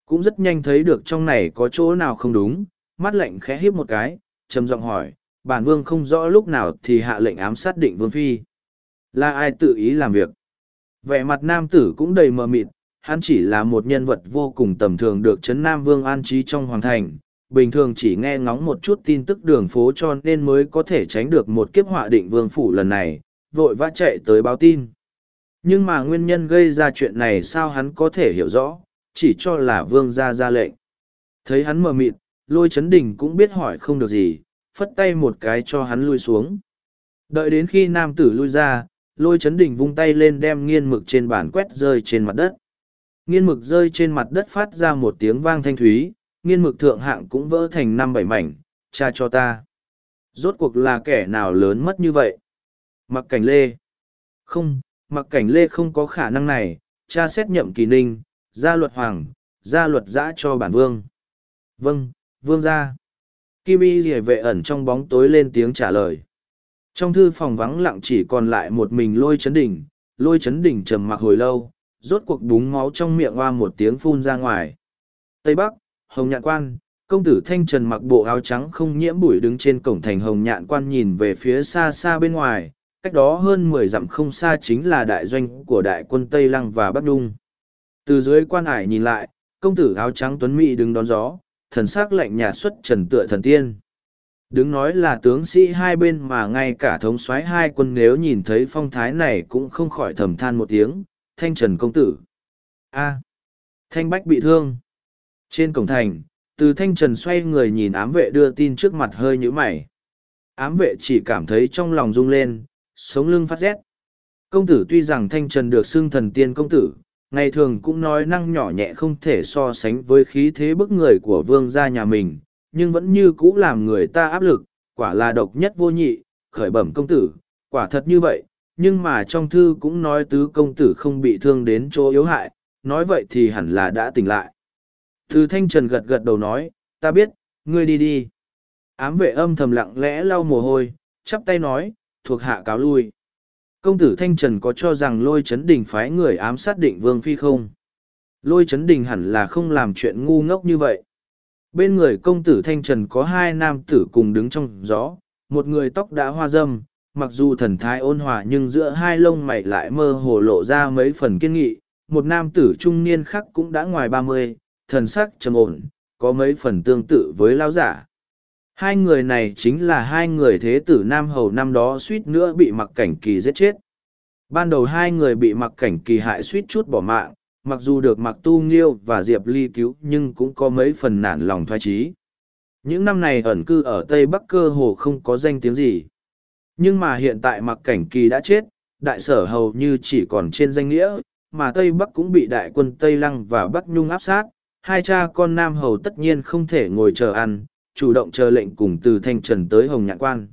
Cũng rất nhanh thấy được trong này có chỗ nào không đúng, mắt lạnh khẽ híp một cái, trầm giọng hỏi, bản vương không rõ lúc nào thì hạ lệnh ám sát định vương phi. Là ai tự ý làm việc? Vẻ mặt nam tử cũng đầy mờ mịt, hắn chỉ là một nhân vật vô cùng tầm thường được chấn Nam Vương an trí trong hoàng thành, bình thường chỉ nghe ngóng một chút tin tức đường phố cho nên mới có thể tránh được một kiếp họa định vương phủ lần này, vội vã chạy tới báo tin. Nhưng mà nguyên nhân gây ra chuyện này sao hắn có thể hiểu rõ, chỉ cho là vương ra ra lệnh. Thấy hắn mờ mịt, lôi chấn đình cũng biết hỏi không được gì, phất tay một cái cho hắn lui xuống. Đợi đến khi nam tử lui ra, lôi chấn đình vung tay lên đem nghiên mực trên bàn quét rơi trên mặt đất. Nghiên mực rơi trên mặt đất phát ra một tiếng vang thanh thúy, nghiên mực thượng hạng cũng vỡ thành năm bảy mảnh, cha cho ta. Rốt cuộc là kẻ nào lớn mất như vậy? Mặc cảnh lê. Không, mặc cảnh lê không có khả năng này, cha xét nhậm kỳ ninh, gia luật hoàng, gia luật giã cho bản vương. Vâng, vương gia. Kim y rỉa vệ ẩn trong bóng tối lên tiếng trả lời. Trong thư phòng vắng lặng chỉ còn lại một mình lôi chấn đỉnh, lôi chấn đỉnh trầm mặc hồi lâu, rốt cuộc búng máu trong miệng hoa một tiếng phun ra ngoài. Tây Bắc, Hồng Nhạn Quan, công tử Thanh Trần mặc bộ áo trắng không nhiễm bụi đứng trên cổng thành Hồng Nhạn Quan nhìn về phía xa xa bên ngoài, cách đó hơn mười dặm không xa chính là đại doanh của đại quân Tây Lăng và Bắc Đung. Từ dưới quan hải nhìn lại, công tử áo trắng tuấn mỹ đứng đón gió, thần sắc lạnh nhạt xuất trần tựa thần tiên. Đứng nói là tướng sĩ hai bên mà ngay cả thống soái hai quân nếu nhìn thấy phong thái này cũng không khỏi thầm than một tiếng, thanh trần công tử. a thanh bách bị thương. Trên cổng thành, từ thanh trần xoay người nhìn ám vệ đưa tin trước mặt hơi nhũ mày. Ám vệ chỉ cảm thấy trong lòng rung lên, sống lưng phát rét. Công tử tuy rằng thanh trần được xưng thần tiên công tử, ngày thường cũng nói năng nhỏ nhẹ không thể so sánh với khí thế bức người của vương gia nhà mình, nhưng vẫn như cũ làm người ta áp lực, quả là độc nhất vô nhị, khởi bẩm công tử, quả thật như vậy, nhưng mà trong thư cũng nói tứ công tử không bị thương đến chỗ yếu hại, nói vậy thì hẳn là đã tỉnh lại. Từ thanh trần gật gật đầu nói, ta biết, ngươi đi đi. Ám vệ âm thầm lặng lẽ lau mồ hôi, chắp tay nói, thuộc hạ cáo lui. Công tử thanh trần có cho rằng lôi chấn đình phái người ám sát định vương phi không? Lôi chấn đình hẳn là không làm chuyện ngu ngốc như vậy. Bên người công tử thanh trần có hai nam tử cùng đứng trong gió, một người tóc đã hoa dâm, mặc dù thần thái ôn hòa nhưng giữa hai lông mày lại mơ hồ lộ ra mấy phần kiên nghị, một nam tử trung niên khác cũng đã ngoài ba mươi, thần sắc trầm ổn, có mấy phần tương tự với lao giả. Hai người này chính là hai người thế tử Nam Hầu năm đó suýt nữa bị mặc cảnh kỳ giết chết. Ban đầu hai người bị mặc cảnh kỳ hại suýt chút bỏ mạng, mặc dù được mặc tu nghiêu và diệp ly cứu nhưng cũng có mấy phần nản lòng thoái trí. Những năm này ẩn cư ở Tây Bắc cơ hồ không có danh tiếng gì. Nhưng mà hiện tại mặc cảnh kỳ đã chết, đại sở hầu như chỉ còn trên danh nghĩa, mà Tây Bắc cũng bị đại quân Tây Lăng và Bắc Nhung áp sát, hai cha con Nam hầu tất nhiên không thể ngồi chờ ăn, chủ động chờ lệnh cùng từ Thanh Trần tới Hồng Nhạn Quan.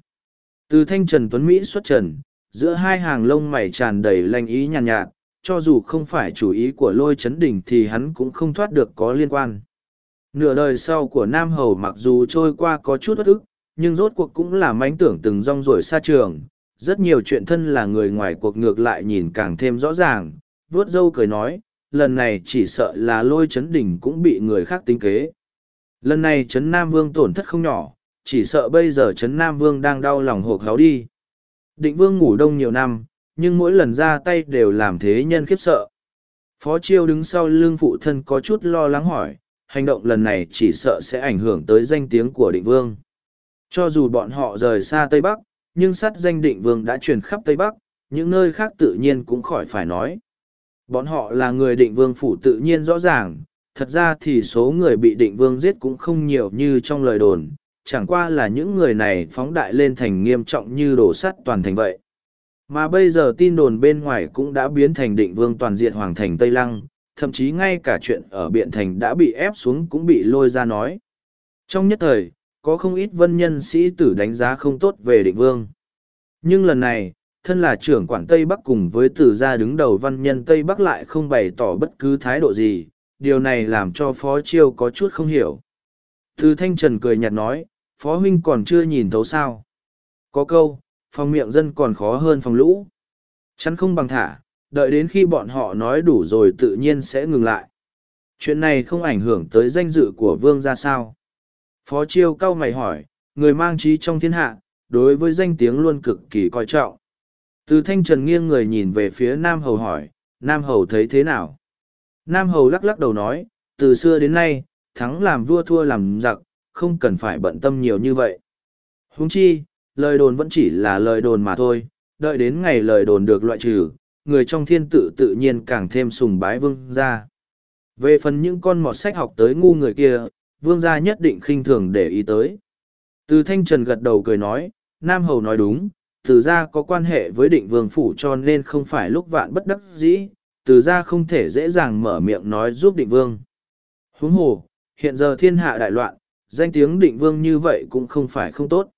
Từ Thanh Trần Tuấn Mỹ xuất trần, giữa hai hàng lông mày tràn đầy lanh ý nhàn nhạt, nhạt, cho dù không phải chủ ý của lôi chấn đỉnh thì hắn cũng không thoát được có liên quan. Nửa đời sau của Nam Hầu mặc dù trôi qua có chút bất ức, nhưng rốt cuộc cũng là mánh tưởng từng rong ruổi xa trường. Rất nhiều chuyện thân là người ngoài cuộc ngược lại nhìn càng thêm rõ ràng, vuốt dâu cười nói, lần này chỉ sợ là lôi chấn đỉnh cũng bị người khác tính kế. Lần này chấn Nam Vương tổn thất không nhỏ, chỉ sợ bây giờ chấn Nam Vương đang đau lòng hộp háo đi. Định Vương ngủ đông nhiều năm, nhưng mỗi lần ra tay đều làm thế nhân khiếp sợ. Phó Chiêu đứng sau lưng phụ thân có chút lo lắng hỏi, hành động lần này chỉ sợ sẽ ảnh hưởng tới danh tiếng của định vương. Cho dù bọn họ rời xa Tây Bắc, nhưng sát danh định vương đã truyền khắp Tây Bắc, những nơi khác tự nhiên cũng khỏi phải nói. Bọn họ là người định vương phủ tự nhiên rõ ràng, thật ra thì số người bị định vương giết cũng không nhiều như trong lời đồn, chẳng qua là những người này phóng đại lên thành nghiêm trọng như đổ sắt toàn thành vậy. Mà bây giờ tin đồn bên ngoài cũng đã biến thành định vương toàn diện hoàng thành Tây Lăng, thậm chí ngay cả chuyện ở Biện Thành đã bị ép xuống cũng bị lôi ra nói. Trong nhất thời, có không ít vân nhân sĩ tử đánh giá không tốt về định vương. Nhưng lần này, thân là trưởng quản Tây Bắc cùng với tử gia đứng đầu văn nhân Tây Bắc lại không bày tỏ bất cứ thái độ gì, điều này làm cho Phó Chiêu có chút không hiểu. Từ Thanh Trần cười nhạt nói, Phó Huynh còn chưa nhìn thấu sao. Có câu, phòng miệng dân còn khó hơn phòng lũ. Chắn không bằng thả, đợi đến khi bọn họ nói đủ rồi tự nhiên sẽ ngừng lại. Chuyện này không ảnh hưởng tới danh dự của vương ra sao. Phó Chiêu cao mày hỏi, người mang trí trong thiên hạ, đối với danh tiếng luôn cực kỳ coi trọng. Từ thanh trần nghiêng người nhìn về phía Nam Hầu hỏi, Nam Hầu thấy thế nào? Nam Hầu lắc lắc đầu nói, từ xưa đến nay, thắng làm vua thua làm giặc, không cần phải bận tâm nhiều như vậy. Huống chi, lời đồn vẫn chỉ là lời đồn mà thôi, đợi đến ngày lời đồn được loại trừ, người trong thiên tự tự nhiên càng thêm sùng bái vương gia. Về phần những con mọt sách học tới ngu người kia, vương gia nhất định khinh thường để ý tới. Từ thanh trần gật đầu cười nói, Nam Hầu nói đúng, từ gia có quan hệ với định vương phủ cho nên không phải lúc vạn bất đắc dĩ, từ gia không thể dễ dàng mở miệng nói giúp định vương. Huống hồ, hiện giờ thiên hạ đại loạn, danh tiếng định vương như vậy cũng không phải không tốt.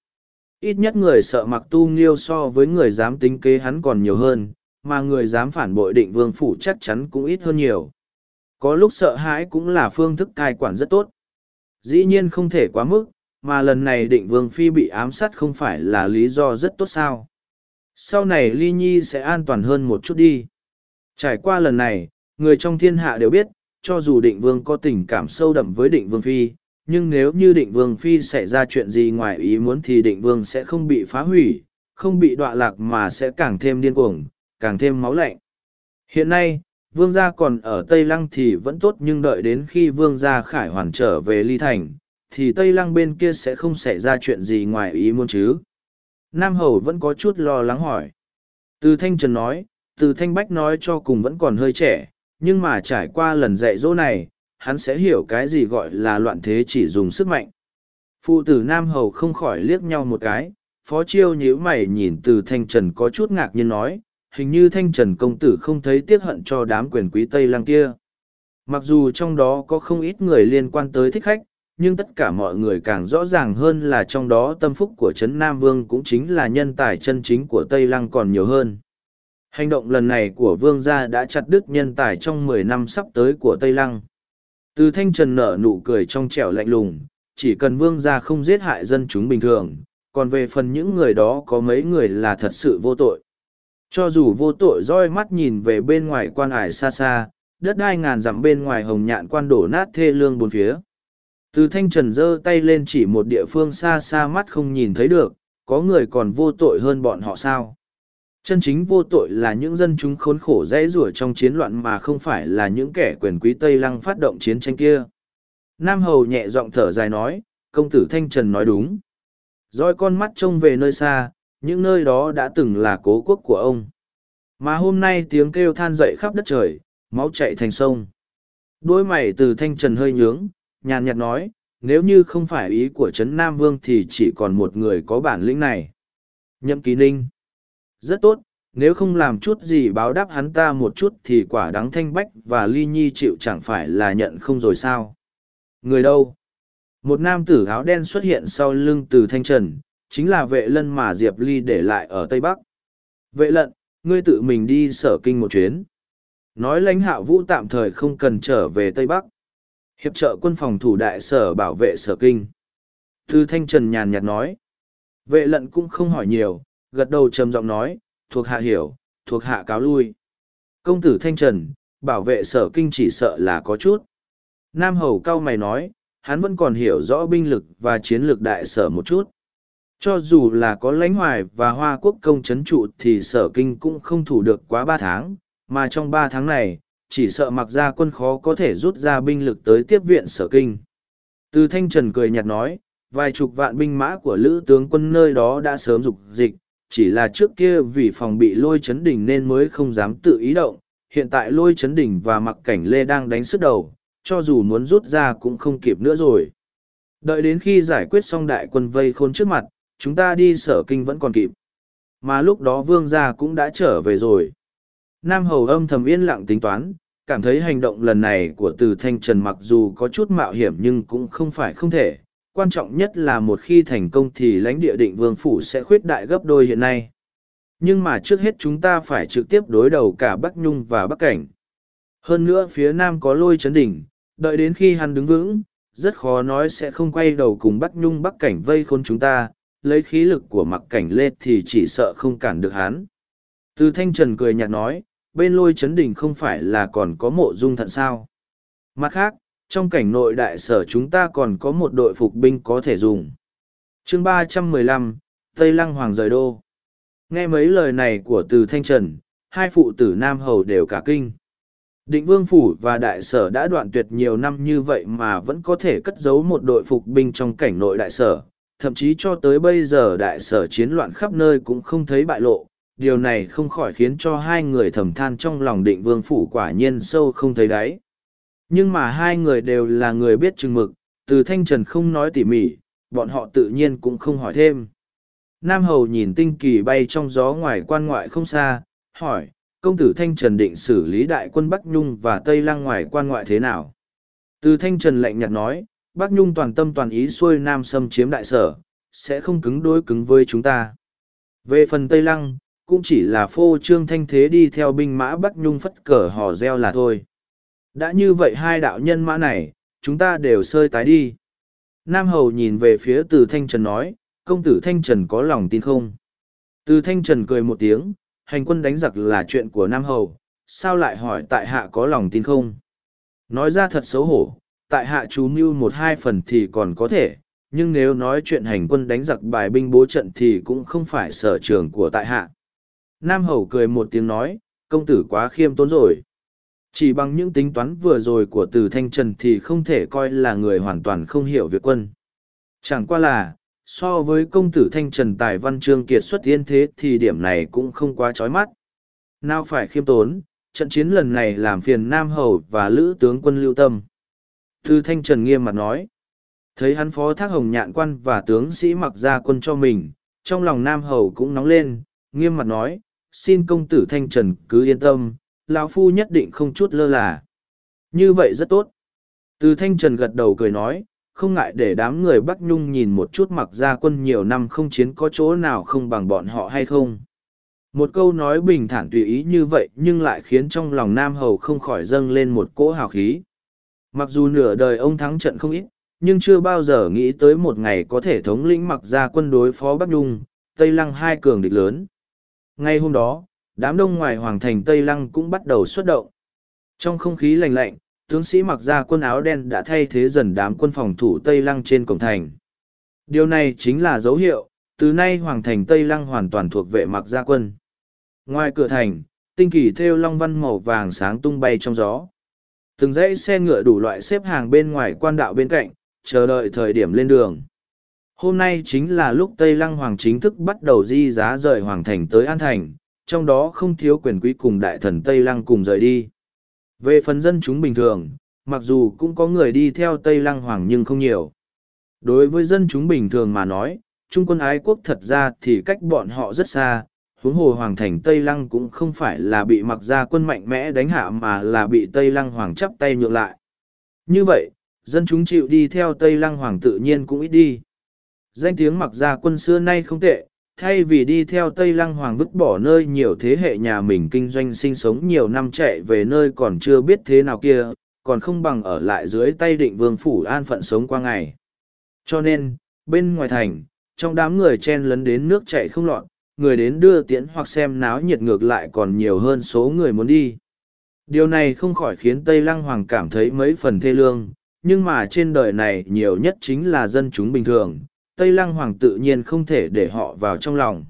Ít nhất người sợ mặc tu nghiêu so với người dám tính kế hắn còn nhiều hơn, mà người dám phản bội định vương phủ chắc chắn cũng ít hơn nhiều. Có lúc sợ hãi cũng là phương thức cai quản rất tốt. Dĩ nhiên không thể quá mức, mà lần này định vương phi bị ám sát không phải là lý do rất tốt sao. Sau này ly nhi sẽ an toàn hơn một chút đi. Trải qua lần này, người trong thiên hạ đều biết, cho dù định vương có tình cảm sâu đậm với định vương phi, nhưng nếu như định vương phi xảy ra chuyện gì ngoài ý muốn thì định vương sẽ không bị phá hủy, không bị đọa lạc mà sẽ càng thêm điên cuồng, càng thêm máu lạnh. Hiện nay, vương gia còn ở Tây Lăng thì vẫn tốt nhưng đợi đến khi vương gia khải hoàn trở về ly thành, thì Tây Lăng bên kia sẽ không xảy ra chuyện gì ngoài ý muốn chứ. Nam Hầu vẫn có chút lo lắng hỏi. Từ Thanh Trần nói, từ Thanh Bách nói cho cùng vẫn còn hơi trẻ, nhưng mà trải qua lần dạy dỗ này, hắn sẽ hiểu cái gì gọi là loạn thế chỉ dùng sức mạnh. Phụ tử Nam Hầu không khỏi liếc nhau một cái, Phó Chiêu nhíu mày nhìn từ Thanh Trần có chút ngạc nhiên nói, hình như thanh trần công tử không thấy tiếc hận cho đám quyền quý Tây Lăng kia. Mặc dù trong đó có không ít người liên quan tới thích khách, nhưng tất cả mọi người càng rõ ràng hơn là trong đó tâm phúc của Trấn Nam Vương cũng chính là nhân tài chân chính của Tây Lăng còn nhiều hơn. Hành động lần này của Vương gia đã chặt đứt nhân tài trong mười năm sắp tới của Tây Lăng. Từ thanh trần nở nụ cười trong trẻo lạnh lùng, chỉ cần Vương gia không giết hại dân chúng bình thường, còn về phần những người đó có mấy người là thật sự vô tội. Cho dù vô tội roi mắt nhìn về bên ngoài quan hải xa xa, đất đai ngàn dặm bên ngoài hồng nhạn quan đổ nát thê lương bốn phía. Từ thanh trần giơ tay lên chỉ một địa phương xa xa mắt không nhìn thấy được, có người còn vô tội hơn bọn họ sao? Chân chính vô tội là những dân chúng khốn khổ dễ rủa trong chiến loạn mà không phải là những kẻ quyền quý Tây Lăng phát động chiến tranh kia. Nam Hầu nhẹ giọng thở dài nói, công tử Thanh Trần nói đúng. roi con mắt trông về nơi xa, những nơi đó đã từng là cố quốc của ông mà hôm nay tiếng kêu than dậy khắp đất trời máu chạy thành sông đôi mày từ thanh trần hơi nhướng nhàn nhạt nói nếu như không phải ý của trấn nam vương thì chỉ còn một người có bản lĩnh này nhậm Ký ninh rất tốt nếu không làm chút gì báo đáp hắn ta một chút thì quả Đáng thanh bách và ly nhi chịu chẳng phải là nhận không rồi sao người đâu một nam tử áo đen xuất hiện sau lưng từ thanh trần chính là vệ lân mà Diệp Ly để lại ở Tây Bắc. Vệ lận, ngươi tự mình đi sở kinh một chuyến. Nói lãnh hạ vũ tạm thời không cần trở về Tây Bắc. Hiệp trợ quân phòng thủ đại sở bảo vệ sở kinh. thư Thanh Trần nhàn nhạt nói. Vệ lận cũng không hỏi nhiều, gật đầu trầm giọng nói, thuộc hạ hiểu, thuộc hạ cáo lui. Công tử Thanh Trần, bảo vệ sở kinh chỉ sợ là có chút. Nam Hầu cao mày nói, hắn vẫn còn hiểu rõ binh lực và chiến lược đại sở một chút. Cho dù là có lãnh hoài và hoa quốc công chấn trụ thì sở kinh cũng không thủ được quá ba tháng, mà trong ba tháng này, chỉ sợ mặc ra quân khó có thể rút ra binh lực tới tiếp viện sở kinh. Từ thanh trần cười nhạt nói, vài chục vạn binh mã của lữ tướng quân nơi đó đã sớm dục dịch, chỉ là trước kia vì phòng bị lôi chấn đỉnh nên mới không dám tự ý động, hiện tại lôi chấn đỉnh và mặc cảnh lê đang đánh sức đầu, cho dù muốn rút ra cũng không kịp nữa rồi. Đợi đến khi giải quyết xong đại quân vây khôn trước mặt, chúng ta đi sở kinh vẫn còn kịp. Mà lúc đó vương gia cũng đã trở về rồi. Nam Hầu âm thầm yên lặng tính toán, cảm thấy hành động lần này của từ thanh trần mặc dù có chút mạo hiểm nhưng cũng không phải không thể. Quan trọng nhất là một khi thành công thì lãnh địa định vương phủ sẽ khuyết đại gấp đôi hiện nay. Nhưng mà trước hết chúng ta phải trực tiếp đối đầu cả bắc nhung và bắc cảnh. Hơn nữa phía nam có lôi chấn đỉnh, đợi đến khi hắn đứng vững, rất khó nói sẽ không quay đầu cùng bắc nhung bắc cảnh vây khôn chúng ta. Lấy khí lực của mặc cảnh lên thì chỉ sợ không cản được hắn. Từ thanh trần cười nhạt nói bên lôi chấn đỉnh không phải là còn có mộ dung thận sao. Mặt khác, trong cảnh nội đại sở chúng ta còn có một đội phục binh có thể dùng. chương ba trăm mười lăm Tây Lăng Hoàng rời đô. Nghe mấy lời này của từ Thanh Trần, hai phụ tử Nam Hầu đều cả kinh. Định Vương Phủ và Đại Sở đã đoạn tuyệt nhiều năm như vậy mà vẫn có thể cất giấu một đội phục binh trong cảnh nội Đại Sở, thậm chí cho tới bây giờ Đại Sở chiến loạn khắp nơi cũng không thấy bại lộ, điều này không khỏi khiến cho hai người thầm than trong lòng định vương phủ quả nhiên sâu không thấy đáy. Nhưng mà hai người đều là người biết chừng mực, từ thanh trần không nói tỉ mỉ, bọn họ tự nhiên cũng không hỏi thêm. Nam Hầu nhìn tinh kỳ bay trong gió ngoài quan ngoại không xa, hỏi, công tử Thanh Trần định xử lý đại quân Bắc Nhung và Tây Lăng ngoài quan ngoại thế nào? Từ Thanh Trần lạnh nhạt nói, Bắc Nhung toàn tâm toàn ý xuôi Nam xâm chiếm đại sở, sẽ không cứng đối cứng với chúng ta. Về phần Tây Lăng, cũng chỉ là phô trương thanh thế đi theo binh mã Bắc Nhung phất cờ hò reo là thôi. Đã như vậy hai đạo nhân mã này, chúng ta đều sơi tái đi. Nam Hầu nhìn về phía từ Thanh Trần nói, công tử Thanh Trần có lòng tin không? Từ Thanh Trần cười một tiếng, hành quân đánh giặc là chuyện của Nam Hầu, sao lại hỏi tại hạ có lòng tin không? Nói ra thật xấu hổ, tại hạ chú mưu một hai phần thì còn có thể, nhưng nếu nói chuyện hành quân đánh giặc bài binh bố trận thì cũng không phải sở trường của tại hạ. Nam Hầu cười một tiếng nói, công tử quá khiêm tốn rồi. Chỉ bằng những tính toán vừa rồi của từ Thanh Trần thì không thể coi là người hoàn toàn không hiểu việc quân. Chẳng qua là, so với công tử Thanh Trần Tài Văn chương Kiệt xuất tiên thế thì điểm này cũng không quá chói mắt. Nào phải khiêm tốn, trận chiến lần này làm phiền Nam Hầu và Lữ tướng quân lưu tâm. Từ Thanh Trần nghiêm mặt nói, thấy hắn phó thác hồng nhạn quan và tướng sĩ mặc ra quân cho mình, trong lòng Nam Hầu cũng nóng lên, nghiêm mặt nói, xin công tử thanh trần cứ yên tâm, lão phu nhất định không chút lơ là. Như vậy rất tốt. Từ thanh trần gật đầu cười nói, không ngại để đám người bắc nhung nhìn một chút mặc ra quân nhiều năm không chiến có chỗ nào không bằng bọn họ hay không. Một câu nói bình thản tùy ý như vậy nhưng lại khiến trong lòng nam hầu không khỏi dâng lên một cỗ hào khí. Mặc dù nửa đời ông thắng trận không ít, nhưng chưa bao giờ nghĩ tới một ngày có thể thống lĩnh mặc ra quân đối phó bắc nhung, tây lăng hai cường địch lớn ngay hôm đó, đám đông ngoài hoàng thành Tây Lăng cũng bắt đầu xuất động. Trong không khí lạnh lạnh, tướng sĩ mặc ra quân áo đen đã thay thế dần đám quân phòng thủ Tây Lăng trên cổng thành. Điều này chính là dấu hiệu, từ nay hoàng thành Tây Lăng hoàn toàn thuộc vệ mặc gia quân. Ngoài cửa thành, tinh kỳ thêu long văn màu vàng sáng tung bay trong gió. Từng dãy xe ngựa đủ loại xếp hàng bên ngoài quan đạo bên cạnh, chờ đợi thời điểm lên đường hôm nay chính là lúc tây lăng hoàng chính thức bắt đầu di giá rời hoàng thành tới an thành, trong đó không thiếu quyền quý cùng đại thần tây lăng cùng rời đi. Về phần dân chúng bình thường, mặc dù cũng có người đi theo tây lăng hoàng nhưng không nhiều. Đối với dân chúng bình thường mà nói, trung quân ái quốc thật ra thì cách bọn họ rất xa, huống hồ hoàng thành tây lăng cũng không phải là bị mặc ra quân mạnh mẽ đánh hạ mà là bị tây lăng hoàng chắp tay nhượng lại. Như vậy, dân chúng chịu đi theo tây lăng hoàng tự nhiên cũng ít đi. Danh tiếng mặc gia quân xưa nay không tệ, thay vì đi theo Tây Lăng Hoàng vứt bỏ nơi nhiều thế hệ nhà mình kinh doanh sinh sống nhiều năm chạy về nơi còn chưa biết thế nào kia, còn không bằng ở lại dưới tay định vương phủ an phận sống qua ngày. Cho nên, bên ngoài thành, trong đám người chen lấn đến nước chạy không lọt, người đến đưa tiễn hoặc xem náo nhiệt ngược lại còn nhiều hơn số người muốn đi. Điều này không khỏi khiến Tây Lăng Hoàng cảm thấy mấy phần thê lương, nhưng mà trên đời này nhiều nhất chính là dân chúng bình thường, Tây Lăng Hoàng tự nhiên không thể để họ vào trong lòng.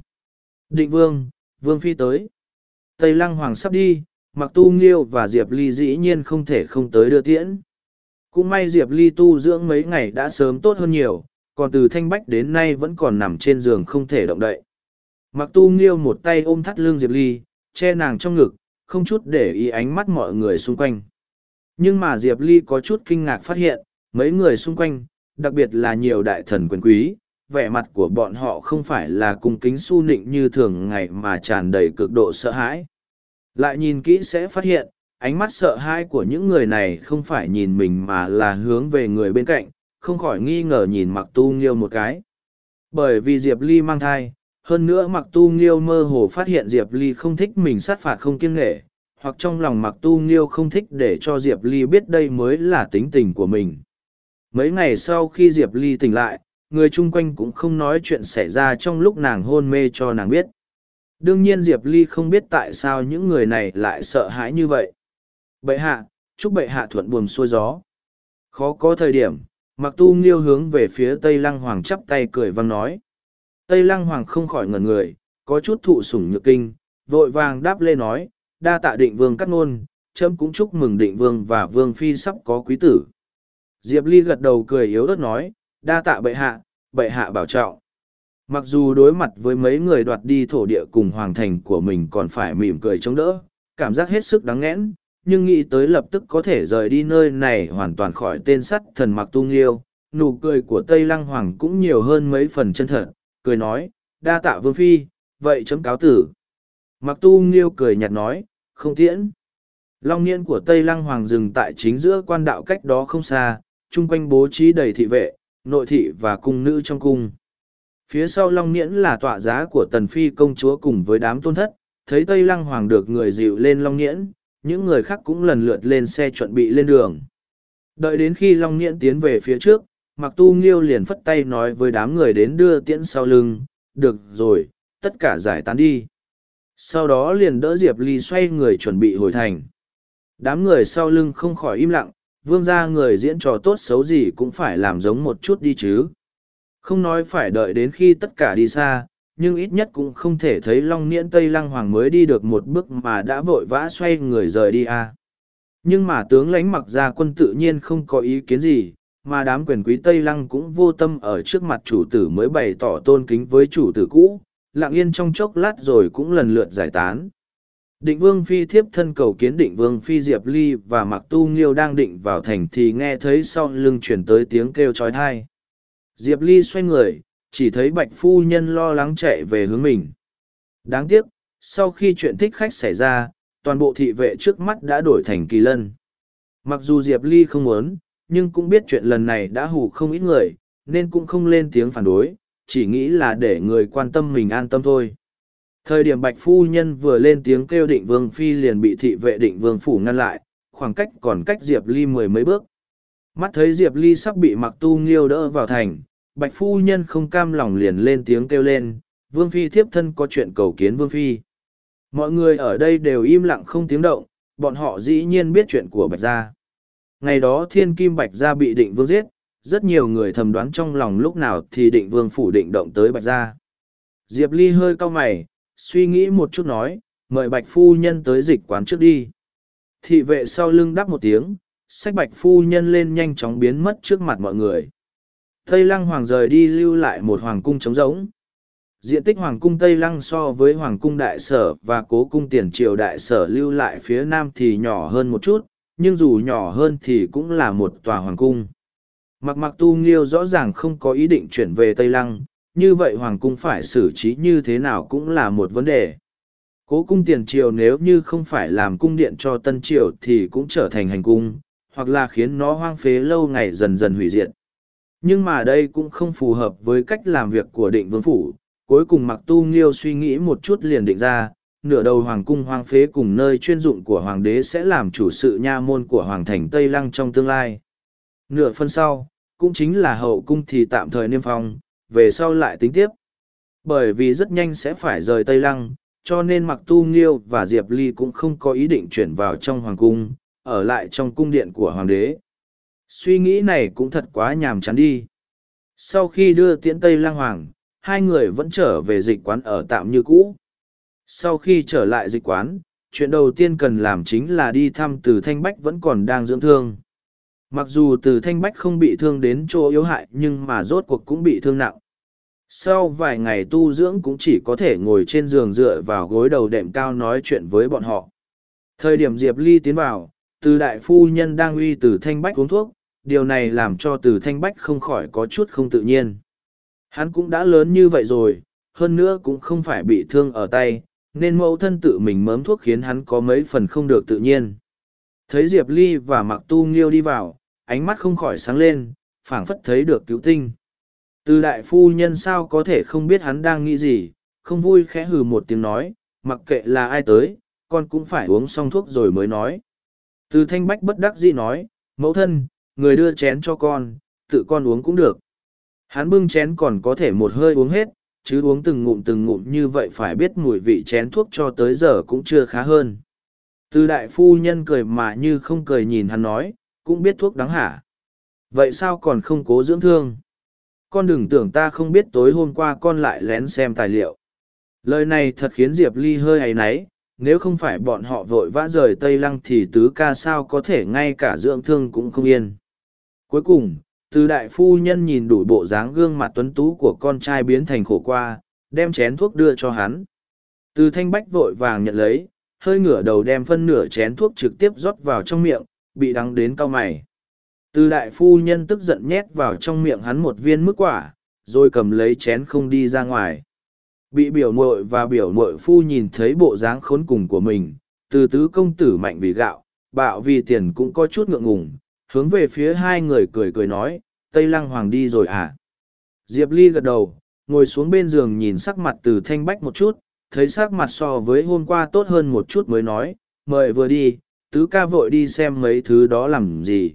Định Vương, Vương Phi tới. Tây Lăng Hoàng sắp đi, Mặc Tu Nghiêu và Diệp Ly dĩ nhiên không thể không tới đưa tiễn. Cũng may Diệp Ly tu dưỡng mấy ngày đã sớm tốt hơn nhiều, còn từ Thanh Bách đến nay vẫn còn nằm trên giường không thể động đậy. Mặc Tu Nghiêu một tay ôm thắt lưng Diệp Ly, che nàng trong ngực, không chút để ý ánh mắt mọi người xung quanh. Nhưng mà Diệp Ly có chút kinh ngạc phát hiện, mấy người xung quanh, đặc biệt là nhiều đại thần quyền quý, vẻ mặt của bọn họ không phải là cung kính su nịnh như thường ngày mà tràn đầy cực độ sợ hãi. Lại nhìn kỹ sẽ phát hiện, ánh mắt sợ hãi của những người này không phải nhìn mình mà là hướng về người bên cạnh, không khỏi nghi ngờ nhìn mặc tu nghiêu một cái. Bởi vì Diệp Ly mang thai, hơn nữa mặc tu nghiêu mơ hồ phát hiện Diệp Ly không thích mình sát phạt không kiêng nghệ, hoặc trong lòng mặc tu nghiêu không thích để cho Diệp Ly biết đây mới là tính tình của mình. Mấy ngày sau khi Diệp Ly tỉnh lại, người chung quanh cũng không nói chuyện xảy ra trong lúc nàng hôn mê cho nàng biết. Đương nhiên Diệp Ly không biết tại sao những người này lại sợ hãi như vậy. Bệ hạ, chúc bệ hạ thuận buồm xuôi gió. Khó có thời điểm, mặc tu nghiêu hướng về phía Tây Lăng Hoàng chắp tay cười văng nói. Tây Lăng Hoàng không khỏi ngẩn người, có chút thụ sủng nhược kinh, vội vàng đáp lê nói, đa tạ định vương cắt ngôn, trẫm cũng chúc mừng định vương và vương phi sắp có quý tử. Diệp Ly gật đầu cười yếu ớt nói, đa tạ bệ hạ, bệ hạ bảo trọng. Mặc dù đối mặt với mấy người đoạt đi thổ địa cùng hoàng thành của mình còn phải mỉm cười chống đỡ, cảm giác hết sức đáng nghẽn, nhưng nghĩ tới lập tức có thể rời đi nơi này hoàn toàn khỏi tên sắt thần mặc tung Nghiêu, Nụ cười của Tây Lăng Hoàng cũng nhiều hơn mấy phần chân thật, cười nói, đa tạ vương phi, vậy chấm cáo tử. Mặc tu nghiêu cười nhạt nói, không tiễn. Long niên của Tây Lăng Hoàng dừng tại chính giữa quan đạo cách đó không xa, chung quanh bố trí đầy thị vệ, nội thị và cung nữ trong cung. Phía sau Long Niễn là tọa giá của Tần Phi công chúa cùng với đám tôn thất, thấy Tây Lăng Hoàng được người dịu lên Long Niễn, những người khác cũng lần lượt lên xe chuẩn bị lên đường. Đợi đến khi Long Niễn tiến về phía trước, Mặc Tu Nghiêu liền phất tay nói với đám người đến đưa tiễn sau lưng, được rồi, tất cả giải tán đi. Sau đó liền đỡ Diệp Ly xoay người chuẩn bị hồi thành. Đám người sau lưng không khỏi im lặng, vương gia người diễn trò tốt xấu gì cũng phải làm giống một chút đi chứ. Không nói phải đợi đến khi tất cả đi xa, nhưng ít nhất cũng không thể thấy Long Niễn Tây Lăng Hoàng mới đi được một bước mà đã vội vã xoay người rời đi à. Nhưng mà tướng lãnh mặc ra quân tự nhiên không có ý kiến gì, mà đám quyền quý Tây Lăng cũng vô tâm ở trước mặt chủ tử mới bày tỏ tôn kính với chủ tử cũ, lặng yên trong chốc lát rồi cũng lần lượt giải tán. Định vương phi thiếp thân cầu kiến định vương phi Diệp Ly và Mặc Tu Nghiêu đang định vào thành thì nghe thấy sau lưng chuyển tới tiếng kêu trói thai. Diệp Ly xoay người, chỉ thấy bạch phu nhân lo lắng chạy về hướng mình. Đáng tiếc, sau khi chuyện thích khách xảy ra, toàn bộ thị vệ trước mắt đã đổi thành kỳ lân. Mặc dù Diệp Ly không muốn, nhưng cũng biết chuyện lần này đã hù không ít người, nên cũng không lên tiếng phản đối, chỉ nghĩ là để người quan tâm mình an tâm thôi. Thời điểm Bạch Phu Nhân vừa lên tiếng kêu định vương phi liền bị thị vệ định vương phủ ngăn lại, khoảng cách còn cách Diệp Ly mười mấy bước. Mắt thấy Diệp Ly sắp bị mặc tu nghiêu đỡ vào thành, Bạch Phu Nhân không cam lòng liền lên tiếng kêu lên, vương phi thiếp thân có chuyện cầu kiến vương phi. Mọi người ở đây đều im lặng không tiếng động, bọn họ dĩ nhiên biết chuyện của Bạch Gia. Ngày đó thiên kim Bạch Gia bị định vương giết, rất nhiều người thầm đoán trong lòng lúc nào thì định vương phủ định động tới Bạch Gia. Diệp Ly hơi cau mày, suy nghĩ một chút nói, mời bạch phu nhân tới dịch quán trước đi. Thị vệ sau lưng đáp một tiếng, sách bạch phu nhân lên nhanh chóng biến mất trước mặt mọi người. Tây Lăng Hoàng rời đi lưu lại một hoàng cung trống rỗng. Diện tích hoàng cung Tây Lăng so với hoàng cung đại sở và cố cung tiền triều đại sở lưu lại phía nam thì nhỏ hơn một chút, nhưng dù nhỏ hơn thì cũng là một tòa hoàng cung. Mặc mặc tu nghiêu rõ ràng không có ý định chuyển về Tây Lăng, như vậy hoàng cung phải xử trí như thế nào cũng là một vấn đề cố cung tiền triều nếu như không phải làm cung điện cho tân triều thì cũng trở thành hành cung hoặc là khiến nó hoang phế lâu ngày dần dần hủy diệt nhưng mà đây cũng không phù hợp với cách làm việc của định vương phủ cuối cùng mặc tu nghiêu suy nghĩ một chút liền định ra nửa đầu hoàng cung hoang phế cùng nơi chuyên dụng của hoàng đế sẽ làm chủ sự nha môn của hoàng thành Tây Lăng trong tương lai. Nửa phân sau, cũng chính là hậu cung thì tạm thời niêm phong, về sau lại tính tiếp. Bởi vì rất nhanh sẽ phải rời Tây Lăng, cho nên Mặc Tu Nghiêu và Diệp Ly cũng không có ý định chuyển vào trong hoàng cung, ở lại trong cung điện của hoàng đế. Suy nghĩ này cũng thật quá nhàm chán đi. Sau khi đưa tiễn Tây Lăng Hoàng, hai người vẫn trở về dịch quán ở tạm như cũ. Sau khi trở lại dịch quán, chuyện đầu tiên cần làm chính là đi thăm từ Thanh Bách vẫn còn đang dưỡng thương. Mặc dù từ Thanh Bách không bị thương đến chỗ yếu hại nhưng mà rốt cuộc cũng bị thương nặng. Sau vài ngày tu dưỡng cũng chỉ có thể ngồi trên giường dựa vào gối đầu đệm cao nói chuyện với bọn họ. Thời điểm Diệp Ly tiến vào, từ đại phu nhân đang uy từ Thanh Bách uống thuốc, điều này làm cho từ Thanh Bách không khỏi có chút không tự nhiên. Hắn cũng đã lớn như vậy rồi, hơn nữa cũng không phải bị thương ở tay, nên mẫu thân tự mình mớm thuốc khiến hắn có mấy phần không được tự nhiên. Thấy Diệp Ly và Mặc Tu Nghiêu đi vào, ánh mắt không khỏi sáng lên, phảng phất thấy được cứu tinh. Từ đại phu nhân sao có thể không biết hắn đang nghĩ gì, không vui khẽ hừ một tiếng nói, mặc kệ là ai tới, con cũng phải uống xong thuốc rồi mới nói. Từ thanh bách bất đắc dĩ nói, mẫu thân, người đưa chén cho con, tự con uống cũng được. Hắn bưng chén còn có thể một hơi uống hết, chứ uống từng ngụm từng ngụm như vậy phải biết mùi vị chén thuốc cho tới giờ cũng chưa khá hơn. Từ đại phu nhân cười mà như không cười nhìn hắn nói, cũng biết thuốc đáng hả. Vậy sao còn không cố dưỡng thương? Con đừng tưởng ta không biết tối hôm qua con lại lén xem tài liệu. Lời này thật khiến Diệp Ly hơi ấy náy, nếu không phải bọn họ vội vã rời Tây Lăng thì tứ ca sao có thể ngay cả dưỡng thương cũng không yên. Cuối cùng, từ đại phu nhân nhìn đủ bộ dáng gương mặt tuấn tú của con trai biến thành khổ qua, đem chén thuốc đưa cho hắn. Từ thanh bách vội vàng nhận lấy, hơi ngửa đầu đem phân nửa chén thuốc trực tiếp rót vào trong miệng, bị đắng đến cau mày. Từ đại phu nhân tức giận nhét vào trong miệng hắn một viên mức quả, rồi cầm lấy chén không đi ra ngoài. Bị biểu muội và biểu muội phu nhìn thấy bộ dáng khốn cùng của mình, từ tứ công tử mạnh vì gạo, bạo vì tiền cũng có chút ngượng ngùng, hướng về phía hai người cười cười nói, Tây Lăng Hoàng đi rồi à? Diệp Ly gật đầu, ngồi xuống bên giường nhìn sắc mặt từ thanh bách một chút, thấy sắc mặt so với hôm qua tốt hơn một chút mới nói, mời vừa đi, tứ ca vội đi xem mấy thứ đó làm gì.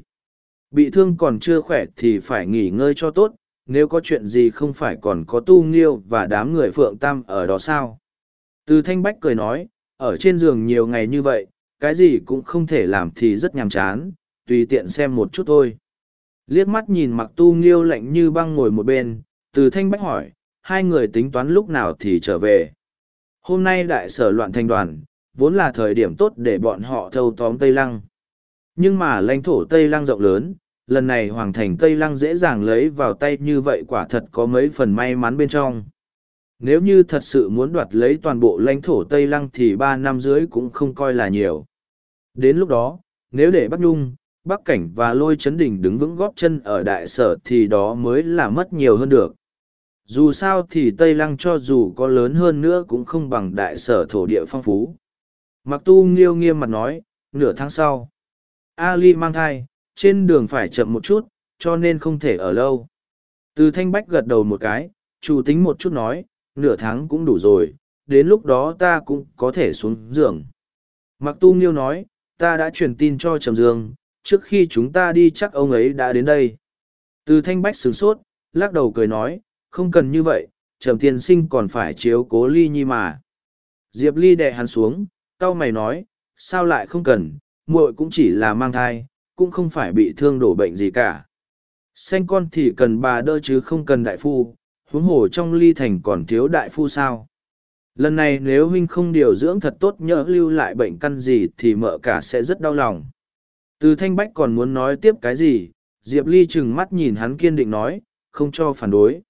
Bị thương còn chưa khỏe thì phải nghỉ ngơi cho tốt, nếu có chuyện gì không phải còn có tu nghiêu và đám người phượng tam ở đó sao. Từ thanh bách cười nói, ở trên giường nhiều ngày như vậy, cái gì cũng không thể làm thì rất nhàm chán, tùy tiện xem một chút thôi. Liếc mắt nhìn mặc tu nghiêu lạnh như băng ngồi một bên, từ thanh bách hỏi, hai người tính toán lúc nào thì trở về. Hôm nay đại sở loạn thanh đoàn, vốn là thời điểm tốt để bọn họ thâu tóm Tây Lăng. Nhưng mà lãnh thổ Tây Lăng rộng lớn, lần này Hoàng thành Tây Lăng dễ dàng lấy vào tay như vậy quả thật có mấy phần may mắn bên trong. Nếu như thật sự muốn đoạt lấy toàn bộ lãnh thổ Tây Lăng thì ba năm dưới cũng không coi là nhiều. Đến lúc đó, nếu để Bắc Nhung, Bắc Cảnh và Lôi Chấn Đỉnh đứng vững góp chân ở đại sở thì đó mới là mất nhiều hơn được. Dù sao thì Tây Lăng cho dù có lớn hơn nữa cũng không bằng đại sở thổ địa phong phú. Mặc tu nghiêu nghiêm mặt nói, nửa tháng sau. Ali mang thai, trên đường phải chậm một chút, cho nên không thể ở lâu. Từ thanh bách gật đầu một cái, chủ tính một chút nói, nửa tháng cũng đủ rồi, đến lúc đó ta cũng có thể xuống giường. Mặc tu nghiêu nói, ta đã truyền tin cho Trầm Dương, trước khi chúng ta đi chắc ông ấy đã đến đây. Từ thanh bách sửng sốt, lắc đầu cười nói, không cần như vậy, Trầm tiên sinh còn phải chiếu cố ly nhi mà. Diệp ly đè hắn xuống, tao mày nói, sao lại không cần, muội cũng chỉ là mang thai, cũng không phải bị thương đổ bệnh gì cả. Xanh con thì cần bà đỡ chứ không cần đại phu, huống hồ trong ly thành còn thiếu đại phu sao. Lần này nếu huynh không điều dưỡng thật tốt nhỡ lưu lại bệnh căn gì thì mợ cả sẽ rất đau lòng. Từ thanh bách còn muốn nói tiếp cái gì, Diệp Ly chừng mắt nhìn hắn kiên định nói, không cho phản đối.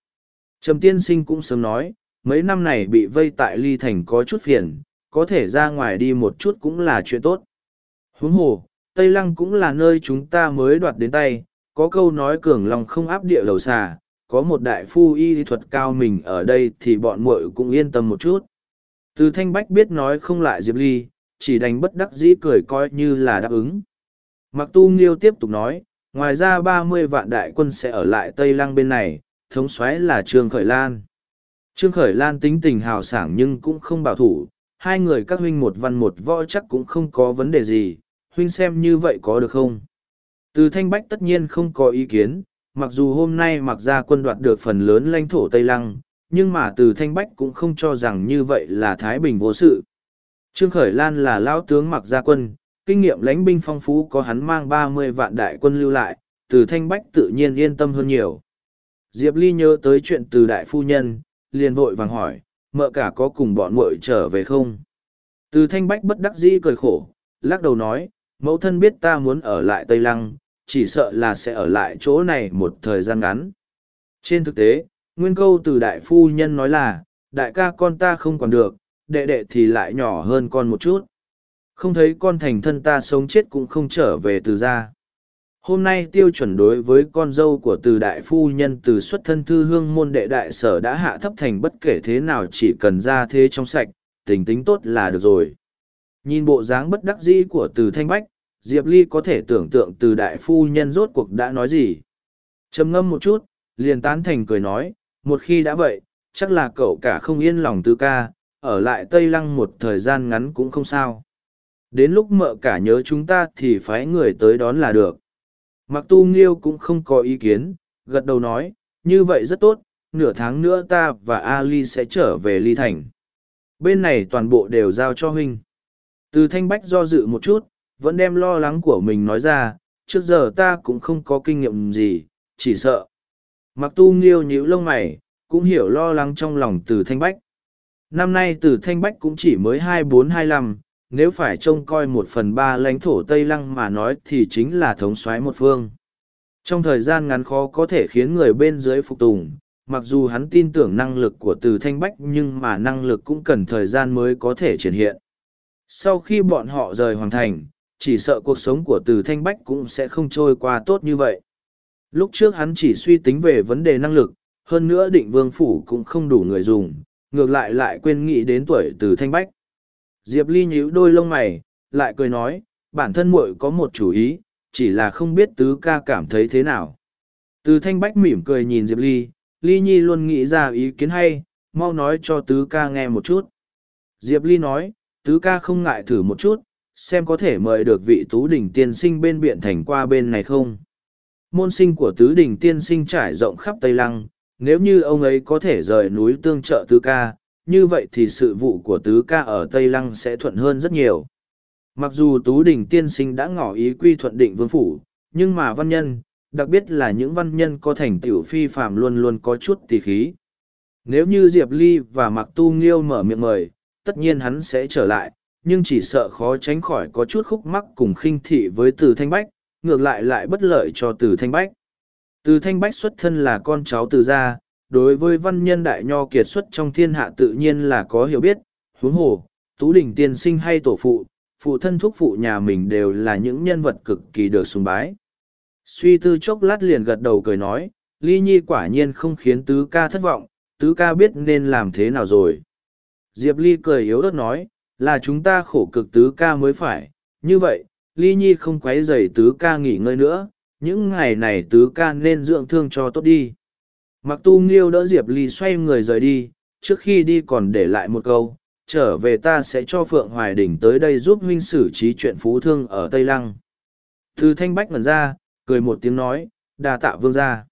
Trầm tiên sinh cũng sớm nói, mấy năm này bị vây tại ly thành có chút phiền, có thể ra ngoài đi một chút cũng là chuyện tốt. Huống hồ, Tây Lăng cũng là nơi chúng ta mới đoạt đến tay, có câu nói cường lòng không áp địa đầu xà, có một đại phu y thuật cao mình ở đây thì bọn muội cũng yên tâm một chút. Từ thanh bách biết nói không lại Diệp Ly, chỉ đành bất đắc dĩ cười coi như là đáp ứng. Mặc tu nghiêu tiếp tục nói, ngoài ra ba mươi vạn đại quân sẽ ở lại Tây Lăng bên này, thống soái là Trương Khởi Lan. Trương Khởi Lan tính tình hào sảng nhưng cũng không bảo thủ, hai người các huynh một văn một võ chắc cũng không có vấn đề gì, huynh xem như vậy có được không? Từ Thanh Bách tất nhiên không có ý kiến, mặc dù hôm nay mặc ra quân đoạt được phần lớn lãnh thổ Tây Lăng, nhưng mà từ Thanh Bách cũng không cho rằng như vậy là Thái Bình vô sự. Trương Khởi Lan là lão tướng mặc gia quân, kinh nghiệm lãnh binh phong phú có hắn mang ba mươi vạn đại quân lưu lại, từ Thanh Bách tự nhiên yên tâm hơn nhiều. Diệp Ly nhớ tới chuyện từ đại phu nhân, liền vội vàng hỏi, mợ cả có cùng bọn muội trở về không? Từ Thanh Bách bất đắc dĩ cười khổ, lắc đầu nói, mẫu thân biết ta muốn ở lại Tây Lăng, chỉ sợ là sẽ ở lại chỗ này một thời gian ngắn. Trên thực tế, nguyên câu từ đại phu nhân nói là, đại ca con ta không còn được, đệ đệ thì lại nhỏ hơn con một chút. Không thấy con thành thân ta sống chết cũng không trở về từ ra. Hôm nay tiêu chuẩn đối với con dâu của từ đại phu nhân từ xuất thân thư hương môn đệ đại sở đã hạ thấp thành bất kể thế nào chỉ cần ra thế trong sạch, tình tính tốt là được rồi. Nhìn bộ dáng bất đắc dĩ của từ thanh bách, Diệp Ly có thể tưởng tượng từ đại phu nhân rốt cuộc đã nói gì. trầm ngâm một chút, liền tán thành cười nói, một khi đã vậy, chắc là cậu cả không yên lòng tư ca, ở lại Tây Lăng một thời gian ngắn cũng không sao. Đến lúc mợ cả nhớ chúng ta thì phái người tới đón là được. Mặc tu nghiêu cũng không có ý kiến, gật đầu nói, như vậy rất tốt, nửa tháng nữa ta và Ali sẽ trở về Ly Thành. Bên này toàn bộ đều giao cho huynh. Từ thanh bách do dự một chút, vẫn đem lo lắng của mình nói ra, trước giờ ta cũng không có kinh nghiệm gì, chỉ sợ. Mặc tu nghiêu nhíu lông mày, cũng hiểu lo lắng trong lòng từ thanh bách. Năm nay từ thanh bách cũng chỉ mới hai bốn hai lăm, nếu phải trông coi một phần ba lãnh thổ Tây Lăng mà nói thì chính là thống soái một phương. Trong thời gian ngắn khó có thể khiến người bên dưới phục tùng, mặc dù hắn tin tưởng năng lực của từ thanh bách nhưng mà năng lực cũng cần thời gian mới có thể triển hiện. Sau khi bọn họ rời hoàn thành, chỉ sợ cuộc sống của từ thanh bách cũng sẽ không trôi qua tốt như vậy. Lúc trước hắn chỉ suy tính về vấn đề năng lực, hơn nữa định vương phủ cũng không đủ người dùng, ngược lại lại quên nghĩ đến tuổi từ thanh bách. Diệp Ly nhíu đôi lông mày, lại cười nói, bản thân muội có một chủ ý, chỉ là không biết tứ ca cảm thấy thế nào. Từ thanh bách mỉm cười nhìn Diệp Ly, Ly Nhi luôn nghĩ ra ý kiến hay, mau nói cho tứ ca nghe một chút. Diệp Ly nói, tứ ca không ngại thử một chút, xem có thể mời được vị tú đỉnh tiên sinh bên biện thành qua bên này không. Môn sinh của tứ đỉnh tiên sinh trải rộng khắp Tây Lăng, nếu như ông ấy có thể rời núi tương trợ tứ ca, như vậy thì sự vụ của tứ ca ở Tây Lăng sẽ thuận hơn rất nhiều. Mặc dù Tú Đình tiên sinh đã ngỏ ý quy thuận định vương phủ, nhưng mà văn nhân, đặc biệt là những văn nhân có thành tựu phi phạm luôn luôn có chút tỉ khí. Nếu như Diệp Ly và Mặc Tu Nghiêu mở miệng mời, tất nhiên hắn sẽ trở lại, nhưng chỉ sợ khó tránh khỏi có chút khúc mắc cùng khinh thị với Từ Thanh Bách, ngược lại lại bất lợi cho Từ Thanh Bách. Từ Thanh Bách xuất thân là con cháu Từ gia, đối với văn nhân đại nho kiệt xuất trong thiên hạ tự nhiên là có hiểu biết, huống hồ, Tú Đình tiên sinh hay tổ phụ, phụ thân thúc phụ nhà mình đều là những nhân vật cực kỳ được sùng bái. Suy tư chốc lát liền gật đầu cười nói, Ly Nhi quả nhiên không khiến tứ ca thất vọng, tứ ca biết nên làm thế nào rồi. Diệp Ly cười yếu ớt nói, là chúng ta khổ cực tứ ca mới phải, như vậy, Ly Nhi không quấy rầy tứ ca nghỉ ngơi nữa, những ngày này tứ ca nên dưỡng thương cho tốt đi. Mặc tu nghiêu đỡ Diệp Ly xoay người rời đi, trước khi đi còn để lại một câu, trở về ta sẽ cho Phượng Hoài Đình tới đây giúp huynh xử trí chuyện phú thương ở Tây Lăng. Từ thanh bách ngẩn ra, cười một tiếng nói, đà tạ vương ra.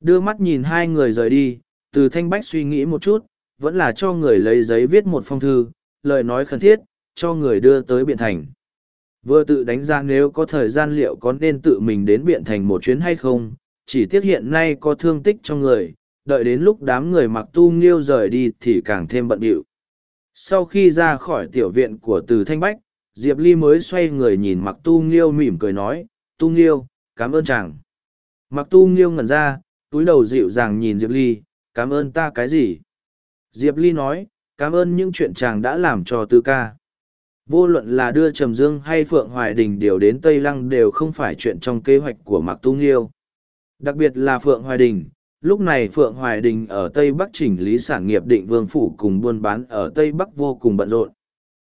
Đưa mắt nhìn hai người rời đi, từ thanh bách suy nghĩ một chút, vẫn là cho người lấy giấy viết một phong thư, lời nói khẩn thiết, cho người đưa tới Biện Thành. Vừa tự đánh giá nếu có thời gian liệu có nên tự mình đến Biện Thành một chuyến hay không, chỉ tiếc hiện nay có thương tích trong người, đợi đến lúc đám người mặc tu nghiêu rời đi thì càng thêm bận điệu. Sau khi ra khỏi tiểu viện của từ Thanh Bách, Diệp Ly mới xoay người nhìn mặc tu nghiêu mỉm cười nói, tu nghiêu, cảm ơn chàng. Mặc tu nghiêu ngẩn ra, túi đầu dịu dàng nhìn Diệp Ly, cảm ơn ta cái gì? Diệp Ly nói, cảm ơn những chuyện chàng đã làm cho tư ca. Vô luận là đưa Trầm Dương hay Phượng Hoài Đình đều đến Tây Lăng đều không phải chuyện trong kế hoạch của Mạc Tu Nghiêu. Đặc biệt là Phượng Hoài Đình, lúc này Phượng Hoài Đình ở Tây Bắc chỉnh lý sản nghiệp định vương phủ cùng buôn bán ở Tây Bắc vô cùng bận rộn.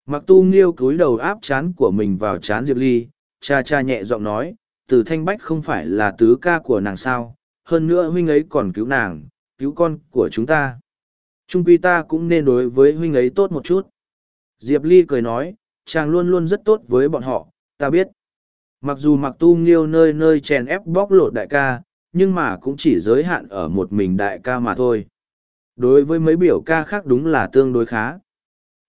Mặc tu nghiêu cúi đầu áp chán của mình vào chán Diệp Ly, cha cha nhẹ giọng nói, từ thanh bách không phải là tứ ca của nàng sao, hơn nữa huynh ấy còn cứu nàng, cứu con của chúng ta. Trung quy ta cũng nên đối với huynh ấy tốt một chút. Diệp Ly cười nói, chàng luôn luôn rất tốt với bọn họ, ta biết. Mặc dù mặc tu nghiêu nơi nơi chèn ép bóc lột đại ca, nhưng mà cũng chỉ giới hạn ở một mình đại ca mà thôi. Đối với mấy biểu ca khác đúng là tương đối khá.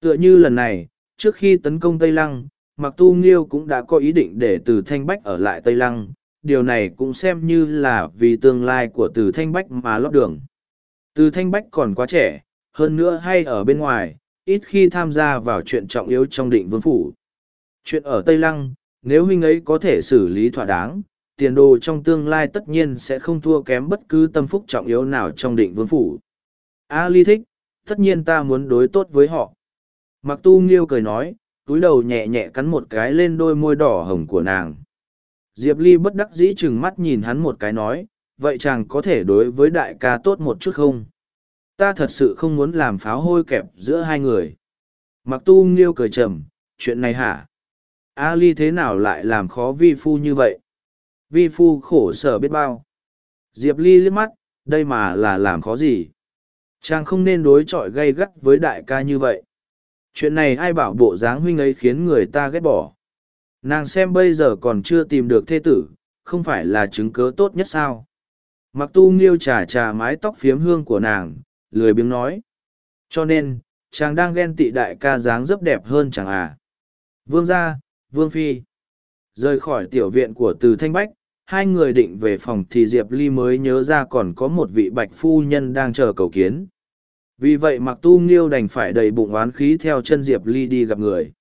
Tựa như lần này, trước khi tấn công Tây Lăng, mặc tu nghiêu cũng đã có ý định để từ Thanh Bách ở lại Tây Lăng. Điều này cũng xem như là vì tương lai của từ Thanh Bách mà lót đường. Từ Thanh Bách còn quá trẻ, hơn nữa hay ở bên ngoài, ít khi tham gia vào chuyện trọng yếu trong định vương phủ. Chuyện ở Tây Lăng, nếu huynh ấy có thể xử lý thỏa đáng, tiền đồ trong tương lai tất nhiên sẽ không thua kém bất cứ tâm phúc trọng yếu nào trong định vương phủ. A Ly thích, tất nhiên ta muốn đối tốt với họ. Mặc tu nghiêu cười nói, túi đầu nhẹ nhẹ cắn một cái lên đôi môi đỏ hồng của nàng. Diệp Ly bất đắc dĩ chừng mắt nhìn hắn một cái nói, vậy chàng có thể đối với đại ca tốt một chút không? Ta thật sự không muốn làm pháo hôi kẹp giữa hai người. Mặc tu nghiêu cười trầm, chuyện này hả? A Ly thế nào lại làm khó vi phu như vậy? Vi phu khổ sở biết bao. Diệp Ly liếc mắt, đây mà là làm khó gì? Chàng không nên đối chọi gay gắt với đại ca như vậy. Chuyện này ai bảo bộ dáng huynh ấy khiến người ta ghét bỏ. Nàng xem bây giờ còn chưa tìm được thê tử, không phải là chứng cớ tốt nhất sao. Mặc tu nghiêu trà trà mái tóc phiếm hương của nàng, lười biếng nói. Cho nên, chàng đang ghen tị đại ca dáng dấp đẹp hơn chẳng à. Vương gia, Vương Phi. Rời khỏi tiểu viện của Từ Thanh Bách, hai người định về phòng thì Diệp Ly mới nhớ ra còn có một vị bạch phu nhân đang chờ cầu kiến. Vì vậy Mặc Tu Nghiêu đành phải đầy bụng oán khí theo chân Diệp Ly đi gặp người.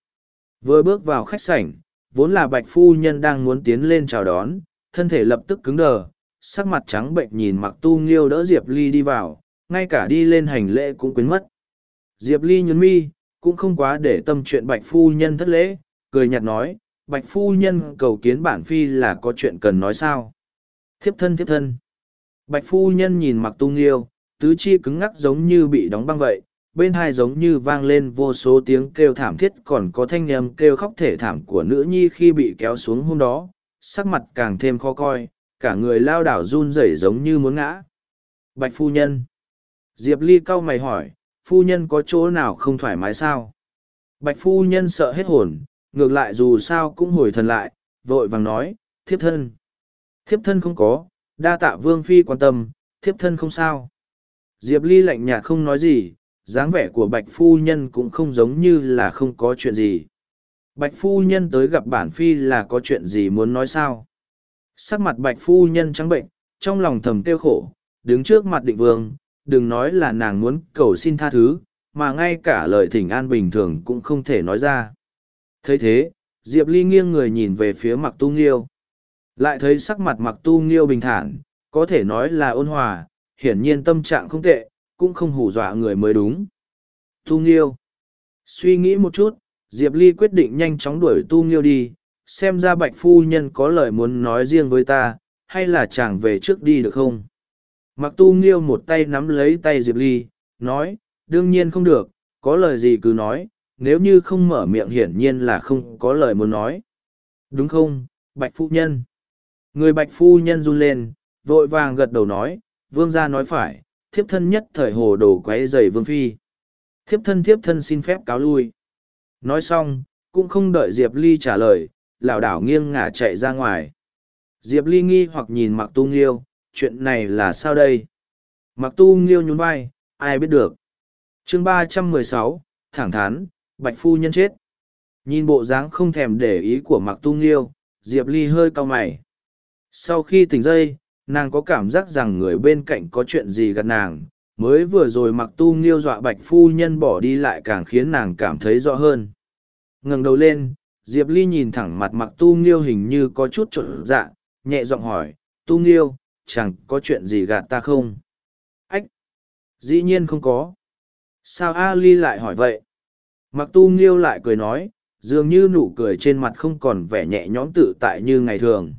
Vừa bước vào khách sảnh, vốn là bạch phu nhân đang muốn tiến lên chào đón, thân thể lập tức cứng đờ, sắc mặt trắng bệnh nhìn Mặc Tu Nghiêu đỡ Diệp Ly đi vào, ngay cả đi lên hành lễ cũng quên mất. Diệp Ly nhún mi, cũng không quá để tâm chuyện bạch phu nhân thất lễ, cười nhạt nói, bạch phu nhân cầu kiến bản phi là có chuyện cần nói sao. Thiếp thân thiếp thân. Bạch phu nhân nhìn mặc tung liêu, tứ chi cứng ngắc giống như bị đóng băng vậy, bên hai giống như vang lên vô số tiếng kêu thảm thiết còn có thanh âm kêu khóc thể thảm của nữ nhi khi bị kéo xuống hôm đó, sắc mặt càng thêm khó coi, cả người lao đảo run rẩy giống như muốn ngã. Bạch phu nhân. Diệp Ly cau mày hỏi, phu nhân có chỗ nào không thoải mái sao? Bạch phu nhân sợ hết hồn, ngược lại dù sao cũng hồi thần lại, vội vàng nói, thiếp thân. Thiếp thân không có, đa tạ vương phi quan tâm, thiếp thân không sao. Diệp Ly lạnh nhạt không nói gì, dáng vẻ của bạch phu nhân cũng không giống như là không có chuyện gì. Bạch phu nhân tới gặp bản phi là có chuyện gì muốn nói sao? Sắc mặt bạch phu nhân trắng bệnh, trong lòng thầm tiêu khổ, đứng trước mặt định vương, đừng nói là nàng muốn cầu xin tha thứ, mà ngay cả lời thỉnh an bình thường cũng không thể nói ra. Thấy thế diệp ly nghiêng người nhìn về phía mặc tu nghiêu. Lại thấy sắc mặt mặc tu nghiêu bình thản có thể nói là ôn hòa hiển nhiên tâm trạng không tệ cũng không hù dọa người mới đúng. Tu nghiêu. Suy nghĩ một chút diệp ly quyết định nhanh chóng đuổi tu nghiêu đi xem ra bạch phu nhân có lời muốn nói riêng với ta hay là chàng về trước đi được không? Mặc tu nghiêu một tay nắm lấy tay diệp ly nói đương nhiên không được có lời gì cứ nói nếu như không mở miệng hiển nhiên là không có lời muốn nói. Đúng không, Bạch Phu Nhân? Người Bạch Phu Nhân run lên, vội vàng gật đầu nói, vương gia nói phải, thiếp thân nhất thời hồ đồ quấy dày vương phi. Thiếp thân thiếp thân xin phép cáo lui. Nói xong, cũng không đợi Diệp Ly trả lời, lảo đảo nghiêng ngả chạy ra ngoài. Diệp Ly nghi hoặc nhìn Mặc Tu Nghiêu, chuyện này là sao đây? Mặc Tu Nghiêu nhún vai, ai biết được. chương ba trăm mười sáu thẳng thắn, Bạch phu nhân chết. Nhìn bộ dáng không thèm để ý của Mặc Tu Nghiêu, Diệp Ly hơi cau mày. Sau khi tỉnh dậy, nàng có cảm giác rằng người bên cạnh có chuyện gì gần nàng, mới vừa rồi Mặc Tu Nghiêu dọa Bạch phu nhân bỏ đi lại càng khiến nàng cảm thấy rõ hơn. ngẩng đầu lên, Diệp Ly nhìn thẳng mặt Mặc Tu Nghiêu hình như có chút trộn dạ, nhẹ giọng hỏi, Tu Nghiêu, chẳng có chuyện gì gạt ta không? Ách! Dĩ nhiên không có. Sao Ali lại hỏi vậy? Mặc tu nghiêu lại cười nói, dường như nụ cười trên mặt không còn vẻ nhẹ nhõm tự tại như ngày thường.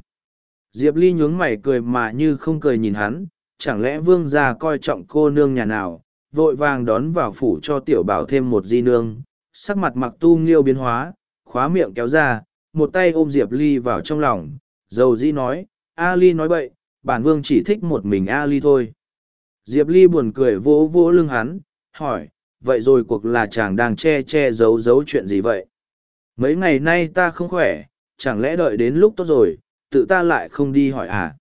Diệp Ly nhướng mày cười mà như không cười nhìn hắn, chẳng lẽ vương gia coi trọng cô nương nhà nào, vội vàng đón vào phủ cho tiểu bảo thêm một di nương, sắc mặt mặc tu nghiêu biến hóa, khóa miệng kéo ra, một tay ôm Diệp Ly vào trong lòng, dầu di nói, A Ly nói bậy, bản vương chỉ thích một mình A Ly thôi. Diệp Ly buồn cười vỗ vỗ lưng hắn, hỏi, vậy rồi cuộc là chàng đang che che giấu giấu chuyện gì vậy? Mấy ngày nay ta không khỏe, chẳng lẽ đợi đến lúc tốt rồi, tự ta lại không đi hỏi à?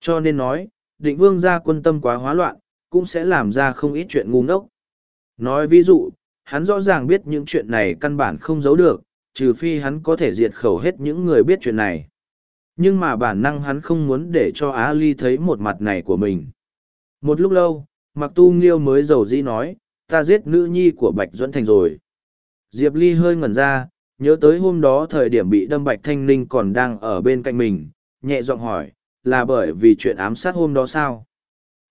Cho nên nói, định vương gia quân tâm quá hóa loạn, cũng sẽ làm ra không ít chuyện ngu ngốc. Nói ví dụ, hắn rõ ràng biết những chuyện này căn bản không giấu được, trừ phi hắn có thể diệt khẩu hết những người biết chuyện này. Nhưng mà bản năng hắn không muốn để cho Á Ly thấy một mặt này của mình. Một lúc lâu, Mặc Tu Nghiêu mới dầu dĩ nói, ta giết nữ nhi của Bạch Duẫn Thành rồi. Diệp Ly hơi ngẩn ra, nhớ tới hôm đó thời điểm bị đâm Bạch Thanh Ninh còn đang ở bên cạnh mình, nhẹ giọng hỏi, là bởi vì chuyện ám sát hôm đó sao?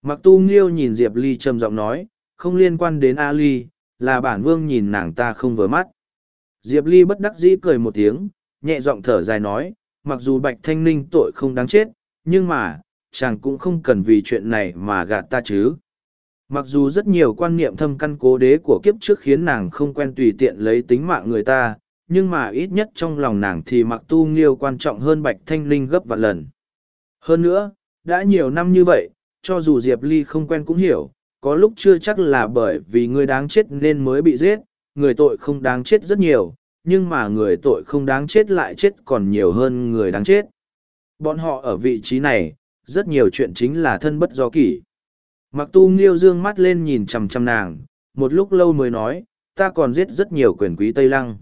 Mặc Tu Nghiêu nhìn Diệp Ly trầm giọng nói, không liên quan đến A Ly, là bản vương nhìn nàng ta không vừa mắt. Diệp Ly bất đắc dĩ cười một tiếng, nhẹ giọng thở dài nói, mặc dù Bạch Thanh Ninh tội không đáng chết, nhưng mà, chàng cũng không cần vì chuyện này mà gạt ta chứ. Mặc dù rất nhiều quan niệm thâm căn cố đế của kiếp trước khiến nàng không quen tùy tiện lấy tính mạng người ta, nhưng mà ít nhất trong lòng nàng thì mặc tu nghiêu quan trọng hơn Bạch Thanh Linh gấp vạn lần. Hơn nữa, đã nhiều năm như vậy, cho dù Diệp Ly không quen cũng hiểu, có lúc chưa chắc là bởi vì người đáng chết nên mới bị giết, người tội không đáng chết rất nhiều, nhưng mà người tội không đáng chết lại chết còn nhiều hơn người đáng chết. Bọn họ ở vị trí này, rất nhiều chuyện chính là thân bất do kỷ. Mặc tu nghiêu dương mắt lên nhìn chằm chằm nàng, một lúc lâu mới nói, ta còn giết rất nhiều quyền quý Tây Lăng.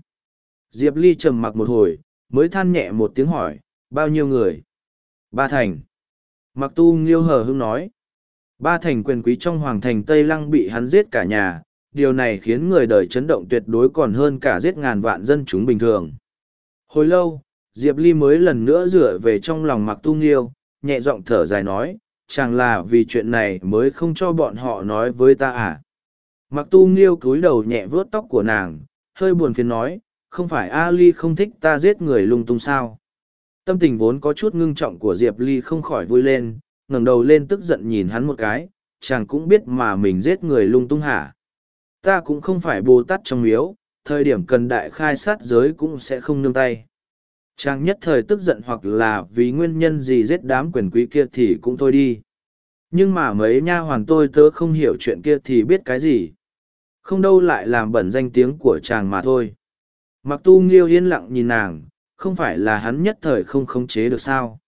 Diệp Ly trầm mặc một hồi, mới than nhẹ một tiếng hỏi, bao nhiêu người? Ba thành. Mặc tu nghiêu hờ hưng nói, ba thành quyền quý trong hoàng thành Tây Lăng bị hắn giết cả nhà, điều này khiến người đời chấn động tuyệt đối còn hơn cả giết ngàn vạn dân chúng bình thường. Hồi lâu, Diệp Ly mới lần nữa rửa về trong lòng mặc tu nghiêu, nhẹ giọng thở dài nói, chẳng là vì chuyện này mới không cho bọn họ nói với ta à. Mặc tu nghiêu cúi đầu nhẹ vớt tóc của nàng, hơi buồn phiền nói, không phải A Ly không thích ta giết người lung tung sao. Tâm tình vốn có chút ngưng trọng của Diệp Ly không khỏi vui lên, ngẩng đầu lên tức giận nhìn hắn một cái, chàng cũng biết mà mình giết người lung tung hả. Ta cũng không phải Bồ Tát trong miếu, thời điểm cần đại khai sát giới cũng sẽ không nương tay. Chàng nhất thời tức giận hoặc là vì nguyên nhân gì giết đám quyền quý kia thì cũng thôi đi. Nhưng mà mấy nha hoàn tôi tớ không hiểu chuyện kia thì biết cái gì. Không đâu lại làm bẩn danh tiếng của chàng mà thôi. Mặc tu nghiêu yên lặng nhìn nàng, không phải là hắn nhất thời không khống chế được sao.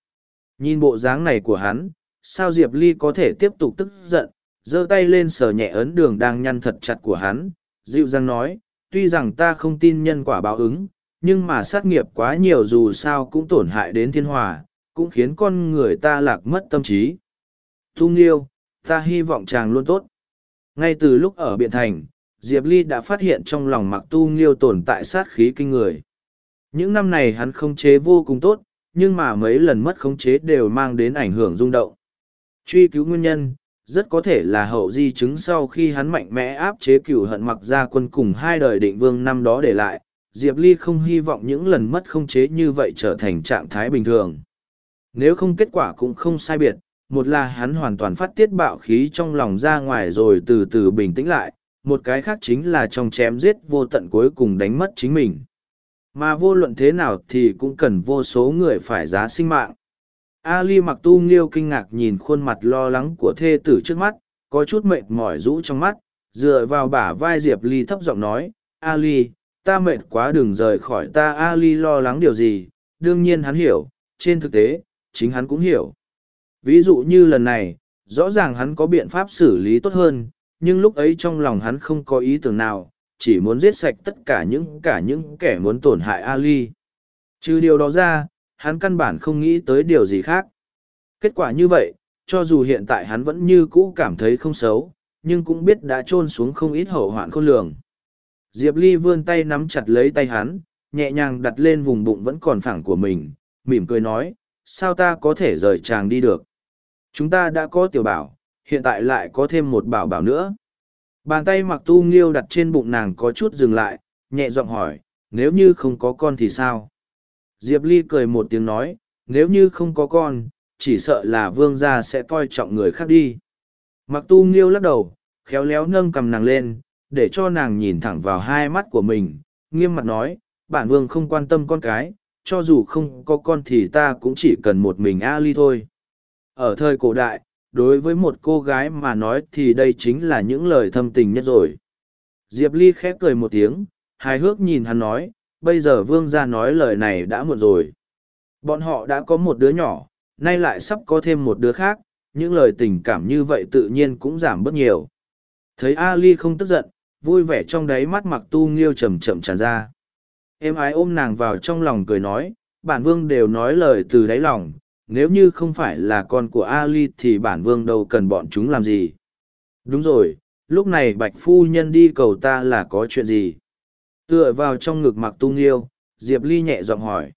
Nhìn bộ dáng này của hắn, sao Diệp Ly có thể tiếp tục tức giận, giơ tay lên sờ nhẹ ấn đường đang nhăn thật chặt của hắn, dịu dàng nói, tuy rằng ta không tin nhân quả báo ứng, nhưng mà sát nghiệp quá nhiều dù sao cũng tổn hại đến thiên hòa, cũng khiến con người ta lạc mất tâm trí. Thu Nghiêu, ta hy vọng chàng luôn tốt. Ngay từ lúc ở Biện Thành, Diệp Ly đã phát hiện trong lòng mặc Tu Nghiêu tồn tại sát khí kinh người. Những năm này hắn không chế vô cùng tốt, nhưng mà mấy lần mất khống chế đều mang đến ảnh hưởng rung động. Truy cứu nguyên nhân, rất có thể là hậu di chứng sau khi hắn mạnh mẽ áp chế cửu hận mặc ra quân cùng hai đời định vương năm đó để lại, Diệp Ly không hy vọng những lần mất không chế như vậy trở thành trạng thái bình thường. Nếu không kết quả cũng không sai biệt, một là hắn hoàn toàn phát tiết bạo khí trong lòng ra ngoài rồi từ từ bình tĩnh lại, một cái khác chính là trong chém giết vô tận cuối cùng đánh mất chính mình. Mà vô luận thế nào thì cũng cần vô số người phải giá sinh mạng. Ali mặc tu nghiêu kinh ngạc nhìn khuôn mặt lo lắng của thê tử trước mắt, có chút mệt mỏi rũ trong mắt, dựa vào bả vai Diệp Ly thấp giọng nói, Ali, ta mệt quá đừng rời khỏi ta Ali lo lắng điều gì, đương nhiên hắn hiểu, trên thực tế, chính hắn cũng hiểu. Ví dụ như lần này, rõ ràng hắn có biện pháp xử lý tốt hơn, nhưng lúc ấy trong lòng hắn không có ý tưởng nào, chỉ muốn giết sạch tất cả những cả những kẻ muốn tổn hại Ali. Trừ điều đó ra, hắn căn bản không nghĩ tới điều gì khác. Kết quả như vậy, cho dù hiện tại hắn vẫn như cũ cảm thấy không xấu, nhưng cũng biết đã trôn xuống không ít hậu hoạn khôn lường. Diệp Ly vươn tay nắm chặt lấy tay hắn, nhẹ nhàng đặt lên vùng bụng vẫn còn phẳng của mình, mỉm cười nói, sao ta có thể rời chàng đi được. Chúng ta đã có tiểu bảo, hiện tại lại có thêm một bảo bảo nữa. Bàn tay mặc tu nghiêu đặt trên bụng nàng có chút dừng lại, nhẹ giọng hỏi, nếu như không có con thì sao? Diệp Ly cười một tiếng nói, nếu như không có con, chỉ sợ là vương gia sẽ coi trọng người khác đi. Mặc tu nghiêu lắc đầu, khéo léo nâng cầm nàng lên, để cho nàng nhìn thẳng vào hai mắt của mình, nghiêm mặt nói, bản vương không quan tâm con cái, cho dù không có con thì ta cũng chỉ cần một mình A Ly thôi. Ở thời cổ đại, đối với một cô gái mà nói thì đây chính là những lời thâm tình nhất rồi. Diệp Ly khép cười một tiếng, hài hước nhìn hắn nói, bây giờ vương gia nói lời này đã muộn rồi. Bọn họ đã có một đứa nhỏ, nay lại sắp có thêm một đứa khác, những lời tình cảm như vậy tự nhiên cũng giảm bớt nhiều. Thấy Ali không tức giận, vui vẻ trong đáy mắt mặc tu nghiêu chầm chậm tràn ra. Em ái ôm nàng vào trong lòng cười nói, bản vương đều nói lời từ đáy lòng, nếu như không phải là con của Ali thì bản vương đâu cần bọn chúng làm gì. Đúng rồi, lúc này bạch phu nhân đi cầu ta là có chuyện gì? Tựa vào trong ngực mặc tu nghiêu, Diệp Ly nhẹ giọng hỏi.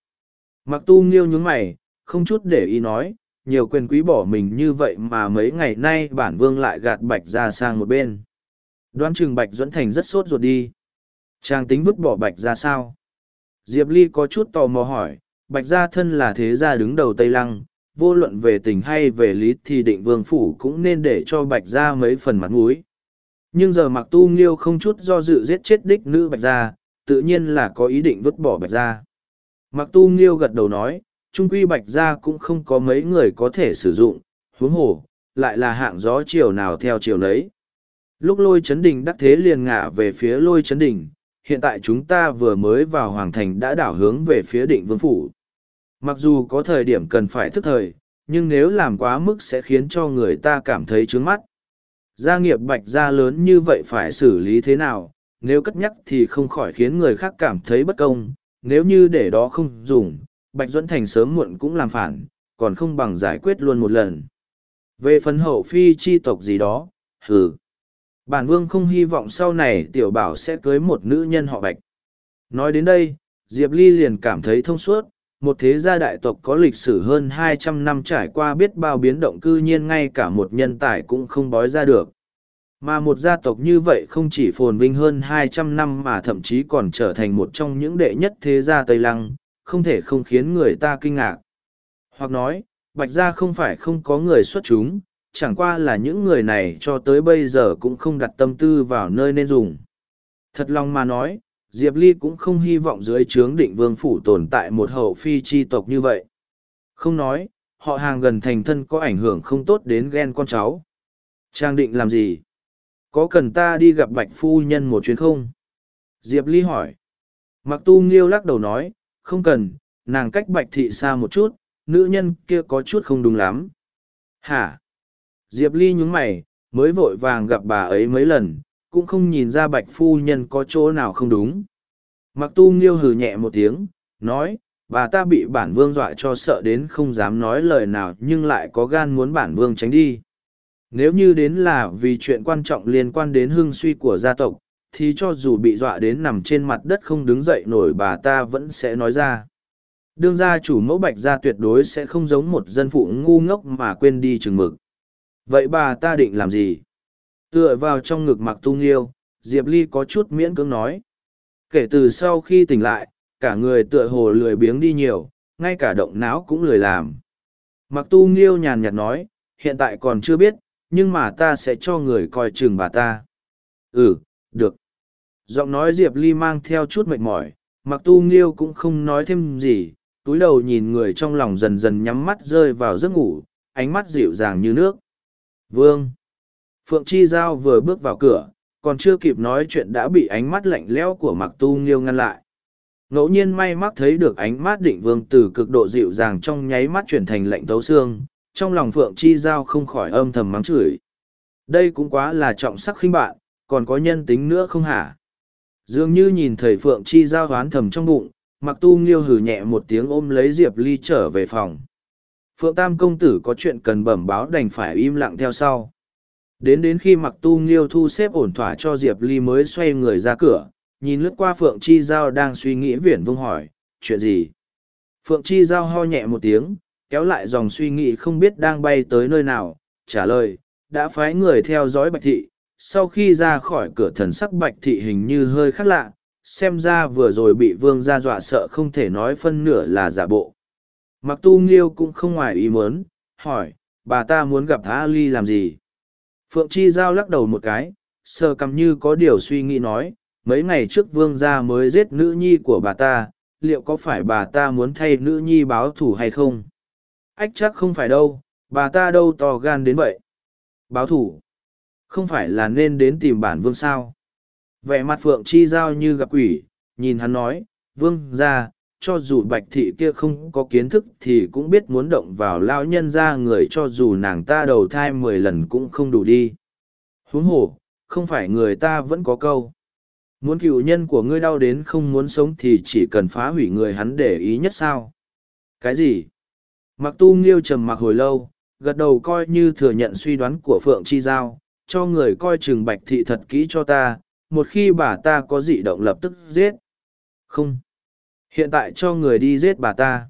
Mặc tu nghiêu nhướng mày, không chút để ý nói, nhiều quyền quý bỏ mình như vậy mà mấy ngày nay bản vương lại gạt bạch ra sang một bên. Đoán chừng bạch dẫn thành rất sốt ruột đi. Trang tính vứt bỏ bạch ra sao? Diệp Ly có chút tò mò hỏi, bạch gia thân là thế gia đứng đầu Tây Lăng, vô luận về tình hay về lý thì định vương phủ cũng nên để cho bạch gia mấy phần mặt mũi. Nhưng giờ mặc tu nghiêu không chút do dự giết chết đích nữ bạch gia, tự nhiên là có ý định vứt bỏ bạch gia. Mặc tu nghiêu gật đầu nói, trung quy bạch gia cũng không có mấy người có thể sử dụng, huống hồ, lại là hạng gió chiều nào theo chiều nấy. Lúc lôi chấn đình đắc thế liền ngả về phía lôi chấn đình, hiện tại chúng ta vừa mới vào hoàng thành đã đảo hướng về phía định vương phủ. Mặc dù có thời điểm cần phải thức thời, nhưng nếu làm quá mức sẽ khiến cho người ta cảm thấy trướng mắt. Gia nghiệp bạch gia lớn như vậy phải xử lý thế nào, nếu cất nhắc thì không khỏi khiến người khác cảm thấy bất công, nếu như để đó không dùng, Bạch Duẫn Thành sớm muộn cũng làm phản, còn không bằng giải quyết luôn một lần. Về phần hậu phi chi tộc gì đó, hừ. Bản vương không hy vọng sau này tiểu bảo sẽ cưới một nữ nhân họ Bạch. Nói đến đây, Diệp Ly liền cảm thấy thông suốt, một thế gia đại tộc có lịch sử hơn hai trăm năm trải qua biết bao biến động cư nhiên ngay cả một nhân tài cũng không bói ra được. Mà một gia tộc như vậy không chỉ phồn vinh hơn hai trăm năm mà thậm chí còn trở thành một trong những đệ nhất thế gia Tây Lăng, không thể không khiến người ta kinh ngạc. Hoặc nói, Bạch Gia không phải không có người xuất chúng, chẳng qua là những người này cho tới bây giờ cũng không đặt tâm tư vào nơi nên dùng. Thật lòng mà nói, Diệp Ly cũng không hy vọng dưới trướng định vương phủ tồn tại một hậu phi chi tộc như vậy. Không nói, họ hàng gần thành thân có ảnh hưởng không tốt đến ghen con cháu. Trang định làm gì? Có cần ta đi gặp bạch phu nhân một chuyến không? Diệp Ly hỏi. Mặc tu nghiêu lắc đầu nói, không cần, nàng cách bạch thị xa một chút, nữ nhân kia có chút không đúng lắm. Hả? Diệp Ly nhún mày, mới vội vàng gặp bà ấy mấy lần, cũng không nhìn ra bạch phu nhân có chỗ nào không đúng. Mặc tu nghiêu hừ nhẹ một tiếng, nói, bà ta bị bản vương dọa cho sợ đến không dám nói lời nào nhưng lại có gan muốn bản vương tránh đi. Nếu như đến là vì chuyện quan trọng liên quan đến hương suy của gia tộc, thì cho dù bị dọa đến nằm trên mặt đất không đứng dậy nổi bà ta vẫn sẽ nói ra. Đương gia chủ mẫu bạch gia tuyệt đối sẽ không giống một dân phụ ngu ngốc mà quên đi chừng mực. Vậy bà ta định làm gì? Tựa vào trong ngực mặc tung yêu, Diệp Ly có chút miễn cưỡng nói. Kể từ sau khi tỉnh lại, cả người tựa hồ lười biếng đi nhiều, ngay cả động não cũng lười làm. Mặc tu nghiêu nhàn nhạt nói, hiện tại còn chưa biết, nhưng mà ta sẽ cho người coi chừng bà ta. Ừ, được. Giọng nói Diệp Ly mang theo chút mệt mỏi, mặc tu nghiêu cũng không nói thêm gì, túi đầu nhìn người trong lòng dần dần nhắm mắt rơi vào giấc ngủ, ánh mắt dịu dàng như nước. Vương! Phượng Chi Giao vừa bước vào cửa, còn chưa kịp nói chuyện đã bị ánh mắt lạnh lẽo của mặc tu nghiêu ngăn lại. Ngẫu nhiên may mắc thấy được ánh mắt định vương từ cực độ dịu dàng trong nháy mắt chuyển thành lạnh tấu xương, trong lòng Phượng Chi Giao không khỏi âm thầm mắng chửi. Đây cũng quá là trọng sắc khinh bạn, còn có nhân tính nữa không hả? Dường như nhìn thầy Phượng Chi Giao hoán thầm trong bụng, mặc tu nghiêu hử nhẹ một tiếng ôm lấy Diệp Ly trở về phòng. Phượng Tam công tử có chuyện cần bẩm báo đành phải im lặng theo sau. Đến đến khi mặc tu nghiêu thu xếp ổn thỏa cho Diệp Ly mới xoay người ra cửa, nhìn lướt qua Phượng Chi Giao đang suy nghĩ viển vông hỏi, chuyện gì? Phượng Chi Giao ho nhẹ một tiếng, kéo lại dòng suy nghĩ không biết đang bay tới nơi nào, trả lời, đã phái người theo dõi bạch thị, sau khi ra khỏi cửa thần sắc bạch thị hình như hơi khác lạ, xem ra vừa rồi bị vương gia dọa sợ không thể nói phân nửa là giả bộ. Mặc tu nghiêu cũng không ngoài ý muốn, hỏi, bà ta muốn gặp Ali làm gì? Phượng Chi Giao lắc đầu một cái, sờ cầm như có điều suy nghĩ nói, mấy ngày trước vương gia mới giết nữ nhi của bà ta, liệu có phải bà ta muốn thay nữ nhi báo thù hay không? Ách chắc không phải đâu, bà ta đâu to gan đến vậy. Báo thủ. Không phải là nên đến tìm bản vương sao. vẻ mặt phượng chi giao như gặp quỷ nhìn hắn nói vương ra cho dù bạch thị kia không có kiến thức thì cũng biết muốn động vào lao nhân ra người cho dù nàng ta đầu thai mười lần cũng không đủ đi huống hồ không phải người ta vẫn có câu muốn cựu nhân của ngươi đau đến không muốn sống thì chỉ cần phá hủy người hắn để ý nhất sao cái gì mặc tu nghiêu trầm mặc hồi lâu, gật đầu coi như thừa nhận suy đoán của phượng chi giao, cho người coi chừng bạch thị thật kỹ cho ta, một khi bà ta có dị động lập tức giết. Không. Hiện tại cho người đi giết bà ta.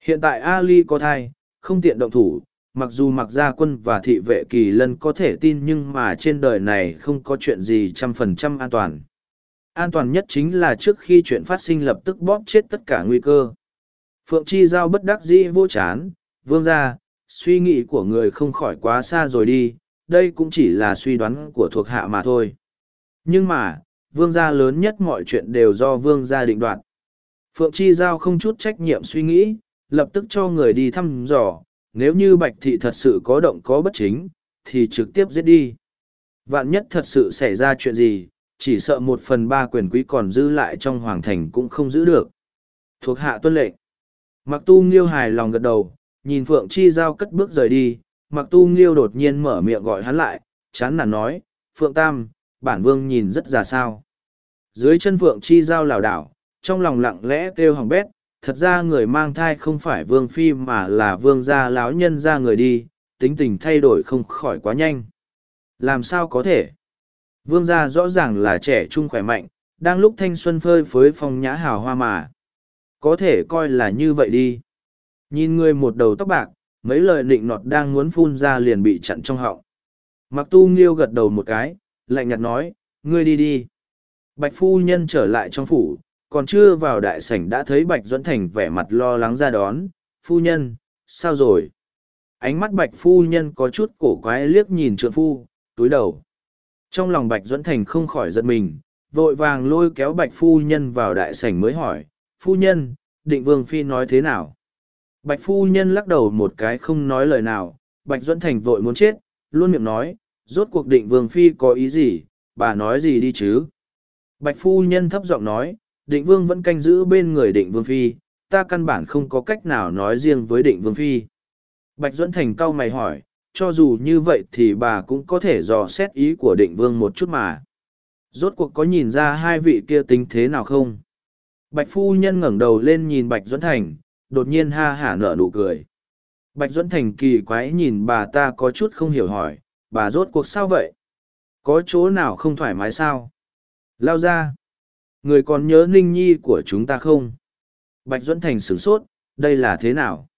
Hiện tại ali có thai, không tiện động thủ, mặc dù mặc gia quân và thị vệ kỳ lân có thể tin nhưng mà trên đời này không có chuyện gì trăm phần trăm an toàn. An toàn nhất chính là trước khi chuyện phát sinh lập tức bóp chết tất cả nguy cơ phượng chi giao bất đắc dĩ vô chán, vương ra suy nghĩ của người không khỏi quá xa rồi đi, đây cũng chỉ là suy đoán của thuộc hạ mà thôi. Nhưng mà, vương gia lớn nhất mọi chuyện đều do vương gia định đoạt. Phượng chi giao không chút trách nhiệm suy nghĩ, lập tức cho người đi thăm dò, nếu như bạch thị thật sự có động có bất chính, thì trực tiếp giết đi. Vạn nhất thật sự xảy ra chuyện gì, chỉ sợ một phần ba quyền quý còn giữ lại trong hoàng thành cũng không giữ được. Thuộc hạ tuân lệnh mặc tu nghiêu hài lòng gật đầu, nhìn phượng chi giao cất bước rời đi mặc tu nghiêu đột nhiên mở miệng gọi hắn lại, chán nản nói, phượng tam, bản vương nhìn rất già sao. Dưới chân phượng chi giao lảo đảo, trong lòng lặng lẽ kêu hỏng bét, thật ra người mang thai không phải vương phi mà là vương gia láo nhân ra người đi, tính tình thay đổi không khỏi quá nhanh. Làm sao có thể? Vương gia rõ ràng là trẻ trung khỏe mạnh, đang lúc thanh xuân phơi phới phong nhã hào hoa mà có thể coi là như vậy đi. Nhìn người một đầu tóc bạc, mấy lời nịnh nọt đang muốn phun ra liền bị chặn trong họng. Mặc tu nghiêu gật đầu một cái, lạnh nhạt nói, ngươi đi đi. Bạch phu nhân trở lại trong phủ, còn chưa vào đại sảnh đã thấy bạch duẫn thành vẻ mặt lo lắng ra đón, phu nhân, sao rồi? Ánh mắt bạch phu nhân có chút cổ quái liếc nhìn trượng phu, túi đầu. Trong lòng bạch duẫn thành không khỏi giật mình, vội vàng lôi kéo bạch phu nhân vào đại sảnh mới hỏi phu nhân, định vương phi nói thế nào? Bạch phu nhân lắc đầu một cái không nói lời nào, bạch duẫn thành vội muốn chết, luôn miệng nói, rốt cuộc định vương phi có ý gì, bà nói gì đi chứ? Bạch phu nhân thấp giọng nói, định vương vẫn canh giữ bên người định vương phi, ta căn bản không có cách nào nói riêng với định vương phi. Bạch duẫn thành cau mày hỏi, cho dù như vậy thì bà cũng có thể dò xét ý của định vương một chút mà. Rốt cuộc có nhìn ra hai vị kia tính thế nào không? Bạch phu nhân ngẩng đầu lên nhìn bạch duẫn thành, đột nhiên ha hả nở nụ cười. Bạch duẫn thành kỳ quái nhìn bà ta có chút không hiểu hỏi, bà rốt cuộc sao vậy? Có chỗ nào không thoải mái sao? Lao ra, người còn nhớ ninh nhi của chúng ta không? Bạch duẫn thành sửng sốt, đây là thế nào?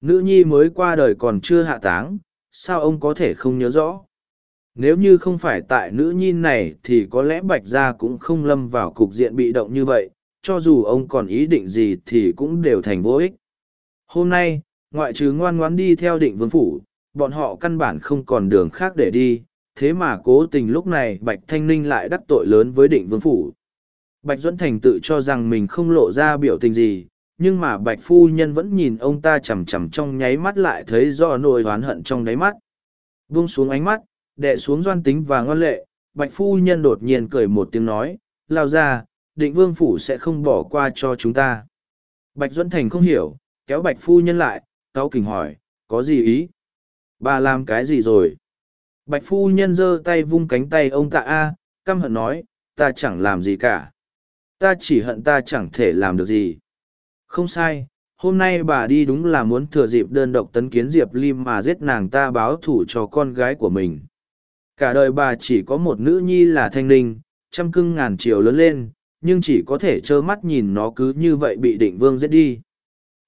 Nữ nhi mới qua đời còn chưa hạ táng, sao ông có thể không nhớ rõ? Nếu như không phải tại nữ nhi này thì có lẽ bạch gia cũng không lâm vào cục diện bị động như vậy cho dù ông còn ý định gì thì cũng đều thành vô ích. Hôm nay, ngoại trừ ngoan ngoãn đi theo định vương phủ, bọn họ căn bản không còn đường khác để đi, thế mà cố tình lúc này bạch thanh ninh lại đắc tội lớn với định vương phủ. Bạch duẫn thành tự cho rằng mình không lộ ra biểu tình gì, nhưng mà bạch phu nhân vẫn nhìn ông ta chằm chằm trong nháy mắt lại thấy do nỗi oán hận trong đáy mắt. Vung xuống ánh mắt đệ xuống doan tính và ngoan lệ, bạch phu nhân đột nhiên cười một tiếng nói, lao ra định vương phủ sẽ không bỏ qua cho chúng ta. Bạch duẫn thành không hiểu kéo bạch phu nhân lại tao kình hỏi có gì ý? Bà làm cái gì rồi? Bạch phu nhân giơ tay vung cánh tay ông tạ a căm hận nói ta chẳng làm gì cả. Ta chỉ hận ta chẳng thể làm được gì. Không sai hôm nay bà đi đúng là muốn thừa dịp đơn độc tấn kiến diệp lim mà giết nàng ta báo thủ cho con gái của mình. Cả đời bà chỉ có một nữ nhi là thanh Ninh, trăm cưng ngàn chiều lớn lên nhưng chỉ có thể trơ mắt nhìn nó cứ như vậy bị định vương giết đi.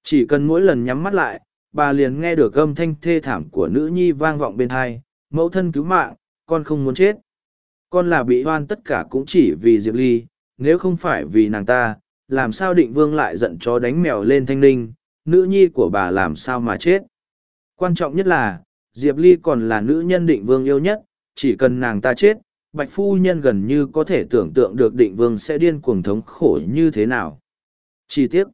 Chỉ cần mỗi lần nhắm mắt lại, bà liền nghe được âm thanh thê thảm của nữ nhi vang vọng bên thai mẫu thân cứu mạng, con không muốn chết. Con là bị oan tất cả cũng chỉ vì diệp ly, nếu không phải vì nàng ta, làm sao định vương lại giận chó đánh mèo lên thanh ninh nữ nhi của bà làm sao mà chết? Quan trọng nhất là, diệp ly còn là nữ nhân định vương yêu nhất, chỉ cần nàng ta chết bạch phu nhân gần như có thể tưởng tượng được định vương sẽ điên cuồng thống khổ như thế nào. Chi tiết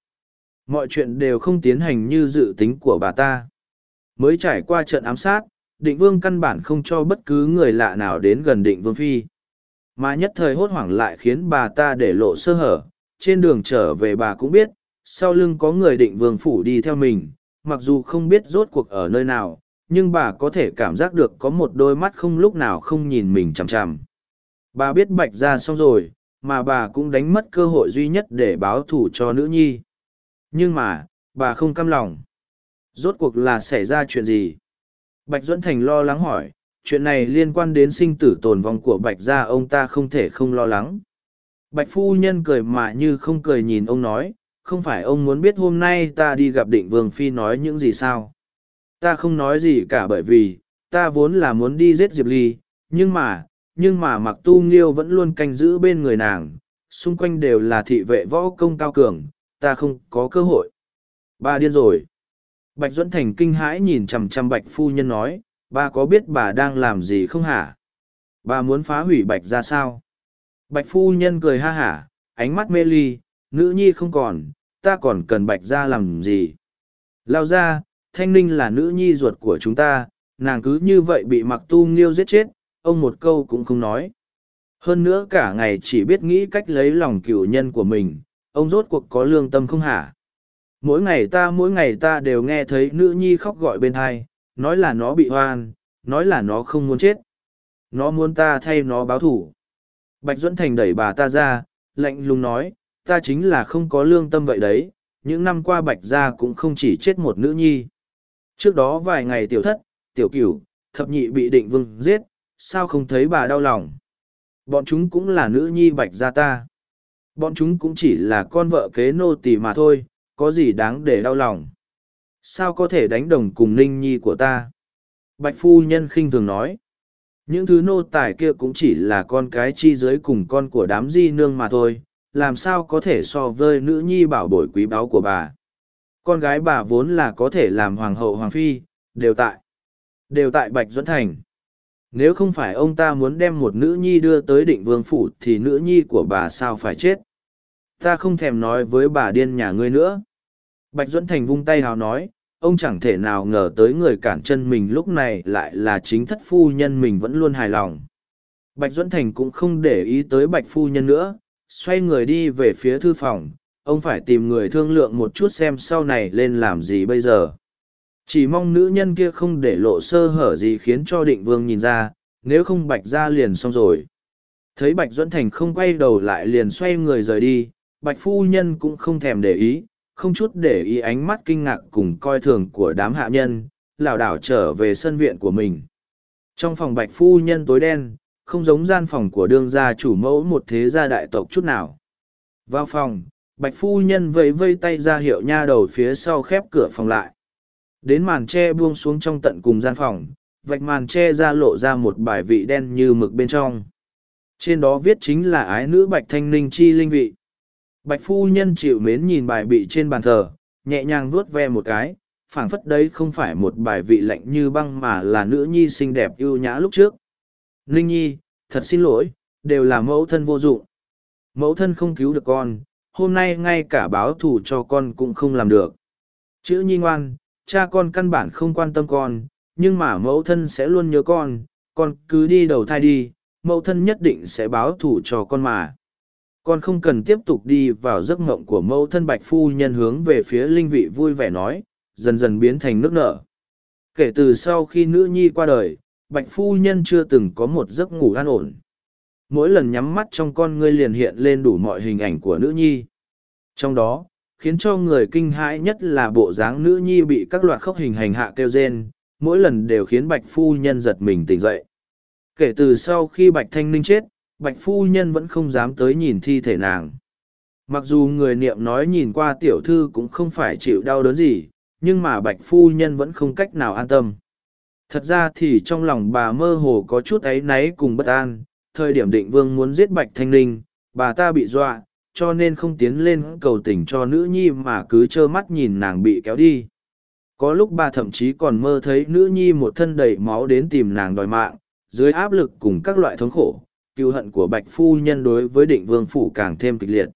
mọi chuyện đều không tiến hành như dự tính của bà ta. Mới trải qua trận ám sát định vương căn bản không cho bất cứ người lạ nào đến gần định vương phi. Mà nhất thời hốt hoảng lại khiến bà ta để lộ sơ hở, trên đường trở về bà cũng biết, sau lưng có người định vương phủ đi theo mình, mặc dù không biết rốt cuộc ở nơi nào, nhưng bà có thể cảm giác được có một đôi mắt không lúc nào không nhìn mình chằm chằm. Bà biết bạch ra xong rồi, mà bà cũng đánh mất cơ hội duy nhất để báo thù cho nữ nhi. Nhưng mà, bà không căm lòng. Rốt cuộc là xảy ra chuyện gì? Bạch Duẫn Thành lo lắng hỏi, chuyện này liên quan đến sinh tử tồn vong của Bạch gia ông ta không thể không lo lắng. Bạch phu nhân cười mà như không cười nhìn ông nói, không phải ông muốn biết hôm nay ta đi gặp định vương phi nói những gì sao? Ta không nói gì cả bởi vì, ta vốn là muốn đi giết Diệp Ly, nhưng mà, nhưng mà mặc tu nghiêu vẫn luôn canh giữ bên người nàng, xung quanh đều là thị vệ võ công cao cường, ta không có cơ hội. Bà điên rồi. Bạch Duẫn Thành kinh hãi nhìn chằm chằm Bạch Phu Nhân nói, bà có biết bà đang làm gì không hả? Bà muốn phá hủy Bạch ra sao? Bạch Phu Nhân cười ha hả, ánh mắt mê ly, nữ nhi không còn, ta còn cần Bạch ra làm gì? Lao ra, Thanh Ninh là nữ nhi ruột của chúng ta, nàng cứ như vậy bị mặc tu nghiêu giết chết, ông một câu cũng không nói. Hơn nữa cả ngày chỉ biết nghĩ cách lấy lòng cửu nhân của mình, ông rốt cuộc có lương tâm không hả? mỗi ngày ta mỗi ngày ta đều nghe thấy nữ nhi khóc gọi bên hai, nói là nó bị hoan nói là nó không muốn chết nó muốn ta thay nó báo thủ bạch duẫn thành đẩy bà ta ra lạnh lùng nói ta chính là không có lương tâm vậy đấy những năm qua bạch gia cũng không chỉ chết một nữ nhi trước đó vài ngày tiểu thất tiểu cửu thập nhị bị định vương giết sao không thấy bà đau lòng? Bọn chúng cũng là nữ nhi bạch gia ta. Bọn chúng cũng chỉ là con vợ kế nô tỳ mà thôi, có gì đáng để đau lòng? Sao có thể đánh đồng cùng ninh nhi của ta? Bạch phu nhân khinh thường nói. Những thứ nô tài kia cũng chỉ là con cái chi dưới cùng con của đám di nương mà thôi, làm sao có thể so với nữ nhi bảo bối quý báu của bà? Con gái bà vốn là có thể làm hoàng hậu hoàng phi, đều tại đều tại bạch duẫn thành nếu không phải ông ta muốn đem một nữ nhi đưa tới định vương phủ thì nữ nhi của bà sao phải chết ta không thèm nói với bà điên nhà ngươi nữa Bạch Duẫn Thành vung tay hào nói, ông chẳng thể nào ngờ tới người cản chân mình lúc này lại là chính thất phu nhân mình vẫn luôn hài lòng. Bạch Duẫn Thành cũng không để ý tới Bạch phu nhân nữa, xoay người đi về phía thư phòng, ông phải tìm người thương lượng một chút xem sau này lên làm gì bây giờ. Chỉ mong nữ nhân kia không để lộ sơ hở gì khiến cho định vương nhìn ra, nếu không Bạch ra liền xong rồi. Thấy Bạch Duẫn Thành không quay đầu lại liền xoay người rời đi, Bạch phu nhân cũng không thèm để ý, không chút để ý ánh mắt kinh ngạc cùng coi thường của đám hạ nhân, lảo đảo trở về sân viện của mình. Trong phòng bạch phu nhân tối đen, không giống gian phòng của đương gia chủ mẫu một thế gia đại tộc chút nào. Vào phòng, bạch phu nhân vẫy vây tay ra hiệu nha đầu phía sau khép cửa phòng lại. Đến màn tre buông xuống trong tận cùng gian phòng, vạch màn tre ra lộ ra một bài vị đen như mực bên trong. Trên đó viết chính là ái nữ bạch thanh ninh chi linh vị. Bạch phu nhân chịu mến nhìn bài bị trên bàn thờ, nhẹ nhàng vuốt ve một cái, phảng phất đấy không phải một bài vị lạnh như băng mà là nữ nhi xinh đẹp ưu nhã lúc trước. Ninh nhi, thật xin lỗi, đều là mẫu thân vô dụng. Mẫu thân không cứu được con, hôm nay ngay cả báo thù cho con cũng không làm được. Chữ nhi ngoan, cha con căn bản không quan tâm con, nhưng mà mẫu thân sẽ luôn nhớ con, con cứ đi đầu thai đi, mẫu thân nhất định sẽ báo thù cho con mà. Con không cần tiếp tục đi vào giấc mộng của mẫu thân bạch phu nhân hướng về phía linh vị vui vẻ nói dần dần biến thành nước nở. Kể từ sau khi nữ nhi qua đời bạch phu nhân chưa từng có một giấc ngủ an ổn. Mỗi lần nhắm mắt trong con ngươi liền hiện lên đủ mọi hình ảnh của nữ nhi. Trong đó khiến cho người kinh hãi nhất là bộ dáng nữ nhi bị các loạt khốc hình hành hạ kêu rên, mỗi lần đều khiến bạch phu nhân giật mình tỉnh dậy. Kể từ sau khi bạch thanh ninh chết, bạch phu nhân vẫn không dám tới nhìn thi thể nàng. Mặc dù người niệm nói nhìn qua tiểu thư cũng không phải chịu đau đớn gì, nhưng mà bạch phu nhân vẫn không cách nào an tâm. Thật ra thì trong lòng bà mơ hồ có chút áy náy cùng bất an, thời điểm định vương muốn giết bạch thanh ninh, bà ta bị dọa cho nên không tiến lên cầu tình cho nữ nhi mà cứ trơ mắt nhìn nàng bị kéo đi. Có lúc bà thậm chí còn mơ thấy nữ nhi một thân đầy máu đến tìm nàng đòi mạng dưới áp lực cùng các loại thống khổ cựu hận của bạch phu nhân đối với định vương phủ càng thêm kịch liệt.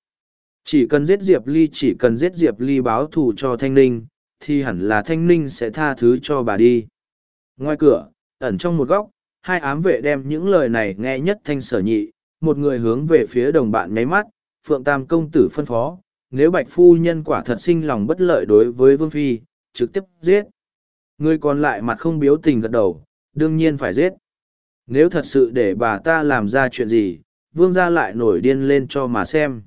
Chỉ cần giết diệp ly chỉ cần giết diệp ly báo thù cho thanh ninh thì hẳn là thanh ninh sẽ tha thứ cho bà đi. Ngoài cửa ẩn trong một góc hai ám vệ đem những lời này nghe nhất thanh sở nhị một người hướng về phía đồng bạn nháy mắt, Phượng Tam công tử phân phó, nếu Bạch Phu Nhân quả thật sinh lòng bất lợi đối với Vương Phi, trực tiếp giết. Người còn lại mặt không biếu tình gật đầu, đương nhiên phải giết. Nếu thật sự để bà ta làm ra chuyện gì, Vương gia lại nổi điên lên cho mà xem.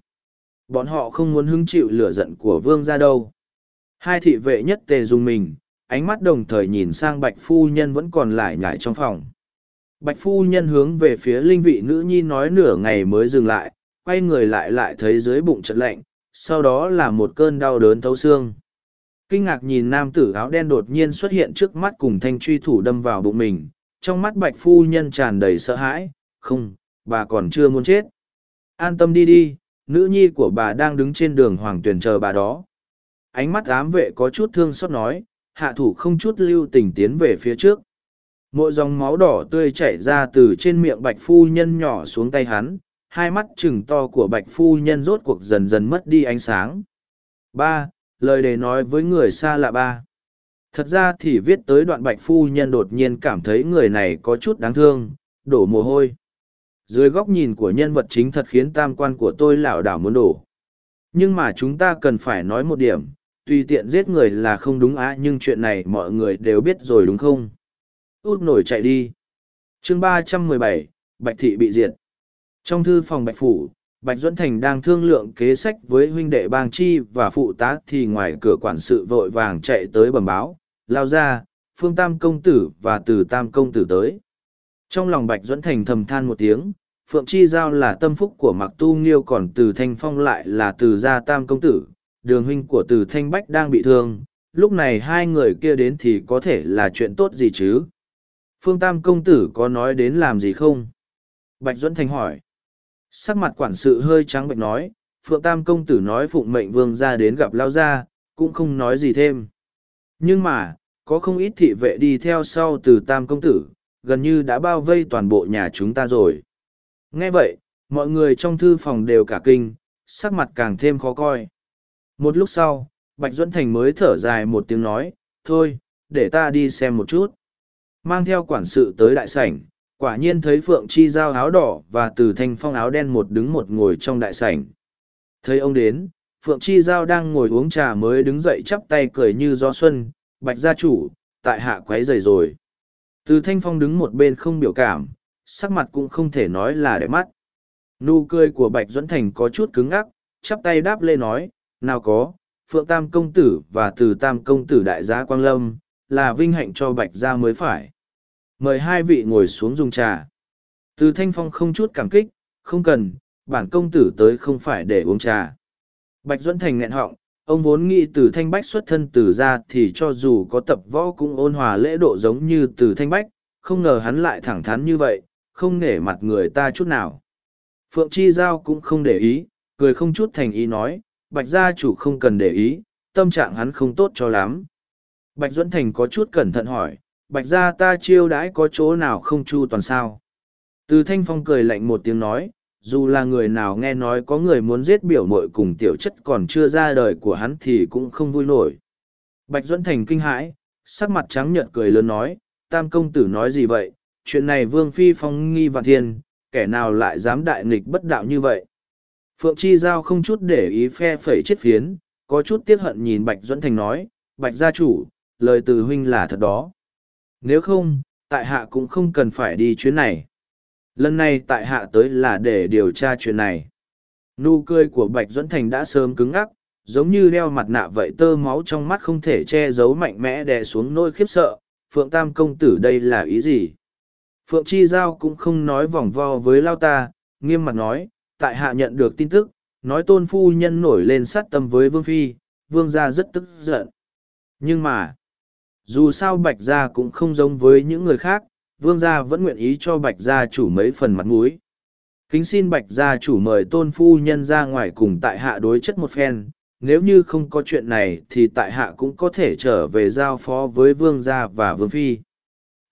Bọn họ không muốn hứng chịu lửa giận của Vương gia đâu. Hai thị vệ nhất tề dùng mình, ánh mắt đồng thời nhìn sang Bạch Phu Nhân vẫn còn lại nhải trong phòng. Bạch Phu Nhân hướng về phía linh vị nữ nhi nói nửa ngày mới dừng lại, quay người lại lại thấy dưới bụng chật lạnh, sau đó là một cơn đau đớn thấu xương. Kinh ngạc nhìn nam tử áo đen đột nhiên xuất hiện trước mắt cùng thanh truy thủ đâm vào bụng mình, trong mắt bạch phu nhân tràn đầy sợ hãi, không, bà còn chưa muốn chết. An tâm đi đi, nữ nhi của bà đang đứng trên đường hoàng tuyển chờ bà đó. Ánh mắt ám vệ có chút thương xót nói, hạ thủ không chút lưu tình tiến về phía trước. Mỗi dòng máu đỏ tươi chảy ra từ trên miệng bạch phu nhân nhỏ xuống tay hắn, hai mắt chừng to của bạch phu nhân rốt cuộc dần dần mất đi ánh sáng. Ba, lời đề nói với người xa lạ ba. Thật ra thì viết tới đoạn bạch phu nhân đột nhiên cảm thấy người này có chút đáng thương, đổ mồ hôi. Dưới góc nhìn của nhân vật chính thật khiến tam quan của tôi lảo đảo muốn đổ. Nhưng mà chúng ta cần phải nói một điểm, tùy tiện giết người là không đúng á nhưng chuyện này mọi người đều biết rồi đúng không? Út nổi chạy đi. chương ba trăm mười bảy Bạch Thị bị diệt. Trong thư phòng Bạch Phủ, Bạch Duẫn Thành đang thương lượng kế sách với huynh đệ bang chi và phụ tá thì ngoài cửa quản sự vội vàng chạy tới bẩm báo, lao ra, phương tam công tử và từ tam công tử tới. Trong lòng Bạch Duẫn Thành thầm than một tiếng, Phượng Chi Giao là tâm phúc của Mặc Tu Nghiêu còn từ Thanh Phong lại là từ gia tam công tử, đường huynh của từ Thanh Bách đang bị thương, lúc này hai người kia đến thì có thể là chuyện tốt gì chứ? Phương Tam công tử có nói đến làm gì không? Bạch Duẫn Thành hỏi. Sắc mặt quản sự hơi trắng bệnh nói, Phượng Tam công tử nói phụng mệnh vương ra đến gặp lao gia, cũng không nói gì thêm. Nhưng mà, có không ít thị vệ đi theo sau từ Tam công tử, gần như đã bao vây toàn bộ nhà chúng ta rồi. Nghe vậy, mọi người trong thư phòng đều cả kinh, sắc mặt càng thêm khó coi. Một lúc sau, Bạch Duẫn Thành mới thở dài một tiếng nói, thôi, để ta đi xem một chút. Mang theo quản sự tới đại sảnh, quả nhiên thấy phượng chi giao áo đỏ và từ thanh phong áo đen một đứng một ngồi trong đại sảnh. Thấy ông đến, phượng chi giao đang ngồi uống trà mới đứng dậy chắp tay cười như gió xuân, bạch gia chủ, tại hạ quấy dày rồi. Từ thanh phong đứng một bên không biểu cảm, sắc mặt cũng không thể nói là đẹp mắt. Nụ cười của bạch duẫn thành có chút cứng ngắc, chắp tay đáp lê nói, nào có, phượng tam công tử và từ tam công tử đại gia quang lâm, là vinh hạnh cho bạch gia mới phải mời hai vị ngồi xuống dùng trà. Từ thanh phong không chút cảm kích, không cần, bản công tử tới không phải để uống trà. Bạch duẫn thành nghẹn họng, ông vốn nghĩ từ thanh bách xuất thân từ ra thì cho dù có tập võ cũng ôn hòa lễ độ giống như từ thanh bách, không ngờ hắn lại thẳng thắn như vậy, không nể mặt người ta chút nào. Phượng chi giao cũng không để ý, cười không chút thành ý nói, bạch gia chủ không cần để ý, tâm trạng hắn không tốt cho lắm. Bạch duẫn thành có chút cẩn thận hỏi bạch gia ta chiêu đãi có chỗ nào không chu toàn sao? Từ thanh phong cười lạnh một tiếng nói, dù là người nào nghe nói có người muốn giết biểu mội cùng tiểu chất còn chưa ra đời của hắn thì cũng không vui nổi. Bạch duẫn thành kinh hãi, sắc mặt trắng nhợt cười lớn nói, tam công tử nói gì vậy? Chuyện này vương phi phong nghi vạn thiên, kẻ nào lại dám đại nghịch bất đạo như vậy? Phượng chi giao không chút để ý phe phẩy chết phiến, có chút tiếc hận nhìn bạch duẫn thành nói, bạch gia chủ, lời từ huynh là thật đó nếu không, tại hạ cũng không cần phải đi chuyến này. Lần này tại hạ tới là để điều tra chuyện này. Nụ cười của Bạch Duẫn Thành đã sớm cứng ngắc, giống như đeo mặt nạ vậy tơ máu trong mắt không thể che giấu mạnh mẽ đè xuống nỗi khiếp sợ. Phượng Tam công tử đây là ý gì? Phượng Chi Giao cũng không nói vòng vo với Lao ta, nghiêm mặt nói, tại hạ nhận được tin tức, nói tôn phu nhân nổi lên sát tâm với Vương Phi, Vương gia rất tức giận. Nhưng mà, dù sao bạch gia cũng không giống với những người khác, vương gia vẫn nguyện ý cho bạch gia chủ mấy phần mặt mũi. Kính xin bạch gia chủ mời tôn phu nhân ra ngoài cùng tại hạ đối chất một phen, nếu như không có chuyện này thì tại hạ cũng có thể trở về giao phó với vương gia và vương phi.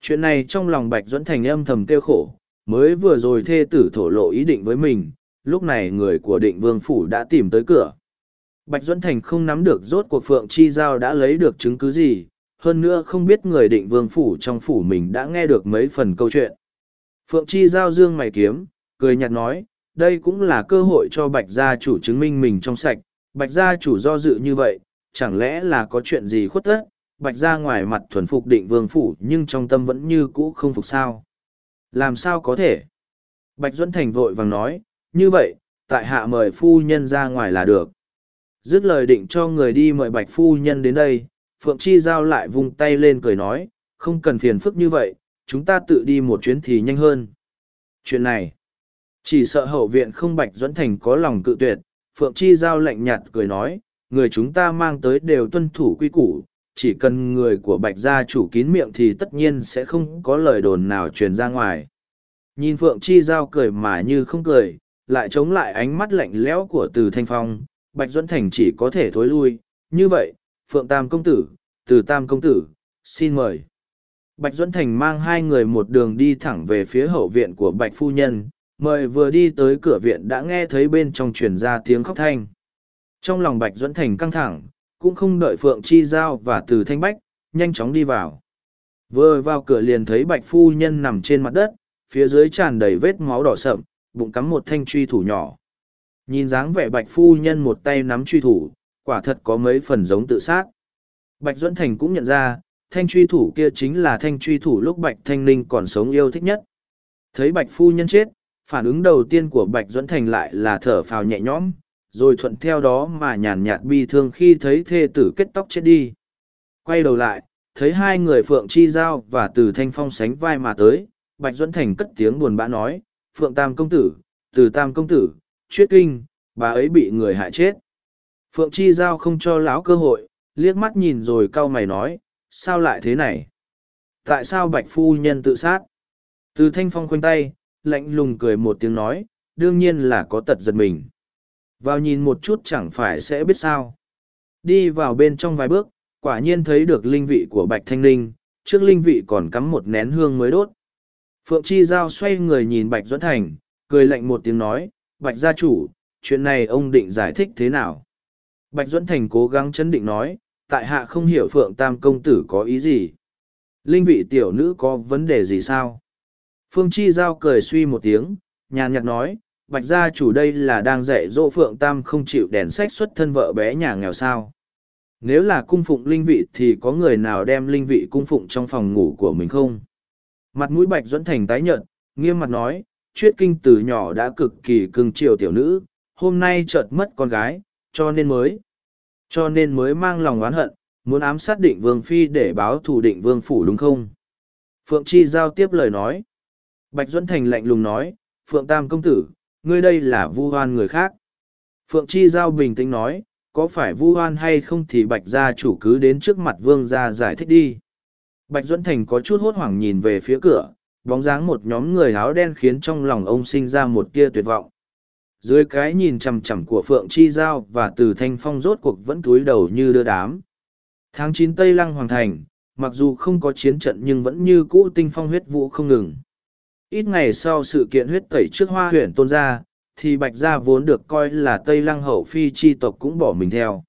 Chuyện này trong lòng bạch duẫn thành âm thầm kêu khổ, mới vừa rồi thê tử thổ lộ ý định với mình, lúc này người của định vương phủ đã tìm tới cửa. Bạch duẫn thành không nắm được rốt cuộc phượng chi giao đã lấy được chứng cứ gì hơn nữa không biết người định vương phủ trong phủ mình đã nghe được mấy phần câu chuyện. Phượng Chi giao dương mày kiếm, cười nhạt nói, đây cũng là cơ hội cho bạch gia chủ chứng minh mình trong sạch, bạch gia chủ do dự như vậy, chẳng lẽ là có chuyện gì khuất tất, bạch gia ngoài mặt thuần phục định vương phủ nhưng trong tâm vẫn như cũ không phục sao. Làm sao có thể? Bạch Duẫn Thành vội vàng nói, như vậy, tại hạ mời phu nhân ra ngoài là được. Dứt lời định cho người đi mời bạch phu nhân đến đây, Phượng Chi Giao lại vung tay lên cười nói, không cần phiền phức như vậy, chúng ta tự đi một chuyến thì nhanh hơn. Chuyện này, chỉ sợ hậu viện không Bạch Duẫn Thành có lòng cự tuyệt, Phượng Chi Giao lạnh nhạt cười nói, người chúng ta mang tới đều tuân thủ quy củ, chỉ cần người của Bạch gia chủ kín miệng thì tất nhiên sẽ không có lời đồn nào truyền ra ngoài. Nhìn Phượng Chi Giao cười mà như không cười, lại chống lại ánh mắt lạnh lẽo của Từ Thanh Phong, Bạch Duẫn Thành chỉ có thể thối lui, như vậy, Phượng Tam Công Tử, Từ Tam Công Tử, xin mời. Bạch Duẫn Thành mang hai người một đường đi thẳng về phía hậu viện của Bạch Phu Nhân, mời vừa đi tới cửa viện đã nghe thấy bên trong truyền ra tiếng khóc thanh. Trong lòng Bạch Duẫn Thành căng thẳng, cũng không đợi Phượng Chi Giao và Từ Thanh Bách, nhanh chóng đi vào. Vừa vào cửa liền thấy Bạch Phu Nhân nằm trên mặt đất, phía dưới tràn đầy vết máu đỏ sậm, bụng cắm một thanh truy thủ nhỏ. Nhìn dáng vẻ Bạch Phu Nhân một tay nắm truy thủ, quả thật có mấy phần giống tự sát. Bạch Duẫn Thành cũng nhận ra, thanh truy thủ kia chính là thanh truy thủ lúc Bạch Thanh Ninh còn sống yêu thích nhất. Thấy Bạch Phu Nhân chết, phản ứng đầu tiên của Bạch Duẫn Thành lại là thở phào nhẹ nhõm, rồi thuận theo đó mà nhàn nhạt bi thương khi thấy thê tử kết tóc chết đi. Quay đầu lại, thấy hai người Phượng Chi Giao và Từ Thanh Phong sánh vai mà tới, Bạch Duẫn Thành cất tiếng buồn bã nói, Phượng Tam Công Tử, Từ Tam Công Tử, Chuyết Kinh, bà ấy bị người hại chết. Phượng Chi Giao không cho lão cơ hội, liếc mắt nhìn rồi cau mày nói, sao lại thế này? Tại sao Bạch Phu Nhân tự sát? Từ Thanh Phong khoanh tay, lạnh lùng cười một tiếng nói, đương nhiên là có tật giật mình. Vào nhìn một chút chẳng phải sẽ biết sao. Đi vào bên trong vài bước, quả nhiên thấy được linh vị của Bạch Thanh Linh, trước linh vị còn cắm một nén hương mới đốt. Phượng Chi Giao xoay người nhìn Bạch Duẫn Thành, cười lạnh một tiếng nói, Bạch gia chủ, chuyện này ông định giải thích thế nào? Bạch Duẫn Thành cố gắng chấn định nói, tại hạ không hiểu Phượng Tam Công Tử có ý gì. Linh vị tiểu nữ có vấn đề gì sao? Phương Chi Giao cười suy một tiếng, nhàn nhạt nói, Bạch gia chủ đây là đang dạy dỗ Phượng Tam không chịu đèn sách xuất thân vợ bé nhà nghèo sao. Nếu là cung phụng linh vị thì có người nào đem linh vị cung phụng trong phòng ngủ của mình không? Mặt mũi Bạch Duẫn Thành tái nhợt, nghiêm mặt nói, Chuyết Kinh từ nhỏ đã cực kỳ cưng chiều tiểu nữ, hôm nay chợt mất con gái, cho nên mới. Cho nên mới mang lòng oán hận, muốn ám sát định vương phi để báo thù định vương phủ đúng không? Phượng Chi giao tiếp lời nói. Bạch Duẫn Thành lạnh lùng nói, Phượng Tam Công Tử, ngươi đây là vu hoan người khác. Phượng Chi Giao bình tĩnh nói, có phải vu hoan hay không thì Bạch gia chủ cứ đến trước mặt vương gia giải thích đi. Bạch Duẫn Thành có chút hốt hoảng nhìn về phía cửa, bóng dáng một nhóm người áo đen khiến trong lòng ông sinh ra một tia tuyệt vọng. Dưới cái nhìn chằm chằm của Phượng Chi Giao và từ thanh phong rốt cuộc vẫn túi đầu như đưa đám. Tháng chín Tây Lăng Hoàng Thành, mặc dù không có chiến trận nhưng vẫn như cũ tinh phong huyết vũ không ngừng. Ít ngày sau sự kiện huyết tẩy trước hoa huyện tôn gia, thì Bạch Gia vốn được coi là Tây Lăng hậu phi chi tộc cũng bỏ mình theo.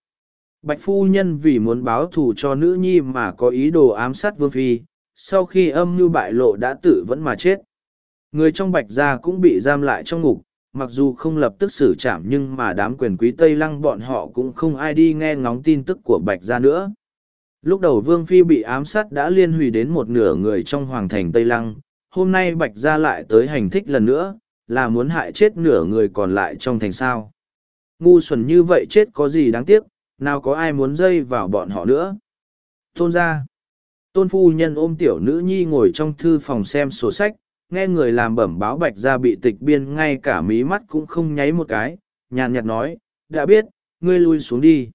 Bạch Phu Nhân vì muốn báo thù cho nữ nhi mà có ý đồ ám sát Vương Phi, sau khi âm mưu bại lộ đã tự vẫn mà chết. Người trong Bạch Gia cũng bị giam lại trong ngục, mặc dù không lập tức xử trảm nhưng mà đám quyền quý Tây Lăng bọn họ cũng không ai đi nghe ngóng tin tức của Bạch Gia nữa. Lúc đầu Vương Phi bị ám sát đã liên hủy đến một nửa người trong Hoàng thành Tây Lăng, hôm nay bạch gia lại tới hành thích lần nữa là muốn hại chết nửa người còn lại trong thành sao. Ngu xuẩn như vậy chết có gì đáng tiếc nào có ai muốn dây vào bọn họ nữa. Tôn gia. Tôn phu nhân ôm tiểu nữ nhi ngồi trong thư phòng xem sổ sách nghe người làm bẩm báo bạch ra bị tịch biên ngay cả mí mắt cũng không nháy một cái nhàn nhạt nói đã biết ngươi lui xuống đi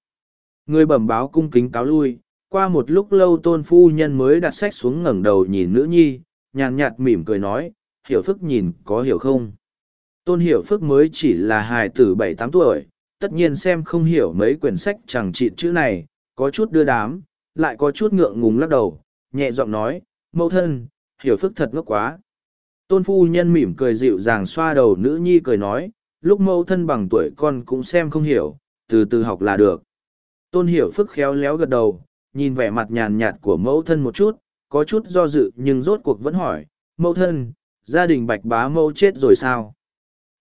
người bẩm báo cung kính cáo lui qua một lúc lâu tôn phu nhân mới đặt sách xuống ngẩng đầu nhìn nữ nhi nhàn nhạt mỉm cười nói, hiểu phức nhìn có hiểu không? Tôn hiểu phức mới chỉ là hài tử bảy tám tuổi, tất nhiên xem không hiểu mấy quyển sách chẳng trị chữ này, có chút đưa đám, lại có chút ngượng ngùng lắc đầu, nhẹ giọng nói, mẫu thân, hiểu phức thật ngốc quá. Tôn phu nhân mỉm cười dịu dàng xoa đầu nữ nhi cười nói, lúc mẫu thân bằng tuổi con cũng xem không hiểu, từ từ học là được. Tôn hiểu phức khéo léo gật đầu, nhìn vẻ mặt nhàn nhạt của mẫu thân một chút, có chút do dự nhưng rốt cuộc vẫn hỏi, mẫu thân, gia đình bạch bá mẫu chết rồi sao?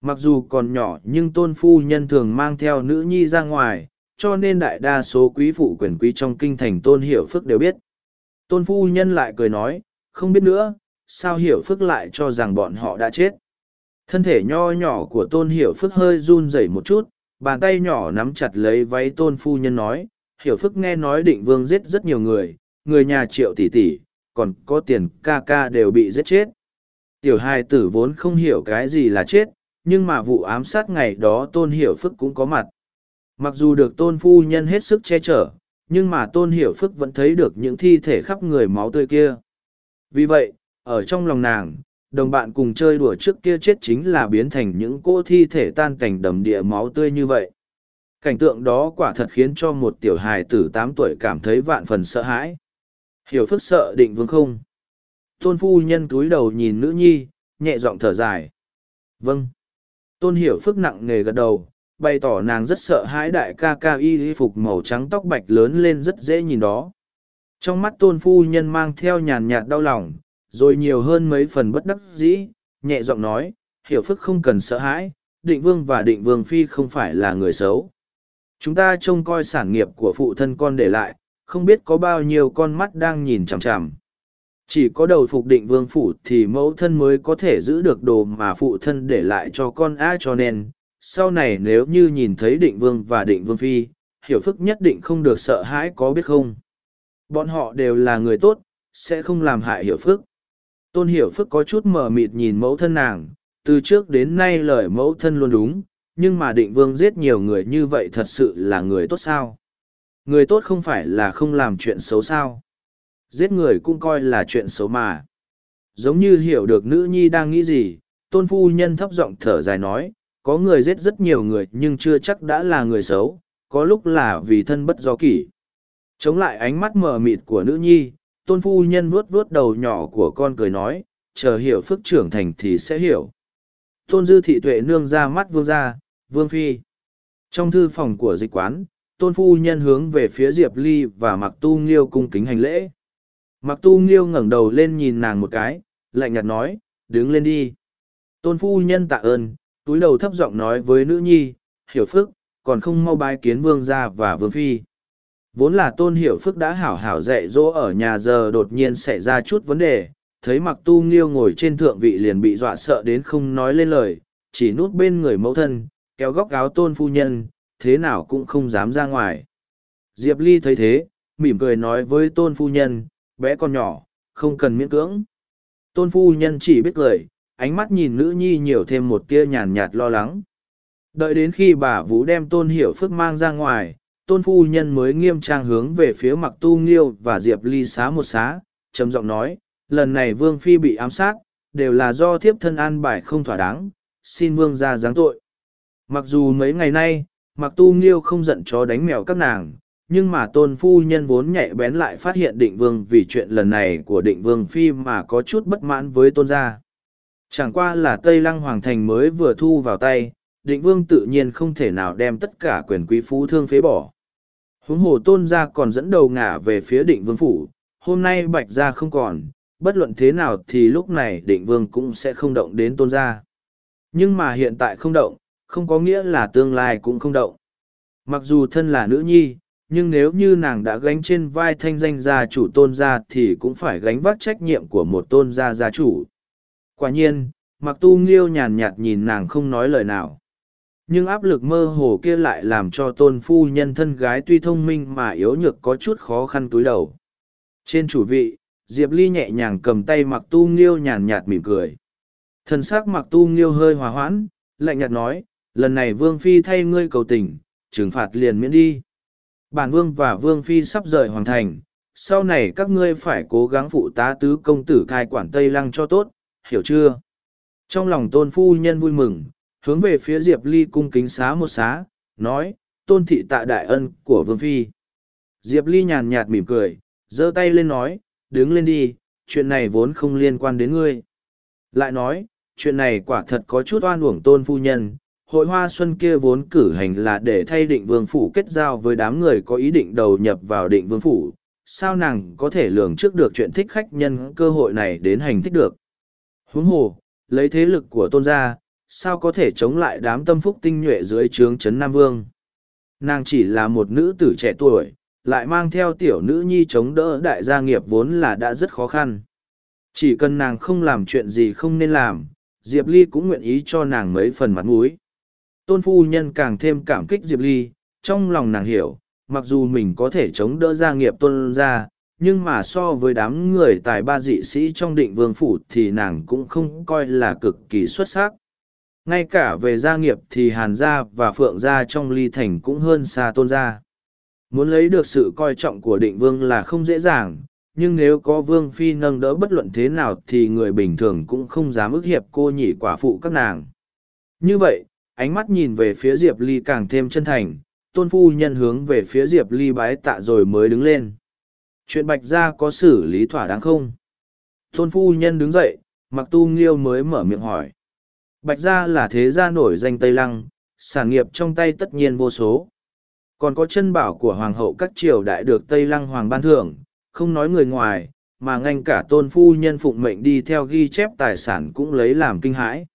Mặc dù còn nhỏ nhưng tôn phu nhân thường mang theo nữ nhi ra ngoài, cho nên đại đa số quý phụ quyền quý trong kinh thành tôn hiểu Phức đều biết. Tôn phu nhân lại cười nói, không biết nữa, sao hiểu Phức lại cho rằng bọn họ đã chết. Thân thể nho nhỏ của tôn hiểu Phức hơi run rẩy một chút, bàn tay nhỏ nắm chặt lấy váy tôn phu nhân nói, hiểu Phức nghe nói định vương giết rất nhiều người, người nhà triệu tỷ tỷ, còn có tiền ca ca đều bị giết chết. Tiểu hai tử vốn không hiểu cái gì là chết, nhưng mà vụ ám sát ngày đó tôn hiểu Phức cũng có mặt. Mặc dù được tôn phu nhân hết sức che chở, nhưng mà tôn hiểu Phức vẫn thấy được những thi thể khắp người máu tươi kia. Vì vậy, ở trong lòng nàng, đồng bạn cùng chơi đùa trước kia chết chính là biến thành những cỗ thi thể tan cảnh đầm địa máu tươi như vậy. Cảnh tượng đó quả thật khiến cho một tiểu hài tử tám tuổi cảm thấy vạn phần sợ hãi. Hiểu phức sợ định vương không? Tôn phu nhân túi đầu nhìn nữ nhi, nhẹ giọng thở dài. Vâng. Tôn hiểu phức nặng nề gật đầu, bày tỏ nàng rất sợ hãi đại ca ca y phục màu trắng tóc bạch lớn lên rất dễ nhìn đó. Trong mắt tôn phu nhân mang theo nhàn nhạt đau lòng, rồi nhiều hơn mấy phần bất đắc dĩ, nhẹ giọng nói, hiểu Phức không cần sợ hãi, định vương và định vương phi không phải là người xấu. Chúng ta trông coi sản nghiệp của phụ thân con để lại, không biết có bao nhiêu con mắt đang nhìn chằm chằm. Chỉ có đầu phục định vương phủ thì mẫu thân mới có thể giữ được đồ mà phụ thân để lại cho con á cho nên, sau này nếu như nhìn thấy định vương và định vương phi, hiểu phức nhất định không được sợ hãi có biết không. Bọn họ đều là người tốt, sẽ không làm hại hiểu phức. Tôn hiểu phức có chút mờ mịt nhìn mẫu thân nàng, từ trước đến nay lời mẫu thân luôn đúng, nhưng mà định vương giết nhiều người như vậy thật sự là người tốt sao? Người tốt không phải là không làm chuyện xấu sao? Giết người cũng coi là chuyện xấu mà. Giống như hiểu được nữ nhi đang nghĩ gì, tôn phu nhân thấp giọng thở dài nói, có người giết rất nhiều người nhưng chưa chắc đã là người xấu, có lúc là vì thân bất do kỷ. Chống lại ánh mắt mờ mịt của nữ nhi, tôn phu nhân vuốt vuốt đầu nhỏ của con cười nói, chờ hiểu phước trưởng thành thì sẽ hiểu. Tôn dư thị tuệ nương ra mắt vương gia, vương phi. Trong thư phòng của dịch quán, tôn phu nhân hướng về phía diệp ly và mặc tu nghiêu cung kính hành lễ. Mặc tu nghiêu ngẩng đầu lên nhìn nàng một cái, lạnh nhạt nói, đứng lên đi. Tôn phu nhân tạ ơn, túi đầu thấp giọng nói với nữ nhi, hiểu phước, còn không mau bái kiến vương gia và vương phi. Vốn là tôn hiểu phước đã hảo hảo dạy dỗ ở nhà giờ đột nhiên xảy ra chút vấn đề, thấy mặc tu nghiêu ngồi trên thượng vị liền bị dọa sợ đến không nói lên lời, chỉ nút bên người mẫu thân, kéo góc áo tôn phu nhân, thế nào cũng không dám ra ngoài. Diệp Ly thấy thế, mỉm cười nói với tôn phu nhân, bé con nhỏ, không cần miễn cưỡng. Tôn phu nhân chỉ biết cười, ánh mắt nhìn nữ nhi nhiều thêm một tia nhàn nhạt lo lắng. Đợi đến khi bà Vũ đem tôn hiểu phước mang ra ngoài, tôn phu nhân mới nghiêm trang hướng về phía mặc tu nghiêu và diệp ly xá một xá, trầm giọng nói, lần này vương phi bị ám sát, đều là do thiếp thân an bài không thỏa đáng, xin vương ra giáng tội. Mặc dù mấy ngày nay, mặc tu nghiêu không giận chó đánh mèo các nàng, nhưng mà tôn phu nhân vốn nhạy bén lại phát hiện định vương vì chuyện lần này của định vương phi mà có chút bất mãn với tôn gia. Chẳng qua là Tây Lăng Hoàng Thành mới vừa thu vào tay, định vương tự nhiên không thể nào đem tất cả quyền quý phú thương phế bỏ. Huống hồ tôn gia còn dẫn đầu ngả về phía định vương phủ, hôm nay bạch gia không còn, bất luận thế nào thì lúc này định vương cũng sẽ không động đến tôn gia. Nhưng mà hiện tại không động, không có nghĩa là tương lai cũng không động. Mặc dù thân là nữ nhi, nhưng nếu như nàng đã gánh trên vai thanh danh gia chủ tôn gia thì cũng phải gánh vác trách nhiệm của một tôn gia gia chủ. Quả nhiên, mặc tu nghiêu nhàn nhạt nhìn nàng không nói lời nào. Nhưng áp lực mơ hồ kia lại làm cho tôn phu nhân thân gái tuy thông minh mà yếu nhược có chút khó khăn túi đầu. Trên chủ vị, Diệp Ly nhẹ nhàng cầm tay mặc tu nghiêu nhàn nhạt mỉm cười. thân xác mặc tu nghiêu hơi hòa hoãn, lạnh nhạt nói, lần này vương phi thay ngươi cầu tình, trừng phạt liền miễn đi. Bản vương và vương phi sắp rời hoàng thành, sau này các ngươi phải cố gắng phụ tá tứ công tử cai quản Tây Lăng cho tốt, hiểu chưa? Trong lòng tôn phu nhân vui mừng, hướng về phía Diệp Ly cung kính xá một xá, nói, tôn thị tạ đại ân của vương phi. Diệp Ly nhàn nhạt mỉm cười, giơ tay lên nói, đứng lên đi, chuyện này vốn không liên quan đến ngươi. Lại nói, chuyện này quả thật có chút oan uổng tôn phu nhân, hội hoa xuân kia vốn cử hành là để thay định vương phủ kết giao với đám người có ý định đầu nhập vào định vương phủ sao nàng có thể lường trước được chuyện thích khách nhân cơ hội này đến hành thích được huống hồ lấy thế lực của tôn gia sao có thể chống lại đám tâm phúc tinh nhuệ dưới trướng trấn Nam Vương. Nàng chỉ là một nữ tử trẻ tuổi, lại mang theo tiểu nữ nhi chống đỡ đại gia nghiệp vốn là đã rất khó khăn. Chỉ cần nàng không làm chuyện gì không nên làm, Diệp Ly cũng nguyện ý cho nàng mấy phần mặt mũi. Tôn phu nhân càng thêm cảm kích Diệp Ly, trong lòng nàng hiểu, mặc dù mình có thể chống đỡ gia nghiệp tôn ra, nhưng mà so với đám người tài ba dị sĩ trong định vương phủ thì nàng cũng không coi là cực kỳ xuất sắc. Ngay cả về gia nghiệp thì Hàn gia và Phượng gia trong ly thành cũng hơn xa tôn gia. Muốn lấy được sự coi trọng của định vương là không dễ dàng, nhưng nếu có vương phi nâng đỡ bất luận thế nào thì người bình thường cũng không dám ức hiệp cô nhị quả phụ các nàng. Như vậy, ánh mắt nhìn về phía Diệp Ly càng thêm chân thành, tôn phu nhân hướng về phía Diệp Ly bái tạ rồi mới đứng lên. Chuyện bạch gia có xử lý thỏa đáng không? Tôn phu nhân đứng dậy, mặc tu nghiêu mới mở miệng hỏi. Bạch gia là thế gia nổi danh Tây Lăng, sản nghiệp trong tay tất nhiên vô số. Còn có chân bảo của hoàng hậu các triều đại được Tây Lăng hoàng ban thưởng, không nói người ngoài, mà ngay cả tôn phu nhân phụng mệnh đi theo ghi chép tài sản cũng lấy làm kinh hãi.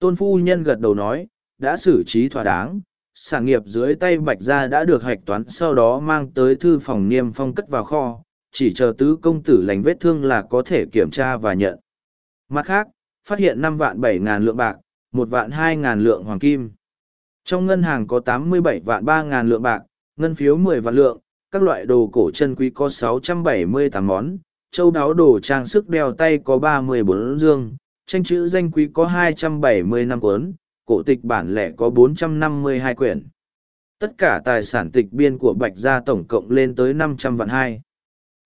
Tôn phu nhân gật đầu nói, đã xử trí thỏa đáng, sản nghiệp dưới tay bạch gia đã được hạch toán sau đó mang tới thư phòng niêm phong cất vào kho, chỉ chờ tứ công tử lành vết thương là có thể kiểm tra và nhận. Mặt khác, phát hiện năm vạn bảy ngàn lượng bạc, một vạn hai ngàn lượng hoàng kim. Trong ngân hàng có tám mươi bảy vạn ba ngàn lượng bạc, ngân phiếu mười vạn lượng, các loại đồ cổ chân quý có sáu trăm bảy mươi tám món, châu đáo đồ trang sức đeo tay có ba mươi bốn dương, tranh chữ danh quý có hai trăm bảy mươi năm cuốn, cổ tịch bản lẻ có bốn trăm năm mươi hai quyển. Tất cả tài sản tịch biên của Bạch Gia tổng cộng lên tới năm trăm vạn hai.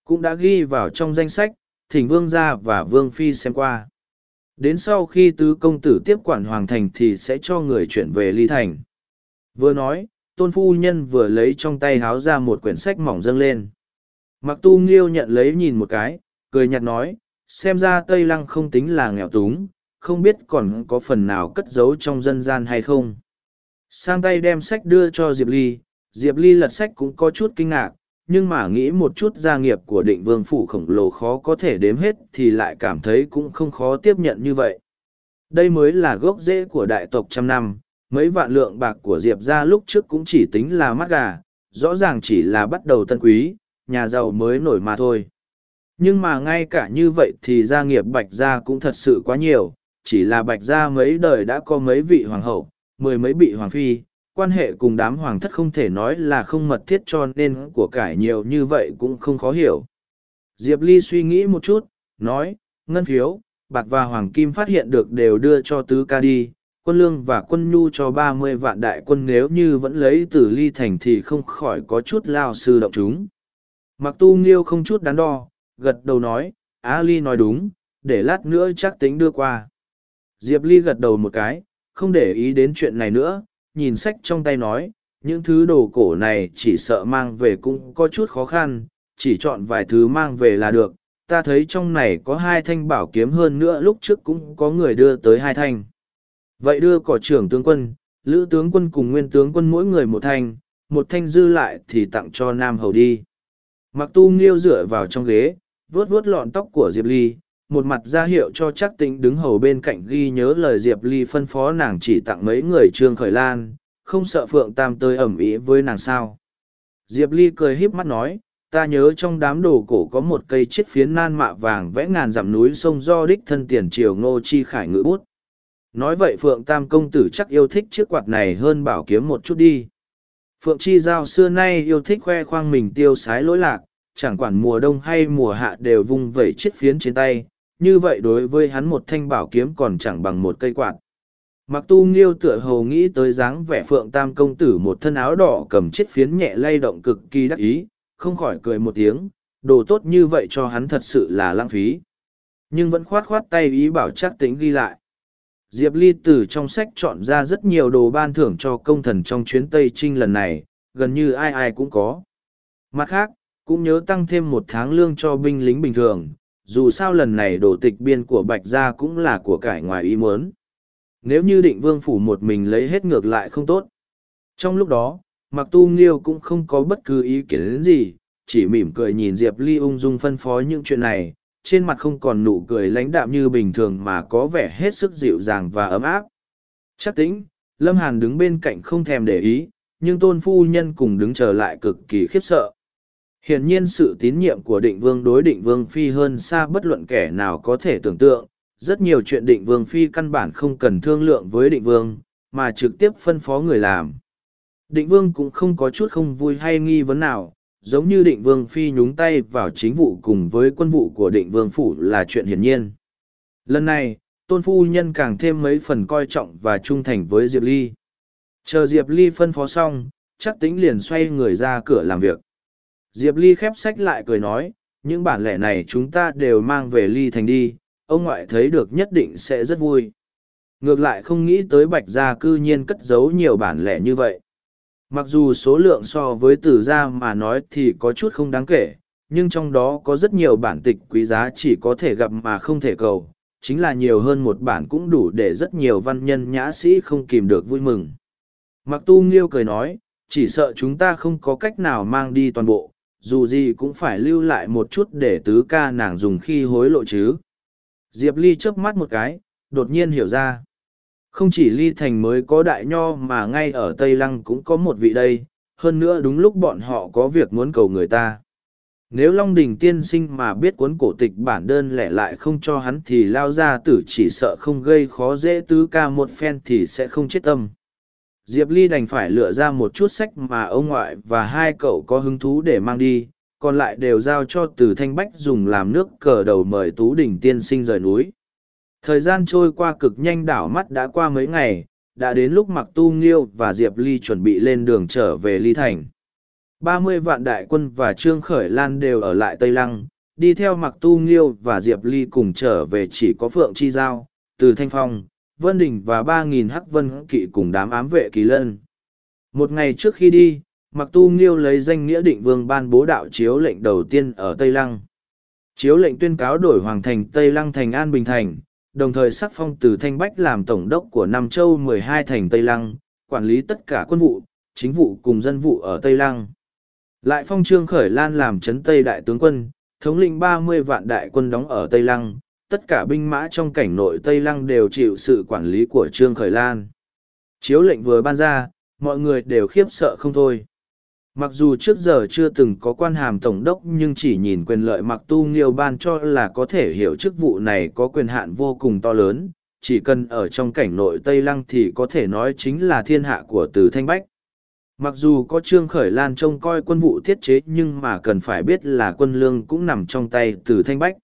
Cũng đã ghi vào trong danh sách, thỉnh Vương Gia và Vương Phi xem qua. Đến sau khi tứ công tử tiếp quản Hoàng Thành thì sẽ cho người chuyển về Ly Thành. Vừa nói, tôn phu nhân vừa lấy trong tay háo ra một quyển sách mỏng dâng lên. Mặc tu nghiêu nhận lấy nhìn một cái, cười nhạt nói, xem ra Tây Lăng không tính là nghèo túng, không biết còn có phần nào cất giấu trong dân gian hay không. Sang tay đem sách đưa cho Diệp Ly, Diệp Ly lật sách cũng có chút kinh ngạc, nhưng mà nghĩ một chút gia nghiệp của định vương phủ khổng lồ khó có thể đếm hết thì lại cảm thấy cũng không khó tiếp nhận như vậy. Đây mới là gốc rễ của đại tộc trăm năm, mấy vạn lượng bạc của Diệp ra lúc trước cũng chỉ tính là mắt gà, rõ ràng chỉ là bắt đầu tân quý, nhà giàu mới nổi mà thôi. Nhưng mà ngay cả như vậy thì gia nghiệp bạch gia cũng thật sự quá nhiều, chỉ là bạch gia mấy đời đã có mấy vị hoàng hậu, mười mấy vị hoàng phi, quan hệ cùng đám hoàng thất không thể nói là không mật thiết cho nên của cải nhiều như vậy cũng không khó hiểu. Diệp Ly suy nghĩ một chút, nói, ngân phiếu, bạc và hoàng kim phát hiện được đều đưa cho tứ ca đi, quân lương và quân nhu cho ba mươi vạn đại quân nếu như vẫn lấy từ ly thành thì không khỏi có chút lao sư động chúng. Mặc tu nghiêu không chút đắn đo, gật đầu nói, Á Ly nói đúng, để lát nữa chắc tính đưa qua. Diệp Ly gật đầu một cái, không để ý đến chuyện này nữa, nhìn sách trong tay nói, những thứ đồ cổ này chỉ sợ mang về cũng có chút khó khăn, chỉ chọn vài thứ mang về là được. Ta thấy trong này có hai thanh bảo kiếm hơn nữa lúc trước cũng có người đưa tới hai thanh. Vậy đưa cỏ trưởng tướng quân, lữ tướng quân cùng nguyên tướng quân mỗi người một thanh, một thanh dư lại thì tặng cho Nam Hầu đi. Mặc tu nghiêu dựa vào trong ghế, vuốt vuốt lọn tóc của Diệp Ly, một mặt ra hiệu cho chắc tính đứng hầu bên cạnh ghi nhớ lời Diệp Ly phân phó nàng chỉ tặng mấy người trương khởi lan, không sợ Phượng Tam tới ẩm ý với nàng sao. Diệp Ly cười híp mắt nói, ta nhớ trong đám đồ cổ có một cây chiết phiến nan mạ vàng vẽ ngàn dặm núi sông do đích thân tiền triều ngô chi khải ngữ bút. Nói vậy Phượng Tam công tử chắc yêu thích chiếc quạt này hơn bảo kiếm một chút đi. Phượng Chi Giao xưa nay yêu thích khoe khoang mình tiêu sái lỗi lạc, chẳng quản mùa đông hay mùa hạ đều vung vẩy chiếc phiến trên tay, như vậy đối với hắn một thanh bảo kiếm còn chẳng bằng một cây quạt. Mặc tu nghiêu tựa hồ nghĩ tới dáng vẻ phượng tam công tử một thân áo đỏ cầm chiếc phiến nhẹ lay động cực kỳ đắc ý, không khỏi cười một tiếng, đồ tốt như vậy cho hắn thật sự là lãng phí. Nhưng vẫn khoát khoát tay ý bảo chắc tính ghi lại. Diệp Ly từ trong sách chọn ra rất nhiều đồ ban thưởng cho công thần trong chuyến Tây Trinh lần này, gần như ai ai cũng có. Mặt khác, cũng nhớ tăng thêm một tháng lương cho binh lính bình thường, dù sao lần này đổ tịch biên của Bạch Gia cũng là của cải ngoài ý muốn. Nếu như định vương phủ một mình lấy hết ngược lại không tốt. Trong lúc đó, Mặc Tu Nghiêu cũng không có bất cứ ý kiến gì, chỉ mỉm cười nhìn Diệp Ly ung dung phân phó những chuyện này, trên mặt không còn nụ cười lãnh đạm như bình thường mà có vẻ hết sức dịu dàng và ấm áp. Chắc tĩnh, Lâm Hàn đứng bên cạnh không thèm để ý, nhưng tôn phu nhân cùng đứng chờ lại cực kỳ khiếp sợ. Hiển nhiên sự tín nhiệm của định vương đối định vương phi hơn xa bất luận kẻ nào có thể tưởng tượng, rất nhiều chuyện định vương phi căn bản không cần thương lượng với định vương, mà trực tiếp phân phó người làm. Định vương cũng không có chút không vui hay nghi vấn nào, giống như định vương phi nhúng tay vào chính vụ cùng với quân vụ của định vương phủ là chuyện hiển nhiên. Lần này, tôn phu nhân càng thêm mấy phần coi trọng và trung thành với Diệp Ly. Chờ Diệp Ly phân phó xong, chắc tính liền xoay người ra cửa làm việc. Diệp Ly khép sách lại cười nói, những bản lẻ này chúng ta đều mang về Ly Thành đi, ông ngoại thấy được nhất định sẽ rất vui. Ngược lại không nghĩ tới Bạch Gia cư nhiên cất giấu nhiều bản lẻ như vậy. Mặc dù số lượng so với tử gia mà nói thì có chút không đáng kể, nhưng trong đó có rất nhiều bản tịch quý giá chỉ có thể gặp mà không thể cầu, chính là nhiều hơn một bản cũng đủ để rất nhiều văn nhân nhã sĩ không kìm được vui mừng. Mặc tu nghiêu cười nói, chỉ sợ chúng ta không có cách nào mang đi toàn bộ, dù gì cũng phải lưu lại một chút để tứ ca nàng dùng khi hối lộ chứ. Diệp Ly chớp mắt một cái, đột nhiên hiểu ra. Không chỉ Ly Thành mới có đại nho mà ngay ở Tây Lăng cũng có một vị đây, hơn nữa đúng lúc bọn họ có việc muốn cầu người ta. Nếu Long Đình tiên sinh mà biết cuốn cổ tịch bản đơn lẻ lại không cho hắn thì lao ra tử chỉ sợ không gây khó dễ tứ ca một phen thì sẽ không chết tâm. Diệp Ly đành phải lựa ra một chút sách mà ông ngoại và hai cậu có hứng thú để mang đi, còn lại đều giao cho từ thanh bách dùng làm nước cờ đầu mời tú đỉnh tiên sinh rời núi. Thời gian trôi qua cực nhanh đảo mắt đã qua mấy ngày đã đến lúc mặc tu nghiêu và diệp ly chuẩn bị lên đường trở về ly thành. Ba mươi vạn đại quân và trương khởi lan đều ở lại tây lăng đi theo mặc tu nghiêu và diệp ly cùng trở về chỉ có phượng chi giao từ thanh phong vân đình và ba nghìn hắc vân kỵ cùng đám ám vệ kỳ lân. Một ngày trước khi đi mặc tu nghiêu lấy danh nghĩa định vương ban bố đạo chiếu lệnh đầu tiên ở tây lăng. Chiếu lệnh tuyên cáo đổi hoàng thành tây lăng thành an bình thành, đồng thời sắc phong từ thanh bách làm tổng đốc của nam châu mười hai thành tây lăng, quản lý tất cả quân vụ, chính vụ cùng dân vụ ở tây lăng. Lại phong trương khởi lan làm chấn tây đại tướng quân, thống lĩnh ba mươi vạn đại quân đóng ở tây lăng tất cả binh mã trong cảnh nội tây lăng đều chịu sự quản lý của trương khởi lan chiếu lệnh vừa ban ra mọi người đều khiếp sợ không thôi Mặc dù trước giờ chưa từng có quan hàm tổng đốc nhưng chỉ nhìn quyền lợi mặc tu nghiêu ban cho là có thể hiểu chức vụ này có quyền hạn vô cùng to lớn, chỉ cần ở trong cảnh nội Tây Lăng thì có thể nói chính là thiên hạ của từ Thanh Bách. Mặc dù có Trương Khởi Lan trông coi quân vụ thiết chế nhưng mà cần phải biết là quân lương cũng nằm trong tay từ Thanh Bách.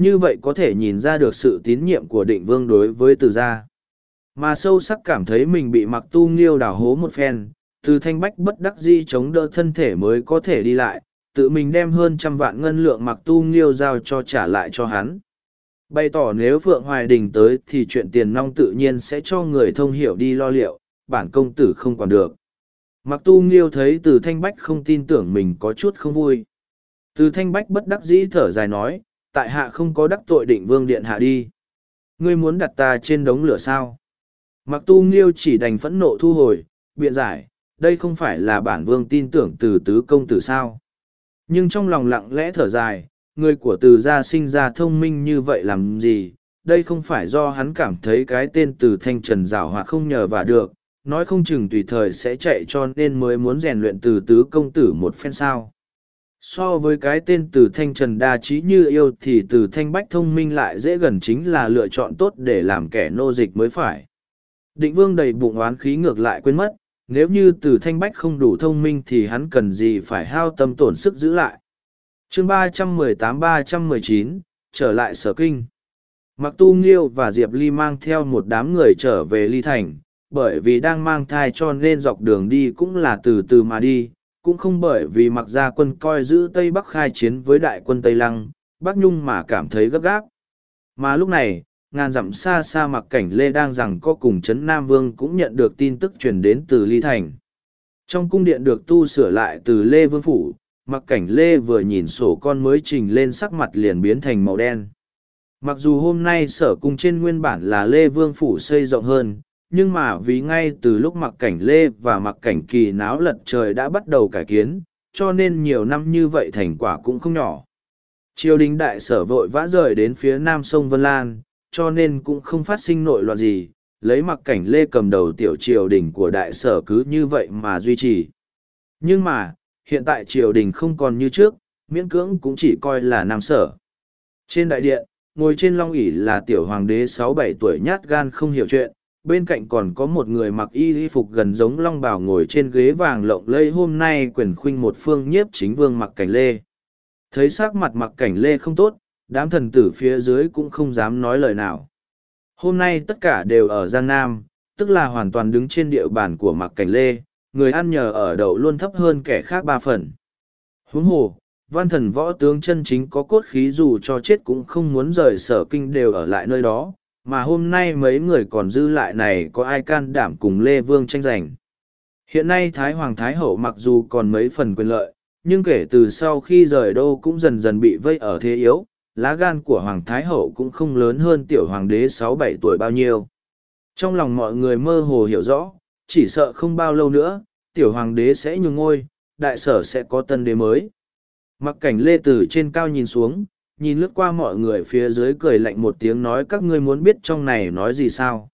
Như vậy có thể nhìn ra được sự tín nhiệm của định vương đối với từ gia. Mà sâu sắc cảm thấy mình bị mặc tu nghiêu đào hố một phen, từ thanh bách bất đắc di chống đỡ thân thể mới có thể đi lại, tự mình đem hơn trăm vạn ngân lượng mặc tu nghiêu giao cho trả lại cho hắn. Bày tỏ nếu Phượng Hoài Đình tới thì chuyện tiền nong tự nhiên sẽ cho người thông hiểu đi lo liệu, bản công tử không còn được. Mặc tu nghiêu thấy từ thanh bách không tin tưởng mình có chút không vui. Từ thanh bách bất đắc dĩ thở dài nói, tại hạ không có đắc tội định vương điện hạ đi. Ngươi muốn đặt ta trên đống lửa sao? Mặc tu nghiêu chỉ đành phẫn nộ thu hồi, biện giải, đây không phải là bản vương tin tưởng từ tứ công tử sao. Nhưng trong lòng lặng lẽ thở dài, người của từ gia sinh ra thông minh như vậy làm gì, đây không phải do hắn cảm thấy cái tên từ thanh trần giảo hoặc không nhờ và được, nói không chừng tùy thời sẽ chạy cho nên mới muốn rèn luyện từ tứ công tử một phen sao. So với cái tên từ thanh trần đa trí như yêu thì từ thanh bách thông minh lại dễ gần chính là lựa chọn tốt để làm kẻ nô dịch mới phải. Định vương đầy bụng oán khí ngược lại quên mất, nếu như từ thanh bách không đủ thông minh thì hắn cần gì phải hao tâm tổn sức giữ lại chương ba trăm mười tám ba trăm mười chín trở lại sở kinh mặc tu nghiêu và diệp ly mang theo một đám người trở về ly thành bởi vì đang mang thai cho nên dọc đường đi cũng là từ từ mà đi cũng không bởi vì mặc gia quân coi giữ tây bắc khai chiến với đại quân tây lăng, bắc nhung mà cảm thấy gấp gáp. Mà lúc này, ngàn dặm xa xa mặc cảnh lê đang rằng có cùng trấn nam vương cũng nhận được tin tức truyền đến từ ly thành. Trong cung điện được tu sửa lại từ lê vương phủ, mặc cảnh lê vừa nhìn sổ con mới trình lên sắc mặt liền biến thành màu đen. Mặc dù hôm nay sở cung trên nguyên bản là lê vương phủ xây rộng hơn nhưng mà vì ngay từ lúc mặc cảnh lê và mặc cảnh kỳ náo lật trời đã bắt đầu cải kiến cho nên nhiều năm như vậy thành quả cũng không nhỏ triều đình đại sở vội vã rời đến phía nam sông vân lan cho nên cũng không phát sinh nội loạn gì, lấy mặc cảnh lê cầm đầu tiểu triều đình của đại sở cứ như vậy mà duy trì. Nhưng mà, hiện tại triều đình không còn như trước, miễn cưỡng cũng chỉ coi là nam sở. Trên đại điện, ngồi trên long ỷ là tiểu hoàng đế sáu bảy tuổi nhát gan không hiểu chuyện, bên cạnh còn có một người mặc y y phục gần giống long Bảo ngồi trên ghế vàng lộng lây hôm nay quyền khuynh một phương nhiếp chính vương mặc cảnh lê. Thấy sắc mặt mặc cảnh lê không tốt, đám thần tử phía dưới cũng không dám nói lời nào. Hôm nay tất cả đều ở Giang Nam, tức là hoàn toàn đứng trên địa bàn của mặc cảnh lê, người ăn nhờ ở đậu luôn thấp hơn kẻ khác ba phần. Huống hồ, văn thần võ tướng chân chính có cốt khí dù cho chết cũng không muốn rời sở kinh đều ở lại nơi đó, mà hôm nay mấy người còn dư lại này có ai can đảm cùng Lê Vương tranh giành. Hiện nay Thái Hoàng Thái Hậu mặc dù còn mấy phần quyền lợi, nhưng kể từ sau khi rời đô cũng dần dần bị vây ở thế yếu, lá gan của Hoàng Thái Hậu cũng không lớn hơn tiểu hoàng đế sáu bảy tuổi bao nhiêu. Trong lòng mọi người mơ hồ hiểu rõ, chỉ sợ không bao lâu nữa, tiểu hoàng đế sẽ nhường ngôi, đại sở sẽ có tân đế mới. Mặc cảnh lê từ trên cao nhìn xuống, nhìn lướt qua mọi người phía dưới cười lạnh một tiếng nói các ngươi muốn biết trong này nói gì sao.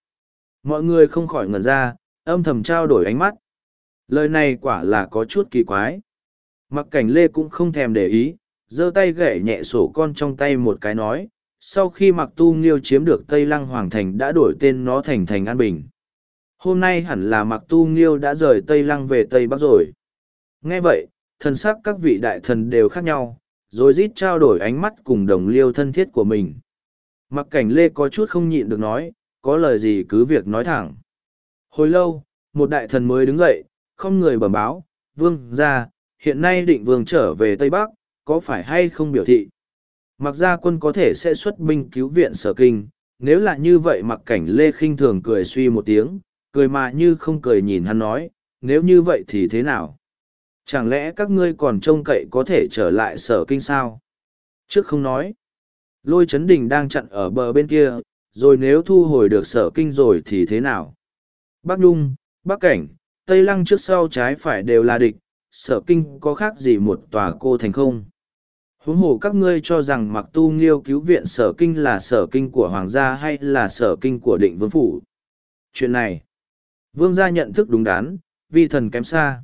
Mọi người không khỏi ngẩn ra, âm thầm trao đổi ánh mắt. Lời này quả là có chút kỳ quái. Mặc cảnh lê cũng không thèm để ý, giơ tay gậy nhẹ sổ con trong tay một cái nói, sau khi mặc tu nghiêu chiếm được Tây Lăng Hoàng Thành đã đổi tên nó thành Thành An Bình. Hôm nay hẳn là mặc tu nghiêu đã rời Tây Lăng về Tây Bắc rồi. Nghe vậy, thân sắc các vị đại thần đều khác nhau, rồi rít trao đổi ánh mắt cùng đồng liêu thân thiết của mình. Mặc cảnh lê có chút không nhịn được nói, có lời gì cứ việc nói thẳng. Hồi lâu, một đại thần mới đứng dậy, không người bẩm báo, vương ra, hiện nay định vương trở về Tây Bắc, có phải hay không biểu thị. Mặc ra quân có thể sẽ xuất binh cứu viện sở kinh, nếu là như vậy mặc cảnh lê khinh thường cười suy một tiếng, cười mà như không cười nhìn hắn nói, nếu như vậy thì thế nào? Chẳng lẽ các ngươi còn trông cậy có thể trở lại sở kinh sao? Trước không nói. Lôi chấn đình đang chặn ở bờ bên kia, rồi nếu thu hồi được sở kinh rồi thì thế nào? Bắc Nhung, Bắc Cảnh, Tây Lăng trước sau trái phải đều là địch, sở kinh có khác gì một tòa cô thành không? huống hồ các ngươi cho rằng mặc tu nghiêu cứu viện sở kinh là sở kinh của hoàng gia hay là sở kinh của định vương phủ chuyện này vương gia nhận thức đúng đắn vi thần kém xa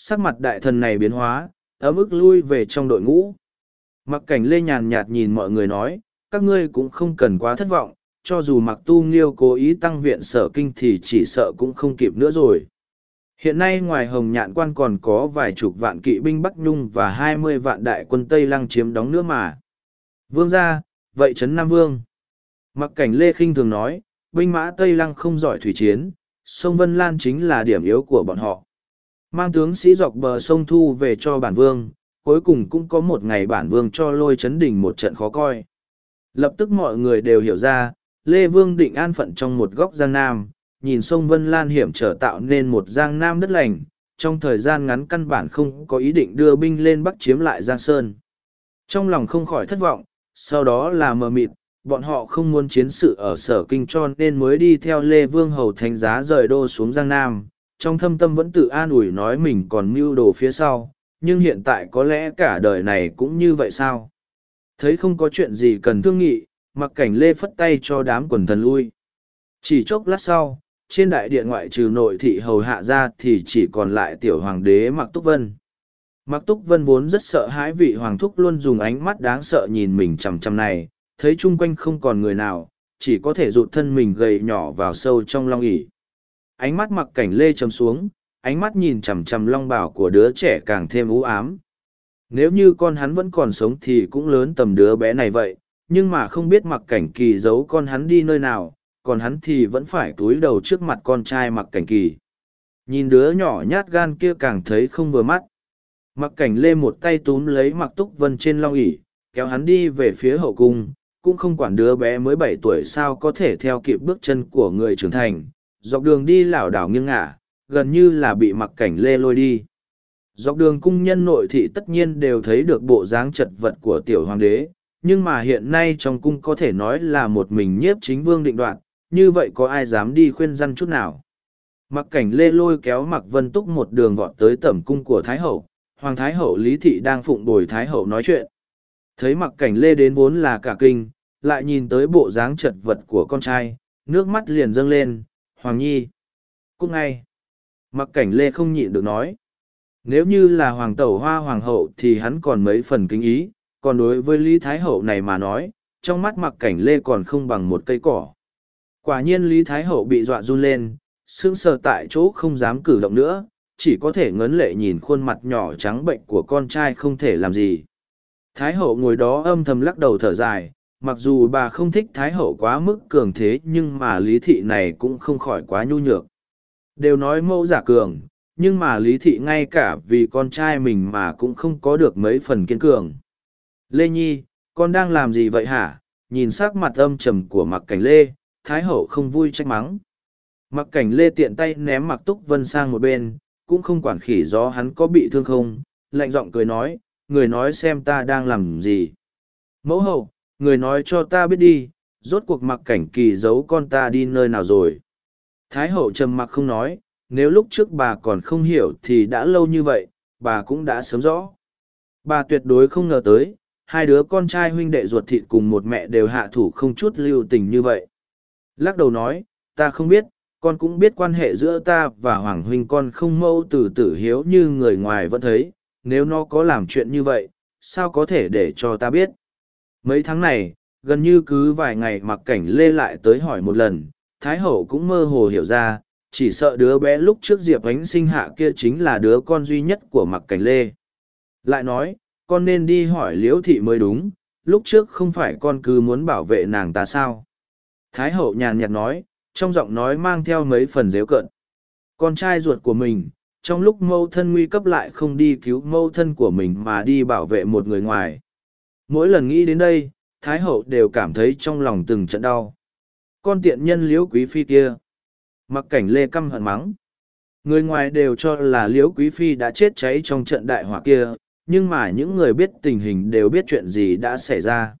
sắc mặt đại thần này biến hóa, ấm ức lui về trong đội ngũ. Mặc cảnh lê nhàn nhạt nhìn mọi người nói, các ngươi cũng không cần quá thất vọng, cho dù mặc tu nghiêu cố ý tăng viện sở kinh thì chỉ sợ cũng không kịp nữa rồi. Hiện nay ngoài hồng nhạn quan còn có vài chục vạn kỵ binh bắc nhung và hai mươi vạn đại quân tây lăng chiếm đóng nữa mà. Vương ra vậy trấn nam vương. Mặc cảnh lê khinh thường nói, binh mã tây lăng không giỏi thủy chiến, sông vân lan chính là điểm yếu của bọn họ. Mang tướng sĩ dọc bờ sông thu về cho bản vương, cuối cùng cũng có một ngày bản vương cho lôi chấn đỉnh một trận khó coi. Lập tức mọi người đều hiểu ra, Lê Vương định an phận trong một góc Giang Nam, nhìn sông Vân Lan hiểm trở tạo nên một Giang Nam đất lành, trong thời gian ngắn căn bản không có ý định đưa binh lên Bắc chiếm lại Giang Sơn. Trong lòng không khỏi thất vọng, sau đó là mờ mịt, bọn họ không muốn chiến sự ở sở kinh cho nên mới đi theo Lê Vương Hầu Thánh Giá rời đô xuống Giang Nam, trong thâm tâm vẫn tự an ủi nói mình còn mưu đồ phía sau, nhưng hiện tại có lẽ cả đời này cũng như vậy sao? Thấy không có chuyện gì cần thương nghị, mặc cảnh lê phất tay cho đám quần thần lui. Chỉ chốc lát sau, trên đại điện ngoại trừ nội thị hầu hạ ra thì chỉ còn lại tiểu hoàng đế Mặc Túc Vân. Mặc Túc Vân vốn rất sợ hãi vị hoàng thúc luôn dùng ánh mắt đáng sợ nhìn mình chằm chằm này, thấy chung quanh không còn người nào, chỉ có thể rụt thân mình gầy nhỏ vào sâu trong long ỉ ánh mắt mặc cảnh lê chấm xuống, ánh mắt nhìn chằm chằm long bảo của đứa trẻ càng thêm u ám. Nếu như con hắn vẫn còn sống thì cũng lớn tầm đứa bé này vậy, nhưng mà không biết mặc cảnh kỳ giấu con hắn đi nơi nào, còn hắn thì vẫn phải túi đầu trước mặt con trai mặc cảnh kỳ. Nhìn đứa nhỏ nhát gan kia càng thấy không vừa mắt. Mặc cảnh lê một tay túm lấy mặc túc vân trên long ỉ, kéo hắn đi về phía hậu cung, cũng không quản đứa bé mới bảy tuổi sao có thể theo kịp bước chân của người trưởng thành, dọc đường đi lảo đảo nghiêng ngả, gần như là bị mặc cảnh lê lôi đi. Dọc đường cung nhân nội thị tất nhiên đều thấy được bộ dáng chật vật của tiểu hoàng đế, nhưng mà hiện nay trong cung có thể nói là một mình nhiếp chính vương định đoạt, như vậy có ai dám đi khuyên răn chút nào. Mặc cảnh lê lôi kéo mặc vân túc một đường vọt tới tẩm cung của Thái Hậu, Hoàng Thái Hậu Lý Thị đang phụng bồi Thái Hậu nói chuyện. Thấy mặc cảnh lê đến vốn là cả kinh, lại nhìn tới bộ dáng chật vật của con trai, nước mắt liền dâng lên hoàng nhi cúc ngay. Mặc cảnh lê không nhịn được nói. Nếu như là hoàng tẩu hoa hoàng hậu thì hắn còn mấy phần kính ý, còn đối với lý thái hậu này mà nói, trong mắt mặc cảnh lê còn không bằng một cây cỏ. Quả nhiên lý thái hậu bị dọa run lên, sững sờ tại chỗ không dám cử động nữa, chỉ có thể ngấn lệ nhìn khuôn mặt nhỏ trắng bệnh của con trai không thể làm gì. Thái hậu ngồi đó âm thầm lắc đầu thở dài mặc dù bà không thích thái hậu quá mức cường thế, nhưng mà lý thị này cũng không khỏi quá nhu nhược. Đều nói mẫu giả cường, nhưng mà lý thị ngay cả vì con trai mình mà cũng không có được mấy phần kiên cường. Lê nhi, con đang làm gì vậy hả? Nhìn s ắ c mặt âm trầm của mặc cảnh lê, thái hậu không vui trách mắng. Mặc cảnh lê tiện tay ném mặc túc vân sang một bên, cũng không quản khỉ gió hắn có bị thương không, lạnh giọng cười nói, người nói xem ta đang làm gì? Mẫu hậu người nói cho ta biết đi, rốt cuộc mặc cảnh kỳ giấu con ta đi nơi nào rồi? Thái hậu trầm mặc không nói, nếu lúc trước bà còn không hiểu thì đã lâu như vậy, bà cũng đã sớm rõ. Bà tuyệt đối không ngờ tới, hai đứa con trai huynh đệ ruột thịt cùng một mẹ đều hạ thủ không chút lưu tình như vậy. Lắc đầu nói, ta không biết, con cũng biết quan hệ giữa ta và hoàng huynh con không mâu từ tử hiếu như người ngoài vẫn thấy, nếu nó có làm chuyện như vậy, sao có thể để cho ta biết? Mấy tháng này, gần như cứ vài ngày mặc cảnh lê lại tới hỏi một lần, thái hậu cũng mơ hồ hiểu ra, chỉ sợ đứa bé lúc trước diệp ánh sinh hạ kia chính là đứa con duy nhất của mặc cảnh lê. Lại nói, con nên đi hỏi liễu thị mới đúng, lúc trước không phải con cứ muốn bảo vệ nàng ta sao? Thái hậu nhàn nhạt nói, trong giọng nói mang theo mấy phần dếu cợt. Con trai ruột của mình, trong lúc mâu thân nguy cấp lại không đi cứu mâu thân của mình mà đi bảo vệ một người ngoài mỗi lần nghĩ đến đây, thái hậu đều cảm thấy trong lòng từng trận đau. Con tiện nhân liễu quý phi kia. Mặc cảnh lê căm hận mắng. Người ngoài đều cho là liễu quý phi đã chết cháy trong trận đại hỏa kia, nhưng mà những người biết tình hình đều biết chuyện gì đã xảy ra.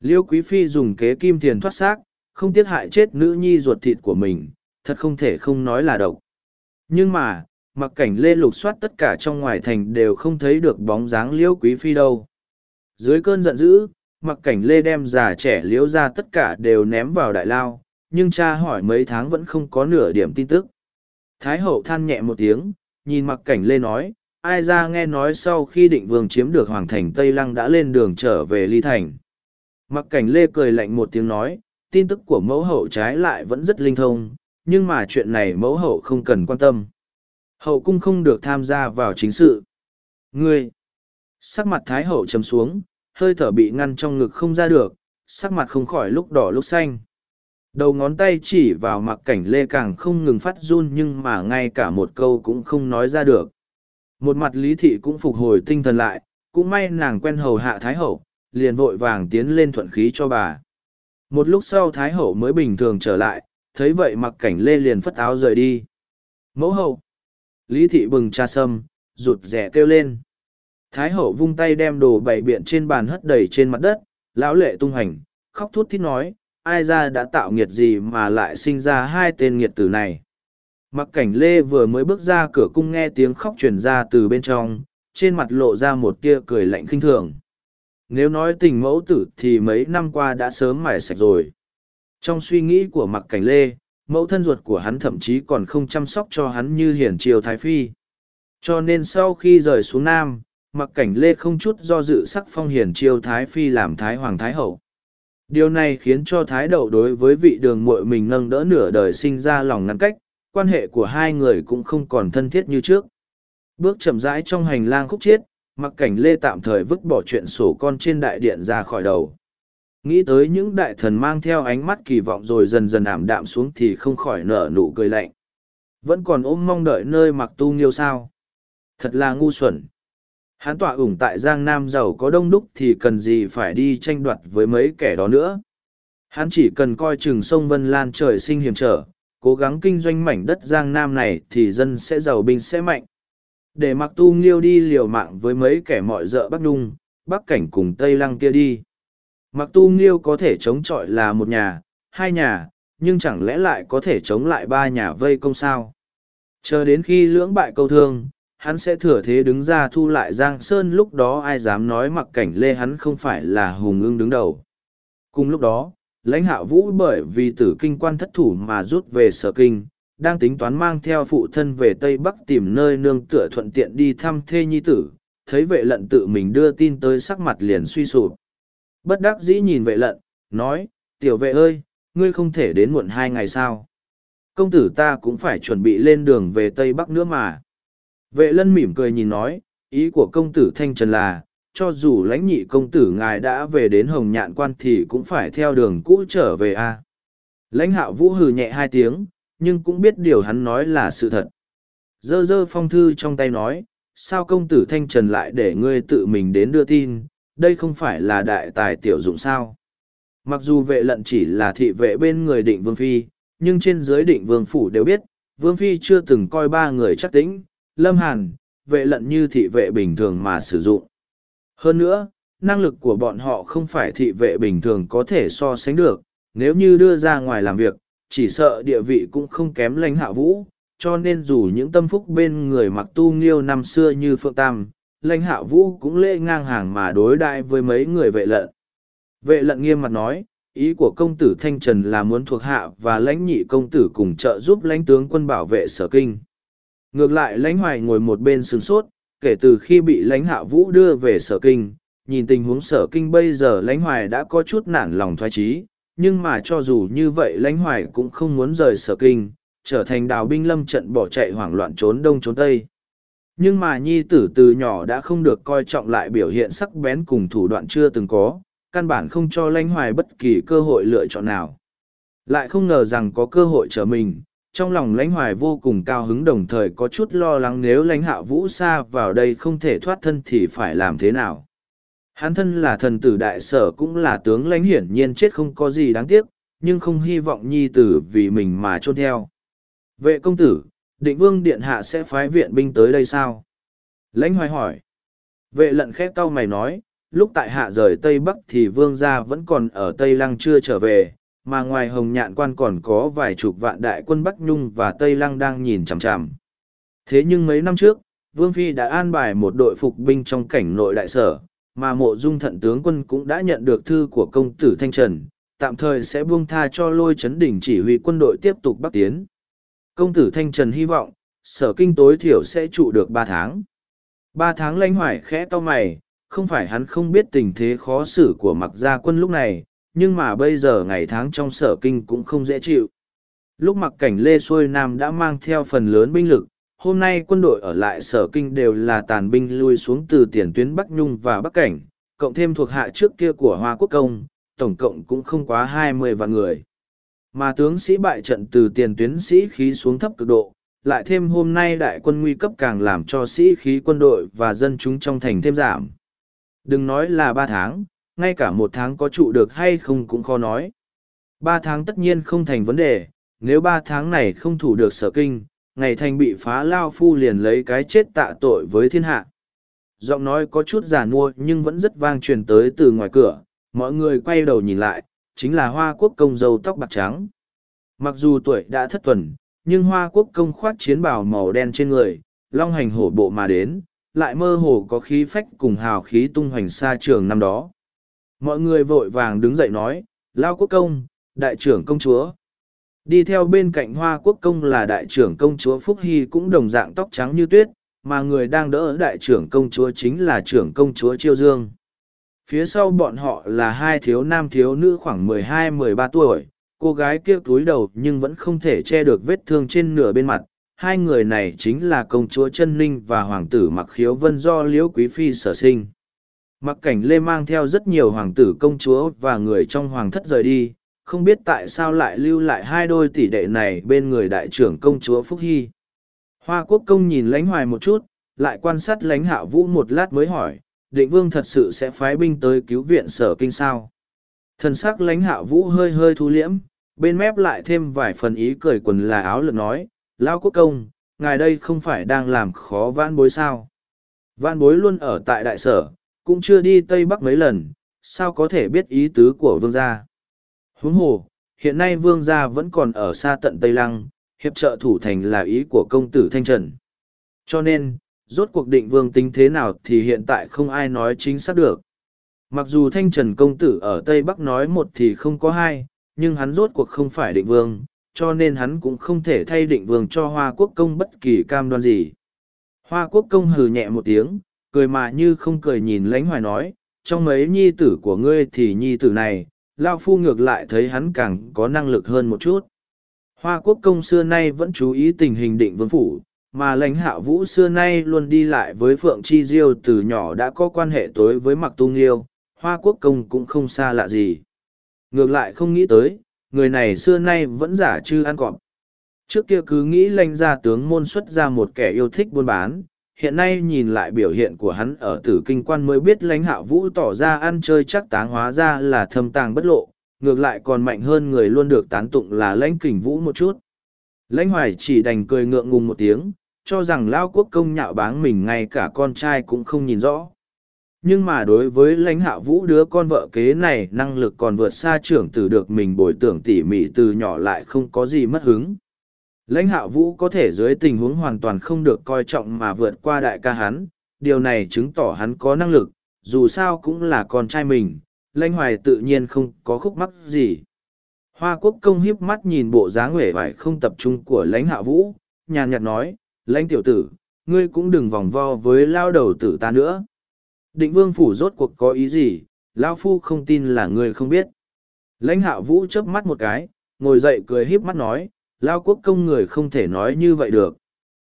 Liễu quý phi dùng kế kim thiền thoát xác, không tiết hại chết nữ nhi ruột thịt của mình, thật không thể không nói là độc. Nhưng mà, mặc cảnh lê lục soát tất cả trong ngoài thành đều không thấy được bóng dáng liễu quý phi đâu dưới cơn giận dữ, mặc cảnh lê đem già trẻ liếu ra tất cả đều ném vào đại lao, nhưng cha hỏi mấy tháng vẫn không có nửa điểm tin tức. Thái hậu than nhẹ một tiếng, nhìn mặc cảnh lê nói, ai ra nghe nói sau khi định vương chiếm được hoàng thành tây lăng đã lên đường trở về ly thành? Mặc cảnh lê cười lạnh một tiếng nói, tin tức của mẫu hậu trái lại vẫn rất linh thông, nhưng mà chuyện này mẫu hậu không cần quan tâm. Hậu cung không được tham gia vào chính sự. Ngươi sắc mặt thái hậu chấm xuống, hơi thở bị ngăn trong ngực không ra được, sắc mặt không khỏi lúc đỏ lúc xanh. Đầu ngón tay chỉ vào mặc cảnh lê càng không ngừng phát run nhưng mà ngay cả một câu cũng không nói ra được. Một mặt lý thị cũng phục hồi tinh thần lại, cũng may nàng quen hầu hạ thái hậu, liền vội vàng tiến lên thuận khí cho bà. Một lúc sau thái hậu mới bình thường trở lại, thấy vậy mặc cảnh lê liền phất áo rời đi. Mẫu hậu. Lý thị bừng cha sâm, rụt rẻ kêu lên thái hậu vung tay đem đồ bày biện trên bàn hất đầy trên mặt đất, lão lệ tung hành, khóc thút thít nói, ai ra đã tạo nghiệt gì mà lại sinh ra hai tên nghiệt tử này? Mặc cảnh lê vừa mới bước ra cửa cung nghe tiếng khóc truyền ra từ bên trong, trên mặt lộ ra một tia cười lạnh khinh thường. Nếu nói tình mẫu tử thì mấy năm qua đã sớm mải sạch rồi. Trong suy nghĩ của mặc cảnh lê, mẫu thân ruột của hắn thậm chí còn không chăm sóc cho hắn như hiển triều thái phi. Cho nên sau khi rời xuống nam mặc cảnh lê không chút do dự sắc phong hiển triều thái phi làm thái hoàng thái hậu. Điều này khiến cho thái đậu đối với vị đường muội mình nâng đỡ nửa đời sinh ra lòng ngăn cách, quan hệ của hai người cũng không còn thân thiết như trước. Bước chậm rãi trong hành lang khúc chiết, mặc cảnh lê tạm thời vứt bỏ chuyện sổ con trên đại điện ra khỏi đầu. Nghĩ tới những đại thần mang theo ánh mắt kỳ vọng rồi dần dần ảm đạm xuống thì không khỏi nở nụ cười lạnh. Vẫn còn ôm mong đợi nơi mặc tu nghiêu sao. Thật là ngu xuẩn hắn tọa ủng tại giang nam giàu có đông đúc thì cần gì phải đi tranh đoạt với mấy kẻ đó nữa? Hắn chỉ cần coi chừng sông vân lan trời sinh hiểm trở, cố gắng kinh doanh mảnh đất giang nam này thì dân sẽ giàu binh sẽ mạnh. Để mặc tu nghiêu đi liều mạng với mấy kẻ mọi d ợ bắc nhung bắc cảnh cùng tây lăng kia đi. Mặc tu nghiêu có thể chống chọi là một nhà, hai nhà, nhưng chẳng lẽ lại có thể chống lại ba nhà vây công sao? Chờ đến khi lưỡng bại câu thương hắn sẽ thừa thế đứng ra thu lại giang sơn lúc đó ai dám nói mặc cảnh lê hắn không phải là hùng ưng đứng đầu cùng lúc đó lãnh hạ vũ bởi vì tử kinh quan thất thủ mà rút về sở kinh, đang tính toán mang theo phụ thân về Tây Bắc tìm nơi nương tựa thuận tiện đi thăm thê nhi tử, thấy vệ lận tự mình đưa tin tới sắc mặt liền suy sụp. Bất đắc dĩ nhìn vệ lận, nói, tiểu vệ ơi, ngươi không thể đến muộn hai ngày sao. Công tử ta cũng phải chuẩn bị lên đường về Tây Bắc nữa mà. Vệ lân mỉm cười nhìn nói, ý của công tử Thanh Trần là, cho dù lãnh nhị công tử ngài đã về đến hồng nhạn quan thì cũng phải theo đường cũ trở về a. Lãnh hạo vũ hừ nhẹ hai tiếng nhưng cũng biết điều hắn nói là sự thật. Dơ dơ phong thư trong tay nói sao công tử thanh trần lại để ngươi tự mình đến đưa tin đây không phải là đại tài tiểu dụng sao? Mặc dù vệ lận chỉ là thị vệ bên người định vương phi nhưng trên dưới định vương phủ đều biết vương phi chưa từng coi ba người chắc tĩnh lâm hàn vệ lận như thị vệ bình thường mà sử dụng hơn nữa, năng lực của bọn họ không phải thị vệ bình thường có thể so sánh được, nếu như đưa ra ngoài làm việc, chỉ sợ địa vị cũng không kém lãnh hạ vũ, cho nên dù những tâm phúc bên người mặc tu nghiêu năm xưa như Phượng Tam, lãnh hạ vũ cũng lễ ngang hàng mà đối đại với mấy người vệ lận. Vệ lận nghiêm mặt nói, ý của công tử Thanh Trần là muốn thuộc hạ và lãnh nhị công tử cùng trợ giúp lãnh tướng quân bảo vệ sở kinh. Ngược lại lãnh hoài ngồi một bên sừng sốt, kể từ khi bị lãnh hạ vũ đưa về sở kinh nhìn tình huống sở kinh bây giờ lãnh hoài đã có chút nản lòng thoái trí nhưng mà cho dù như vậy lãnh hoài cũng không muốn rời sở kinh trở thành đào binh lâm trận bỏ chạy hoảng loạn trốn đông trốn tây. Nhưng mà nhi tử từ nhỏ đã không được coi trọng lại biểu hiện sắc bén cùng thủ đoạn chưa từng có căn bản không cho lãnh hoài bất kỳ cơ hội lựa chọn nào. Lại không ngờ rằng có cơ hội trở mình trong lòng lãnh hoài vô cùng cao hứng đồng thời có chút lo lắng nếu lãnh hạ vũ xa vào đây không thể thoát thân thì phải làm thế nào. Hắn thân là thần tử đại sở cũng là tướng lãnh hiển nhiên chết không có gì đáng tiếc, nhưng không hy vọng nhi tử vì mình mà trôn theo. Vệ công tử, định vương điện hạ sẽ phái viện binh tới đây sao? Lãnh hoài hỏi. Vệ lận khét cau mày nói, lúc tại hạ rời tây bắc thì vương gia vẫn còn ở tây lăng chưa trở về mà ngoài hồng nhạn quan còn có vài chục vạn đại quân Bắc Nhung và Tây Lăng đang nhìn chằm chằm. Thế nhưng mấy năm trước, Vương Phi đã an bài một đội phục binh trong cảnh nội đại sở, mà mộ dung thận tướng quân cũng đã nhận được thư của công tử Thanh Trần, tạm thời sẽ buông tha cho lôi chấn đỉnh chỉ huy quân đội tiếp tục bắc tiến. Công tử Thanh Trần hy vọng, sở kinh tối thiểu sẽ trụ được ba tháng. Ba tháng lãnh hoài khẽ to mày, không phải hắn không biết tình thế khó xử của mặc gia quân lúc này, nhưng mà bây giờ ngày tháng trong sở kinh cũng không dễ chịu. Lúc mặc cảnh Lê Xuôi Nam đã mang theo phần lớn binh lực, hôm nay quân đội ở lại sở kinh đều là tàn binh lui xuống từ tiền tuyến Bắc Nhung và Bắc Cảnh, cộng thêm thuộc hạ trước kia của Hoa Quốc Công, tổng cộng cũng không quá hai mươi vạn người. Mà tướng sĩ bại trận từ tiền tuyến sĩ khí xuống thấp cực độ, lại thêm hôm nay đại quân nguy cấp càng làm cho sĩ khí quân đội và dân chúng trong thành thêm giảm. Đừng nói là ba tháng, ngay cả một tháng có trụ được hay không cũng khó nói. Ba tháng tất nhiên không thành vấn đề, nếu ba tháng này không thủ được sở kinh, ngày thành bị phá lao phu liền lấy cái chết tạ tội với thiên hạ. Giọng nói có chút giả nua nhưng vẫn rất vang truyền tới từ ngoài cửa, mọi người quay đầu nhìn lại, chính là hoa quốc công dâu tóc bạc trắng. Mặc dù tuổi đã thất tuần, nhưng hoa quốc công khoát chiến bào màu đen trên người, long hành hổ bộ mà đến, lại mơ hồ có khí phách cùng hào khí tung hoành xa trường năm đó mọi người vội vàng đứng dậy nói, lao quốc công, đại trưởng công chúa. Đi theo bên cạnh hoa quốc công là đại trưởng công chúa phúc hy cũng đồng dạng tóc trắng như tuyết, mà người đang đỡ đại trưởng công chúa chính là trưởng công chúa chiêu dương. Phía sau bọn họ là hai thiếu nam thiếu nữ khoảng mười hai, mười ba tuổi, cô gái kia túi đầu nhưng vẫn không thể che được vết thương trên nửa bên mặt. Hai người này chính là công chúa chân ninh và hoàng tử mặc khiếu vân do liễu quý phi sở sinh. Mặc cảnh lê mang theo rất nhiều hoàng tử công chúa và người trong hoàng thất rời đi, không biết tại sao lại lưu lại hai đôi tỷ đệ này bên người đại trưởng công chúa Phúc Hy. Hoa quốc công nhìn lãnh hoài một chút, lại quan sát lãnh hạ vũ một lát mới hỏi, định vương thật sự sẽ phái binh tới cứu viện sở kinh sao. Thần sắc lãnh hạ vũ hơi hơi thu liễm, bên mép lại thêm vài phần ý cười quần là áo lực nói, Lao quốc công, ngài đây không phải đang làm khó vãn bối sao. Vãn bối luôn ở tại đại sở, cũng chưa đi Tây Bắc mấy lần, sao có thể biết ý tứ của vương gia. Huống hồ, hiện nay vương gia vẫn còn ở xa tận Tây Lăng, hiệp trợ thủ thành là ý của công tử Thanh Trần. Cho nên, rốt cuộc định vương tính thế nào thì hiện tại không ai nói chính xác được. Mặc dù Thanh Trần công tử ở Tây Bắc nói một thì không có hai, nhưng hắn rốt cuộc không phải định vương, cho nên hắn cũng không thể thay định vương cho Hoa Quốc công bất kỳ cam đoan gì. Hoa Quốc công hừ nhẹ một tiếng, cười mà như không cười nhìn lãnh hoài nói, trong mấy nhi tử của ngươi thì nhi tử này, Lao Phu ngược lại thấy hắn càng có năng lực hơn một chút. Hoa Quốc công xưa nay vẫn chú ý tình hình định vương phủ, mà lãnh hạ vũ xưa nay luôn đi lại với Phượng Chi Diêu từ nhỏ đã có quan hệ tối với Mặc Tu Nghiêu, Hoa Quốc công cũng không xa lạ gì. Ngược lại không nghĩ tới, người này xưa nay vẫn giả chư ăn cọp. Trước kia cứ nghĩ lãnh gia tướng môn xuất ra một kẻ yêu thích buôn bán, hiện nay nhìn lại biểu hiện của hắn ở tử kinh quan mới biết lãnh hạ vũ tỏ ra ăn chơi chắc táng hóa ra là thâm tàng bất lộ, ngược lại còn mạnh hơn người luôn được tán tụng là lãnh kình vũ một chút. Lãnh hoài chỉ đành cười ngượng ngùng một tiếng, cho rằng lao quốc công nhạo báng mình ngay cả con trai cũng không nhìn rõ nhưng mà đối với lãnh hạ vũ đứa con vợ kế này năng lực còn vượt xa trưởng tử được mình bồi tưởng tỉ mỉ từ nhỏ lại không có gì mất hứng lãnh hạ vũ có thể dưới tình huống hoàn toàn không được coi trọng mà vượt qua đại ca hắn điều này chứng tỏ hắn có năng lực dù sao cũng là con trai mình lãnh hoài tự nhiên không có khúc mắc gì. Hoa quốc công hiếp mắt nhìn bộ dáng uể vải không tập trung của lãnh hạ vũ nhàn nhạt nói lãnh tiểu tử ngươi cũng đừng vòng vo với lao đầu tử ta nữa. Định vương phủ rốt cuộc có ý gì, Lao Phu không tin là ngươi không biết. Lãnh hạ vũ chớp mắt một cái, ngồi dậy cười híp mắt nói, Lao quốc công người không thể nói như vậy được.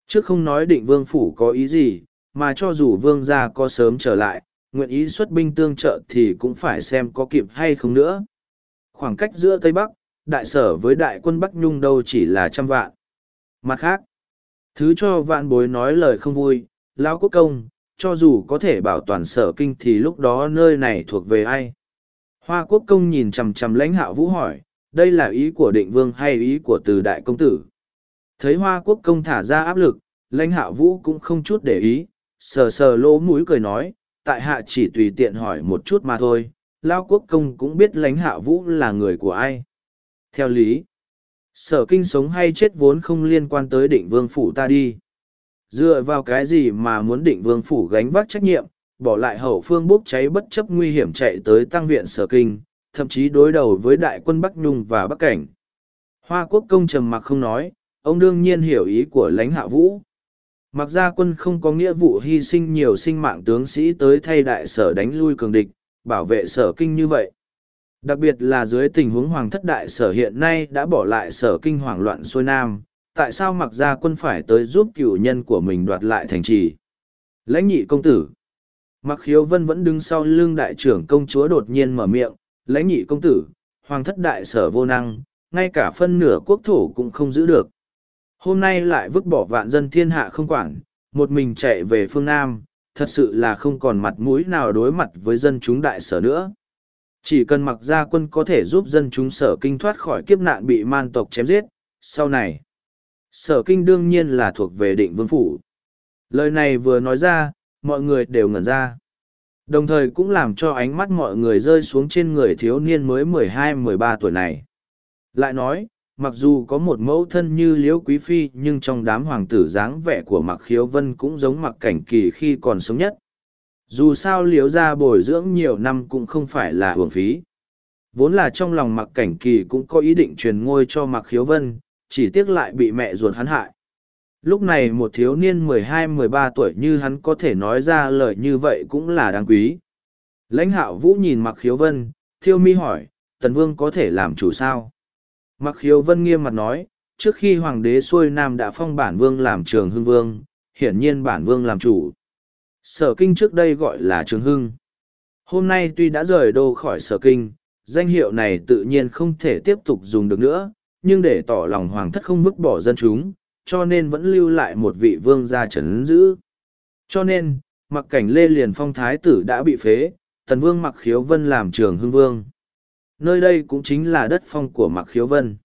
Trước không nói định vương phủ có ý gì, mà cho dù vương gia có sớm trở lại, nguyện ý xuất binh tương trợ thì cũng phải xem có kịp hay không nữa. Khoảng cách giữa Tây Bắc, đại sở với đại quân Bắc Nhung đâu chỉ là trăm vạn. Mặt khác, thứ cho vạn bối nói lời không vui, Lao quốc công, cho dù có thể bảo toàn sở kinh thì lúc đó nơi này thuộc về ai. Hoa quốc công nhìn chằm chằm lãnh hạo vũ hỏi, đây là ý của định vương hay ý của từ đại công tử. Thấy hoa quốc công thả ra áp lực, lãnh hạ vũ cũng không chút để ý, sờ sờ lỗ mũi cười nói, tại hạ chỉ tùy tiện hỏi một chút mà thôi, lao quốc công cũng biết lãnh hạ vũ là người của ai. Theo lý, sở kinh sống hay chết vốn không liên quan tới định vương phủ ta đi dựa vào cái gì mà muốn định vương phủ gánh vác trách nhiệm bỏ lại hậu phương bốc cháy bất chấp nguy hiểm chạy tới tăng viện sở kinh thậm chí đối đầu với đại quân bắc nhung và bắc cảnh. Hoa quốc công trầm mặc không nói, ông đương nhiên hiểu ý của lãnh hạ vũ. Mặc ra quân không có nghĩa vụ hy sinh nhiều sinh mạng tướng sĩ tới thay đại sở đánh lui cường địch, bảo vệ sở kinh như vậy. Đặc biệt là dưới tình huống hoàng thất đại sở hiện nay đã bỏ lại sở kinh hoảng loạn xuôi nam, tại sao mặc ra quân phải tới giúp cựu nhân của mình đoạt lại thành trì? Lãnh nhị công tử. Mặc khiếu vân vẫn đứng sau lưng đại trưởng công chúa đột nhiên mở miệng lãnh nhị công tử hoàng thất đại sở vô năng ngay cả phân nửa quốc thổ cũng không giữ được hôm nay lại vứt bỏ vạn dân thiên hạ không quản một mình chạy về phương nam thật sự là không còn mặt mũi nào đối mặt với dân chúng đại sở nữa chỉ cần mặc gia quân có thể giúp dân chúng sở kinh thoát khỏi kiếp nạn bị man tộc chém giết sau này sở kinh đương nhiên là thuộc về định vương phủ. Lời này vừa nói ra, mọi người đều ngẩn ra. Đồng thời cũng làm cho ánh mắt mọi người rơi xuống trên người thiếu niên mới mười hai mười ba tuổi này. Lại nói, mặc dù có một mẫu thân như liễu quý phi nhưng trong đám hoàng tử dáng vẻ của mặc khiếu vân cũng giống mặc cảnh kỳ khi còn sống nhất. Dù sao liễu gia bồi dưỡng nhiều năm cũng không phải là hưởng phí. Vốn là trong lòng mặc cảnh kỳ cũng có ý định truyền ngôi cho mặc khiếu vân, chỉ tiếc lại bị mẹ ruột hắn hại. Lúc này một thiếu niên mười hai mười ba tuổi như hắn có thể nói ra lời như vậy cũng là đáng quý. Lãnh hạo vũ nhìn mặc khiếu vân, thiêu mi hỏi, tần vương có thể làm chủ sao? Mặc khiếu vân nghiêm mặt nói, trước khi hoàng đế xuôi nam đã phong bản vương làm trường hưng vương, hiển nhiên bản vương làm chủ. Sở kinh trước đây gọi là trường hưng. Hôm nay tuy đã rời đô khỏi sở kinh, danh hiệu này tự nhiên không thể tiếp tục dùng được nữa, nhưng để tỏ lòng hoàng thất không vứt bỏ dân chúng, cho nên vẫn lưu lại một vị vương gia trấn giữ. Cho nên, mặc cảnh lê liền phong thái tử đã bị phế, tần vương mặc khiếu vân làm trường hưng vương. Nơi đây cũng chính là đất phong của mặc khiếu vân.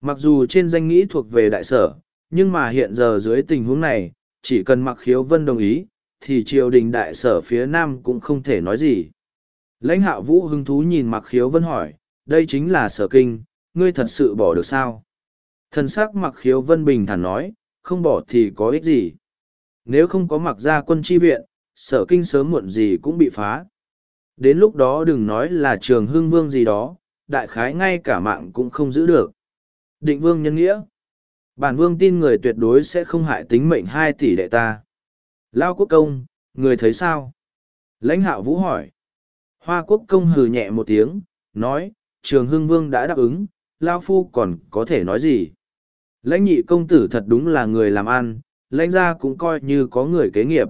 Mặc dù trên danh nghĩ thuộc về đại sở, nhưng mà hiện giờ dưới tình huống này, chỉ cần mặc khiếu vân đồng ý, thì triều đình đại sở phía nam cũng không thể nói gì. Lãnh hạ vũ hứng thú nhìn mặc khiếu vân hỏi, đây chính là sở kinh, ngươi thật sự bỏ được sao? Thần sắc mặc khiếu vân bình thản nói, không bỏ thì có ích gì. Nếu không có mặc ra quân tri viện, sở kinh sớm muộn gì cũng bị phá. Đến lúc đó đừng nói là trường hưng vương gì đó, đại khái ngay cả mạng cũng không giữ được. Định vương nhân nghĩa. Bản vương tin người tuyệt đối sẽ không hại tính mệnh hai tỷ đệ ta. Lao quốc công, người thấy sao? Lãnh hạo vũ hỏi. Hoa quốc công hừ nhẹ một tiếng, nói, trường hưng vương đã đáp ứng, Lao phu còn có thể nói gì? Lãnh nhị công tử thật đúng là người làm ăn, lãnh gia cũng coi như có người kế nghiệp.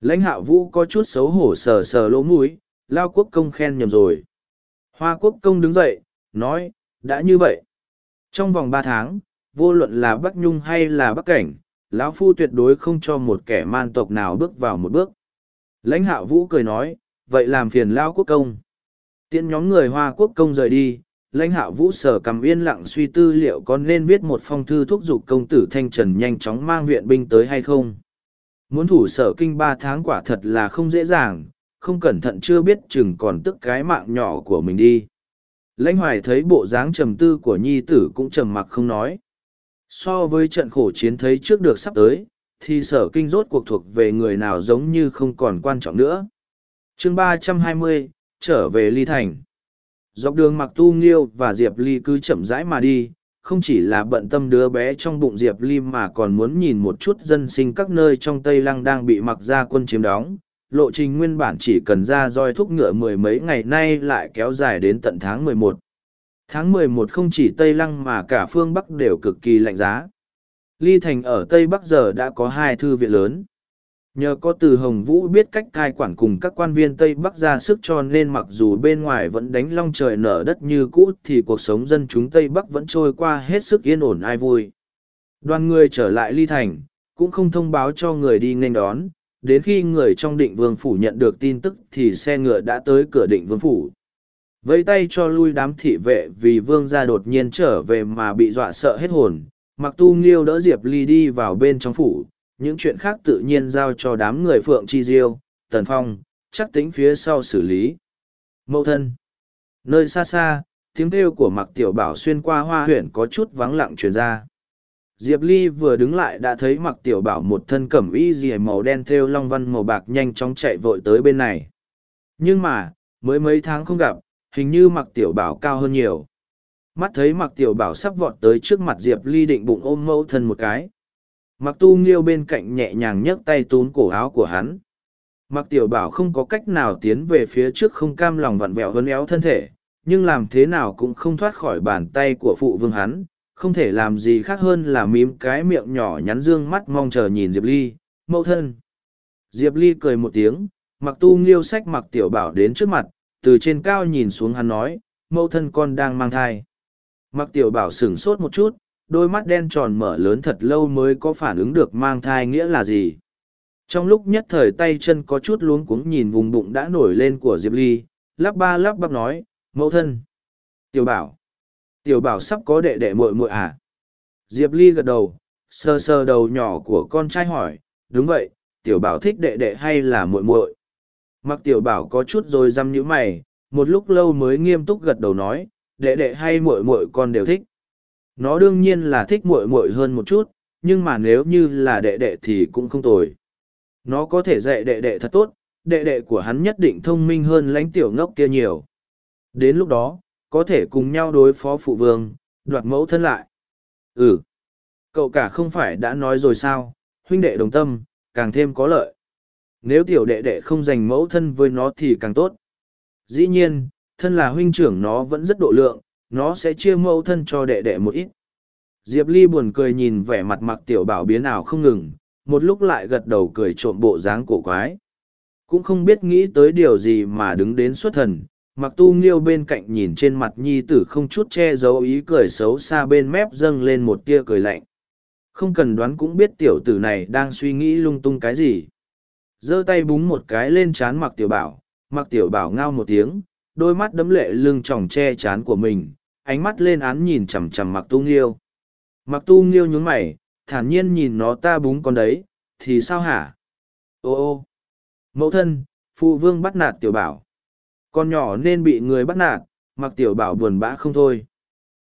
Lãnh hạ vũ có chút xấu hổ sờ sờ lỗ mũi, Lao quốc công khen nhầm rồi. Hoa quốc công đứng dậy, nói, đã như vậy. Trong vòng ba tháng, vô luận là Bắc Nhung hay là Bắc Cảnh, lão Phu tuyệt đối không cho một kẻ man tộc nào bước vào một bước. Lãnh hạ vũ cười nói, vậy làm phiền Lao quốc công. Tiễn nhóm người Hoa quốc công rời đi, lãnh hạo vũ sở cầm yên lặng suy tư liệu có nên viết một phong thư thúc giục công tử Thanh Trần nhanh chóng mang viện binh tới hay không. Muốn thủ sở kinh ba tháng quả thật là không dễ dàng, không cẩn thận chưa biết chừng còn tức cái mạng nhỏ của mình đi. Lãnh hoài thấy bộ dáng trầm tư của nhi tử cũng trầm mặc không nói. So với trận khổ chiến thấy trước được sắp tới thì sở kinh rốt cuộc thuộc về người nào giống như không còn quan trọng nữa. Chương ba trăm hai mươi trở về ly thành dọc đường mặc tu nghiêu và diệp ly cứ chậm rãi mà đi, không chỉ là bận tâm đứa bé trong bụng diệp ly mà còn muốn nhìn một chút dân sinh các nơi trong tây lăng đang bị mặc gia quân chiếm đóng. Lộ trình nguyên bản chỉ cần ra roi thúc ngựa mười mấy ngày nay lại kéo dài đến tận tháng mười một. Tháng mười một không chỉ tây lăng mà cả phương bắc đều cực kỳ lạnh giá. Ly thành ở tây bắc giờ đã có hai thư viện lớn nhờ có từ hồng vũ biết cách cai quản cùng các quan viên tây bắc ra sức cho nên mặc dù bên ngoài vẫn đánh long trời nở đất như cũ thì cuộc sống dân chúng tây bắc vẫn trôi qua hết sức yên ổn ai vui. Đoàn người trở lại ly thành, cũng không thông báo cho người đi nghênh đón. Đến khi người trong định vương phủ nhận được tin tức thì xe ngựa đã tới cửa định vương phủ. Vẫy tay cho lui đám thị vệ vì vương gia đột nhiên trở về mà bị dọa sợ hết hồn. Mặc tu nghiêu đỡ diệp ly đi vào bên trong phủ những chuyện khác tự nhiên giao cho đám người phượng chi diêu tần phong chắc tính phía sau xử lý mẫu thân nơi xa xa tiếng kêu của mặc tiểu bảo xuyên qua hoa huyện có chút vắng lặng truyền ra Diệp Ly vừa đứng lại đã thấy mặc tiểu bảo một thân cẩm y dì màu đen thêu long văn màu bạc nhanh chóng chạy vội tới bên này. Nhưng mà, mới mấy tháng không gặp, hình như mặc tiểu bảo cao hơn nhiều. Mắt thấy mặc tiểu bảo sắp vọt tới trước mặt Diệp Ly định bụng ôm mẫu thân một cái. Mặc tu nghiêu bên cạnh nhẹ nhàng nhấc tay tún cổ áo của hắn. Mặc tiểu bảo không có cách nào tiến về phía trước không cam lòng vặn vẹo hớn éo thân thể, nhưng làm thế nào cũng không thoát khỏi bàn tay của phụ vương hắn, không thể làm gì khác hơn là mím cái miệng nhỏ nhắn dương mắt mong chờ nhìn diệp ly mẫu thân diệp ly cười một tiếng mặc tu nghiêu sách mặc tiểu bảo đến trước mặt từ trên cao nhìn xuống hắn nói mẫu thân con đang mang thai mặc tiểu bảo sửng sốt một chút đôi mắt đen tròn mở lớn thật lâu mới có phản ứng được mang thai nghĩa là gì. Trong lúc nhất thời tay chân có chút luống cuống nhìn vùng bụng đã nổi lên của diệp ly, lắp ba lắp bắp nói, mẫu thân. Tiểu bảo. Tiểu bảo sắp có đệ đệ muội muội à? Diệp ly gật đầu, sờ sờ đầu nhỏ của con trai hỏi, đúng vậy, tiểu bảo thích đệ đệ hay là muội muội? Mặc tiểu bảo có chút rồi răm nhữ mày, một lúc lâu mới nghiêm túc gật đầu nói, đệ đệ hay muội muội con đều thích nó đương nhiên là thích muội muội hơn một chút nhưng mà nếu như là đệ đệ thì cũng không tồi nó có thể dạy đệ đệ thật tốt đệ đệ của hắn nhất định thông minh hơn lãnh tiểu ngốc kia nhiều đến lúc đó có thể cùng nhau đối phó phụ vương, đoạt mẫu thân lại. Ừ, cậu cả không phải đã nói rồi sao, huynh đệ đồng tâm, càng thêm có lợi. Nếu tiểu đệ đệ không giành mẫu thân với nó thì càng tốt. Dĩ nhiên, thân là huynh trưởng nó vẫn rất độ lượng, nó sẽ chia mẫu thân cho đệ đệ một ít. Diệp Ly buồn cười nhìn vẻ mặt mặc tiểu bảo biến ảo không ngừng, một lúc lại gật đầu cười trộm bộ dáng cổ quái. Cũng không biết nghĩ tới điều gì mà đứng đến xuất thần, mặc tu nghiêu bên cạnh nhìn trên mặt nhi tử không chút che giấu ý cười xấu xa bên mép dâng lên một tia cười lạnh không cần đoán cũng biết tiểu tử này đang suy nghĩ lung tung cái gì giơ tay búng một cái lên chán mặc tiểu bảo mặc tiểu bảo ngao một tiếng đôi mắt đấm lệ lưng tròng che chán của mình ánh mắt lên án nhìn chằm chằm mặc tu nghiêu mặc tu nghiêu nhún mày thản nhiên nhìn nó ta búng con đấy thì sao hả ô ô mẫu thân phụ vương bắt nạt tiểu bảo con nhỏ nên bị người bắt nạt, mặc tiểu bảo buồn bã không thôi.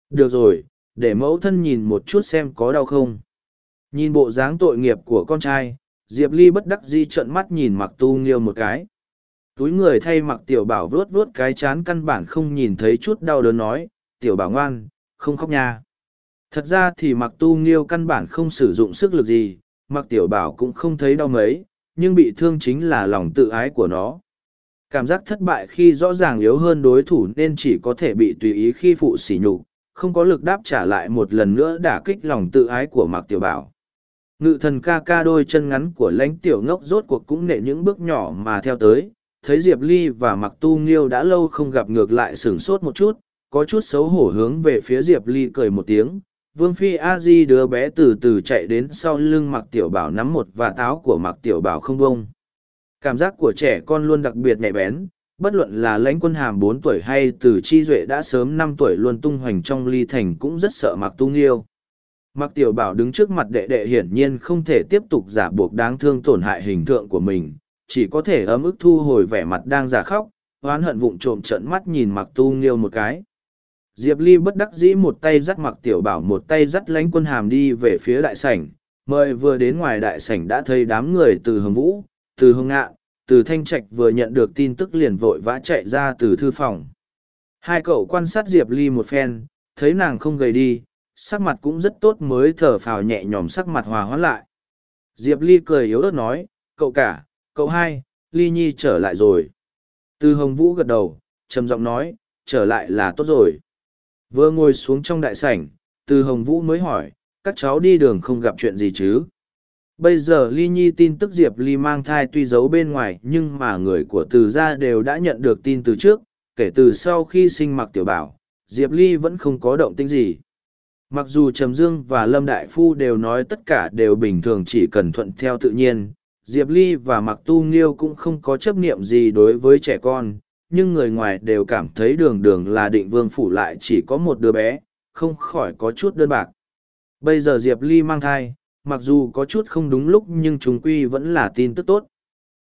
Được rồi, để mẫu thân nhìn một chút xem có đau không. Nhìn bộ dáng tội nghiệp của con trai, Diệp Ly bất đắc di trợn mắt nhìn mặc tu nghiêu một cái túi người thay mặc tiểu bảo vuốt vuốt cái chán căn bản không nhìn thấy chút đau đớn nói, tiểu bảo ngoan, không khóc nha. Thật ra thì mặc tu nghiêu căn bản không sử dụng sức lực gì, mặc tiểu bảo cũng không thấy đau mấy, nhưng bị thương chính là lòng tự ái của nó. Cảm giác thất bại khi rõ ràng yếu hơn đối thủ nên chỉ có thể bị tùy ý khi phụ sỉ nhục, không có lực đáp trả lại một lần nữa đả kích lòng tự ái của mặc tiểu bảo. Ngự thần ca ca đôi chân ngắn của lãnh tiểu ngốc rốt cuộc cũng nệ những bước nhỏ mà theo tới, thấy Diệp Ly và mặc tu nghiêu đã lâu không gặp ngược lại sửng sốt một chút, có chút xấu hổ hướng về phía Diệp Ly cười một tiếng. Vương Phi A Di đứa bé từ từ chạy đến sau lưng mặc tiểu bảo nắm một và táo của mặc tiểu bảo không bông. Cảm giác của trẻ con luôn đặc biệt nhạy bén, bất luận là lãnh quân hàm bốn tuổi hay từ chi duệ đã sớm năm tuổi luôn tung hoành trong ly thành cũng rất sợ mặc tu nghiêu. Mặc tiểu bảo đứng trước mặt đệ đệ hiển nhiên không thể tiếp tục giả buộc đáng thương tổn hại hình tượng của mình, chỉ có thể ấm ức thu hồi vẻ mặt đang giả khóc, oán hận vụng trộm trận mắt nhìn mặc tu nghiêu một cái. Diệp Ly bất đắc dĩ một tay dắt mặc tiểu bảo một tay dắt lánh quân hàm đi về phía đại sảnh, mời vừa đến ngoài đại sảnh đã thấy đám người từ hồng vũ, từ hồng ngạ, từ thanh trạch vừa nhận được tin tức liền vội vã chạy ra từ thư phòng. Hai cậu quan sát Diệp Ly một phen, thấy nàng không gầy đi, sắc mặt cũng rất tốt mới thở phào nhẹ nhõm sắc mặt hòa hoãn lại. Diệp Ly cười yếu ớt nói, cậu cả, cậu hai, Ly Nhi trở lại rồi. Từ Hồng Vũ gật đầu, trầm giọng nói, trở lại là tốt rồi. Vừa ngồi xuống trong đại sảnh, Từ Hồng Vũ mới hỏi, các cháu đi đường không gặp chuyện gì chứ? Bây giờ Ly Nhi tin tức Diệp Ly mang thai tuy giấu bên ngoài nhưng mà người của từ gia đều đã nhận được tin từ trước, kể từ sau khi sinh mặc tiểu bảo, Diệp Ly vẫn không có động tĩnh gì. Mặc dù Trầm Dương và Lâm Đại Phu đều nói tất cả đều bình thường chỉ cần thuận theo tự nhiên, Diệp Ly và Mặc Tu Nghiêu cũng không có chấp niệm gì đối với trẻ con, nhưng người ngoài đều cảm thấy đường đường là định vương phủ lại chỉ có một đứa bé, không khỏi có chút đơn bạc. Bây giờ Diệp Ly mang thai, mặc dù có chút không đúng lúc nhưng chúng quy vẫn là tin tức tốt.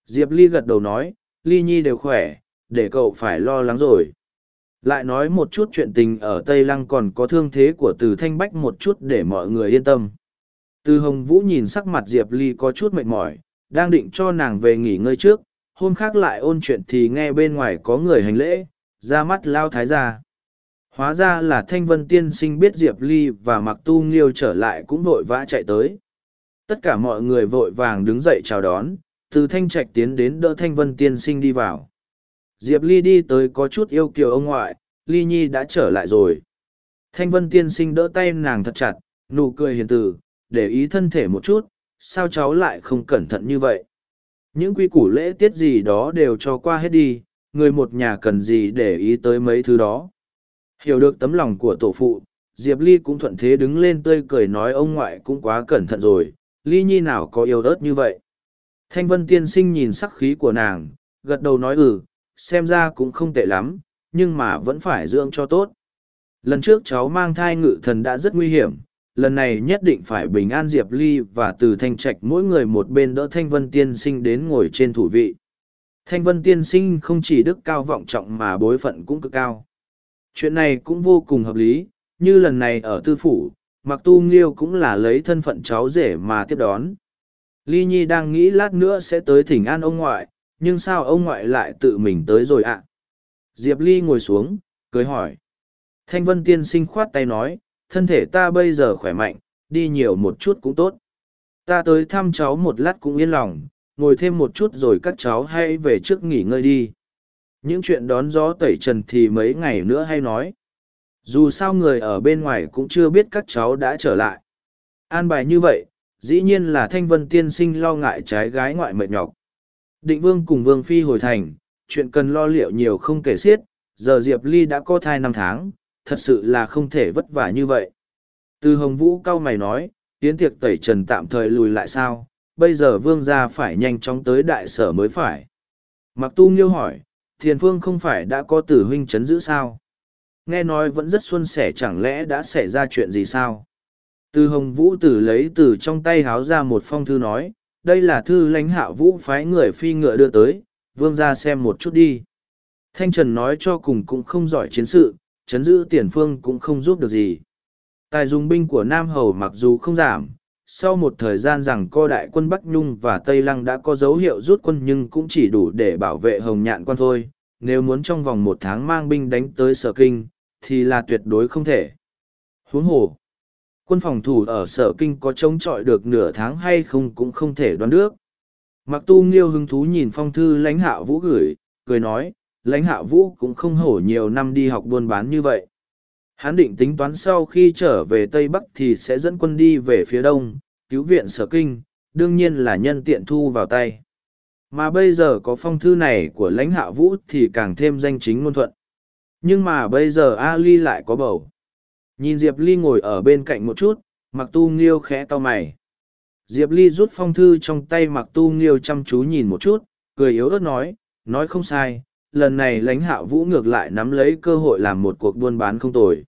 Diệp Ly gật đầu nói, Ly Nhi đều khỏe, để cậu phải lo lắng rồi. Lại nói một chút chuyện tình ở Tây Lăng còn có thương thế của Từ Thanh Bách một chút để mọi người yên tâm. Từ Hồng Vũ nhìn sắc mặt Diệp Ly có chút mệt mỏi, đang định cho nàng về nghỉ ngơi trước, hôm khác lại ôn chuyện thì nghe bên ngoài có người hành lễ, ra mắt lao thái gia. Hóa ra là Thanh Vân Tiên Sinh biết Diệp Ly và Mặc Tu Nghiêu trở lại cũng vội vã chạy tới. Tất cả mọi người vội vàng đứng dậy chào đón, từ Thanh Trạch tiến đến đỡ Thanh Vân Tiên Sinh đi vào. Diệp Ly đi tới có chút yêu kiều ông ngoại, Ly Nhi đã trở lại rồi. Thanh Vân Tiên Sinh đỡ tay nàng thật chặt, nụ cười hiền từ, để ý thân thể một chút, sao cháu lại không cẩn thận như vậy. Những quy củ lễ tiết gì đó đều cho qua hết đi, người một nhà cần gì để ý tới mấy thứ đó. Hiểu được tấm lòng của tổ phụ, Diệp Ly cũng thuận thế đứng lên tươi cười nói ông ngoại cũng quá cẩn thận rồi, Ly Nhi nào có yêu ớt như vậy. Thanh Vân tiên sinh nhìn sắc khí của nàng, gật đầu nói ừ, xem ra cũng không tệ lắm, nhưng mà vẫn phải dưỡng cho tốt. Lần trước cháu mang thai ngự thần đã rất nguy hiểm, lần này nhất định phải bình an Diệp Ly và từ Thanh Trạch mỗi người một bên đỡ Thanh Vân tiên sinh đến ngồi trên thủ vị. Thanh Vân tiên sinh không chỉ đức cao vọng trọng mà bối phận cũng cực cao. Chuyện này cũng vô cùng hợp lý, như lần này ở tư phủ, mặc tu nghiêu cũng là lấy thân phận cháu rể mà tiếp đón. Ly Nhi đang nghĩ lát nữa sẽ tới thỉnh an ông ngoại, nhưng sao ông ngoại lại tự mình tới rồi ạ? Diệp Ly ngồi xuống, cười hỏi. Thanh Vân tiên sinh khoát tay nói, thân thể ta bây giờ khỏe mạnh, đi nhiều một chút cũng tốt. Ta tới thăm cháu một lát cũng yên lòng, ngồi thêm một chút rồi các cháu hãy về trước nghỉ ngơi đi. Những chuyện đón gió tẩy trần thì mấy ngày nữa hay nói. Dù sao người ở bên ngoài cũng chưa biết các cháu đã trở lại. An bài như vậy, dĩ nhiên là thanh vân tiên sinh lo ngại trái gái ngoại mệt nhọc. Định vương cùng vương phi hồi thành, chuyện cần lo liệu nhiều không kể xiết, giờ Diệp Ly đã có thai năm tháng, thật sự là không thể vất vả như vậy. Từ hồng vũ cao mày nói, tiến tiệc tẩy trần tạm thời lùi lại sao, bây giờ vương gia phải nhanh chóng tới đại sở mới phải. Mặc tu nghiêu hỏi, thiền phương không phải đã có tử huynh chấn giữ sao? Nghe nói vẫn rất xuân sẻ chẳng lẽ đã xảy ra chuyện gì sao? Từ hồng vũ tử lấy từ trong tay háo ra một phong thư nói, đây là thư lãnh hạ vũ phái người phi ngựa đưa tới, vương ra xem một chút đi. Thanh Trần nói cho cùng cũng không giỏi chiến sự, chấn giữ tiền phương cũng không giúp được gì. Tài dùng binh của Nam Hầu mặc dù không giảm, sau một thời gian rằng co đại quân Bắc Nhung và Tây Lăng đã có dấu hiệu rút quân nhưng cũng chỉ đủ để bảo vệ Hồng Nhạn quan thôi, nếu muốn trong vòng một tháng mang binh đánh tới Sở Kinh, thì là tuyệt đối không thể. Huống hồ, quân phòng thủ ở Sở Kinh có chống chọi được nửa tháng hay không cũng không thể đoán được. Mặc tu nghiêu hứng thú nhìn phong thư lãnh hạ vũ gửi, cười nói, lãnh hạ vũ cũng không hổ nhiều năm đi học buôn bán như vậy. Hắn định tính toán sau khi trở về Tây Bắc thì sẽ dẫn quân đi về phía đông, cứu viện sở kinh, đương nhiên là nhân tiện thu vào tay. Mà bây giờ có phong thư này của lãnh hạ vũ thì càng thêm danh chính ngôn thuận. Nhưng mà bây giờ Ali lại có bầu. Nhìn Diệp Ly ngồi ở bên cạnh một chút, mặc tu nghiêu khẽ to mày. Diệp Ly rút phong thư trong tay mặc tu nghiêu chăm chú nhìn một chút, cười yếu ớt nói, nói không sai, lần này lãnh hạ vũ ngược lại nắm lấy cơ hội làm một cuộc buôn bán không tồi.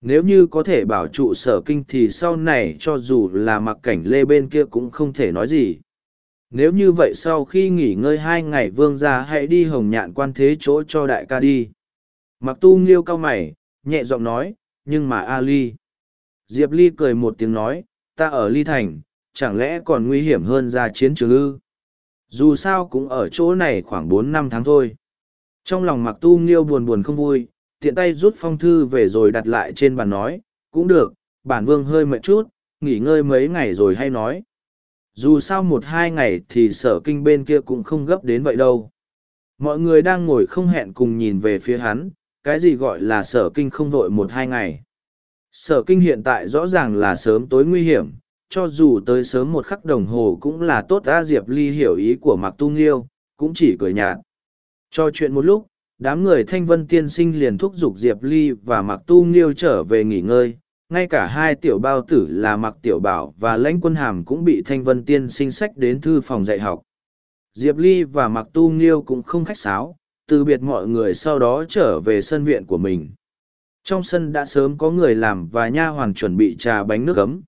Nếu như có thể bảo trụ sở kinh thì sau này cho dù là mặc cảnh lê bên kia cũng không thể nói gì. Nếu như vậy sau khi nghỉ ngơi hai ngày vương ra hãy đi hồng nhạn quan thế chỗ cho đại ca đi. Mặc tu nghiêu cao mày, nhẹ giọng nói, nhưng mà A Ly. Diệp Ly cười một tiếng nói, ta ở Ly Thành, chẳng lẽ còn nguy hiểm hơn ra chiến trường ư? Dù sao cũng ở chỗ này khoảng bốn năm tháng thôi. Trong lòng mặc tu nghiêu buồn buồn không vui, tiện tay rút phong thư về rồi đặt lại trên bàn nói, cũng được, bản vương hơi mệt chút, nghỉ ngơi mấy ngày rồi hay nói. Dù sao một hai ngày thì sở kinh bên kia cũng không gấp đến vậy đâu. Mọi người đang ngồi không hẹn cùng nhìn về phía hắn, cái gì gọi là sở kinh không vội một hai ngày. Sở kinh hiện tại rõ ràng là sớm tối nguy hiểm, cho dù tới sớm một khắc đồng hồ cũng là tốt A Diệp Ly hiểu ý của Mạc Tu Nghiêu, cũng chỉ cười nhạt. Cho chuyện một lúc, đám người thanh vân tiên sinh liền thúc giục diệp ly và mặc tu nghiêu trở về nghỉ ngơi. Ngay cả hai tiểu bao tử là mặc tiểu bảo và lãnh quân hàm cũng bị thanh vân tiên sinh sách đến thư phòng dạy học. Diệp ly và mặc tu nghiêu cũng không khách sáo từ biệt mọi người sau đó trở về sân viện của mình. Trong sân đã sớm có người làm và nha hoàn chuẩn bị trà bánh nước gấm.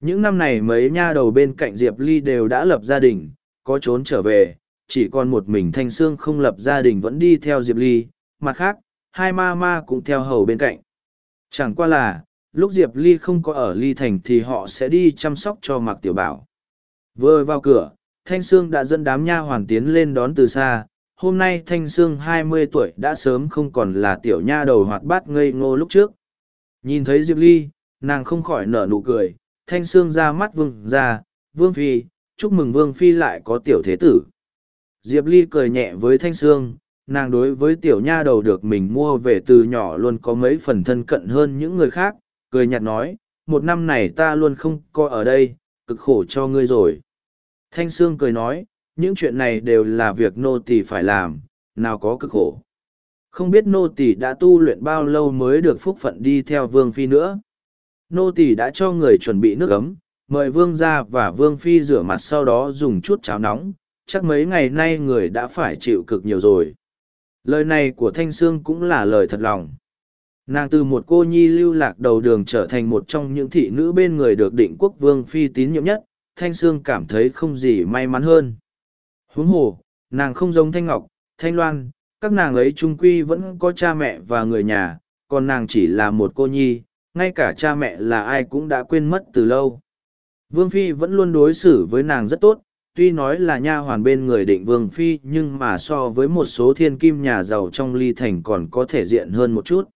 những năm này mấy nha đầu bên cạnh diệp ly đều đã lập gia đình có trốn trở về chỉ còn một mình thanh sương không lập gia đình vẫn đi theo diệp ly, mặt khác, hai ma ma cũng theo hầu bên cạnh. Chẳng qua là, lúc diệp ly không có ở ly thành thì họ sẽ đi chăm sóc cho mặc tiểu bảo. Vừa vào cửa, thanh sương đã dẫn đám nha hoàn tiến lên đón từ xa. Hôm nay thanh sương hai mươi tuổi đã sớm không còn là tiểu nha đầu hoạt bát ngây ngô lúc trước. Nhìn thấy diệp ly, nàng không khỏi nở nụ cười. Thanh sương ra mắt vương ra vương phi, chúc mừng vương phi lại có tiểu thế tử. Diệp Ly cười nhẹ với Thanh Sương, nàng đối với tiểu nha đầu được mình mua về từ nhỏ luôn có mấy phần thân cận hơn những người khác, cười nhạt nói, một năm này ta luôn không có ở đây, cực khổ cho ngươi rồi. Thanh Sương cười nói, những chuyện này đều là việc nô tỳ phải làm, nào có cực khổ. Không biết nô tỳ đã tu luyện bao lâu mới được phúc phận đi theo vương phi nữa. Nô tỳ đã cho người chuẩn bị nước ấm, mời vương ra và vương phi rửa mặt sau đó dùng chút cháo nóng, chắc mấy ngày nay người đã phải chịu cực nhiều rồi. Lời này của Thanh Sương cũng là lời thật lòng. Nàng từ một cô nhi lưu lạc đầu đường trở thành một trong những thị nữ bên người được định quốc vương phi tín nhiệm nhất, Thanh Sương cảm thấy không gì may mắn hơn. Huống hồ, nàng không giống Thanh Ngọc, Thanh Loan, các nàng ấy trung quy vẫn có cha mẹ và người nhà, còn nàng chỉ là một cô nhi, ngay cả cha mẹ là ai cũng đã quên mất từ lâu. Vương Phi vẫn luôn đối xử với nàng rất tốt, tuy nói là nha hoàn bên người định vương phi, nhưng mà so với một số thiên kim nhà giàu trong ly thành còn có thể diện hơn một chút.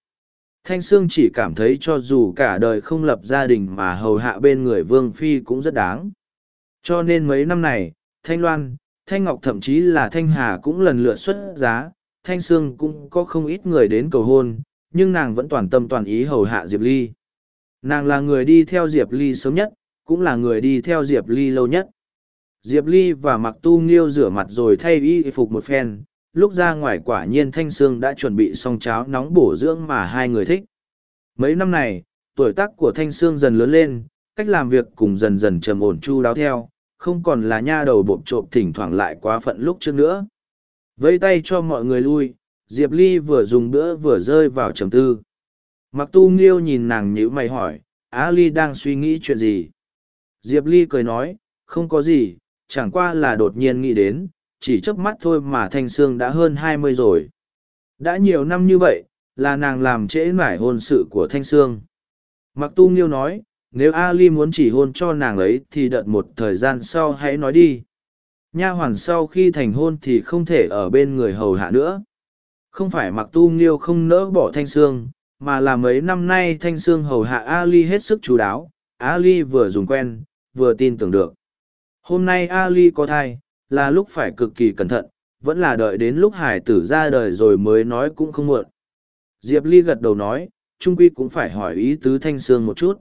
Thanh sương chỉ cảm thấy cho dù cả đời không lập gia đình mà hầu hạ bên người vương phi cũng rất đáng. Cho nên mấy năm này, thanh loan, thanh ngọc thậm chí là thanh hà cũng lần lượt xuất giá. Thanh sương cũng có không ít người đến cầu hôn, nhưng nàng vẫn toàn tâm toàn ý hầu hạ diệp ly. Nàng là người đi theo diệp ly sớm nhất, cũng là người đi theo diệp ly lâu nhất. Diệp Ly và Mặc Tu Nghiêu rửa mặt rồi thay y phục một phen, lúc ra ngoài quả nhiên Thanh Sương đã chuẩn bị xong cháo nóng bổ dưỡng mà hai người thích. Mấy năm này, tuổi tác của Thanh Sương dần lớn lên, cách làm việc cùng dần dần trầm ổn chu đáo theo, không còn là nha đầu bộp trộm thỉnh thoảng lại quá phận lúc trước nữa. Vây tay cho mọi người lui, Diệp Ly vừa dùng bữa vừa rơi vào trầm tư. Mặc tu nghiêu nhìn nàng nhữ mày hỏi, Á Ly đang suy nghĩ chuyện gì? Diệp Ly cười nói, không có gì, chẳng qua là đột nhiên nghĩ đến, chỉ chớp mắt thôi mà Thanh Sương đã hơn hai mươi rồi. Đã nhiều năm như vậy, là nàng làm trễ mải hôn sự của Thanh Sương. Mặc tu nghiêu nói, nếu ali muốn chỉ hôn cho nàng ấy thì đợi một thời gian sau hãy nói đi nha hoàn sau khi thành hôn thì không thể ở bên người hầu hạ nữa không phải mặc tu nghiêu không nỡ bỏ thanh sương mà là mấy năm nay thanh sương hầu hạ ali hết sức chú đáo ali vừa dùng quen vừa tin tưởng được hôm nay ali có thai, là lúc phải cực kỳ cẩn thận, vẫn là đợi đến lúc hải tử ra đời rồi mới nói cũng không muộn. Diệp ly gật đầu nói, trung quy cũng phải hỏi ý tứ thanh sương một chút.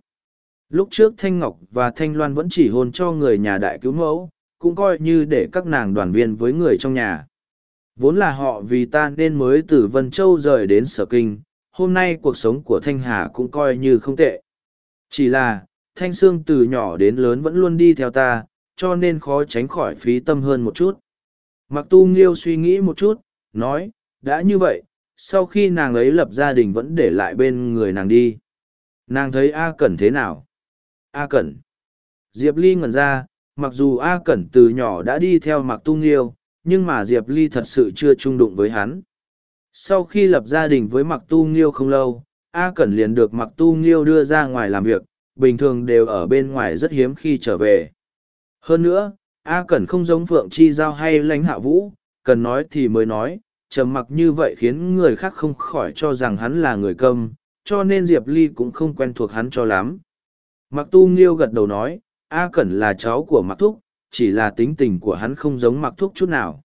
Lúc trước thanh ngọc và thanh loan vẫn chỉ hôn cho người nhà đại cứu mẫu, cũng coi như để các nàng đoàn viên với người trong nhà. Vốn là họ vì ta nên mới từ vân châu rời đến sở kinh, hôm nay cuộc sống của thanh hà cũng coi như không tệ. Chỉ là, thanh sương từ nhỏ đến lớn vẫn luôn đi theo ta cho nên khó tránh khỏi phí tâm hơn một chút. Mặc tu nghiêu suy nghĩ một chút, nói, đã như vậy, sau khi nàng ấy lập gia đình vẫn để lại bên người nàng đi. Nàng thấy a cẩn thế nào? A cẩn. Diệp ly ngẩn ra, mặc dù a cẩn từ nhỏ đã đi theo mặc tu nghiêu, nhưng mà diệp ly thật sự chưa trung đụng với hắn. Sau khi lập gia đình với mặc tu nghiêu không lâu, a cẩn liền được mặc tu nghiêu đưa ra ngoài làm việc, bình thường đều ở bên ngoài rất hiếm khi trở về hơn nữa, a cẩn không giống phượng chi giao hay lãnh hạ vũ, cần nói thì mới nói, trầm mặc như vậy khiến người khác không khỏi cho rằng hắn là người câm cho nên diệp ly cũng không quen thuộc hắn cho lắm. Mặc tu nghiêu gật đầu nói, a cẩn là cháu của mặc thúc, chỉ là tính tình của hắn không giống mặc thúc chút nào.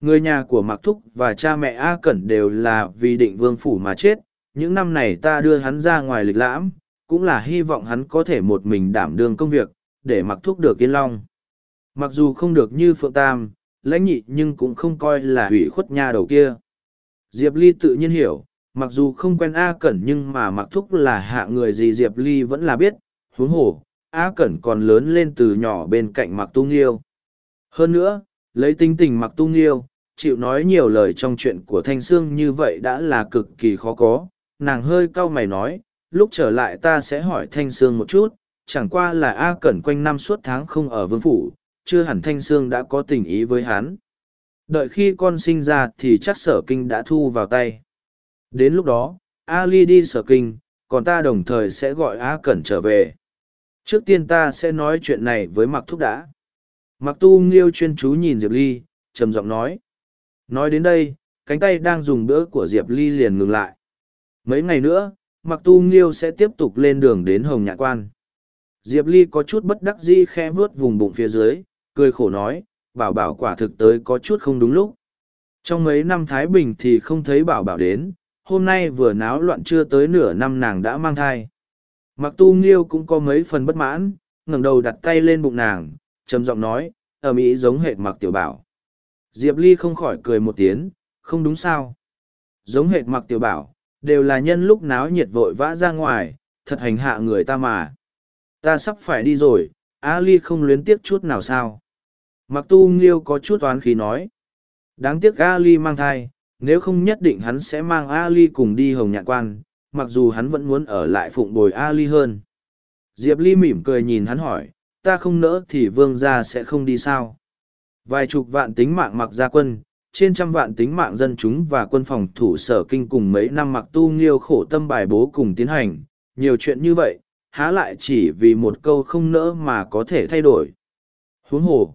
Người nhà của mặc thúc và cha mẹ a cẩn đều là vì định vương phủ mà chết, những năm này ta đưa hắn ra ngoài lịch lãm, cũng là hy vọng hắn có thể một mình đảm đương công việc để mặc thúc được yên long. Mặc dù không được như phượng tam, lãnh nhị nhưng cũng không coi là hủy khuất nha đầu kia. Diệp ly tự nhiên hiểu, mặc dù không quen a cẩn nhưng mà mặc thúc là hạ người gì diệp ly vẫn là biết, huống hồ, a cẩn còn lớn lên từ nhỏ bên cạnh mặc tu nghiêu. Hơn nữa, lấy tính tình mặc tu nghiêu, chịu nói nhiều lời trong chuyện của thanh sương như vậy đã là cực kỳ khó có. Nàng hơi cau mày nói, lúc trở lại ta sẽ hỏi thanh sương một chút chẳng qua là a cẩn quanh năm suốt tháng không ở vương phủ, chưa hẳn thanh sương đã có tình ý với hắn. Đợi khi con sinh ra thì chắc sở kinh đã thu vào tay. Đến lúc đó, ali đi sở kinh, còn ta đồng thời sẽ gọi a cẩn trở về. Trước tiên ta sẽ nói chuyện này với mặc thúc đã. Mặc tu nghiêu chuyên chú nhìn diệp ly, trầm giọng nói. Nói đến đây, cánh tay đang dùng bữa của diệp ly liền ngừng lại. Mấy ngày nữa mặc tu nghiêu sẽ tiếp tục lên đường đến hồng Nhạc quan diệp ly có chút bất đắc dĩ khe vuốt vùng bụng phía dưới, cười khổ nói, bảo bảo quả thực tới có chút không đúng lúc. Trong mấy năm thái bình thì không thấy bảo bảo đến, hôm nay vừa náo loạn chưa tới nửa năm nàng đã mang thai. Mặc tu nghiêu cũng có mấy phần bất mãn, ngẩng đầu đặt tay lên bụng nàng, trầm giọng nói, ở mỹ giống hệt mặc tiểu bảo. Diệp ly không khỏi cười một tiếng, không đúng sao? Giống hệt mặc tiểu bảo, đều là nhân lúc náo nhiệt vội vã ra ngoài, thật hành hạ người ta mà ta sắp phải đi rồi a ly không luyến tiếc chút nào sao? Mặc tu nghiêu có chút oán khí nói. Đáng tiếc a ly mang thai, nếu không nhất định hắn sẽ mang a ly cùng đi hồng nhạn quan, mặc dù hắn vẫn muốn ở lại phụng bồi a ly hơn. Diệp ly mỉm cười nhìn hắn hỏi, ta không nỡ thì vương gia sẽ không đi sao? Vài chục vạn tính mạng mặc gia quân, trên trăm vạn tính mạng dân chúng và quân phòng thủ sở kinh cùng mấy năm mặc tu nghiêu khổ tâm bài bố cùng tiến hành, nhiều chuyện như vậy há lại chỉ vì một câu không nỡ mà có thể thay đổi. Huống hồ,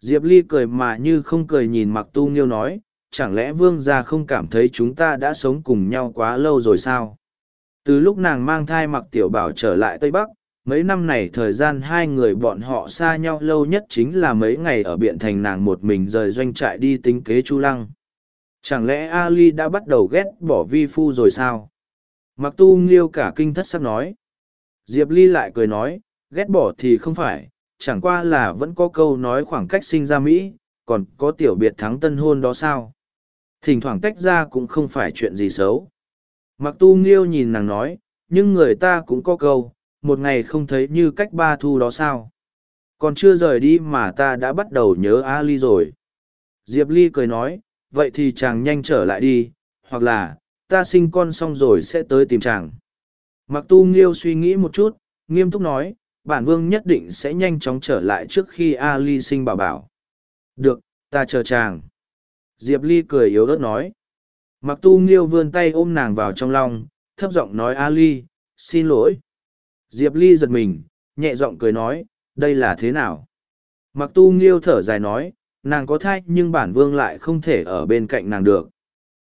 diệp ly cười mà như không cười nhìn mặc tu nghiêu nói, chẳng lẽ vương gia không cảm thấy chúng ta đã sống cùng nhau quá lâu rồi sao? Từ lúc nàng mang thai mặc tiểu bảo trở lại tây bắc, mấy năm này thời gian hai người bọn họ xa nhau lâu nhất chính là mấy ngày ở biện thành nàng một mình rời doanh trại đi tính kế chu lăng. Chẳng lẽ ali đã bắt đầu ghét bỏ vi phu rồi sao? Mặc tu nghiêu cả kinh thất sắc nói diệp ly lại cười nói, ghét bỏ thì không phải, chẳng qua là vẫn có câu nói khoảng cách sinh ra mỹ, còn có tiểu biệt thắng tân hôn đó sao? Thỉnh thoảng tách ra cũng không phải chuyện gì xấu. Mặc tu nghiêu nhìn nàng nói, nhưng người ta cũng có câu, một ngày không thấy như cách ba thu đó sao? Còn chưa rời đi mà ta đã bắt đầu nhớ a ly rồi. Diệp ly cười nói, vậy thì chàng nhanh trở lại đi, hoặc là, ta sinh con xong rồi sẽ tới tìm chàng mặc tu nghiêu suy nghĩ một chút nghiêm túc nói bản vương nhất định sẽ nhanh chóng trở lại trước khi Ali sinh bảo bảo được ta chờ chàng diệp ly cười yếu ớt nói mặc tu nghiêu vươn tay ôm nàng vào trong lòng thấp giọng nói Ali, xin lỗi Diệp Ly giật mình, nhẹ giọng cười nói, đây là thế nào? Mặc tu nghiêu thở dài nói, nàng có thai nhưng bản vương lại không thể ở bên cạnh nàng được.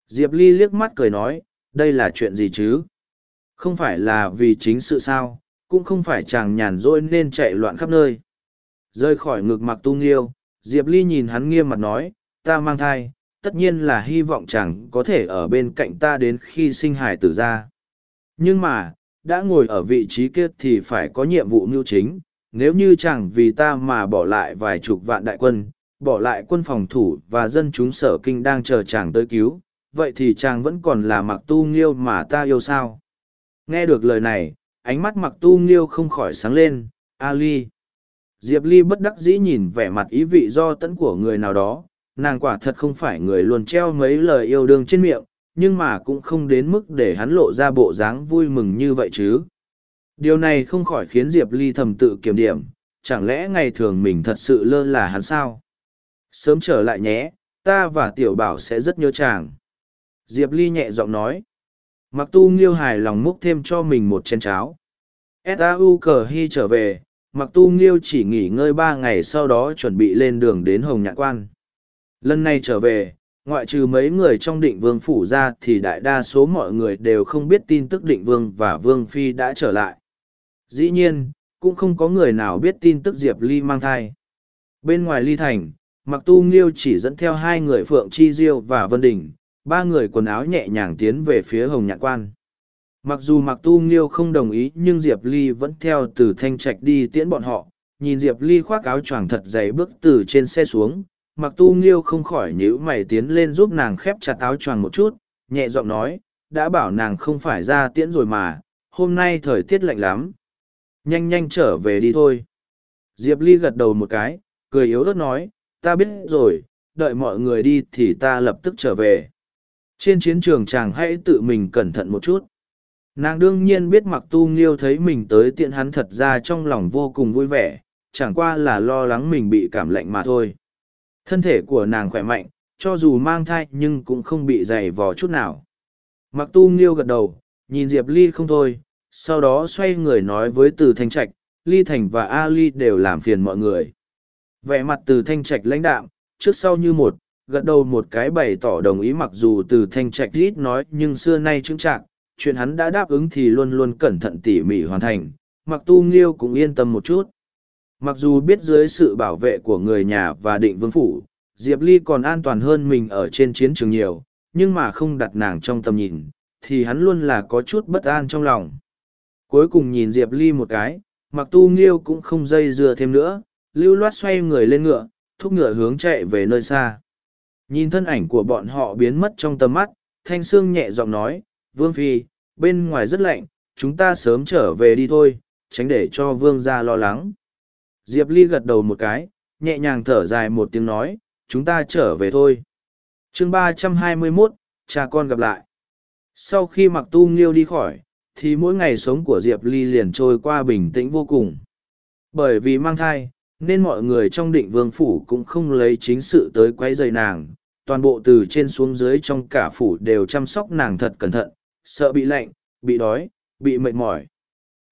Diệp Ly liếc mắt cười nói, đây là chuyện gì chứ? Không phải là vì chính sự sao, cũng không phải chàng nhàn rỗi nên chạy loạn khắp nơi. Rơi khỏi ngực mặc tu nghiêu, Diệp Ly nhìn hắn nghiêm mặt nói, ta mang thai, tất nhiên là hy vọng chàng có thể ở bên cạnh ta đến khi sinh hải tử ra. Nhưng mà, đã ngồi ở vị trí kia thì phải có nhiệm vụ mưu chính, nếu như chàng vì ta mà bỏ lại vài chục vạn đại quân, bỏ lại quân phòng thủ và dân chúng sở kinh đang chờ chàng tới cứu, vậy thì chàng vẫn còn là mặc tu nghiêu mà ta yêu sao. Nghe được lời này, ánh mắt mặc tu nghiêu không khỏi sáng lên, Ali. Diệp Ly bất đắc dĩ nhìn vẻ mặt ý vị do tẫn của người nào đó, nàng quả thật không phải người luôn treo mấy lời yêu đương trên miệng, nhưng mà cũng không đến mức để hắn lộ ra bộ dáng vui mừng như vậy chứ. Điều này không khỏi khiến Diệp Ly thầm tự kiểm điểm, chẳng lẽ ngày thường mình thật sự lơ là hắn sao? Sớm trở lại nhé, ta và tiểu bảo sẽ rất nhớ chàng. Diệp Ly nhẹ giọng nói. Mặc tu nghiêu hài lòng múc thêm cho mình một chén cháo. sau cờ hy trở về, mặc tu nghiêu chỉ nghỉ ngơi ba ngày sau đó chuẩn bị lên đường đến Hồng Nhạc Quan. Lần này trở về, ngoại trừ mấy người trong định vương phủ ra thì đại đa số mọi người đều không biết tin tức định vương và vương phi đã trở lại. Dĩ nhiên, cũng không có người nào biết tin tức Diệp Ly mang thai. Bên ngoài Ly Thành, Mặc Tu Nghiêu chỉ dẫn theo hai người Phượng Chi Diêu và Vân Đình, ba người quần áo nhẹ nhàng tiến về phía Hồng Nhạn Quan. Mặc dù Mặc Tu Nghiêu không đồng ý nhưng Diệp Ly vẫn theo từ Thanh Trạch đi tiễn bọn họ, nhìn Diệp Ly khoác áo choàng thật dày bước từ trên xe xuống, Mặc Tu Nghiêu không khỏi nhíu mày tiến lên giúp nàng khép chặt áo choàng một chút, nhẹ giọng nói, đã bảo nàng không phải ra tiễn rồi mà, hôm nay thời tiết lạnh lắm. Nhanh nhanh trở về đi thôi. Diệp Ly gật đầu một cái, cười yếu ớt nói, ta biết rồi, đợi mọi người đi thì ta lập tức trở về. Trên chiến trường chàng hãy tự mình cẩn thận một chút. Nàng đương nhiên biết mặc tu nghiêu thấy mình tới tiện hắn thật ra trong lòng vô cùng vui vẻ, chẳng qua là lo lắng mình bị cảm lạnh mà thôi. Thân thể của nàng khỏe mạnh, cho dù mang thai nhưng cũng không bị dày vò chút nào. Mặc tu nghiêu gật đầu, nhìn Diệp Ly không thôi, sau đó xoay người nói với từ thanh trạch, Ly Thành và A Ly đều làm phiền mọi người. Vẻ mặt từ thanh trạch lãnh đạm, trước sau như một, gật đầu một cái bày tỏ đồng ý mặc dù từ thanh trạch ít nói nhưng xưa nay chứng trạng, chuyện hắn đã đáp ứng thì luôn luôn cẩn thận tỉ mỉ hoàn thành, mặc tu nghiêu cũng yên tâm một chút. Mặc dù biết dưới sự bảo vệ của người nhà và định vương phủ, Diệp Ly còn an toàn hơn mình ở trên chiến trường nhiều, nhưng mà không đặt nàng trong tầm nhìn, thì hắn luôn là có chút bất an trong lòng. Cuối cùng nhìn Diệp Ly một cái, mặc tu nghiêu cũng không dây dưa thêm nữa, lưu loát xoay người lên ngựa, thúc ngựa hướng chạy về nơi xa. Nhìn thân ảnh của bọn họ biến mất trong tầm mắt, Thanh Sương nhẹ giọng nói, Vương Phi, bên ngoài rất lạnh, chúng ta sớm trở về đi thôi, tránh để cho Vương ra lo lắng. Diệp Ly gật đầu một cái, nhẹ nhàng thở dài một tiếng nói, chúng ta trở về thôi. chương ba trăm hai mươi 321, cha con gặp lại. Sau khi mặc tu nghiêu đi khỏi, thì mỗi ngày sống của Diệp Ly liền trôi qua bình tĩnh vô cùng. Bởi vì mang thai, nên mọi người trong định vương phủ cũng không lấy chính sự tới quấy rầy nàng, toàn bộ từ trên xuống dưới trong cả phủ đều chăm sóc nàng thật cẩn thận, sợ bị lạnh, bị đói, bị mệt mỏi.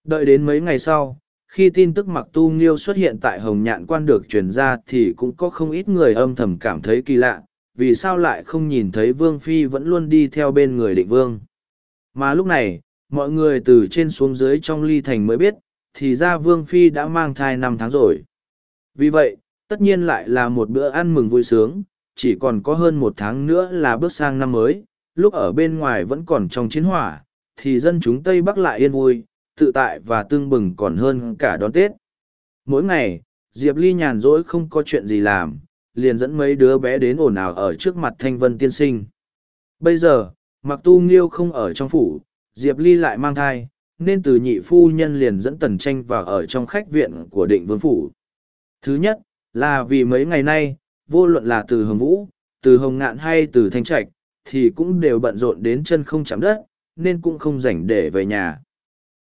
Đợi đến mấy ngày sau, khi tin tức mặc tu nghiêu xuất hiện tại hồng nhạn quan được truyền ra thì cũng có không ít người âm thầm cảm thấy kỳ lạ vì sao lại không nhìn thấy vương phi vẫn luôn đi theo bên người định vương mà lúc này mọi người từ trên xuống dưới trong ly thành mới biết thì ra vương phi đã mang thai năm tháng rồi vì vậy tất nhiên lại là một bữa ăn mừng vui sướng chỉ còn có hơn một tháng nữa là bước sang năm mới lúc ở bên ngoài vẫn còn trong chiến hỏa thì dân chúng tây bắc lại yên vui tự tại và tương bừng còn hơn cả đón Tết. Mỗi ngày, Diệp Ly nhàn rỗi không có chuyện gì làm, liền dẫn mấy đứa bé đến ồn ào ở trước mặt Thanh Vân tiên sinh. Bây giờ, mặc tu nghiêu không ở trong phủ, Diệp Ly lại mang thai, nên từ nhị phu nhân liền dẫn tần tranh vào ở trong khách viện của định vương phủ. Thứ nhất, là vì mấy ngày nay, vô luận là từ hồng vũ, từ hồng ngạn hay từ thanh trạch, thì cũng đều bận rộn đến chân không chạm đất, nên cũng không rảnh để về nhà.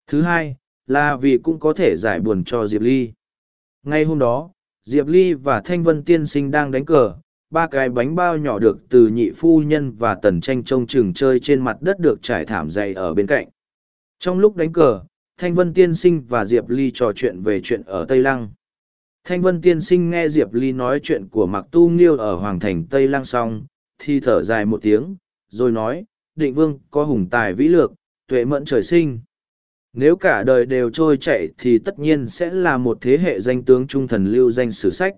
Thứ hai, là vì cũng có thể giải buồn cho Diệp Ly. Ngay hôm đó, Diệp Ly và Thanh Vân Tiên Sinh đang đánh cờ, ba cái bánh bao nhỏ được từ nhị phu nhân và tần tranh trông chừng chơi trên mặt đất được trải thảm dày ở bên cạnh. Trong lúc đánh cờ, Thanh Vân Tiên Sinh và Diệp Ly trò chuyện về chuyện ở Tây Lăng. Thanh Vân Tiên Sinh nghe Diệp Ly nói chuyện của Mạc Tu Nghiêu ở Hoàng Thành Tây Lăng xong, thì thở dài một tiếng, rồi nói, định vương có hùng tài vĩ lược, tuệ mẫn trời sinh. Nếu cả đời đều trôi chạy thì tất nhiên sẽ là một thế hệ danh tướng trung thần lưu danh sử sách.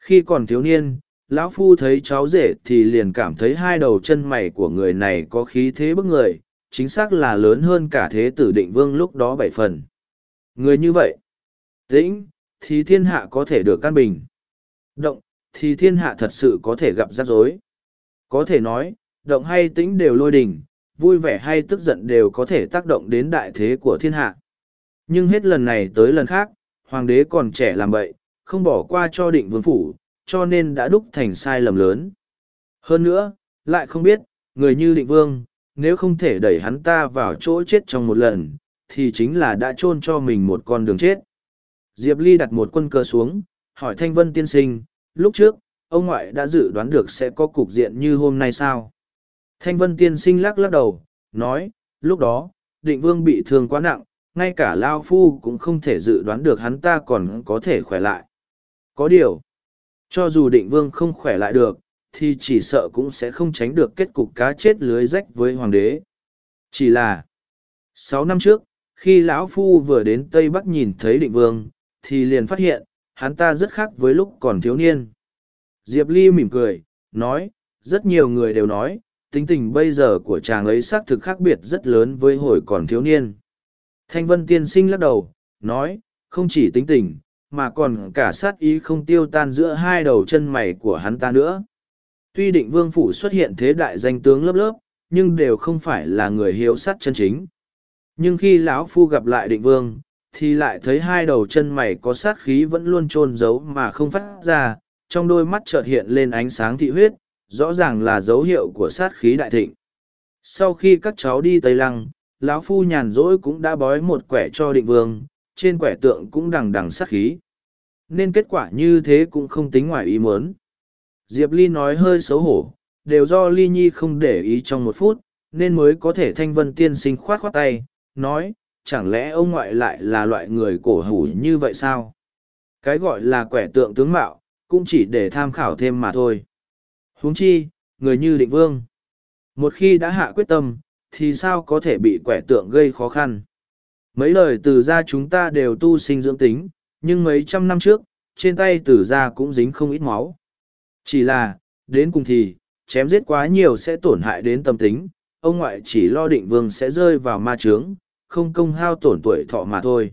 Khi còn thiếu niên, lão phu thấy cháu rể thì liền cảm thấy hai đầu chân mày của người này có khí thế bức người, chính xác là lớn hơn cả thế tử định vương lúc đó bảy phần. Người như vậy, tĩnh, thì thiên hạ có thể được căn bình. Động, thì thiên hạ thật sự có thể gặp rắc rối. Có thể nói, động hay tĩnh đều lôi đình, vui vẻ hay tức giận đều có thể tác động đến đại thế của thiên hạ. Nhưng hết lần này tới lần khác, hoàng đế còn trẻ làm vậy, không bỏ qua cho định vương phủ, cho nên đã đúc thành sai lầm lớn. Hơn nữa, lại không biết, người như định vương, nếu không thể đẩy hắn ta vào chỗ chết trong một lần, thì chính là đã chôn cho mình một con đường chết. Diệp Ly đặt một quân cờ xuống, hỏi Thanh Vân tiên sinh, lúc trước, ông ngoại đã dự đoán được sẽ có cục diện như hôm nay sao? Thanh Vân tiên sinh lắc lắc đầu, nói, lúc đó, định vương bị thương quá nặng, ngay cả Lao Phu cũng không thể dự đoán được hắn ta còn có thể khỏe lại. Có điều, cho dù định vương không khỏe lại được, thì chỉ sợ cũng sẽ không tránh được kết cục cá chết lưới rách với hoàng đế. Chỉ là, sáu năm trước, khi lão phu vừa đến Tây Bắc nhìn thấy định vương, thì liền phát hiện, hắn ta rất khác với lúc còn thiếu niên. Diệp Ly mỉm cười, nói, rất nhiều người đều nói, tính tình bây giờ của chàng ấy xác thực khác biệt rất lớn với hồi còn thiếu niên. Thanh Vân tiên sinh lắc đầu, nói, không chỉ tính tình, mà còn cả sát ý không tiêu tan giữa hai đầu chân mày của hắn ta nữa. Tuy định vương phủ xuất hiện thế đại danh tướng lớp lớp, nhưng đều không phải là người hiếu sát chân chính. Nhưng khi lão phu gặp lại định vương, thì lại thấy hai đầu chân mày có sát khí vẫn luôn chôn giấu mà không phát ra, trong đôi mắt chợt hiện lên ánh sáng thị huyết, rõ ràng là dấu hiệu của sát khí đại thịnh. Sau khi các cháu đi Tây Lăng, lão phu nhàn rỗi cũng đã bói một quẻ cho định vương, trên quẻ tượng cũng đằng đằng sát khí. Nên kết quả như thế cũng không tính ngoài ý muốn. Diệp Ly nói hơi xấu hổ, đều do Ly Nhi không để ý trong một phút, nên mới có thể thanh vân tiên sinh khoát khoát tay, nói, chẳng lẽ ông ngoại lại là loại người cổ hủ như vậy sao? Cái gọi là quẻ tượng tướng mạo, cũng chỉ để tham khảo thêm mà thôi. huống chi, người như định vương. Một khi đã hạ quyết tâm, thì sao có thể bị quẻ tượng gây khó khăn? Mấy lời từ gia chúng ta đều tu sinh dưỡng tính, nhưng mấy trăm năm trước, trên tay tử gia cũng dính không ít máu. Chỉ là, đến cùng thì, chém giết quá nhiều sẽ tổn hại đến tâm tính, ông ngoại chỉ lo định vương sẽ rơi vào ma trướng, không công hao tổn tuổi thọ mà thôi.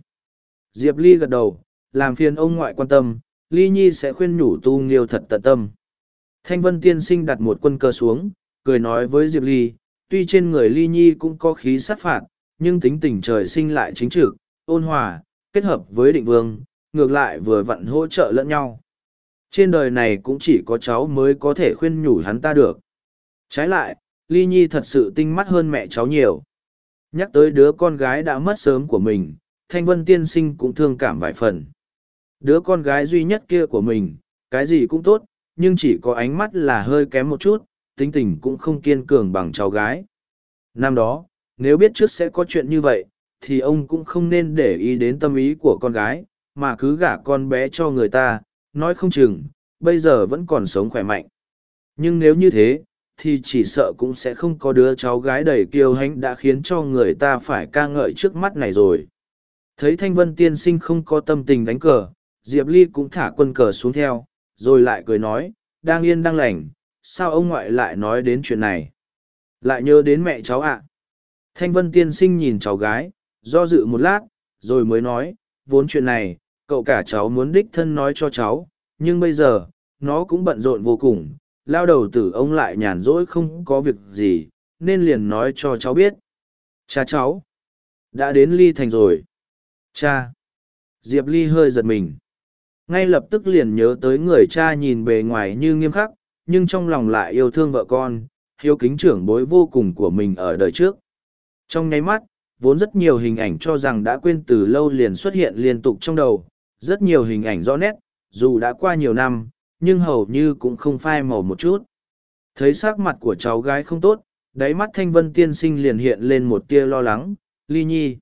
Diệp Ly gật đầu, làm phiền ông ngoại quan tâm, Ly Nhi sẽ khuyên nhủ tu nghiêu thật tận tâm. Thanh Vân Tiên Sinh đặt một quân cơ xuống, cười nói với Diệp Ly, tuy trên người Ly Nhi cũng có khí sát phạt, nhưng tính tình trời sinh lại chính trực, ôn hòa, kết hợp với định vương, ngược lại vừa vặn hỗ trợ lẫn nhau. Trên đời này cũng chỉ có cháu mới có thể khuyên nhủ hắn ta được. Trái lại, Ly Nhi thật sự tinh mắt hơn mẹ cháu nhiều. Nhắc tới đứa con gái đã mất sớm của mình, Thanh Vân tiên sinh cũng thương cảm vài phần. Đứa con gái duy nhất kia của mình, cái gì cũng tốt, nhưng chỉ có ánh mắt là hơi kém một chút, tính tình cũng không kiên cường bằng cháu gái. Năm đó, nếu biết trước sẽ có chuyện như vậy, thì ông cũng không nên để ý đến tâm ý của con gái, mà cứ gả con bé cho người ta, nói không chừng, bây giờ vẫn còn sống khỏe mạnh. Nhưng nếu như thế, thì chỉ sợ cũng sẽ không có đứa cháu gái đầy kiêu hãnh đã khiến cho người ta phải ca ngợi trước mắt này rồi. Thấy Thanh Vân tiên sinh không có tâm tình đánh cờ, Diệp Ly cũng thả quân cờ xuống theo, rồi lại cười nói, đang yên đang lành, sao ông ngoại lại nói đến chuyện này? Lại nhớ đến mẹ cháu ạ. Thanh Vân tiên sinh nhìn cháu gái, do dự một lát, rồi mới nói, vốn chuyện này, cậu cả cháu muốn đích thân nói cho cháu, nhưng bây giờ, nó cũng bận rộn vô cùng, lao đầu tử ông lại nhàn rỗi không có việc gì, nên liền nói cho cháu biết. Cha cháu, đã đến ly thành rồi. Cha. Diệp Ly hơi giật mình. Ngay lập tức liền nhớ tới người cha nhìn bề ngoài như nghiêm khắc, nhưng trong lòng lại yêu thương vợ con, hiếu kính trưởng bối vô cùng của mình ở đời trước. Trong nháy mắt, vốn rất nhiều hình ảnh cho rằng đã quên từ lâu liền xuất hiện liên tục trong đầu, rất nhiều hình ảnh rõ nét, dù đã qua nhiều năm, nhưng hầu như cũng không phai màu một chút. Thấy sắc mặt của cháu gái không tốt, đáy mắt thanh vân tiên sinh liền hiện lên một tia lo lắng, ly nhi.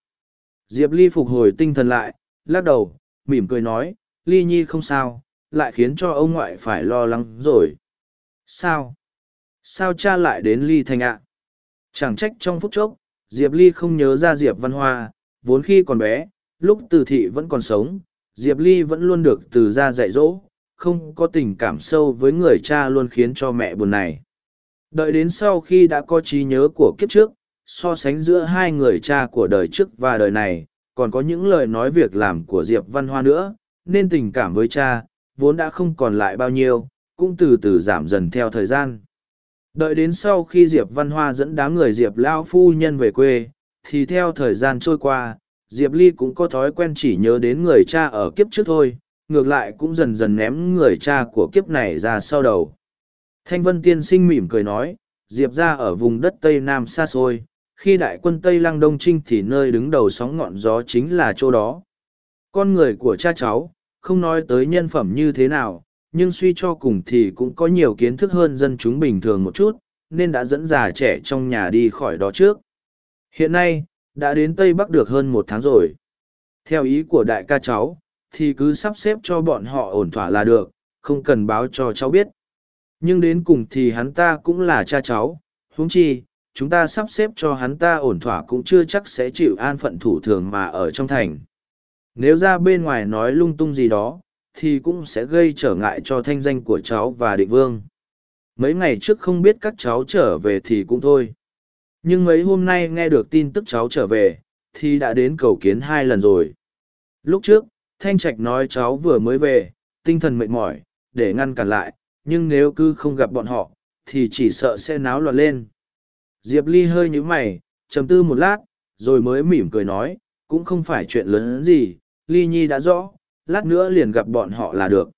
Diệp Ly phục hồi tinh thần lại, lắc đầu, mỉm cười nói, Ly Nhi không sao, lại khiến cho ông ngoại phải lo lắng rồi. Sao? Sao cha lại đến Ly Thành ạ? Chẳng trách trong phút chốc, Diệp Ly không nhớ ra Diệp Văn Hoa, vốn khi còn bé, lúc từ thị vẫn còn sống, Diệp Ly vẫn luôn được từ ra dạy dỗ, không có tình cảm sâu với người cha luôn khiến cho mẹ buồn này. Đợi đến sau khi đã có trí nhớ của kiếp trước, so sánh giữa hai người cha của đời trước và đời này, còn có những lời nói việc làm của Diệp Văn Hoa nữa, nên tình cảm với cha, vốn đã không còn lại bao nhiêu, cũng từ từ giảm dần theo thời gian. Đợi đến sau khi Diệp Văn Hoa dẫn đám người Diệp Lao Phu Nhân về quê, thì theo thời gian trôi qua, Diệp Ly cũng có thói quen chỉ nhớ đến người cha ở kiếp trước thôi, ngược lại cũng dần dần ném người cha của kiếp này ra sau đầu. Thanh Vân Tiên Sinh mỉm cười nói, Diệp ra ở vùng đất Tây Nam xa xôi, khi đại quân Tây Lăng Đông Trinh thì nơi đứng đầu sóng ngọn gió chính là chỗ đó. Con người của cha cháu, không nói tới nhân phẩm như thế nào, nhưng suy cho cùng thì cũng có nhiều kiến thức hơn dân chúng bình thường một chút, nên đã dẫn già trẻ trong nhà đi khỏi đó trước. Hiện nay, đã đến Tây Bắc được hơn một tháng rồi. Theo ý của đại ca cháu, thì cứ sắp xếp cho bọn họ ổn thỏa là được, không cần báo cho cháu biết. Nhưng đến cùng thì hắn ta cũng là cha cháu, huống chi, chúng ta sắp xếp cho hắn ta ổn thỏa cũng chưa chắc sẽ chịu an phận thủ thường mà ở trong thành. Nếu ra bên ngoài nói lung tung gì đó, thì cũng sẽ gây trở ngại cho thanh danh của cháu và định vương. Mấy ngày trước không biết các cháu trở về thì cũng thôi. Nhưng mấy hôm nay nghe được tin tức cháu trở về, thì đã đến cầu kiến hai lần rồi. Lúc trước, Thanh Trạch nói cháu vừa mới về, tinh thần mệt mỏi, để ngăn cản lại, nhưng nếu cứ không gặp bọn họ, thì chỉ sợ sẽ náo loạn lên. Diệp Ly hơi nhíu mày, trầm tư một lát, rồi mới mỉm cười nói, cũng không phải chuyện lớn gì, Ly Nhi đã rõ, lát nữa liền gặp bọn họ là được.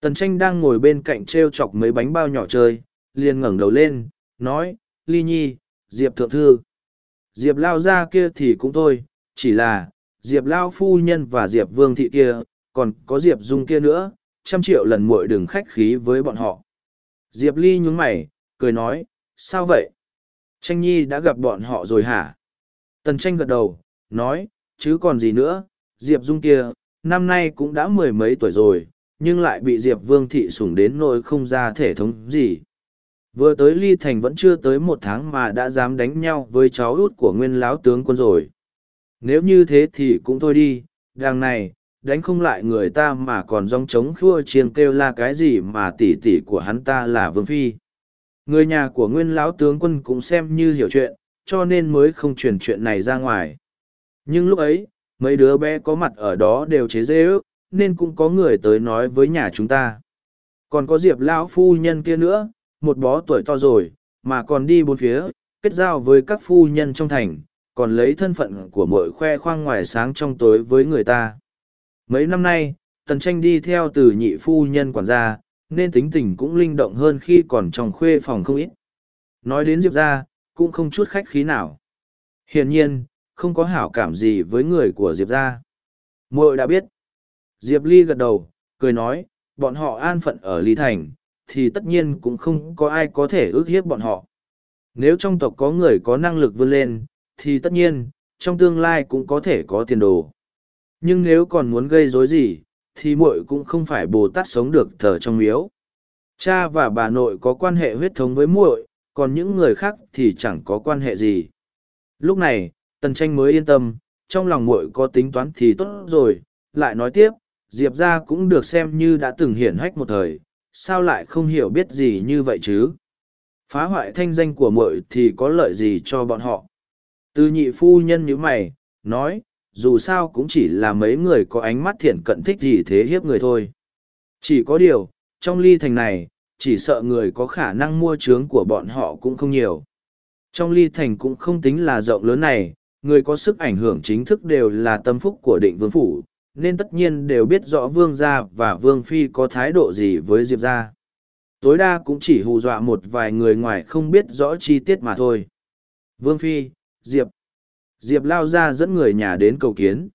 Tần tranh đang ngồi bên cạnh treo chọc mấy bánh bao nhỏ chơi, liền ngẩng đầu lên, nói, Ly Nhi, Diệp Thượng Thư. Diệp Lao ra kia thì cũng thôi, chỉ là, Diệp Lao Phu Nhân và Diệp Vương Thị kia, còn có Diệp Dung kia nữa, trăm triệu lần muội đừng khách khí với bọn họ. Diệp Ly nhún mày, cười nói, sao vậy? Tranh Nhi đã gặp bọn họ rồi hả? Tần tranh gật đầu, nói, chứ còn gì nữa, Diệp Dung kia, năm nay cũng đã mười mấy tuổi rồi, nhưng lại bị Diệp Vương Thị sủng đến nỗi không ra thể thống gì. Vừa tới Ly Thành vẫn chưa tới một tháng mà đã dám đánh nhau với cháu út của nguyên láo tướng quân rồi. Nếu như thế thì cũng thôi đi, đằng này, đánh không lại người ta mà còn rong trống khua chiêng kêu la cái gì mà tỉ tỉ của hắn ta là Vương Phi. Người nhà của nguyên lão tướng quân cũng xem như hiểu chuyện, cho nên mới không truyền chuyện này ra ngoài. Nhưng lúc ấy, mấy đứa bé có mặt ở đó đều chế dễ ước, nên cũng có người tới nói với nhà chúng ta. Còn có Diệp lão phu nhân kia nữa, một bó tuổi to rồi, mà còn đi bốn phía, kết giao với các phu nhân trong thành, còn lấy thân phận của mội khoe khoang ngoài sáng trong tối với người ta. Mấy năm nay, tần tranh đi theo từ nhị phu nhân quản gia, nên tính tình cũng linh động hơn khi còn trong khuê phòng không ít. Nói đến Diệp ra, cũng không chút khách khí nào. Hiển nhiên, không có hảo cảm gì với người của Diệp ra. Muội đã biết. Diệp Ly gật đầu, cười nói, bọn họ an phận ở Ly Thành, thì tất nhiên cũng không có ai có thể ước hiếp bọn họ. Nếu trong tộc có người có năng lực vươn lên, thì tất nhiên, trong tương lai cũng có thể có tiền đồ. Nhưng nếu còn muốn gây rối gì, thì muội cũng không phải Bồ Tát sống được thờ trong miếu. Cha và bà nội có quan hệ huyết thống với muội, còn những người khác thì chẳng có quan hệ gì. Lúc này, Tần Tranh mới yên tâm, trong lòng muội có tính toán thì tốt rồi, lại nói tiếp, Diệp ra cũng được xem như đã từng hiển hách một thời, sao lại không hiểu biết gì như vậy chứ? Phá hoại thanh danh của muội thì có lợi gì cho bọn họ? Từ nhị phu nhân như mày, nói, dù sao cũng chỉ là mấy người có ánh mắt thiện cận thích gì thế hiếp người thôi. Chỉ có điều, trong ly thành này, chỉ sợ người có khả năng mua trướng của bọn họ cũng không nhiều. Trong ly thành cũng không tính là rộng lớn này, người có sức ảnh hưởng chính thức đều là tâm phúc của định vương phủ, nên tất nhiên đều biết rõ vương gia và vương phi có thái độ gì với diệp gia. Tối đa cũng chỉ hù dọa một vài người ngoài không biết rõ chi tiết mà thôi. Vương phi, diệp, Diệp lao ra dẫn người nhà đến cầu kiến.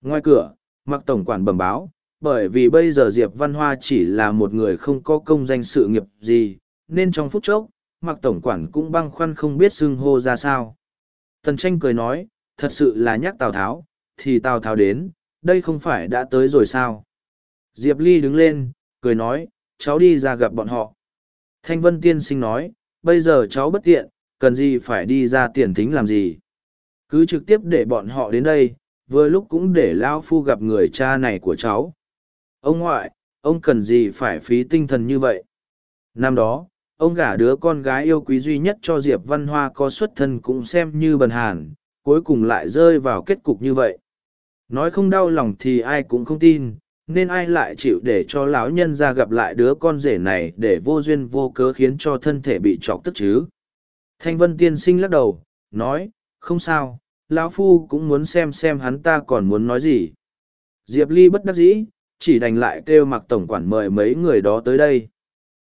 Ngoài cửa, mặc tổng quản bẩm báo, bởi vì bây giờ Diệp Văn Hoa chỉ là một người không có công danh sự nghiệp gì, nên trong phút chốc, mặc tổng quản cũng băng khoăn không biết xưng hô ra sao. Tần tranh cười nói, thật sự là nhắc Tào Tháo, thì Tào Tháo đến, đây không phải đã tới rồi sao? Diệp Ly đứng lên, cười nói, cháu đi ra gặp bọn họ. Thanh Vân Tiên Sinh nói, bây giờ cháu bất tiện, cần gì phải đi ra tiền thính làm gì. Cứ trực tiếp để bọn họ đến đây, vừa lúc cũng để Lao Phu gặp người cha này của cháu. Ông ngoại, ông cần gì phải phí tinh thần như vậy? Năm đó, ông gả đứa con gái yêu quý duy nhất cho Diệp Văn Hoa có xuất thân cũng xem như bần hàn, cuối cùng lại rơi vào kết cục như vậy. Nói không đau lòng thì ai cũng không tin, nên ai lại chịu để cho lão nhân ra gặp lại đứa con rể này để vô duyên vô cớ khiến cho thân thể bị chọc tức chứ thanh vân tiên sinh lắc đầu, nói, không sao, lão phu cũng muốn xem xem hắn ta còn muốn nói gì. Diệp ly bất đắc dĩ, chỉ đành lại kêu mặc tổng quản mời mấy người đó tới đây.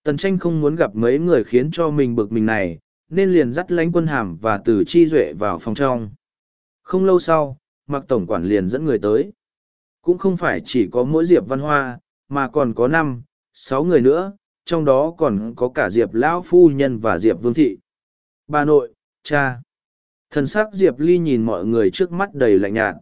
Tần tranh không muốn gặp mấy người khiến cho mình bực mình này, nên liền dắt lánh quân hàm và từ chi duệ vào phòng trong. Không lâu sau, mặc tổng quản liền dẫn người tới. Cũng không phải chỉ có mỗi diệp văn hoa, mà còn có năm, sáu người nữa, trong đó còn có cả diệp lão phu nhân và diệp vương thị bà nội cha. Thần s ắ c diệp ly nhìn mọi người trước mắt đầy lạnh nhạt.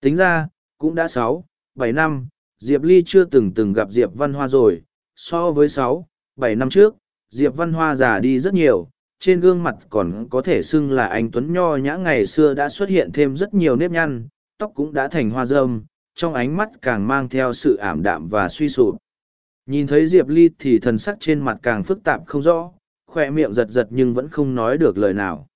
Tính ra cũng đã sáu bảy năm diệp ly chưa từng từng gặp diệp văn hoa rồi. So với sáu bảy năm trước diệp văn hoa già đi rất nhiều. Trên gương mặt còn có thể xưng là anh tuấn nho nhã ngày xưa đã xuất hiện thêm rất nhiều nếp nhăn tóc cũng đã thành hoa râm trong ánh mắt càng mang theo sự ảm đạm và suy sụp. Nhìn thấy Diệp Ly thì thần sắc trên mặt càng phức tạp không rõ, khỏe miệng giật giật nhưng vẫn không nói được lời nào.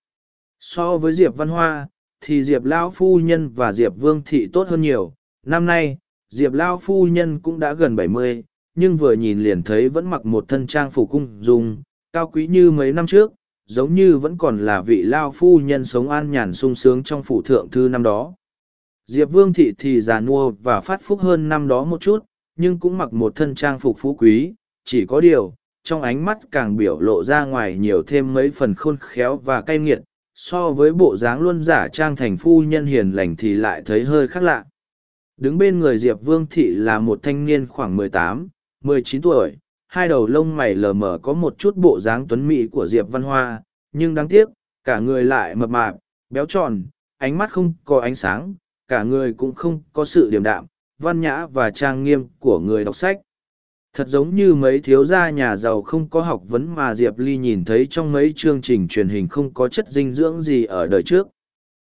So với Diệp Văn Hoa, thì Diệp Lao Phu Nhân và Diệp Vương Thị tốt hơn nhiều. Năm nay, Diệp Lao Phu Nhân cũng đã gần bảy mươi, nhưng vừa nhìn liền thấy vẫn mặc một thân trang phục cung dùng, cao quý như mấy năm trước, giống như vẫn còn là vị Lao Phu Nhân sống an nhàn sung sướng trong phủ thượng thư năm đó. Diệp Vương Thị thì già nua và phát phúc hơn năm đó một chút, nhưng cũng mặc một thân trang phục phú quý, chỉ có điều, trong ánh mắt càng biểu lộ ra ngoài nhiều thêm mấy phần khôn khéo và cay nghiệt, so với bộ dáng luôn giả trang thành phu nhân hiền lành thì lại thấy hơi khác lạ. Đứng bên người Diệp Vương Thị là một thanh niên khoảng mười tám, mười chín tuổi, hai đầu lông mày lờ mờ có một chút bộ dáng tuấn mỹ của Diệp Văn Hoa, nhưng đáng tiếc, cả người lại mập mạp, béo tròn, ánh mắt không có ánh sáng, cả người cũng không có sự điềm đạm, văn nhã và trang nghiêm của người đọc sách. Thật giống như mấy thiếu gia nhà giàu không có học vấn mà Diệp Ly nhìn thấy trong mấy chương trình truyền hình không có chất dinh dưỡng gì ở đời trước.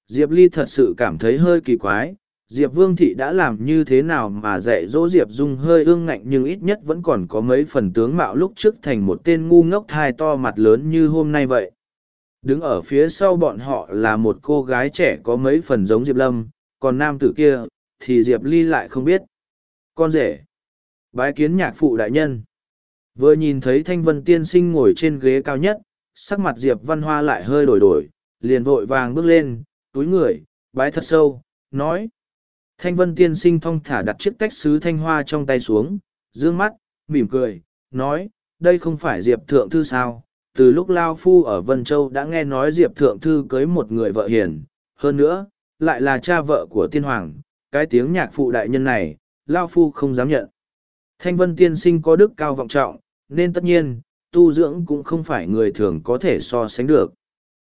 Diệp Ly thật sự cảm thấy hơi kỳ quái, Diệp Vương Thị đã làm như thế nào mà dạy dỗ Diệp Dung hơi ương ngạnh nhưng ít nhất vẫn còn có mấy phần tướng mạo lúc trước thành một tên ngu ngốc thai to mặt lớn như hôm nay vậy. Đứng ở phía sau bọn họ là một cô gái trẻ có mấy phần giống Diệp Lâm, còn nam tử kia, thì Diệp Ly lại không biết. Con rể. Bái kiến nhạc phụ đại nhân. Vừa nhìn thấy thanh vân tiên sinh ngồi trên ghế cao nhất, sắc mặt Diệp Văn Hoa lại hơi đổi đổi, liền vội vàng bước lên, túi người, bái thật sâu, nói. Thanh vân tiên sinh thong thả đặt chiếc tách sứ thanh hoa trong tay xuống, dương mắt, mỉm cười, nói, đây không phải Diệp Thượng Thư sao, từ lúc Lao Phu ở Vân Châu đã nghe nói Diệp Thượng Thư cưới một người vợ hiền, hơn nữa, lại là cha vợ của tiên hoàng, cái tiếng nhạc phụ đại nhân này, Lao Phu không dám nhận. Thanh vân tiên sinh có đức cao vọng trọng, nên tất nhiên, tu dưỡng cũng không phải người thường có thể so sánh được.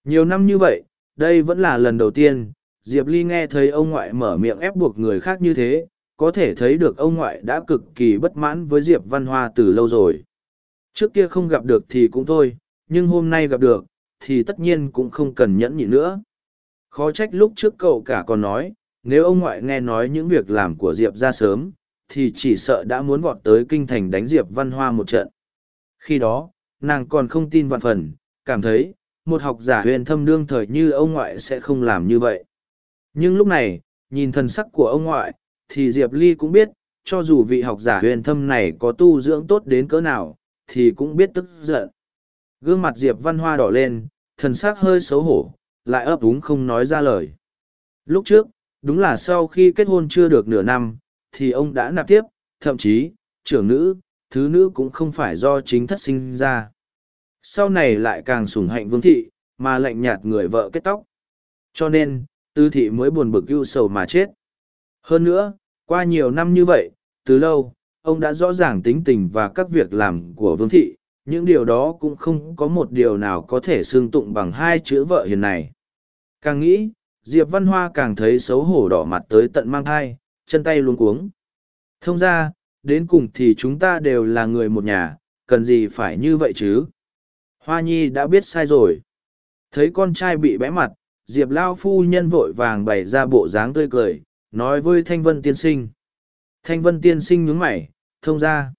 Nhiều năm như vậy, đây vẫn là lần đầu tiên, Diệp Ly nghe thấy ông ngoại mở miệng ép buộc người khác như thế, có thể thấy được ông ngoại đã cực kỳ bất mãn với Diệp Văn Hoa từ lâu rồi. Trước kia không gặp được thì cũng thôi, nhưng hôm nay gặp được, thì tất nhiên cũng không cần nhẫn nhịn nữa. Khó trách lúc trước cậu cả còn nói, nếu ông ngoại nghe nói những việc làm của Diệp ra sớm, thì chỉ sợ đã muốn vọt tới kinh thành đánh Diệp Văn Hoa một trận. Khi đó, nàng còn không tin vạn phần, cảm thấy, một học giả huyền thâm đương thời như ông ngoại sẽ không làm như vậy. Nhưng lúc này, nhìn thần sắc của ông ngoại, thì Diệp Ly cũng biết, cho dù vị học giả huyền thâm này có tu dưỡng tốt đến cỡ nào, thì cũng biết tức giận. Gương mặt Diệp Văn Hoa đỏ lên, thần sắc hơi xấu hổ, lại ấp úng không nói ra lời. Lúc trước, đúng là sau khi kết hôn chưa được nửa năm, thì ông đã nạp tiếp, thậm chí, trưởng nữ, thứ nữ cũng không phải do chính thất sinh ra. Sau này lại càng sủng hạnh vương thị, mà lạnh nhạt người vợ kết tóc. Cho nên, tư thị mới buồn bực ưu sầu mà chết. Hơn nữa, qua nhiều năm như vậy, từ lâu, ông đã rõ ràng tính tình và các việc làm của vương thị, những điều đó cũng không có một điều nào có thể xương tụng bằng hai chữ vợ hiền này. Càng nghĩ, Diệp Văn Hoa càng thấy xấu hổ đỏ mặt tới tận mang thai, chân tay luống cuống. Thông ra, đến cùng thì chúng ta đều là người một nhà, cần gì phải như vậy chứ? Hoa Nhi đã biết sai rồi. Thấy con trai bị bẽ mặt, Diệp Lao phu nhân vội vàng bày ra bộ dáng tươi cười, nói với Thanh Vân tiên sinh. Thanh Vân tiên sinh nhướng mày, thông ra.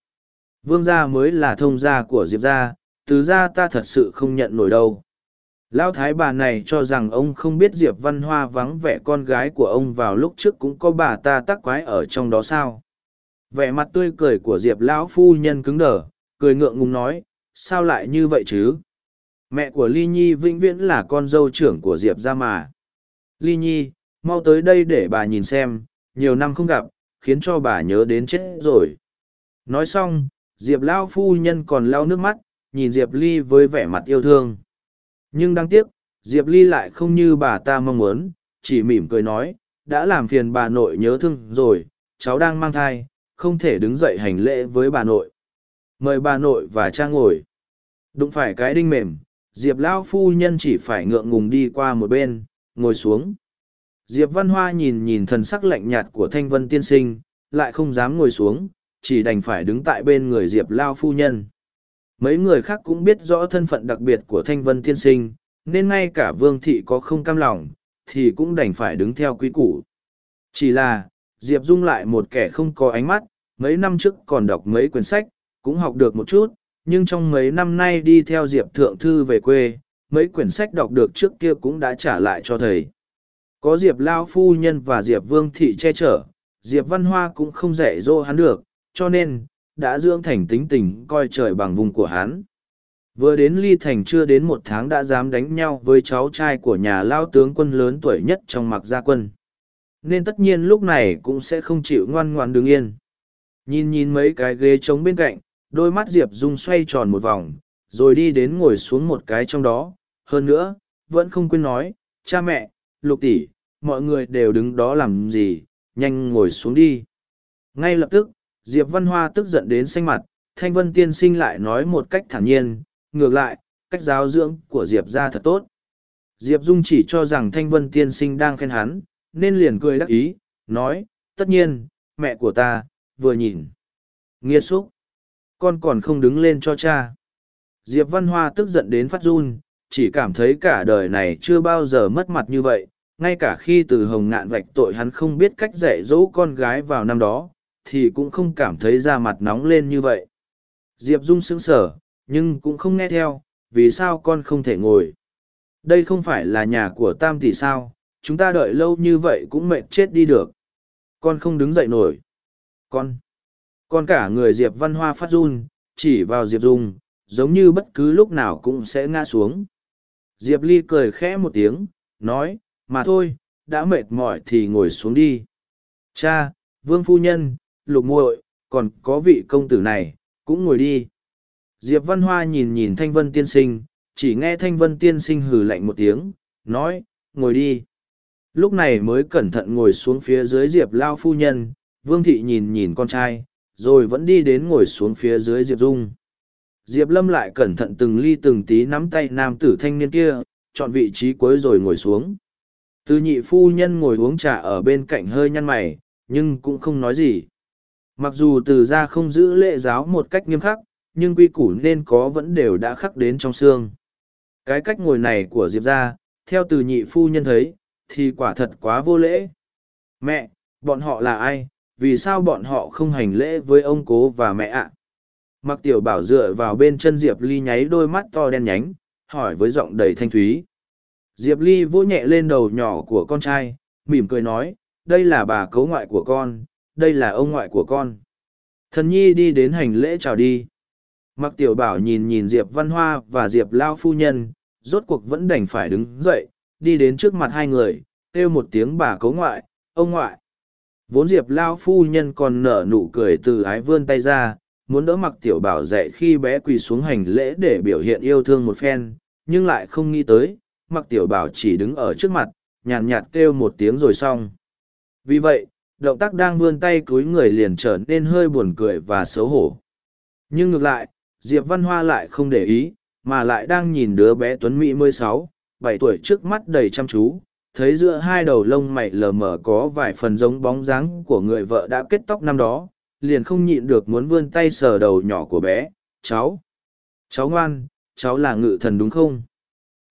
Vương gia mới là thông gia của Diệp gia, từ gia ta thật sự không nhận nổi đâu. Lão thái bà này cho rằng ông không biết Diệp Văn Hoa vắng vẻ con gái của ông vào lúc trước cũng có bà ta tắc quái ở trong đó sao. Vẻ mặt tươi cười của Diệp lão phu nhân cứng đờ, cười ngượng ngùng nói, sao lại như vậy chứ? Mẹ của Ly Nhi vĩnh viễn là con dâu trưởng của Diệp gia mà. Ly Nhi, mau tới đây để bà nhìn xem, nhiều năm không gặp, khiến cho bà nhớ đến chết rồi. Nói xong, Diệp lão phu nhân còn lau nước mắt, nhìn Diệp Ly với vẻ mặt yêu thương. Nhưng đáng tiếc, Diệp Ly lại không như bà ta mong muốn, chỉ mỉm cười nói, đã làm phiền bà nội nhớ thương rồi, cháu đang mang thai, không thể đứng dậy hành lễ với bà nội. Mời bà nội và cha ngồi. Đụng phải cái đinh mềm, Diệp Lão phu nhân chỉ phải ngượng ngùng đi qua một bên, ngồi xuống. Diệp Văn Hoa nhìn nhìn thần sắc lạnh nhạt của Thanh Vân tiên sinh, lại không dám ngồi xuống, chỉ đành phải đứng tại bên người Diệp Lao phu nhân. Mấy người khác cũng biết rõ thân phận đặc biệt của Thanh Vân tiên sinh, nên ngay cả Vương Thị có không cam lòng, thì cũng đành phải đứng theo quý củ. Chỉ là, Diệp Dung lại một kẻ không có ánh mắt, mấy năm trước còn đọc mấy quyển sách, cũng học được một chút, nhưng trong mấy năm nay đi theo Diệp Thượng Thư về quê, mấy quyển sách đọc được trước kia cũng đã trả lại cho thầy. Có Diệp Lao Phu Nhân và Diệp Vương Thị che chở, Diệp Văn Hoa cũng không dạy dỗ hắn được, cho nên, đã dưỡng thành tính tình coi trời bằng vùng của hắn. Vừa đến Ly Thành chưa đến một tháng đã dám đánh nhau với cháu trai của nhà lao tướng quân lớn tuổi nhất trong mặc gia quân. Nên tất nhiên lúc này cũng sẽ không chịu ngoan ngoan đứng yên. Nhìn nhìn mấy cái ghế trống bên cạnh, đôi mắt Diệp Dung xoay tròn một vòng, rồi đi đến ngồi xuống một cái trong đó. Hơn nữa, vẫn không quên nói, cha mẹ, lục tỷ, mọi người đều đứng đó làm gì, nhanh ngồi xuống đi. Ngay lập tức, Diệp Văn Hoa tức giận đến xanh mặt, Thanh Vân tiên sinh lại nói một cách thản nhiên, ngược lại, cách giáo dưỡng của Diệp ra thật tốt. Diệp Dung chỉ cho rằng Thanh Vân tiên sinh đang khen hắn, nên liền cười đắc ý, nói, tất nhiên, mẹ của ta, vừa nhìn. Nghiệt xúc, con còn không đứng lên cho cha. Diệp Văn Hoa tức giận đến phát run, chỉ cảm thấy cả đời này chưa bao giờ mất mặt như vậy, ngay cả khi từ hồng ngạn vạch tội hắn không biết cách dạy dỗ con gái vào năm đó, thì cũng không cảm thấy da mặt nóng lên như vậy. Diệp Dung sững sở, nhưng cũng không nghe theo, vì sao con không thể ngồi. Đây không phải là nhà của Tam tỷ sao, chúng ta đợi lâu như vậy cũng mệt chết đi được. Con không đứng dậy nổi. Con. Con cả người Diệp Văn Hoa phát run, chỉ vào Diệp Dung, giống như bất cứ lúc nào cũng sẽ ngã xuống. Diệp Ly cười khẽ một tiếng, nói, mà thôi, đã mệt mỏi thì ngồi xuống đi. Cha, Vương Phu Nhân, lục muội, còn có vị công tử này, cũng ngồi đi. Diệp văn hoa nhìn nhìn thanh vân tiên sinh, chỉ nghe thanh vân tiên sinh hừ lạnh một tiếng, nói, ngồi đi. Lúc này mới cẩn thận ngồi xuống phía dưới diệp lao phu nhân, vương thị nhìn nhìn con trai, rồi vẫn đi đến ngồi xuống phía dưới diệp dung. Diệp lâm lại cẩn thận từng ly từng tí nắm tay nam tử thanh niên kia, chọn vị trí cuối rồi ngồi xuống. Từ nhị phu nhân ngồi uống trà ở bên cạnh hơi nhăn mày, nhưng cũng không nói gì. Mặc dù từ gia không giữ lễ giáo một cách nghiêm khắc, nhưng quy củ nên có vẫn đều đã khắc đến trong xương. Cái cách ngồi này của Diệp gia, theo từ nhị phu nhân thấy, thì quả thật quá vô lễ. Mẹ, bọn họ là ai, vì sao bọn họ không hành lễ với ông cố và mẹ ạ? Mặc tiểu bảo dựa vào bên chân Diệp Ly nháy đôi mắt to đen nhánh, hỏi với giọng đầy thanh thúy. Diệp Ly vỗ nhẹ lên đầu nhỏ của con trai, mỉm cười nói, đây là bà cấu ngoại của con, đây là ông ngoại của con. Thần nhi đi đến hành lễ chào đi. Mặc tiểu bảo nhìn nhìn Diệp Văn Hoa và Diệp Lao Phu Nhân, rốt cuộc vẫn đành phải đứng dậy, đi đến trước mặt hai người, kêu một tiếng bà cấu ngoại, ông ngoại. Vốn Diệp Lao Phu Nhân còn nở nụ cười từ ái vươn tay ra, muốn đỡ mặc tiểu bảo dậy khi bé quỳ xuống hành lễ để biểu hiện yêu thương một phen, nhưng lại không nghĩ tới, mặc tiểu bảo chỉ đứng ở trước mặt, nhàn nhạt, nhạt kêu một tiếng rồi xong. Vì vậy, động tác đang vươn tay cúi người liền trở nên hơi buồn cười và xấu hổ. Nhưng ngược lại, Diệp Văn Hoa lại không để ý, mà lại đang nhìn đứa bé Tuấn Mỹ mới sáu, bảy tuổi trước mắt đầy chăm chú, thấy giữa hai đầu lông mày lờ mờ có vài phần giống bóng dáng của người vợ đã kết tóc năm đó, liền không nhịn được muốn vươn tay sờ đầu nhỏ của bé. Cháu! Cháu ngoan, cháu là ngự thần đúng không?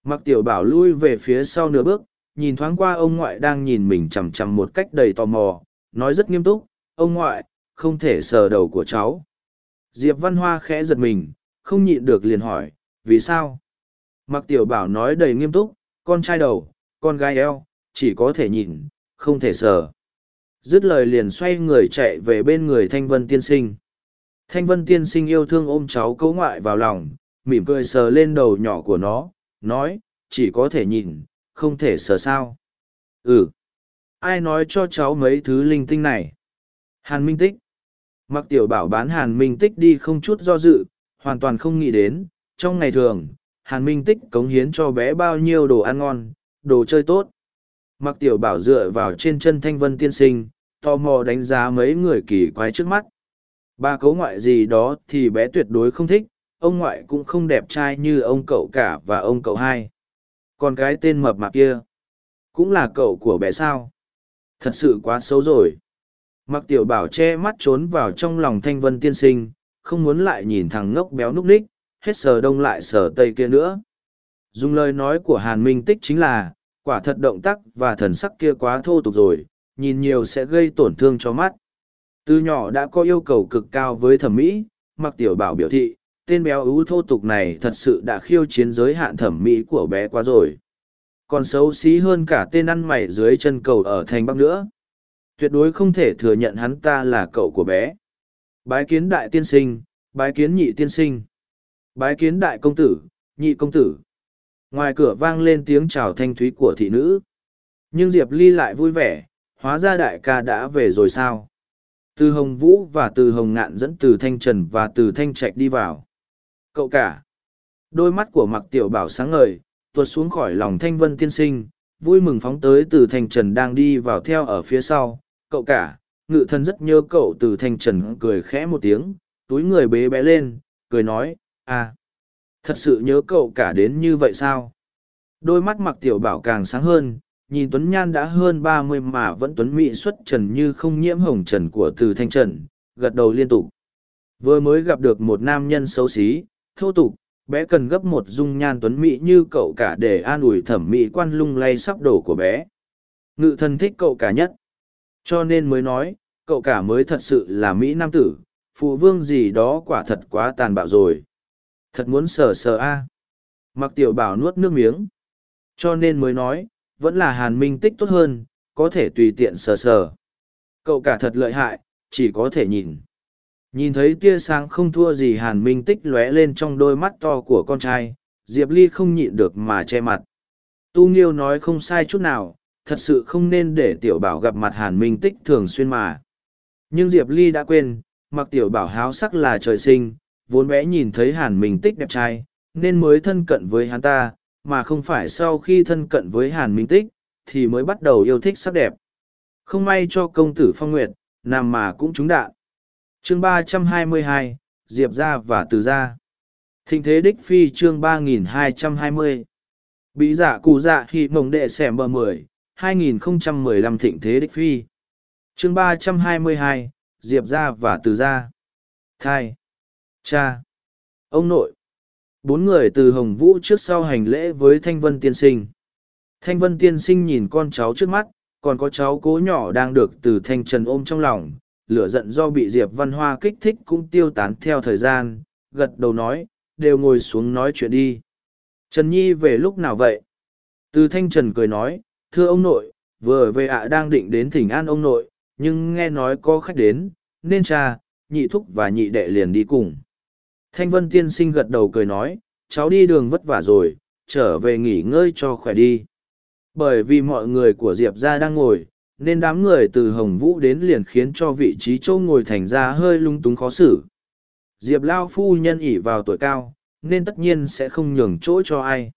Mặc tiểu bảo lui về phía sau nửa bước, nhìn thoáng qua ông ngoại đang nhìn mình chằm chằm một cách đầy tò mò, nói rất nghiêm túc, ông ngoại, không thể sờ đầu của cháu. Diệp Văn Hoa khẽ giật mình, không nhịn được liền hỏi, vì sao? Mặc tiểu bảo nói đầy nghiêm túc, con trai đầu, con gái eo, chỉ có thể nhìn, không thể sờ. Dứt lời liền xoay người chạy về bên người Thanh Vân tiên sinh. Thanh Vân tiên sinh yêu thương ôm cháu cấu ngoại vào lòng, mỉm cười sờ lên đầu nhỏ của nó, nói, chỉ có thể nhìn, không thể sờ sao. Ừ. Ai nói cho cháu mấy thứ linh tinh này? Hàn Minh Tích. Mặc tiểu bảo bán Hàn Minh Tích đi không chút do dự, hoàn toàn không nghĩ đến, trong ngày thường, Hàn Minh Tích cống hiến cho bé bao nhiêu đồ ăn ngon, đồ chơi tốt. Mặc tiểu bảo dựa vào trên chân thanh vân tiên sinh, tò mò đánh giá mấy người kỳ quái trước mắt. Ba cấu ngoại gì đó thì bé tuyệt đối không thích, ông ngoại cũng không đẹp trai như ông cậu cả và ông cậu hai. Còn cái tên mập mạp kia, cũng là cậu của bé sao. Thật sự quá xấu rồi. Mặc tiểu bảo che mắt trốn vào trong lòng thanh vân tiên sinh, không muốn lại nhìn thằng ngốc béo núc ních, hết sờ đông lại sờ tây kia nữa. Dùng lời nói của Hàn Minh Tích chính là, quả thật động tác và thần sắc kia quá thô tục rồi, nhìn nhiều sẽ gây tổn thương cho mắt. Từ nhỏ đã có yêu cầu cực cao với thẩm mỹ, mặc tiểu bảo biểu thị, tên béo ú thô tục này thật sự đã khiêu chiến giới hạn thẩm mỹ của bé quá rồi. Còn xấu xí hơn cả tên ăn mày dưới chân cầu ở thành bắc nữa. Tuyệt đối không thể thừa nhận hắn ta là cậu của bé. Bái kiến đại tiên sinh, bái kiến nhị tiên sinh. Bái kiến đại công tử, nhị công tử. Ngoài cửa vang lên tiếng chào thanh thúy của thị nữ. Nhưng Diệp Ly lại vui vẻ, hóa ra đại ca đã về rồi sao? Từ Hồng Vũ và từ Hồng Ngạn dẫn từ Thanh Trần và từ Thanh Trạch đi vào. Cậu cả. Đôi mắt của mặc tiểu bảo sáng ngời, tuột xuống khỏi lòng thanh vân tiên sinh, vui mừng phóng tới từ Thanh Trần đang đi vào theo ở phía sau. Cậu cả, ngự thân rất nhớ cậu từ Thanh Trần cười khẽ một tiếng, túi người bế bé lên, cười nói, à, thật sự nhớ cậu cả đến như vậy sao? Đôi mắt mặc tiểu bảo càng sáng hơn, nhìn Tuấn Nhan đã hơn ba mươi mà vẫn Tuấn Mỹ xuất trần như không nhiễm hồng trần của từ thanh trần, gật đầu liên tục. Vừa mới gặp được một nam nhân xấu xí, thô tục, bé cần gấp một dung nhan Tuấn Mỹ như cậu cả để an ủi thẩm mỹ quan lung lay sắp đổ của bé. Ngự thần thích cậu cả nhất. Cho nên mới nói, cậu cả mới thật sự là Mỹ Nam tử, phụ vương gì đó quả thật quá tàn bạo rồi. Thật muốn sờ sờ a. Mặc tiểu bảo nuốt nước miếng. Cho nên mới nói, vẫn là hàn minh tích tốt hơn, có thể tùy tiện sờ sờ. Cậu cả thật lợi hại, chỉ có thể nhìn. Nhìn thấy tia sáng không thua gì hàn minh tích lóe lên trong đôi mắt to của con trai, Diệp Ly không nhịn được mà che mặt. Tu Nghiêu nói không sai chút nào, thật sự không nên để tiểu bảo gặp mặt hàn minh tích thường xuyên mà. Nhưng Diệp Ly đã quên, mặc tiểu bảo háo sắc là trời sinh, vốn bé nhìn thấy hàn minh tích đẹp trai, nên mới thân cận với hắn ta, mà không phải sau khi thân cận với hàn minh tích thì mới bắt đầu yêu thích sắc đẹp không may cho công tử phong nguyệt nằm mà cũng trúng đạn chương ba trăm hai mươi hai, diệp ra và từ ra thịnh thế đích phi chương ba nghìn hai trăm hai mươi. Bị giả dạ cụ dạ hị mộng đệ xẻm bờ mười, hai nghìn không trăm mười lăm thịnh thế đích phi. Chương ba trăm hai mươi hai, diệp gia và từ gia. thai. Cha. Ông nội. Bốn người từ hồng vũ trước sau hành lễ với thanh vân tiên sinh. Thanh vân tiên sinh nhìn con cháu trước mắt, còn có cháu cố nhỏ đang được từ thanh trần ôm trong lòng lửa giận do bị diệp văn hoa kích thích cũng tiêu tán theo thời gian gật đầu nói đều ngồi xuống nói chuyện đi. Trần nhi về lúc nào vậy? Từ thanh trần cười nói thưa ông nội vừa về ạ đang định đến thỉnh an ông nội nhưng nghe nói có khách đến nên cha nhị thúc và nhị đệ liền đi cùng. Thanh Vân tiên sinh gật đầu cười nói, cháu đi đường vất vả rồi, trở về nghỉ ngơi cho khỏe đi. Bởi vì mọi người của Diệp ra đang ngồi, nên đám người từ Hồng Vũ đến liền khiến cho vị trí châu ngồi thành ra hơi lung túng khó xử. Diệp Lao Phu nhân ỉ vào tuổi cao, nên tất nhiên sẽ không nhường chỗ cho ai.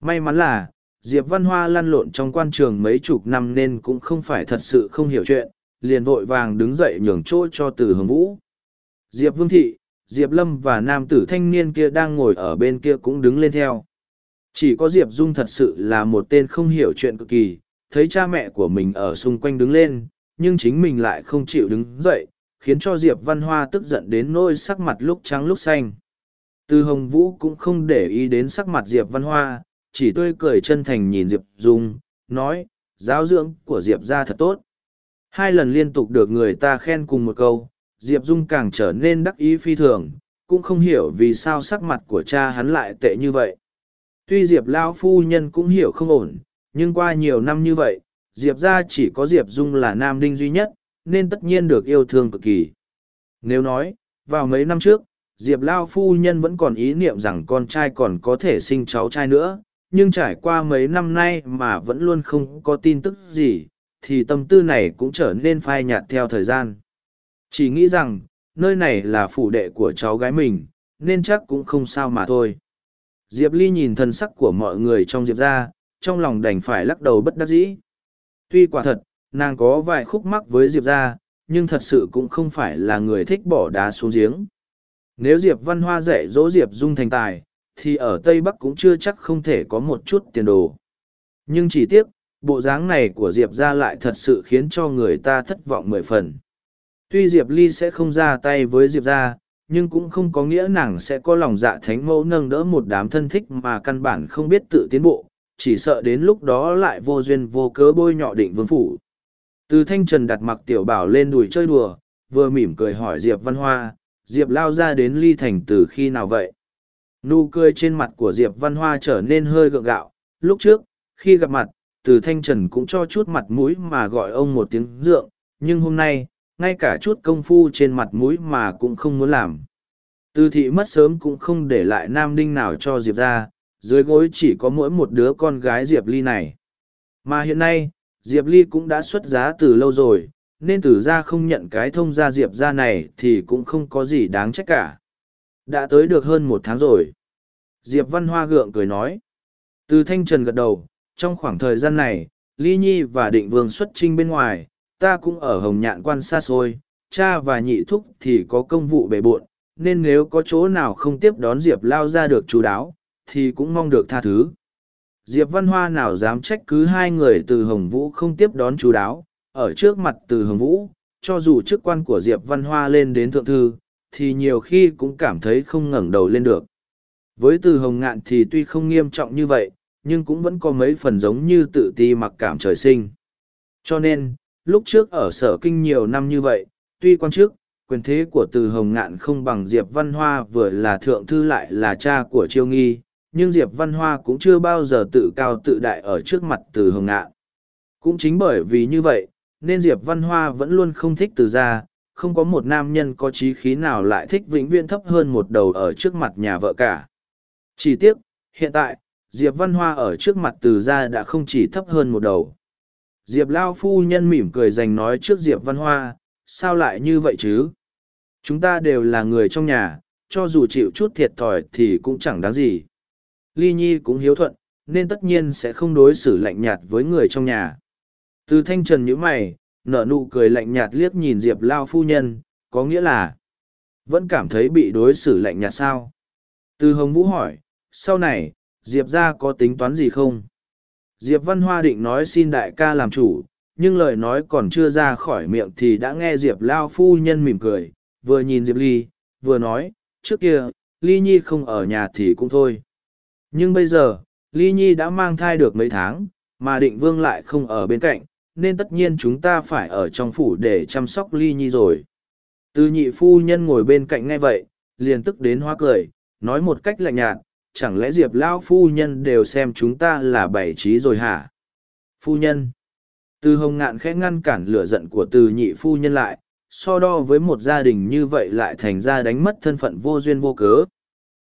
May mắn là, Diệp Văn Hoa lăn lộn trong quan trường mấy chục năm nên cũng không phải thật sự không hiểu chuyện, liền vội vàng đứng dậy nhường chỗ cho từ Hồng Vũ. Diệp Vương Thị, Diệp Lâm và nam tử thanh niên kia đang ngồi ở bên kia cũng đứng lên theo. Chỉ có Diệp Dung thật sự là một tên không hiểu chuyện cực kỳ, thấy cha mẹ của mình ở xung quanh đứng lên, nhưng chính mình lại không chịu đứng dậy, khiến cho Diệp Văn Hoa tức giận đến nỗi sắc mặt lúc trắng lúc xanh. Từ Hồng Vũ cũng không để ý đến sắc mặt Diệp Văn Hoa, chỉ tươi cười chân thành nhìn Diệp Dung, nói, giáo dưỡng của Diệp ra thật tốt. Hai lần liên tục được người ta khen cùng một câu, Diệp Dung càng trở nên đắc ý phi thường, cũng không hiểu vì sao sắc mặt của cha hắn lại tệ như vậy. Tuy Diệp Lao Phu Nhân cũng hiểu không ổn, nhưng qua nhiều năm như vậy, Diệp ra chỉ có Diệp Dung là nam đinh duy nhất, nên tất nhiên được yêu thương cực kỳ. Nếu nói, vào mấy năm trước, Diệp Lao Phu Nhân vẫn còn ý niệm rằng con trai còn có thể sinh cháu trai nữa, nhưng trải qua mấy năm nay mà vẫn luôn không có tin tức gì, thì tâm tư này cũng trở nên phai nhạt theo thời gian. Chỉ nghĩ rằng, nơi này là phủ đệ của cháu gái mình, nên chắc cũng không sao mà thôi. Diệp Ly nhìn thân sắc của mọi người trong Diệp ra, trong lòng đành phải lắc đầu bất đắc dĩ. Tuy quả thật, nàng có vài khúc mắc với Diệp ra, nhưng thật sự cũng không phải là người thích bỏ đá xuống giếng. Nếu Diệp Văn Hoa dạy dỗ Diệp Dung thành tài, thì ở Tây Bắc cũng chưa chắc không thể có một chút tiền đồ. Nhưng chỉ tiếc, bộ dáng này của Diệp ra lại thật sự khiến cho người ta thất vọng mười phần. Tuy Diệp Ly sẽ không ra tay với Diệp ra, nhưng cũng không có nghĩa nàng sẽ có lòng dạ thánh mẫu nâng đỡ một đám thân thích mà căn bản không biết tự tiến bộ, chỉ sợ đến lúc đó lại vô duyên vô cớ bôi nhọ định vương phủ. Từ thanh trần đặt mặc tiểu bảo lên đùi chơi đùa, vừa mỉm cười hỏi Diệp Văn Hoa, Diệp lao ra đến ly thành từ khi nào vậy? Nụ cười trên mặt của Diệp Văn Hoa trở nên hơi gượng gạo, lúc trước, khi gặp mặt, từ thanh trần cũng cho chút mặt mũi mà gọi ông một tiếng dượng, nhưng hôm nay, ngay cả chút công phu trên mặt mũi mà cũng không muốn làm. Từ thị mất sớm cũng không để lại nam đinh nào cho Diệp ra, dưới gối chỉ có mỗi một đứa con gái Diệp Ly này. Mà hiện nay, Diệp Ly cũng đã xuất giá từ lâu rồi, nên Tử ra không nhận cái thông gia Diệp ra này thì cũng không có gì đáng trách cả. Đã tới được hơn một tháng rồi. Diệp Văn Hoa gượng cười nói. Từ Thanh Trần gật đầu, trong khoảng thời gian này, Ly Nhi và Định Vương xuất trinh bên ngoài, ta cũng ở Hồng Nhạn quan xa xôi, cha và nhị thúc thì có công vụ bề bộn, nên nếu có chỗ nào không tiếp đón Diệp lao ra được chú đáo, thì cũng mong được tha thứ. Diệp Văn Hoa nào dám trách cứ hai người từ Hồng Vũ không tiếp đón chú đáo, ở trước mặt từ Hồng Vũ, cho dù chức quan của Diệp Văn Hoa lên đến thượng thư, thì nhiều khi cũng cảm thấy không ngẩng đầu lên được. Với từ Hồng Ngạn thì tuy không nghiêm trọng như vậy, nhưng cũng vẫn có mấy phần giống như tự ti mặc cảm trời sinh. Cho nên, lúc trước ở sở kinh nhiều năm như vậy, tuy quan chức, quyền thế của từ Hồng Ngạn không bằng Diệp Văn Hoa vừa là thượng thư lại là cha của Triêu Nghi, nhưng Diệp Văn Hoa cũng chưa bao giờ tự cao tự đại ở trước mặt từ Hồng Ngạn. Cũng chính bởi vì như vậy, nên Diệp Văn Hoa vẫn luôn không thích từ gia, không có một nam nhân có trí khí nào lại thích vĩnh viễn thấp hơn một đầu ở trước mặt nhà vợ cả. Chỉ tiếc, hiện tại, Diệp Văn Hoa ở trước mặt từ gia đã không chỉ thấp hơn một đầu. Diệp Lao Phu Nhân mỉm cười dành nói trước Diệp Văn Hoa, sao lại như vậy chứ? Chúng ta đều là người trong nhà, cho dù chịu chút thiệt thòi thì cũng chẳng đáng gì. Ly Nhi cũng hiếu thuận, nên tất nhiên sẽ không đối xử lạnh nhạt với người trong nhà. Từ thanh trần như mày, nở nụ cười lạnh nhạt liếc nhìn Diệp Lao Phu Nhân, có nghĩa là vẫn cảm thấy bị đối xử lạnh nhạt sao? Từ Hồng Vũ hỏi, sau này, Diệp ra có tính toán gì không? Diệp Văn Hoa định nói xin đại ca làm chủ, nhưng lời nói còn chưa ra khỏi miệng thì đã nghe Diệp Lao Phu Nhân mỉm cười, vừa nhìn Diệp Ly, vừa nói, trước kia, Ly Nhi không ở nhà thì cũng thôi. Nhưng bây giờ, Ly Nhi đã mang thai được mấy tháng, mà định vương lại không ở bên cạnh, nên tất nhiên chúng ta phải ở trong phủ để chăm sóc Ly Nhi rồi. Từ nhị phu nhân ngồi bên cạnh ngay vậy, liền tức đến hoa cười, nói một cách lạnh nhạt, chẳng lẽ Diệp Lao phu nhân đều xem chúng ta là bảy trí rồi hả? Phu nhân. Từ hồng ngạn khẽ ngăn cản lửa giận của từ nhị phu nhân lại, so đo với một gia đình như vậy lại thành ra đánh mất thân phận vô duyên vô cớ.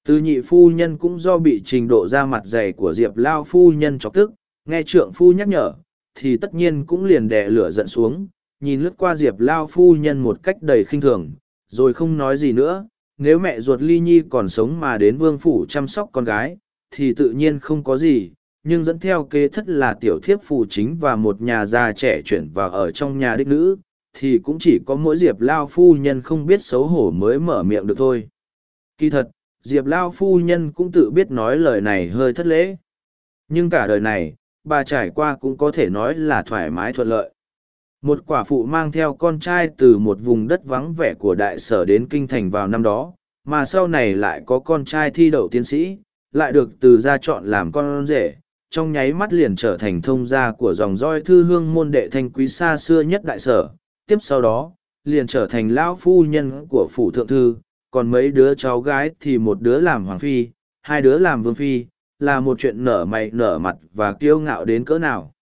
Từ nhị phu nhân cũng do bị trình độ ra mặt dày của Diệp Lao phu nhân chọc tức, nghe trượng phu nhắc nhở, thì tất nhiên cũng liền đè lửa giận xuống, nhìn lướt qua Diệp Lao phu nhân một cách đầy khinh thường, rồi không nói gì nữa, nếu mẹ ruột ly nhi còn sống mà đến vương phủ chăm sóc con gái, thì tự nhiên không có gì, nhưng dẫn theo kế thất là tiểu thiếp phù chính và một nhà già trẻ chuyển vào ở trong nhà đích nữ, thì cũng chỉ có mỗi Diệp Lao phu nhân không biết xấu hổ mới mở miệng được thôi. Kỳ thật, Diệp Lao phu nhân cũng tự biết nói lời này hơi thất lễ. Nhưng cả đời này, bà trải qua cũng có thể nói là thoải mái thuận lợi. Một quả phụ mang theo con trai từ một vùng đất vắng vẻ của đại sở đến kinh thành vào năm đó, mà sau này lại có con trai thi đậu tiến sĩ, lại được từ gia chọn làm con rể, trong nháy mắt liền trở thành thông gia của dòng roi thư hương môn đệ thanh quý xa xưa nhất đại sở. Tiếp sau đó, liền trở thành lão phu nhân của phủ thượng thư, còn mấy đứa cháu gái thì một đứa làm hoàng phi, hai đứa làm vương phi, là một chuyện nở mày nở mặt và kiêu ngạo đến cỡ nào.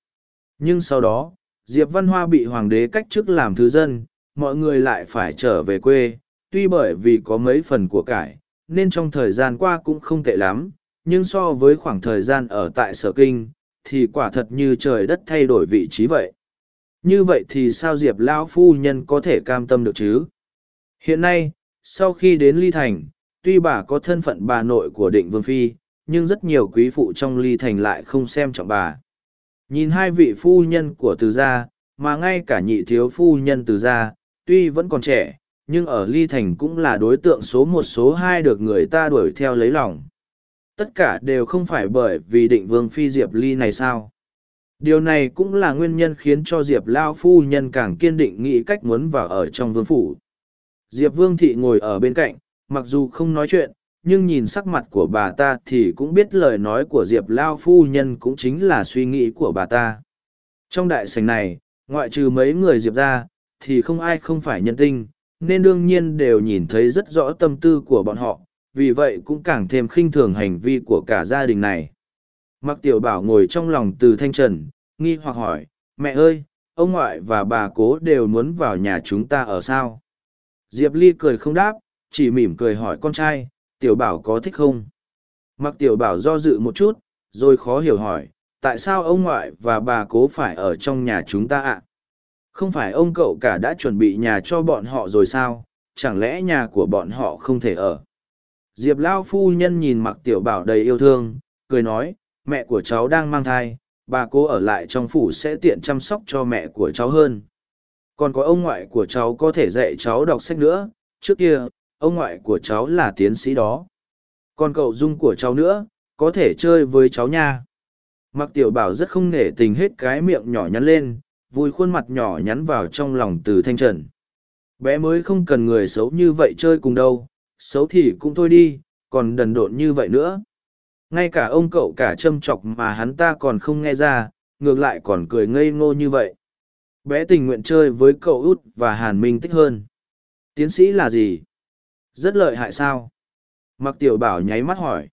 Nhưng sau đó, Diệp Văn Hoa bị hoàng đế cách chức làm thứ dân, mọi người lại phải trở về quê, tuy bởi vì có mấy phần của cải, nên trong thời gian qua cũng không tệ lắm, nhưng so với khoảng thời gian ở tại sở kinh, thì quả thật như trời đất thay đổi vị trí vậy. Như vậy thì sao Diệp Lão Phu Nhân có thể cam tâm được chứ? Hiện nay, sau khi đến Ly Thành, tuy bà có thân phận bà nội của định Vương Phi, nhưng rất nhiều quý phụ trong Ly Thành lại không xem trọng bà. Nhìn hai vị phu nhân của từ gia, mà ngay cả nhị thiếu phu nhân từ gia, tuy vẫn còn trẻ, nhưng ở Ly Thành cũng là đối tượng số một số hai được người ta đuổi theo lấy lòng. Tất cả đều không phải bởi vì định vương phi Diệp Ly này sao. Điều này cũng là nguyên nhân khiến cho Diệp Lao phu nhân càng kiên định nghĩ cách muốn vào ở trong vương phủ. Diệp Vương Thị ngồi ở bên cạnh, mặc dù không nói chuyện, nhưng nhìn sắc mặt của bà ta thì cũng biết lời nói của Diệp Lao phu nhân cũng chính là suy nghĩ của bà ta. Trong đại sảnh này, ngoại trừ mấy người Diệp ra, thì không ai không phải nhân tinh, nên đương nhiên đều nhìn thấy rất rõ tâm tư của bọn họ, vì vậy cũng càng thêm khinh thường hành vi của cả gia đình này. Mặc tiểu bảo ngồi trong lòng từ thanh trần, nghi hoặc hỏi, mẹ ơi, ông ngoại và bà cố đều muốn vào nhà chúng ta ở sao? Diệp Ly cười không đáp, chỉ mỉm cười hỏi con trai, tiểu bảo có thích không? Mặc tiểu bảo do dự một chút, rồi khó hiểu hỏi, tại sao ông ngoại và bà cố phải ở trong nhà chúng ta ạ? Không phải ông cậu cả đã chuẩn bị nhà cho bọn họ rồi sao, chẳng lẽ nhà của bọn họ không thể ở? Diệp Lao phu nhân nhìn mặc tiểu bảo đầy yêu thương, cười nói, mẹ của cháu đang mang thai, bà cố ở lại trong phủ sẽ tiện chăm sóc cho mẹ của cháu hơn. Còn có ông ngoại của cháu có thể dạy cháu đọc sách nữa, trước kia, ông ngoại của cháu là tiến sĩ đó. Còn cậu dung của cháu nữa, có thể chơi với cháu nha. Mặc tiểu bảo rất không nể tình hết cái miệng nhỏ nhắn lên, vùi khuôn mặt nhỏ nhắn vào trong lòng từ thanh trần. Bé mới không cần người xấu như vậy chơi cùng đâu, xấu thì cũng thôi đi, còn đần độn như vậy nữa. Ngay cả ông cậu cả châm chọc mà hắn ta còn không nghe ra, ngược lại còn cười ngây ngô như vậy. Bé tình nguyện chơi với cậu út và Hàn Minh tích hơn. Tiến sĩ là gì? Rất lợi hại sao? Mặc tiểu bảo nháy mắt hỏi.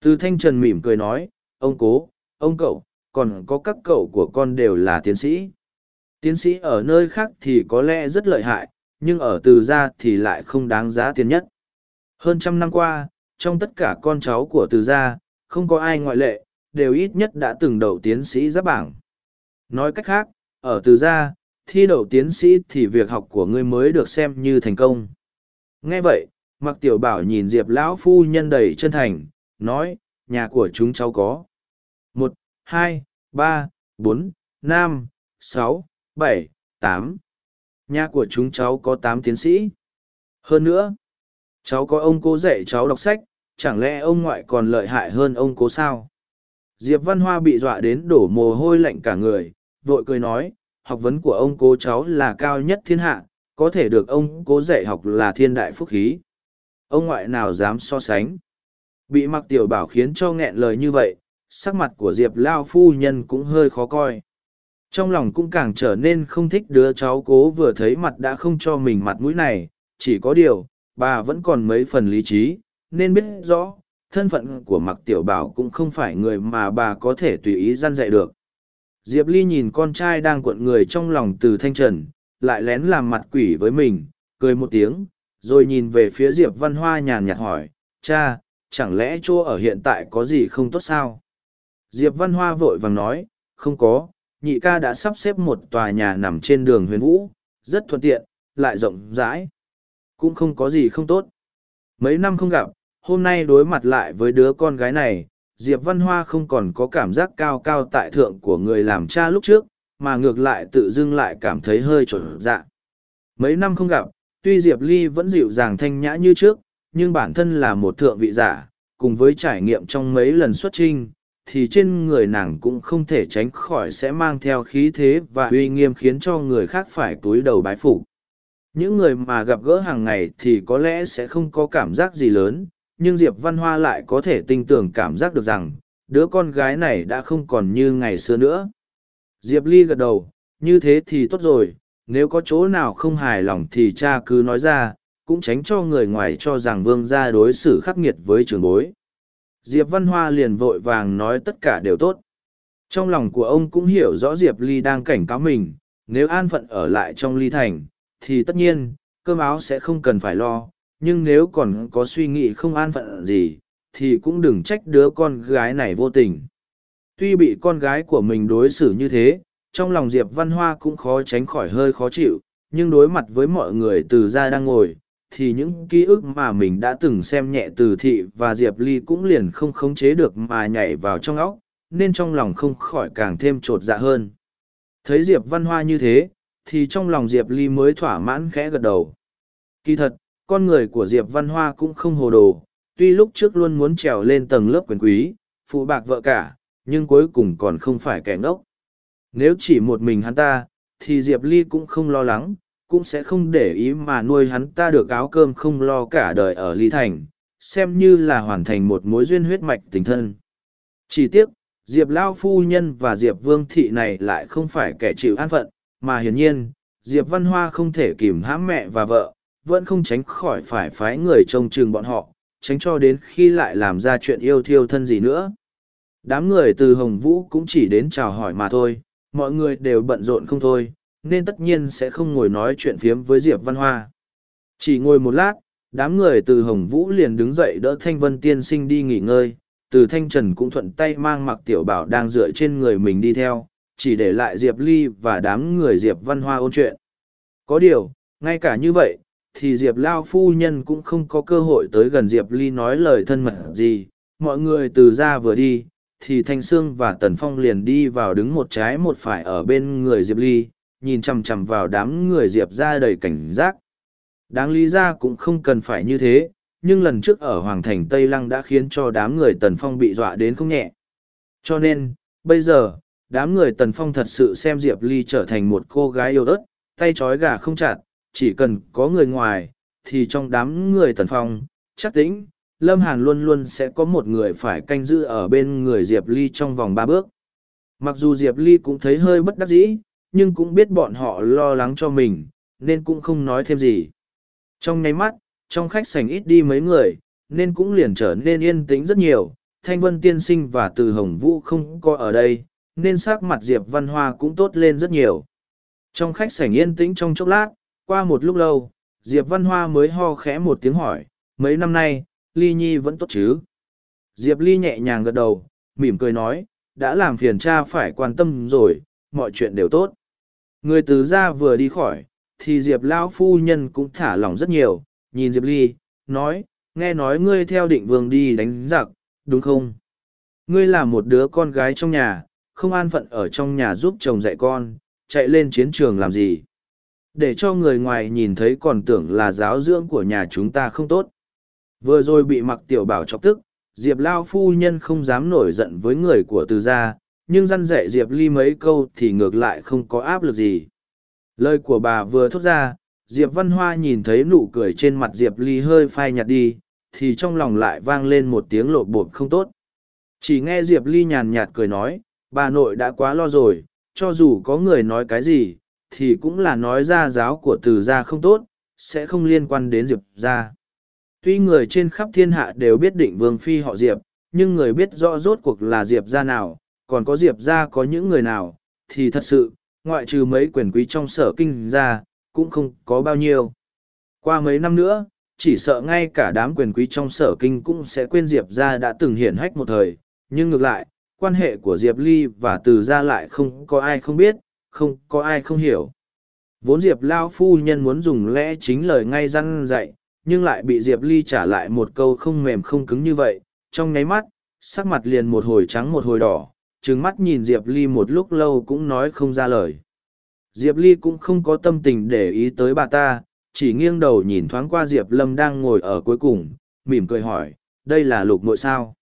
Từ thanh trần mỉm cười nói, ông cố, ông cậu, còn có các cậu của con đều là tiến sĩ. Tiến sĩ ở nơi khác thì có lẽ rất lợi hại, nhưng ở từ gia thì lại không đáng giá tiền nhất. Hơn trăm năm qua, trong tất cả con cháu của từ gia, không có ai ngoại lệ, đều ít nhất đã từng đậu tiến sĩ giáp bảng. Nói cách khác, ở từ gia, thi đậu tiến sĩ thì việc học của ngươi mới được xem như thành công. Nghe vậy, mặc tiểu bảo nhìn diệp lão phu nhân đầy chân thành, nói, nhà của chúng cháu có. một, hai, ba, bốn, năm, sáu, bảy, tám. Nhà của chúng cháu có tám tiến sĩ. Hơn nữa, cháu có ông cố dạy cháu đọc sách, chẳng lẽ ông ngoại còn lợi hại hơn ông cố sao? Diệp Văn Hoa bị dọa đến đổ mồ hôi lạnh cả người, vội cười nói, học vấn của ông cố cháu là cao nhất thiên hạ, có thể được ông cố dạy học là thiên đại phúc khí. Ông ngoại nào dám so sánh? Bị mặc tiểu bảo khiến cho nghẹn lời như vậy, sắc mặt của Diệp Lao phu nhân cũng hơi khó coi. Trong lòng cũng càng trở nên không thích đứa cháu cố vừa thấy mặt đã không cho mình mặt mũi này, chỉ có điều, bà vẫn còn mấy phần lý trí, nên biết rõ, thân phận của mặc tiểu bảo cũng không phải người mà bà có thể tùy ý gian dạy được. Diệp Ly nhìn con trai đang cuộn người trong lòng từ thanh trần, lại lén làm mặt quỷ với mình, cười một tiếng, rồi nhìn về phía Diệp Văn Hoa nhàn nhạt hỏi, cha, chẳng lẽ chỗ ở hiện tại có gì không tốt sao? Diệp Văn Hoa vội vàng nói, không có, nhị ca đã sắp xếp một tòa nhà nằm trên đường huyền vũ, rất thuận tiện, lại rộng rãi. Cũng không có gì không tốt. Mấy năm không gặp, hôm nay đối mặt lại với đứa con gái này, Diệp Văn Hoa không còn có cảm giác cao cao tại thượng của người làm cha lúc trước, mà ngược lại tự dưng lại cảm thấy hơi trộn dạ. Mấy năm không gặp, tuy Diệp Ly vẫn dịu dàng thanh nhã như trước, nhưng bản thân là một thượng vị giả, cùng với trải nghiệm trong mấy lần xuất trinh, thì trên người nàng cũng không thể tránh khỏi sẽ mang theo khí thế và uy nghiêm khiến cho người khác phải túi đầu bái phục những người mà gặp gỡ hàng ngày thì có lẽ sẽ không có cảm giác gì lớn nhưng diệp văn hoa lại có thể tinh tưởng cảm giác được rằng, đứa con gái này đã không còn như ngày xưa nữa. Diệp ly gật đầu, như thế thì tốt rồi, nếu có chỗ nào không hài lòng thì cha cứ nói ra, cũng tránh cho người ngoài cho rằng vương gia đối xử khắc nghiệt với trường bối. Diệp văn hoa liền vội vàng nói tất cả đều tốt. Trong lòng của ông cũng hiểu rõ diệp ly đang cảnh cáo mình, nếu an phận ở lại trong ly thành, thì tất nhiên, cơm áo sẽ không cần phải lo nhưng nếu còn có suy nghĩ không an phận gì, thì cũng đừng trách đứa con gái này vô tình. Tuy bị con gái của mình đối xử như thế, trong lòng diệp văn hoa cũng khó tránh khỏi hơi khó chịu, nhưng đối mặt với mọi người từ ra đang ngồi, thì những ký ức mà mình đã từng xem nhẹ từ thị và diệp ly cũng liền không khống chế được mà nhảy vào trong óc, nên trong lòng không khỏi càng thêm trột dạ hơn. Thấy diệp văn hoa như thế, thì trong lòng diệp ly mới thỏa mãn khẽ gật đầu. Kỳ thật con người của diệp văn hoa cũng không hồ đồ, tuy lúc trước luôn muốn trèo lên tầng lớp quyền quý, phụ bạc vợ cả, nhưng cuối cùng còn không phải kẻ ngốc. Nếu chỉ một mình hắn ta, thì diệp ly cũng không lo lắng, cũng sẽ không để ý mà nuôi hắn ta được áo cơm không lo cả đời ở ly thành, xem như là hoàn thành một mối duyên huyết mạch tình thân. Chỉ tiếc, diệp lao phu nhân và diệp vương thị này lại không phải kẻ chịu an phận, mà hiển nhiên, diệp văn hoa không thể kìm hãm mẹ và vợ vẫn không tránh khỏi phải phái người trông chừng bọn họ tránh cho đến khi lại làm ra chuyện yêu thiêu thân gì nữa đám người từ hồng vũ cũng chỉ đến chào hỏi mà thôi mọi người đều bận rộn không thôi nên tất nhiên sẽ không ngồi nói chuyện phiếm với Diệp Văn Hoa. Chỉ ngồi một lát, đám người từ Hồng Vũ liền đứng dậy đỡ Thanh Vân Tiên Sinh đi nghỉ ngơi, từ Thanh Trần cũng thuận tay mang mặc tiểu bảo đang dựa trên người mình đi theo, chỉ để lại Diệp Ly và đám người Diệp Văn Hoa ôn chuyện. Có điều, ngay cả như vậy, thì Diệp Lao Phu Nhân cũng không có cơ hội tới gần Diệp Ly nói lời thân mật gì, mọi người từ ra vừa đi, thì Thanh Sương và Tần Phong liền đi vào đứng một trái một phải ở bên người Diệp Ly, nhìn chằm chằm vào đám người diệp ra đầy cảnh giác. Đáng lý ra cũng không cần phải như thế nhưng lần trước ở hoàng thành tây lăng đã khiến cho đám người tần phong bị dọa đến không nhẹ. Cho nên bây giờ đám người tần phong thật sự xem diệp ly trở thành một cô gái yêu ớt tay trói gà không chặt chỉ cần có người ngoài thì trong đám người tần phong chắc tĩnh lâm hàn luôn luôn sẽ có một người phải canh giữ ở bên người diệp ly trong vòng ba bước mặc dù diệp ly cũng thấy hơi bất đắc dĩ nhưng cũng biết bọn họ lo lắng cho mình, nên cũng không nói thêm gì. Trong nháy mắt, trong khách sảnh ít đi mấy người, nên cũng liền trở nên yên tĩnh rất nhiều. Thanh Vân Tiên Sinh và Từ Hồng Vũ không có ở đây, nên sắc mặt Diệp Văn Hoa cũng tốt lên rất nhiều. Trong khách sảnh yên tĩnh trong chốc lát, qua một lúc lâu, Diệp Văn Hoa mới ho khẽ một tiếng hỏi, mấy năm nay, Ly Nhi vẫn tốt chứ? Diệp Ly nhẹ nhàng gật đầu, mỉm cười nói, đã làm phiền cha phải quan tâm rồi, mọi chuyện đều tốt. Người từ gia vừa đi khỏi, thì Diệp Lão Phu Nhân cũng thả lỏng rất nhiều, nhìn Diệp Ly, nói, nghe nói ngươi theo định vương đi đánh giặc, đúng không? Ngươi là một đứa con gái trong nhà, không an phận ở trong nhà giúp chồng dạy con, chạy lên chiến trường làm gì? Để cho người ngoài nhìn thấy còn tưởng là giáo dưỡng của nhà chúng ta không tốt. Vừa rồi bị mặc tiểu bảo chọc tức, Diệp Lao Phu Nhân không dám nổi giận với người của từ gia, nhưng răn dạy diệp ly mấy câu thì ngược lại không có áp lực gì lời của bà vừa thốt ra diệp văn hoa nhìn thấy nụ cười trên mặt diệp ly hơi phai nhạt đi thì trong lòng lại vang lên một tiếng lộp bộp không tốt chỉ nghe diệp ly nhàn nhạt cười nói bà nội đã quá lo rồi cho dù có người nói cái gì thì cũng là nói ra giáo của từ gia không tốt sẽ không liên quan đến diệp gia tuy người trên khắp thiên hạ đều biết định vương phi họ diệp nhưng người biết rõ rốt cuộc là diệp gia nào còn có diệp gia có những người nào, thì thật sự, ngoại trừ mấy quyền quý trong sở kinh gia cũng không có bao nhiêu. Qua mấy năm nữa, chỉ sợ ngay cả đám quyền quý trong sở kinh cũng sẽ quên Diệp gia đã từng hiển hách một thời, nhưng ngược lại, quan hệ của Diệp Ly và Từ gia lại không có ai không biết, không có ai không hiểu. Vốn Diệp Lao phu nhân muốn dùng lẽ chính lời ngay răn dạy, nhưng lại bị Diệp Ly trả lại một câu không mềm không cứng như vậy, trong nháy mắt, sắc mặt liền một hồi trắng một hồi đỏ, trừng mắt nhìn Diệp Ly một lúc lâu cũng nói không ra lời. Diệp Ly cũng không có tâm tình để ý tới bà ta, chỉ nghiêng đầu nhìn thoáng qua Diệp Lâm đang ngồi ở cuối cùng, mỉm cười hỏi, đây là lục nội sao?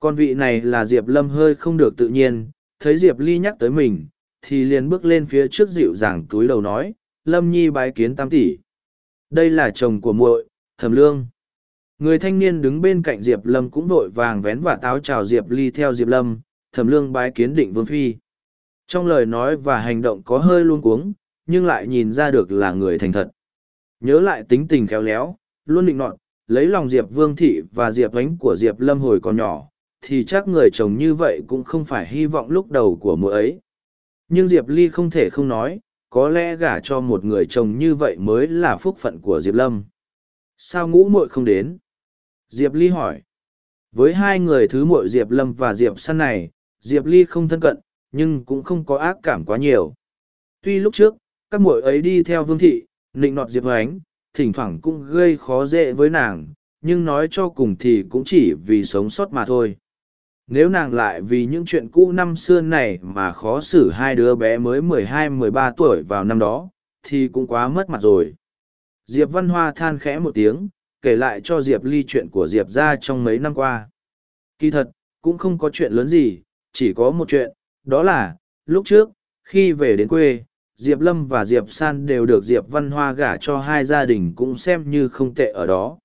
Con vị này là Diệp Lâm hơi không được tự nhiên, thấy Diệp Ly nhắc tới mình, thì liền bước lên phía trước dịu dàng túi đầu nói, Lâm Nhi bái kiến tam tỷ. Đây là chồng của muội, Thẩm Lương. Người thanh niên đứng bên cạnh Diệp Lâm cũng vội vàng vén và táo chào Diệp Ly theo Diệp Lâm, Thẩm Lương bái kiến định vương phi. Trong lời nói và hành động có hơi luống cuống, nhưng lại nhìn ra được là người thành thật. Nhớ lại tính tình khéo léo, luôn định nọt, lấy lòng Diệp Vương Thị và Diệp ánh của Diệp Lâm hồi còn nhỏ, thì chắc người chồng như vậy cũng không phải hy vọng lúc đầu của mùa ấy. Nhưng Diệp Ly không thể không nói, có lẽ gả cho một người chồng như vậy mới là phúc phận của Diệp Lâm. Sao ngũ muội không đến? Diệp Ly hỏi. Với hai người thứ muội Diệp Lâm và Diệp Săn này, Diệp Ly không thân cận, nhưng cũng không có ác cảm quá nhiều. Tuy lúc trước, các muội ấy đi theo Vương Thị, nịnh nọt Diệp Hoánh, thỉnh thoảng cũng gây khó dễ với nàng, nhưng nói cho cùng thì cũng chỉ vì sống sót mà thôi. Nếu nàng lại vì những chuyện cũ năm xưa này mà khó xử hai đứa bé mới mười hai mười ba tuổi vào năm đó, thì cũng quá mất mặt rồi. Diệp Văn Hoa than khẽ một tiếng, kể lại cho Diệp Ly chuyện của Diệp ra trong mấy năm qua. Kỳ thật, cũng không có chuyện lớn gì, chỉ có một chuyện, đó là, lúc trước, khi về đến quê, Diệp Lâm và Diệp San đều được Diệp Văn Hoa gả cho hai gia đình cũng xem như không tệ ở đó.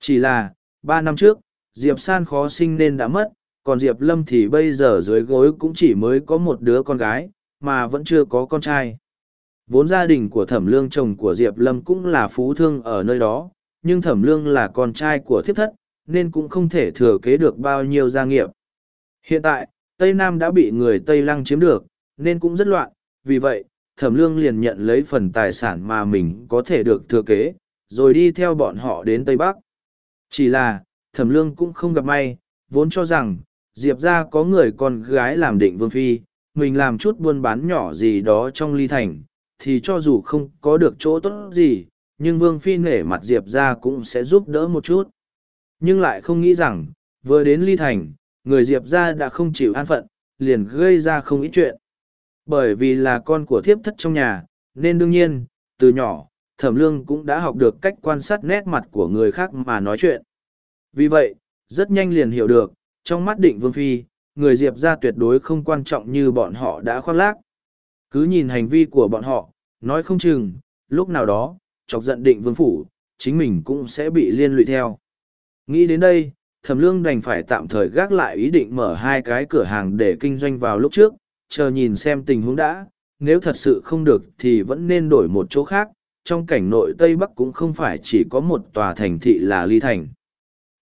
Chỉ là, ba năm trước, Diệp San khó sinh nên đã mất, còn Diệp Lâm thì bây giờ dưới gối cũng chỉ mới có một đứa con gái, mà vẫn chưa có con trai. Vốn gia đình của Thẩm Lương chồng của Diệp Lâm cũng là phú thương ở nơi đó, nhưng Thẩm Lương là con trai của thiếp thất, nên cũng không thể thừa kế được bao nhiêu gia nghiệp. Hiện tại, Tây Nam đã bị người Tây Lăng chiếm được, nên cũng rất loạn, vì vậy, Thẩm Lương liền nhận lấy phần tài sản mà mình có thể được thừa kế, rồi đi theo bọn họ đến Tây Bắc. Chỉ là, Thẩm Lương cũng không gặp may, vốn cho rằng, Diệp ra có người con gái làm định vương phi, mình làm chút buôn bán nhỏ gì đó trong ly thành, thì cho dù không có được chỗ tốt gì, nhưng vương phi nể mặt Diệp ra cũng sẽ giúp đỡ một chút. Nhưng lại không nghĩ rằng, vừa đến ly thành, người Diệp ra đã không chịu an phận, liền gây ra không ít chuyện. Bởi vì là con của thiếp thất trong nhà, nên đương nhiên, từ nhỏ, thẩm lương cũng đã học được cách quan sát nét mặt của người khác mà nói chuyện. Vì vậy, rất nhanh liền hiểu được, trong mắt định vương phi, người Diệp ra tuyệt đối không quan trọng như bọn họ đã khoác lác. Cứ nhìn hành vi của bọn họ, nói không chừng, lúc nào đó, chọc giận định vương phủ, chính mình cũng sẽ bị liên lụy theo. Nghĩ đến đây, thẩm lương đành phải tạm thời gác lại ý định mở hai cái cửa hàng để kinh doanh vào lúc trước, chờ nhìn xem tình huống đã, nếu thật sự không được thì vẫn nên đổi một chỗ khác, trong cảnh nội Tây Bắc cũng không phải chỉ có một tòa thành thị là Ly Thành.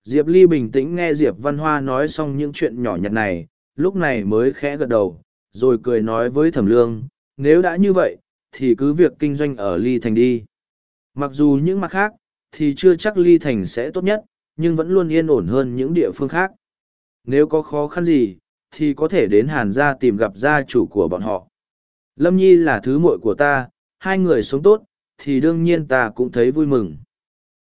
Diệp Ly bình tĩnh nghe Diệp Văn Hoa nói xong những chuyện nhỏ nhặt này, lúc này mới khẽ gật đầu, rồi cười nói với Thẩm Lương, nếu đã như vậy, thì cứ việc kinh doanh ở Ly Thành đi. Mặc dù những mặt khác, thì chưa chắc Ly Thành sẽ tốt nhất, nhưng vẫn luôn yên ổn hơn những địa phương khác. Nếu có khó khăn gì, thì có thể đến Hàn gia tìm gặp gia chủ của bọn họ. Lâm Nhi là thứ muội của ta, hai người sống tốt, thì đương nhiên ta cũng thấy vui mừng.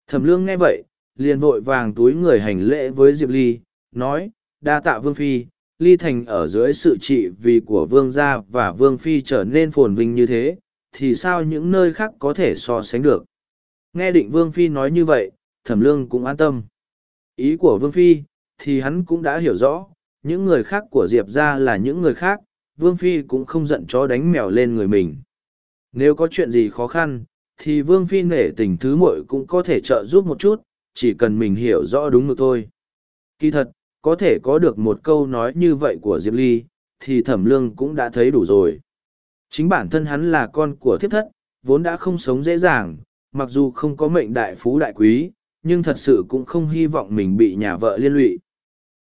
Thẩm Lương nghe vậy, liền vội vàng túi người hành lễ với Diệp Ly, nói, đa tạ Vương Phi, Ly Thành ở dưới sự trị vì của Vương gia và Vương Phi trở nên phồn vinh như thế, thì sao những nơi khác có thể so sánh được. Nghe định Vương Phi nói như vậy, Thẩm Lương cũng an tâm. Ý của Vương Phi, thì hắn cũng đã hiểu rõ, những người khác của Diệp ra là những người khác, Vương Phi cũng không giận chó đánh mèo lên người mình. Nếu có chuyện gì khó khăn, thì Vương Phi nể tình thứ muội cũng có thể trợ giúp một chút, chỉ cần mình hiểu rõ đúng được thôi. Kỳ thật, có thể có được một câu nói như vậy của Diệp Ly, thì thẩm lương cũng đã thấy đủ rồi. Chính bản thân hắn là con của thiếp thất, vốn đã không sống dễ dàng, mặc dù không có mệnh đại phú đại quý, nhưng thật sự cũng không hy vọng mình bị nhà vợ liên lụy.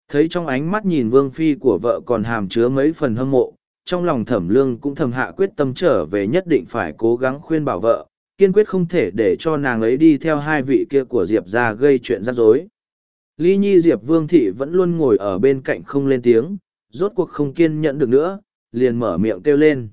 Thấy trong ánh mắt nhìn vương phi của vợ còn hàm chứa mấy phần hâm mộ, trong lòng thẩm lương cũng thầm hạ quyết tâm trở về nhất định phải cố gắng khuyên bảo vợ, kiên quyết không thể để cho nàng ấy đi theo hai vị kia của diệp ra gây chuyện rắc rối. Ly nhi diệp vương thị vẫn luôn ngồi ở bên cạnh không lên tiếng, rốt cuộc không kiên nhẫn được nữa, liền mở miệng kêu lên.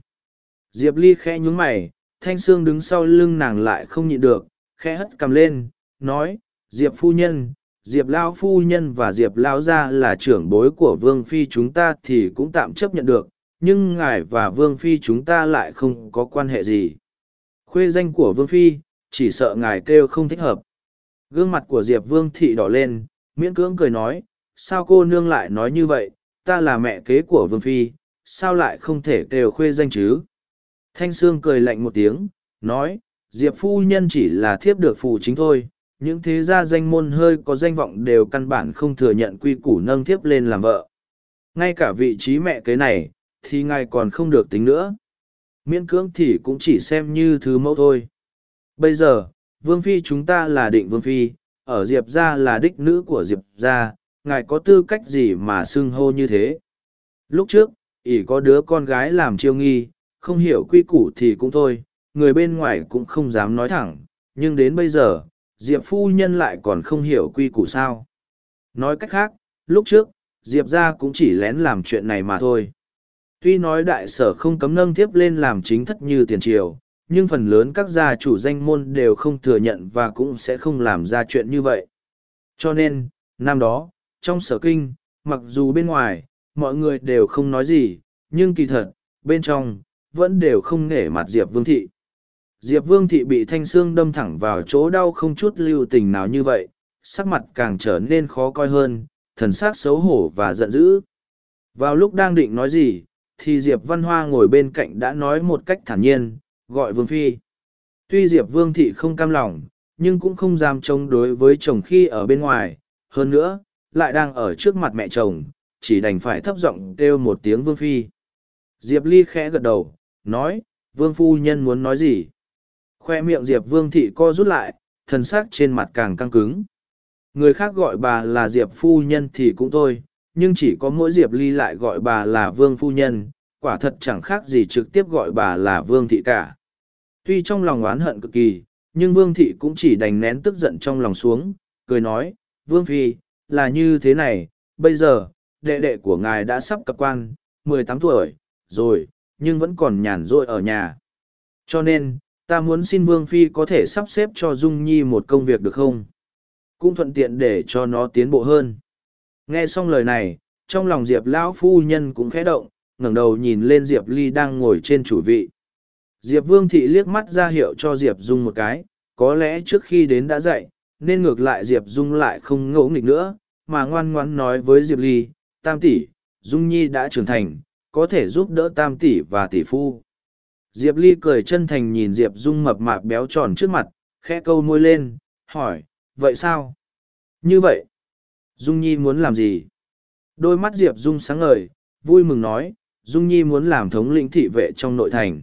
Diệp ly khẽ nhún mày, thanh sương đứng sau lưng nàng lại không nhịn được, khẽ hất cầm lên, nói, diệp phu nhân, diệp lao phu nhân và diệp lao gia là trưởng bối của vương phi chúng ta thì cũng tạm chấp nhận được, nhưng ngài và vương phi chúng ta lại không có quan hệ gì. Khuê danh của Vương Phi, chỉ sợ ngài kêu không thích hợp. Gương mặt của Diệp Vương Thị đỏ lên, miễn cưỡng cười nói, sao cô nương lại nói như vậy, ta là mẹ kế của Vương Phi, sao lại không thể kêu khuê danh chứ? Thanh Sương cười lạnh một tiếng, nói, Diệp phu nhân chỉ là thiếp được phù chính thôi, những thế gia danh môn hơi có danh vọng đều căn bản không thừa nhận quy củ nâng thiếp lên làm vợ. Ngay cả vị trí mẹ kế này, thì ngài còn không được tính nữa. Miễn cưỡng thì cũng chỉ xem như thứ mẫu thôi. Bây giờ, Vương Phi chúng ta là định Vương Phi, ở Diệp gia là đích nữ của Diệp gia, ngài có tư cách gì mà xưng hô như thế? Lúc trước, ỷ có đứa con gái làm chiêu nghi, không hiểu quy củ thì cũng thôi, người bên ngoài cũng không dám nói thẳng, nhưng đến bây giờ, Diệp phu nhân lại còn không hiểu quy củ sao. Nói cách khác, lúc trước, Diệp gia cũng chỉ lén làm chuyện này mà thôi. Tuy nói đại sở không cấm nâng tiếp lên làm chính thất như tiền triều, nhưng phần lớn các gia chủ danh môn đều không thừa nhận và cũng sẽ không làm ra chuyện như vậy. Cho nên, năm đó, trong sở kinh, mặc dù bên ngoài, mọi người đều không nói gì, nhưng kỳ thật, bên trong, vẫn đều không nể mặt Diệp Vương Thị. Diệp Vương Thị bị thanh xương đâm thẳng vào chỗ đau không chút lưu tình nào như vậy, sắc mặt càng trở nên khó coi hơn, thần sắc xấu hổ và giận dữ. Vào lúc đang định nói gì, thì Diệp Văn Hoa ngồi bên cạnh đã nói một cách thản nhiên, gọi Vương Phi. Tuy Diệp Vương Thị không cam lòng, nhưng cũng không dám chống đối với chồng khi ở bên ngoài, hơn nữa, lại đang ở trước mặt mẹ chồng, chỉ đành phải thấp giọng kêu một tiếng Vương Phi. Diệp Ly khẽ gật đầu, nói, Vương Phu Nhân muốn nói gì? Khoe miệng Diệp Vương Thị co rút lại, thần sắc trên mặt càng căng cứng. Người khác gọi bà là Diệp Phu Nhân thì cũng thôi, nhưng chỉ có mỗi Diệp Ly lại gọi bà là Vương Phu Nhân, quả thật chẳng khác gì trực tiếp gọi bà là Vương Thị cả. Tuy trong lòng oán hận cực kỳ, nhưng Vương Thị cũng chỉ đành nén tức giận trong lòng xuống, cười nói, Vương Phi, là như thế này, bây giờ, đệ đệ của ngài đã sắp cập quan, mười tám tuổi, rồi, nhưng vẫn còn nhàn rỗi ở nhà. Cho nên, ta muốn xin Vương Phi có thể sắp xếp cho Dung Nhi một công việc được không? Cũng thuận tiện để cho nó tiến bộ hơn. Nghe xong lời này, trong lòng Diệp Lão Phu Nhân cũng khẽ động, ngẩng đầu nhìn lên Diệp Ly đang ngồi trên chủ vị. Diệp Vương Thị liếc mắt ra hiệu cho Diệp Dung một cái, có lẽ trước khi đến đã dậy, nên ngược lại Diệp Dung lại không ngỗ nghịch nữa, mà ngoan ngoãn nói với Diệp Ly, Tam tỷ, Dung Nhi đã trưởng thành, có thể giúp đỡ Tam tỷ và tỷ phu. Diệp Ly cười chân thành nhìn Diệp Dung mập mạp béo tròn trước mặt, khẽ câu môi lên, hỏi, vậy sao? Như vậy, Dung Nhi muốn làm gì? Đôi mắt Diệp Dung sáng ngời, vui mừng nói, Dung Nhi muốn làm thống lĩnh thị vệ trong nội thành.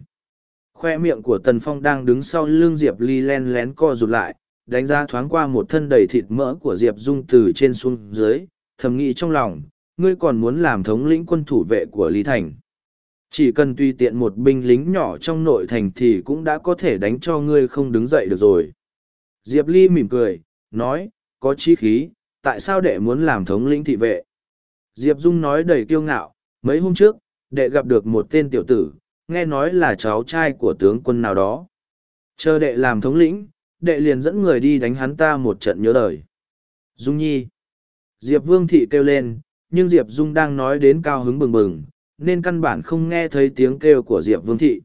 Khoe miệng của Tần Phong đang đứng sau lưng Diệp Ly len lén co rụt lại, đánh ra thoáng qua một thân đầy thịt mỡ của Diệp Dung từ trên xuống dưới, thầm nghĩ trong lòng, ngươi còn muốn làm thống lĩnh quân thủ vệ của Lý Thành. Chỉ cần tùy tiện một binh lính nhỏ trong nội thành thì cũng đã có thể đánh cho ngươi không đứng dậy được rồi. Diệp Ly mỉm cười, nói, có chí khí, tại sao đệ muốn làm thống lĩnh thị vệ? Diệp Dung nói đầy kiêu ngạo, mấy hôm trước, đệ gặp được một tên tiểu tử, nghe nói là cháu trai của tướng quân nào đó. Chờ đệ làm thống lĩnh, đệ liền dẫn người đi đánh hắn ta một trận nhớ đời. Dung Nhi. Diệp Vương Thị kêu lên, nhưng Diệp Dung đang nói đến cao hứng bừng bừng, nên căn bản không nghe thấy tiếng kêu của Diệp Vương Thị.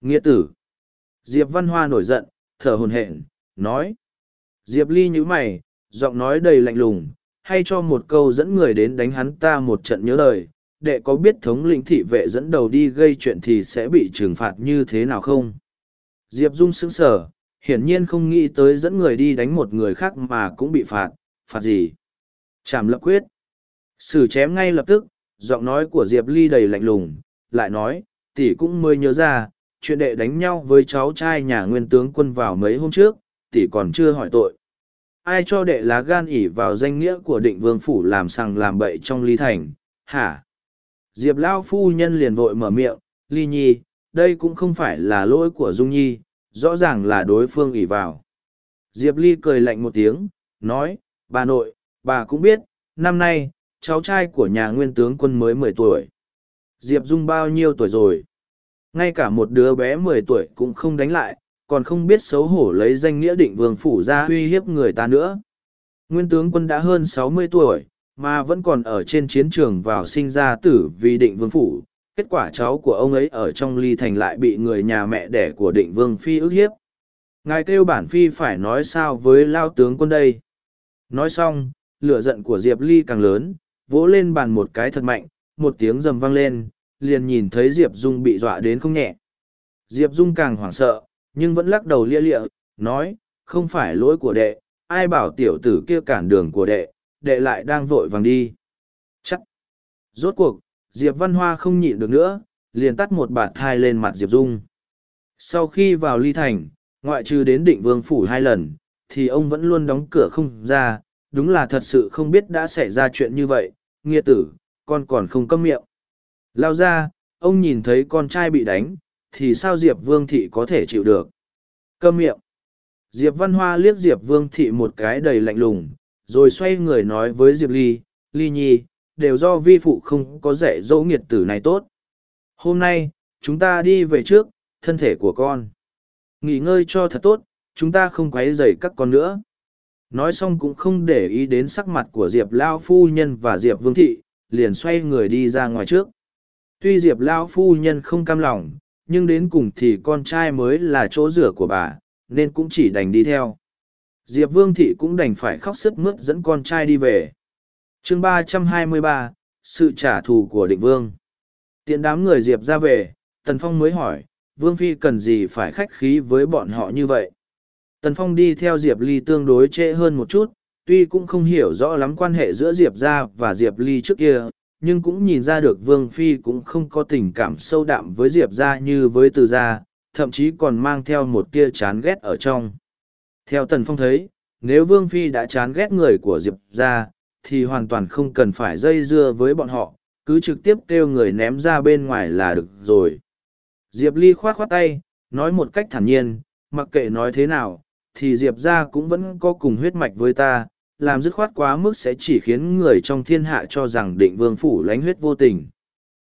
Nghĩa tử. Diệp Văn Hoa nổi giận, thở hồn hển, nói. Diệp Ly như mày, giọng nói đầy lạnh lùng, hay cho một câu dẫn người đến đánh hắn ta một trận nhớ lời, đệ có biết thống lĩnh thị vệ dẫn đầu đi gây chuyện thì sẽ bị trừng phạt như thế nào không? Diệp Dung sững sờ, hiển nhiên không nghĩ tới dẫn người đi đánh một người khác mà cũng bị phạt, phạt gì? Chảm lập quyết. Sử chém ngay lập tức, giọng nói của Diệp Ly đầy lạnh lùng, lại nói, tỷ cũng mới nhớ ra, chuyện đệ đánh nhau với cháu trai nhà nguyên tướng quân vào mấy hôm trước, tỷ còn chưa hỏi tội. Ai cho đệ lá gan ỉ vào danh nghĩa của định vương phủ làm sằng làm bậy trong ly thành, hả? Diệp Lao phu nhân liền vội mở miệng, ly nhi, đây cũng không phải là lỗi của Dung Nhi, rõ ràng là đối phương ỉ vào. Diệp Ly cười lạnh một tiếng, nói, bà nội, bà cũng biết, năm nay, cháu trai của nhà nguyên tướng quân mới mười tuổi. Diệp Dung bao nhiêu tuổi rồi? Ngay cả một đứa bé mười tuổi cũng không đánh lại, còn không biết xấu hổ lấy danh nghĩa định vương phủ ra uy hiếp người ta nữa. Nguyên tướng quân đã hơn sáu mươi tuổi, mà vẫn còn ở trên chiến trường vào sinh ra tử vì định vương phủ. Kết quả cháu của ông ấy ở trong ly thành lại bị người nhà mẹ đẻ của định vương phi ức hiếp. Ngài kêu bản phi phải nói sao với lao tướng quân đây. Nói xong, lửa giận của Diệp Ly càng lớn, vỗ lên bàn một cái thật mạnh, một tiếng rầm vang lên, liền nhìn thấy Diệp Dung bị dọa đến không nhẹ. Diệp Dung càng hoảng sợ, nhưng vẫn lắc đầu lia lịa, nói, không phải lỗi của đệ, ai bảo tiểu tử kia cản đường của đệ, đệ lại đang vội vàng đi. Chắc. Rốt cuộc, Diệp Văn Hoa không nhịn được nữa, liền tắt một bạt thai lên mặt Diệp Dung. Sau khi vào ly thành, ngoại trừ đến định vương phủ hai lần, thì ông vẫn luôn đóng cửa không ra, đúng là thật sự không biết đã xảy ra chuyện như vậy, nghĩa tử, con còn không câm miệng. Lao ra, ông nhìn thấy con trai bị đánh, thì sao Diệp Vương Thị có thể chịu được? Cơm miệng. Diệp Văn Hoa liếc Diệp Vương Thị một cái đầy lạnh lùng, rồi xoay người nói với Diệp Ly, Ly Nhi, đều do vi phụ không có dạy dỗ nghiệt tử này tốt. Hôm nay, chúng ta đi về trước, thân thể của con. Nghỉ ngơi cho thật tốt, chúng ta không quấy rầy các con nữa. Nói xong cũng không để ý đến sắc mặt của Diệp Lao Phu Nhân và Diệp Vương Thị, liền xoay người đi ra ngoài trước. Tuy Diệp Lao Phu Nhân không cam lòng, nhưng đến cùng thì con trai mới là chỗ rửa của bà, nên cũng chỉ đành đi theo. Diệp Vương Thị cũng đành phải khóc sức mướt dẫn con trai đi về. chương ba trăm hai mươi ba sự trả thù của định vương. Tiện đám người Diệp ra về, Tần Phong mới hỏi, Vương Phi cần gì phải khách khí với bọn họ như vậy? Tần Phong đi theo Diệp Ly tương đối trễ hơn một chút, tuy cũng không hiểu rõ lắm quan hệ giữa Diệp ra và Diệp Ly trước kia, nhưng cũng nhìn ra được Vương Phi cũng không có tình cảm sâu đậm với Diệp ra như với Từ gia, thậm chí còn mang theo một tia chán ghét ở trong. Theo Tần Phong thấy, nếu Vương Phi đã chán ghét người của Diệp ra, thì hoàn toàn không cần phải dây dưa với bọn họ, cứ trực tiếp kêu người ném ra bên ngoài là được rồi. Diệp Ly khoát khoát tay, nói một cách thản nhiên, mặc kệ nói thế nào, thì Diệp ra cũng vẫn có cùng huyết mạch với ta, làm dứt khoát quá mức sẽ chỉ khiến người trong thiên hạ cho rằng định vương phủ lánh huyết vô tình.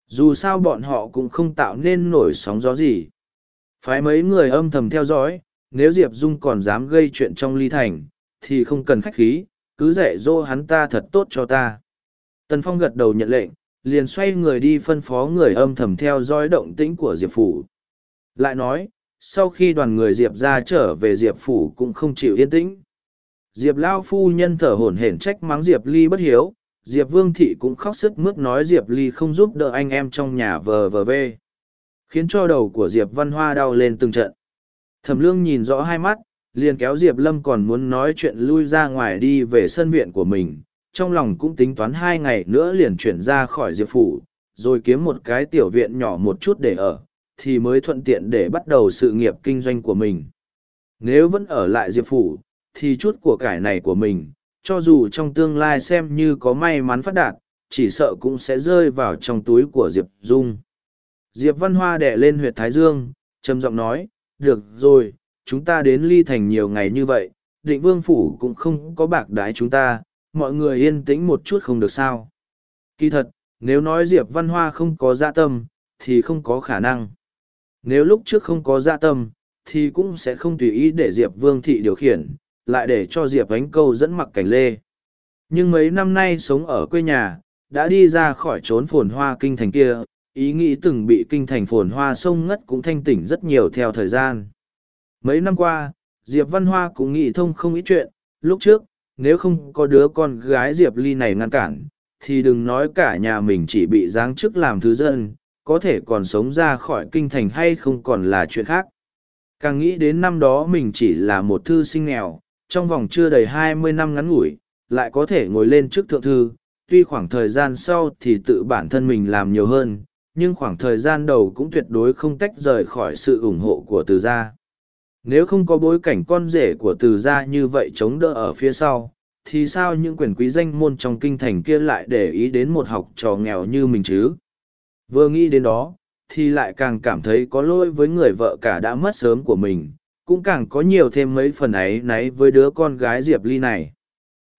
Dù sao bọn họ cũng không tạo nên nổi sóng gió gì. Phái mấy người âm thầm theo dõi, nếu Diệp Dung còn dám gây chuyện trong ly thành, thì không cần khách khí, cứ dạy dỗ hắn ta thật tốt cho ta. Tần Phong gật đầu nhận lệnh, liền xoay người đi phân phó người âm thầm theo dõi động tĩnh của Diệp Phủ. Lại nói, sau khi đoàn người Diệp ra trở về Diệp Phủ cũng không chịu yên tĩnh. Diệp Lao phu nhân thở hổn hển trách mắng Diệp Ly bất hiếu, Diệp Vương Thị cũng khóc sức mướt nói Diệp Ly không giúp đỡ anh em trong nhà vờ vờ vê. Khiến cho đầu của Diệp Văn Hoa đau lên từng trận. Thẩm Lương nhìn rõ hai mắt, liền kéo Diệp Lâm còn muốn nói chuyện lui ra ngoài đi về sân viện của mình, trong lòng cũng tính toán hai ngày nữa liền chuyển ra khỏi Diệp Phủ, rồi kiếm một cái tiểu viện nhỏ một chút để ở, thì mới thuận tiện để bắt đầu sự nghiệp kinh doanh của mình. Nếu vẫn ở lại Diệp Phủ, thì chút của cải này của mình, cho dù trong tương lai xem như có may mắn phát đạt, chỉ sợ cũng sẽ rơi vào trong túi của Diệp Dung. Diệp Văn Hoa đẻ lên huyệt Thái Dương, trầm giọng nói, được rồi, chúng ta đến ly thành nhiều ngày như vậy, định vương phủ cũng không có bạc đái chúng ta, mọi người yên tĩnh một chút không được sao. Kỳ thật, nếu nói Diệp Văn Hoa không có dạ tâm, thì không có khả năng. Nếu lúc trước không có dạ tâm, thì cũng sẽ không tùy ý để Diệp Vương Thị điều khiển, lại để cho Diệp Ánh Câu dẫn mặc cảnh lê. Nhưng mấy năm nay sống ở quê nhà, đã đi ra khỏi trốn phồn hoa kinh thành kia, ý nghĩ từng bị kinh thành phồn hoa sông ngất cũng thanh tỉnh rất nhiều theo thời gian. Mấy năm qua, Diệp Văn Hoa cũng nghĩ thông không ít chuyện, lúc trước, nếu không có đứa con gái Diệp Ly này ngăn cản, thì đừng nói cả nhà mình chỉ bị giáng chức làm thứ dân, có thể còn sống ra khỏi kinh thành hay không còn là chuyện khác. Càng nghĩ đến năm đó mình chỉ là một thư sinh nghèo, trong vòng chưa đầy hai mươi năm ngắn ngủi, lại có thể ngồi lên trước thượng thư, tuy khoảng thời gian sau thì tự bản thân mình làm nhiều hơn, nhưng khoảng thời gian đầu cũng tuyệt đối không tách rời khỏi sự ủng hộ của từ gia. Nếu không có bối cảnh con rể của từ gia như vậy chống đỡ ở phía sau, thì sao những quyền quý danh môn trong kinh thành kia lại để ý đến một học trò nghèo như mình chứ? Vừa nghĩ đến đó, thì lại càng cảm thấy có lỗi với người vợ cả đã mất sớm của mình, cũng càng có nhiều thêm mấy phần ấy náy với đứa con gái Diệp Ly này.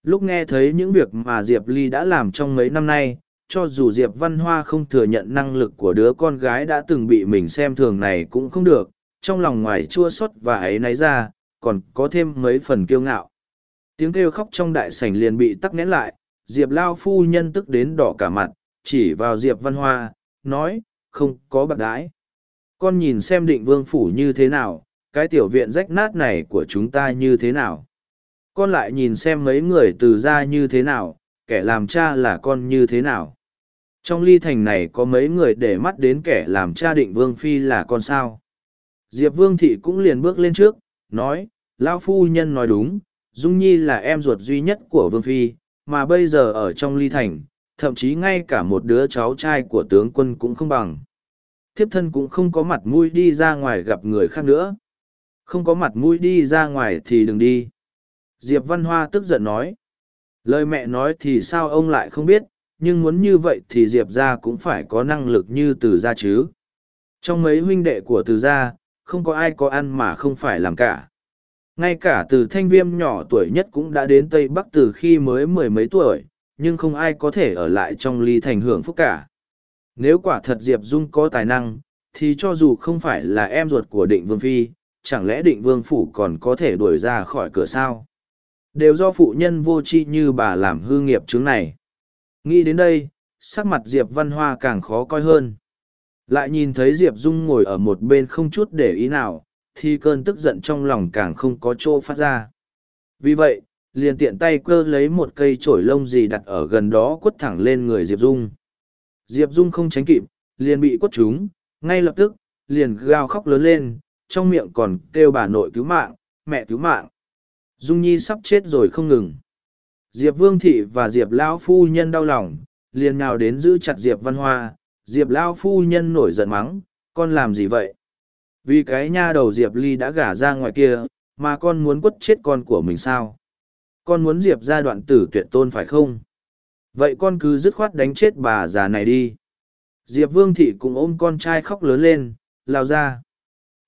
Lúc nghe thấy những việc mà Diệp Ly đã làm trong mấy năm nay, cho dù Diệp Văn Hoa không thừa nhận năng lực của đứa con gái đã từng bị mình xem thường này cũng không được, trong lòng ngoài chua xót và ấy náy ra, còn có thêm mấy phần kiêu ngạo. Tiếng kêu khóc trong đại sảnh liền bị tắc nghẽn lại, Diệp Lao phu nhân tức đến đỏ cả mặt, chỉ vào Diệp Văn Hoa, nói, không có bạc đái. Con nhìn xem định vương phủ như thế nào, cái tiểu viện rách nát này của chúng ta như thế nào. Con lại nhìn xem mấy người từ ra như thế nào, kẻ làm cha là con như thế nào. Trong ly thành này có mấy người để mắt đến kẻ làm cha định Vương Phi là con sao. Diệp Vương Thị cũng liền bước lên trước, nói, Lão Phu Nhân nói đúng, Dung Nhi là em ruột duy nhất của Vương Phi, mà bây giờ ở trong ly thành, thậm chí ngay cả một đứa cháu trai của tướng quân cũng không bằng. Thiếp thân cũng không có mặt mũi đi ra ngoài gặp người khác nữa. Không có mặt mũi đi ra ngoài thì đừng đi. Diệp Văn Hoa tức giận nói. Lời mẹ nói thì sao ông lại không biết, nhưng muốn như vậy thì Diệp ra cũng phải có năng lực như từ gia chứ. Trong mấy huynh đệ của từ gia, không có ai có ăn mà không phải làm cả. Ngay cả từ thanh viêm nhỏ tuổi nhất cũng đã đến Tây Bắc từ khi mới mười mấy tuổi, nhưng không ai có thể ở lại trong ly thành hưởng phúc cả. Nếu quả thật Diệp Dung có tài năng, thì cho dù không phải là em ruột của định vương phi, chẳng lẽ định vương phủ còn có thể đuổi ra khỏi cửa sao? Đều do phụ nhân vô tri như bà làm hư nghiệp chứng này. Nghĩ đến đây, sắc mặt Diệp Văn Hoa càng khó coi hơn. Lại nhìn thấy Diệp Dung ngồi ở một bên không chút để ý nào, thì cơn tức giận trong lòng càng không có chỗ phát ra. Vì vậy, liền tiện tay cơ lấy một cây chổi lông gì đặt ở gần đó quất thẳng lên người Diệp Dung. Diệp Dung không tránh kịp, liền bị quất trúng, ngay lập tức, liền gào khóc lớn lên, trong miệng còn kêu bà nội cứu mạng, mẹ cứu mạng. Dung Nhi sắp chết rồi không ngừng. Diệp Vương Thị và Diệp Lão Phu Nhân đau lòng, liền nào đến giữ chặt Diệp Văn Hoa. Diệp Lão Phu Nhân nổi giận mắng, con làm gì vậy? Vì cái nha đầu Diệp Ly đã gả ra ngoài kia, mà con muốn quất chết con của mình sao? Con muốn Diệp ra đoạn tử tuyệt tôn phải không? Vậy con cứ dứt khoát đánh chết bà già này đi. Diệp Vương Thị cũng ôm con trai khóc lớn lên, lao ra.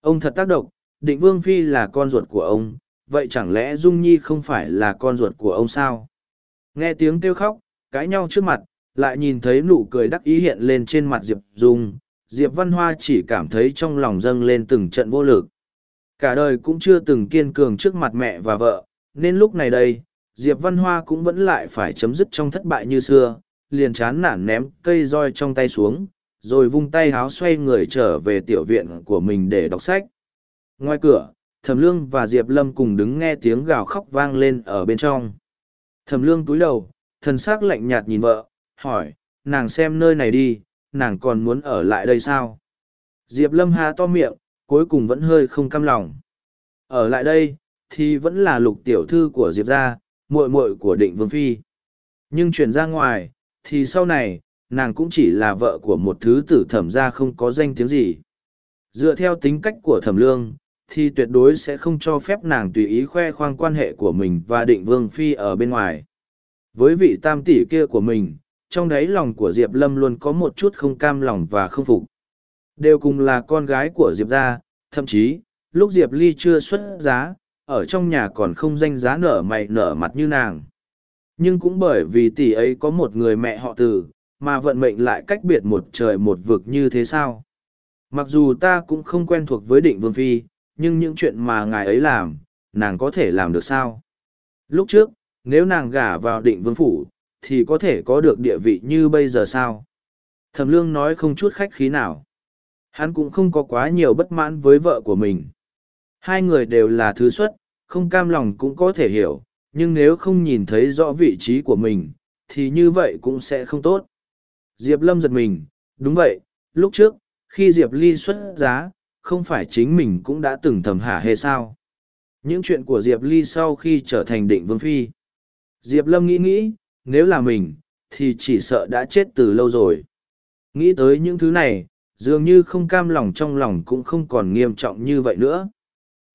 Ông thật tác động, định Vương Phi là con ruột của ông, vậy chẳng lẽ Dung Nhi không phải là con ruột của ông sao? Nghe tiếng kêu khóc, cãi nhau trước mặt, lại nhìn thấy nụ cười đắc ý hiện lên trên mặt Diệp Dung, Diệp Văn Hoa chỉ cảm thấy trong lòng dâng lên từng trận vô lực. Cả đời cũng chưa từng kiên cường trước mặt mẹ và vợ, nên lúc này đây, Diệp Văn Hoa cũng vẫn lại phải chấm dứt trong thất bại như xưa, liền chán nản ném cây roi trong tay xuống, rồi vung tay háo xoay người trở về tiểu viện của mình để đọc sách. Ngoài cửa, Thẩm Lương và Diệp Lâm cùng đứng nghe tiếng gào khóc vang lên ở bên trong. Thẩm Lương túi đầu, thần sắc lạnh nhạt nhìn vợ, hỏi, nàng xem nơi này đi, nàng còn muốn ở lại đây sao? Diệp Lâm há to miệng, cuối cùng vẫn hơi không cam lòng. Ở lại đây, thì vẫn là lục tiểu thư của Diệp gia, muội muội của định vương phi. Nhưng chuyển ra ngoài, thì sau này, nàng cũng chỉ là vợ của một thứ tử thẩm gia không có danh tiếng gì. Dựa theo tính cách của thẩm lương, thì tuyệt đối sẽ không cho phép nàng tùy ý khoe khoang quan hệ của mình và định vương phi ở bên ngoài. Với vị tam tỷ kia của mình, trong đáy lòng của Diệp Lâm luôn có một chút không cam lòng và không phục. Đều cùng là con gái của Diệp gia, thậm chí, lúc Diệp Ly chưa xuất giá, ở trong nhà còn không danh giá nở mày nở mặt như nàng. Nhưng cũng bởi vì tỷ ấy có một người mẹ họ tử, mà vận mệnh lại cách biệt một trời một vực như thế sao. Mặc dù ta cũng không quen thuộc với định vương phi, nhưng những chuyện mà ngài ấy làm, nàng có thể làm được sao? Lúc trước, nếu nàng gả vào định vương phủ, thì có thể có được địa vị như bây giờ sao? Thẩm lương nói không chút khách khí nào. Hắn cũng không có quá nhiều bất mãn với vợ của mình. Hai người đều là thứ xuất, không cam lòng cũng có thể hiểu, nhưng nếu không nhìn thấy rõ vị trí của mình, thì như vậy cũng sẽ không tốt. Diệp Lâm giật mình, đúng vậy, lúc trước, khi Diệp Ly xuất giá, không phải chính mình cũng đã từng thầm hả hê sao. Những chuyện của Diệp Ly sau khi trở thành định vương phi. Diệp Lâm nghĩ nghĩ, nếu là mình, thì chỉ sợ đã chết từ lâu rồi. Nghĩ tới những thứ này, dường như không cam lòng trong lòng cũng không còn nghiêm trọng như vậy nữa.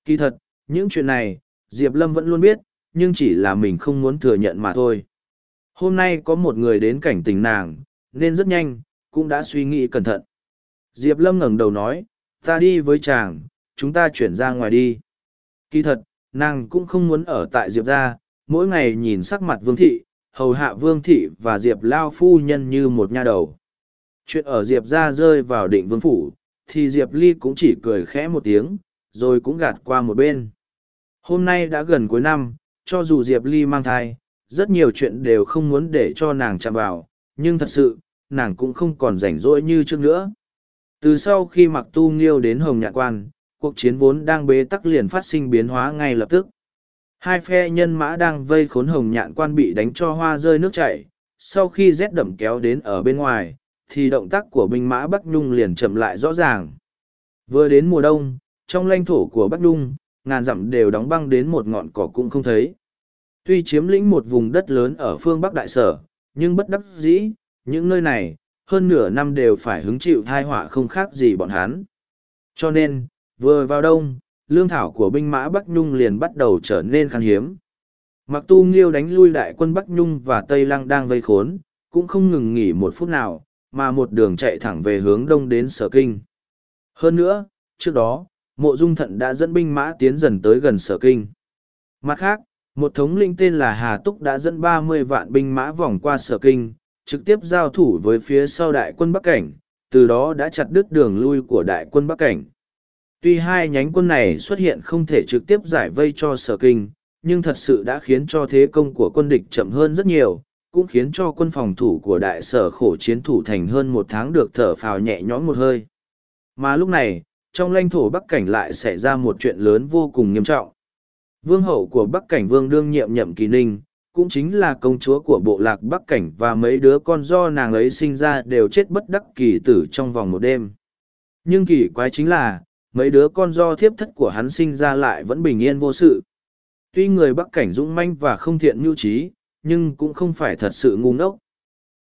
Kỳ thật, những chuyện này, Diệp Lâm vẫn luôn biết, nhưng chỉ là mình không muốn thừa nhận mà thôi. Hôm nay có một người đến cảnh tình nàng, nên rất nhanh, cũng đã suy nghĩ cẩn thận. Diệp Lâm ngẩng đầu nói, ta đi với chàng, chúng ta chuyển ra ngoài đi. Kỳ thật, nàng cũng không muốn ở tại Diệp gia, mỗi ngày nhìn sắc mặt Vương Thị, hầu hạ Vương Thị và Diệp Lao Phu Nhân như một nha đầu. Chuyện ở Diệp gia rơi vào định Vương Phủ, thì Diệp Ly cũng chỉ cười khẽ một tiếng, rồi cũng gạt qua một bên. Hôm nay đã gần cuối năm, cho dù Diệp Ly mang thai, rất nhiều chuyện đều không muốn để cho nàng chạm vào, nhưng thật sự, nàng cũng không còn rảnh rỗi như trước nữa. Từ sau khi mặc tu nghiêu đến Hồng nhạc Quan, cuộc chiến vốn đang bế tắc liền phát sinh biến hóa ngay lập tức. Hai phe nhân mã đang vây khốn hồng nhạn quan bị đánh cho hoa rơi nước chảy, sau khi rét đậm kéo đến ở bên ngoài, thì động tác của binh mã Bắc Nhung liền chậm lại rõ ràng. Vừa đến mùa đông, trong lãnh thổ của Bắc Nhung, ngàn dặm đều đóng băng đến một ngọn cỏ cũng không thấy. Tuy chiếm lĩnh một vùng đất lớn ở phương Bắc Đại Sở, nhưng bất đắc dĩ, những nơi này, hơn nửa năm đều phải hứng chịu thai họa không khác gì bọn hắn. Cho nên, vừa vào đông, lương thảo của binh mã Bắc Nhung liền bắt đầu trở nên khan hiếm. Mặc tu nghiêu đánh lui đại quân Bắc Nhung và Tây Lăng đang vây khốn, cũng không ngừng nghỉ một phút nào, mà một đường chạy thẳng về hướng đông đến Sở Kinh. Hơn nữa, trước đó, mộ dung thận đã dẫn binh mã tiến dần tới gần Sở Kinh. Mặt khác, một thống linh tên là Hà Túc đã dẫn ba mươi vạn binh mã vòng qua Sở Kinh, trực tiếp giao thủ với phía sau đại quân Bắc Cảnh, từ đó đã chặt đứt đường lui của đại quân Bắc Cảnh. Tuy hai nhánh quân này xuất hiện không thể trực tiếp giải vây cho sở kinh, nhưng thật sự đã khiến cho thế công của quân địch chậm hơn rất nhiều, cũng khiến cho quân phòng thủ của đại sở khổ chiến thủ thành hơn một tháng được thở phào nhẹ nhõm một hơi. Mà lúc này, trong lãnh thổ Bắc Cảnh lại xảy ra một chuyện lớn vô cùng nghiêm trọng. Vương hậu của Bắc Cảnh Vương đương nhiệm nhậm kỳ ninh, cũng chính là công chúa của bộ lạc Bắc Cảnh và mấy đứa con do nàng ấy sinh ra đều chết bất đắc kỳ tử trong vòng một đêm. Nhưng kỳ quái chính là, mấy đứa con do thiếp thất của hắn sinh ra lại vẫn bình yên vô sự. Tuy người Bắc Cảnh dũng manh và không thiện mưu trí, nhưng cũng không phải thật sự ngu ngốc.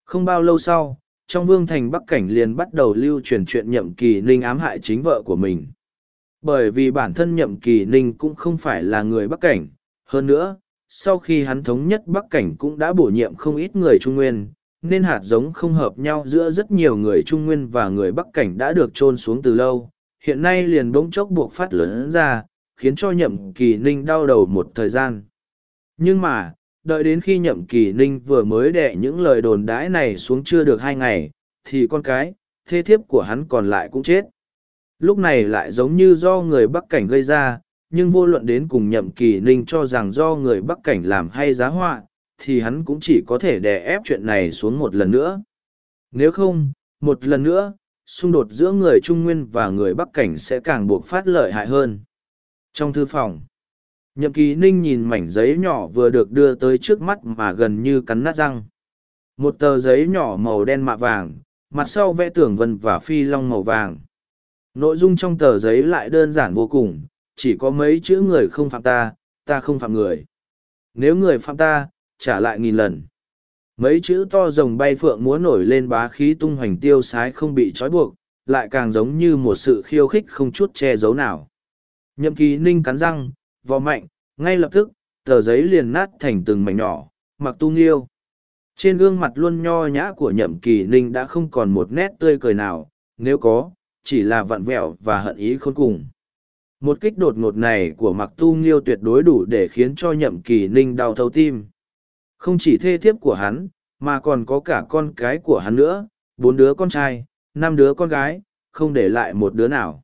Không bao lâu sau, trong vương thành Bắc Cảnh liền bắt đầu lưu truyền chuyện nhậm kỳ ninh ám hại chính vợ của mình. Bởi vì bản thân nhậm kỳ ninh cũng không phải là người Bắc Cảnh, hơn nữa, sau khi hắn thống nhất Bắc Cảnh cũng đã bổ nhiệm không ít người Trung Nguyên, nên hạt giống không hợp nhau giữa rất nhiều người Trung Nguyên và người Bắc Cảnh đã được trôn xuống từ lâu, hiện nay liền bỗng chốc buộc phát lớn ra, khiến cho nhậm kỳ ninh đau đầu một thời gian. Nhưng mà, đợi đến khi nhậm kỳ ninh vừa mới đẻ những lời đồn đãi này xuống chưa được hai ngày, thì con cái, thê thiếp của hắn còn lại cũng chết. Lúc này lại giống như do người Bắc Cảnh gây ra, nhưng vô luận đến cùng nhậm kỳ ninh cho rằng do người Bắc Cảnh làm hay giá họa, thì hắn cũng chỉ có thể đè ép chuyện này xuống một lần nữa. Nếu không, một lần nữa, xung đột giữa người Trung Nguyên và người Bắc Cảnh sẽ càng buộc phát lợi hại hơn. Trong thư phòng, Nhậm Kỳ Ninh nhìn mảnh giấy nhỏ vừa được đưa tới trước mắt mà gần như cắn nát răng. Một tờ giấy nhỏ màu đen mạ vàng, mặt sau vẽ tưởng vân và phi long màu vàng. Nội dung trong tờ giấy lại đơn giản vô cùng, chỉ có mấy chữ người không phạm ta, ta không phạm người. Nếu người phạm ta, trả lại nghìn lần. Mấy chữ to rồng bay phượng múa nổi lên bá khí tung hoành tiêu sái không bị trói buộc lại càng giống như một sự khiêu khích không chút che giấu nào. Nhậm kỳ ninh cắn răng vò mạnh ngay lập tức tờ giấy liền nát thành từng mảnh nhỏ mặc tu nghiêu. Trên gương mặt luôn nho nhã của nhậm kỳ ninh đã không còn một nét tươi cười nào nếu có chỉ là vặn vẹo và hận ý khôn cùng. Một kích đột ngột này của mặc tu nghiêu tuyệt đối đủ để khiến cho nhậm kỳ ninh đau thấu tim. Không chỉ thê thiếp của hắn, mà còn có cả con cái của hắn nữa, bốn đứa con trai, năm đứa con gái, không để lại một đứa nào.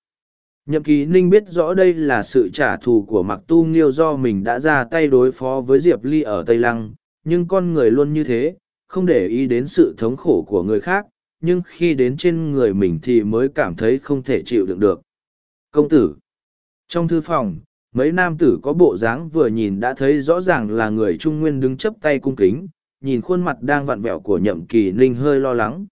Nhậm kỳ ninh biết rõ đây là sự trả thù của mặc tu nghiêu do mình đã ra tay đối phó với Diệp Ly ở Tây Lăng, nhưng con người luôn như thế, không để ý đến sự thống khổ của người khác, nhưng khi đến trên người mình thì mới cảm thấy không thể chịu đựng được. Công tử Trong thư phòng, mấy nam tử có bộ dáng vừa nhìn đã thấy rõ ràng là người trung nguyên đứng chấp tay cung kính nhìn khuôn mặt đang vặn vẹo của nhậm kỳ ninh hơi lo lắng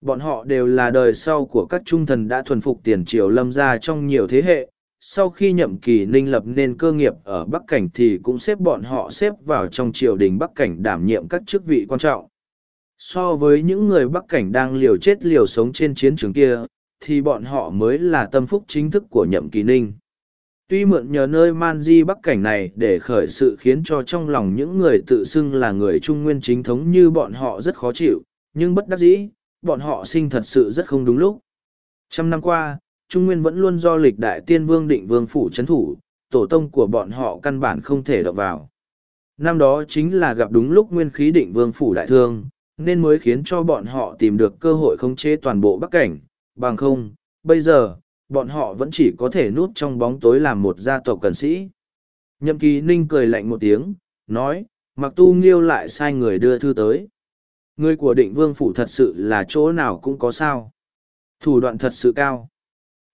bọn họ đều là đời sau của các trung thần đã thuần phục tiền triều lâm gia trong nhiều thế hệ sau khi nhậm kỳ ninh lập nên cơ nghiệp ở bắc cảnh thì cũng xếp bọn họ xếp vào trong triều đình bắc cảnh đảm nhiệm các chức vị quan trọng so với những người bắc cảnh đang liều chết liều sống trên chiến trường kia thì bọn họ mới là tâm phúc chính thức của nhậm kỳ ninh Tuy mượn nhờ nơi man di bắc cảnh này để khởi sự khiến cho trong lòng những người tự xưng là người trung nguyên chính thống như bọn họ rất khó chịu, nhưng bất đắc dĩ, bọn họ sinh thật sự rất không đúng lúc. Trăm năm qua, Trung Nguyên vẫn luôn do lịch đại tiên vương định vương phủ chấn thủ, tổ tông của bọn họ căn bản không thể động vào. Năm đó chính là gặp đúng lúc nguyên khí định vương phủ đại thương, nên mới khiến cho bọn họ tìm được cơ hội khống chế toàn bộ bắc cảnh, bằng không, bây giờ, bọn họ vẫn chỉ có thể núp trong bóng tối làm một gia tộc cần sĩ. Nhậm kỳ ninh cười lạnh một tiếng, nói, mặc tu nghiêu lại sai người đưa thư tới. Người của định vương phủ thật sự là chỗ nào cũng có sao. Thủ đoạn thật sự cao.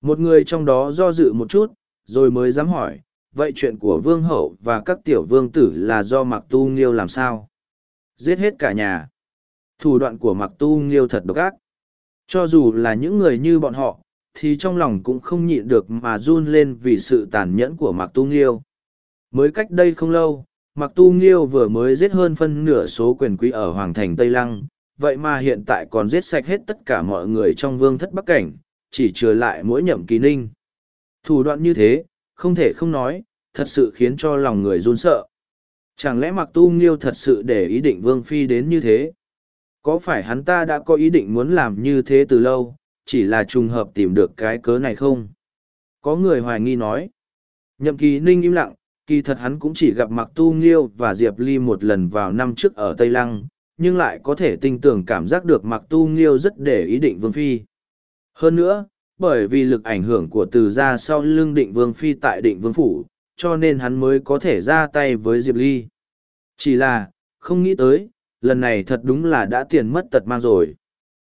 Một người trong đó do dự một chút, rồi mới dám hỏi, vậy chuyện của vương hậu và các tiểu vương tử là do mặc tu nghiêu làm sao giết hết cả nhà thủ đoạn của mặc tu nghiêu thật độc ác. Cho dù là những người như bọn họ, thì trong lòng cũng không nhịn được mà run lên vì sự tàn nhẫn của mặc tu nghiêu. Mới cách đây không lâu mặc tu nghiêu vừa mới giết hơn phân nửa số quyền quý ở hoàng thành tây lăng. Vậy mà hiện tại còn giết sạch hết tất cả mọi người trong vương thất bắc cảnh, chỉ trừ lại mỗi nhậm kỳ ninh. Thủ đoạn như thế, không thể không nói, thật sự khiến cho lòng người run sợ. Chẳng lẽ mặc tu nghiêu thật sự để ý định vương phi đến như thế? Có phải hắn ta đã có ý định muốn làm như thế từ lâu, chỉ là trùng hợp tìm được cái cớ này không? Có người hoài nghi nói, nhậm kỳ ninh im lặng, kỳ thật hắn cũng chỉ gặp mặc tu nghiêu và diệp ly một lần vào năm trước ở tây lăng, nhưng lại có thể tinh tưởng cảm giác được mặc tu nghiêu rất để ý định vương phi. Hơn nữa, bởi vì lực ảnh hưởng của từ gia sau lưng định vương phi tại định vương phủ, cho nên hắn mới có thể ra tay với diệp ly. Chỉ là, không nghĩ tới lần này thật đúng là đã tiền mất tật mang rồi.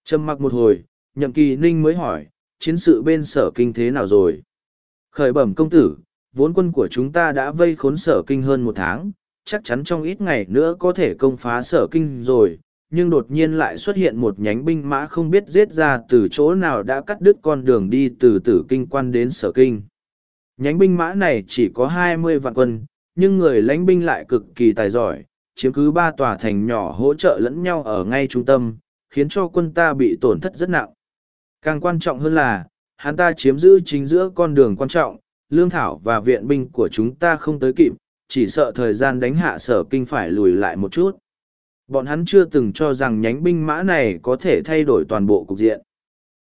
Trầm mặc một hồi, nhậm kỳ ninh mới hỏi, chiến sự bên sở kinh thế nào rồi? Khởi bẩm công tử, vốn quân của chúng ta đã vây khốn sở kinh hơn một tháng, chắc chắn trong ít ngày nữa có thể công phá sở kinh rồi, nhưng đột nhiên lại xuất hiện một nhánh binh mã không biết giết ra từ chỗ nào đã cắt đứt con đường đi từ tử kinh quan đến sở kinh. Nhánh binh mã này chỉ có hai mươi vạn quân, nhưng người lãnh binh lại cực kỳ tài giỏi chiếm cứ ba tòa thành nhỏ hỗ trợ lẫn nhau ở ngay trung tâm, khiến cho quân ta bị tổn thất rất nặng. Càng quan trọng hơn là, hắn ta chiếm giữ chính giữa con đường quan trọng, lương thảo và viện binh của chúng ta không tới kịp, chỉ sợ thời gian đánh hạ sở kinh phải lùi lại một chút. Bọn hắn chưa từng cho rằng nhánh binh mã này có thể thay đổi toàn bộ cục diện.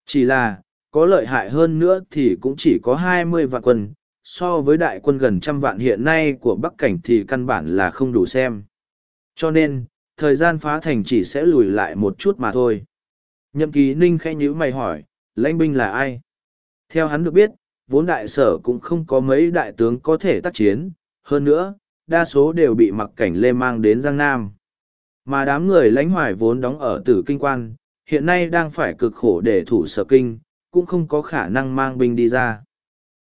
Chỉ là, có lợi hại hơn nữa thì cũng chỉ có hai mươi vạn quân, so với đại quân gần trăm vạn hiện nay của bắc cảnh thì căn bản là không đủ xem cho nên, thời gian phá thành chỉ sẽ lùi lại một chút mà thôi. Nhậm kỳ ninh khẽ nhữ mày hỏi, lãnh binh là ai? Theo hắn được biết, vốn đại sở cũng không có mấy đại tướng có thể tác chiến. Hơn nữa, đa số đều bị mặc cảnh lê mang đến giang nam. Mà đám người lãnh hoài vốn đóng ở tử kinh quan, hiện nay đang phải cực khổ để thủ sở kinh, cũng không có khả năng mang binh đi ra.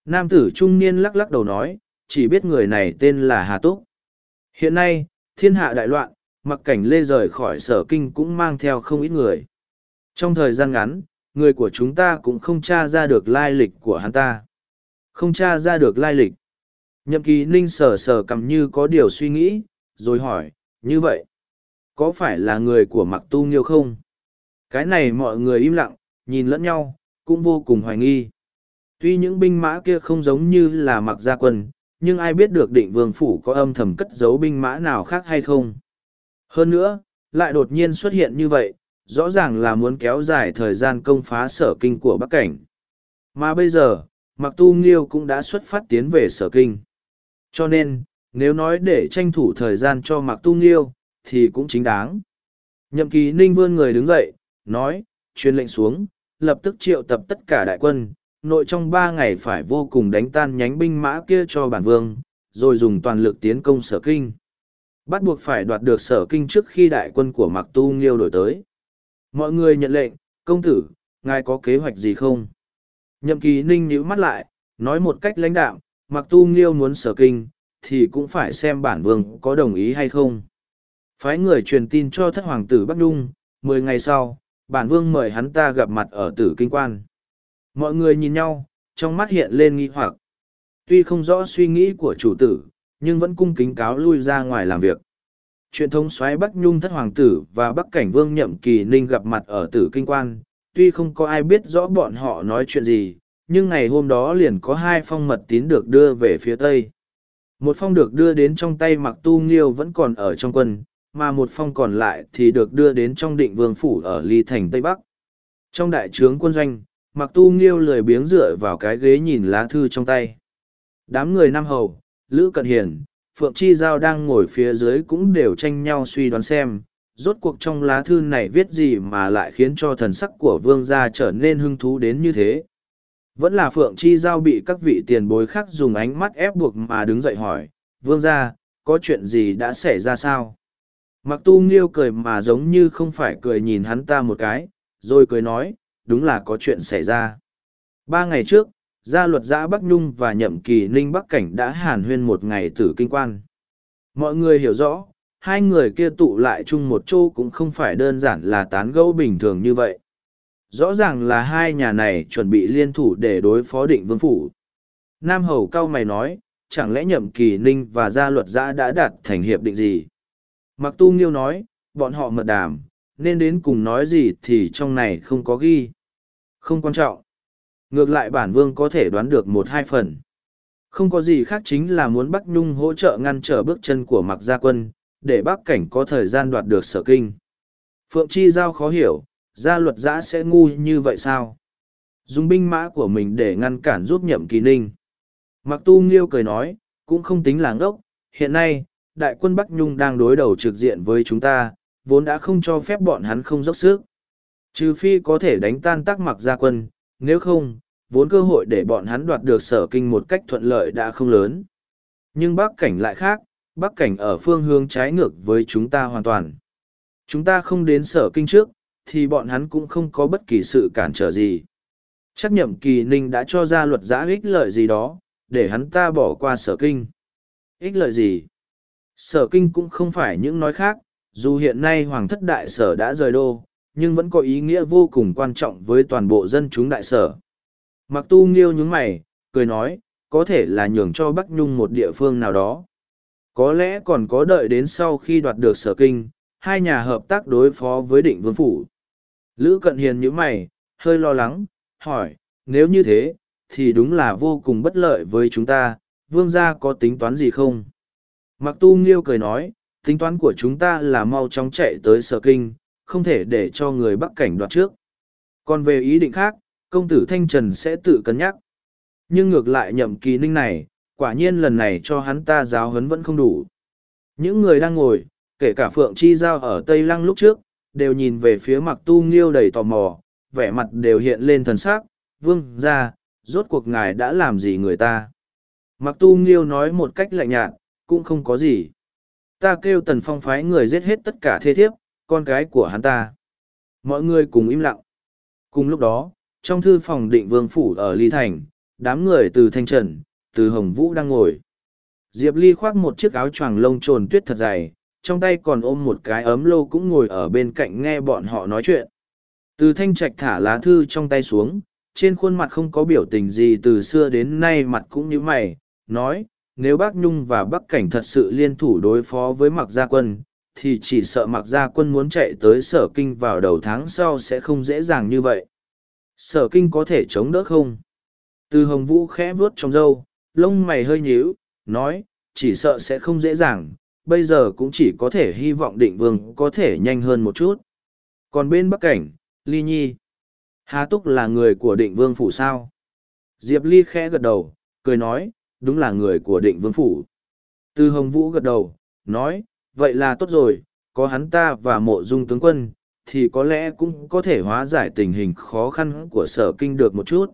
Nam tử trung niên lắc lắc đầu nói, chỉ biết người này tên là hà túc. Hiện nay thiên hạ đại loạn, mặc cảnh lê rời khỏi sở kinh cũng mang theo không ít người. Trong thời gian ngắn, người của chúng ta cũng không tra ra được lai lịch của hắn ta. Không tra ra được lai lịch. Nhậm kỳ ninh sờ sờ cầm như có điều suy nghĩ, rồi hỏi, như vậy, có phải là người của mặc tu nghiêu không? Cái này mọi người im lặng, nhìn lẫn nhau, cũng vô cùng hoài nghi. Tuy những binh mã kia không giống như là mặc gia quân nhưng ai biết được định vương phủ có âm thầm cất giấu binh mã nào khác hay không. Hơn nữa, lại đột nhiên xuất hiện như vậy, rõ ràng là muốn kéo dài thời gian công phá sở kinh của bắc cảnh. Mà bây giờ mặc tu nghiêu cũng đã xuất phát tiến về sở kinh. Cho nên, nếu nói để tranh thủ thời gian cho mặc tu nghiêu, thì cũng chính đáng. Nhậm kỳ ninh vươn người đứng dậy, nói, truyền lệnh xuống, lập tức triệu tập tất cả đại quân nội trong ba ngày phải vô cùng đánh tan nhánh binh mã kia cho bản vương, rồi dùng toàn lực tiến công sở kinh. Bắt buộc phải đoạt được sở kinh trước khi đại quân của mặc tu nghiêu đổi tới. Mọi người nhận lệnh, công tử, ngài có kế hoạch gì không? Nhậm kỳ ninh nhíu mắt lại, nói một cách lãnh đạm mặc tu nghiêu muốn sở kinh, thì cũng phải xem bản vương có đồng ý hay không. Phái người truyền tin cho thất hoàng tử bắc đung mười ngày sau, bản vương mời hắn ta gặp mặt ở tử kinh quan mọi người nhìn nhau, trong mắt hiện lên nghi hoặc. Tuy không rõ suy nghĩ của chủ tử, nhưng vẫn cung kính cáo lui ra ngoài làm việc. Truyền thống xoáy bắc nhung thất hoàng tử và bắc cảnh vương nhậm kỳ ninh gặp mặt ở tử kinh quan. Tuy không có ai biết rõ bọn họ nói chuyện gì, nhưng ngày hôm đó liền có hai phong mật tín được đưa về phía tây. Một phong được đưa đến trong tay mặc tu nghiêu vẫn còn ở trong quân, mà một phong còn lại thì được đưa đến trong định vương phủ ở ly thành tây bắc. Trong đại trướng quân doanh mặc tu nghiêu lười biếng dựa vào cái ghế nhìn lá thư trong tay. Đám người nam hầu, lữ cận hiền, phượng chi giao đang ngồi phía dưới cũng đều tranh nhau suy đoán xem, rốt cuộc trong lá thư này viết gì mà lại khiến cho thần sắc của vương gia trở nên hưng thú đến như thế. Vẫn là phượng chi giao bị các vị tiền bối khác dùng ánh mắt ép buộc mà đứng dậy hỏi, vương gia, có chuyện gì đã xảy ra sao? Mặc tu nghiêu cười mà giống như không phải cười nhìn hắn ta một cái, rồi cười nói đúng là có chuyện xảy ra ba ngày trước gia luật giã Bắc Nhung và nhậm kỳ ninh Bắc Cảnh đã hàn huyên một ngày tử kinh quan. Mọi người hiểu rõ, hai người kia tụ lại chung một chỗ cũng không phải đơn giản là tán gẫu bình thường như vậy. Rõ ràng là hai nhà này chuẩn bị liên thủ để đối phó định vương phủ. Nam Hầu cao mày nói, chẳng lẽ nhậm kỳ ninh và gia luật giã đã đạt thành hiệp định gì? Mặc tu nghiêu nói, bọn họ mật đàm, nên đến cùng nói gì thì trong này không có ghi. Không quan trọng. Ngược lại bản vương có thể đoán được một hai phần. Không có gì khác chính là muốn Bắc Nhung hỗ trợ ngăn trở bước chân của mặc gia quân, để Bắc Cảnh có thời gian đoạt được sở kinh. Phượng Chi Giao khó hiểu, gia luật giã sẽ ngu như vậy sao? Dùng binh mã của mình để ngăn cản giúp nhậm kỳ ninh. Mặc tu nghiêu cười nói, cũng không tính làng ốc, hiện nay, đại quân Bắc Nhung đang đối đầu trực diện với chúng ta, vốn đã không cho phép bọn hắn không dốc sức. Trừ phi có thể đánh tan tác mặc gia quân, nếu không, vốn cơ hội để bọn hắn đoạt được sở kinh một cách thuận lợi đã không lớn. Nhưng Bắc Cảnh lại khác, Bắc Cảnh ở phương hướng trái ngược với chúng ta hoàn toàn. Chúng ta không đến sở kinh trước, thì bọn hắn cũng không có bất kỳ sự cản trở gì. Chắc nhậm kỳ ninh đã cho ra luật giã ích lợi gì đó, để hắn ta bỏ qua sở kinh. Ích lợi gì? Sở kinh cũng không phải những nói khác, dù hiện nay Hoàng thất đại sở đã rời đô, nhưng vẫn có ý nghĩa vô cùng quan trọng với toàn bộ dân chúng đại sở. Mặc tu nghiêu nhướng mày, cười nói, có thể là nhường cho Bắc Nhung một địa phương nào đó. Có lẽ còn có đợi đến sau khi đoạt được sở kinh, hai nhà hợp tác đối phó với định vương phủ. Lữ cận hiền nhướng mày, hơi lo lắng, hỏi, nếu như thế, thì đúng là vô cùng bất lợi với chúng ta, vương gia có tính toán gì không? Mặc tu nghiêu cười nói, tính toán của chúng ta là mau chóng chạy tới sở kinh, không thể để cho người bắc cảnh đoạt trước. Còn về ý định khác, công tử Thanh Trần sẽ tự cân nhắc. Nhưng ngược lại nhậm kỳ ninh này, quả nhiên lần này cho hắn ta giáo huấn vẫn không đủ. Những người đang ngồi, kể cả Phượng Chi Giao ở Tây Lăng lúc trước, đều nhìn về phía mặc tu nghiêu đầy tò mò, vẻ mặt đều hiện lên thần sắc, vương ra, rốt cuộc ngài đã làm gì người ta. Mặc tu nghiêu nói một cách lạnh nhạt, cũng không có gì. Ta kêu tần phong phái người giết hết tất cả thế thiếp, con gái của hắn ta. Mọi người cùng im lặng. Cùng lúc đó, trong thư phòng định vương phủ ở Ly Thành, đám người từ Thanh Trần, từ Hồng Vũ đang ngồi. Diệp Ly khoác một chiếc áo choàng lông trồn tuyết thật dày, trong tay còn ôm một cái ấm lô cũng ngồi ở bên cạnh nghe bọn họ nói chuyện. Từ Thanh Trạch thả lá thư trong tay xuống, trên khuôn mặt không có biểu tình gì từ xưa đến nay mặt cũng như mày, nói, nếu bác Nhung và Bắc Cảnh thật sự liên thủ đối phó với mặc gia quân, thì chỉ sợ mặc gia quân muốn chạy tới sở kinh vào đầu tháng sau sẽ không dễ dàng như vậy. Sở kinh có thể chống đỡ không? Từ hồng vũ khẽ vuốt trong râu, lông mày hơi nhíu, nói, chỉ sợ sẽ không dễ dàng, bây giờ cũng chỉ có thể hy vọng định vương có thể nhanh hơn một chút. Còn bên Bắc Cảnh, Ly Nhi, Hà Túc là người của định vương phủ sao? Diệp Ly khẽ gật đầu, cười nói, đúng là người của định vương phủ. Từ hồng vũ gật đầu, nói, vậy là tốt rồi, có hắn ta và mộ dung tướng quân, thì có lẽ cũng có thể hóa giải tình hình khó khăn của sở kinh được một chút.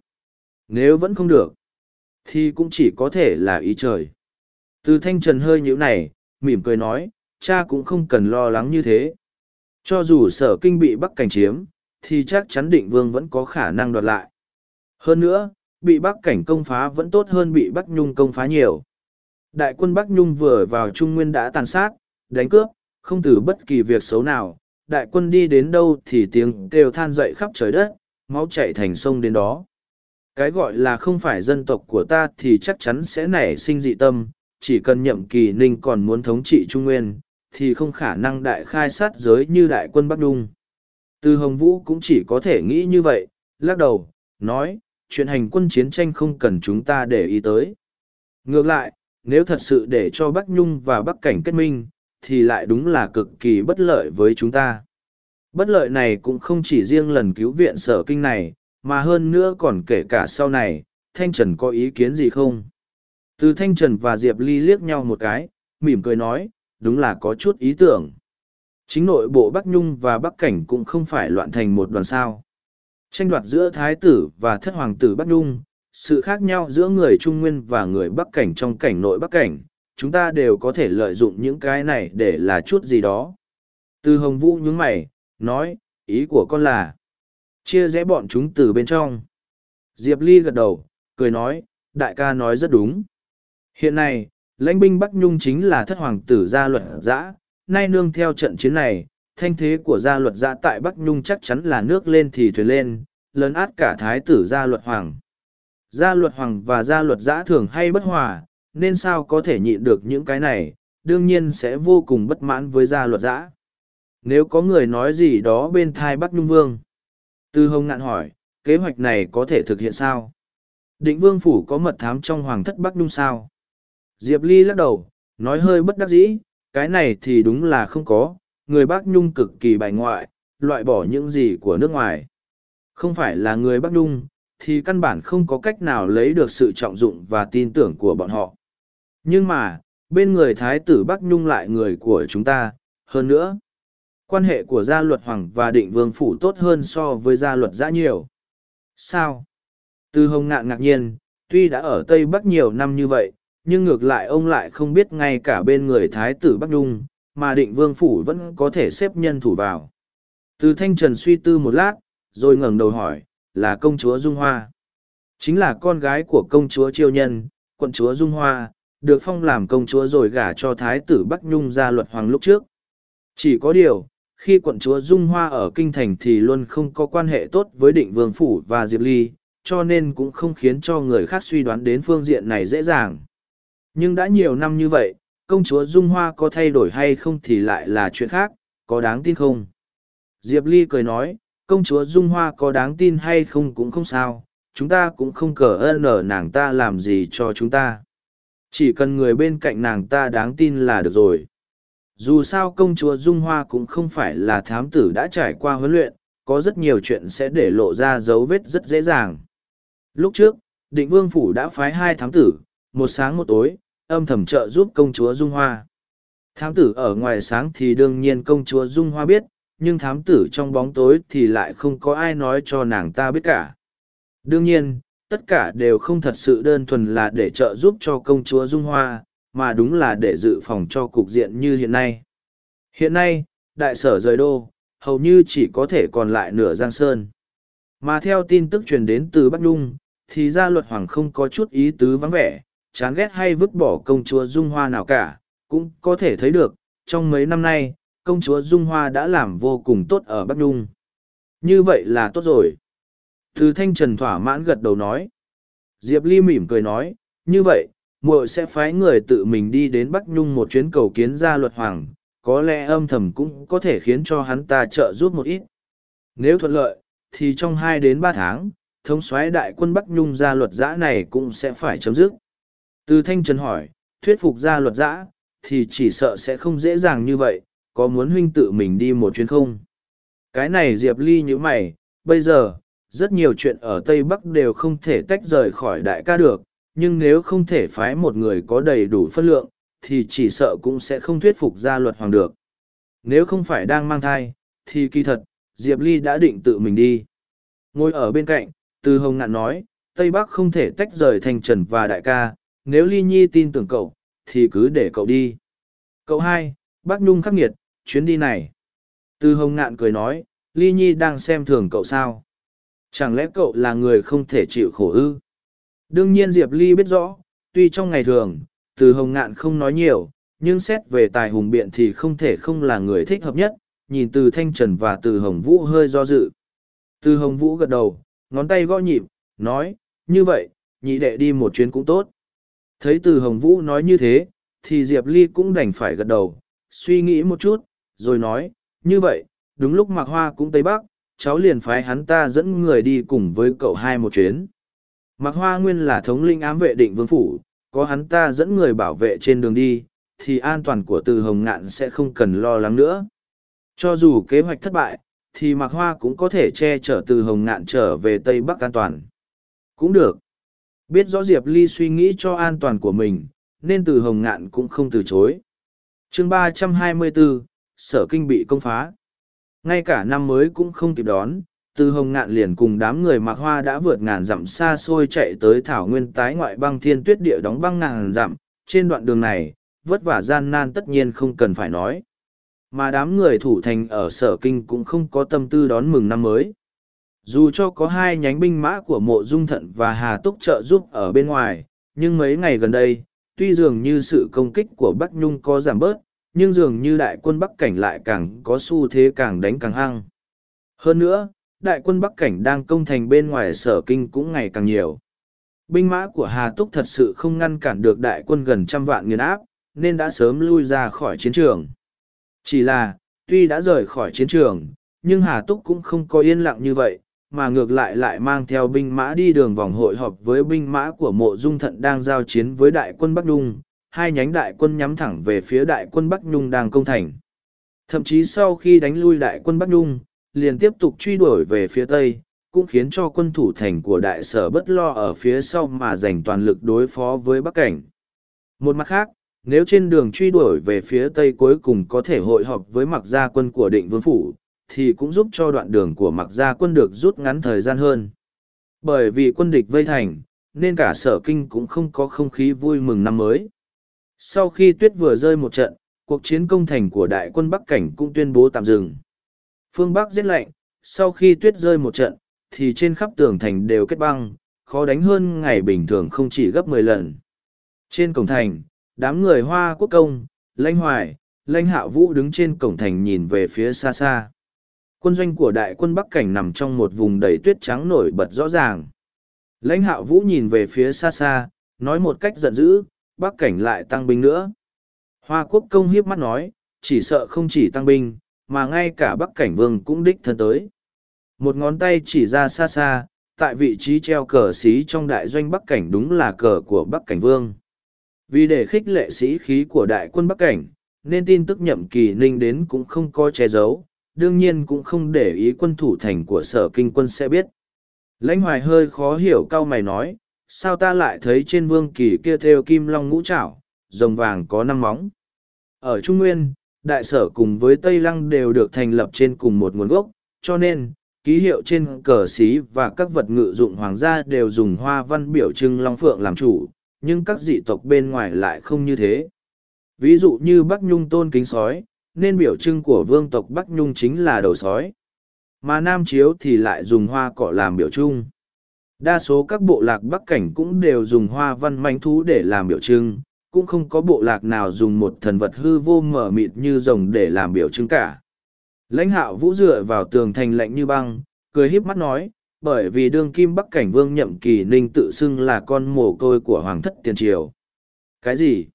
Nếu vẫn không được, thì cũng chỉ có thể là ý trời. Từ thanh trần hơi nhíu này, mỉm cười nói, cha cũng không cần lo lắng như thế. Cho dù sở kinh bị bắc cảnh chiếm, thì chắc chắn định vương vẫn có khả năng đoạt lại. Hơn nữa, bị bắc cảnh công phá vẫn tốt hơn bị bắc nhung công phá nhiều. Đại quân Bắc Nhung vừa vào Trung Nguyên đã tàn sát, đánh cướp, không từ bất kỳ việc xấu nào. Đại quân đi đến đâu thì tiếng kêu than dậy khắp trời đất, máu chạy thành sông đến đó. Cái gọi là không phải dân tộc của ta thì chắc chắn sẽ nảy sinh dị tâm, chỉ cần nhậm kỳ ninh còn muốn thống trị Trung Nguyên, thì không khả năng đại khai sát giới như đại quân Bắc Nhung. Từ Hồng Vũ cũng chỉ có thể nghĩ như vậy, lắc đầu, nói, chuyện hành quân chiến tranh không cần chúng ta để ý tới. Ngược lại, nếu thật sự để cho Bắc Nhung và Bắc Cảnh kết minh, thì lại đúng là cực kỳ bất lợi với chúng ta. Bất lợi này cũng không chỉ riêng lần cứu viện sở kinh này, mà hơn nữa còn kể cả sau này, Thanh Trần có ý kiến gì không? Từ Thanh Trần và Diệp Ly liếc nhau một cái, mỉm cười nói, đúng là có chút ý tưởng. Chính nội bộ Bắc Nhung và Bắc Cảnh cũng không phải loạn thành một đoàn sao. Tranh đoạt giữa Thái tử và Thất Hoàng tử Bắc Nhung, sự khác nhau giữa người Trung Nguyên và người Bắc Cảnh trong cảnh nội Bắc Cảnh, chúng ta đều có thể lợi dụng những cái này để là chút gì đó. Từ Hồng Vũ nhướng mày, nói, ý của con là chia rẽ bọn chúng từ bên trong. Diệp Ly gật đầu, cười nói, đại ca nói rất đúng. Hiện nay, lãnh binh Bắc Nhung chính là thất hoàng tử gia luật giã, nay nương theo trận chiến này, thanh thế của gia luật gia tại Bắc Nhung chắc chắn là nước lên thì thuyền lên, lớn át cả thái tử gia luật hoàng. Gia luật hoàng và gia luật giã thường hay bất hòa, nên sao có thể nhịn được những cái này, đương nhiên sẽ vô cùng bất mãn với gia luật giã. Nếu có người nói gì đó bên thai Bắc Nhung Vương. Tư Hồng ngạn hỏi, kế hoạch này có thể thực hiện sao? Định Vương Phủ có mật thám trong Hoàng thất Bắc Nhung sao? Diệp Ly lắc đầu, nói hơi bất đắc dĩ, cái này thì đúng là không có, người Bắc Nhung cực kỳ bài ngoại, loại bỏ những gì của nước ngoài. Không phải là người Bắc Nhung, thì căn bản không có cách nào lấy được sự trọng dụng và tin tưởng của bọn họ. Nhưng mà, bên người Thái tử Bắc Nhung lại người của chúng ta, hơn nữa. Quan hệ của gia luật hoàng và định vương phủ tốt hơn so với gia luật giã nhiều. Sao? Từ hồng ngạn ngạc nhiên, tuy đã ở Tây Bắc nhiều năm như vậy, nhưng ngược lại ông lại không biết ngay cả bên người Thái tử Bắc Nhung, mà định vương phủ vẫn có thể xếp nhân thủ vào. Từ thanh trần suy tư một lát, rồi ngẩng đầu hỏi, là công chúa Dung Hoa. Chính là con gái của công chúa Chiêu Nhân, quận chúa Dung Hoa, được phong làm công chúa rồi gả cho Thái tử Bắc Nhung ra luật hoàng lúc trước. Chỉ có điều, khi quận chúa Dung Hoa ở Kinh Thành thì luôn không có quan hệ tốt với định vương phủ và Diệp Ly, cho nên cũng không khiến cho người khác suy đoán đến phương diện này dễ dàng. Nhưng đã nhiều năm như vậy, công chúa Dung Hoa có thay đổi hay không thì lại là chuyện khác, có đáng tin không? Diệp Ly cười nói, công chúa Dung Hoa có đáng tin hay không cũng không sao, chúng ta cũng không cờ ơn ở nàng ta làm gì cho chúng ta. Chỉ cần người bên cạnh nàng ta đáng tin là được rồi. Dù sao công chúa Dung Hoa cũng không phải là thám tử đã trải qua huấn luyện, có rất nhiều chuyện sẽ để lộ ra dấu vết rất dễ dàng. Lúc trước, định vương phủ đã phái hai thám tử, một sáng một tối, âm thầm trợ giúp công chúa Dung Hoa. Thám tử ở ngoài sáng thì đương nhiên công chúa Dung Hoa biết, nhưng thám tử trong bóng tối thì lại không có ai nói cho nàng ta biết cả. Đương nhiên, tất cả đều không thật sự đơn thuần là để trợ giúp cho công chúa Dung Hoa, mà đúng là để dự phòng cho cục diện như hiện nay. Hiện nay, đại sở rời đô, hầu như chỉ có thể còn lại nửa Giang Sơn. Mà theo tin tức truyền đến từ Bắc Nhung, thì gia luật hoàng không có chút ý tứ vắng vẻ, chán ghét hay vứt bỏ công chúa Dung Hoa nào cả, cũng có thể thấy được, trong mấy năm nay, công chúa Dung Hoa đã làm vô cùng tốt ở Bắc Nhung. Như vậy là tốt rồi. Từ thanh trần thỏa mãn gật đầu nói. Diệp Ly mỉm cười nói, như vậy, muội sẽ phái người tự mình đi đến Bắc Nhung một chuyến cầu kiến gia luật hoàng, có lẽ âm thầm cũng có thể khiến cho hắn ta trợ giúp một ít. Nếu thuận lợi, thì trong hai đến ba tháng, thống soái đại quân Bắc Nhung gia luật giã này cũng sẽ phải chấm dứt. Từ Thanh Trần hỏi, thuyết phục gia luật giã, thì chỉ sợ sẽ không dễ dàng như vậy, có muốn huynh tự mình đi một chuyến không? Cái này Diệp Ly như mày, bây giờ, rất nhiều chuyện ở Tây Bắc đều không thể tách rời khỏi đại ca được, nhưng nếu không thể phái một người có đầy đủ phân lượng, thì chỉ sợ cũng sẽ không thuyết phục gia luật hoàng được. Nếu không phải đang mang thai, thì kỳ thật, Diệp Ly đã định tự mình đi. Ngồi ở bên cạnh, Từ Hồng Ngạn nói, Tây Bắc không thể tách rời thành Trần và đại ca, nếu Ly Nhi tin tưởng cậu, thì cứ để cậu đi. Cậu hai, Bác Nhung khắc nghiệt, chuyến đi này. Từ Hồng Ngạn cười nói, Ly Nhi đang xem thường cậu sao? Chẳng lẽ cậu là người không thể chịu khổ ư? Đương nhiên Diệp Ly biết rõ, tuy trong ngày thường, từ hồng ngạn không nói nhiều, nhưng xét về tài hùng biện thì không thể không là người thích hợp nhất, nhìn từ thanh trần và từ hồng vũ hơi do dự. Từ hồng vũ gật đầu, ngón tay gõ nhịp, nói, như vậy, nhị đệ đi một chuyến cũng tốt. Thấy từ hồng vũ nói như thế, thì Diệp Ly cũng đành phải gật đầu, suy nghĩ một chút, rồi nói, như vậy, đúng lúc Mạc Hoa cũng Tây Bắc, cháu liền phái hắn ta dẫn người đi cùng với cậu hai một chuyến. Mạc Hoa Nguyên là thống linh ám vệ định vương phủ, có hắn ta dẫn người bảo vệ trên đường đi, thì an toàn của từ hồng ngạn sẽ không cần lo lắng nữa. Cho dù kế hoạch thất bại, thì Mạc Hoa cũng có thể che chở từ hồng ngạn trở về Tây Bắc an toàn. Cũng được. Biết rõ Diệp Ly suy nghĩ cho an toàn của mình, nên từ hồng ngạn cũng không từ chối. chương ba trăm hai mươi bốn, Sở Kinh bị công phá. Ngay cả năm mới cũng không kịp đón, từ hồng ngạn liền cùng đám người mặc hoa đã vượt ngàn dặm xa xôi chạy tới thảo nguyên tái ngoại băng thiên tuyết địa đóng băng ngàn dặm trên đoạn đường này vất vả gian nan tất nhiên không cần phải nói mà đám người thủ thành ở sở kinh cũng không có tâm tư đón mừng năm mới dù cho có hai nhánh binh mã của mộ dung thận và Hà Túc trợ giúp ở bên ngoài, nhưng mấy ngày gần đây, tuy dường như sự công kích của Bắc Nhung có giảm bớt, nhưng dường như đại quân Bắc Cảnh lại càng có xu thế càng đánh càng hăng. Hơn nữa, đại quân Bắc Cảnh đang công thành bên ngoài sở kinh cũng ngày càng nhiều. Binh mã của Hà Túc thật sự không ngăn cản được đại quân gần trăm vạn nghiền áp, nên đã sớm lui ra khỏi chiến trường. Chỉ là, tuy đã rời khỏi chiến trường, nhưng Hà Túc cũng không có yên lặng như vậy, mà ngược lại lại mang theo binh mã đi đường vòng hội họp với binh mã của mộ dung thận đang giao chiến với đại quân Bắc Nhung, hai nhánh đại quân nhắm thẳng về phía đại quân Bắc Nhung đang công thành. Thậm chí sau khi đánh lui đại quân Bắc Nhung, liền tiếp tục truy đuổi về phía Tây, cũng khiến cho quân thủ thành của đại sở bất lo ở phía sau mà dành toàn lực đối phó với Bắc Cảnh. Một mặt khác, nếu trên đường truy đuổi về phía Tây cuối cùng có thể hội họp với mặc gia quân của định vương phủ, thì cũng giúp cho đoạn đường của mặc gia quân được rút ngắn thời gian hơn. Bởi vì quân địch vây thành, nên cả sở kinh cũng không có không khí vui mừng năm mới. Sau khi tuyết vừa rơi một trận, cuộc chiến công thành của đại quân Bắc Cảnh cũng tuyên bố tạm dừng. Phương Bắc giết lạnh, sau khi tuyết rơi một trận, thì trên khắp tường thành đều kết băng, khó đánh hơn ngày bình thường không chỉ gấp mười lần. Trên cổng thành, đám người Hoa Quốc Công, Lãnh Hoài, Lãnh Hạ Vũ đứng trên cổng thành nhìn về phía xa xa. Quân doanh của đại quân Bắc Cảnh nằm trong một vùng đầy tuyết trắng nổi bật rõ ràng. Lãnh Hạo Vũ nhìn về phía xa xa, nói một cách giận dữ, Bắc Cảnh lại tăng binh nữa. Hoa Quốc Công hiếp mắt nói, chỉ sợ không chỉ tăng binh, mà ngay cả Bắc Cảnh Vương cũng đích thân tới. Một ngón tay chỉ ra xa xa, tại vị trí treo cờ xí trong đại doanh Bắc Cảnh đúng là cờ của Bắc Cảnh Vương. Vì để khích lệ sĩ khí của đại quân Bắc Cảnh, nên tin tức nhậm kỳ ninh đến cũng không có che giấu, đương nhiên cũng không để ý quân thủ thành của sở kinh quân sẽ biết. Lãnh hoài hơi khó hiểu cao mày nói, sao ta lại thấy trên vương kỳ kia theo kim long ngũ trảo, rồng vàng có năm móng. Ở Trung Nguyên, đại sở cùng với Tây Lăng đều được thành lập trên cùng một nguồn gốc, cho nên, ký hiệu trên cờ xí và các vật ngự dụng hoàng gia đều dùng hoa văn biểu trưng long phượng làm chủ, nhưng các dị tộc bên ngoài lại không như thế. Ví dụ như Bắc Nhung tôn kính sói, nên biểu trưng của vương tộc Bắc Nhung chính là đầu sói. Mà Nam Chiếu thì lại dùng hoa cỏ làm biểu trưng. Đa số các bộ lạc Bắc Cảnh cũng đều dùng hoa văn manh thú để làm biểu trưng, cũng không có bộ lạc nào dùng một thần vật hư vô mở mịt như rồng để làm biểu trưng cả. Lãnh hạo vũ dựa vào tường thành lạnh như băng, cười híp mắt nói, bởi vì đương kim Bắc Cảnh Vương nhậm kỳ ninh tự xưng là con mồ côi của Hoàng thất tiền triều. Cái gì?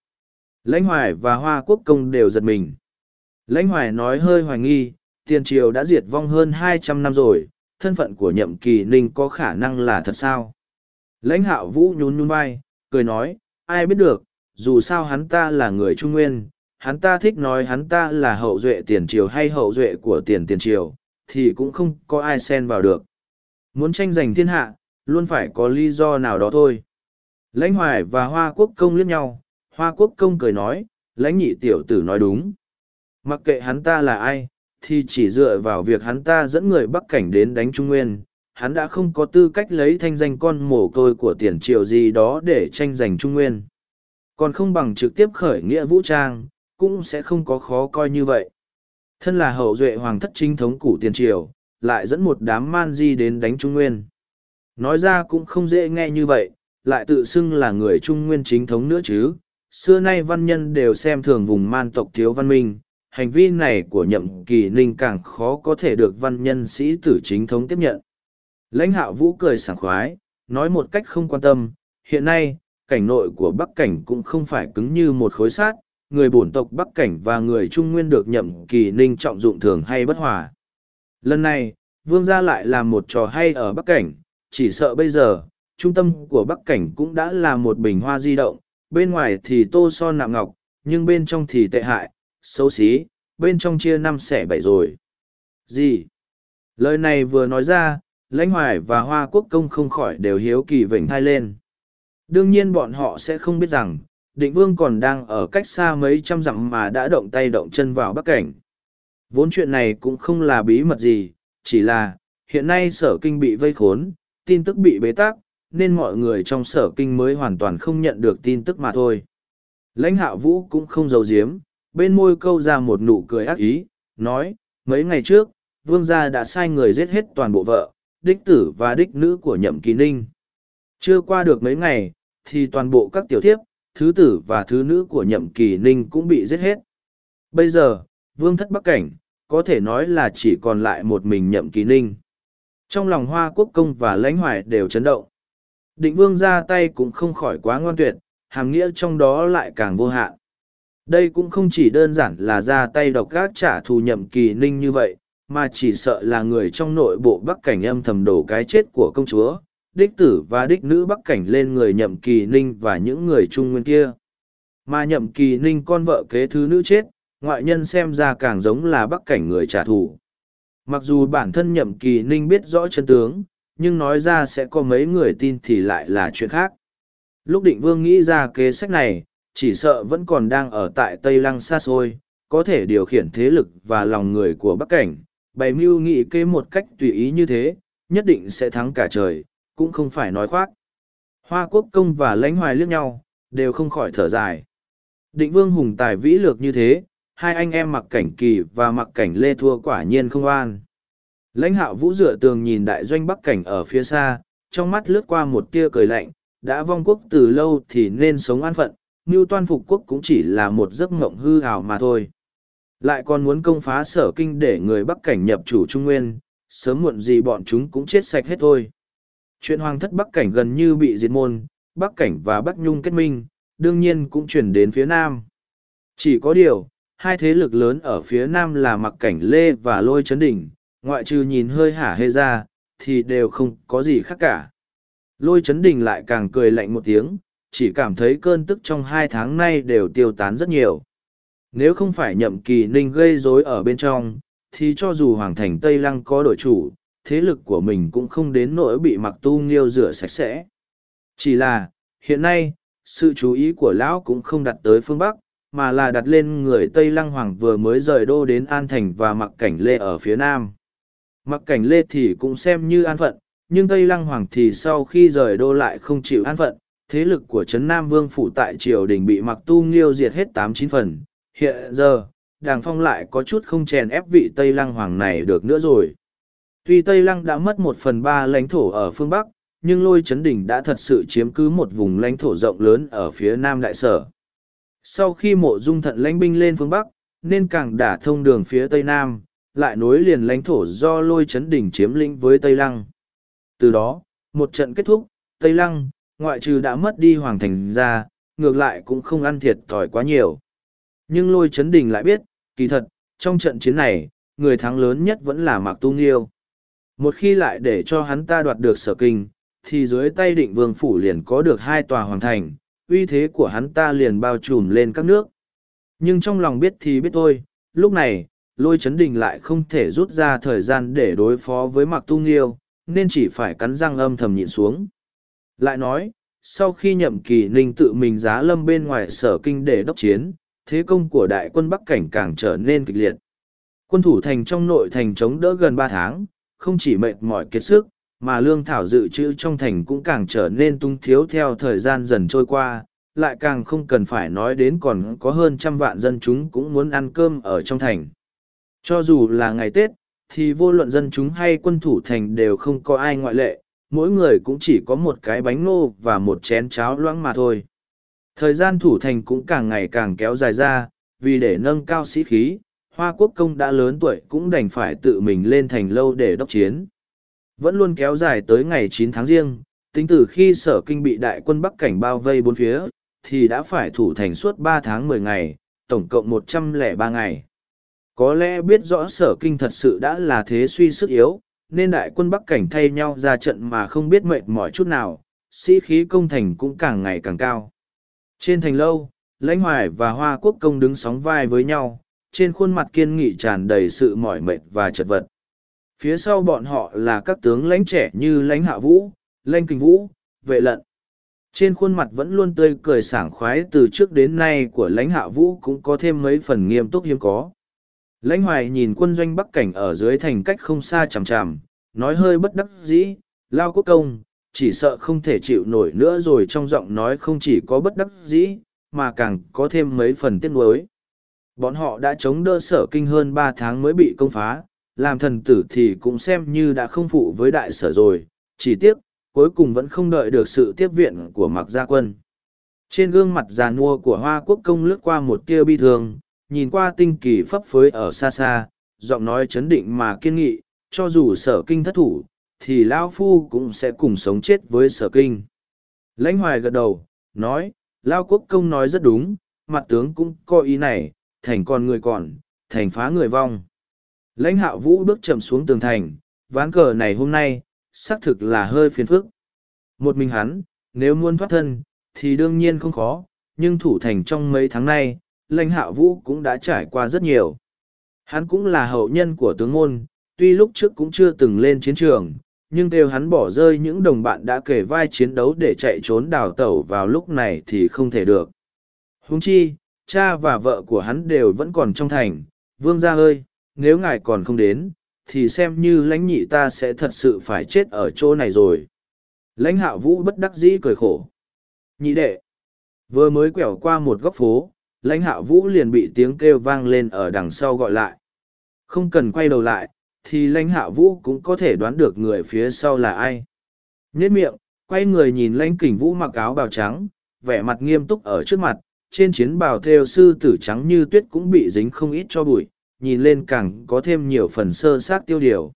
Lãnh hoài và Hoa Quốc Công đều giật mình. Lãnh hoài nói hơi hoài nghi, tiền triều đã diệt vong hơn hai trăm năm rồi, thân phận của nhậm kỳ ninh có khả năng là thật sao? Lãnh hạo vũ nhún nhún vai, cười nói, ai biết được, dù sao hắn ta là người Trung Nguyên, hắn ta thích nói hắn ta là hậu duệ tiền triều hay hậu duệ của tiền tiền triều, thì cũng không có ai xen vào được. Muốn tranh giành thiên hạ, luôn phải có lý do nào đó thôi. Lãnh hoài và Hoa Quốc Công liếc nhau, Hoa Quốc Công cười nói, lãnh nhị tiểu tử nói đúng. Mặc kệ hắn ta là ai, thì chỉ dựa vào việc hắn ta dẫn người Bắc Cảnh đến đánh Trung Nguyên, hắn đã không có tư cách lấy thanh danh con mồ côi của tiền triều gì đó để tranh giành Trung Nguyên. Còn không bằng trực tiếp khởi nghĩa vũ trang, cũng sẽ không có khó coi như vậy. Thân là hậu duệ hoàng thất chính thống củ tiền triều, lại dẫn một đám man di đến đánh Trung Nguyên. Nói ra cũng không dễ nghe như vậy, lại tự xưng là người Trung Nguyên chính thống nữa chứ. Xưa nay văn nhân đều xem thường vùng man tộc thiếu văn minh, hành vi này của nhậm kỳ ninh càng khó có thể được văn nhân sĩ tử chính thống tiếp nhận. Lãnh hạo vũ cười sảng khoái, nói một cách không quan tâm, hiện nay, cảnh nội của Bắc Cảnh cũng không phải cứng như một khối sát, người bổn tộc Bắc Cảnh và người Trung Nguyên được nhậm kỳ ninh trọng dụng thường hay bất hòa. Lần này, vương gia lại làm một trò hay ở Bắc Cảnh, chỉ sợ bây giờ, trung tâm của Bắc Cảnh cũng đã là một bình hoa di động, bên ngoài thì tô son nạm ngọc, nhưng bên trong thì tệ hại, xấu xí, bên trong chia năm xẻ bảy rồi. Gì? Lời này vừa nói ra, lãnh hoài và hoa quốc công không khỏi đều hiếu kỳ vểnh thai lên. Đương nhiên bọn họ sẽ không biết rằng, định vương còn đang ở cách xa mấy trăm dặm mà đã động tay động chân vào bắc cảnh. Vốn chuyện này cũng không là bí mật gì, chỉ là, hiện nay sở kinh bị vây khốn, tin tức bị bế tắc, nên mọi người trong sở kinh mới hoàn toàn không nhận được tin tức mà thôi. Lãnh hạ vũ cũng không giấu giếm, bên môi câu ra một nụ cười ác ý, nói, mấy ngày trước, vương gia đã sai người giết hết toàn bộ vợ, đích tử và đích nữ của nhậm kỳ ninh. Chưa qua được mấy ngày, thì toàn bộ các tiểu thiếp, thứ tử và thứ nữ của nhậm kỳ ninh cũng bị giết hết. Bây giờ, vương thất bắc cảnh, có thể nói là chỉ còn lại một mình nhậm kỳ ninh. Trong lòng hoa quốc công và lãnh hoài đều chấn động. Định vương ra tay cũng không khỏi quá ngoan tuyệt, hàm nghĩa trong đó lại càng vô hạn. Đây cũng không chỉ đơn giản là ra tay độc gác trả thù nhậm kỳ ninh như vậy, mà chỉ sợ là người trong nội bộ bắc cảnh âm thầm đổ cái chết của công chúa, đích tử và đích nữ bắc cảnh lên người nhậm kỳ ninh và những người trung nguyên kia. Mà nhậm kỳ ninh con vợ kế thứ nữ chết, ngoại nhân xem ra càng giống là bắc cảnh người trả thù. Mặc dù bản thân nhậm kỳ ninh biết rõ chân tướng, nhưng nói ra sẽ có mấy người tin thì lại là chuyện khác. Lúc định vương nghĩ ra kế sách này, chỉ sợ vẫn còn đang ở tại Tây Lăng xa xôi, có thể điều khiển thế lực và lòng người của Bắc Cảnh, bày mưu nghị kế một cách tùy ý như thế, nhất định sẽ thắng cả trời, cũng không phải nói khoác. Hoa quốc công và lãnh hoài liếc nhau, đều không khỏi thở dài. Định vương hùng tài vĩ lược như thế, hai anh em mặc cảnh kỳ và mặc cảnh lê thua quả nhiên không an. Lãnh hạo vũ dựa tường nhìn đại doanh bắc cảnh ở phía xa, trong mắt lướt qua một tia cười lạnh, đã vong quốc từ lâu thì nên sống an phận, Ngưu toan phục quốc cũng chỉ là một giấc mộng hư hào mà thôi. Lại còn muốn công phá sở kinh để người bắc cảnh nhập chủ trung nguyên, sớm muộn gì bọn chúng cũng chết sạch hết thôi. Chuyện hoàng thất bắc cảnh gần như bị diệt môn, bắc cảnh và bắc nhung kết minh, đương nhiên cũng chuyển đến phía nam. Chỉ có điều, hai thế lực lớn ở phía nam là mặc cảnh lê và lôi Trấn đỉnh, ngoại trừ nhìn hơi hả hê ra, thì đều không có gì khác cả. Lôi Trấn đình lại càng cười lạnh một tiếng, chỉ cảm thấy cơn tức trong hai tháng nay đều tiêu tán rất nhiều. Nếu không phải nhậm kỳ ninh gây rối ở bên trong, thì cho dù Hoàng thành Tây Lăng có đổi chủ, thế lực của mình cũng không đến nỗi bị mặc tu nghiêu rửa sạch sẽ. Chỉ là, hiện nay, sự chú ý của lão cũng không đặt tới phương Bắc, mà là đặt lên người Tây Lăng Hoàng vừa mới rời đô đến An Thành và mặc cảnh lê ở phía Nam. Mặc cảnh lê thì cũng xem như an phận, nhưng Tây Lăng Hoàng thì sau khi rời đô lại không chịu an phận, thế lực của Trấn Nam Vương Phủ tại triều đình bị mặc tu nghiêu diệt hết tám chín phần. Hiện giờ, Đàng Phong lại có chút không chèn ép vị Tây Lăng Hoàng này được nữa rồi. Tuy Tây Lăng đã mất một phần ba lãnh thổ ở phương Bắc, nhưng lôi chấn đỉnh đã thật sự chiếm cứ một vùng lãnh thổ rộng lớn ở phía Nam Đại Sở. Sau khi mộ dung thận lãnh binh lên phương Bắc, nên càng đả thông đường phía Tây Nam, lại nối liền lãnh thổ do lôi chấn đỉnh chiếm lĩnh với Tây Lăng. Từ đó, một trận kết thúc, Tây Lăng, ngoại trừ đã mất đi hoàng thành ra, ngược lại cũng không ăn thiệt thòi quá nhiều. Nhưng lôi chấn đình lại biết, kỳ thật, trong trận chiến này, người thắng lớn nhất vẫn là Mạc Tu Nghiêu. Một khi lại để cho hắn ta đoạt được sở kinh, thì dưới tay định vương phủ liền có được hai tòa hoàng thành, uy thế của hắn ta liền bao trùm lên các nước. Nhưng trong lòng biết thì biết thôi, lúc này, lôi chấn đình lại không thể rút ra thời gian để đối phó với Mạc Tu Nghiêu, nên chỉ phải cắn răng âm thầm nhịn xuống. Lại nói, sau khi nhậm kỳ ninh tự mình giá lâm bên ngoài sở kinh để đốc chiến, thế công của đại quân Bắc Cảnh càng trở nên kịch liệt. Quân thủ thành trong nội thành chống đỡ gần ba tháng, không chỉ mệt mỏi kiệt sức, mà lương thảo dự trữ trong thành cũng càng trở nên tung thiếu theo thời gian dần trôi qua, lại càng không cần phải nói đến còn có hơn trăm vạn dân chúng cũng muốn ăn cơm ở trong thành. Cho dù là ngày Tết, thì vô luận dân chúng hay quân thủ thành đều không có ai ngoại lệ, mỗi người cũng chỉ có một cái bánh ngô và một chén cháo loãng mà thôi. Thời gian thủ thành cũng càng ngày càng kéo dài ra, vì để nâng cao sĩ khí, Hoa Quốc công đã lớn tuổi cũng đành phải tự mình lên thành lâu để đốc chiến. Vẫn luôn kéo dài tới ngày chín tháng riêng, tính từ khi sở kinh bị đại quân Bắc Cảnh bao vây bốn phía, thì đã phải thủ thành suốt ba tháng mười ngày, tổng cộng một trăm lẻ ba ngày. Có lẽ biết rõ sở kinh thật sự đã là thế suy sức yếu, nên đại quân Bắc Cảnh thay nhau ra trận mà không biết mệt mỏi chút nào, sĩ khí công thành cũng càng ngày càng cao. Trên thành lâu, lãnh hoài và hoa quốc công đứng sóng vai với nhau, trên khuôn mặt kiên nghị tràn đầy sự mỏi mệt và chật vật. Phía sau bọn họ là các tướng lãnh trẻ như lãnh hạ vũ, lãnh kinh vũ, vệ lận. Trên khuôn mặt vẫn luôn tươi cười sảng khoái từ trước đến nay của lãnh hạ vũ cũng có thêm mấy phần nghiêm túc hiếm có. Lãnh hoài nhìn quân doanh bắc cảnh ở dưới thành cách không xa chằm chằm, nói hơi bất đắc dĩ, lao quốc công, chỉ sợ không thể chịu nổi nữa rồi trong giọng nói không chỉ có bất đắc dĩ, mà càng có thêm mấy phần tiếc nuối. Bọn họ đã chống đỡ sở kinh hơn ba tháng mới bị công phá, làm thần tử thì cũng xem như đã không phụ với đại sở rồi, chỉ tiếc, cuối cùng vẫn không đợi được sự tiếp viện của mặc gia quân. Trên gương mặt già nua của Hoa Quốc công lướt qua một tia bi thương, nhìn qua tinh kỳ phấp phới ở xa xa, giọng nói chấn định mà kiên nghị, cho dù sở kinh thất thủ, thì Lao Phu cũng sẽ cùng sống chết với sở kinh. Lãnh hoài gật đầu, nói, Lao Quốc công nói rất đúng, mặt tướng cũng có ý này, thành còn người còn, thành phá người vong. Lãnh hạo vũ bước chậm xuống tường thành, ván cờ này hôm nay, xác thực là hơi phiền phức. Một mình hắn, nếu muốn thoát thân, thì đương nhiên không khó, nhưng thủ thành trong mấy tháng nay, lãnh hạo vũ cũng đã trải qua rất nhiều. Hắn cũng là hậu nhân của tướng môn, tuy lúc trước cũng chưa từng lên chiến trường, nhưng đều hắn bỏ rơi những đồng bạn đã kể vai chiến đấu để chạy trốn đào tẩu vào lúc này thì không thể được. Huống chi, cha và vợ của hắn đều vẫn còn trong thành, vương gia ơi, nếu ngài còn không đến, thì xem như lãnh nhị ta sẽ thật sự phải chết ở chỗ này rồi. Lãnh hạ vũ bất đắc dĩ cười khổ. Nhị đệ, vừa mới quẹo qua một góc phố, lãnh hạ vũ liền bị tiếng kêu vang lên ở đằng sau gọi lại. Không cần quay đầu lại, thì lãnh hạ vũ cũng có thể đoán được người phía sau là ai. Nhết miệng, quay người nhìn lãnh kình vũ mặc áo bào trắng, vẻ mặt nghiêm túc ở trước mặt, trên chiến bào theo sư tử trắng như tuyết cũng bị dính không ít cho bụi, nhìn lên càng có thêm nhiều phần sơ sát tiêu điều.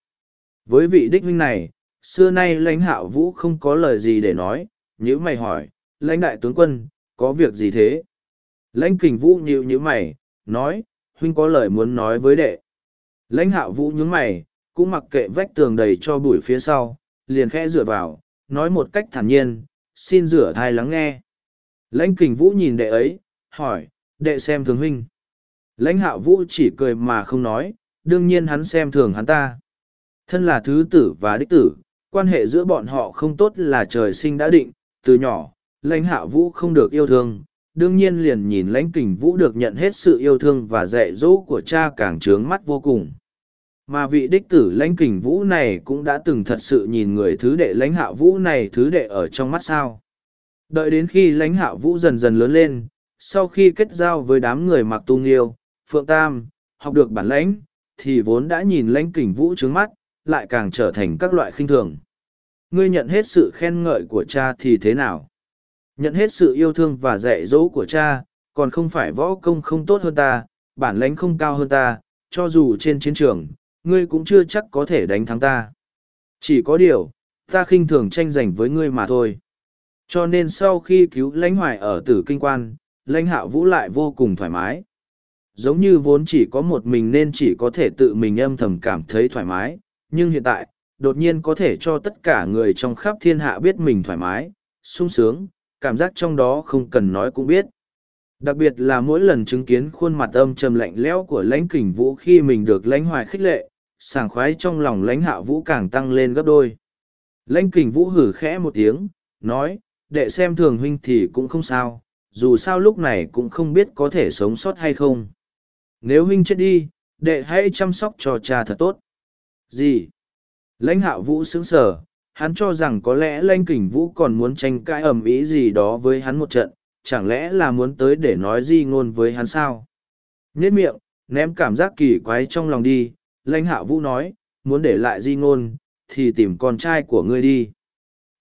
Với vị đích huynh này, xưa nay lãnh hạo vũ không có lời gì để nói, nhữ mày hỏi, lãnh đại tướng quân, có việc gì thế? Lãnh kình vũ nhịu nhữ mày, nói, huynh có lời muốn nói với đệ. Lãnh hạo vũ nhướng mày, cũng mặc kệ vách tường đầy cho bụi phía sau, liền khẽ dựa vào, nói một cách thản nhiên, xin rửa thai lắng nghe. Lãnh kình vũ nhìn đệ ấy, hỏi, đệ xem thường huynh. Lãnh hạo vũ chỉ cười mà không nói, đương nhiên hắn xem thường hắn ta. Thân là thứ tử và đích tử, quan hệ giữa bọn họ không tốt là trời sinh đã định, từ nhỏ, lãnh hạo vũ không được yêu thương, đương nhiên liền nhìn lãnh kình vũ được nhận hết sự yêu thương và dạy dỗ của cha càng trướng mắt vô cùng. Mà vị đích tử lãnh kình vũ này cũng đã từng thật sự nhìn người thứ đệ lãnh hạ vũ này thứ đệ ở trong mắt sao. Đợi đến khi lãnh hạ vũ dần dần lớn lên, sau khi kết giao với đám người mặc tu nghiêu, Phượng Tam, học được bản lãnh, thì vốn đã nhìn lãnh kình vũ trướng mắt, lại càng trở thành các loại khinh thường. Ngươi nhận hết sự khen ngợi của cha thì thế nào? Nhận hết sự yêu thương và dạy dỗ của cha, còn không phải võ công không tốt hơn ta, bản lãnh không cao hơn ta, cho dù trên chiến trường, ngươi cũng chưa chắc có thể đánh thắng ta. Chỉ có điều, ta khinh thường tranh giành với ngươi mà thôi. Cho nên sau khi cứu lãnh hoài ở tử kinh quan, lãnh hạo vũ lại vô cùng thoải mái giống như vốn chỉ có một mình nên chỉ có thể tự mình âm thầm cảm thấy thoải mái nhưng hiện tại đột nhiên có thể cho tất cả người trong khắp thiên hạ biết mình thoải mái sung sướng cảm giác trong đó không cần nói cũng biết đặc biệt là mỗi lần chứng kiến khuôn mặt âm trầm lạnh lẽo của lãnh kình vũ khi mình được lãnh hoài khích lệ sảng khoái trong lòng lãnh hạ vũ càng tăng lên gấp đôi lãnh kình vũ hử khẽ một tiếng nói đệ xem thường huynh thì cũng không sao dù sao lúc này cũng không biết có thể sống sót hay không nếu huynh chết đi, đệ hãy chăm sóc cho cha thật tốt. Gì? Lãnh hạ vũ sững sờ, hắn cho rằng có lẽ lãnh kình vũ còn muốn tranh cãi ầm ĩ gì đó với hắn một trận, chẳng lẽ là muốn tới để nói di ngôn với hắn sao? Nhết miệng, ném cảm giác kỳ quái trong lòng đi, lãnh hạ vũ nói, muốn để lại di ngôn, thì tìm con trai của ngươi đi.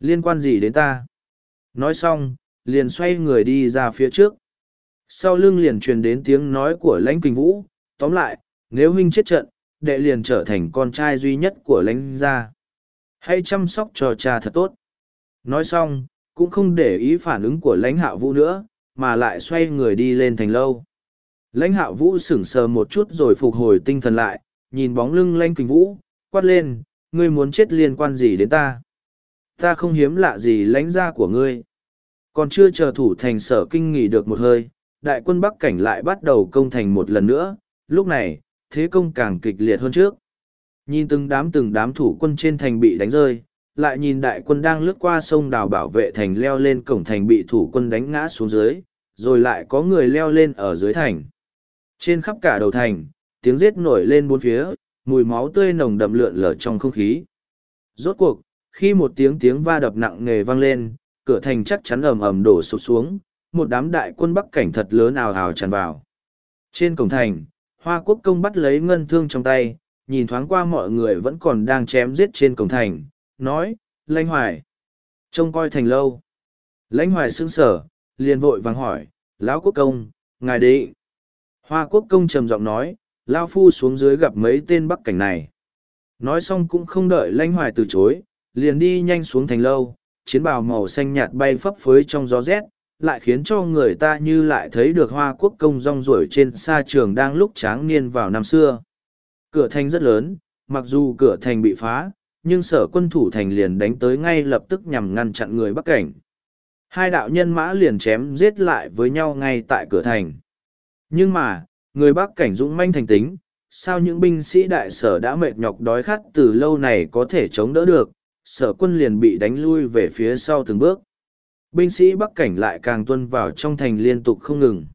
Liên quan gì đến ta? Nói xong, liền xoay người đi ra phía trước sau lưng liền truyền đến tiếng nói của lãnh kinh vũ tóm lại nếu huynh chết trận đệ liền trở thành con trai duy nhất của lãnh gia hãy chăm sóc cho cha thật tốt. Nói xong cũng không để ý phản ứng của lãnh hạ vũ nữa mà lại xoay người đi lên thành lâu. Lãnh hạ vũ sững sờ một chút rồi phục hồi tinh thần lại nhìn bóng lưng lãnh kinh vũ quát lên ngươi muốn chết liên quan gì đến ta? Ta không hiếm lạ gì lãnh gia của ngươi. Còn chưa chờ thủ thành sở kinh nghỉ được một hơi đại quân Bắc Cảnh lại bắt đầu công thành một lần nữa, lúc này, thế công càng kịch liệt hơn trước. Nhìn từng đám từng đám thủ quân trên thành bị đánh rơi, lại nhìn đại quân đang lướt qua sông đào bảo vệ thành leo lên cổng thành bị thủ quân đánh ngã xuống dưới, rồi lại có người leo lên ở dưới thành. Trên khắp cả đầu thành, tiếng giết nổi lên bốn phía, mùi máu tươi nồng đậm lượn lờ trong không khí. Rốt cuộc, khi một tiếng tiếng va đập nặng nề vang lên, cửa thành chắc chắn ầm ầm đổ sụp xuống, một đám đại quân bắc cảnh thật lớn ào ào tràn vào. Trên cổng thành, Hoa Quốc công bắt lấy ngân thương trong tay, nhìn thoáng qua mọi người vẫn còn đang chém giết trên cổng thành, nói, lãnh hoài. Trông coi thành lâu. Lãnh hoài sững sở, liền vội vàng hỏi, lão quốc công, ngài đệ. Hoa quốc công trầm giọng nói, lao phu xuống dưới gặp mấy tên bắc cảnh này. Nói xong cũng không đợi lãnh hoài từ chối, liền đi nhanh xuống thành lâu, chiến bào màu xanh nhạt bay phấp phới trong gió rét, lại khiến cho người ta như lại thấy được hoa quốc công rong ruổi trên sa trường đang lúc tráng niên vào năm xưa. Cửa thành rất lớn, mặc dù cửa thành bị phá, nhưng sở quân thủ thành liền đánh tới ngay lập tức nhằm ngăn chặn người bắc cảnh. Hai đạo nhân mã liền chém giết lại với nhau ngay tại cửa thành. Nhưng mà, người bắc cảnh dũng manh thành tính, sao những binh sĩ đại sở đã mệt nhọc đói khát từ lâu này có thể chống đỡ được, sở quân liền bị đánh lui về phía sau từng bước. Binh sĩ bắc cảnh lại càng tuân vào trong thành liên tục không ngừng.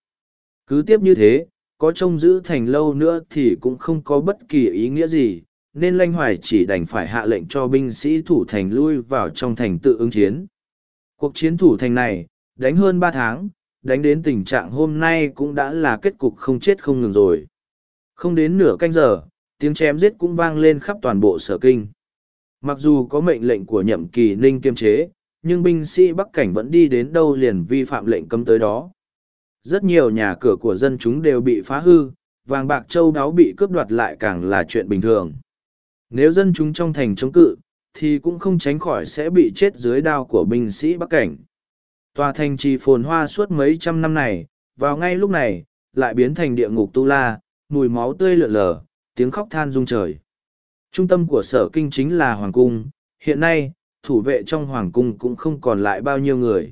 Cứ tiếp như thế, có trông giữ thành lâu nữa thì cũng không có bất kỳ ý nghĩa gì, nên Lanh Hoài chỉ đành phải hạ lệnh cho binh sĩ thủ thành lui vào trong thành tự ứng chiến. Cuộc chiến thủ thành này, đánh hơn ba tháng, đánh đến tình trạng hôm nay cũng đã là kết cục không chết không ngừng rồi. Không đến nửa canh giờ, tiếng chém giết cũng vang lên khắp toàn bộ sở kinh. Mặc dù có mệnh lệnh của nhậm kỳ ninh kiêm chế, nhưng binh sĩ Bắc Cảnh vẫn đi đến đâu liền vi phạm lệnh cấm tới đó. Rất nhiều nhà cửa của dân chúng đều bị phá hư, vàng bạc châu đáo bị cướp đoạt lại càng là chuyện bình thường. Nếu dân chúng trong thành chống cự, thì cũng không tránh khỏi sẽ bị chết dưới đao của binh sĩ Bắc Cảnh. Tòa thành trì phồn hoa suốt mấy trăm năm này, vào ngay lúc này, lại biến thành địa ngục tu la, mùi máu tươi lượn lờ, tiếng khóc than rung trời. Trung tâm của sở kinh chính là Hoàng Cung, hiện nay, thủ vệ trong Hoàng Cung cũng không còn lại bao nhiêu người.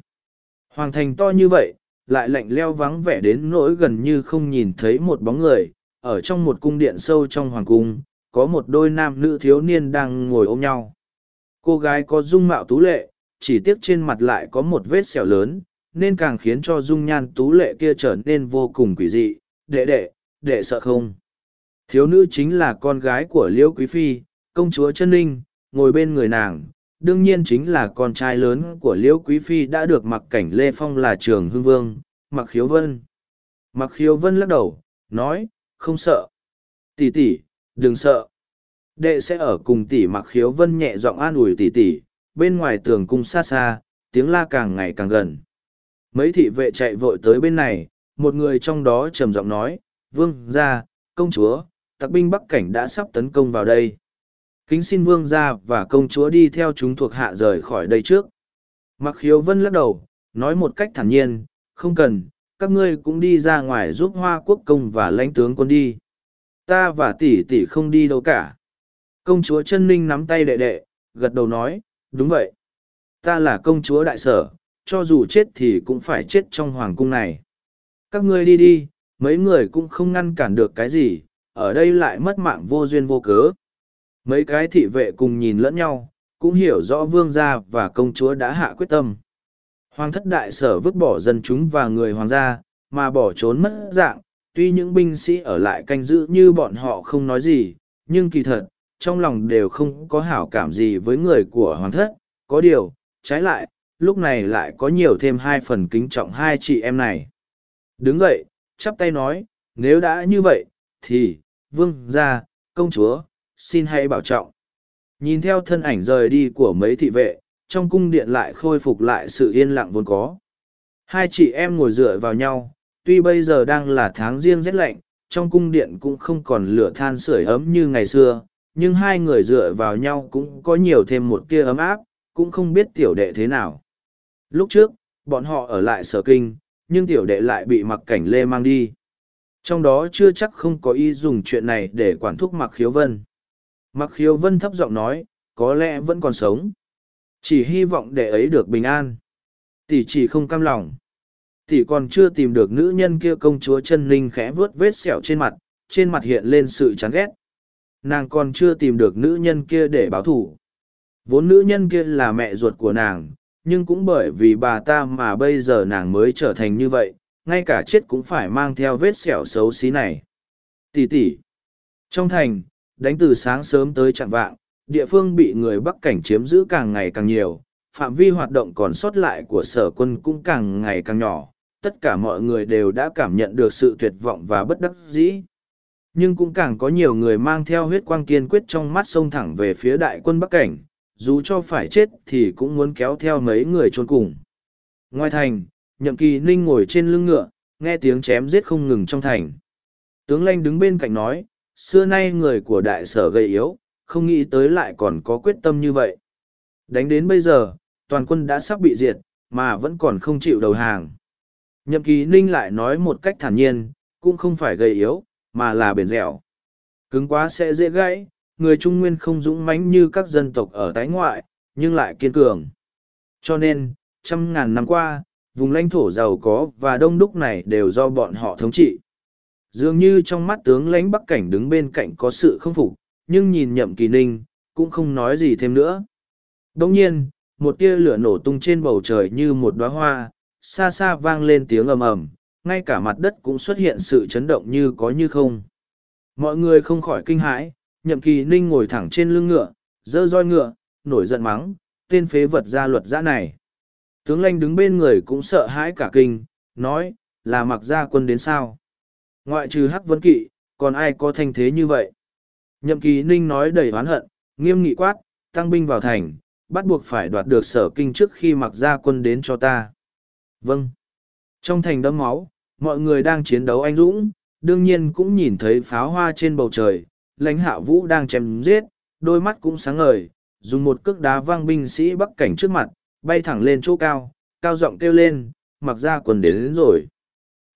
Hoàng thành to như vậy, lại lạnh leo vắng vẻ đến nỗi gần như không nhìn thấy một bóng người, ở trong một cung điện sâu trong Hoàng Cung, có một đôi nam nữ thiếu niên đang ngồi ôm nhau. Cô gái có dung mạo tú lệ, chỉ tiếc trên mặt lại có một vết sẹo lớn, nên càng khiến cho dung nhan tú lệ kia trở nên vô cùng quỷ dị. Đệ đệ, đệ sợ không? Thiếu nữ chính là con gái của Liễu Quý Phi, công chúa chân ninh, ngồi bên người nàng, đương nhiên chính là con trai lớn của Liễu Quý Phi đã được mặc cảnh Lê Phong là trường hưng vương, mặc khiếu vân. Mặc khiếu vân lắc đầu, nói, không sợ. Tỷ tỷ, đừng sợ. Đệ sẽ ở cùng tỷ mặc khiếu vân nhẹ giọng an ủi tỷ tỷ, bên ngoài tường cung xa xa, tiếng la càng ngày càng gần. Mấy thị vệ chạy vội tới bên này, một người trong đó trầm giọng nói, vương gia, công chúa, tặc binh bắc cảnh đã sắp tấn công vào đây. Kính xin vương gia và công chúa đi theo chúng thuộc hạ rời khỏi đây trước. Mặc khiếu vân lắc đầu, nói một cách thản nhiên, không cần, các ngươi cũng đi ra ngoài giúp hoa quốc công và lãnh tướng quân đi. Ta và tỷ tỷ không đi đâu cả. Công chúa chân ninh nắm tay đệ đệ, gật đầu nói, đúng vậy. Ta là công chúa đại sở, cho dù chết thì cũng phải chết trong hoàng cung này. Các ngươi đi đi, mấy người cũng không ngăn cản được cái gì, ở đây lại mất mạng vô duyên vô cớ. Mấy cái thị vệ cùng nhìn lẫn nhau, cũng hiểu rõ vương gia và công chúa đã hạ quyết tâm. Hoàng thất đại sở vứt bỏ dân chúng và người hoàng gia, mà bỏ trốn mất dạng, tuy những binh sĩ ở lại canh giữ như bọn họ không nói gì, nhưng kỳ thật, trong lòng đều không có hảo cảm gì với người của hoàng thất, có điều, trái lại, lúc này lại có nhiều thêm hai phần kính trọng hai chị em này. Đứng dậy, chắp tay nói, nếu đã như vậy, thì, vương gia, công chúa, xin hãy bảo trọng. Nhìn theo thân ảnh rời đi của mấy thị vệ, trong cung điện lại khôi phục lại sự yên lặng vốn có. Hai chị em ngồi dựa vào nhau, tuy bây giờ đang là tháng riêng rét lạnh, trong cung điện cũng không còn lửa than sưởi ấm như ngày xưa, nhưng hai người dựa vào nhau cũng có nhiều thêm một tia ấm áp, cũng không biết tiểu đệ thế nào. Lúc trước, bọn họ ở lại sở kinh, nhưng tiểu đệ lại bị mặc cảnh lê mang đi. Trong đó chưa chắc không có ý dùng chuyện này để quản thúc mặc khiếu vân. Mặc khiếu vân thấp giọng nói, có lẽ vẫn còn sống. Chỉ hy vọng đệ ấy được bình an. Tỷ chỉ không cam lòng. Tỷ còn chưa tìm được nữ nhân kia công chúa chân linh khẽ vớt vết sẹo trên mặt, trên mặt hiện lên sự chán ghét. Nàng còn chưa tìm được nữ nhân kia để báo thủ. Vốn nữ nhân kia là mẹ ruột của nàng, nhưng cũng bởi vì bà ta mà bây giờ nàng mới trở thành như vậy, ngay cả chết cũng phải mang theo vết sẹo xấu xí này. Tỷ tỷ. Trong thành, đánh từ sáng sớm tới chặng vạng, địa phương bị người Bắc cảnh chiếm giữ càng ngày càng nhiều, phạm vi hoạt động còn sót lại của sở quân cũng càng ngày càng nhỏ, tất cả mọi người đều đã cảm nhận được sự tuyệt vọng và bất đắc dĩ. Nhưng cũng càng có nhiều người mang theo huyết quang kiên quyết trong mắt sông thẳng về phía đại quân Bắc Cảnh, dù cho phải chết thì cũng muốn kéo theo mấy người trốn cùng. Ngoài thành, nhậm kỳ ninh ngồi trên lưng ngựa, nghe tiếng chém giết không ngừng trong thành. Tướng Lanh đứng bên cạnh nói, xưa nay người của đại sở gầy yếu, không nghĩ tới lại còn có quyết tâm như vậy. Đánh đến bây giờ, toàn quân đã sắp bị diệt, mà vẫn còn không chịu đầu hàng. Nhậm kỳ ninh lại nói một cách thản nhiên, cũng không phải gầy yếu, mà là bền dẻo. Cứng quá sẽ dễ gãy, người Trung Nguyên không dũng mãnh như các dân tộc ở tái ngoại, nhưng lại kiên cường. Cho nên, trăm ngàn năm qua, vùng lãnh thổ giàu có và đông đúc này đều do bọn họ thống trị. Dường như trong mắt tướng lãnh Bắc Cảnh đứng bên cạnh có sự không phục, nhưng nhìn nhậm kỳ ninh, cũng không nói gì thêm nữa. đông nhiên, một tia lửa nổ tung trên bầu trời như một đóa hoa, xa xa vang lên tiếng ầm ầm, ngay cả mặt đất cũng xuất hiện sự chấn động như có như không. Mọi người không khỏi kinh hãi, nhậm kỳ ninh ngồi thẳng trên lưng ngựa, giơ roi ngựa, nổi giận mắng, tên phế vật ra luật giã này. Tướng lanh đứng bên người cũng sợ hãi cả kinh, nói, là mặc gia quân đến sao. Ngoại trừ hắc vân kỵ, còn ai có thanh thế như vậy? Nhậm kỳ ninh nói đầy oán hận, nghiêm nghị quát, tăng binh vào thành, bắt buộc phải đoạt được sở kinh trước khi mặc gia quân đến cho ta. Vâng. Trong thành đẫm máu, mọi người đang chiến đấu anh dũng, đương nhiên cũng nhìn thấy pháo hoa trên bầu trời, lãnh hạ vũ đang chém giết, đôi mắt cũng sáng ngời, dùng một cước đá văng binh sĩ bắc cảnh trước mặt, bay thẳng lên chỗ cao, cao giọng kêu lên, mặc ra quần đến, đến rồi.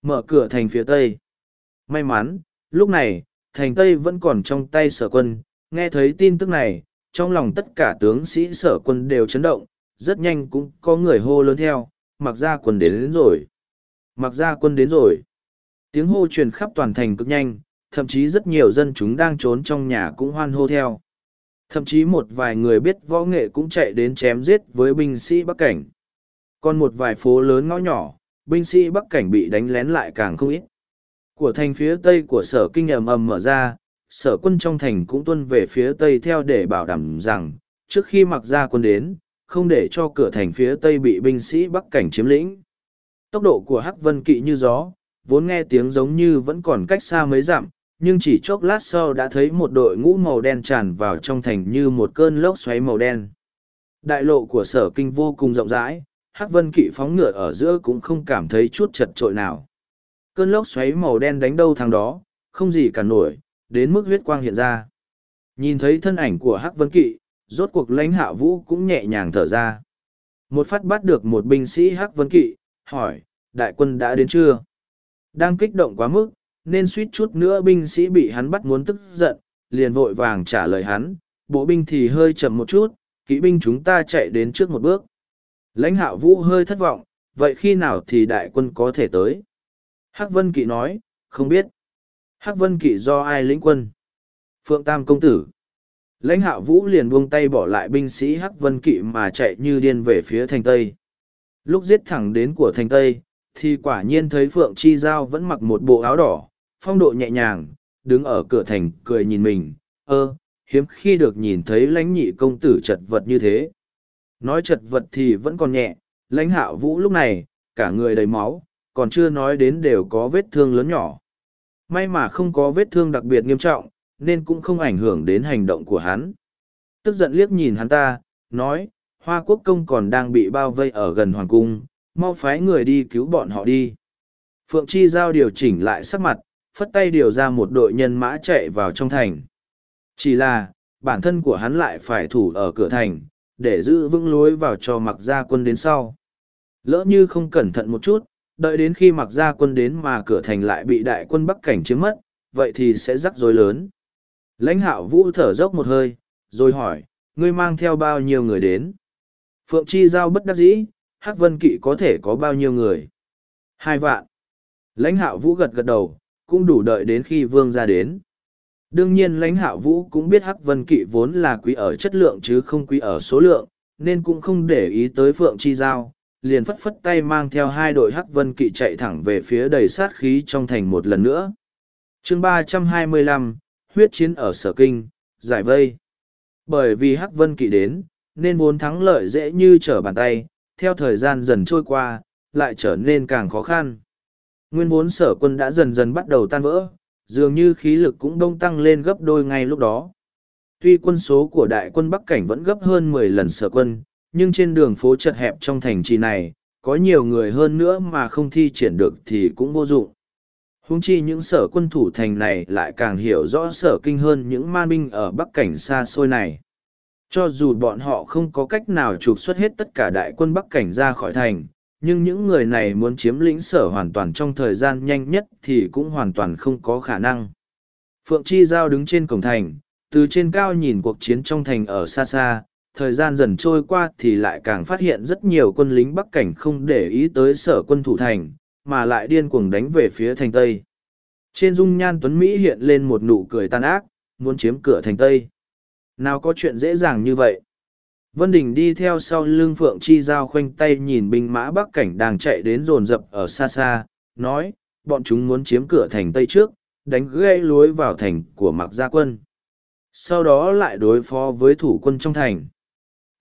Mở cửa thành phía tây. May mắn, lúc này, thành tây vẫn còn trong tay sở quân, nghe thấy tin tức này, trong lòng tất cả tướng sĩ sở quân đều chấn động, rất nhanh cũng có người hô lớn theo, mặc ra quân đến, đến rồi. Mặc ra quân đến rồi. Tiếng hô truyền khắp toàn thành cực nhanh, thậm chí rất nhiều dân chúng đang trốn trong nhà cũng hoan hô theo. Thậm chí một vài người biết võ nghệ cũng chạy đến chém giết với binh sĩ Bắc Cảnh. Còn một vài phố lớn ngõ nhỏ, binh sĩ Bắc Cảnh bị đánh lén lại càng không ít. Của thành phía tây của sở kinh ầm ầm mở ra, sở quân trong thành cũng tuân về phía tây theo để bảo đảm rằng, trước khi mặc ra quân đến, không để cho cửa thành phía tây bị binh sĩ Bắc Cảnh chiếm lĩnh. Tốc độ của Hắc Vân Kỵ như gió, vốn nghe tiếng giống như vẫn còn cách xa mấy dặm, nhưng chỉ chốc lát sau đã thấy một đội ngũ màu đen tràn vào trong thành như một cơn lốc xoáy màu đen. Đại lộ của sở kinh vô cùng rộng rãi, Hắc Vân Kỵ phóng ngựa ở giữa cũng không cảm thấy chút chật trội nào. Cơn lốc xoáy màu đen đánh đâu thằng đó, không gì cả nổi, đến mức huyết quang hiện ra. Nhìn thấy thân ảnh của Hắc Vân Kỵ, rốt cuộc lãnh hạ vũ cũng nhẹ nhàng thở ra. Một phát bắt được một binh sĩ Hắc Vân Kỵ, hỏi, đại quân đã đến chưa? Đang kích động quá mức, nên suýt chút nữa binh sĩ bị hắn bắt muốn tức giận, liền vội vàng trả lời hắn, bộ binh thì hơi chậm một chút, kỵ binh chúng ta chạy đến trước một bước. Lãnh hạ vũ hơi thất vọng, vậy khi nào thì đại quân có thể tới? Hắc Vân Kỵ nói, không biết. Hắc Vân Kỵ do ai lĩnh quân? Phượng Tam Công Tử. Lãnh hạ vũ liền buông tay bỏ lại binh sĩ Hắc Vân Kỵ mà chạy như điên về phía thành Tây. Lúc giết thẳng đến của thành Tây, thì quả nhiên thấy Phượng Chi Giao vẫn mặc một bộ áo đỏ, phong độ nhẹ nhàng, đứng ở cửa thành cười nhìn mình, ơ, hiếm khi được nhìn thấy lãnh nhị công tử chật vật như thế. Nói chật vật thì vẫn còn nhẹ, lãnh hạ vũ lúc này, cả người đầy máu, còn chưa nói đến đều có vết thương lớn nhỏ. May mà không có vết thương đặc biệt nghiêm trọng, nên cũng không ảnh hưởng đến hành động của hắn. Tức giận liếc nhìn hắn ta, nói, Hoa Quốc công còn đang bị bao vây ở gần Hoàng Cung, mau phái người đi cứu bọn họ đi. Phượng Chi Giao điều chỉnh lại sắc mặt, phất tay điều ra một đội nhân mã chạy vào trong thành. Chỉ là, bản thân của hắn lại phải thủ ở cửa thành, để giữ vững lối vào cho mặc gia quân đến sau. Lỡ như không cẩn thận một chút, đợi đến khi mặc gia quân đến mà cửa thành lại bị đại quân Bắc Cảnh chiếm mất, vậy thì sẽ rắc rối lớn. Lãnh hạo vũ thở dốc một hơi, rồi hỏi, ngươi mang theo bao nhiêu người đến? Phượng Chi Giao bất đắc dĩ, Hắc Vân Kỵ có thể có bao nhiêu người? Hai vạn. Lãnh hạo vũ gật gật đầu, cũng đủ đợi đến khi vương ra đến. Đương nhiên lãnh hạo vũ cũng biết Hắc Vân Kỵ vốn là quý ở chất lượng chứ không quý ở số lượng, nên cũng không để ý tới Phượng Chi Giao, liền phất phất tay mang theo hai đội Hắc Vân Kỵ chạy thẳng về phía đầy sát khí trong thành một lần nữa. chương ba trăm hai mươi lăm huyết chiến ở Sở Kinh, giải vây. Bởi vì Hắc Vân Kỵ đến, nên vốn thắng lợi dễ như trở bàn tay, theo thời gian dần trôi qua, lại trở nên càng khó khăn. Nguyên vốn sở quân đã dần dần bắt đầu tan vỡ, dường như khí lực cũng đông tăng lên gấp đôi ngay lúc đó. Tuy quân số của đại quân Bắc Cảnh vẫn gấp hơn mười lần sở quân, nhưng trên đường phố chật hẹp trong thành trì này, có nhiều người hơn nữa mà không thi triển được thì cũng vô dụng. Húng chi những sở quân thủ thành này lại càng hiểu rõ sở kinh hơn những man binh ở Bắc Cảnh xa xôi này. Cho dù bọn họ không có cách nào trục xuất hết tất cả đại quân Bắc Cảnh ra khỏi thành, nhưng những người này muốn chiếm lĩnh sở hoàn toàn trong thời gian nhanh nhất thì cũng hoàn toàn không có khả năng. Phượng Chi Giao đứng trên cổng thành, từ trên cao nhìn cuộc chiến trong thành ở xa xa, thời gian dần trôi qua thì lại càng phát hiện rất nhiều quân lính Bắc Cảnh không để ý tới sở quân thủ thành, mà lại điên cuồng đánh về phía thành Tây. Trên dung nhan Tuấn Mỹ hiện lên một nụ cười tàn ác, muốn chiếm cửa thành Tây. Nào có chuyện dễ dàng như vậy? Vân Đình đi theo sau lưng Phượng Chi Giao khoanh tay nhìn binh mã Bắc Cảnh đang chạy đến rồn rập ở xa xa, nói, bọn chúng muốn chiếm cửa thành Tây trước, đánh gây lối vào thành của Mạc Gia Quân. Sau đó lại đối phó với thủ quân trong thành.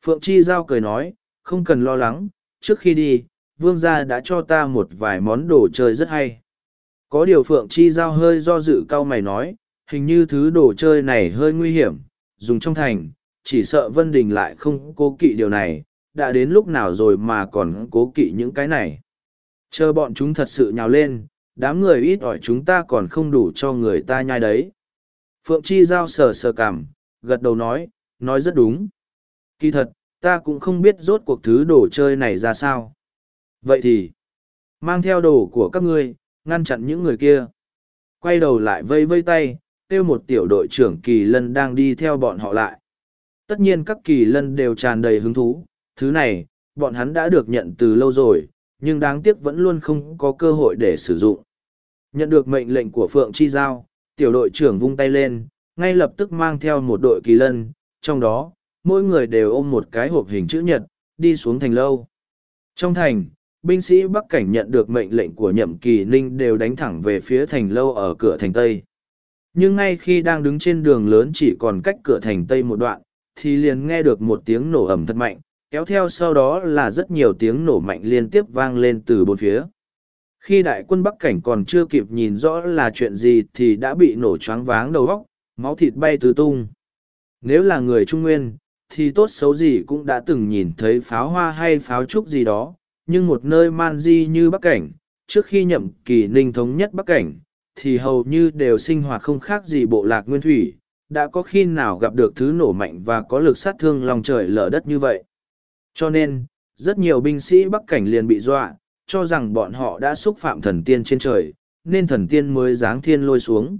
Phượng Chi Giao cười nói, không cần lo lắng, trước khi đi, Vương gia đã cho ta một vài món đồ chơi rất hay. Có điều Phượng Chi Giao hơi do dự cao mày nói, hình như thứ đồ chơi này hơi nguy hiểm, dùng trong thành, chỉ sợ Vân Đình lại không cố kỵ điều này, đã đến lúc nào rồi mà còn cố kỵ những cái này. Chờ bọn chúng thật sự nhào lên, đám người ít ỏi chúng ta còn không đủ cho người ta nhai đấy. Phượng Chi Giao sờ sờ cảm, gật đầu nói, nói rất đúng. Kỳ thật, ta cũng không biết rốt cuộc thứ đồ chơi này ra sao. Vậy thì, mang theo đồ của các ngươi, ngăn chặn những người kia. Quay đầu lại vây vây tay, kêu một tiểu đội trưởng kỳ lân đang đi theo bọn họ lại. Tất nhiên các kỳ lân đều tràn đầy hứng thú, thứ này, bọn hắn đã được nhận từ lâu rồi, nhưng đáng tiếc vẫn luôn không có cơ hội để sử dụng. Nhận được mệnh lệnh của Phượng Chi Giao, tiểu đội trưởng vung tay lên, ngay lập tức mang theo một đội kỳ lân, trong đó, mỗi người đều ôm một cái hộp hình chữ nhật, đi xuống thành lâu. Trong thành, binh sĩ Bắc Cảnh nhận được mệnh lệnh của nhậm kỳ ninh đều đánh thẳng về phía thành lâu ở cửa thành Tây. Nhưng ngay khi đang đứng trên đường lớn chỉ còn cách cửa thành Tây một đoạn, thì liền nghe được một tiếng nổ ầm thật mạnh, kéo theo sau đó là rất nhiều tiếng nổ mạnh liên tiếp vang lên từ bốn phía. Khi đại quân Bắc Cảnh còn chưa kịp nhìn rõ là chuyện gì thì đã bị nổ choáng váng đầu óc, máu thịt bay tứ tung. Nếu là người Trung Nguyên, thì tốt xấu gì cũng đã từng nhìn thấy pháo hoa hay pháo trúc gì đó, nhưng một nơi man di như Bắc Cảnh, trước khi nhậm kỳ ninh thống nhất Bắc Cảnh, thì hầu như đều sinh hoạt không khác gì bộ lạc nguyên thủy, đã có khi nào gặp được thứ nổ mạnh và có lực sát thương lòng trời lở đất như vậy. Cho nên, rất nhiều binh sĩ Bắc Cảnh liền bị dọa, cho rằng bọn họ đã xúc phạm thần tiên trên trời, nên thần tiên mới giáng thiên lôi xuống.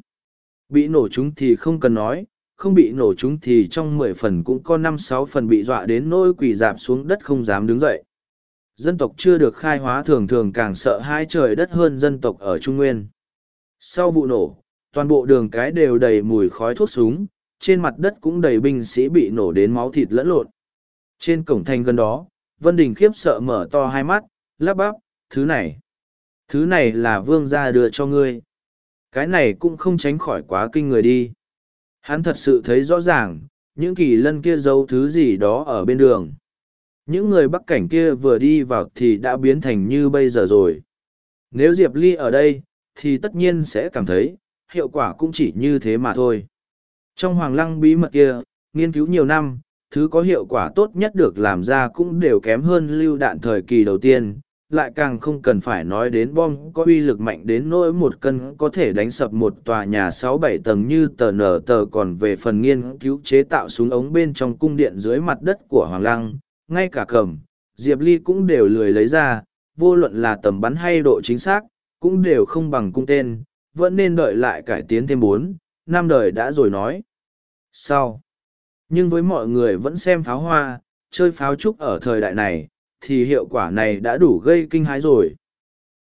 Bị nổ chúng thì không cần nói, không bị nổ chúng thì trong mười phần cũng có năm sáu phần bị dọa đến nỗi quỳ dạp xuống đất không dám đứng dậy. Dân tộc chưa được khai hóa thường thường càng sợ hai trời đất hơn dân tộc ở Trung Nguyên. Sau vụ nổ, toàn bộ đường cái đều đầy mùi khói thuốc súng, trên mặt đất cũng đầy binh sĩ bị nổ đến máu thịt lẫn lộn. Trên cổng thành gần đó, Vân Đình khiếp sợ mở to hai mắt, lắp bắp, thứ này. Thứ này là vương gia đưa cho ngươi. Cái này cũng không tránh khỏi quá kinh người đi. Hắn thật sự thấy rõ ràng, những kỳ lân kia giấu thứ gì đó ở bên đường. Những người bắc cảnh kia vừa đi vào thì đã biến thành như bây giờ rồi. Nếu Diệp Ly ở đây, thì tất nhiên sẽ cảm thấy, hiệu quả cũng chỉ như thế mà thôi. Trong hoàng lăng bí mật kia, nghiên cứu nhiều năm, thứ có hiệu quả tốt nhất được làm ra cũng đều kém hơn lưu đạn thời kỳ đầu tiên, lại càng không cần phải nói đến bom có uy lực mạnh đến nỗi một cân có thể đánh sập một tòa nhà sáu bảy tầng như tờ nở tờ còn về phần nghiên cứu chế tạo súng ống bên trong cung điện dưới mặt đất của Hoàng Lăng, ngay cả cầm, Diệp Ly cũng đều lười lấy ra, vô luận là tầm bắn hay độ chính xác, cũng đều không bằng cung tên, vẫn nên đợi lại cải tiến thêm bốn, năm đời đã rồi nói. Sau. Nhưng với mọi người vẫn xem pháo hoa, chơi pháo trúc ở thời đại này, thì hiệu quả này đã đủ gây kinh hãi rồi.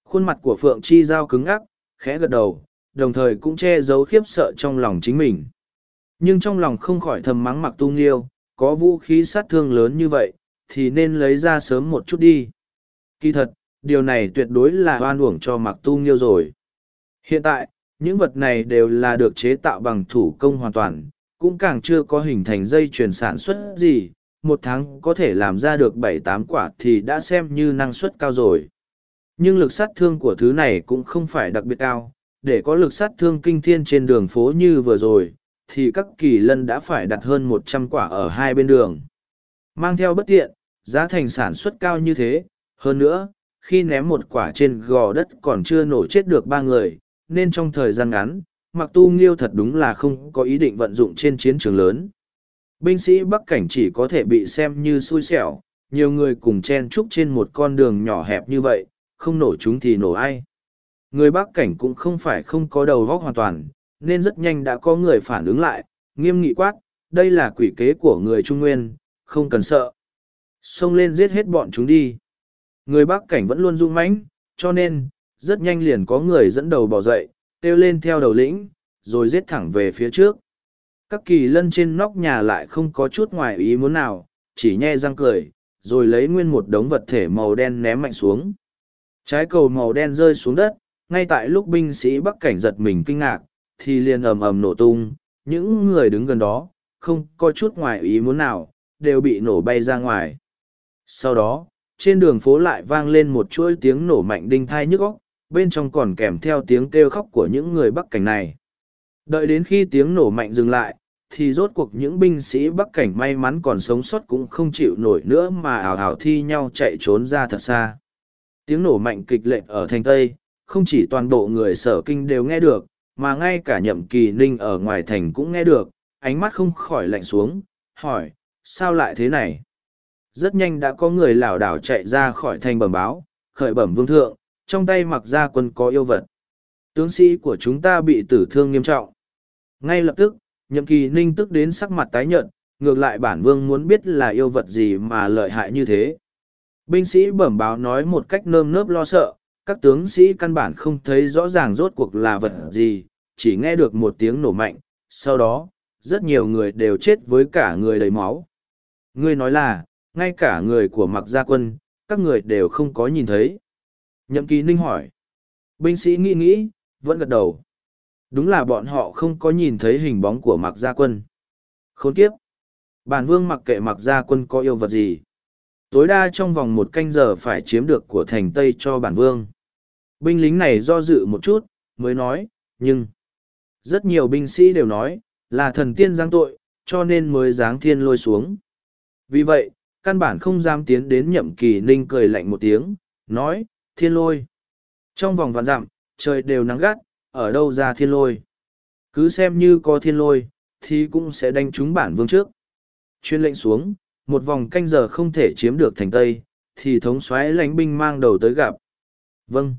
Khuôn mặt của Phượng Chi Giao cứng ắc, khẽ gật đầu, đồng thời cũng che giấu khiếp sợ trong lòng chính mình. Nhưng trong lòng không khỏi thầm mắng mặc tu nghiêu, có vũ khí sát thương lớn như vậy, thì nên lấy ra sớm một chút đi. Kỳ thật, điều này tuyệt đối là oan uổng cho mặc tu nghiêu rồi. Hiện tại, những vật này đều là được chế tạo bằng thủ công hoàn toàn, cũng càng chưa có hình thành dây chuyển sản xuất gì, một tháng có thể làm ra được bảy tám quả thì đã xem như năng suất cao rồi. Nhưng lực sát thương của thứ này cũng không phải đặc biệt cao, để có lực sát thương kinh thiên trên đường phố như vừa rồi, thì các kỳ lân đã phải đặt hơn một trăm quả ở hai bên đường. Mang theo bất tiện, giá thành sản xuất cao như thế, hơn nữa, khi ném một quả trên gò đất còn chưa nổ chết được ba người, nên trong thời gian ngắn, mặc tu nghiêu thật đúng là không có ý định vận dụng trên chiến trường lớn. Binh sĩ Bắc Cảnh chỉ có thể bị xem như xui xẻo, nhiều người cùng chen chúc trên một con đường nhỏ hẹp như vậy, không nổ chúng thì nổ ai. Người Bắc Cảnh cũng không phải không có đầu góc hoàn toàn, nên rất nhanh đã có người phản ứng lại, nghiêm nghị quát, đây là quỷ kế của người Trung Nguyên, không cần sợ. Xông lên giết hết bọn chúng đi. Người Bắc Cảnh vẫn luôn rung mãnh, cho nên, rất nhanh liền có người dẫn đầu bỏ dậy, kêu lên theo đầu lĩnh, rồi giết thẳng về phía trước. Các kỳ lân trên nóc nhà lại không có chút ngoài ý muốn nào, chỉ nhe răng cười, rồi lấy nguyên một đống vật thể màu đen ném mạnh xuống. Trái cầu màu đen rơi xuống đất, ngay tại lúc binh sĩ Bắc Cảnh giật mình kinh ngạc, thì liền ầm ầm nổ tung, những người đứng gần đó, không có chút ngoài ý muốn nào, đều bị nổ bay ra ngoài. Sau đó, trên đường phố lại vang lên một chuỗi tiếng nổ mạnh đinh thai nhức óc, bên trong còn kèm theo tiếng kêu khóc của những người Bắc Cảnh này. Đợi đến khi tiếng nổ mạnh dừng lại, thì rốt cuộc những binh sĩ Bắc Cảnh may mắn còn sống sót cũng không chịu nổi nữa mà ảo ảo thi nhau chạy trốn ra thật xa. Tiếng nổ mạnh kịch lệnh ở thành Tây, không chỉ toàn bộ người sở kinh đều nghe được, mà ngay cả nhậm kỳ ninh ở ngoài thành cũng nghe được, ánh mắt không khỏi lạnh xuống, hỏi, sao lại thế này? Rất nhanh đã có người lảo đảo chạy ra khỏi thành bẩm báo, khởi bẩm vương thượng, trong tay mặc ra quân có yêu vật. Tướng sĩ của chúng ta bị tử thương nghiêm trọng. Ngay lập tức, nhậm kỳ ninh tức đến sắc mặt tái nhợt, ngược lại bản vương muốn biết là yêu vật gì mà lợi hại như thế. Binh sĩ bẩm báo nói một cách nơm nớp lo sợ, các tướng sĩ căn bản không thấy rõ ràng rốt cuộc là vật gì, chỉ nghe được một tiếng nổ mạnh, sau đó, rất nhiều người đều chết với cả người đầy máu. Ngươi nói là, ngay cả người của mặc gia quân, các người đều không có nhìn thấy. Nhậm kỳ ninh hỏi. Binh sĩ nghĩ nghĩ, vẫn gật đầu. Đúng là bọn họ không có nhìn thấy hình bóng của mặc gia quân. Khốn kiếp. Bản vương mặc kệ mặc gia quân có yêu vật gì. Tối đa trong vòng một canh giờ phải chiếm được của thành Tây cho bản vương. Binh lính này do dự một chút, mới nói, nhưng... Rất nhiều binh sĩ đều nói, là thần tiên giáng tội, cho nên mới giáng thiên lôi xuống. Vì vậy, căn bản không dám tiến đến nhậm kỳ ninh cười lạnh một tiếng, nói, thiên lôi. Trong vòng vạn dặm, trời đều nắng gắt, ở đâu ra thiên lôi. Cứ xem như có thiên lôi, thì cũng sẽ đánh trúng bản vương trước. Chuyên lệnh xuống, một vòng canh giờ không thể chiếm được thành Tây, thì thống soái lãnh binh mang đầu tới gặp. Vâng.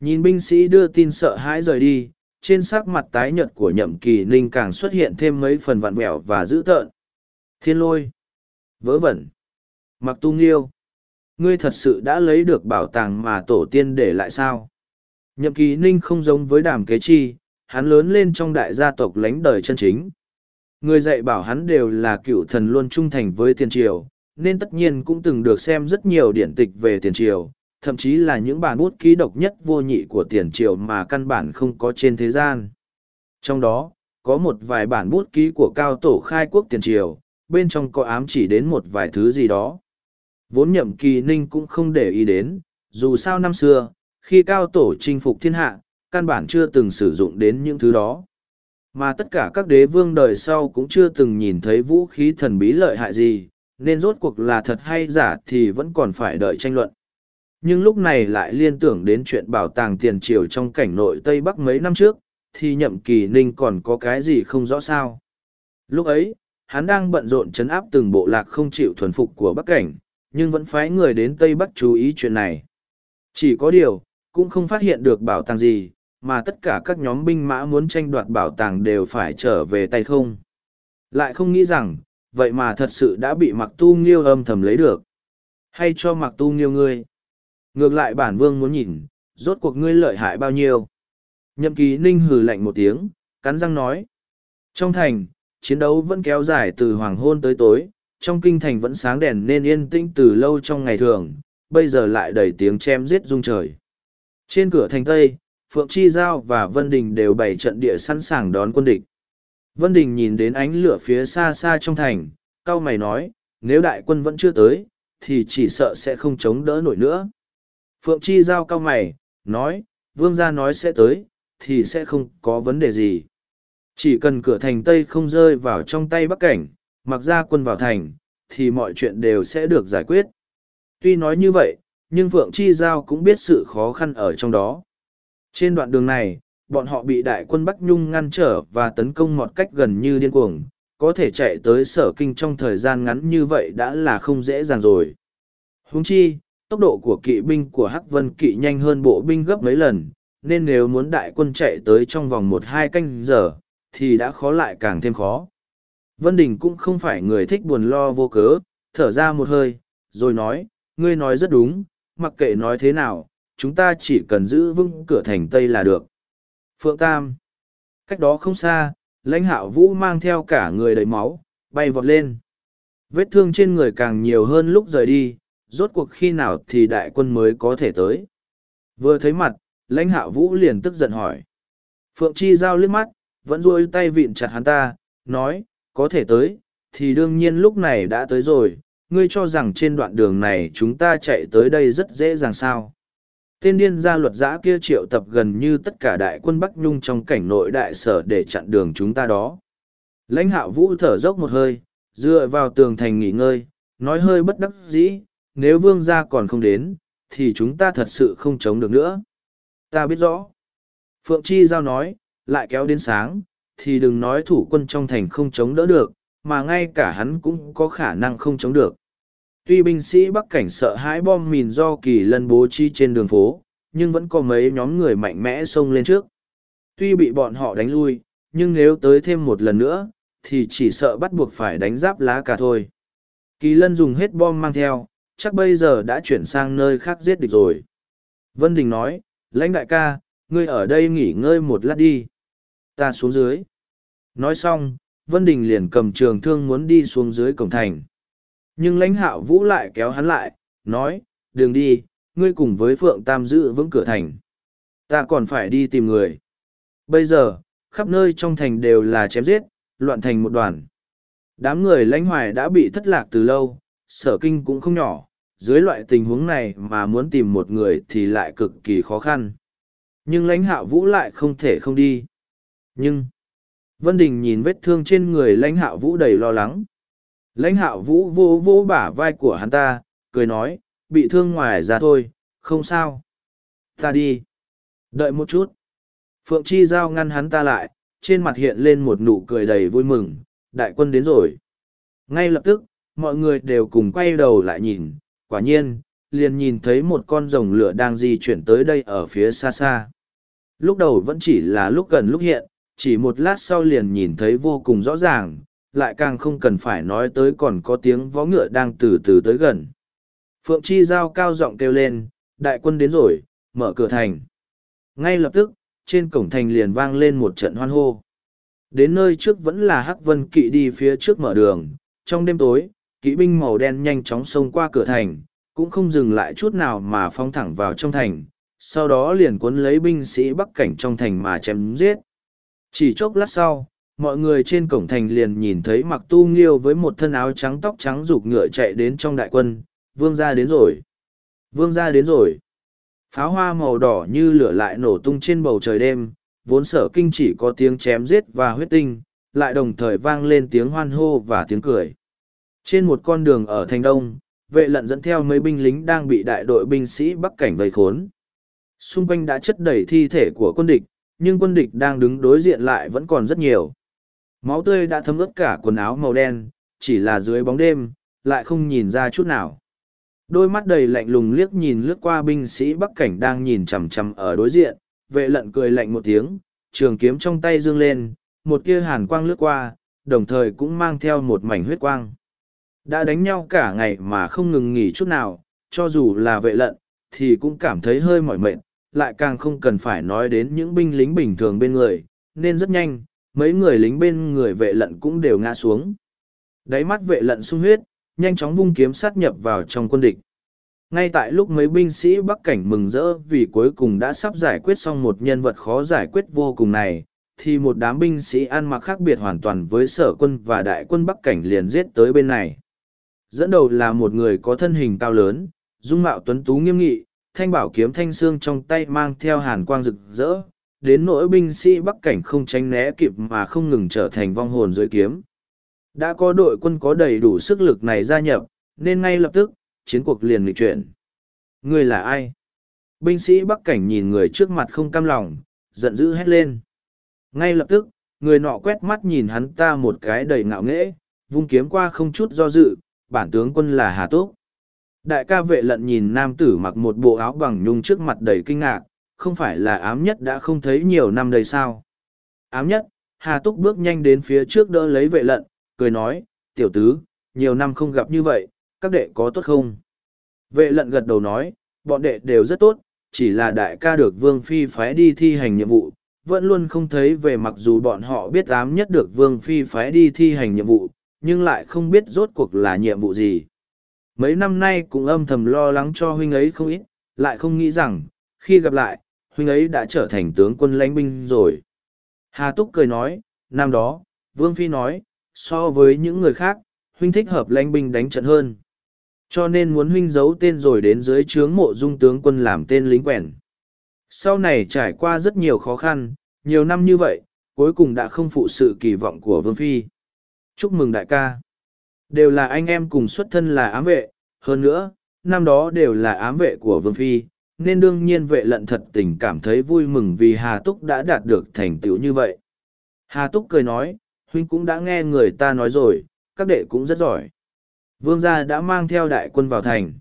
Nhìn binh sĩ đưa tin sợ hãi rời đi, trên sắc mặt tái nhợt của nhậm kỳ ninh càng xuất hiện thêm mấy phần vặn vẹo và dữ tợn. Thiên lôi. Vớ vẩn. Mặc tu nghiêu. Ngươi thật sự đã lấy được bảo tàng mà tổ tiên để lại sao? Nhậm kỳ ninh không giống với đàm kế chi, hắn lớn lên trong đại gia tộc lánh đời chân chính. Người dạy bảo hắn đều là cựu thần luôn trung thành với tiền triều, nên tất nhiên cũng từng được xem rất nhiều điển tịch về tiền triều, thậm chí là những bản bút ký độc nhất vô nhị của tiền triều mà căn bản không có trên thế gian. Trong đó, có một vài bản bút ký của cao tổ khai quốc tiền triều, bên trong có ám chỉ đến một vài thứ gì đó. Vốn nhậm kỳ ninh cũng không để ý đến, dù sao năm xưa, khi cao tổ chinh phục thiên hạ, căn bản chưa từng sử dụng đến những thứ đó. Mà tất cả các đế vương đời sau cũng chưa từng nhìn thấy vũ khí thần bí lợi hại gì, nên rốt cuộc là thật hay giả thì vẫn còn phải đợi tranh luận. Nhưng lúc này lại liên tưởng đến chuyện bảo tàng tiền triều trong cảnh nội tây bắc mấy năm trước thì nhậm kỳ ninh còn có cái gì không rõ sao. Lúc ấy hắn đang bận rộn chấn áp từng bộ lạc không chịu thuần phục của bắc cảnh nhưng vẫn phái người đến tây bắc chú ý chuyện này. Chỉ có điều cũng không phát hiện được bảo tàng gì mà tất cả các nhóm binh mã muốn tranh đoạt bảo tàng đều phải trở về tay không lại không nghĩ rằng vậy mà thật sự đã bị mặc tu nghiêu âm thầm lấy được hay cho mặc tu nghiêu ngươi Ngược lại bản vương muốn nhìn, rốt cuộc ngươi lợi hại bao nhiêu. Nhậm ký ninh hừ lạnh một tiếng, cắn răng nói. Trong thành, chiến đấu vẫn kéo dài từ hoàng hôn tới tối, trong kinh thành vẫn sáng đèn nên yên tĩnh từ lâu trong ngày thường, bây giờ lại đầy tiếng chém giết rung trời. Trên cửa thành Tây, Phượng Chi Giao và Vân Đình đều bày trận địa sẵn sàng đón quân địch. Vân Đình nhìn đến ánh lửa phía xa xa trong thành, cao mày nói, nếu đại quân vẫn chưa tới, thì chỉ sợ sẽ không chống đỡ nổi nữa. Phượng Chi giao cao mày, nói, vương gia nói sẽ tới, thì sẽ không có vấn đề gì. Chỉ cần cửa thành Tây không rơi vào trong tay Bắc Cảnh, mặc ra quân vào thành, thì mọi chuyện đều sẽ được giải quyết. Tuy nói như vậy, nhưng Phượng Chi Giao cũng biết sự khó khăn ở trong đó. Trên đoạn đường này, bọn họ bị đại quân Bắc Nhung ngăn trở và tấn công một cách gần như điên cuồng, có thể chạy tới sở kinh trong thời gian ngắn như vậy đã là không dễ dàng rồi. Huống chi, tốc độ của kỵ binh của Hắc Vân kỵ nhanh hơn bộ binh gấp mấy lần, nên nếu muốn đại quân chạy tới trong vòng một hai canh giờ, thì đã khó lại càng thêm khó. Vân Đình cũng không phải người thích buồn lo vô cớ, thở ra một hơi, rồi nói, ngươi nói rất đúng, mặc kệ nói thế nào, chúng ta chỉ cần giữ vững cửa thành Tây là được. Phượng Tam Cách đó không xa, lãnh hạo vũ mang theo cả người đầy máu, bay vọt lên. Vết thương trên người càng nhiều hơn lúc rời đi, rốt cuộc khi nào thì đại quân mới có thể tới. Vừa thấy mặt, lãnh hạo vũ liền tức giận hỏi. Phượng Chi giao liếc mắt, vẫn duỗi tay vịn chặt hắn ta, nói, có thể tới, thì đương nhiên lúc này đã tới rồi, ngươi cho rằng trên đoạn đường này chúng ta chạy tới đây rất dễ dàng sao. Tên điên gia luật giã kia triệu tập gần như tất cả đại quân Bắc Nhung trong cảnh nội đại sở để chặn đường chúng ta đó. Lãnh hạo vũ thở dốc một hơi, dựa vào tường thành nghỉ ngơi, nói hơi bất đắc dĩ, nếu vương gia còn không đến, thì chúng ta thật sự không chống được nữa. Ta biết rõ. Phượng Chi Giao nói, lại kéo đến sáng, thì đừng nói thủ quân trong thành không chống đỡ được, mà ngay cả hắn cũng có khả năng không chống được. Tuy binh sĩ Bắc Cảnh sợ hãi bom mìn do kỳ lân bố trí trên đường phố, nhưng vẫn có mấy nhóm người mạnh mẽ xông lên trước. Tuy bị bọn họ đánh lui, nhưng nếu tới thêm một lần nữa, thì chỉ sợ bắt buộc phải đánh giáp lá cả thôi. Kỳ lân dùng hết bom mang theo, chắc bây giờ đã chuyển sang nơi khác giết địch rồi. Vân Đình nói, lãnh đại ca, ngươi ở đây nghỉ ngơi một lát đi. Ta xuống dưới. Nói xong, Vân Đình liền cầm trường thương muốn đi xuống dưới cổng thành. Nhưng lãnh hạo vũ lại kéo hắn lại, nói, đường đi, ngươi cùng với Phượng Tam giữ vững cửa thành. Ta còn phải đi tìm người. Bây giờ, khắp nơi trong thành đều là chém giết, loạn thành một đoàn. Đám người lãnh hoài đã bị thất lạc từ lâu, sở kinh cũng không nhỏ, dưới loại tình huống này mà muốn tìm một người thì lại cực kỳ khó khăn. Nhưng lãnh hạ vũ lại không thể không đi. Nhưng, Vân Đình nhìn vết thương trên người lãnh hạ vũ đầy lo lắng. Lãnh Hạo vũ vô vô bả vai của hắn ta, cười nói, bị thương ngoài ra thôi, không sao. Ta đi. Đợi một chút. Phượng Chi Giao ngăn hắn ta lại, trên mặt hiện lên một nụ cười đầy vui mừng, đại quân đến rồi. Ngay lập tức, mọi người đều cùng quay đầu lại nhìn, quả nhiên, liền nhìn thấy một con rồng lửa đang di chuyển tới đây ở phía xa xa. Lúc đầu vẫn chỉ là lúc gần lúc hiện, chỉ một lát sau liền nhìn thấy vô cùng rõ ràng, lại càng không cần phải nói tới còn có tiếng vó ngựa đang từ từ tới gần. Phượng Chi Giao cao giọng kêu lên, đại quân đến rồi, mở cửa thành. Ngay lập tức, trên cổng thành liền vang lên một trận hoan hô. Đến nơi trước vẫn là Hắc Vân Kỵ đi phía trước mở đường, trong đêm tối, kỵ binh màu đen nhanh chóng xông qua cửa thành, cũng không dừng lại chút nào mà phóng thẳng vào trong thành, sau đó liền cuốn lấy binh sĩ bắc cảnh trong thành mà chém giết. Chỉ chốc lát sau, mọi người trên cổng thành liền nhìn thấy mặc tu nghiêu với một thân áo trắng tóc trắng rục ngựa chạy đến trong đại quân, vương gia đến rồi. Vương gia đến rồi. Pháo hoa màu đỏ như lửa lại nổ tung trên bầu trời đêm, vốn sở kinh chỉ có tiếng chém giết và huyết tinh, lại đồng thời vang lên tiếng hoan hô và tiếng cười. Trên một con đường ở thành đông, vệ lận dẫn theo mấy binh lính đang bị đại đội binh sĩ bắc cảnh vây khốn. Xung quanh đã chất đầy thi thể của quân địch, nhưng quân địch đang đứng đối diện lại vẫn còn rất nhiều. Máu tươi đã thấm ướt cả quần áo màu đen, chỉ là dưới bóng đêm, lại không nhìn ra chút nào. Đôi mắt đầy lạnh lùng liếc nhìn lướt qua binh sĩ bắc cảnh đang nhìn chằm chằm ở đối diện, vệ lận cười lạnh một tiếng, trường kiếm trong tay dương lên, một tia hàn quang lướt qua, đồng thời cũng mang theo một mảnh huyết quang. Đã đánh nhau cả ngày mà không ngừng nghỉ chút nào, cho dù là vệ lận, thì cũng cảm thấy hơi mỏi mệt, lại càng không cần phải nói đến những binh lính bình thường bên người, nên rất nhanh, mấy người lính bên người vệ lận cũng đều ngã xuống. Đáy mắt vệ lận sung huyết, nhanh chóng vung kiếm sát nhập vào trong quân địch. Ngay tại lúc mấy binh sĩ Bắc Cảnh mừng rỡ vì cuối cùng đã sắp giải quyết xong một nhân vật khó giải quyết vô cùng này, thì một đám binh sĩ ăn mặc khác biệt hoàn toàn với sở quân và đại quân Bắc Cảnh liền giết tới bên này. Dẫn đầu là một người có thân hình cao lớn, dung mạo tuấn tú nghiêm nghị, thanh bảo kiếm thanh xương trong tay mang theo hàn quang rực rỡ, đến nỗi binh sĩ bắc cảnh không tránh né kịp mà không ngừng trở thành vong hồn dưới kiếm. Đã có đội quân có đầy đủ sức lực này gia nhập, nên ngay lập tức, chiến cuộc liền nghịch chuyển. Người là ai? Binh sĩ bắc cảnh nhìn người trước mặt không cam lòng, giận dữ hét lên. Ngay lập tức, người nọ quét mắt nhìn hắn ta một cái đầy ngạo nghễ, vung kiếm qua không chút do dự, bản tướng quân là Hà Túc. Đại ca vệ lận nhìn nam tử mặc một bộ áo bằng nhung trước mặt đầy kinh ngạc, không phải là ám nhất đã không thấy nhiều năm đây sao. Ám nhất, Hà Túc bước nhanh đến phía trước đỡ lấy vệ lận, cười nói, tiểu tứ, nhiều năm không gặp như vậy, các đệ có tốt không? Vệ lận gật đầu nói, bọn đệ đều rất tốt, chỉ là đại ca được Vương Phi phái đi thi hành nhiệm vụ, vẫn luôn không thấy về mặc dù bọn họ biết ám nhất được Vương Phi phái đi thi hành nhiệm vụ, nhưng lại không biết rốt cuộc là nhiệm vụ gì. Mấy năm nay cũng âm thầm lo lắng cho huynh ấy không ít, lại không nghĩ rằng, khi gặp lại, huynh ấy đã trở thành tướng quân lãnh binh rồi. Hà Túc cười nói, năm đó, Vương Phi nói, so với những người khác, huynh thích hợp lãnh binh đánh trận hơn. Cho nên muốn huynh giấu tên rồi đến dưới trướng mộ dung tướng quân làm tên lính quèn. Sau này trải qua rất nhiều khó khăn, nhiều năm như vậy, cuối cùng đã không phụ sự kỳ vọng của Vương Phi. Chúc mừng đại ca. Đều là anh em cùng xuất thân là ám vệ, hơn nữa, năm đó đều là ám vệ của Vương Phi, nên đương nhiên vệ lận thật tình cảm thấy vui mừng vì Hà Túc đã đạt được thành tựu như vậy. Hà Túc cười nói, huynh cũng đã nghe người ta nói rồi, các đệ cũng rất giỏi. Vương gia đã mang theo đại quân vào thành.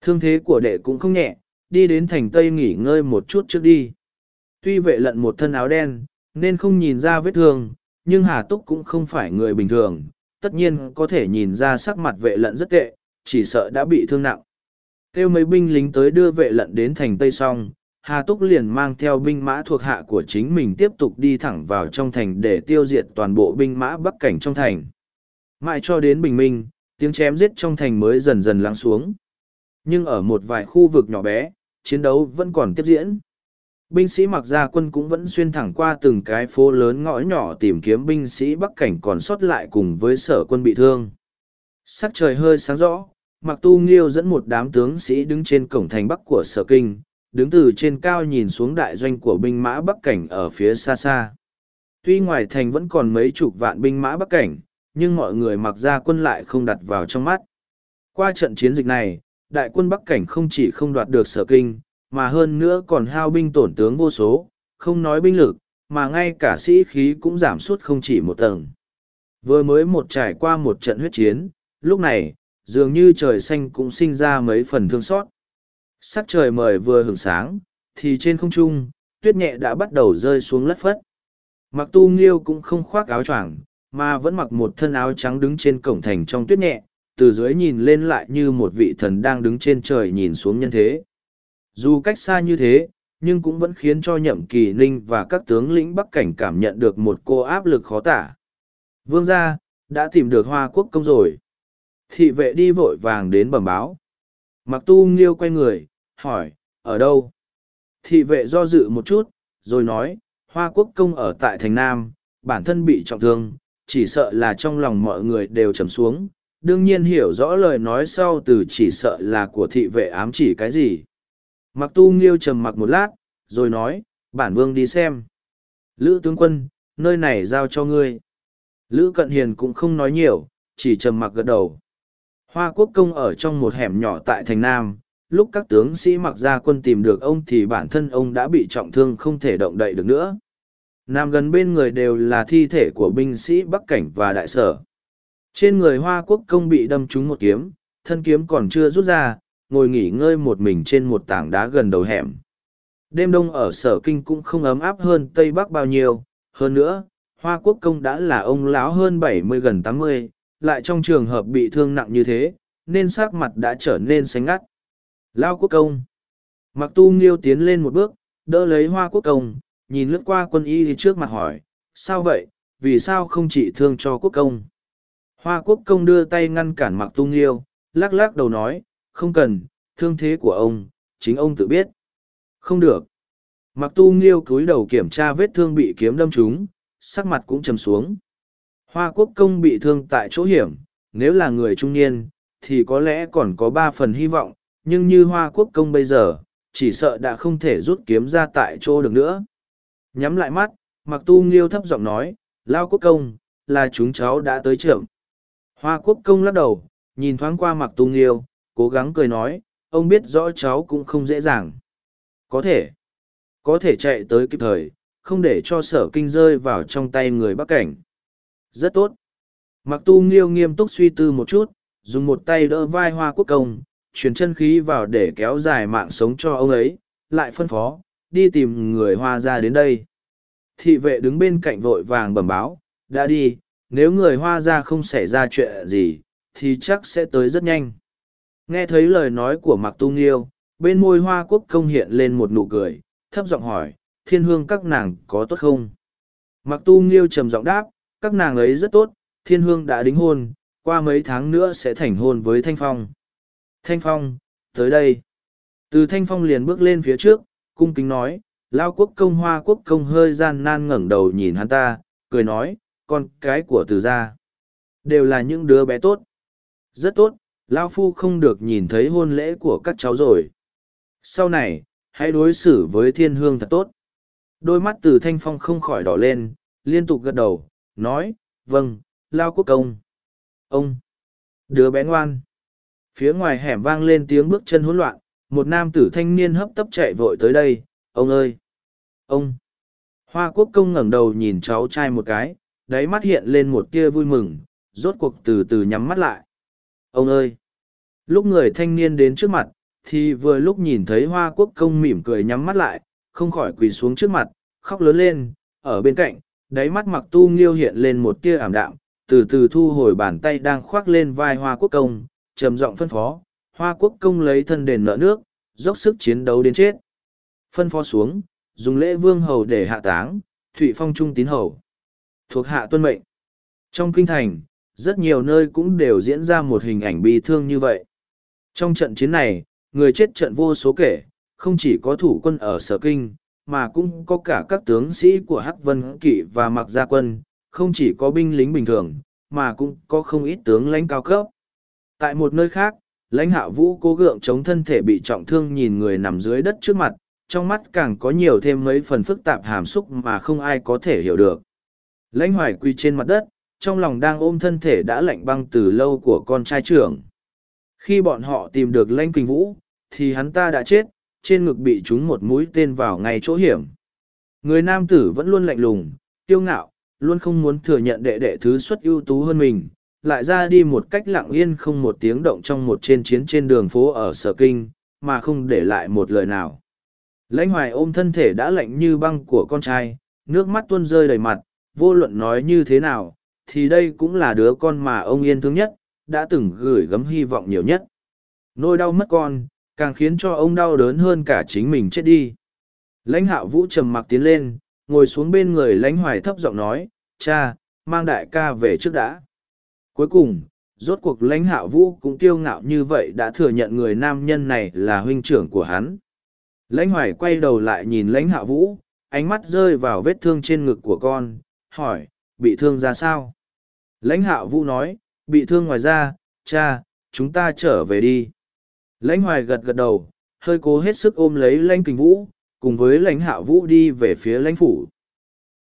Thương thế của đệ cũng không nhẹ, đi đến thành Tây nghỉ ngơi một chút trước đi. Tuy vệ lận một thân áo đen, nên không nhìn ra vết thương, nhưng Hà Túc cũng không phải người bình thường, tất nhiên có thể nhìn ra sắc mặt vệ lận rất tệ, chỉ sợ đã bị thương nặng. Kêu mấy binh lính tới đưa vệ lận đến thành Tây xong, Hà Túc liền mang theo binh mã thuộc hạ của chính mình tiếp tục đi thẳng vào trong thành để tiêu diệt toàn bộ binh mã bắc cảnh trong thành. Mãi cho đến bình minh, tiếng chém giết trong thành mới dần dần lắng xuống. Nhưng ở một vài khu vực nhỏ bé, chiến đấu vẫn còn tiếp diễn. Binh sĩ mặc gia quân cũng vẫn xuyên thẳng qua từng cái phố lớn ngõ nhỏ tìm kiếm binh sĩ bắc cảnh còn sót lại cùng với sở quân bị thương. Sắc trời hơi sáng rõ, mặc tu nghiêu dẫn một đám tướng sĩ đứng trên cổng thành bắc của sở kinh, đứng từ trên cao nhìn xuống đại doanh của binh mã bắc cảnh ở phía xa xa. Tuy ngoài thành vẫn còn mấy chục vạn binh mã bắc cảnh, nhưng mọi người mặc ra quân lại không đặt vào trong mắt. Qua trận chiến dịch này, đại quân bắc cảnh không chỉ không đoạt được sở kinh, mà hơn nữa còn hao binh tổn tướng vô số, không nói binh lực, mà ngay cả sĩ khí cũng giảm sút không chỉ một tầng. Vừa mới một trải qua một trận huyết chiến, lúc này, dường như trời xanh cũng sinh ra mấy phần thương xót. Sắc trời mời vừa hưởng sáng, thì trên không trung, tuyết nhẹ đã bắt đầu rơi xuống lất phất. Mặc tu nghiêu cũng không khoác áo choàng, mà vẫn mặc một thân áo trắng đứng trên cổng thành trong tuyết nhẹ, từ dưới nhìn lên lại như một vị thần đang đứng trên trời nhìn xuống nhân thế. Dù cách xa như thế, nhưng cũng vẫn khiến cho nhậm kỳ ninh và các tướng lĩnh bắc cảnh cảm nhận được một cô áp lực khó tả. Vương gia, đã tìm được hoa quốc công rồi. Thị vệ đi vội vàng đến bẩm báo. Mặc tu nghiêu quay người, hỏi, ở đâu? Thị vệ do dự một chút, rồi nói, hoa quốc công ở tại thành Nam, bản thân bị trọng thương, chỉ sợ là trong lòng mọi người đều trầm xuống. Đương nhiên hiểu rõ lời nói sau từ chỉ sợ là của thị vệ ám chỉ cái gì. Mặc tu nghiêu trầm mặc một lát, rồi nói, bản vương đi xem. Lữ tướng quân, nơi này giao cho ngươi. Lữ cận hiền cũng không nói nhiều, chỉ trầm mặc gật đầu. Hoa quốc công ở trong một hẻm nhỏ tại thành Nam, lúc các tướng sĩ mặc ra quân tìm được ông thì bản thân ông đã bị trọng thương không thể động đậy được nữa. Nam gần bên người đều là thi thể của binh sĩ Bắc Cảnh và Đại Sở. Trên người Hoa quốc công bị đâm trúng một kiếm, thân kiếm còn chưa rút ra, ngồi nghỉ ngơi một mình trên một tảng đá gần đầu hẻm. Đêm đông ở sở kinh cũng không ấm áp hơn Tây Bắc bao nhiêu, hơn nữa, Hoa Quốc Công đã là ông lão hơn bảy mươi gần tám mươi, lại trong trường hợp bị thương nặng như thế, nên sắc mặt đã trở nên xanh ngắt. Lao Quốc Công Mặc tu nghiêu tiến lên một bước, đỡ lấy Hoa Quốc Công, nhìn lướt qua quân y trước mặt hỏi, sao vậy, vì sao không chỉ thương cho Quốc Công? Hoa Quốc Công đưa tay ngăn cản Mặc tu nghiêu, lắc lắc đầu nói, không cần, thương thế của ông, chính ông tự biết. Không được. Mặc tu nghiêu cúi đầu kiểm tra vết thương bị kiếm đâm trúng, sắc mặt cũng trầm xuống. Hoa quốc công bị thương tại chỗ hiểm, nếu là người trung niên, thì có lẽ còn có ba phần hy vọng, nhưng như hoa quốc công bây giờ, chỉ sợ đã không thể rút kiếm ra tại chỗ được nữa. Nhắm lại mắt, mặc tu nghiêu thấp giọng nói, lao quốc công, là chúng cháu đã tới trưởng. Hoa quốc công lắc đầu, nhìn thoáng qua mặc tu nghiêu, cố gắng cười nói, ông biết rõ cháu cũng không dễ dàng. Có thể, có thể chạy tới kịp thời, không để cho sở kinh rơi vào trong tay người bắc cảnh. Rất tốt. Mặc tu nghiêu nghiêm túc suy tư một chút, dùng một tay đỡ vai hoa quốc công, chuyển chân khí vào để kéo dài mạng sống cho ông ấy, lại phân phó, đi tìm người hoa ra đến đây. Thị vệ đứng bên cạnh vội vàng bẩm báo, đã đi, nếu người hoa ra không xảy ra chuyện gì, thì chắc sẽ tới rất nhanh. Nghe thấy lời nói của Mạc Tu Nghiêu, bên môi hoa quốc công hiện lên một nụ cười, thấp giọng hỏi, thiên hương các nàng có tốt không? Mặc Tu Nghiêu trầm giọng đáp, các nàng ấy rất tốt, thiên hương đã đính hôn, qua mấy tháng nữa sẽ thành hôn với Thanh Phong. Thanh Phong, tới đây. Từ Thanh Phong liền bước lên phía trước, cung kính nói, Lao quốc công hoa quốc công hơi gian nan ngẩng đầu nhìn hắn ta, cười nói, con cái của từ gia. Đều là những đứa bé tốt. Rất tốt, Lao Phu không được nhìn thấy hôn lễ của các cháu rồi. Sau này, hãy đối xử với thiên hương thật tốt. Đôi mắt từ thanh phong không khỏi đỏ lên, liên tục gật đầu, nói, vâng, Lao quốc công. Ông, đứa bé ngoan. Phía ngoài hẻm vang lên tiếng bước chân hỗn loạn, một nam tử thanh niên hấp tấp chạy vội tới đây, ông ơi! Ông! Hoa quốc công ngẩng đầu nhìn cháu trai một cái, đáy mắt hiện lên một tia vui mừng, rốt cuộc từ từ nhắm mắt lại. Ông ơi! Lúc người thanh niên đến trước mặt, thì vừa lúc nhìn thấy hoa quốc công mỉm cười nhắm mắt lại, không khỏi quỳ xuống trước mặt, khóc lớn lên, ở bên cạnh, đáy mắt mặc tu nghiêu hiện lên một tia ảm đạm, từ từ thu hồi bàn tay đang khoác lên vai hoa quốc công, trầm giọng phân phó, hoa quốc công lấy thân đền nợ nước, dốc sức chiến đấu đến chết. Phân phó xuống, dùng lễ vương hầu để hạ táng, thụy phong trung tín hầu. Thuộc hạ tuân mệnh. Trong kinh thành, rất nhiều nơi cũng đều diễn ra một hình ảnh bi thương như vậy. Trong trận chiến này, người chết trận vô số kể, không chỉ có thủ quân ở sở kinh, mà cũng có cả các tướng sĩ của Hắc Vân Kỵ và Mặc Gia Quân, không chỉ có binh lính bình thường, mà cũng có không ít tướng lãnh cao cấp. Tại một nơi khác, lãnh hạ vũ cố gượng chống thân thể bị trọng thương nhìn người nằm dưới đất trước mặt, trong mắt càng có nhiều thêm mấy phần phức tạp hàm xúc mà không ai có thể hiểu được. Lãnh hoài quy trên mặt đất, trong lòng đang ôm thân thể đã lạnh băng từ lâu của con trai trưởng. Khi bọn họ tìm được lãnh kinh vũ, thì hắn ta đã chết, trên ngực bị trúng một mũi tên vào ngay chỗ hiểm. Người nam tử vẫn luôn lạnh lùng, tiêu ngạo, luôn không muốn thừa nhận đệ đệ thứ xuất ưu tú hơn mình, lại ra đi một cách lặng yên không một tiếng động trong một trên chiến trên đường phố ở sở kinh, mà không để lại một lời nào. Lãnh hoài ôm thân thể đã lạnh như băng của con trai, nước mắt tuôn rơi đầy mặt, vô luận nói như thế nào, thì đây cũng là đứa con mà ông yên thương nhất, đã từng gửi gấm hy vọng nhiều nhất. Nỗi đau mất con, càng khiến cho ông đau đớn hơn cả chính mình chết đi. Lãnh hạo vũ trầm mặc tiến lên, ngồi xuống bên người lãnh hoài thấp giọng nói, cha, mang đại ca về trước đã. Cuối cùng, rốt cuộc lãnh hạo vũ cũng kiêu ngạo như vậy đã thừa nhận người nam nhân này là huynh trưởng của hắn. Lãnh hoài quay đầu lại nhìn lãnh Hạo vũ, ánh mắt rơi vào vết thương trên ngực của con, hỏi, bị thương ra sao? Lãnh Hạo vũ nói, bị thương ngoài ra, cha, chúng ta trở về đi. Lãnh hoài gật gật đầu, hơi cố hết sức ôm lấy lãnh kình vũ, cùng với lãnh hạ vũ đi về phía lãnh phủ.